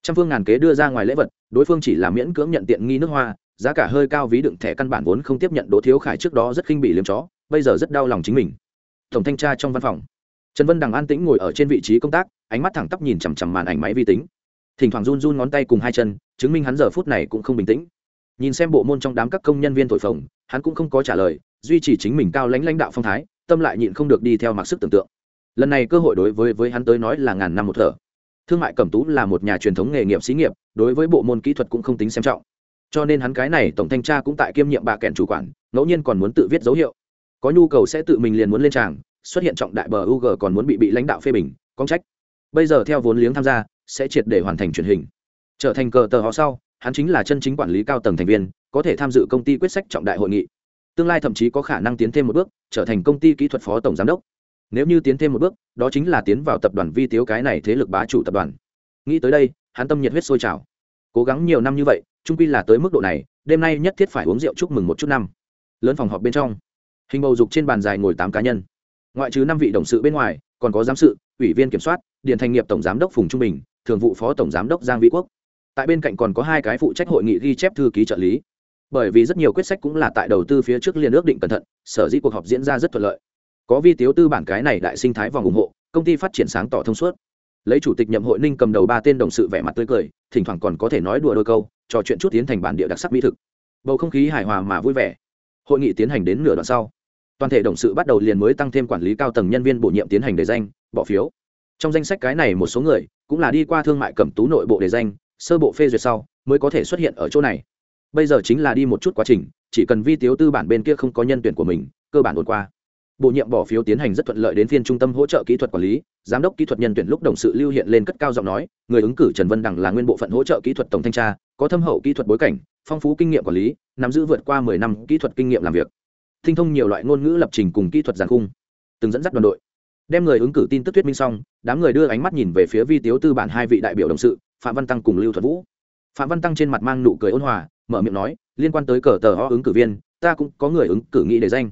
Trăm phương ngàn kế đưa ra ngoài lễ vật, đối phương chỉ là miễn cưỡng nhận tiện nghi nước hoa, giá cả hơi cao ví đựng thẻ căn bản vốn không tiếp nhận đỗ thiếu khải trước đó rất khinh bị liếm chó, bây giờ rất đau lòng chính mình. Tổng thanh tra trong văn phòng. Trần vân đằng an tĩnh ngồi ở trên vị trí công tác, ánh mắt thẳng tắp nhìn chằm chằm màn ảnh máy vi tính. Thỉnh thoảng run run ngón tay cùng hai chân, chứng minh hắn giờ phút này cũng không bình tĩnh. Nhìn xem bộ môn trong đám các công nhân viên thổi phồng, hắn cũng không có trả lời duy trì chính mình cao lãnh lãnh đạo phong thái tâm lại nhịn không được đi theo mặc sức tưởng tượng lần này cơ hội đối với với hắn tới nói là ngàn năm một thở thương mại cẩm tú là một nhà truyền thống nghề nghiệp xí nghiệp đối với bộ môn kỹ thuật cũng không tính xem trọng cho nên hắn cái này tổng thanh tra cũng tại kiêm nhiệm bà kèn chủ quản ngẫu nhiên còn muốn tự viết dấu hiệu có nhu cầu sẽ tự mình liền muốn lên tràng xuất hiện trọng đại bờ UG còn muốn bị bị lãnh đạo phê bình, công trách. Bây giờ theo vốn liếng tham gia, sẽ triệt để hoàn thành truyền hình. Trở thành cờ tờ họ sau, hắn chính là chân chính quản lý cao tầng thành viên, có thể tham dự công ty quyết sách trọng đại hội nghị. Tương lai thậm chí có khả năng tiến thêm một bước, trở thành công ty kỹ thuật phó tổng giám đốc. Nếu như tiến thêm một bước, đó chính là tiến vào tập đoàn Vi Tiếu cái này thế lực bá chủ tập đoàn. Nghĩ tới đây, hắn tâm nhiệt huyết sôi trào. Cố gắng nhiều năm như vậy, trung quy là tới mức độ này, đêm nay nhất thiết phải uống rượu chúc mừng một chút năm. Lớn phòng họp bên trong, hình bầu dục trên bàn dài ngồi tám cá nhân ngoại trừ năm vị đồng sự bên ngoài còn có giám sự ủy viên kiểm soát điện thành nghiệp tổng giám đốc phùng trung bình thường vụ phó tổng giám đốc giang vĩ quốc tại bên cạnh còn có hai cái phụ trách hội nghị ghi chép thư ký trợ lý bởi vì rất nhiều quyết sách cũng là tại đầu tư phía trước liên ước định cẩn thận, sở dĩ cuộc họp diễn ra rất thuận lợi. Có vi tiếu tư bản cái này đại sinh thái vòng ủng hộ, công ty phát triển sáng tỏ thông suốt. Lấy chủ tịch nhậm hội ninh cầm đầu ba tên đồng sự vẻ mặt tươi cười, thỉnh thoảng còn có thể nói đùa đôi câu, trò chuyện chút tiến thành bản địa đặc sắc mỹ thực. Bầu không khí hài hòa mà vui vẻ. Hội nghị tiến hành đến nửa đoạn sau, toàn thể đồng sự bắt đầu liền mới tăng thêm quản lý cao tầng nhân viên bổ nhiệm tiến hành đề danh, bỏ phiếu. Trong danh sách cái này một số người cũng là đi qua thương mại cẩm tú nội bộ đề danh, sơ bộ phê duyệt sau mới có thể xuất hiện ở chỗ này bây giờ chính là đi một chút quá trình, chỉ cần vi tiếu tư bản bên kia không có nhân tuyển của mình, cơ bản ổn qua. Bổ nhiệm bỏ phiếu tiến hành rất thuận lợi đến phiên trung tâm hỗ trợ kỹ thuật quản lý, giám đốc kỹ thuật nhân tuyển lúc đồng sự lưu hiện lên cất cao giọng nói, người ứng cử trần vân đằng là nguyên bộ phận hỗ trợ kỹ thuật tổng thanh tra, có thâm hậu kỹ thuật bối cảnh, phong phú kinh nghiệm quản lý, nắm giữ vượt qua mười năm kỹ thuật kinh nghiệm làm việc. Tinh thông nhiều loại ngôn ngữ lập trình cùng kỹ thuật giàn khung. Từng dẫn dắt đoàn đội. Đem người ứng cử tin tức thuyết minh xong, đám người đưa ánh mắt nhìn về phía vi tiếu tư bản hai vị đại biểu đồng sự, phạm văn tăng cùng lưu thuật vũ. Phạm văn tăng trên mặt mang nụ cười ôn hòa mở miệng nói, liên quan tới cờ tờ ho ứng cử viên, ta cũng có người ứng cử nghĩ để danh.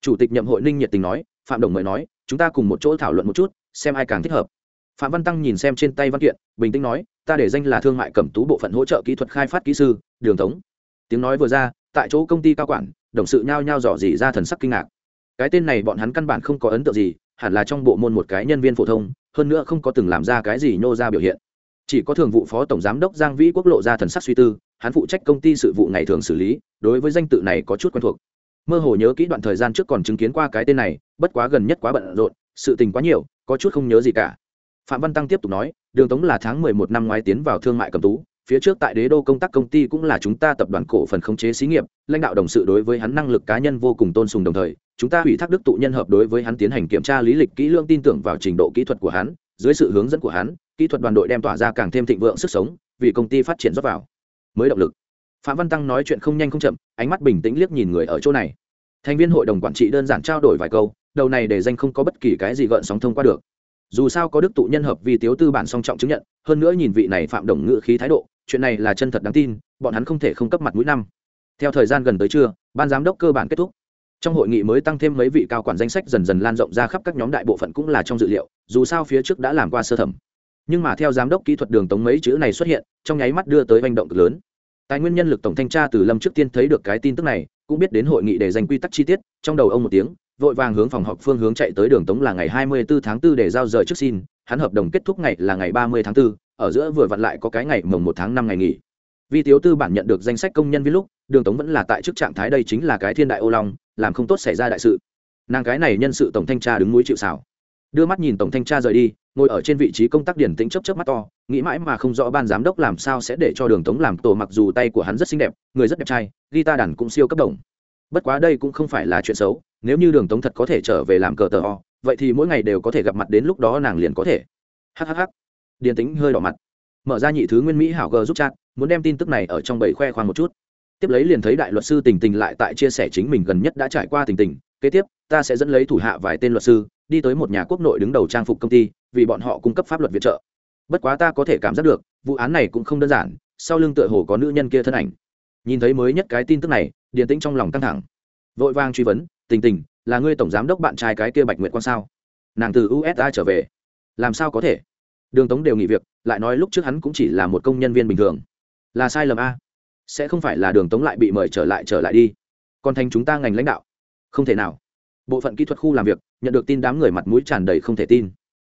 Chủ tịch nhậm hội ninh nhiệt tình nói, phạm đồng mời nói, chúng ta cùng một chỗ thảo luận một chút, xem ai càng thích hợp. Phạm văn tăng nhìn xem trên tay văn kiện, bình tĩnh nói, ta để danh là thương mại cẩm tú bộ phận hỗ trợ kỹ thuật khai phát kỹ sư, đường tống. Tiếng nói vừa ra, tại chỗ công ty cao quản, đồng sự nhao nhao dò dỉ ra thần sắc kinh ngạc. Cái tên này bọn hắn căn bản không có ấn tượng gì, hẳn là trong bộ môn một cái nhân viên phổ thông, hơn nữa không có từng làm ra cái gì nhô ra biểu hiện. Chỉ có thường vụ phó tổng giám đốc giang vĩ quốc lộ ra thần sắc suy tư hắn phụ trách công ty sự vụ ngày thường xử lý, đối với danh tự này có chút quen thuộc. Mơ hồ nhớ kỹ đoạn thời gian trước còn chứng kiến qua cái tên này, bất quá gần nhất quá bận rộn, sự tình quá nhiều, có chút không nhớ gì cả. Phạm văn tăng tiếp tục nói, đường tống là tháng mười một năm ngoái tiến vào thương mại cầm tú, phía trước tại đế đô công tác công ty cũng là chúng ta tập đoàn cổ phần khống chế xí nghiệp, lãnh đạo đồng sự đối với hắn năng lực cá nhân vô cùng tôn sùng đồng thời, chúng ta ủy thác đức tụ nhân hợp đối với hắn tiến hành kiểm tra lý lịch kỹ lưỡng tin tưởng vào trình độ kỹ thuật của hắn, dưới sự hướng dẫn của hắn, kỹ thuật đoàn đội đem tỏa ra càng thêm thịnh vượng sức sống, vì công ty phát triển rót vào mới động lực. Phạm văn tăng nói chuyện không nhanh không chậm, ánh mắt bình tĩnh liếc nhìn người ở chỗ này. Thành viên hội đồng quản trị đơn giản trao đổi vài câu, đầu này để danh không có bất kỳ cái gì gợn sóng thông qua được. Dù sao có đức tụ nhân hợp vì tiếu tư bản song trọng chứng nhận, hơn nữa nhìn vị này phạm đồng ngự khí thái độ, chuyện này là chân thật đáng tin, bọn hắn không thể không cấp mặt mũi năm. Theo thời gian gần tới trưa, ban giám đốc cơ bản kết thúc. Trong hội nghị mới tăng thêm mấy vị cao quản danh sách dần dần lan rộng ra khắp các nhóm đại bộ phận cũng là trong dự liệu, dù sao phía trước đã làm qua sơ thẩm. Nhưng mà theo giám đốc kỹ thuật đường tống mấy chữ này xuất hiện, trong nháy mắt đưa tới hành động cực lớn tài nguyên nhân lực tổng thanh tra từ lâm trước tiên thấy được cái tin tức này cũng biết đến hội nghị để dành quy tắc chi tiết trong đầu ông một tiếng vội vàng hướng phòng họp phương hướng chạy tới đường tống là ngày 24 tháng 4 để giao rời trước xin hắn hợp đồng kết thúc ngày là ngày 30 tháng 4, ở giữa vừa vặn lại có cái ngày mồng 1 tháng 5 ngày nghỉ. Vì tiếu tư bản nhận được danh sách công nhân viên lúc đường tống vẫn là tại trước trạng thái đây chính là cái thiên đại ô long làm không tốt xảy ra đại sự. Nàng cái này nhân sự tổng thanh tra đứng núi chịu xảo đưa mắt nhìn tổng thanh tra rời đi, ngồi ở trên vị trí công tác điển tĩnh chấp chấp mắt to, nghĩ mãi mà không rõ ban giám đốc làm sao sẽ để cho đường tống làm tổ mặc dù tay của hắn rất xinh đẹp, người rất đẹp trai, guitar đàn cũng siêu cấp đồng. Bất quá đây cũng không phải là chuyện xấu, nếu như đường tống thật có thể trở về làm cờ tờ o, vậy thì mỗi ngày đều có thể gặp mặt đến lúc đó nàng liền có thể. Hhh điển tĩnh hơi đỏ mặt. Mở ra nhị thứ nguyên mỹ hảo g giúp chat, muốn đem tin tức này ở trong bầy khoe khoang một chút. Tiếp lấy liền thấy đại luật sư tình tình lại tại chia sẻ chính mình gần nhất đã trải qua tình tình, kế tiếp, ta sẽ dẫn lấy thủ hạ vài tên luật sư đi tới một nhà quốc nội đứng đầu trang phục công ty, vì bọn họ cung cấp pháp luật viện trợ. Bất quá ta có thể cảm giác được, vụ án này cũng không đơn giản, sau lưng tựa hồ có nữ nhân kia thân ảnh. Nhìn thấy mới nhất cái tin tức này, điền tĩnh trong lòng căng thẳng. Vội vang truy vấn, tình tình, là ngươi tổng giám đốc bạn trai cái kia bạch nguyệt quan sao? Nàng từ usa trở về. Làm sao có thể? Đường tống đều nghỉ việc, lại nói lúc trước hắn cũng chỉ là một công nhân viên bình thường. Là sai lầm a. Sẽ không phải là đường tống lại bị mời trở lại trở lại đi. Còn thành chúng ta ngành lãnh đạo. Không thể nào bộ phận kỹ thuật khu làm việc, nhận được tin đám người mặt mũi tràn đầy không thể tin.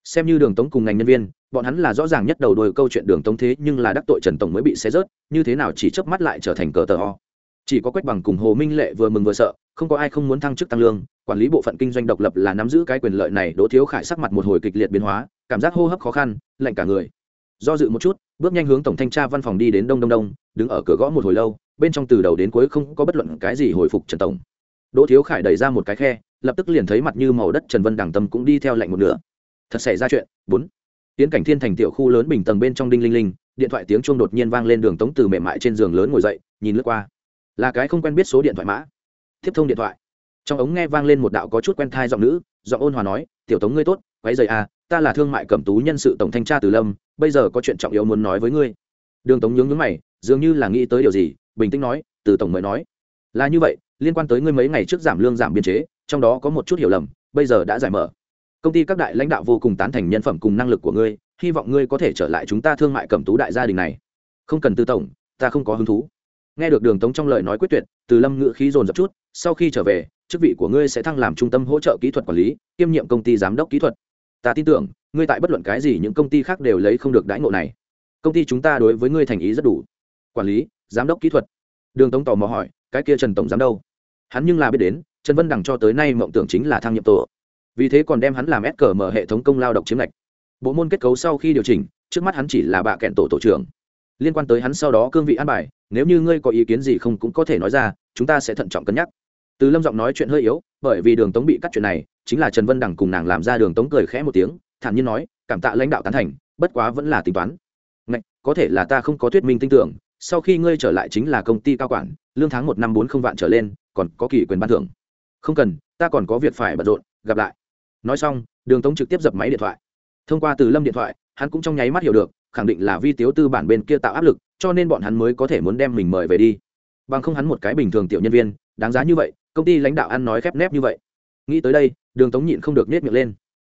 Xem như đường tống cùng ngành nhân viên, bọn hắn là rõ ràng nhất đầu đôi câu chuyện đường tống thế, nhưng là đắc tội trần tổng mới bị xé rớt, như thế nào chỉ chớp mắt lại trở thành cờ tờ ho chỉ có quách bằng cùng hồ minh lệ vừa mừng vừa sợ, không có ai không muốn thăng chức tăng lương, quản lý bộ phận kinh doanh độc lập là nắm giữ cái quyền lợi này, đỗ thiếu khải sắc mặt một hồi kịch liệt biến hóa, cảm giác hô hấp khó khăn, lạnh cả người. Do dự một chút, bước nhanh hướng tổng thanh tra văn phòng đi đến đông đông đông, đứng ở cửa gõ một hồi lâu, bên trong từ đầu đến cuối không có bất luận cái gì hồi phục trần tổng. Đỗ thiếu khải đẩy ra một cái khe lập tức liền thấy mặt như màu đất trần vân đằng tâm cũng đi theo lạnh một nửa. Thật xảy ra chuyện, bốn. Tiến cảnh thiên thành tiểu khu lớn bình tầng bên trong đinh linh linh, điện thoại tiếng chuông đột nhiên vang lên đường tống từ mềm mại trên giường lớn ngồi dậy, nhìn lướt qua. Là cái không quen biết số điện thoại mã. Tiếp thông điện thoại. Trong ống nghe vang lên một đạo có chút quen thai giọng nữ, giọng ôn hòa nói, tiểu tống ngươi tốt quái dày à ta là thương mại cẩm tú nhân sự tổng thanh tra từ lâm, bây giờ có chuyện trọng yếu muốn nói với ngươi. Đường tống nhướng nhướng mày, dường như là nghĩ tới điều gì, bình tĩnh nói, từ tổng mới nói. Là như vậy, liên quan tới ngươi mấy ngày trước giảm lương giảm biên chế trong đó có một chút hiểu lầm, bây giờ đã giải mở. Công ty các đại lãnh đạo vô cùng tán thành nhân phẩm cùng năng lực của ngươi, hy vọng ngươi có thể trở lại chúng ta thương mại cẩm tú đại gia đình này. Không cần tư tổng, ta không có hứng thú. Nghe được đường tống trong lời nói quyết tuyệt, từ lâm ngựa khí dồn dập chút, sau khi trở về, chức vị của ngươi sẽ thăng làm trung tâm hỗ trợ kỹ thuật quản lý, kiêm nhiệm công ty giám đốc kỹ thuật. Ta tin tưởng, ngươi tại bất luận cái gì những công ty khác đều lấy không được đãi ngộ này. Công ty chúng ta đối với ngươi thành ý rất đủ. Quản lý, giám đốc kỹ thuật. Đường tống tò mò hỏi, cái kia trần tổng giám đâu? Hắn nhưng là biết đến trần vân đằng cho tới nay mộng tưởng chính là thăng nhiệm tổ. Vì thế còn đem hắn làm s cờ mở hệ thống công lao động chiếm lệch. Bộ môn kết cấu sau khi điều chỉnh trước mắt hắn chỉ là bạ kẹn tổ tổ trưởng. Liên quan tới hắn sau đó cương vị an bài nếu như ngươi có ý kiến gì không cũng có thể nói ra chúng ta sẽ thận trọng cân nhắc. Từ lâm giọng nói chuyện hơi yếu bởi vì đường tống bị cắt chuyện này chính là trần vân đằng cùng nàng làm ra đường tống cười khẽ một tiếng thản nhiên nói cảm tạ lãnh đạo tán thành bất quá vẫn là tính toán. Ngạch, có thể là ta không có thuyết minh tin tưởng sau khi ngươi trở lại chính là công ty cao quản lương tháng một năm bốn không vạn trở lên còn có kỳ quyền ban thưởng không cần, ta còn có việc phải bận rộn, gặp lại. Nói xong, đường tống trực tiếp dập máy điện thoại. Thông qua từ lâm điện thoại, hắn cũng trong nháy mắt hiểu được, khẳng định là vi tiếu tư bản bên kia tạo áp lực, cho nên bọn hắn mới có thể muốn đem mình mời về đi. Bằng không hắn một cái bình thường tiểu nhân viên, đáng giá như vậy, công ty lãnh đạo ăn nói khép nép như vậy. Nghĩ tới đây, đường tống nhịn không được nết miệng lên.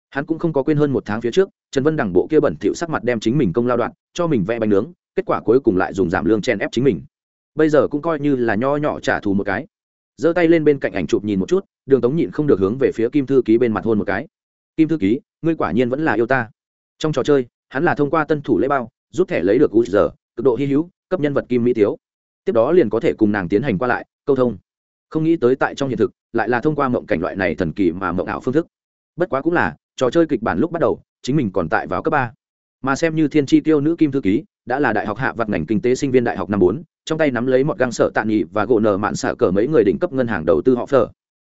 Hắn cũng không có quên hơn một tháng phía trước, trần vân đẳng bộ kia bẩn thỉu sắc mặt đem chính mình công lao đoạn, cho mình vẽ bánh nướng, kết quả cuối cùng lại dùng giảm lương chen ép chính mình. Bây giờ cũng coi như là nho nhỏ trả thù một cái giơ tay lên bên cạnh ảnh chụp nhìn một chút, đường tống nhịn không được hướng về phía kim thư ký bên mặt hôn một cái. Kim thư ký, ngươi quả nhiên vẫn là yêu ta. Trong trò chơi, hắn là thông qua tân thủ lễ bao rút thẻ lấy được u giờ cực độ hy hữu, cấp nhân vật kim mỹ tiếu. Tiếp đó liền có thể cùng nàng tiến hành qua lại, câu thông. Không nghĩ tới tại trong hiện thực, lại là thông qua mộng cảnh loại này thần kỳ mà mộng ảo phương thức. Bất quá cũng là, trò chơi kịch bản lúc bắt đầu, chính mình còn tại vào cấp ba. Mà xem như thiên tri tiêu nữ kim thư ký, đã là đại học hạ vặt ngành kinh tế sinh viên đại học năm bốn trong tay nắm lấy một găng sợ tạ nghị và gỗ nở mạn xạ cờ mấy người đỉnh cấp ngân hàng đầu tư họ phở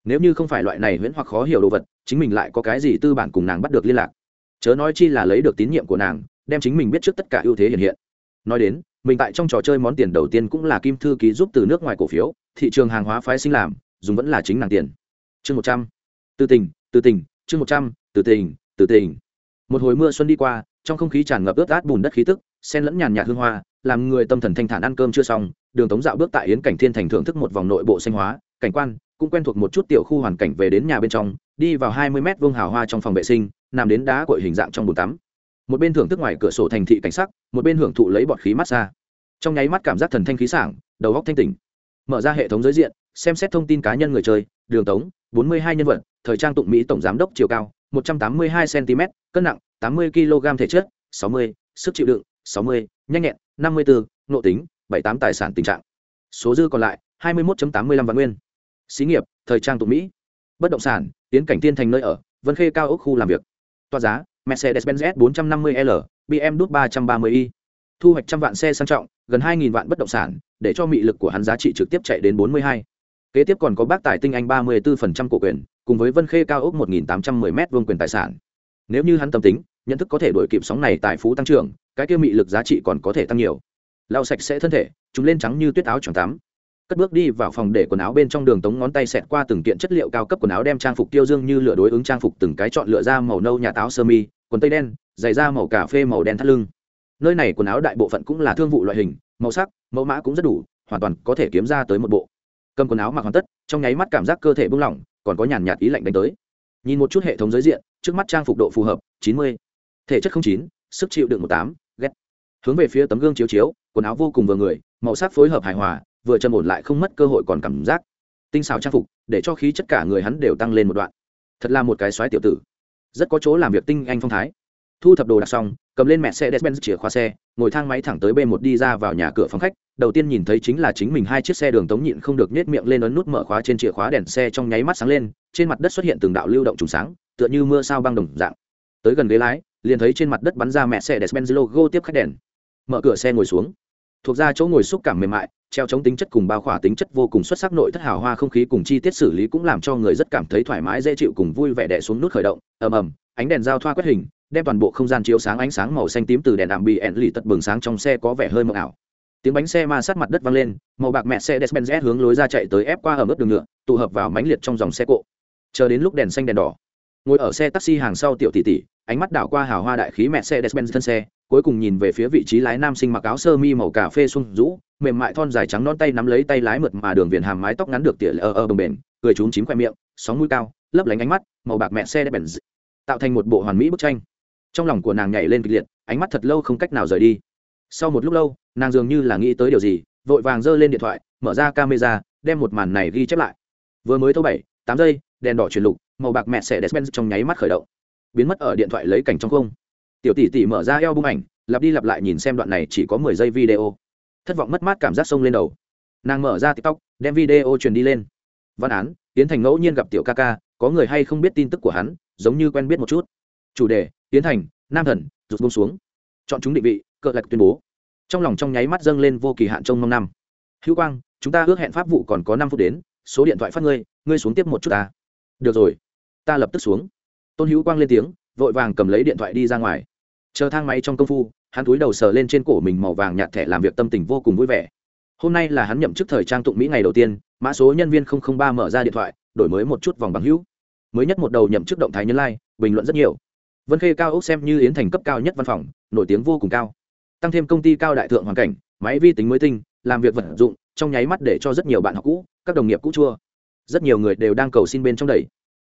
nếu như không phải loại này huyễn hoặc khó hiểu đồ vật, chính mình lại có cái gì tư bản cùng nàng bắt được liên lạc? Chớ nói chi là lấy được tín nhiệm của nàng, đem chính mình biết trước tất cả ưu thế hiện hiện. Nói đến, mình tại trong trò chơi món tiền đầu tiên cũng là kim thư ký giúp từ nước ngoài cổ phiếu, thị trường hàng hóa phái sinh làm, dùng vẫn là chính nàng tiền. Chương một trăm. Từ tình từ tình, chương một trăm, từ tình từ tình. Một hồi mưa xuân đi qua, trong không khí tràn ngập ướt át bùn đất khí tức sen lẫn nhàn nhạt hương hoa làm người tâm thần thanh thản ăn cơm chưa xong, đường tống dạo bước tại yến cảnh thiên thành thưởng thức một vòng nội bộ xanh hóa, cảnh quan, cũng quen thuộc một chút tiểu khu hoàn cảnh về đến nhà bên trong, đi vào hai mươi mét vuông hào hoa trong phòng vệ sinh, nằm đến đá cội hình dạng trong bồn tắm. Một bên thưởng thức ngoài cửa sổ thành thị cảnh sắc, một bên hưởng thụ lấy bọt khí mát xa trong nháy mắt cảm giác thần thanh khí sảng, đầu góc thanh tỉnh. Mở ra hệ thống giới diện, xem xét thông tin cá nhân người chơi, đường tống, bốn mươi hai nhân vật, thời trang tụng mỹ tổng giám đốc chiều cao, một trăm tám mươi hai cm cân nặng, tám mươi kg thể chất, sáu mươi, sức chịu đựng, sáu mươi, nhanh nhẹn năm mươi bốn nộ tính, bảy tám tài sản tình trạng. Số dư còn lại, hai mươi một tám mươi lăm vạn nguyên. Xí nghiệp, thời trang tụ mỹ. Bất động sản, tiến cảnh tiên thành nơi ở, vân khê cao ốc khu làm việc. Toa giá, mercedes-benz s 450 l bm đút 330i thu hoạch trăm vạn xe sang trọng, gần 2.000 vạn bất động sản, để cho mị lực của hắn giá trị trực tiếp chạy đến 42. kế tiếp còn có bác tài tinh anh 34% cổ quyền, cùng với vân khê cao ốc 1.810 m vuông quyền tài sản. Nếu như hắn tâm tính, nhận thức có thể đổi kịp sóng này tại phú tăng trưởng cái kia mị lực giá trị còn có thể tăng nhiều. Lau sạch sẽ thân thể, chúng lên trắng như tuyết áo choàng tắm. Cất bước đi vào phòng để quần áo bên trong đường tống ngón tay xẹt qua từng kiện chất liệu cao cấp quần áo đem trang phục tiêu dương như lửa đối ứng trang phục từng cái chọn lựa ra màu nâu nhà táo sơ mi, quần tây đen, giày da màu cà phê màu đen thắt lưng. Nơi này quần áo đại bộ phận cũng là thương vụ loại hình, màu sắc, mẫu mã cũng rất đủ, hoàn toàn có thể kiếm ra tới một bộ. Cầm quần áo mặc hoàn tất, trong nháy mắt cảm giác cơ thể bung lỏng, còn có nhàn nhạt ý lạnh đánh tới. Nhìn một chút hệ thống giới diện, trước mắt trang phục độ phù hợp, chín mươi. Thể chất không chín, sức chịu đựng một tám hướng về phía tấm gương chiếu chiếu, quần áo vô cùng vừa người, màu sắc phối hợp hài hòa, vừa trầm ổn lại không mất cơ hội còn cảm giác. Tinh xảo trang phục, để cho khí chất cả người hắn đều tăng lên một đoạn. Thật là một cái xoáy tiểu tử. Rất có chỗ làm việc tinh anh phong thái. Thu thập đồ đạc xong, cầm lên mẹ xe despen chìa khóa xe, ngồi thang máy thẳng tới b một đi ra vào nhà cửa phòng khách, đầu tiên nhìn thấy chính là chính mình hai chiếc xe đường tống nhịn không được nhét miệng lên ấn nút mở khóa trên chìa khóa đèn xe trong nháy mắt sáng lên, trên mặt đất xuất hiện từng đạo lưu động trùng sáng, tựa như mưa sao băng đồng dạng. Tới gần ghế lái, liền thấy trên mặt đất bắn ra mẹ xe despen logo tiếp khách đèn mở cửa xe ngồi xuống. Thuộc ra chỗ ngồi xúc cảm mềm mại, treo chống tính chất cùng bao khỏa tính chất vô cùng xuất sắc nội thất hào hoa không khí cùng chi tiết xử lý cũng làm cho người rất cảm thấy thoải mái, dễ chịu cùng vui vẻ đẻ xuống nút khởi động. Ầm ầm, ánh đèn giao thoa quét hình, đem toàn bộ không gian chiếu sáng, ánh sáng màu xanh tím từ đèn ảm bị ẹn lì tật bừng sáng trong xe có vẻ hơi mờ ảo. Tiếng bánh xe ma sát mặt đất văng lên, màu bạc mẹ xe despen z hướng lối ra chạy tới ép qua ở mức đường nhựa tụ hợp vào mánh liệt trong dòng xe cộ. Chờ đến lúc đèn xanh đèn đỏ, ngồi ở xe taxi hàng sau tiểu tỷ tỷ, ánh mắt đảo qua hào hoa đại khí mẹ xe despen thân xe cuối cùng nhìn về phía vị trí lái nam sinh mặc áo sơ mi màu cà phê sung rũ, mềm mại thon dài trắng non tay nắm lấy tay lái mượt mà đường viền hàm mái tóc ngắn được tỉa lờ ở bồng bền cười trúng chín khoe miệng, sóng mũi cao, lấp lánh ánh mắt, màu bạc mẹ xe đẹp bèn tạo thành một bộ hoàn mỹ bức tranh. Trong lòng của nàng nhảy lên kịch liệt, ánh mắt thật lâu không cách nào rời đi. Sau một lúc lâu, nàng dường như là nghĩ tới điều gì, vội vàng giơ lên điện thoại, mở ra camera, đem một màn này ghi chép lại. Vừa mới thâu bảy, tám giây, đèn đỏ chuyển lục, màu bạc mẹ xe đẹp bèn trong nháy mắt khởi động. Biến mất ở điện thoại lấy cảnh trong không tiểu tỷ tỷ mở ra eo bung ảnh, lặp đi lặp lại nhìn xem đoạn này chỉ có mười giây video. Thất vọng mất mát cảm giác sông lên đầu. Nàng mở ra tiktok, đem video truyền đi lên. Văn án tiến thành ngẫu nhiên gặp tiểu ca ca, có người hay không biết tin tức của hắn, giống như quen biết một chút. Chủ đề tiến thành, nam thần, rụt bông xuống. Chọn chúng định vị cỡ lạch tuyên bố. Trong lòng trong nháy mắt dâng lên vô kỳ hạn trong mong năm. Hữu quang, chúng ta ước hẹn pháp vụ còn có năm phút đến, số điện thoại phát ngươi ngươi xuống tiếp một chút ta. Được rồi. Ta lập tức xuống. Tôn hữu quang lên tiếng, vội vàng cầm lấy điện thoại đi ra ngoài chờ thang máy trong công phu hắn túi đầu sờ lên trên cổ mình màu vàng nhạt thẻ làm việc tâm tình vô cùng vui vẻ. Hôm nay là hắn nhậm chức thời trang tụng mỹ ngày đầu tiên mã số nhân viên ba mở ra điện thoại đổi mới một chút vòng bằng hữu. Mới nhất một đầu nhậm chức động thái nhân lai、like, bình luận rất nhiều. Vân khê cao ốc xem như yến thành cấp cao nhất văn phòng nổi tiếng vô cùng cao. Tăng thêm công ty cao đại thượng hoàn cảnh máy vi tính mới tinh làm việc vận dụng trong nháy mắt để cho rất nhiều bạn học cũ các đồng nghiệp cũ chua. Rất nhiều người đều đang cầu xin bên trong đầy.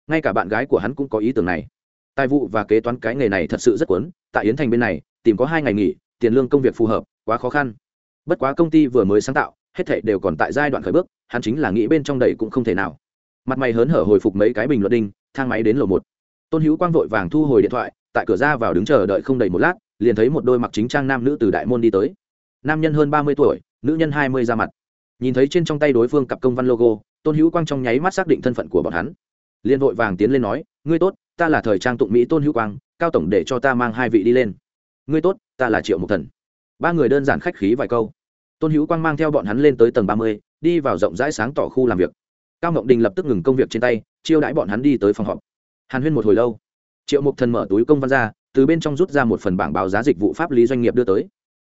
Ngay cả bạn gái của hắn cũng có ý tưởng này tài vụ và kế toán cái nghề này thật sự rất cuốn. tại yến thành bên này, tìm có hai ngày nghỉ, tiền lương công việc phù hợp, quá khó khăn. Bất quá công ty vừa mới sáng tạo, hết thảy đều còn tại giai đoạn khởi bước, hắn chính là nghĩ bên trong đầy cũng không thể nào. Mặt mày hớn hở hồi phục mấy cái bình luận đinh, thang máy đến lầu một. Tôn hữu quang vội vàng thu hồi điện thoại, tại cửa ra vào đứng chờ đợi không đầy một lát, liền thấy một đôi mặc chính trang nam nữ từ đại môn đi tới. Nam nhân hơn ba mươi tuổi, nữ nhân hai mươi ra mặt. Nhìn thấy trên trong tay đối phương cặp công văn logo, tôn hữu quang trong nháy mắt xác định thân phận của bọn hắn. Liền vội vàng tiến lên nói, ngươi tốt ta là thời trang tụng mỹ tôn hữu quang, cao tổng để cho ta mang hai vị đi lên. Ngươi tốt, ta là triệu mục thần. Ba người đơn giản khách khí vài câu. Tôn hữu quang mang theo bọn hắn lên tới tầng ba mươi, đi vào rộng rãi sáng tỏ khu làm việc. Cao ngộng đình lập tức ngừng công việc trên tay, chiêu đãi bọn hắn đi tới phòng họp. Hàn huyên một hồi lâu. Triệu mục thần mở túi công văn ra, từ bên trong rút ra một phần bảng báo giá dịch vụ pháp lý doanh nghiệp đưa tới.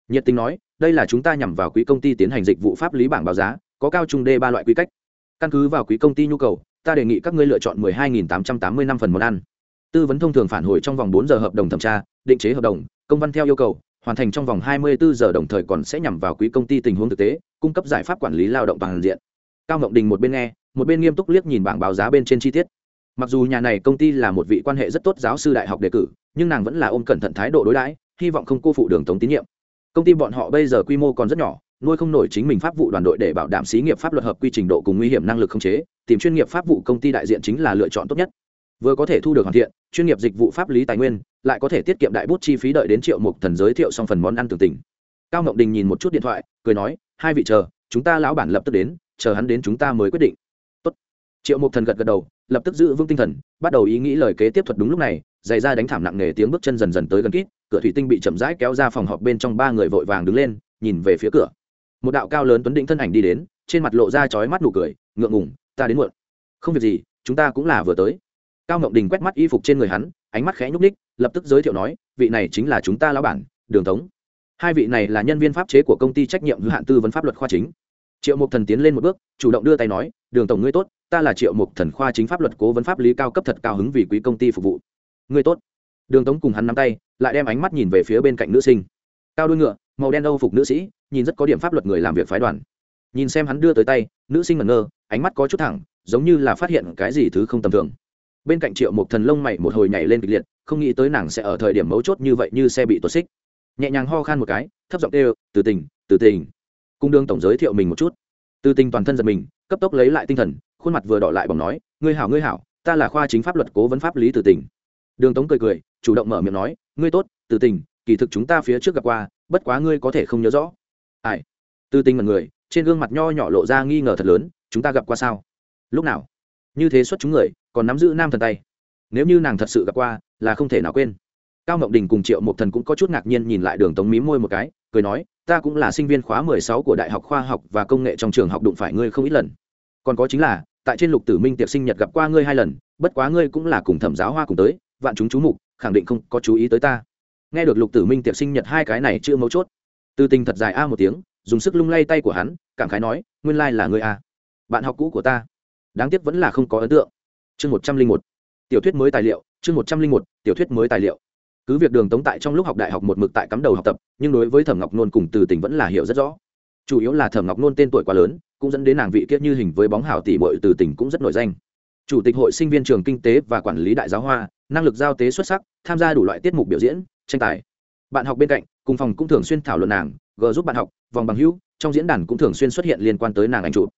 Nhiệt tình nói, đây là chúng ta nhằm vào quỹ công ty tiến hành dịch vụ pháp lý bảng báo giá, có cao trung đê ba loại quy cách. Căn cứ vào quỹ công ty nhu cầu, ta đề nghị các ngươi lựa chọn 12.880 năm phần món ăn tư vấn thông thường phản hồi trong vòng 4 giờ hợp đồng thẩm tra, định chế hợp đồng, công văn theo yêu cầu, hoàn thành trong vòng 24 giờ đồng thời còn sẽ nhằm vào quỹ công ty tình huống thực tế, cung cấp giải pháp quản lý lao động toàn diện. Cao ngọc đình một bên nghe, một bên nghiêm túc liếc nhìn bảng báo giá bên trên chi tiết. Mặc dù nhà này công ty là một vị quan hệ rất tốt giáo sư đại học đề cử, nhưng nàng vẫn là ôm cẩn thận thái độ đối đãi, hy vọng không cô phụ đường tống tín nhiệm. Công ty bọn họ bây giờ quy mô còn rất nhỏ, nuôi không nổi chính mình pháp vụ đoàn đội để bảo đảm xí nghiệp pháp luật hợp quy trình độ cùng nguy hiểm năng lực không chế, tìm chuyên nghiệp pháp vụ công ty đại diện chính là lựa chọn tốt nhất vừa có thể thu được hoàn thiện, chuyên nghiệp dịch vụ pháp lý tài nguyên, lại có thể tiết kiệm đại bút chi phí đợi đến triệu mục thần giới thiệu xong phần món ăn tưởng tình cao ngọc đình nhìn một chút điện thoại, cười nói, hai vị chờ, chúng ta lão bản lập tức đến, chờ hắn đến chúng ta mới quyết định. Tốt. triệu mục thần gật gật đầu, lập tức giữ vững tinh thần, bắt đầu ý nghĩ lời kế tiếp thuật đúng lúc này giày ra đánh thảm nặng nề tiếng bước chân dần dần tới gần kít, cửa thủy tinh bị chậm rãi kéo ra phòng họp bên trong ba người vội vàng đứng lên, nhìn về phía cửa. Một đạo cao lớn tuấn định thân ảnh đi đến, trên mặt lộ ra chói mắt nụ cười, ngượng ngùng, ta đến muộn. Không việc gì, chúng ta cũng là vừa tới cao ngọc đình quét mắt y phục trên người hắn, ánh mắt khẽ nhúc ních lập tức giới thiệu nói, vị này chính là chúng ta lão bản, đường tống. Hai vị này là nhân viên pháp chế của công ty trách nhiệm hữu hạn tư vấn pháp luật khoa chính. Triệu mục thần tiến lên một bước, chủ động đưa tay nói, đường tổng ngươi tốt, ta là triệu mục thần khoa chính pháp luật cố vấn pháp lý cao cấp thật cao hứng vì quý công ty phục vụ. Ngươi tốt. Đường tống cùng hắn nắm tay, lại đem ánh mắt nhìn về phía bên cạnh nữ sinh. Cao đuôi ngựa, màu đen âu phục nữ sĩ, nhìn rất có điểm pháp luật người làm việc phái đoàn. Nhìn xem hắn đưa tới tay, nữ sinh ngẩn ngơ, ánh mắt có chút thẳng, giống như là phát hiện cái gì thứ không tầm thường bên cạnh triệu một thần lông mày một hồi nhảy lên kịch liệt, không nghĩ tới nàng sẽ ở thời điểm mấu chốt như vậy như xe bị tuột xích. Nhẹ nhàng ho khan một cái, thấp giọng kêu, từ tình từ tình. Cung đương tổng giới thiệu mình một chút. Từ tình toàn thân giật mình, cấp tốc lấy lại tinh thần, khuôn mặt vừa đỏ lại bỏng nói, ngươi hảo ngươi hảo, ta là khoa chính pháp luật cố vấn pháp lý từ tình. Đường tống cười cười, chủ động mở miệng nói, ngươi tốt, từ tình, kỳ thực chúng ta phía trước gặp qua, bất quá ngươi có thể không nhớ rõ. Ai? Từ tình mật người, trên gương mặt nho nhỏ lộ ra nghi ngờ thật lớn, chúng ta gặp qua sao? Lúc nào? Như thế xuất chúng người còn nắm giữ nam thần tay. Nếu như nàng thật sự gặp qua, là không thể nào quên. Cao ngọc đình cùng triệu một thần cũng có chút ngạc nhiên nhìn lại đường tống mí môi một cái, cười nói, ta cũng là sinh viên khóa mười sáu của đại học khoa học và công nghệ trong trường học đụng phải ngươi không ít lần. Còn có chính là, tại trên lục tử minh tiệc sinh nhật gặp qua ngươi hai lần, bất quá ngươi cũng là cùng thẩm giáo hoa cùng tới, vạn chúng chú mục, khẳng định không có chú ý tới ta. Nghe được lục tử minh tiệc sinh nhật hai cái này chưa mấu chốt từ tình thật dài a một tiếng, dùng sức lung lay tay của hắn, cảm khái nói, nguyên lai là ngươi a. Bạn học cũ của ta. Đáng tiếc vẫn là không có ấn tượng chương một trăm linh một. Tiểu thuyết mới tài liệu, chương một trăm linh một, tiểu thuyết mới tài liệu. Cứ việc đường tống tại trong lúc học đại học một mực tại cắm đầu học tập, nhưng đối với thẩm ngọc nôn cùng từ tình vẫn là hiểu rất rõ. Chủ yếu là thẩm ngọc nôn tên tuổi quá lớn, cũng dẫn đến nàng vị kiết như hình với bóng hảo tỷ bội từ tỉnh cũng rất nổi danh. Chủ tịch hội sinh viên trường kinh tế và quản lý đại giáo hoa, năng lực giao tế xuất sắc, tham gia đủ loại tiết mục biểu diễn, tranh tài. Bạn học bên cạnh, cùng phòng cũng thường xuyên thảo luận nàng, g giúp bạn học, vòng bằng hữu, trong diễn đàn cũng thường xuyên xuất hiện liên quan tới nàng ảnh chụp.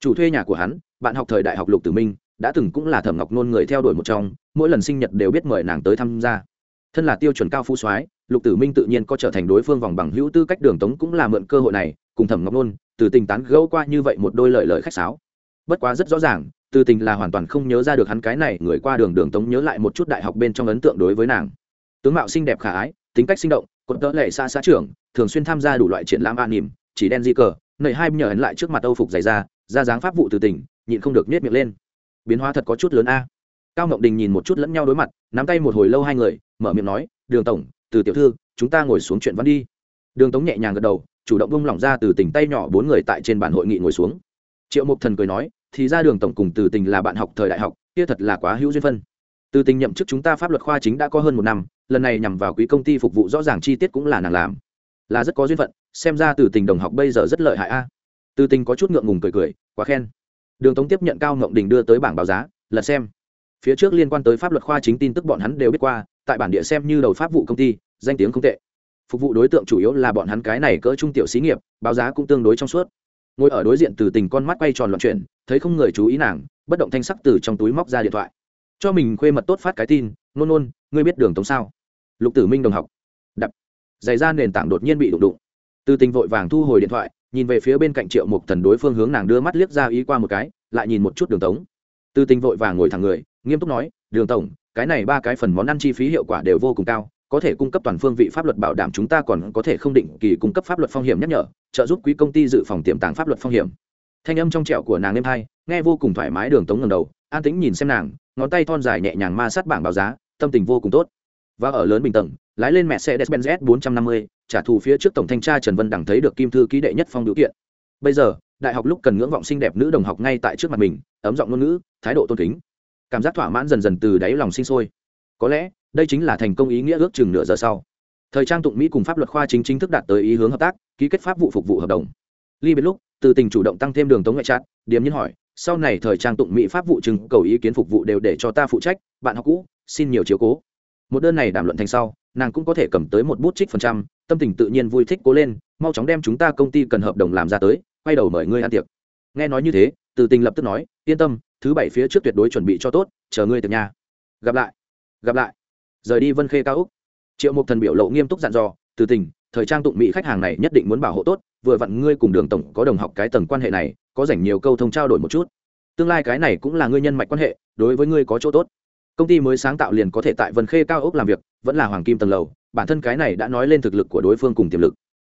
Chủ thuê nhà của hắn, bạn học thời đại học lục tử minh đã từng cũng là thẩm ngọc nôn người theo đuổi một trong, mỗi lần sinh nhật đều biết mời nàng tới tham gia. Thân là tiêu chuẩn cao phú soái, lục tử minh tự nhiên có trở thành đối phương vòng bằng hữu tư cách đường tống cũng là mượn cơ hội này, cùng thẩm ngọc nôn, từ tình tán gẫu qua như vậy một đôi lời lời khách sáo. Bất quá rất rõ ràng, từ tình là hoàn toàn không nhớ ra được hắn cái này người qua đường đường tống nhớ lại một chút đại học bên trong ấn tượng đối với nàng. Tướng mạo xinh đẹp khả ái, tính cách sinh động, cột đỡ lệ xa xã trưởng, thường xuyên tham gia đủ loại triển lãm an nỉm, chỉ đen di cờ nầy hai nhờ ấn lại trước mặt âu phục dày ra ra dáng pháp vụ từ tỉnh nhịn không được nết miệng lên biến hóa thật có chút lớn a. Cao ngọc đình nhìn một chút lẫn nhau đối mặt, nắm tay một hồi lâu hai người, mở miệng nói, đường tổng, từ tiểu thư, chúng ta ngồi xuống chuyện văn đi. Đường tống nhẹ nhàng gật đầu, chủ động bung lỏng ra từ tỉnh tay nhỏ bốn người tại trên bàn hội nghị ngồi xuống. Triệu mục thần cười nói, thì ra đường tổng cùng từ tình là bạn học thời đại học, kia thật là quá hữu duyên phân. Từ tình nhậm chức chúng ta pháp luật khoa chính đã có hơn một năm, lần này nhằm vào quý công ty phục vụ rõ ràng chi tiết cũng là nàng làm. Là rất có duyên phận, xem ra từ tình đồng học bây giờ rất lợi hại a. Từ tình có chút ngượng ngùng cười cười, quá khen đường tống tiếp nhận cao ngộng đình đưa tới bảng báo giá, lật xem. Phía trước liên quan tới pháp luật khoa chính tin tức bọn hắn đều biết qua, tại bản địa xem như đầu pháp vụ công ty, danh tiếng không tệ. Phục vụ đối tượng chủ yếu là bọn hắn cái này cỡ trung tiểu xí nghiệp, báo giá cũng tương đối trong suốt. Ngồi ở đối diện từ tình con mắt quay tròn loạn chuyển, thấy không người chú ý nàng, bất động thanh sắc từ trong túi móc ra điện thoại. Cho mình khuê mật tốt phát cái tin, nôn nôn, ngươi biết đường tống sao? Lục tử minh đồng học. Đập. Giày ra nền tảng đột nhiên bị đụng đụng từ tình vội vàng thu hồi điện thoại, nhìn về phía bên cạnh triệu mục thần đối phương hướng nàng đưa mắt liếc ra ý qua một cái, lại nhìn một chút đường tống. Từ tình vội vàng ngồi thẳng người, nghiêm túc nói, đường tổng, cái này ba cái phần món ăn chi phí hiệu quả đều vô cùng cao, có thể cung cấp toàn phương vị pháp luật bảo đảm chúng ta còn có thể không định kỳ cung cấp pháp luật phong hiểm nhắc nhở, trợ giúp quý công ty dự phòng tiềm tàng pháp luật phong hiểm. Thanh âm trong trẻo của nàng êm hai nghe vô cùng thoải mái đường tống ngẩng đầu, an tĩnh nhìn xem nàng, ngón tay thon dài nhẹ nhàng ma sát bảng báo giá, tâm tình vô cùng tốt và ở lớn bình tầng lái lên mẹ xe despenz bốn trăm S450, trả thù phía trước tổng thanh tra Trần Vân Đằng thấy được kim thư ký đệ nhất phong điều kiện. Bây giờ, đại học lúc cần ngưỡng vọng xinh đẹp nữ đồng học ngay tại trước mặt mình, ấm giọng ngôn ngữ, thái độ tôn kính. Cảm giác thỏa mãn dần dần từ đáy lòng sinh sôi. Có lẽ, đây chính là thành công ý nghĩa ước chừng nửa giờ sau. Thời trang tụng Mỹ cùng pháp luật khoa chính chính thức đạt tới ý hướng hợp tác, ký kết pháp vụ phục vụ hợp đồng. Ly biệt lúc, từ tình chủ động tăng thêm đường tống ngoại trạng, điểm nhân hỏi, sau này thời trang tụng Mỹ pháp vụ chừng cầu ý kiến phục vụ đều để cho ta phụ trách, bạn học cũ, xin nhiều chiếu cố. Một đơn này đàm luận thành sau, nàng cũng có thể cầm tới một bút trích phần trăm tâm tình tự nhiên vui thích cố lên mau chóng đem chúng ta công ty cần hợp đồng làm ra tới quay đầu mời ngươi ăn tiệc. Nghe nói như thế từ tình lập tức nói yên tâm thứ bảy phía trước tuyệt đối chuẩn bị cho tốt chờ ngươi tiệc nhà gặp lại gặp lại. Rời đi vân khê cao úc. Triệu mục thần biểu lộ nghiêm túc dặn dò từ tình thời trang tụng mỹ khách hàng này nhất định muốn bảo hộ tốt vừa vặn ngươi cùng đường tổng có đồng học cái tầng quan hệ này có dành nhiều câu thông trao đổi một chút. Tương lai cái này cũng là ngươi nhân mạch quan hệ đối với ngươi có chỗ tốt công ty mới sáng tạo liền có thể tại vân khê cao ốc làm việc, vẫn là hoàng kim tầng lầu, bản thân cái này đã nói lên thực lực của đối phương cùng tiềm lực.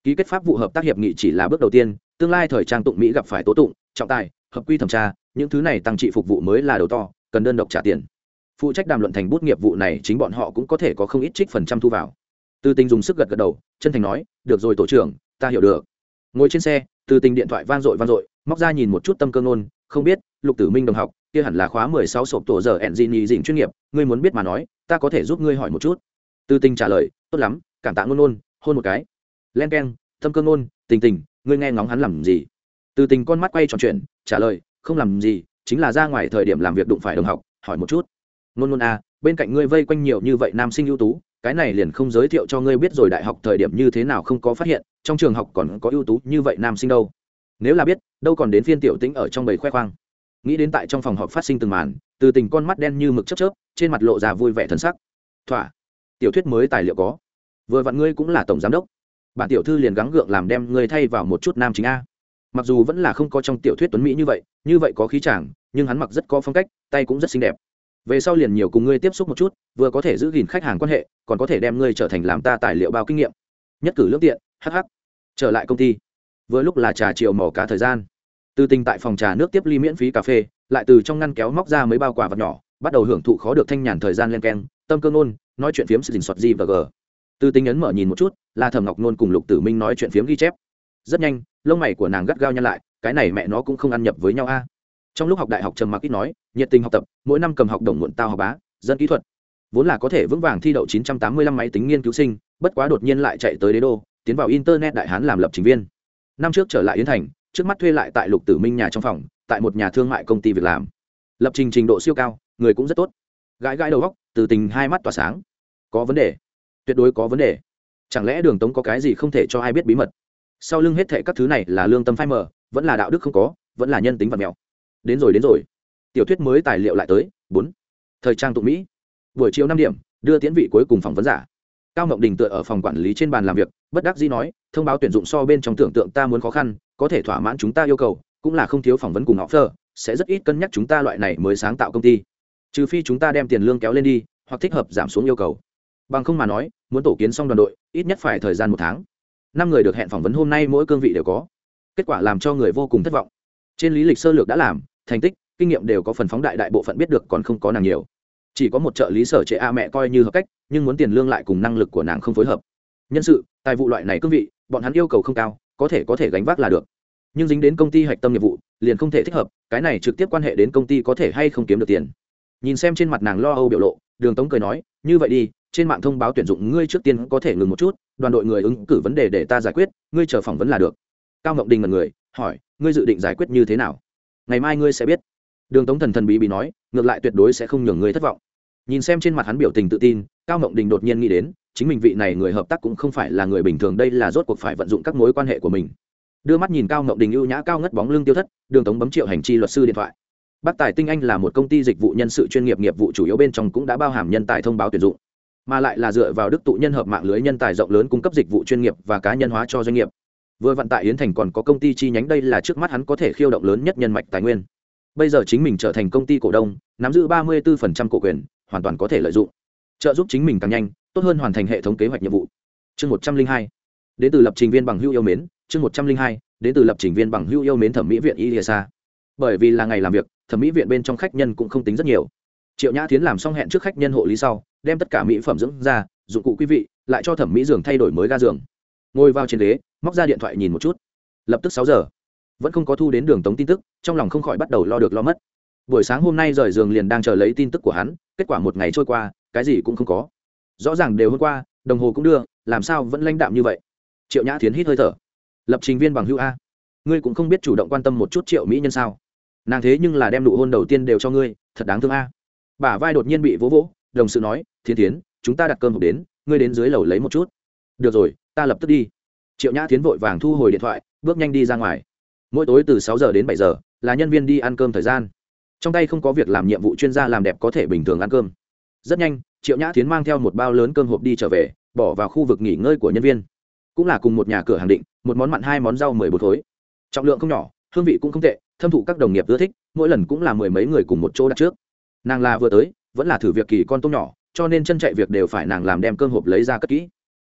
Ký kết pháp vụ hợp tác hiệp nghị chỉ là bước đầu tiên, tương lai thời trang tụng mỹ gặp phải tố tụng, trọng tài, hợp quy thẩm tra, những thứ này tăng trị phục vụ mới là đầu to, cần đơn độc trả tiền. Phụ trách đàm luận thành bút nghiệp vụ này chính bọn họ cũng có thể có không ít trích phần trăm thu vào. Tư tình dùng sức gật gật đầu, chân thành nói, được rồi tổ trưởng, ta hiểu được. Ngồi trên xe, Tư tình điện thoại vang dội vang dội, móc ra nhìn một chút tâm cơ ngôn không biết, lục tử minh đồng học, kia hẳn là khóa mười sáu sộp tổ giờ ẹn dị nhị dịnh chuyên nghiệp, ngươi muốn biết mà nói, ta có thể giúp ngươi hỏi một chút. Từ tình trả lời, tốt lắm, cảm tạ ngôn ngôn, hôn một cái. Len k e n thâm cơ ngôn, tình tình, ngươi nghe ngóng hắn làm gì? Từ tình con mắt quay tròn chuyện trả lời, không làm gì, chính là ra ngoài thời điểm làm việc đụng phải đồng học, hỏi một chút. Ngôn ngôn à bên cạnh ngươi vây quanh nhiều như vậy nam sinh ưu tú, cái này liền không giới thiệu cho ngươi biết rồi đại học thời điểm như thế nào không có phát hiện, trong trường học còn có ưu tú như vậy nam sinh đâu nếu là biết, đâu còn đến phiên tiểu tĩnh ở trong bầy khoe khoang. Nghĩ đến tại trong phòng họp phát sinh từng màn, từ tình con mắt đen như mực chớp chớp, trên mặt lộ ra vui vẻ thân sắc. Thỏa, tiểu thuyết mới tài liệu có. Vừa vặn ngươi cũng là tổng giám đốc. Bản tiểu thư liền gắng gượng làm đem ngươi thay vào một chút nam chính a. Mặc dù vẫn là không có trong tiểu thuyết tuấn mỹ như vậy như vậy có khí chàng, nhưng hắn mặc rất có phong cách, tay cũng rất xinh đẹp. Về sau liền nhiều cùng ngươi tiếp xúc một chút, vừa có thể giữ gìn khách hàng quan hệ, còn có thể đem ngươi trở thành làm ta tài liệu bao kinh nghiệm. Nhất cử lương tiện hh trở lại công ty vừa lúc là trà chiều mỏ cá thời gian. Từ tình tại phòng trà nước tiếp ly miễn phí cà phê lại từ trong ngăn kéo móc ra mấy bao quà vật nhỏ bắt đầu hưởng thụ khó được thanh nhàn thời gian len keng tâm cơ ngôn, nói chuyện phiếm sự dình soạt gì và g từ tình ấn mở nhìn một chút là thẩm ngọc nôn cùng lục tử minh nói chuyện phiếm ghi chép. Rất nhanh lông mày của nàng gắt gao nhăn lại cái này mẹ nó cũng không ăn nhập với nhau a. Trong lúc học đại học trầm mặc ít nói nhiệt tình học tập mỗi năm cầm học đồng muộn tao học bá dân kỹ thuật. Vốn là có thể vững vàng thi đậu 985 máy tính nghiên cứu sinh bất quá đột nhiên lại chạy tới đế đô tiến vào internet đại hán làm lập trình viên năm trước trở lại yến thành, trước mắt thuê lại tại lục tử minh nhà trong phòng, tại một nhà thương mại công ty việc làm. Lập trình trình độ siêu cao, người cũng rất tốt. Gãi gãi đầu góc từ tình hai mắt tỏa sáng. Có vấn đề. Tuyệt đối có vấn đề. Chẳng lẽ đường tống có cái gì không thể cho ai biết bí mật? Sau lưng hết thệ các thứ này là lương tâm phai mờ, vẫn là đạo đức không có, vẫn là nhân tính vật mèo. Đến rồi đến rồi. Tiểu thuyết mới tài liệu lại tới. Bốn. Thời trang tụng mỹ. Buổi chiều năm điểm, đưa tiến vị cuối cùng phỏng vấn giả cao ngọc đình tựa ở phòng quản lý trên bàn làm việc, bất đắc dĩ nói, thông báo tuyển dụng so bên trong tưởng tượng ta muốn khó khăn, có thể thỏa mãn chúng ta yêu cầu, cũng là không thiếu phỏng vấn cùng họ phơ sẽ rất ít cân nhắc chúng ta loại này mới sáng tạo công ty. Trừ phi chúng ta đem tiền lương kéo lên đi, hoặc thích hợp giảm xuống yêu cầu. Bằng không mà nói, muốn tổ kiến xong đoàn đội, ít nhất phải thời gian một tháng. Năm người được hẹn phỏng vấn hôm nay mỗi cương vị đều có. Kết quả làm cho người vô cùng thất vọng. Trên lý lịch sơ lược đã làm, thành tích, kinh nghiệm đều có phần phóng đại đại bộ phận biết được còn không có nàng nhiều chỉ có một trợ lý sở trệ a mẹ coi như hợp cách, nhưng muốn tiền lương lại cùng năng lực của nàng không phối hợp. Nhân sự, tài vụ loại này cương vị, bọn hắn yêu cầu không cao, có thể có thể gánh vác là được. Nhưng dính đến công ty hạch tâm nghiệp vụ, liền không thể thích hợp, cái này trực tiếp quan hệ đến công ty có thể hay không kiếm được tiền. Nhìn xem trên mặt nàng lo âu biểu lộ, đường tống cười nói, như vậy đi, trên mạng thông báo tuyển dụng ngươi trước tiên có thể ngừng một chút, đoàn đội người ứng cử vấn đề để ta giải quyết, ngươi chờ phỏng vấn là được. Cao ngọc đình là người, hỏi, ngươi dự định giải quyết như thế nào? Ngày mai ngươi sẽ biết. Đường tống thần thần bí bí nói, ngược lại tuyệt đối sẽ không nhường ngươi thất vọng nhìn xem trên mặt hắn biểu tình tự tin cao Mộng đình đột nhiên nghĩ đến chính mình vị này người hợp tác cũng không phải là người bình thường đây là rốt cuộc phải vận dụng các mối quan hệ của mình đưa mắt nhìn cao Mộng đình ưu nhã cao ngất bóng lưng tiêu thất đường tống bấm triệu hành chi luật sư điện thoại bác Tài Tinh Anh là một công ty dịch vụ nhân sự chuyên nghiệp nghiệp vụ chủ yếu bên trong cũng đã bao hàm nhân tài thông báo tuyển dụng, mà lại là dựa vào đức tụ nhân hợp mạng lưới nhân tài rộng lớn cung cấp dịch vụ chuyên nghiệp và cá nhân hóa cho doanh nghiệp. Vừa vận tại Yến Thành còn có công ty chi nhánh đây là trước mắt hắn có thể khiêu động lớn nhất nhân mạch tài nguyên. Bây giờ chính mình trở thành công ty cổ đông, nắm giữ 34% cổ quyền, hoàn toàn có thể lợi dụng, trợ giúp chính mình càng nhanh, tốt hơn hoàn thành hệ thống kế hoạch nhiệm vụ. Chương 102. Đến từ lập trình viên bằng hữu yêu mến, chương 102. Đến từ lập trình viên bằng hữu yêu mến thẩm mỹ viện Y Lisa Bởi vì là ngày làm việc, thẩm mỹ viện bên trong khách nhân cũng không tính rất nhiều. Triệu nhã tiến làm xong hẹn trước khách nhân hộ lý sau đem tất cả mỹ phẩm dưỡng ra dụng cụ quý vị lại cho thẩm mỹ giường thay đổi mới ga giường. Ngồi vào trên ghế móc ra điện thoại nhìn một chút. Lập tức sáu giờ. Vẫn không có thu đến đường tống tin tức trong lòng không khỏi bắt đầu lo được lo mất. Buổi sáng hôm nay rời giường liền đang chờ lấy tin tức của hắn kết quả một ngày trôi qua, cái gì cũng không có. Rõ ràng đều hôm qua, đồng hồ cũng đưa, làm sao vẫn lãnh đạm như vậy? Triệu nhã tiến hít hơi thở. Lập trình viên bằng hữu a. Ngươi cũng không biết chủ động quan tâm một chút triệu mỹ nhân sao? Nàng thế nhưng là đem nụ hôn đầu tiên đều cho ngươi, thật đáng thương a. Bả vai đột nhiên bị vỗ vỗ, đồng sự nói thiên tiến chúng ta đặt cơm hộp đến, ngươi đến dưới lầu lấy một chút. Được rồi, ta lập tức đi. Triệu nhã tiến vội vàng thu hồi điện thoại, bước nhanh đi ra ngoài. Mỗi tối từ sáu giờ đến bảy giờ, là nhân viên đi ăn cơm thời gian trong tay không có việc làm nhiệm vụ chuyên gia làm đẹp có thể bình thường ăn cơm. Rất nhanh, triệu nhã tiến mang theo một bao lớn cơm hộp đi trở về, bỏ vào khu vực nghỉ ngơi của nhân viên. Cũng là cùng một nhà cửa hàng định, một món mặn, hai món rau, mười bột thối. Trọng lượng không nhỏ, hương vị cũng không tệ, thâm thụ các đồng nghiệp ưa thích, mỗi lần cũng là mười mấy người cùng một chỗ đặt trước. Nàng là vừa tới, vẫn là thử việc kỳ con tôm nhỏ, cho nên chân chạy việc đều phải nàng làm đem cơm hộp lấy ra cất kỹ.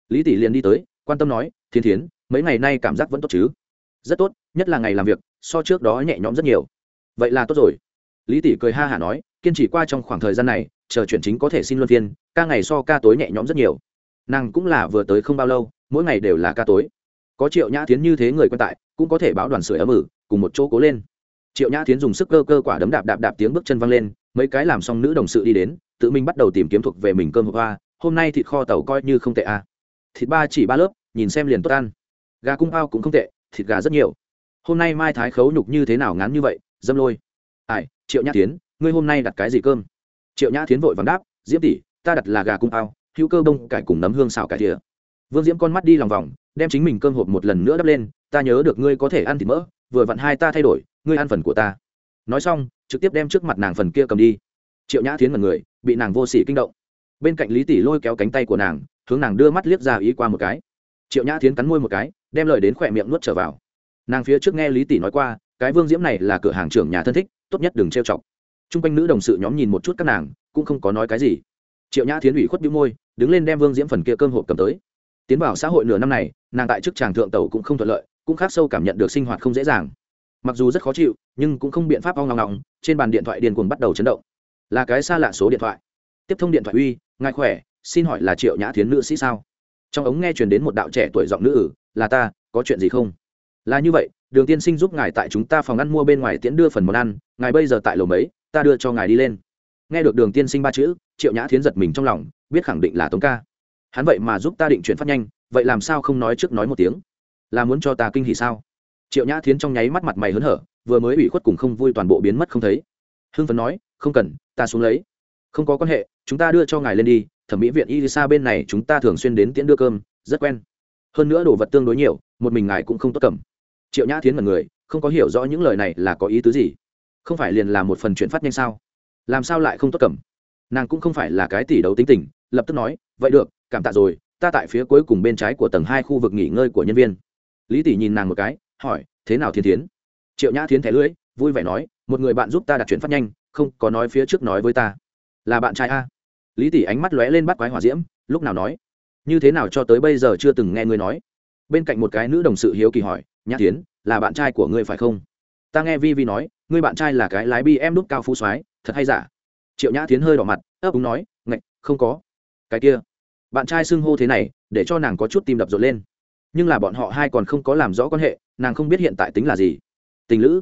Lý tỷ liền đi tới, quan tâm nói thiên thiến, mấy ngày nay cảm giác vẫn tốt chứ? Rất tốt, nhất là ngày làm việc, so trước đó nhẹ nhõm rất nhiều. Vậy là tốt rồi lý tỷ cười ha hả nói, kiên trì qua trong khoảng thời gian này, chờ chuyển chính có thể xin luân phiên, ca ngày so ca tối nhẹ nhõm rất nhiều. Nàng cũng là vừa tới không bao lâu, mỗi ngày đều là ca tối. Có triệu nhã tiến như thế người quen tại, cũng có thể báo đoàn sửa ấm ử, cùng một chỗ cố lên. Triệu nhã tiến dùng sức cơ cơ quả đấm đạp đạp đạp tiếng bước chân văng lên, mấy cái làm xong nữ đồng sự đi đến, tự mình bắt đầu tìm kiếm thuộc về mình cơm hộp hoa, hôm nay thịt kho tàu coi như không tệ à. thịt ba chỉ ba lớp, nhìn xem liền tốt ăn. Gà cung ao cũng không tệ, thịt gà rất nhiều. Hôm nay mai thái khấu nhục như thế nào ngắn như vậy, dâm lôi ai, triệu nhã tiến ngươi hôm nay đặt cái gì cơm? Triệu nhã tiến vội vàng đáp, diễm tỷ, ta đặt là gà cung ao, hữu cơ bông, cải cùng nấm hương xào cải thìa. Vương diễm con mắt đi lòng vòng, đem chính mình cơm hộp một lần nữa đắp lên, ta nhớ được ngươi có thể ăn thịt mỡ, vừa vặn hai ta thay đổi, ngươi ăn phần của ta. Nói xong, trực tiếp đem trước mặt nàng phần kia cầm đi. Triệu nhã thiến mật người, bị nàng vô sỉ kinh động. Bên cạnh lý tỷ lôi kéo cánh tay của nàng, hướng nàng đưa mắt liếc ra ý qua một cái. Triệu nhã thiến cắn môi một cái, đem lời đến khỏe miệng nuốt trở vào. Nàng phía trước nghe lý tỷ nói qua, cái vương diễm này là cửa hàng trưởng nhà thân thích tốt nhất đừng trêu chọc. T r u n g quanh nữ đồng sự nhóm nhìn một chút các nàng, cũng không có nói cái gì. Triệu nhã thiến ủy khuất bĩu môi, đứng lên đem vương diễm phần kia cơm hộp cầm tới. Tiến vào xã hội nửa năm này, nàng tại chức tràng thượng tàu cũng không thuận lợi, cũng khác sâu cảm nhận được sinh hoạt không dễ dàng. Mặc dù rất khó chịu, nhưng cũng không biện pháp ong ngọng ngọng trên bàn điện thoại điền cuồng bắt đầu chấn động. Là cái xa lạ số điện thoại. Tiếp thông điện thoại uy, ngài khỏe, xin hỏi là triệu nhã thiến nữ sĩ sao? Trong ống nghe truyền đến một đạo trẻ tuổi giọng nữ ử là ta, có chuyện gì không? Là như vậy đường tiên sinh giúp ngài tại chúng ta phòng ăn mua bên ngoài tiễn đưa phần món ăn, ngài bây giờ tại lầu mấy, ta đưa cho ngài đi lên. Nghe được đường tiên sinh ba chữ, triệu nhã thiến giật mình trong lòng, biết khẳng định là tống ca. Hắn vậy mà giúp ta định chuyển phát nhanh, vậy làm sao không nói trước nói một tiếng? Là muốn cho ta kinh hỉ sao? Triệu nhã thiến trong nháy mắt mặt mày hớn hở, vừa mới ủy khuất cùng không vui toàn bộ biến mất không thấy. Hưng phấn nói, không cần, ta xuống lấy. Không có quan hệ, chúng ta đưa cho ngài lên đi, thẩm mỹ viện y xa bên này chúng ta thường xuyên đến tiễn đưa cơm, rất quen. Hơn nữa đồ vật tương đối nhiều, một mình ngài cũng không tốt cầm triệu nhã thiến mật người, không có hiểu rõ những lời này là có ý tứ gì. Không phải liền là một phần chuyển phát nhanh sao? Làm sao lại không tốt cầm? Nàng cũng không phải là cái tỷ đấu tính tình, lập tức nói, vậy được, cảm tạ rồi, ta tại phía cuối cùng bên trái của tầng hai khu vực nghỉ ngơi của nhân viên. Lý tỷ nhìn nàng một cái, hỏi, thế nào thiên thiến? Triệu nhã thiến thẻ lưỡi, vui vẻ nói, một người bạn giúp ta đặt chuyển phát nhanh, không có nói phía trước nói với ta. Là bạn trai a. Lý tỷ ánh mắt lóe lên bắt quái hỏa diễm, lúc nào nói, như thế nào cho tới bây giờ chưa từng nghe ngươi nói? Bên cạnh một cái nữ đồng sự hiếu kỳ hỏi nhã tiến là bạn trai của ngươi phải không? Ta nghe vi vi nói, ngươi bạn trai là cái lái bi em đúc cao phú soái, thật hay giả? Triệu nhã tiến hơi đỏ mặt, ấp úng nói, ngạch, không có. Cái kia. Bạn trai xưng hô thế này, để cho nàng có chút tim đập rộn lên. Nhưng là bọn họ hai còn không có làm rõ quan hệ, nàng không biết hiện tại tính là gì. Tình lữ.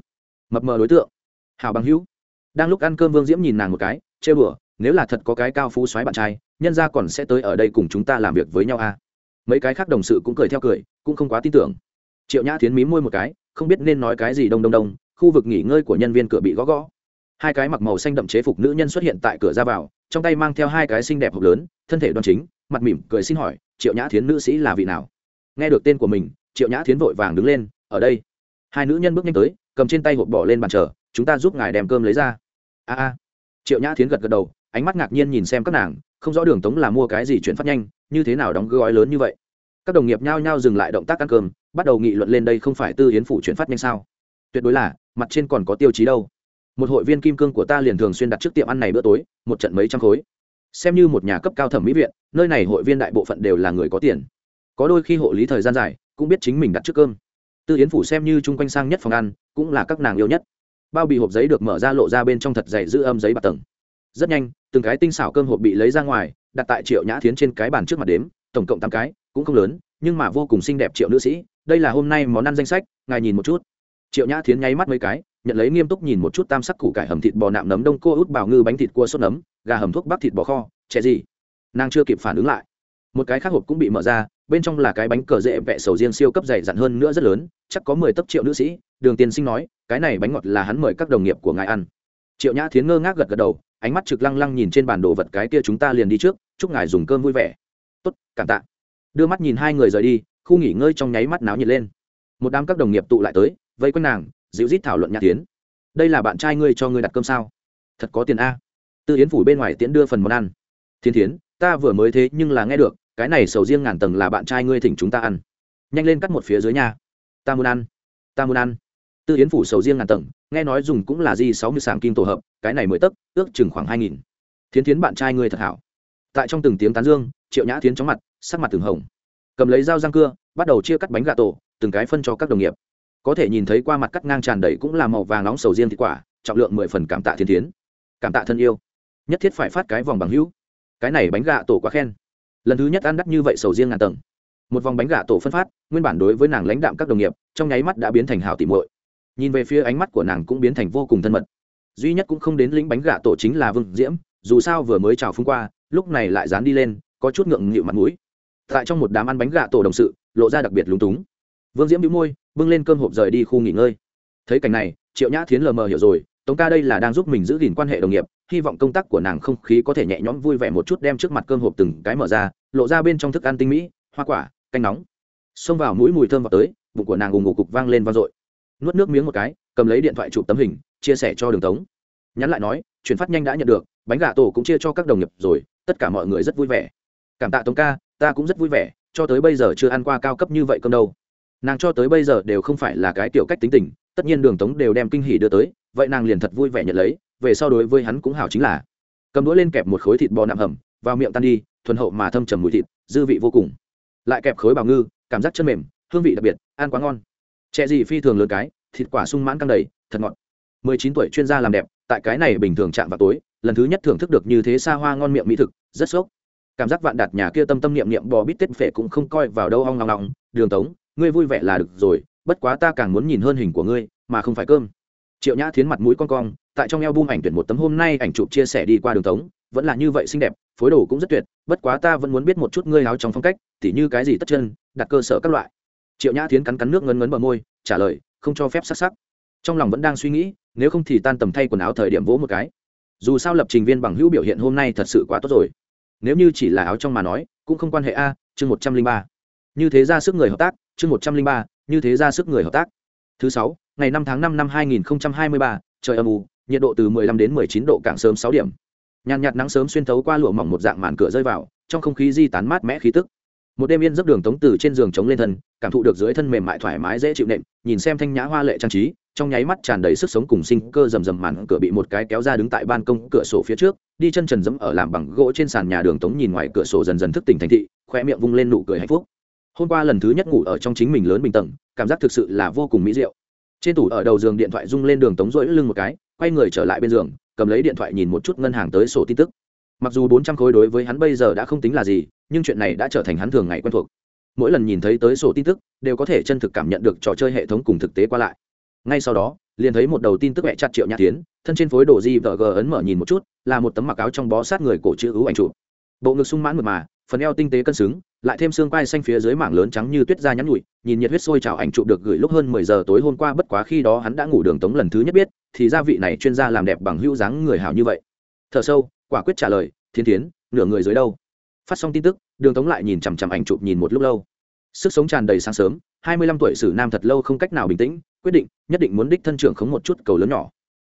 Mập mờ đối tượng. Hào bằng hữu. Đang lúc ăn cơm vương diễm nhìn nàng một cái chê bửa nếu là thật có cái cao phú soái bạn trai, nhân ra còn sẽ tới ở đây cùng chúng ta làm việc với nhau à? Mấy cái khác đồng sự cũng cười theo cười, cũng không quá tin tưởng triệu nhã tiến mí môi một cái, không biết nên nói cái gì đông đông đông, khu vực nghỉ ngơi của nhân viên cửa bị gõ gõ. Hai cái mặc màu xanh đậm chế phục nữ nhân xuất hiện tại cửa ra vào, trong tay mang theo hai cái xinh đẹp hộp lớn, thân thể đoan chính, mặt mỉm cười xin hỏi, triệu nhã thiến nữ sĩ là vị nào? Nghe được tên của mình, triệu nhã thiến vội vàng đứng lên, ở đây. Hai nữ nhân bước nhanh tới, cầm trên tay hộp bỏ lên bàn chờ, chúng ta giúp ngài đem cơm lấy ra. A a. Triệu nhã thiến gật gật đầu, ánh mắt ngạc nhiên nhìn xem các nàng, không rõ đường tống là mua cái gì chuyển phát nhanh, như thế nào đóng gói lớn như vậy các đồng nghiệp nhao nhao dừng lại động tác ăn cơm, bắt đầu nghị luận lên đây không phải tư yến phủ chuyển phát nhanh sao? Tuyệt đối là, mặt trên còn có tiêu chí đâu. Một hội viên kim cương của ta liền thường xuyên đặt trước tiệm ăn này bữa tối, một trận mấy trăm khối. Xem như một nhà cấp cao thẩm mỹ viện, nơi này hội viên đại bộ phận đều là người có tiền. Có đôi khi hộ lý thời gian dài, cũng biết chính mình đặt trước cơm. Tư yến phủ xem như chung quanh sang nhất phòng ăn, cũng là các nàng yêu nhất. Bao bì hộp giấy được mở ra lộ ra bên trong thật dày giữ âm giấy bạc tầng. Rất nhanh, từng cái tinh xảo cơm hộp bị lấy ra ngoài, đặt tại triệu nhã thiến trên cái bàn trước mặt đếm, tổng cộng tám cái cũng không lớn, nhưng mà vô cùng xinh đẹp triệu nữ sĩ, đây là hôm nay món ăn danh sách, ngài nhìn một chút. Triệu nhã thiến nháy mắt mấy cái, nhận lấy nghiêm túc nhìn một chút tam sắc củ cải hầm thịt bò nạm nấm đông cô út bào ngư bánh thịt cua sốt nấm, gà hầm thuốc bắc thịt bò kho, chè gì. Nàng chưa kịp phản ứng lại. Một cái khác hộp cũng bị mở ra, bên trong là cái bánh cờ dễ vẹ sầu riêng siêu cấp dày dặn hơn nữa rất lớn, chắc có mười tấc triệu nữ sĩ. Đường tiên sinh nói, cái này bánh ngọt là hắn mời các đồng nghiệp của ngài ăn. Triệu nhã thiến ngơ ngác gật gật đầu, ánh mắt trực lăng lăng nhìn trên bản đồ vật cái kia chúng ta liền đi trước, chúc ngài dùng cơm vui vẻ. Tốt, cảm tạ đưa mắt nhìn hai người rời đi, khu nghỉ ngơi trong nháy mắt náo nhiệt lên. Một đám các đồng nghiệp tụ lại tới, vây quanh nàng, dịu rít thảo luận nhạc tiến đây là bạn trai ngươi cho ngươi đặt cơm sao? Thật có tiền a. Tư yến phủ bên ngoài tiễn đưa phần món ăn. Thiên thiến, ta vừa mới thế nhưng là nghe được, cái này sầu riêng ngàn tầng là bạn trai ngươi thỉnh chúng ta ăn. Nhanh lên cắt một phía dưới nhà ta muốn ăn. Ta muốn ăn. Tư yến phủ sầu riêng ngàn tầng, nghe nói dùng cũng là di sáu mươi sàng kim tổ hợp, cái này mới tấc, ước chừng khoảng hai nghìn. Thiến thiến bạn trai ngươi thật hảo. Tại trong từng tiếng tán dương triệu nhã thiến chóng mặt, sắc mặt từng hồng. Cầm lấy dao răng cưa, bắt đầu chia cắt bánh gà tổ, từng cái phân cho các đồng nghiệp. Có thể nhìn thấy qua mặt cắt ngang tràn đầy cũng là màu vàng nóng sầu riêng thịt quả, trọng lượng mười phần cảm tạ thiên tiến. Cảm tạ thân yêu. Nhất thiết phải phát cái vòng bằng hữu. Cái này bánh gà tổ quá khen. Lần thứ nhất ăn đắt như vậy sầu riêng ngàn tầng. Một vòng bánh gà tổ phân phát, nguyên bản đối với nàng lãnh đạm các đồng nghiệp, trong nháy mắt đã biến thành hào tỉ muội. Nhìn về phía ánh mắt của nàng cũng biến thành vô cùng thân mật. Duy nhất cũng không đến lĩnh bánh gà tổ chính là vương diễm, dù sao vừa mới chào phúng qua, lúc này lại dán đi lên có chút ngượng nghịu mặt mũi. Tại trong một đám ăn bánh gà tổ đồng sự, lộ ra đặc biệt lúng túng. Vương diễm đĩu môi, bưng lên cơm hộp rời đi khu nghỉ ngơi. Thấy cảnh này, triệu nhã thiến lờ mờ hiểu rồi, tống ca đây là đang giúp mình giữ gìn quan hệ đồng nghiệp, hy vọng công tác của nàng không khí có thể nhẹ nhõm vui vẻ một chút đem trước mặt cơm hộp từng cái mở ra, lộ ra bên trong thức ăn tinh mỹ, hoa quả, canh nóng. Xông vào mũi mùi thơm vào tới, bụng của nàng ùng ngủ cục vang lên vang dội. Nuốt nước miếng một cái, cầm lấy điện thoại chụp tấm hình, chia sẻ cho đường tống. Nhắn lại nói, chuyển phát nhanh đã nhận được, bánh gà tổ cũng chia cho các đồng nghiệp rồi, tất cả mọi người rất vui vẻ cảm tạ tống ca, ta cũng rất vui vẻ, cho tới bây giờ chưa ăn qua cao cấp như vậy cơm đâu. Nàng cho tới bây giờ đều không phải là cái tiểu cách tính tình, tất nhiên đường tống đều đem kinh hỉ đưa tới, vậy nàng liền thật vui vẻ nhận lấy, về sau đối với hắn cũng hảo chính là. Cầm đũa lên kẹp một khối thịt bò nạm hầm, vào miệng tan đi, thuần hậu mà thâm trầm mùi thịt, dư vị vô cùng. Lại kẹp khối bào ngư, cảm giác chân mềm, hương vị đặc biệt, ăn quá ngon. Trẻ gì phi thường lớn cái, thịt quả sung mãn căng đầy, thật ngọt. Mười chín tuổi chuyên gia làm đẹp, tại cái này bình thường chạm vào tối, lần thứ nhất thưởng thức được như thế xa hoa ngon miệng mỹ thực, rất sốc cảm giác vạn đạt nhà kia tâm tâm niệm niệm bò bít tết phệ cũng không coi vào đâu ong ngong ngong đường tống, ngươi vui vẻ là được rồi, bất quá ta càng muốn nhìn hơn hình của ngươi, mà không phải cơm. Triệu nhã thiến mặt mũi con cong, tại trong eo bung ảnh tuyển một tấm hôm nay ảnh chụp chia sẻ đi qua đường tống, vẫn là như vậy xinh đẹp, phối đồ cũng rất tuyệt, bất quá ta vẫn muốn biết một chút ngươi áo trong phong cách, tỉ như cái gì tất chân, đặt cơ sở các loại. Triệu nhã thiến cắn cắn nước ngấn ngấn bờ môi, trả lời, không cho phép sắc sắc. Trong lòng vẫn đang suy nghĩ, nếu không thì tan tầm thay quần áo thời điểm vỗ một cái. Dù sao lập trình viên bằng hữu biểu hiện hôm nay thật sự quá tốt rồi nếu như chỉ là áo trong mà nói, cũng không quan hệ a, chương một trăm linh ba. Như thế ra sức người hợp tác, chương một trăm linh ba, như thế ra sức người hợp tác. Thứ sáu, ngày năm tháng năm năm hai nghìn hai mươi ba, trời âm u, nhiệt độ từ mười lăm đến mười chín độ càng sớm sáu điểm. Nhàn nhạt nắng sớm xuyên thấu qua lụa mỏng một dạng màn cửa rơi vào, trong không khí di tán mát mẽ khí tức. Một đêm yên giấc đường tống từ trên giường chống lên thân, cảm thụ được dưới thân mềm mại thoải mái dễ chịu nệm, nhìn xem thanh nhã hoa lệ trang trí trong nháy mắt tràn đầy sức sống cùng sinh cơ rầm rầm màn cửa bị một cái kéo ra đứng tại ban công cửa sổ phía trước, đi chân trần dẫm ở làm bằng gỗ trên sàn nhà đường tống nhìn ngoài cửa sổ dần dần thức tỉnh thành thị khoe miệng vung lên nụ cười hạnh phúc. Hôm qua lần thứ nhất ngủ ở trong chính mình lớn bình tầng, cảm giác thực sự là vô cùng mỹ diệu. Trên tủ ở đầu giường điện thoại rung lên đường tống rỗi lưng một cái, quay người trở lại bên giường, cầm lấy điện thoại nhìn một chút ngân hàng tới sổ tin tức. Mặc dù bốn trăm khối đối với hắn bây giờ đã không tính là gì, nhưng chuyện này đã trở thành hắn thường ngày quen thuộc. Mỗi lần nhìn thấy tới sổ tin tức, đều có thể chân thực cảm nhận được trò chơi hệ thống cùng thực tế qua lại ngay sau đó, liền thấy một đầu tin tức mẹ chặt triệu nhã tiến, thân trên phối đồ di vợ g ấn mở nhìn một chút, là một tấm mặc áo trong bó sát người cổ chữ ưu ảnh chụp. Bộ ngực sung mãn mượt mà, phần eo tinh tế cân xứng, lại thêm xương quai xanh phía dưới mảng lớn trắng như tuyết da nhắn nhụi nhìn nhiệt huyết sôi trào ảnh chụp được gửi lúc hơn mười giờ tối hôm qua, bất quá khi đó hắn đã ngủ đường tống lần thứ nhất biết, thì gia vị này chuyên gia làm đẹp bằng hữu dáng người hảo như vậy. Thở sâu, quả quyết trả lời, thiên tiến, nửa người dưới đâu? Phát xong tin tức, đường tống lại nhìn chằm chằm ảnh chụp nhìn một lúc lâu. Sức sống tràn đầy sáng sớm, hai mươi lăm tuổi sử nam thật lâu không cách nào bình tĩnh quyết định, nhất định muốn đích thân trưởng khống một chút cầu lớn nhỏ.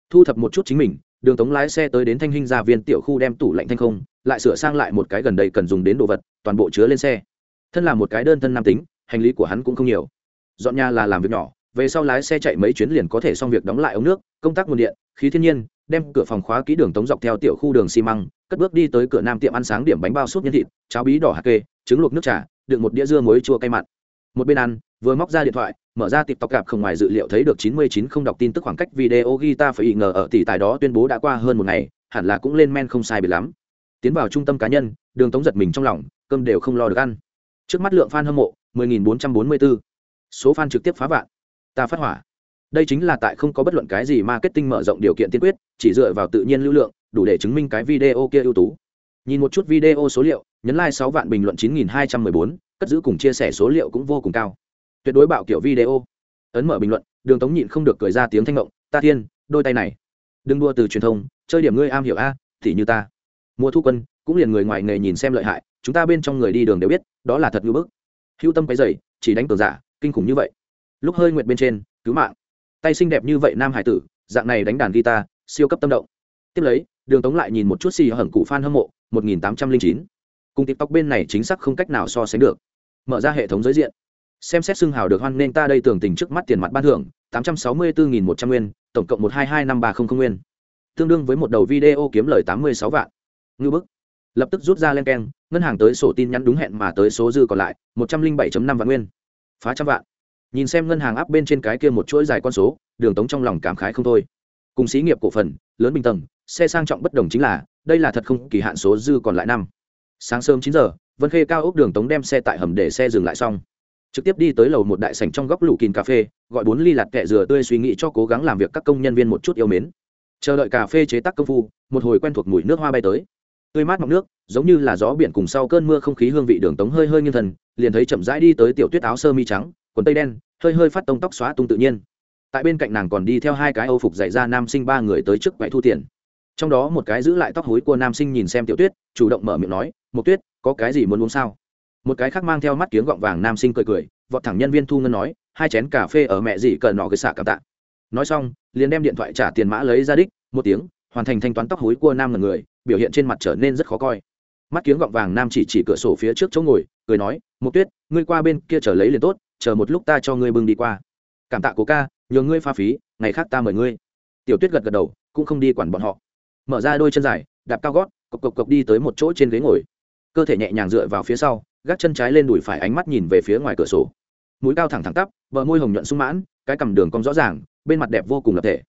Thu thập một chút chính mình, đường tống lái xe tới đến thanh hinh gia viên tiểu khu đem tủ lạnh thanh không, lại sửa sang lại một cái gần đây cần dùng đến đồ vật, toàn bộ chứa lên xe. Thân là một cái đơn thân nam tính, hành lý của hắn cũng không nhiều. Dọn nhà là làm việc nhỏ, về sau lái xe chạy mấy chuyến liền có thể xong việc đóng lại ống nước, công tác nguồn điện, khí thiên nhiên, đem cửa phòng khóa kỹ đường tống dọc theo tiểu khu đường xi măng, cất bước đi tới cửa nam tiệm ăn sáng điểm bánh bao súp nhân thịt, cháo bí đỏ hạt kê, trứng luộc nước trà, đựng một đĩa dưa muối chua cay mặn. Một bên ăn vừa móc ra điện thoại mở ra tịp tóc gặp không ngoài dự liệu thấy được chín mươi chín không đọc tin tức khoảng cách video guitar phải ý ngờ ở tỷ tài đó tuyên bố đã qua hơn một ngày hẳn là cũng lên men không sai biệt lắm. Tiến vào trung tâm cá nhân đường tống giật mình trong lòng cơm đều không lo được ăn. Trước mắt lượng fan hâm mộ 10.444. số fan trực tiếp phá vạn. Ta phát hỏa. Đây chính là tại không có bất luận cái gì marketing mở rộng điều kiện tiên quyết chỉ dựa vào tự nhiên lưu lượng đủ để chứng minh cái video kia ưu tú. Nhìn một chút video số liệu nhấn like 6 vạn bình luận 9.214, cất giữ cùng chia sẻ số liệu cũng vô cùng cao tuyệt đối bạo kiểu video. Ấn mở bình luận, đường tống nhịn không được cười ra tiếng thanh ngộng ta thiên, đôi tay này, đừng đua từ truyền thông, chơi điểm ngươi am hiểu a, thì như ta. Mua thu quân, cũng liền người ngoài nghề nhìn xem lợi hại, chúng ta bên trong người đi đường đều biết, đó là thật ngưỡng bức. Hữu tâm cái dày chỉ đánh tường giả, kinh khủng như vậy. Lúc hơi nguyệt bên trên, cứu mạng. Tay xinh đẹp như vậy nam hải tử, dạng này đánh đàn guitar, siêu cấp tâm động. Tiếp lấy, đường tống lại nhìn một chút xì hởng cụ f hâm mộ, một nghìn tám trăm linh chín. Cùng tiktok bên này chính xác không cách nào so sánh được. Mở ra hệ thống giới diện xem xét xưng hào được hoan nên ta đây tưởng tình trước mắt tiền mặt ban thưởng, tám trăm sáu mươi bốn một trăm nguyên, tổng cộng một hai hai năm ba không không nguyên. Tương đương với một đầu video kiếm lời tám mươi sáu vạn. Ngư bức. Lập tức rút ra len keng, ngân hàng tới sổ tin nhắn đúng hẹn mà tới số dư còn lại, một trăm linh bảy năm vạn nguyên. Phá trăm vạn. Nhìn xem ngân hàng áp bên trên cái kia một chuỗi dài con số, đường tống trong lòng cảm khái không thôi. Cùng xí nghiệp cổ phần, lớn bình tầng, xe sang trọng bất đồng chính là, đây là thật không kỳ hạn số dư còn lại năm. Sáng sớm chín giờ, vân khê cao ốc đường tống đem xe tại hầm để xe dừng lại xong trực tiếp đi tới lầu một đại sảnh trong góc lũ kín cà phê, gọi bốn ly lạt kẹ dừa tươi suy nghĩ cho cố gắng làm việc các công nhân viên một chút yêu mến. Chờ đợi cà phê chế tác công phu, một hồi quen thuộc mùi nước hoa bay tới. Tươi mát mọc nước, giống như là gió biển cùng sau cơn mưa không khí hương vị đường tống hơi hơi nghiêng thần, liền thấy chậm rãi đi tới tiểu tuyết áo sơ mi trắng, quần tây đen, hơi hơi phát tông tóc xóa tung tự nhiên. Tại bên cạnh nàng còn đi theo hai cái âu phục dạy ra nam sinh ba người tới trước quậy thu tiền. Trong đó một cái giữ lại tóc hối của nam sinh nhìn xem tiểu tuyết, chủ động mở miệng nói một tuyết, có cái gì muốn uống sao? Một cái khác mang theo mắt kiếng gọng vàng nam sinh cười cười, vọt thẳng nhân viên thu ngân nói, hai chén cà phê ở mẹ gì cần nọ cái xả cảm tạ. Nói xong, liền đem điện thoại trả tiền mã lấy ra đích, một tiếng, hoàn thành thanh toán tóc hối của nam là người, biểu hiện trên mặt trở nên rất khó coi. Mắt kiếng gọng vàng nam chỉ chỉ cửa sổ phía trước chỗ ngồi, cười nói một tuyết, ngươi qua bên kia chờ lấy liền tốt, chờ một lúc ta cho ngươi bưng đi qua. Cảm tạ cố ca, nhờ ngươi pha phí, ngày khác ta mời ngươi. Tiểu tuyết gật gật đầu, cũng không đi quản bọn họ. Mở ra đôi chân dài, đạp cao gót, cộc cộc cộc đi tới một chỗ trên ghế ngồi. Cơ thể nhẹ nhàng dựa vào phía sau gác chân trái lên đùi phải ánh mắt nhìn về phía ngoài cửa sổ. Mũi cao thẳng thẳng tắp, bờ môi hồng nhuận sung mãn, cái cằm đường cong rõ ràng, bên mặt đẹp vô cùng lập thể.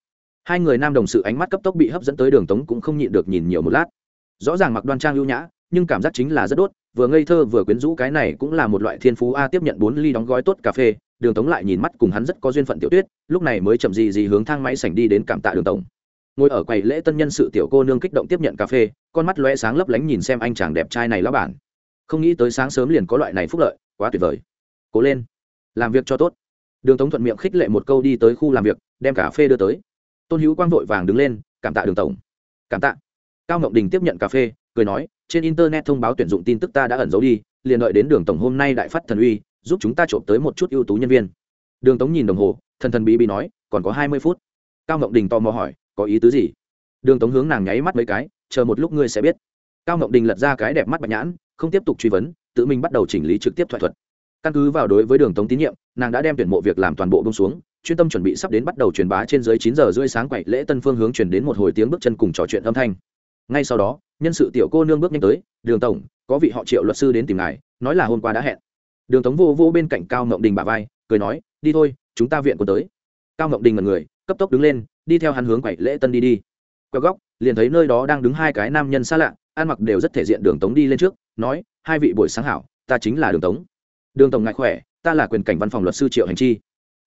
Hai người nam đồng sự ánh mắt cấp tốc bị hấp dẫn tới đường tống cũng không nhịn được nhìn nhiều một lát. Rõ ràng mặc đoan trang lưu nhã, nhưng cảm giác chính là rất đốt, vừa ngây thơ vừa quyến rũ cái này cũng là một loại thiên phú a tiếp nhận bốn ly đóng gói tốt cà phê, đường tống lại nhìn mắt cùng hắn rất có duyên phận tiểu tuyết, lúc này mới chậm gì gì hướng thang máy sảnh đi đến cảm tạ đường tổng ngồi ở quầy lễ tân nhân sự tiểu cô nương kích động tiếp nhận cà phê, con mắt lóe sáng lấp lánh nhìn xem anh chàng đẹp trai này lão bản không nghĩ tới sáng sớm liền có loại này phúc lợi, quá tuyệt vời. Cố lên, làm việc cho tốt. Đường tống thuận miệng khích lệ một câu đi tới khu làm việc, đem cà phê đưa tới. Tôn hữu quang vội vàng đứng lên, cảm tạ đường tổng. Cảm tạ. Cao ngọc đình tiếp nhận cà phê, cười nói, trên internet thông báo tuyển dụng tin tức ta đã ẩn giấu đi, liền đợi đến đường tổng hôm nay đại phát thần uy, giúp chúng ta trộm tới một chút ưu tú nhân viên. Đường tống nhìn đồng hồ, thần thần bí bí nói, còn có hai mươi phút. Cao ngọc đình tò mò hỏi, có ý tứ gì? Đường tống hướng nàng nháy mắt mấy cái, chờ một lúc ngươi sẽ biết. Cao ngọc đình lật ra cái đẹp mắt bạch nhãn không tiếp tục truy vấn, tự mình bắt đầu chỉnh lý trực tiếp thoại thuật. Căn cứ vào đối với đường tống tín nhiệm, nàng đã đem tuyển mộ việc làm toàn bộ bông xuống, chuyên tâm chuẩn bị sắp đến bắt đầu truyền bá trên dưới chín giờ rưỡi sáng quậy lễ tân phương hướng chuyển đến một hồi tiếng bước chân cùng trò chuyện âm thanh. Ngay sau đó, nhân sự tiểu cô nương bước nhanh tới, đường tổng, có vị họ triệu luật sư đến tìm ngài, nói là hôm qua đã hẹn. Đường tống vô vô bên cạnh cao Ngậm đình bà vai, cười nói, đi thôi, chúng ta viện còn tới. Cao Ngậm đình là người, cấp tốc đứng lên, đi theo hắn hướng quậy lễ tân đi đi. Quẹo góc, liền thấy nơi đó đang đứng hai cái nam nhân xa lạ, ăn mặc đều rất thể diện đường tống đi lên trước nói, hai vị buổi sáng hảo, ta chính là đường tống. Đường tổng ngại khỏe, ta là quyền cảnh văn phòng luật sư triệu hành chi.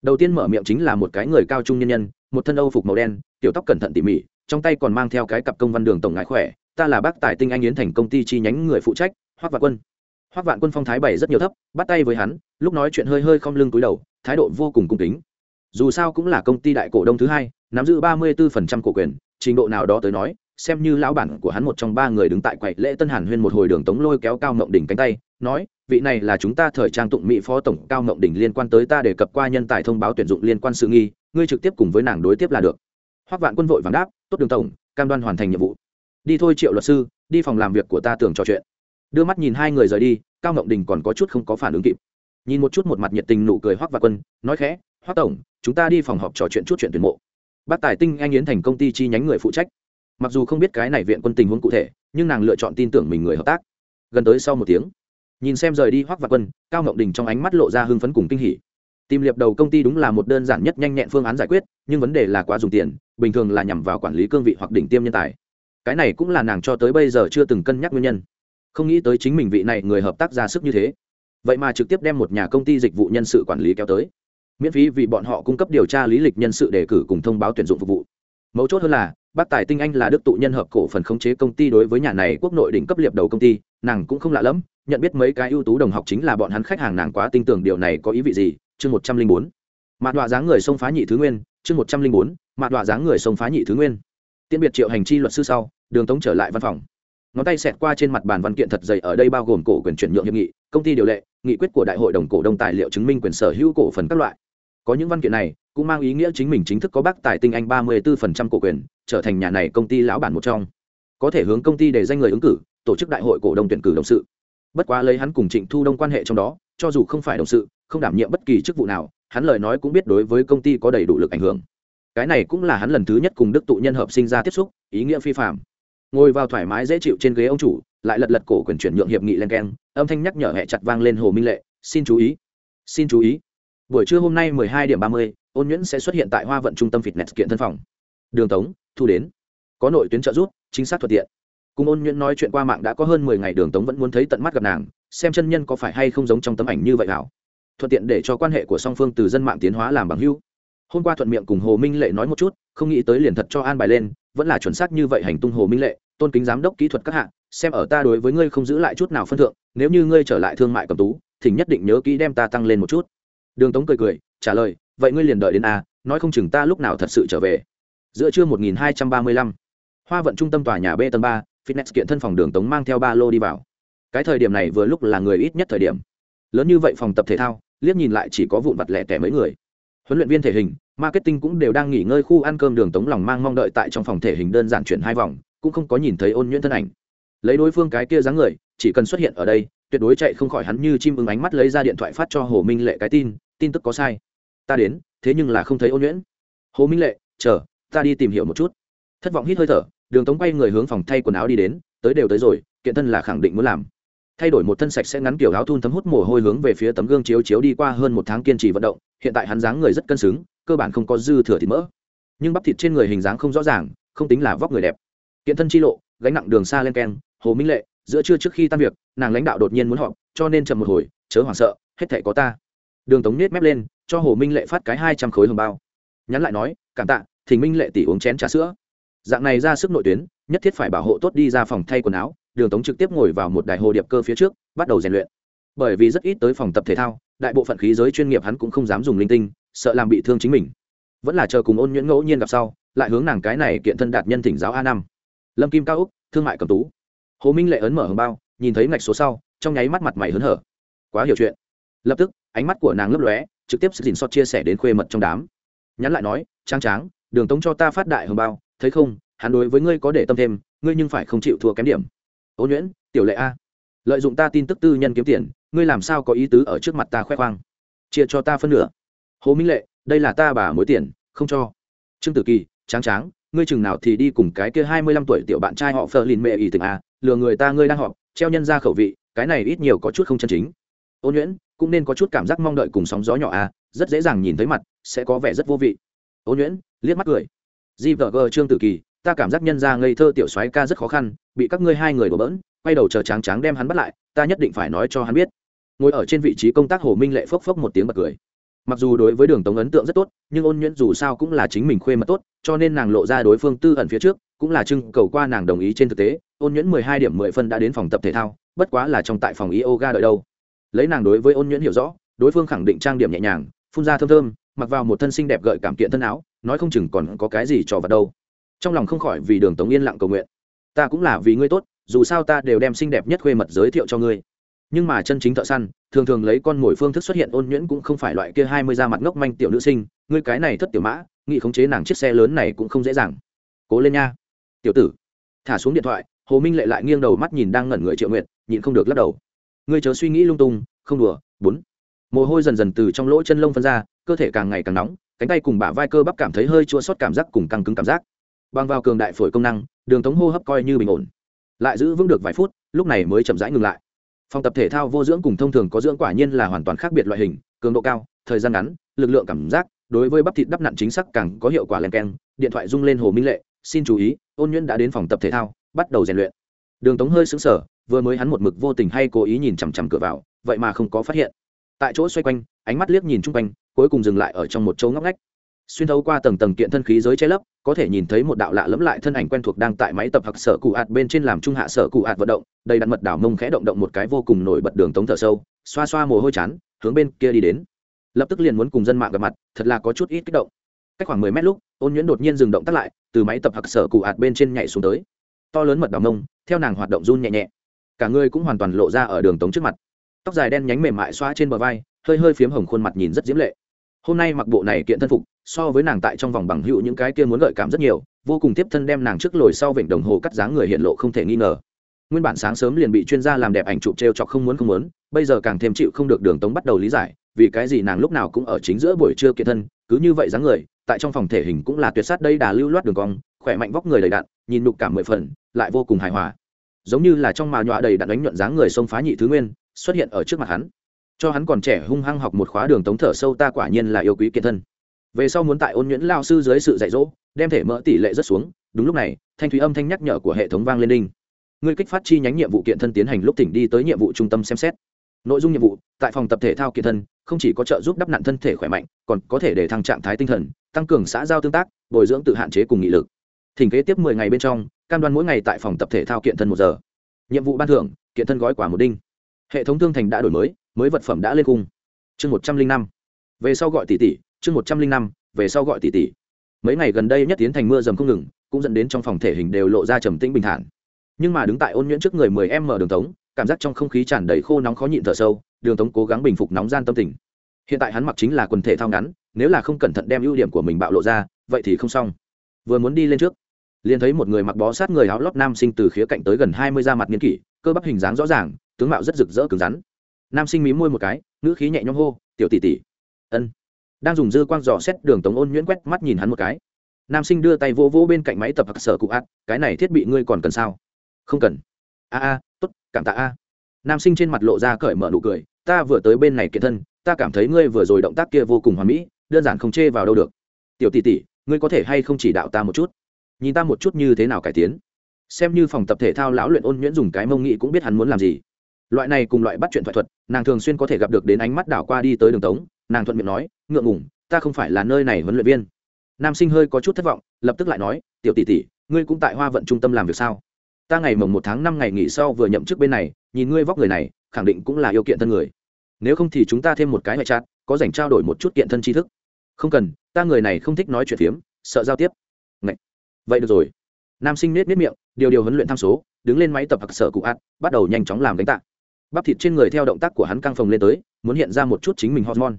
Đầu tiên mở miệng chính là một cái người cao trung nhân nhân, một thân âu phục màu đen, tiểu tóc cẩn thận tỉ mỉ, trong tay còn mang theo cái cặp công văn đường tổng ngại khỏe, ta là bác tài tinh anh yến thành công ty chi nhánh người phụ trách, hoác vạn quân. Hoác vạn quân phong thái bày rất nhiều thấp, bắt tay với hắn, lúc nói chuyện hơi hơi không lưng túi đầu, thái độ vô cùng cung kính. Dù sao cũng là công ty đại cổ đông thứ hai, nắm giữ ba mươi 34% cổ quyền, trình độ nào đó tới nói xem như lão bản của hắn một trong ba người đứng tại quầy lễ tân hàn huyên một hồi đường tống lôi kéo cao ngộng đỉnh cánh tay, nói, vị này là chúng ta thời trang tụng mỹ phó tổng cao ngộng đỉnh liên quan tới ta đề cập qua nhân tài thông báo tuyển dụng liên quan sự nghi, ngươi trực tiếp cùng với nàng đối tiếp là được. Hoắc vạn quân vội vàng đáp, tốt đường tổng, cam đoan hoàn thành nhiệm vụ. Đi thôi triệu luật sư, đi phòng làm việc của ta tưởng trò chuyện. Đưa mắt nhìn hai người rời đi, cao ngộng đình còn có chút không có phản ứng kịp. Nhìn một chút một mặt nhiệt tình nụ cười hoắc vạn quân, nói khẽ, hoắc tổng, chúng ta đi phòng họp trò chuyện chút chuyện tuyển mộ. Bác tài tinh anh yến thành công ty chi nhánh người phụ trách mặc dù không biết cái này viện quân tình huống cụ thể, nhưng nàng lựa chọn tin tưởng mình người hợp tác. Gần tới sau một tiếng, nhìn xem rời đi hoắc vạn quân, cao ngọc đình trong ánh mắt lộ ra hưng phấn cùng kinh hỉ. Tìm liệp đầu công ty đúng là một đơn giản nhất nhanh nhẹn phương án giải quyết, nhưng vấn đề là quá dùng tiền, bình thường là nhằm vào quản lý cương vị hoặc đỉnh tiêm nhân tài. Cái này cũng là nàng cho tới bây giờ chưa từng cân nhắc nguyên nhân. Không nghĩ tới chính mình vị này người hợp tác ra sức như thế. Vậy mà trực tiếp đem một nhà công ty dịch vụ nhân sự quản lý kéo tới. Miễn phí vì bọn họ cung cấp điều tra lý lịch nhân sự đề cử cùng thông báo tuyển dụng phục vụ. Mấu chốt hơn là bác tài tinh anh là đức tụ nhân hợp cổ phần khống chế công ty đối với nhà này quốc nội đỉnh cấp liệp đầu công ty, nàng cũng không lạ lẫm, nhận biết mấy cái ưu tú đồng học chính là bọn hắn khách hàng nàng quá tin tưởng điều này có ý vị gì, chương một trăm linh bốn. Mạt đọa dáng người sông phá nhị thứ nguyên, chương một trăm linh bốn mạt đọa dáng người sông phá nhị thứ nguyên. Tiễn biệt triệu hành chi luật sư sau, đường tống trở lại văn phòng. Ngón tay xẹt qua trên mặt bàn văn kiện thật dày ở đây bao gồm cổ quyền chuyển nhượng hiệp nghị, công ty điều lệ, nghị quyết của đại hội đồng cổ đông tài liệu chứng minh quyền sở hữu cổ phần các loại. Có những văn kiện này, cũng mang ý nghĩa chính mình chính thức có bác tài tinh anh ba mươi 34% cổ quyền trở thành nhà này công ty lão bản một trong. Có thể hướng công ty để danh người ứng cử tổ chức đại hội cổ đông tuyển cử đồng sự. Bất quá lấy hắn cùng trịnh thu đông quan hệ trong đó cho dù không phải đồng sự không đảm nhiệm bất kỳ chức vụ nào hắn lời nói cũng biết đối với công ty có đầy đủ lực ảnh hưởng. Cái này cũng là hắn lần thứ nhất cùng đức tụ nhân hợp sinh ra tiếp xúc ý nghĩa phi phạm ngồi vào thoải mái dễ chịu trên ghế ông chủ lại lật lật cổ quyền chuyển nhượng hiệp nghị len keng âm thanh nhắc nhở hẹ chặt vang lên hồ minh lệ xin chú ý xin chú ý. Buổi trưa hôm nay 12 điểm 30, ôn nhuyễn sẽ xuất hiện tại hoa vận trung tâm fitness kiện thân phòng. Đường tống thu đến. Có nội tuyến trợ giúp, chính xác thuận tiện. Cùng ôn nhuyễn nói chuyện qua mạng đã có hơn 10 ngày đường tống vẫn muốn thấy tận mắt gặp nàng xem chân nhân có phải hay không giống trong tấm ảnh như vậy hảo. Thuận tiện để cho quan hệ của song phương từ dân mạng tiến hóa làm bằng hữu. Hôm qua thuận miệng cùng hồ minh lệ nói một chút không nghĩ tới liền thật cho an bài lên vẫn là chuẩn xác như vậy hành tung hồ minh lệ tôn kính giám đốc kỹ thuật các hạng xem ở ta đối với ngươi không giữ lại chút nào phân thượng nếu như ngươi trở lại thương mại cầm tú thì nhất định nhớ kỹ đem ta tăng lên một chút. Đường tống cười cười trả lời vậy ngươi liền đợi đến a nói không chừng ta lúc nào thật sự trở về giữa trưa 1235, hoa vận trung tâm tòa nhà b tầng ba fitness kiện thân phòng đường tống mang theo ba lô đi vào. Cái thời điểm này vừa lúc là người ít nhất thời điểm. Lớn như vậy phòng tập thể thao liếc nhìn lại chỉ có vụn vặt lẻ tẻ mấy người. Huấn luyện viên thể hình marketing cũng đều đang nghỉ ngơi khu ăn cơm đường tống lòng mang mong đợi tại trong phòng thể hình đơn giản chuyển hai vòng cũng không có nhìn thấy ôn nhuyễn thân ảnh. Lấy đối phương cái kia dáng người chỉ cần xuất hiện ở đây tuyệt đối chạy không khỏi hắn như chim ưng ánh mắt lấy ra điện thoại phát cho hồ minh lệ cái tin tin tức có sai. Ta đến thế nhưng là không thấy ôn nhuyễn. Hồ minh lệ chờ ta đi tìm hiểu một chút. Thất vọng hít hơi thở, đường tống quay người hướng phòng thay quần áo đi đến, tới đều tới rồi, kiện thân là khẳng định muốn làm. Thay đổi một thân sạch sẽ ngắn kiểu áo thun thấm hút mồ hôi hướng về phía tấm gương chiếu chiếu đi qua hơn một tháng kiên trì vận động, hiện tại hắn dáng người rất cân xứng, cơ bản không có dư thừa thịt mỡ. Nhưng bắp thịt trên người hình dáng không rõ ràng, không tính là vóc người đẹp. Kiện thân chi lộ, gánh nặng đường xa lên keng, hồ minh lệ, giữa trưa trước khi tan việc, nàng lãnh đạo đột nhiên muốn họp, cho nên chậm một hồi, chớ hoảng sợ, hết thể có ta. Đường tống nết mép lên, cho hồ minh lệ phát cái hai trăm khối hồng bao. Nhắn lại nói, cảm tạ thỉnh minh lệ tỷ uống chén trà sữa. Dạng này ra sức nội tuyến, nhất thiết phải bảo hộ tốt đi ra phòng thay quần áo, đường tống trực tiếp ngồi vào một đài hồ điệp cơ phía trước, bắt đầu rèn luyện. Bởi vì rất ít tới phòng tập thể thao, đại bộ phận khí giới chuyên nghiệp hắn cũng không dám dùng linh tinh, sợ làm bị thương chính mình. Vẫn là chờ cùng ôn nhuyễn ngẫu nhiên gặp sau, lại hướng nàng cái này kiện thân đạt nhân thỉnh giáo a năm. Lâm kim cao úc, thương mại cầm tú. Hồ minh lệ ấn mở hồng bao, nhìn thấy ngạch số sau, trong nháy mắt mặt mày hớn hở. Quá hiểu chuyện. Lập tức, ánh mắt của nàng lấp lóe, trực tiếp dình xót chia sẻ đến khuê mật trong đám. Nhắn lại nói, trang tráng đường tống cho ta phát đại hồng bao, thấy không, hắn đối với ngươi có để tâm thêm, ngươi nhưng phải không chịu thua kém điểm. Ô nhuyễn, tiểu lệ a, lợi dụng ta tin tức tư nhân kiếm tiền, ngươi làm sao có ý tứ ở trước mặt ta khoe khoang? Chia cho ta phân nửa. Hồ minh lệ, đây là ta bà mối tiền, không cho. Trương tử kỳ, tráng tráng, ngươi chừng nào thì đi cùng cái kia hai mươi lăm tuổi tiểu bạn trai họ phờ lìn mẹ ỷ từng a, lừa người ta ngươi đang họp, treo nhân ra khẩu vị, cái này ít nhiều có chút không chân chính. Ô nhuyễn, cũng nên có chút cảm giác mong đợi cùng sóng gió nhỏ a, rất dễ dàng nhìn thấy mặt, sẽ có vẻ rất vô vị. Ô nhuyễn liếc mắt cười. Di vợ gờ trương tử kỳ, ta cảm giác nhân ra ngây thơ tiểu soái ca rất khó khăn, bị các ngươi hai người đổ bỡn, quay đầu chờ tráng tráng đem hắn bắt lại, ta nhất định phải nói cho hắn biết. Ngồi ở trên vị trí công tác hồ minh lệ phốc phốc một tiếng bật cười. Mặc dù đối với đường tống ấn tượng rất tốt, nhưng ôn nhuyễn dù sao cũng là chính mình khuê mật tốt, cho nên nàng lộ ra đối phương tư ẩn phía trước, cũng là trưng cầu qua nàng đồng ý trên thực tế, ôn nhuyễn mười hai điểm mười phân đã đến phòng tập thể thao, bất quá là trong tại phòng yoga đợi đâu. Lấy nàng đối với ôn nhuyễn hiểu rõ, đối phương khẳng định trang điểm nhẹ nhàng, phun ra thơm thơm, mặc vào một thân xinh đẹp gợi cảm kiện thân áo nói không chừng còn có cái gì trò vào đâu. Trong lòng không khỏi vì đường tống yên lặng cầu nguyện. Ta cũng là vì ngươi tốt, dù sao ta đều đem xinh đẹp nhất khuê mật giới thiệu cho ngươi. Nhưng mà chân chính thợ săn, thường thường lấy con mồi phương thức xuất hiện ôn nhuyễn cũng không phải loại kia hai mươi da mặt ngốc manh tiểu nữ sinh, ngươi cái này thất tiểu mã nghị khống chế nàng chiếc xe lớn này cũng không dễ dàng. Cố lên nha. Tiểu tử. Thả xuống điện thoại, hồ minh lệ lại nghiêng đầu mắt nhìn đang ngẩn người triệu nguyện nhịn không được lắc đầu. Ngươi chớ suy nghĩ lung tung, không đùa, bốn. Mồ hôi dần dần từ trong lỗ chân lông phân ra, cơ thể càng ngày càng nóng cánh tay cùng bả vai cơ bắp cảm thấy hơi chua sót cảm giác cùng căng cứng cảm giác. Bằng vào cường đại phổi công năng, đường tống hô hấp coi như bình ổn. Lại giữ vững được vài phút, lúc này mới chậm rãi ngừng lại. Phòng tập thể thao vô dưỡng cùng thông thường có dưỡng quả nhiên là hoàn toàn khác biệt loại hình, cường độ cao, thời gian ngắn, lực lượng cảm giác, đối với bắp thịt đắp nặn chính xác càng có hiệu quả len keng, điện thoại rung lên hồ minh lệ, xin chú ý, ôn nhuyễn đã đến phòng tập thể thao, bắt đầu rèn luyện. Đường tống hơi xứng sở vừa mới hắn một mực vô tình hay cố ý nhìn chằm chằm cửa vào, vậy mà không có phát hiện. Tại chỗ xoay quanh, ánh mắt liếc nhìn chung quanh cuối cùng dừng lại ở trong một chỗ ngóc ngách. Xuyên thấu qua tầng tầng kiện thân khí giới che lấp, có thể nhìn thấy một đạo lạ lẫm lại thân ảnh quen thuộc đang tại máy tập hạc sở cụ ạt bên trên làm trung hạ sở cụ ạt vận động, đầy đặn mật đảo mông khẽ động động một cái vô cùng nổi bật đường tống thở sâu, xoa xoa mồ hôi chán, hướng bên kia đi đến. Lập tức liền muốn cùng dân mạng gặp mặt, thật là có chút ít kích động. Cách khoảng mười mét lúc, ôn nhuyễn đột nhiên dừng động tắt lại, từ máy tập hạc sở cụ ạt bên trên nhảy xuống tới. To lớn mật đảo mông, theo nàng hoạt động run nhẹ nhẹ. Cả người cũng hoàn toàn lộ ra ở đường tống trước mặt. Tóc dài đen nhánh mềm mại xoa trên bờ vai, hơi hơi phiếm hồng khuôn mặt nhìn rất diễm lệ hôm nay mặc bộ này kiện thân phục, so với nàng tại trong vòng bằng hữu những cái kia muốn gợi cảm rất nhiều, vô cùng tiếp thân đem nàng trước lồi sau vịnh đồng hồ cắt dáng người hiện lộ không thể nghi ngờ. Nguyên bản sáng sớm liền bị chuyên gia làm đẹp ảnh chụp t r e o chọc không muốn không muốn, bây giờ càng thêm chịu không được đường tống bắt đầu lý giải, vì cái gì nàng lúc nào cũng ở chính giữa buổi trưa kiện thân, cứ như vậy dáng người, tại trong phòng thể hình cũng là tuyệt sát đây đà lưu loát đường cong, khỏe mạnh vóc người đầy đạn nhìn nục cảm mười phần, lại vô cùng hài hòa. Giống như là trong mà nhọa đầy đạn đánh nhuận dáng người xông phá nhị thứ nguyên, xuất hiện ở trước mặt hắn cho hắn còn trẻ hung hăng học một khóa đường tống thở sâu ta quả nhiên là yêu quý kiệt thân. Về sau muốn tại ôn nhuyễn lao sư dưới sự dạy dỗ, đem thể mỡ tỷ lệ rất xuống, đúng lúc này, thanh thúy âm thanh nhắc nhở của hệ thống vang lên đinh. Người kích phát chi nhánh nhiệm vụ kiện thân tiến hành lúc tỉnh đi tới nhiệm vụ trung tâm xem xét. Nội dung nhiệm vụ, tại phòng tập thể thao kiện thân, không chỉ có trợ giúp đắp nặn thân thể khỏe mạnh, còn có thể để thăng trạng thái tinh thần, tăng cường xã giao tương tác, bồi dưỡng tự hạn chế cùng nghị lực. Thỉnh kế tiếp mười ngày bên trong, cam đoan mỗi ngày tại phòng tập thể thao kiện thân một giờ. Nhiệm vụ ban thưởng, kiện thân gói quả một đinh. Hệ thống thương thành đã đổi mới mới vật phẩm đã lên cung chương một trăm linh năm. Về sau gọi tỷ tỷ, chương một trăm linh năm, về sau gọi tỷ tỷ. Mấy ngày gần đây nhất tiến thành mưa dầm không ngừng, cũng dẫn đến trong phòng thể hình đều lộ ra trầm tĩnh bình thản. Nhưng mà đứng tại ôn nhuyễn trước người mười em mở đường tống, cảm giác trong không khí tràn đầy khô nóng khó nhịn thở sâu, đường tống cố gắng bình phục nóng gian tâm tình. Hiện tại hắn mặc chính là quần thể thao ngắn, nếu là không cẩn thận đem ưu điểm của mình bạo lộ ra, vậy thì không xong. Vừa muốn đi lên trước, liền thấy một người mặc bó sát người áo lót nam sinh từ khía cạnh tới gần hai mươi da mặt nghiên kỷ, cơ bắp hình dáng rõ ràng, tướng mạo rất rực rỡ cứng rắn nam sinh mí môi một cái, ngữ khí nhẹ nhõm hô, tiểu tỷ tỷ. Ân. Đang dùng dư quang dò xét đường tống ôn nhuyễn quét mắt nhìn hắn một cái. Nam sinh đưa tay vô vô bên cạnh máy tập hạc sở cụ ác cái này thiết bị ngươi còn cần sao? Không cần. A a t ố t cảm tạ a. Nam sinh trên mặt lộ ra cởi mở nụ cười, ta vừa tới bên này kiện thân, ta cảm thấy ngươi vừa rồi động tác kia vô cùng hoà mỹ, đơn giản không chê vào đâu được. Tiểu tỷ tỷ, ngươi có thể hay không chỉ đạo ta một chút? Nhìn ta một chút như thế nào cải tiến. Xem như phòng tập thể thao lão luyện ôn nhuyễn dùng cái mông nghị cũng biết hắn muốn làm gì loại này cùng loại bắt chuyện thoại thuật, nàng thường xuyên có thể gặp được đến ánh mắt đảo qua đi tới đường tống, nàng thuận miệng nói, ngượng ngủng ta không phải là nơi này huấn luyện viên. Nam sinh hơi có chút thất vọng, lập tức lại nói, tiểu tỷ tỷ, ngươi cũng tại hoa vận trung tâm làm việc sao? Ta ngày mồng một tháng năm ngày nghỉ sau vừa nhậm chức bên này, nhìn ngươi vóc người này, khẳng định cũng là yêu kiện thân người. Nếu không thì chúng ta thêm một cái ngoại trạng, có dành trao đổi một chút kiện thân tri thức. Không cần, ta người này không thích nói chuyện phiếm, sợ giao tiếp. Ngậy. vậy được rồi. Nam sinh nết nết miệng, điều điều huấn luyện tham số, đứng lên máy tập hặc sở cụ ạt bắt đầu nhanh chóng làm đánh tạ bắp thịt trên người theo động tác của hắn căng phồng lên tới, muốn hiện ra một chút chính mình hormone.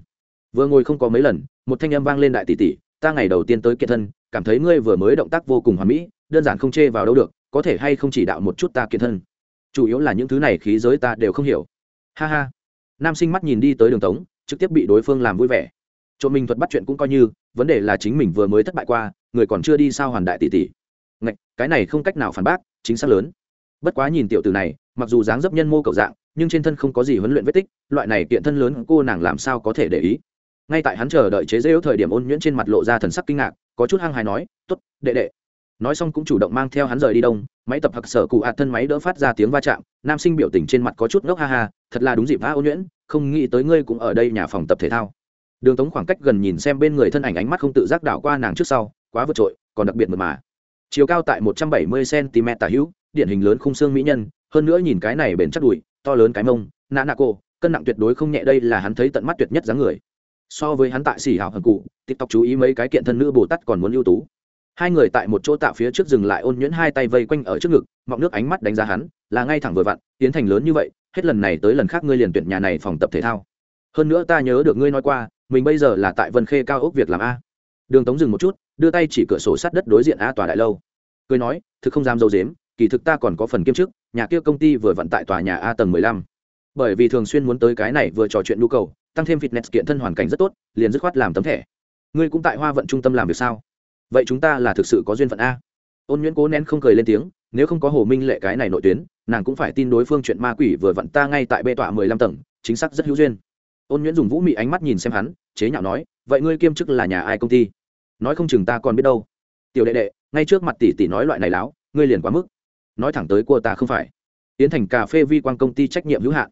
Vừa ngồi không có mấy lần, một thanh âm vang lên đại tỷ tỷ, ta ngày đầu tiên tới kiệt thân, cảm thấy ngươi vừa mới động tác vô cùng hoàn mỹ, đơn giản không chê vào đâu được, có thể hay không chỉ đạo một chút ta kiệt thân? Chủ yếu là những thứ này khí giới ta đều không hiểu. Ha ha. Nam sinh mắt nhìn đi tới đường tống, trực tiếp bị đối phương làm vui vẻ. Trộm mình thuật bắt chuyện cũng coi như, vấn đề là chính mình vừa mới thất bại qua, người còn chưa đi sao hoàn đại tỷ tỷ. Ngạch, cái này không cách nào phản bác, chính xác lớn. Bất quá nhìn tiểu từ này, mặc dù dáng dấp nhân mô cầu dạng nhưng trên thân không có gì huấn luyện vết tích, loại này kiện thân lớn cô nàng làm sao có thể để ý. Ngay tại hắn chờ đợi chế rêu thời điểm ôn nhuyễn trên mặt lộ ra thần sắc kinh ngạc, có chút hăng hài nói t ố t đệ đệ. Nói xong cũng chủ động mang theo hắn rời đi đông, máy tập hặc sở cụ hạt thân máy đỡ phát ra tiếng va chạm, nam sinh biểu tình trên mặt có chút ngốc ha ha, thật là đúng dịp vã ôn nhuyễn, không nghĩ tới ngươi cũng ở đây nhà phòng tập thể thao. Đường tống khoảng cách gần nhìn xem bên người thân ảnh ánh mắt không tự giác đảo qua nàng trước sau, quá vượt trội, còn đặc biệt mật mà. Chiều cao tại một trăm bảy mươi cm tả hữu, điển hình lớn khung xương mỹ nhân, hơn nữa nhìn cái này bền chắc đùi to lớn cái mông, nã nạ cô cân nặng tuyệt đối không nhẹ, đây là hắn thấy tận mắt tuyệt nhất dáng người. So với hắn tại xỉ hảo hận cụ, tiktok chú ý mấy cái kiện thân nữ bồ tát còn muốn ưu tú. Hai người tại một chỗ tạo phía trước dừng lại ôn nhuyễn hai tay vây quanh ở trước ngực, mọng nước ánh mắt đánh giá hắn, là ngay thẳng vừa vặn, tiến thành lớn như vậy, hết lần này tới lần khác ngươi liền tuyển nhà này phòng tập thể thao. Hơn nữa ta nhớ được ngươi nói qua, mình bây giờ là tại vân khê cao ốc việc làm a. Đường tống dừng một chút, đưa tay chỉ cửa sổ sát đất đối diện a tòa đại lâu. Cười nói, thực không dám dâu dếm kỳ thực ta còn có phần kiêm chức, nhà kia công ty vừa vận tại tòa nhà a tầng mười lăm. Bởi vì thường xuyên muốn tới cái này vừa trò chuyện nhu cầu, tăng thêm fitness kiện thân hoàn cảnh rất tốt, liền dứt khoát làm tấm thẻ. Ngươi cũng tại hoa vận trung tâm làm việc sao? Vậy chúng ta là thực sự có duyên phận a. Ôn nhuyễn cố nén không cười lên tiếng, nếu không có hồ minh lệ cái này nội tuyến, nàng cũng phải tin đối phương chuyện ma quỷ vừa vặn ta ngay tại bê tọa mười lăm tầng, chính xác rất hữu duyên. Ôn nhuyễn dùng vũ mị ánh mắt nhìn xem hắn, chế nhạo nói, vậy ngươi kiêm chức là nhà ai công ty? Nói không chừng ta còn biết đâu. Tiểu đệ đệ, ngay trước mặt tỷ tỷ nói loại này láo, ngươi liền quá mức nói thẳng tới của ta không phải. Tiến thành cà phê vi quan công ty trách nhiệm hữu hạn.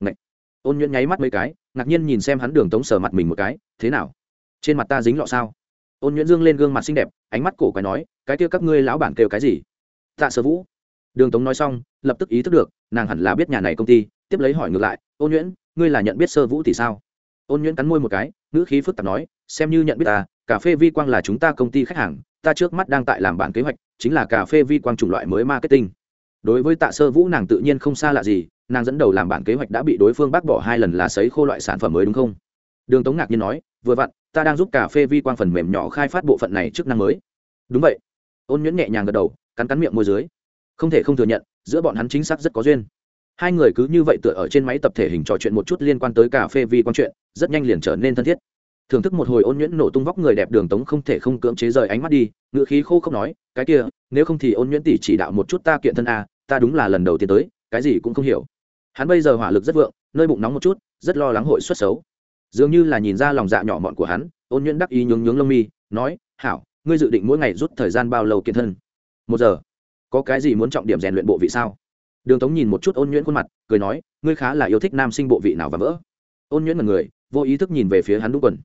Ngậy. ôn nhuyễn nháy mắt mấy cái, ngạc nhiên nhìn xem hắn đường tống sờ mặt mình một cái, thế nào? Trên mặt ta dính lọ sao? Ôn nhuyễn dương lên gương mặt xinh đẹp, ánh mắt cổ quái nói, cái kia các ngươi lão bản kêu cái gì? Tạ sơ vũ. Đường tống nói xong, lập tức ý thức được, nàng hẳn là biết nhà này công ty, tiếp lấy hỏi ngược lại, ôn nhuyễn ngươi là nhận biết sơ vũ thì sao? Ôn nhuyễn cắn môi một cái, ngữ khí phức tạp nói, xem như nhận biết ta, cà phê vi quang là chúng ta công ty khách hàng, ta trước mắt đang tại làm bản kế hoạch chính là cà phê vi quang chủng loại mới marketing. Đối với tạ sơ vũ nàng tự nhiên không xa lạ gì, nàng dẫn đầu làm bản kế hoạch đã bị đối phương bác bỏ hai lần là sấy khô loại sản phẩm mới đúng không? Đường tống ngạc nhiên nói, vừa vặn, ta đang giúp cà phê vi quang phần mềm nhỏ khai phát bộ phận này chức năng mới. Đúng vậy. Ôn nhuyễn nhẹ nhàng gật đầu, cắn cắn miệng môi dưới. Không thể không thừa nhận, giữa bọn hắn chính xác rất có duyên. Hai người cứ như vậy tựa ở trên máy tập thể hình trò chuyện một chút liên quan tới cà phê vi quang chuyện, rất nhanh liền trở nên thân thiết thưởng thức một hồi ôn nhuyễn nổ tung vóc người đẹp đường tống không thể không cưỡng chế rời ánh mắt đi ngựa khí khô không nói, cái kia, nếu không thì ôn nhuyễn tỷ chỉ đạo một chút ta kiện thân a, ta đúng là lần đầu tiên tới, cái gì cũng không hiểu. Hắn bây giờ hỏa lực rất vượng, nơi bụng nóng một chút, rất lo lắng hội xuất xấu. Dường như là nhìn ra lòng dạ nhỏ mọn của hắn, ôn nhuyễn đắc ý nhướng nhướng lông mi, nói, hảo, ngươi dự định mỗi ngày rút thời gian bao lâu kiện thân? Một giờ. Có cái gì muốn trọng điểm rèn luyện bộ vị sao? Đường tống nhìn một chút ôn nhuyễn khuôn mặt, cười nói, ngươi khá là yêu thích nam sinh bộ vị nào và vỡ. Ôn nhuyễn là người, vô ý thức nhìn về phía hắn đúng quần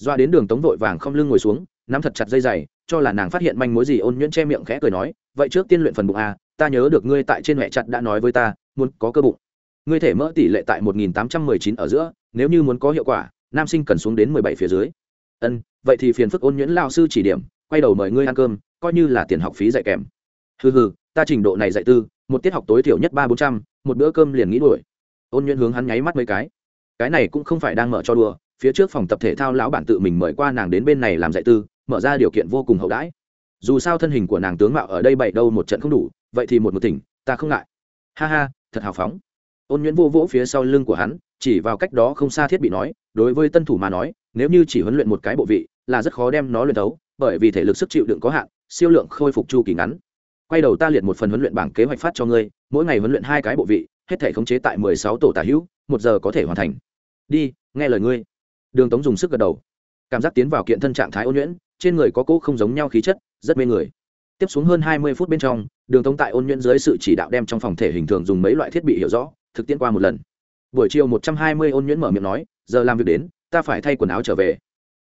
doa đến đường tống vội vàng không lưng ngồi xuống, nắm thật chặt dây dày cho là nàng phát hiện manh mối gì ôn nhuyễn che miệng khẽ cười nói, vậy trước tiên luyện phần bụng a, ta nhớ được ngươi tại trên mẹ chặt đã nói với ta, muốn có cơ bụng. Ngươi thể mỡ tỷ lệ tại một nghìn tám trăm mười chín ở giữa, nếu như muốn có hiệu quả, nam sinh cần xuống đến mười bảy phía dưới. Ân, vậy thì phiền phức ôn nhuyễn lao sư chỉ điểm, quay đầu mời ngươi ăn cơm, coi như là tiền học phí dạy kèm. Hừ hừ, ta trình độ này dạy tư, một tiết học tối thiểu nhất ba bốn trăm, một bữa cơm liền nghĩ đuổi ôn nhuyễn hướng hắn nháy mắt mấy cái. Cái này cũng không phải đang mở cho đùa phía trước phòng tập thể thao lão bản tự mình mời qua nàng đến bên này làm dạy tư, mở ra điều kiện vô cùng hậu đãi. Dù sao thân hình của nàng tướng mạo ở đây bậy đâu một trận không đủ, vậy thì một một tỉnh, ta không ngại. Ha ha, thật hào phóng. Ôn nhuyễn vô vỗ phía sau lưng của hắn, chỉ vào cách đó không xa thiết bị nói, đối với tân thủ mà nói, nếu như chỉ huấn luyện một cái bộ vị, là rất khó đem nó luyện tấu bởi vì thể lực sức chịu đựng có hạn, siêu lượng khôi phục chu kỳ ngắn. Quay đầu ta liệt một phần huấn luyện bảng kế hoạch phát cho ngươi, mỗi ngày huấn luyện hai cái bộ vị, hết thể khống chế tại mười sáu tổ tả hữu, một giờ có thể hoàn thành. Đi, nghe lời ngươi đường tống dùng sức gật đầu. Cảm giác tiến vào kiện thân trạng thái ôn nhuyễn, trên người có cỗ không giống nhau khí chất, rất mê người. Tiếp xuống hơn hai mươi phút bên trong, đường tống tại ôn nhuyễn dưới sự chỉ đạo đem trong phòng thể hình thường dùng mấy loại thiết bị hiểu rõ, thực tiễn qua một lần. Buổi chiều một trăm hai mươi ôn nhuyễn mở miệng nói, giờ làm việc đến, ta phải thay quần áo trở về.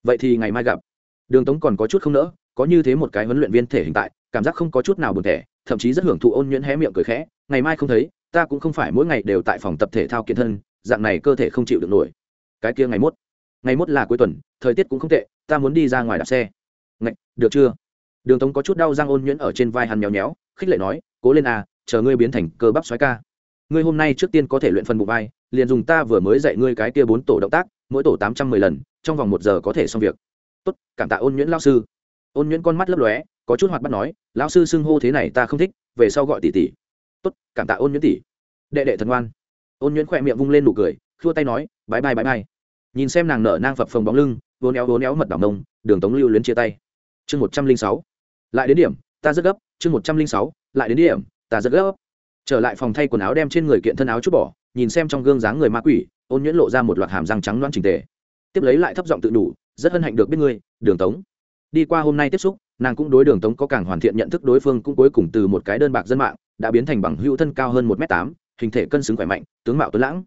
Vậy thì ngày mai gặp. Đường tống còn có chút không nỡ, có như thế một cái huấn luyện viên thể hình tại, cảm giác không có chút nào buồn thẻ, thậm chí rất hưởng thụ ôn nhuyễn hé miệng cười khẽ, ngày mai không thấy, ta cũng không phải mỗi ngày đều tại phòng tập thể thao kiện thân, dạng này cơ thể không chịu được nổi. Cái kia ngày mốt ngày mốt là cuối tuần thời tiết cũng không tệ ta muốn đi ra ngoài đạp xe. Ngạch, được chưa? Đường tống có chút đau răng ôn nhuyễn ở trên vai hắn nhéo nhéo khích lệ nói cố lên à chờ ngươi biến thành cơ bắp xoáy ca. Ngươi hôm nay trước tiên có thể luyện phần bụng vai liền dùng ta vừa mới dạy ngươi cái kia bốn tổ động tác mỗi tổ tám trăm mười lần trong vòng một giờ có thể xong việc. Tốt cảm tạ ôn nhuyễn lao sư. Ôn nhuyễn con mắt lấp lóe có chút hoạt bắt nói lão sư xưng hô thế này ta không thích về sau gọi tỷ tỷ. Tốt cảm tạ ôn nhuyễn tỷ. Đệ đệ thần ngoan. Ôn nhuyễn khỏe miệng vung lên nụ cười khua tay nói bãi bai bãi bai nhìn xem nàng nở nang phập phồng bóng lưng vốn éo vốn éo mật đảo nông đường tống lưu luyến chia tay. Chương một trăm linh sáu. Lại đến điểm, ta rất gấp. Chương một trăm linh sáu. Lại đến điểm, ta rất gấp. Trở lại phòng thay quần áo đem trên người kiện thân áo chút bỏ, nhìn xem trong gương dáng người ma quỷ, ôn nhuyễn lộ ra một loạt hàm răng trắng loan trình tề. Tiếp lấy lại thấp giọng tự đủ, rất hân hạnh được biết ngươi, đường tống. Đi qua hôm nay tiếp xúc, nàng cũng đối đường tống có càng hoàn thiện nhận thức đối phương cũng cuối cùng từ một cái đơn bạc dân mạng, đã biến thành bằng hữu thân cao hơn một m tám, hình thể cân xứng khỏe mạnh, tướng mạo tuấn lãng.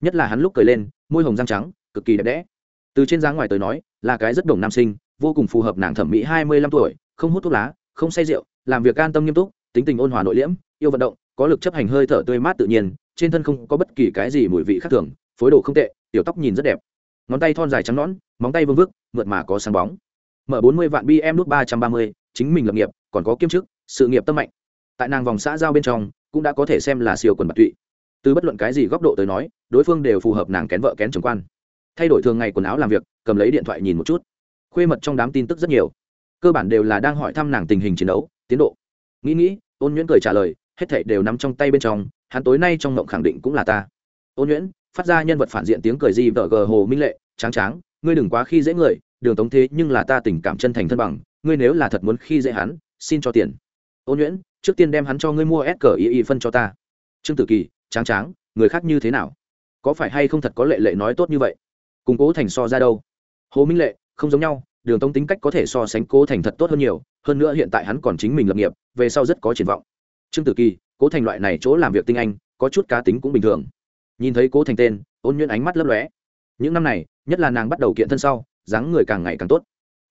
Nhất là hắn lúc cười lên, môi hồng răng trắng cực kỳ đẹp đẽ. Từ trên dáng ngoài tới nói, là cái rất đồng nam sinh, vô cùng phù hợp nàng thẩm mỹ hai mươi lăm tuổi, không hút thuốc lá, không say rượu, làm việc an tâm nghiêm túc, tính tình ôn hòa nội liễm, yêu vận động, có lực chấp hành hơi thở tươi mát tự nhiên, trên thân không có bất kỳ cái gì mùi vị khác thường, phối đồ không tệ, tiểu tóc nhìn rất đẹp. Ngón tay thon dài trắng nõn, móng tay vương vức, mượt mà có sáng bóng. Mở bốn mươi vạn bm nút ba trăm ba mươi, chính mình lập nghiệp, còn có kiêm chức, sự nghiệp tâm mạnh. Tại nàng vòng xã giao bên trong, cũng đã có thể xem là siêu quần bạc tụy. Từ bất luận cái gì góc độ tới nói, đối phương đều phù hợp nàng kén vợ kén chồng quan thay đổi thường ngày quần áo làm việc, cầm lấy điện thoại nhìn một chút. Khuê mật trong đám tin tức rất nhiều. Cơ bản đều là đang hỏi thăm nàng tình hình chiến đấu, tiến độ. Nghĩ nghĩ, ôn nhuyễn cười trả lời, hết thảy đều nằm trong tay bên trong, hắn tối nay trong mộng khẳng định cũng là ta. Ôn nhuyễn, phát ra nhân vật phản diện tiếng cười gì vợ gờ hồ minh lệ, tráng tráng, ngươi đừng quá khi dễ người, đường tống thế nhưng là ta tình cảm chân thành thân bằng, ngươi nếu là thật muốn khi dễ hắn, xin cho tiền. Ôn nhuyễn, trước tiên đem hắn cho ngươi mua s cờ y y phân cho ta. Trương tử kỳ, tráng tráng, người khác như thế nào? Có phải hay không thật có lệ lệ nói tốt như vậy? Cùng cố thành so ra đâu. Hồ minh lệ, không giống nhau, đường tống tính cách có thể so sánh cố thành thật tốt hơn nhiều, hơn nữa hiện tại hắn còn chính mình lập nghiệp, về sau rất có triển vọng. Trương tử kỳ, cố thành loại này chỗ làm việc tinh anh, có chút cá tính cũng bình thường. Nhìn thấy cố thành tên, ôn nhuyễn ánh mắt lấp lóe. Những năm này, nhất là nàng bắt đầu kiện thân sau, dáng người càng ngày càng tốt.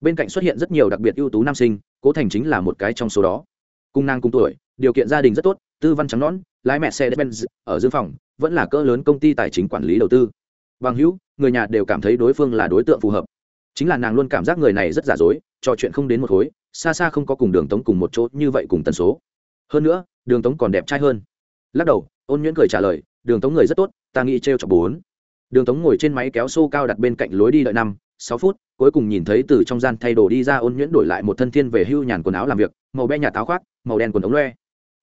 Bên cạnh xuất hiện rất nhiều đặc biệt ưu tú nam sinh, cố thành chính là một cái trong số đó. Cung nàng cùng tuổi, điều kiện gia đình rất tốt, tư văn trắng nón lái mẹ xe benz ở dương phòng, vẫn là cỡ lớn công ty tài chính quản lý đầu tư bằng hữu, người nhà đều cảm thấy đối phương là đối tượng phù hợp. Chính là nàng luôn cảm giác người này rất giả dối, trò chuyện không đến một khối, xa xa không có cùng đường tống cùng một chỗ như vậy cùng tần số. Hơn nữa, đường tống còn đẹp trai hơn. Lắc đầu, ôn nhuyễn cười trả lời, đường tống người rất tốt, ta nghĩ t r e o chọc bốn. Đường tống ngồi trên máy kéo xô cao đặt bên cạnh lối đi đợi năm, sáu phút, cuối cùng nhìn thấy từ trong gian thay đồ đi ra ôn nhuyễn đổi lại một thân thiên về hưu nhàn quần áo làm việc, màu be nhà táo khoác, màu đen quần ống loe.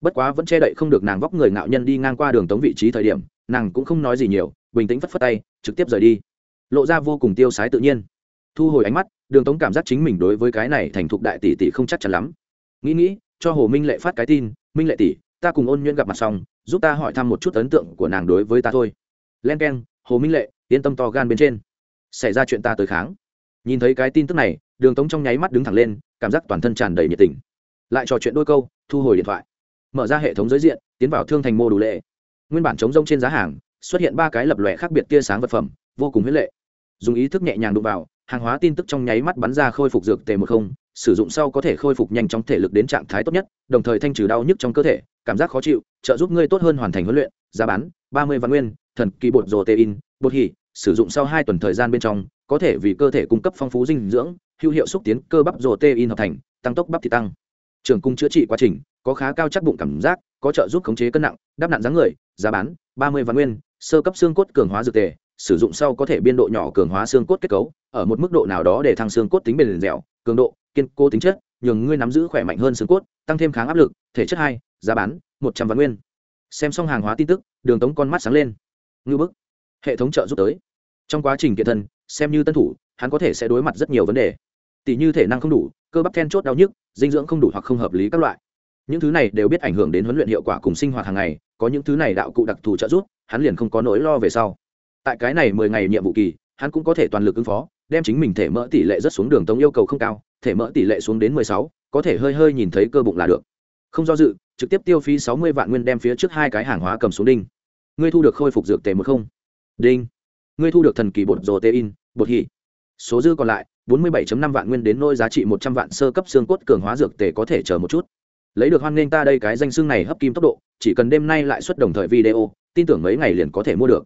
Bất quá vẫn che đậy không được nàng vóc người ngạo nhân đi ngang qua đường tống vị trí thời điểm nàng cũng không nói gì nhiều, bình tĩnh phất phất tay, trực tiếp rời đi. Lộ ra vô cùng tiêu sái tự nhiên. Thu hồi ánh mắt, đường tống cảm giác chính mình đối với cái này thành thục đại tỷ tỷ không chắc chắn lắm. Nghĩ nghĩ, cho hồ minh lệ phát cái tin, minh lệ tỷ, ta cùng ôn nhuyễn gặp mặt xong, giúp ta hỏi thăm một chút ấn tượng của nàng đối với ta thôi. Len k e n hồ minh lệ, yên tâm to gan bên trên. Xảy ra chuyện ta tới kháng. Nhìn thấy cái tin tức này, đường tống trong nháy mắt đứng thẳng lên, cảm giác toàn thân tràn đầy nhiệt tình. Lại trò chuyện đôi câu, thu hồi điện thoại. Mở ra hệ thống giới diện, tiến vào thương thành mô đủ lệ nguyên bản chống rông trên giá hàng, xuất hiện ba cái lập lòe khác biệt tia sáng vật phẩm, vô cùng huyết lệ. Dùng ý thức nhẹ nhàng đụng vào, hàng hóa tin tức trong nháy mắt bắn ra khôi phục dược tề một không, sử dụng sau có thể khôi phục nhanh chóng thể lực đến trạng thái tốt nhất, đồng thời thanh trừ đau nhức trong cơ thể, cảm giác khó chịu, trợ giúp ngươi tốt hơn hoàn thành huấn luyện, giá bán, ba mươi văn nguyên, thần kỳ bột rồ tê in bột hỉ, sử dụng sau hai tuần thời gian bên trong, có thể vì cơ thể cung cấp phong phú dinh dưỡng, hữu hiệu xúc tiến cơ bắp rồ tê in hợp thành, tăng tốc bắp thì tăng. Trường cung chữa trị quá trình, có khá cao chắc bụng cảm giác có trợ giúp khống chế cân nặng đắp nặng dáng người, giá bán, ba mươi vạn nguyên, sơ cấp xương cốt cường hóa dược tề, sử dụng sau có thể biên độ nhỏ cường hóa xương cốt kết cấu, ở một mức độ nào đó để thăng xương cốt tính bền dẻo, cường độ, kiên cố tính chất, nhường ngươi nắm giữ khỏe mạnh hơn xương cốt, tăng thêm kháng áp lực, thể chất hai, giá bán, một trăm vạn nguyên. Xem xong hàng hóa tin tức, đường tống con mắt sáng lên. Ngư bức. Hệ thống trợ giúp tới. Trong quá trình kiện thân, xem như tân thủ, hắn có thể sẽ đối mặt rất nhiều vấn đề. Tỷ như thể năng không đủ, cơ bắp then chốt đau nhức, dinh dưỡng không đủ hoặc không hợp lý các loại những thứ này đều biết ảnh hưởng đến huấn luyện hiệu quả cùng sinh hoạt hàng ngày, có những thứ này đạo cụ đặc thù trợ giúp, hắn liền không có nỗi lo về sau. Tại cái này mười ngày nhiệm vụ kỳ, hắn cũng có thể toàn lực ứng phó, đem chính mình thể mỡ tỷ lệ rất xuống đường tống yêu cầu không cao, thể mỡ tỷ lệ xuống đến mười sáu, có thể hơi hơi nhìn thấy cơ bụng là được. Không do dự, trực tiếp tiêu phí sáu mươi vạn nguyên đem phía trước hai cái hàng hóa cầm xuống đinh. Ngươi thu được khôi phục dược tề một không. Đinh. Ngươi thu được thần kỳ bột rồ tê in bột hỉ. Số dư còn lại, bốn mươi 47 năm vạn nguyên đến nôi giá trị một trăm vạn sơ cấp xương cốt cường hóa dược tề có thể chờ một chút lấy được hoan nghênh ta đây cái danh xương này hấp kim tốc độ, chỉ cần đêm nay lại xuất đồng thời video, tin tưởng mấy ngày liền có thể mua được.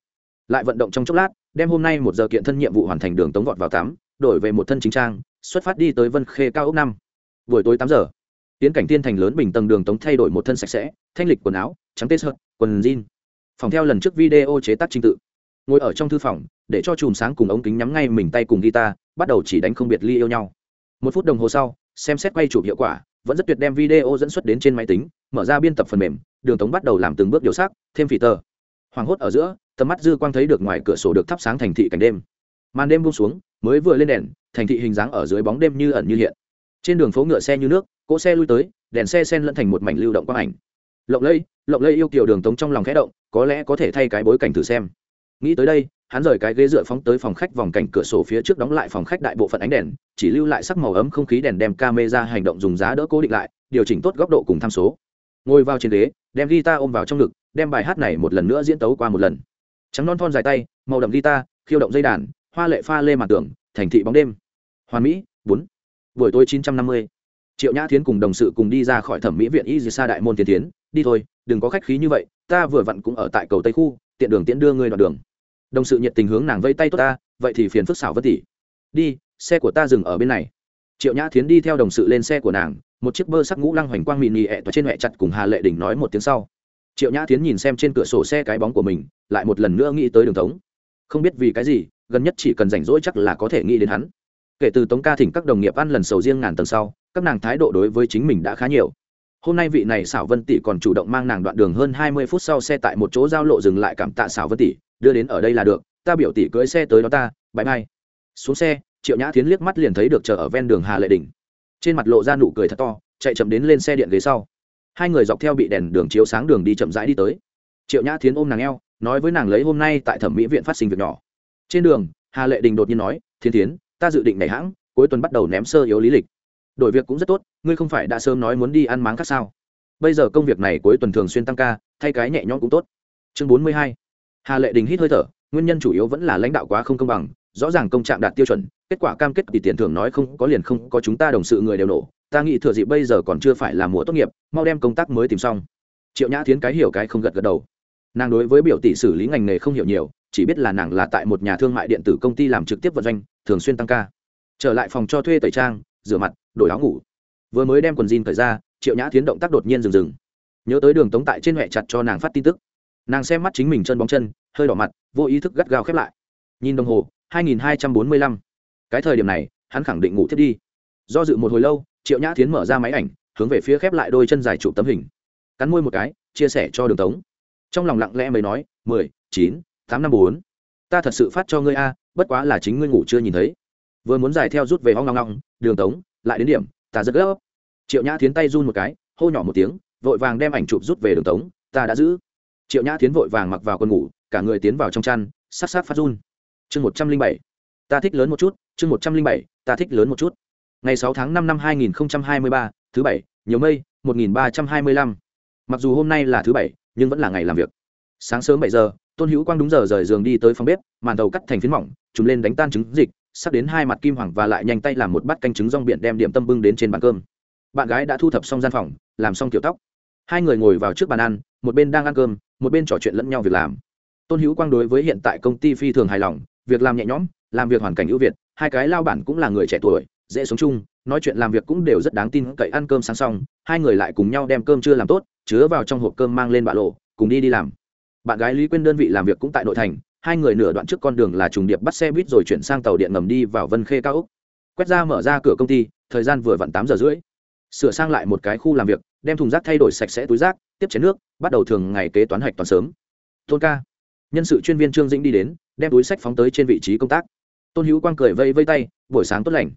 Lại vận động trong chốc lát, đem hôm nay một giờ kiện thân nhiệm vụ hoàn thành đường tống vọt vào tắm đổi về một thân chính trang, xuất phát đi tới vân khê cao ốc năm. Buổi tối tám giờ, tiến cảnh tiên thành lớn bình tầng đường tống thay đổi một thân sạch sẽ, thanh lịch quần áo, trắng tê sợt, quần jean. Phòng theo lần trước video chế tác trình tự. Ngồi ở trong thư phòng, để cho chùm sáng cùng ống kính nhắm ngay mình tay cùng guitar, bắt đầu chỉ đánh không biệt ly yêu nhau. Một phút đồng hồ sau, xem xét quay chụp hiệu quả vẫn rất tuyệt đem video dẫn xuất đến trên máy tính, mở ra biên tập phần mềm, đường tống bắt đầu làm từng bước điều sắc, thêm phỉ tờ. Hoàng hốt ở giữa, tầm mắt dư quang thấy được ngoài cửa sổ được thắp sáng thành thị cảnh đêm. Màn đêm buông xuống, mới vừa lên đèn, thành thị hình dáng ở dưới bóng đêm như ẩn như hiện. Trên đường phố ngựa xe như nước, cỗ xe lui tới, đèn xe sen lẫn thành một mảnh lưu động quang ảnh. Lộng lây lộng lây yêu kiều đường tống trong lòng khẽ động, có lẽ có thể thay cái bối cảnh thử xem. Nghĩ tới đây hắn rời cái ghế dựa phóng tới phòng khách vòng cảnh cửa sổ phía trước đóng lại phòng khách đại bộ phận ánh đèn, chỉ lưu lại sắc màu ấm không khí đèn đem camera hành động dùng giá đỡ cố định lại, điều chỉnh tốt góc độ cùng tham số. Ngồi vào trên ghế, đem guitar ôm vào trong ngực, đem bài hát này một lần nữa diễn tấu qua một lần. Trắng non thon dài tay, màu đậm guitar, khiêu động dây đàn, hoa lệ pha lê mặt tường, thành thị bóng đêm. Hoàn mỹ, bốn. Buổi tối chín trăm năm mươi. Triệu nhã thiến cùng đồng sự cùng đi ra khỏi thẩm mỹ viện y dì sa đại môn tiên tiến đi thôi, đừng có khách khí như vậy, ta vừa vặn cũng ở tại cầu tây khu, tiện đường tiễn đưa ngươi đoạn đường đồng sự nhiệt tình hướng nàng vây tay tốt ta, vậy thì phiền phức xảo vất tỷ đi, xe của ta dừng ở bên này. Triệu nhã thiến đi theo đồng sự lên xe của nàng, một chiếc bơ sắc ngũ lăng hoành quang mịn nhị ẹ toa trên mẹ chặt cùng hà lệ đình nói một tiếng sau. Triệu nhã thiến nhìn xem trên cửa sổ xe cái bóng của mình, lại một lần nữa nghĩ tới đường tống. Không biết vì cái gì, gần nhất chỉ cần rảnh rỗi chắc là có thể nghĩ đến hắn. Kể từ tống ca thỉnh các đồng nghiệp ăn lần sầu riêng ngàn tầng sau, các nàng thái độ đối với chính mình đã khá nhiều. Hôm nay vị này xảo vân tỷ còn chủ động mang nàng đoạn đường hơn hai mươi phút sau xe tại một chỗ giao lộ dừng lại cảm tạ xảo vân tỷ đưa đến ở đây là được ta biểu tỷ cưới xe tới đó ta bãi mai, xuống xe triệu nhã tiến liếc mắt liền thấy được chờ ở ven đường hà lệ đình trên mặt lộ ra nụ cười thật to chạy chậm đến lên xe điện ghế sau. Hai người dọc theo bị đèn đường chiếu sáng đường đi chậm rãi đi tới. Triệu nhã tiến ôm nàng eo nói với nàng lấy hôm nay tại thẩm mỹ viện phát sinh việc nhỏ. Trên đường hà lệ đình đột nhiên nói thiên tiến ta dự định nảy hãng cuối tuần bắt đầu ném sơ yếu lý lịch. Đổi việc cũng rất tốt ngươi không phải đã sớm nói muốn đi ăn máng khác sao? Bây giờ công việc này cuối tuần thường xuyên tăng ca thay cái nhẹ nhõm cũng tốt. Chương bốn mươi hai hà lệ đình hít hơi thở, nguyên nhân chủ yếu vẫn là lãnh đạo quá không công bằng, rõ ràng công trạng đạt tiêu chuẩn, kết quả cam kết thì tiền thưởng nói không có liền không có chúng ta đồng sự người đều nổ. Ta nghĩ thừa dịp bây giờ còn chưa phải là mùa tốt nghiệp, mau đem công tác mới tìm xong. Triệu nhã thiến cái hiểu cái không gật gật đầu. Nàng đối với biểu tỷ xử lý ngành nghề không hiểu nhiều, chỉ biết là nàng là tại một nhà thương mại điện tử công ty làm trực tiếp vận doanh, thường xuyên tăng ca. Trở lại phòng cho thuê tẩy trang, rửa mặt, đổi áo ngủ. Vừa mới đem quần jean thời ra, triệu nhã Thiến động tác đột nhiên dừng dừng. Nhớ tới đường tống tại trên huệ chặt cho nàng phát tin tức nàng xem mắt chính mình chân bóng chân, hơi đỏ mặt, vô ý thức gắt gao khép lại. Nhìn đồng hồ 2245. cái thời điểm này, hắn khẳng định ngủ thiết đi. Do dự một hồi lâu, triệu nhã tiến mở ra máy ảnh, hướng về phía khép lại đôi chân dài chụp tấm hình. Cắn môi một cái, chia sẻ cho đường tống. Trong lòng lặng lẽ mới nói, mười, chín, tám năm bốn. Ta thật sự phát cho ngươi a, bất quá là chính ngươi ngủ chưa nhìn thấy. Vừa muốn giải theo rút về hoang ngong ngong đường tống, lại đến điểm, ta rất gấp. Triệu nhã tiến tay run một cái, hô nhỏ một tiếng, vội vàng đem ảnh chụp rút về đường tống, ta đã giữ triệu nhã tiến vội vàng mặc vào con ngủ, cả người tiến vào trong chăn sát sát phát run. Chương một trăm linh bảy, ta thích lớn một chút, chương một trăm linh bảy, ta thích lớn một chút. Ngày sáu tháng năm năm hai nghìn hai mươi ba, thứ bảy, nhiều mây, một nghìn ba trăm hai mươi lăm. Mặc dù hôm nay là thứ bảy, nhưng vẫn là ngày làm việc. Sáng sớm bảy giờ, tôn hữu quang đúng giờ rời giường đi tới phòng bếp, màn tàu cắt thành phiến mỏng chúng lên đánh tan trứng dịch, sắp đến hai mặt kim hoàng và lại nhanh tay làm một bát canh trứng rong biển đem điểm tâm bưng đến trên bàn cơm. Bạn gái đã thu thập xong gian phòng, làm xong kiểu tóc. Hai người ngồi vào trước bàn ăn, một bên đang ăn cơm một bên trò chuyện lẫn nhau việc làm. Tôn hữu quang đối với hiện tại công ty phi thường hài lòng, việc làm nhẹ nhõm, làm việc hoàn cảnh ưu việt, hai cái lao bản cũng là người trẻ tuổi, dễ sống chung, nói chuyện làm việc cũng đều rất đáng tin cậy, ăn cơm sáng xong, hai người lại cùng nhau đem cơm chưa làm tốt, chứa vào trong hộp cơm mang lên bạ lộ, cùng đi đi làm. Bạn gái lý quên đơn vị làm việc cũng tại nội thành, hai người nửa đoạn trước con đường là trùng điệp bắt xe buýt rồi chuyển sang tàu điện ngầm đi vào vân khê cao úc quét ra mở ra cửa công ty, thời gian vừa vặn tám giờ rưỡi. Sửa sang lại một cái khu làm việc, đem thùng rác thay đổi sạch sẽ túi rác tiếp chén nước, bắt đầu thường ngày kế toán hạch toán sớm. Tôn ca. Nhân sự chuyên viên trương dĩnh đi đến, đem túi sách phóng tới trên vị trí công tác. Tôn hữu quang cười vây vây tay, buổi sáng tốt lành.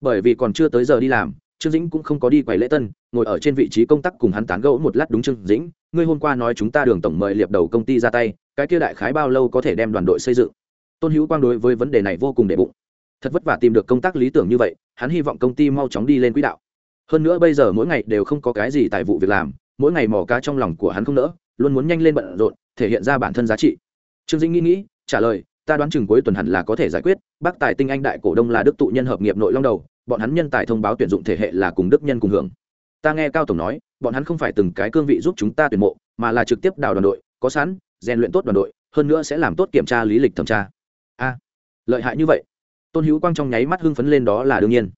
Bởi vì còn chưa tới giờ đi làm, trương dĩnh cũng không có đi quầy lễ tân, ngồi ở trên vị trí công tác cùng hắn tán gẫu một lát đúng trương dĩnh, ngươi hôm qua nói chúng ta đường tổng mời liệp đầu công ty ra tay, cái kia đại khái bao lâu có thể đem đoàn đội xây dựng? Tôn hữu quang đối với vấn đề này vô cùng đệ bụng. Thật vất vả tìm được công tác lý tưởng như vậy, hắn hy vọng công ty mau chóng đi lên quỹ đạo. Hơn nữa bây giờ mỗi ngày đều không có cái gì tài vụ việc làm mỗi ngày mò cá trong lòng của hắn không nỡ, luôn muốn nhanh lên bận rộn, thể hiện ra bản thân giá trị. Trương dĩnh nghĩ nghĩ, trả lời, ta đoán chừng cuối tuần hẳn là có thể giải quyết, bác tài tinh anh đại cổ đông là đức tụ nhân hợp nghiệp nội long đầu, bọn hắn nhân tài thông báo tuyển dụng thể hệ là cùng đức nhân cùng hưởng. Ta nghe cao tổng nói, bọn hắn không phải từng cái cương vị giúp chúng ta tuyển mộ, mà là trực tiếp đào đoàn đội, có sẵn, rèn luyện tốt đoàn đội, hơn nữa sẽ làm tốt kiểm tra lý lịch thẩm tra. A, lợi hại như vậy. Tôn hữu quang trong nháy mắt hưng phấn lên đó là đương nhiên.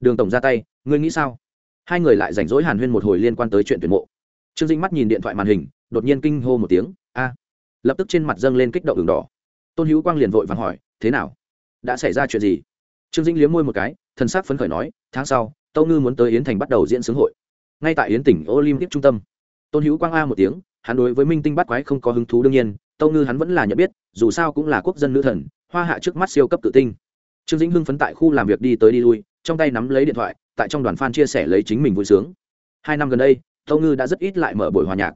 Đường tổng ra tay, ngươi nghĩ sao? Hai người lại rảnh rỗi hàn huyên một hồi liên quan tới chuyện tuyển mộ trương dinh mắt nhìn điện thoại màn hình, đột nhiên kinh hô một tiếng, a! Lập tức trên mặt dâng lên kích động đường đỏ. Tôn hữu quang liền vội vàng hỏi, thế nào? Đã xảy ra chuyện gì? Trương dinh liếm môi một cái, thần sắc phấn khởi nói, tháng sau, tâu ngư muốn tới yến thành bắt đầu diễn xướng hội. Ngay tại yến tỉnh olympic trung tâm. Tôn hữu quang a một tiếng, hắn đối với minh tinh bắt quái không có hứng thú đương nhiên, tâu ngư hắn vẫn là nhận biết, dù sao cũng là quốc dân nữ thần, hoa hạ trước mắt siêu cấp tự tinh. Trương dĩnh hưng phấn tại khu làm việc đi tới đi lui, trong tay nắm lấy điện thoại, tại trong đoàn f chia sẻ lấy chính mình vui sướng. Hai năm gần đây tâu ngư đã rất ít lại mở buổi hòa nhạc.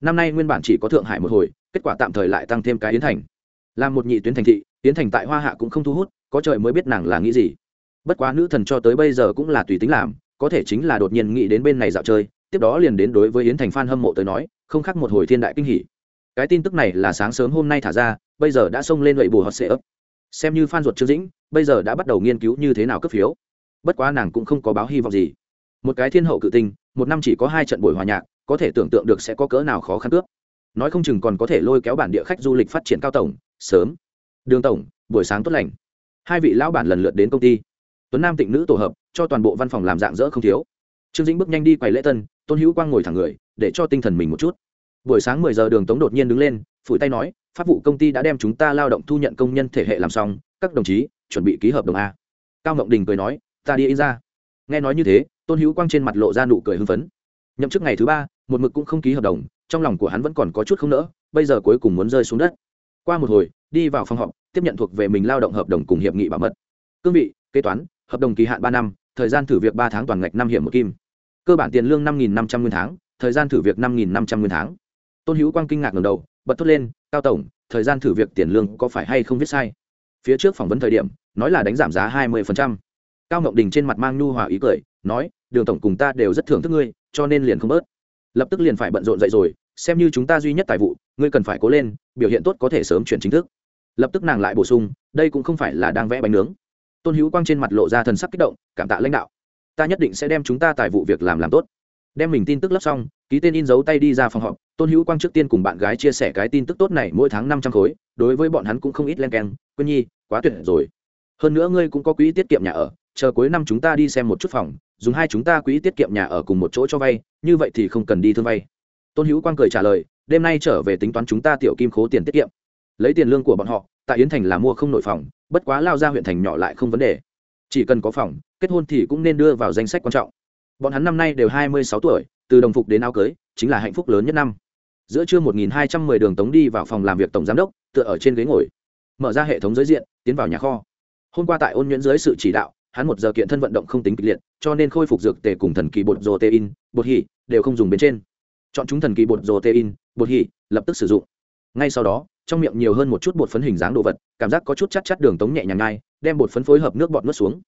Năm nay nguyên bản chỉ có thượng hải một hồi, kết quả tạm thời lại tăng thêm cái yến thành. Làm một nhị tuyến thành thị, yến thành tại hoa hạ cũng không thu hút, có trời mới biết nàng là nghĩ gì. Bất quá nữ thần cho tới bây giờ cũng là tùy tính làm, có thể chính là đột nhiên nghĩ đến bên này dạo chơi, tiếp đó liền đến đối với yến thành f hâm mộ tới nói, không khác một hồi thiên đại kinh hỉ. Cái tin tức này là sáng sớm hôm nay thả ra, bây giờ đã xông lên lệ bù hot sệ ấp xem như phan ruột trương dĩnh, bây giờ đã bắt đầu nghiên cứu như thế nào cấp phiếu. Bất quá nàng cũng không có báo hy vọng gì một cái thiên hậu cự tinh, một năm chỉ có hai trận buổi hòa nhạc, có thể tưởng tượng được sẽ có cỡ nào khó khăn cướp. Nói không chừng còn có thể lôi kéo bản địa khách du lịch phát triển cao tổng, sớm. Đường tổng, buổi sáng tốt lành. Hai vị lão bản lần lượt đến công ty. Tuấn nam tịnh nữ tổ hợp, cho toàn bộ văn phòng làm dạng dỡ không thiếu. Trương dĩnh bước nhanh đi quầy lễ tân, tôn hữu quang ngồi thẳng người, để cho tinh thần mình một chút. Buổi sáng mười giờ đường tống đột nhiên đứng lên, phủi tay nói, pháp vụ công ty đã đem chúng ta lao động thu nhận công nhân thể hệ làm xong, các đồng chí, chuẩn bị ký hợp đồng a. Cao ngọc đình cười nói, ta đi in ra. Nghe nói như thế tôn hữu quang trên mặt lộ ra nụ cười hưng phấn. Nhậm chức ngày thứ ba, một mực cũng không ký hợp đồng, trong lòng của hắn vẫn còn có chút không nỡ, bây giờ cuối cùng muốn rơi xuống đất. Qua một hồi, đi vào phòng họp, tiếp nhận thuộc về mình lao động hợp đồng cùng hiệp nghị bảo mật. Cương vị, kế toán, hợp đồng kỳ hạn ba năm, thời gian thử việc ba tháng toàn ngạch năm hiểm một kim. Cơ bản tiền lương năm nghìn năm trăm nguyên tháng, thời gian thử việc năm nghìn năm trăm nguyên tháng. Tôn hữu quang kinh ngạc ngầm đầu, bật thốt lên, cao tổng, thời gian thử việc tiền lương có phải hay không viết sai? Phía trước phỏng vấn thời điểm, nói là đánh giảm giá hai mươi cao ngọc đình trên mặt mang nhu hòa ý cười, nói, đường tổng cùng ta đều rất thưởng thức ngươi, cho nên liền không bớt. Lập tức liền phải bận rộn dậy rồi, xem như chúng ta duy nhất tài vụ, ngươi cần phải cố lên, biểu hiện tốt có thể sớm chuyển chính thức. Lập tức nàng lại bổ sung, đây cũng không phải là đang vẽ bánh nướng. Tôn hữu quang trên mặt lộ ra thần sắc kích động, cảm tạ lãnh đạo. Ta nhất định sẽ đem chúng ta tài vụ việc làm làm tốt. Đem mình tin tức lắp xong, ký tên in dấu tay đi ra phòng họp, tôn hữu quang trước tiên cùng bạn gái chia sẻ cái tin tức tốt này mỗi tháng năm trăm khối, đối với bọn hắn cũng không ít len keng. Quên nhi, quá tuyệt rồi. Hơn nữa ngươi cũng có quỹ tiết kiệm nhà ở chờ cuối năm chúng ta đi xem một chút phòng, dùng hai chúng ta quỹ tiết kiệm nhà ở cùng một chỗ cho vay, như vậy thì không cần đi thương vay. Tôn hữu quang cười trả lời, đêm nay trở về tính toán chúng ta tiểu kim khố tiền tiết kiệm. Lấy tiền lương của bọn họ, tại yến thành là mua không nội phòng, bất quá lao ra huyện thành nhỏ lại không vấn đề. Chỉ cần có phòng, kết hôn thì cũng nên đưa vào danh sách quan trọng. Bọn hắn năm nay đều hai mươi sáu tuổi, từ đồng phục đến áo cưới, chính là hạnh phúc lớn nhất năm. Giữa trưa một nghìn hai trăm mười đường tống đi vào phòng làm việc tổng giám đốc, tựa ở trên ghế ngồi, mở ra hệ thống giới diện, tiến vào nhà kho. Hôm qua tại ôn nhuyễn dưới sự chỉ đạo hắn một giờ kiện thân vận động không tính kịch liệt, cho nên khôi phục dược tề cùng thần kỳ bột rô tê in bột hỉ, đều không dùng bên trên. Chọn chúng thần kỳ bột rô tê in bột hỉ, lập tức sử dụng. Ngay sau đó, trong miệng nhiều hơn một chút bột phấn hình dáng đồ vật, cảm giác có chút chắc chắc đường tống nhẹ nhàng ngay đem bột phấn phối hợp nước bọt nuốt xuống.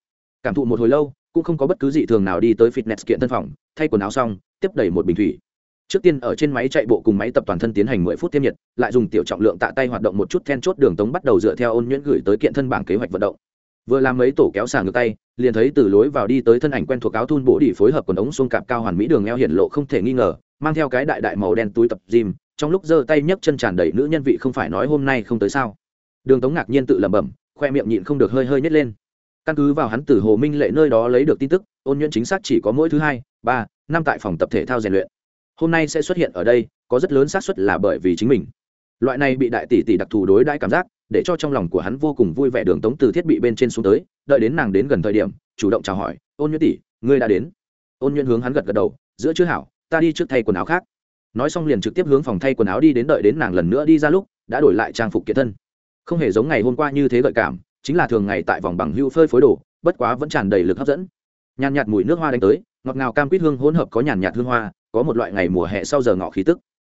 Cảm thụ một hồi lâu, cũng không có bất cứ dị thường nào đi tới fitness kiện thân phòng, thay quần áo xong, tiếp đẩy một bình thủy. Trước tiên ở trên máy chạy bộ cùng máy tập toàn thân tiến hành mười phút tiêm nhiệt, lại dùng tiểu trọng lượng tạ tay hoạt động một chút then chốt đường tống bắt đầu dựa theo ôn nhuyễn gửi tới kiện thân bảng kế hoạch vận động vừa làm mấy tổ kéo xả ngược tay, liền thấy từ lối vào đi tới thân ảnh quen thuộc áo thun bổ đỉ phối hợp quần ống xuông cạp cao hoàn mỹ đường eo hiện lộ không thể nghi ngờ, mang theo cái đại đại màu đen túi tập gym, trong lúc giơ tay nhấc chân tràn đầy nữ nhân vị không phải nói hôm nay không tới sao. Đường tống ngạc nhiên tự lẩm bẩm, khoe miệng nhịn không được hơi hơi nhét lên. Căn cứ vào hắn từ hồ minh lệ nơi đó lấy được tin tức, ôn nhuận chính xác chỉ có mỗi thứ hai, ba, năm tại phòng tập thể thao rèn luyện. Hôm nay sẽ xuất hiện ở đây, có rất lớn xác suất là bởi vì chính mình. Loại này bị đại tỷ tỷ đặc thù đối đãi cảm giác để cho trong lòng của hắn vô cùng vui vẻ đường tống từ thiết bị bên trên xuống tới, đợi đến nàng đến gần thời điểm, chủ động chào hỏi, ôn nhuyễn tỷ, ngươi đã đến. Ôn nhuyễn hướng hắn gật gật đầu, giữa chữ hảo, ta đi trước thay quần áo khác. Nói xong liền trực tiếp hướng phòng thay quần áo đi đến đợi đến nàng lần nữa đi ra lúc, đã đổi lại trang phục kiệt thân. Không hề giống ngày hôm qua như thế gợi cảm, chính là thường ngày tại vòng bằng hưu phơi phối đồ, bất quá vẫn tràn đầy lực hấp dẫn. Nhàn nhạt mùi nước hoa đánh tới, ngọt ngào cam quýt hương hỗn hợp có nhàn nhạt hương hoa, có một loại ngày mùa hè sau giờ ngọ khí tức.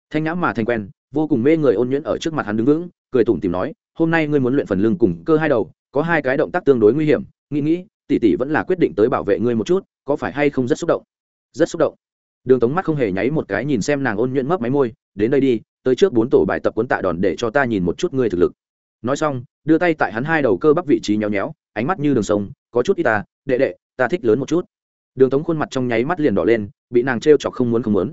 Thanh nhãm mà thanh quen, vô cùng mê người ôn nhuyễn ở trước mặt hắn đứng vững, cười tủm tìm nói hôm nay ngươi muốn luyện phần lưng cùng cơ hai đầu, có hai cái động tác tương đối nguy hiểm, nghĩ nghĩ, tỷ tỷ vẫn là quyết định tới bảo vệ ngươi một chút, có phải hay không rất xúc động? Rất xúc động. Đường tống mắt không hề nháy một cái nhìn xem nàng ôn nhuyễn mấp máy môi, đến đây đi, tới trước bốn tổ bài tập cuốn tạ đòn để cho ta nhìn một chút ngươi thực lực. Nói xong, đưa tay tại hắn hai đầu cơ bắp vị trí nhéo nhéo, ánh mắt như đường sông, có chút ít ta, đệ đệ, ta thích lớn một chút. Đường tống khuôn mặt trong nháy mắt liền đỏ lên, bị nàng t r e o chọc không muốn không muốn.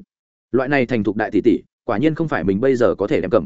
Loại này thành thục đại tỷ tỷ, quả nhiên không phải mình bây giờ có thể đem cầm.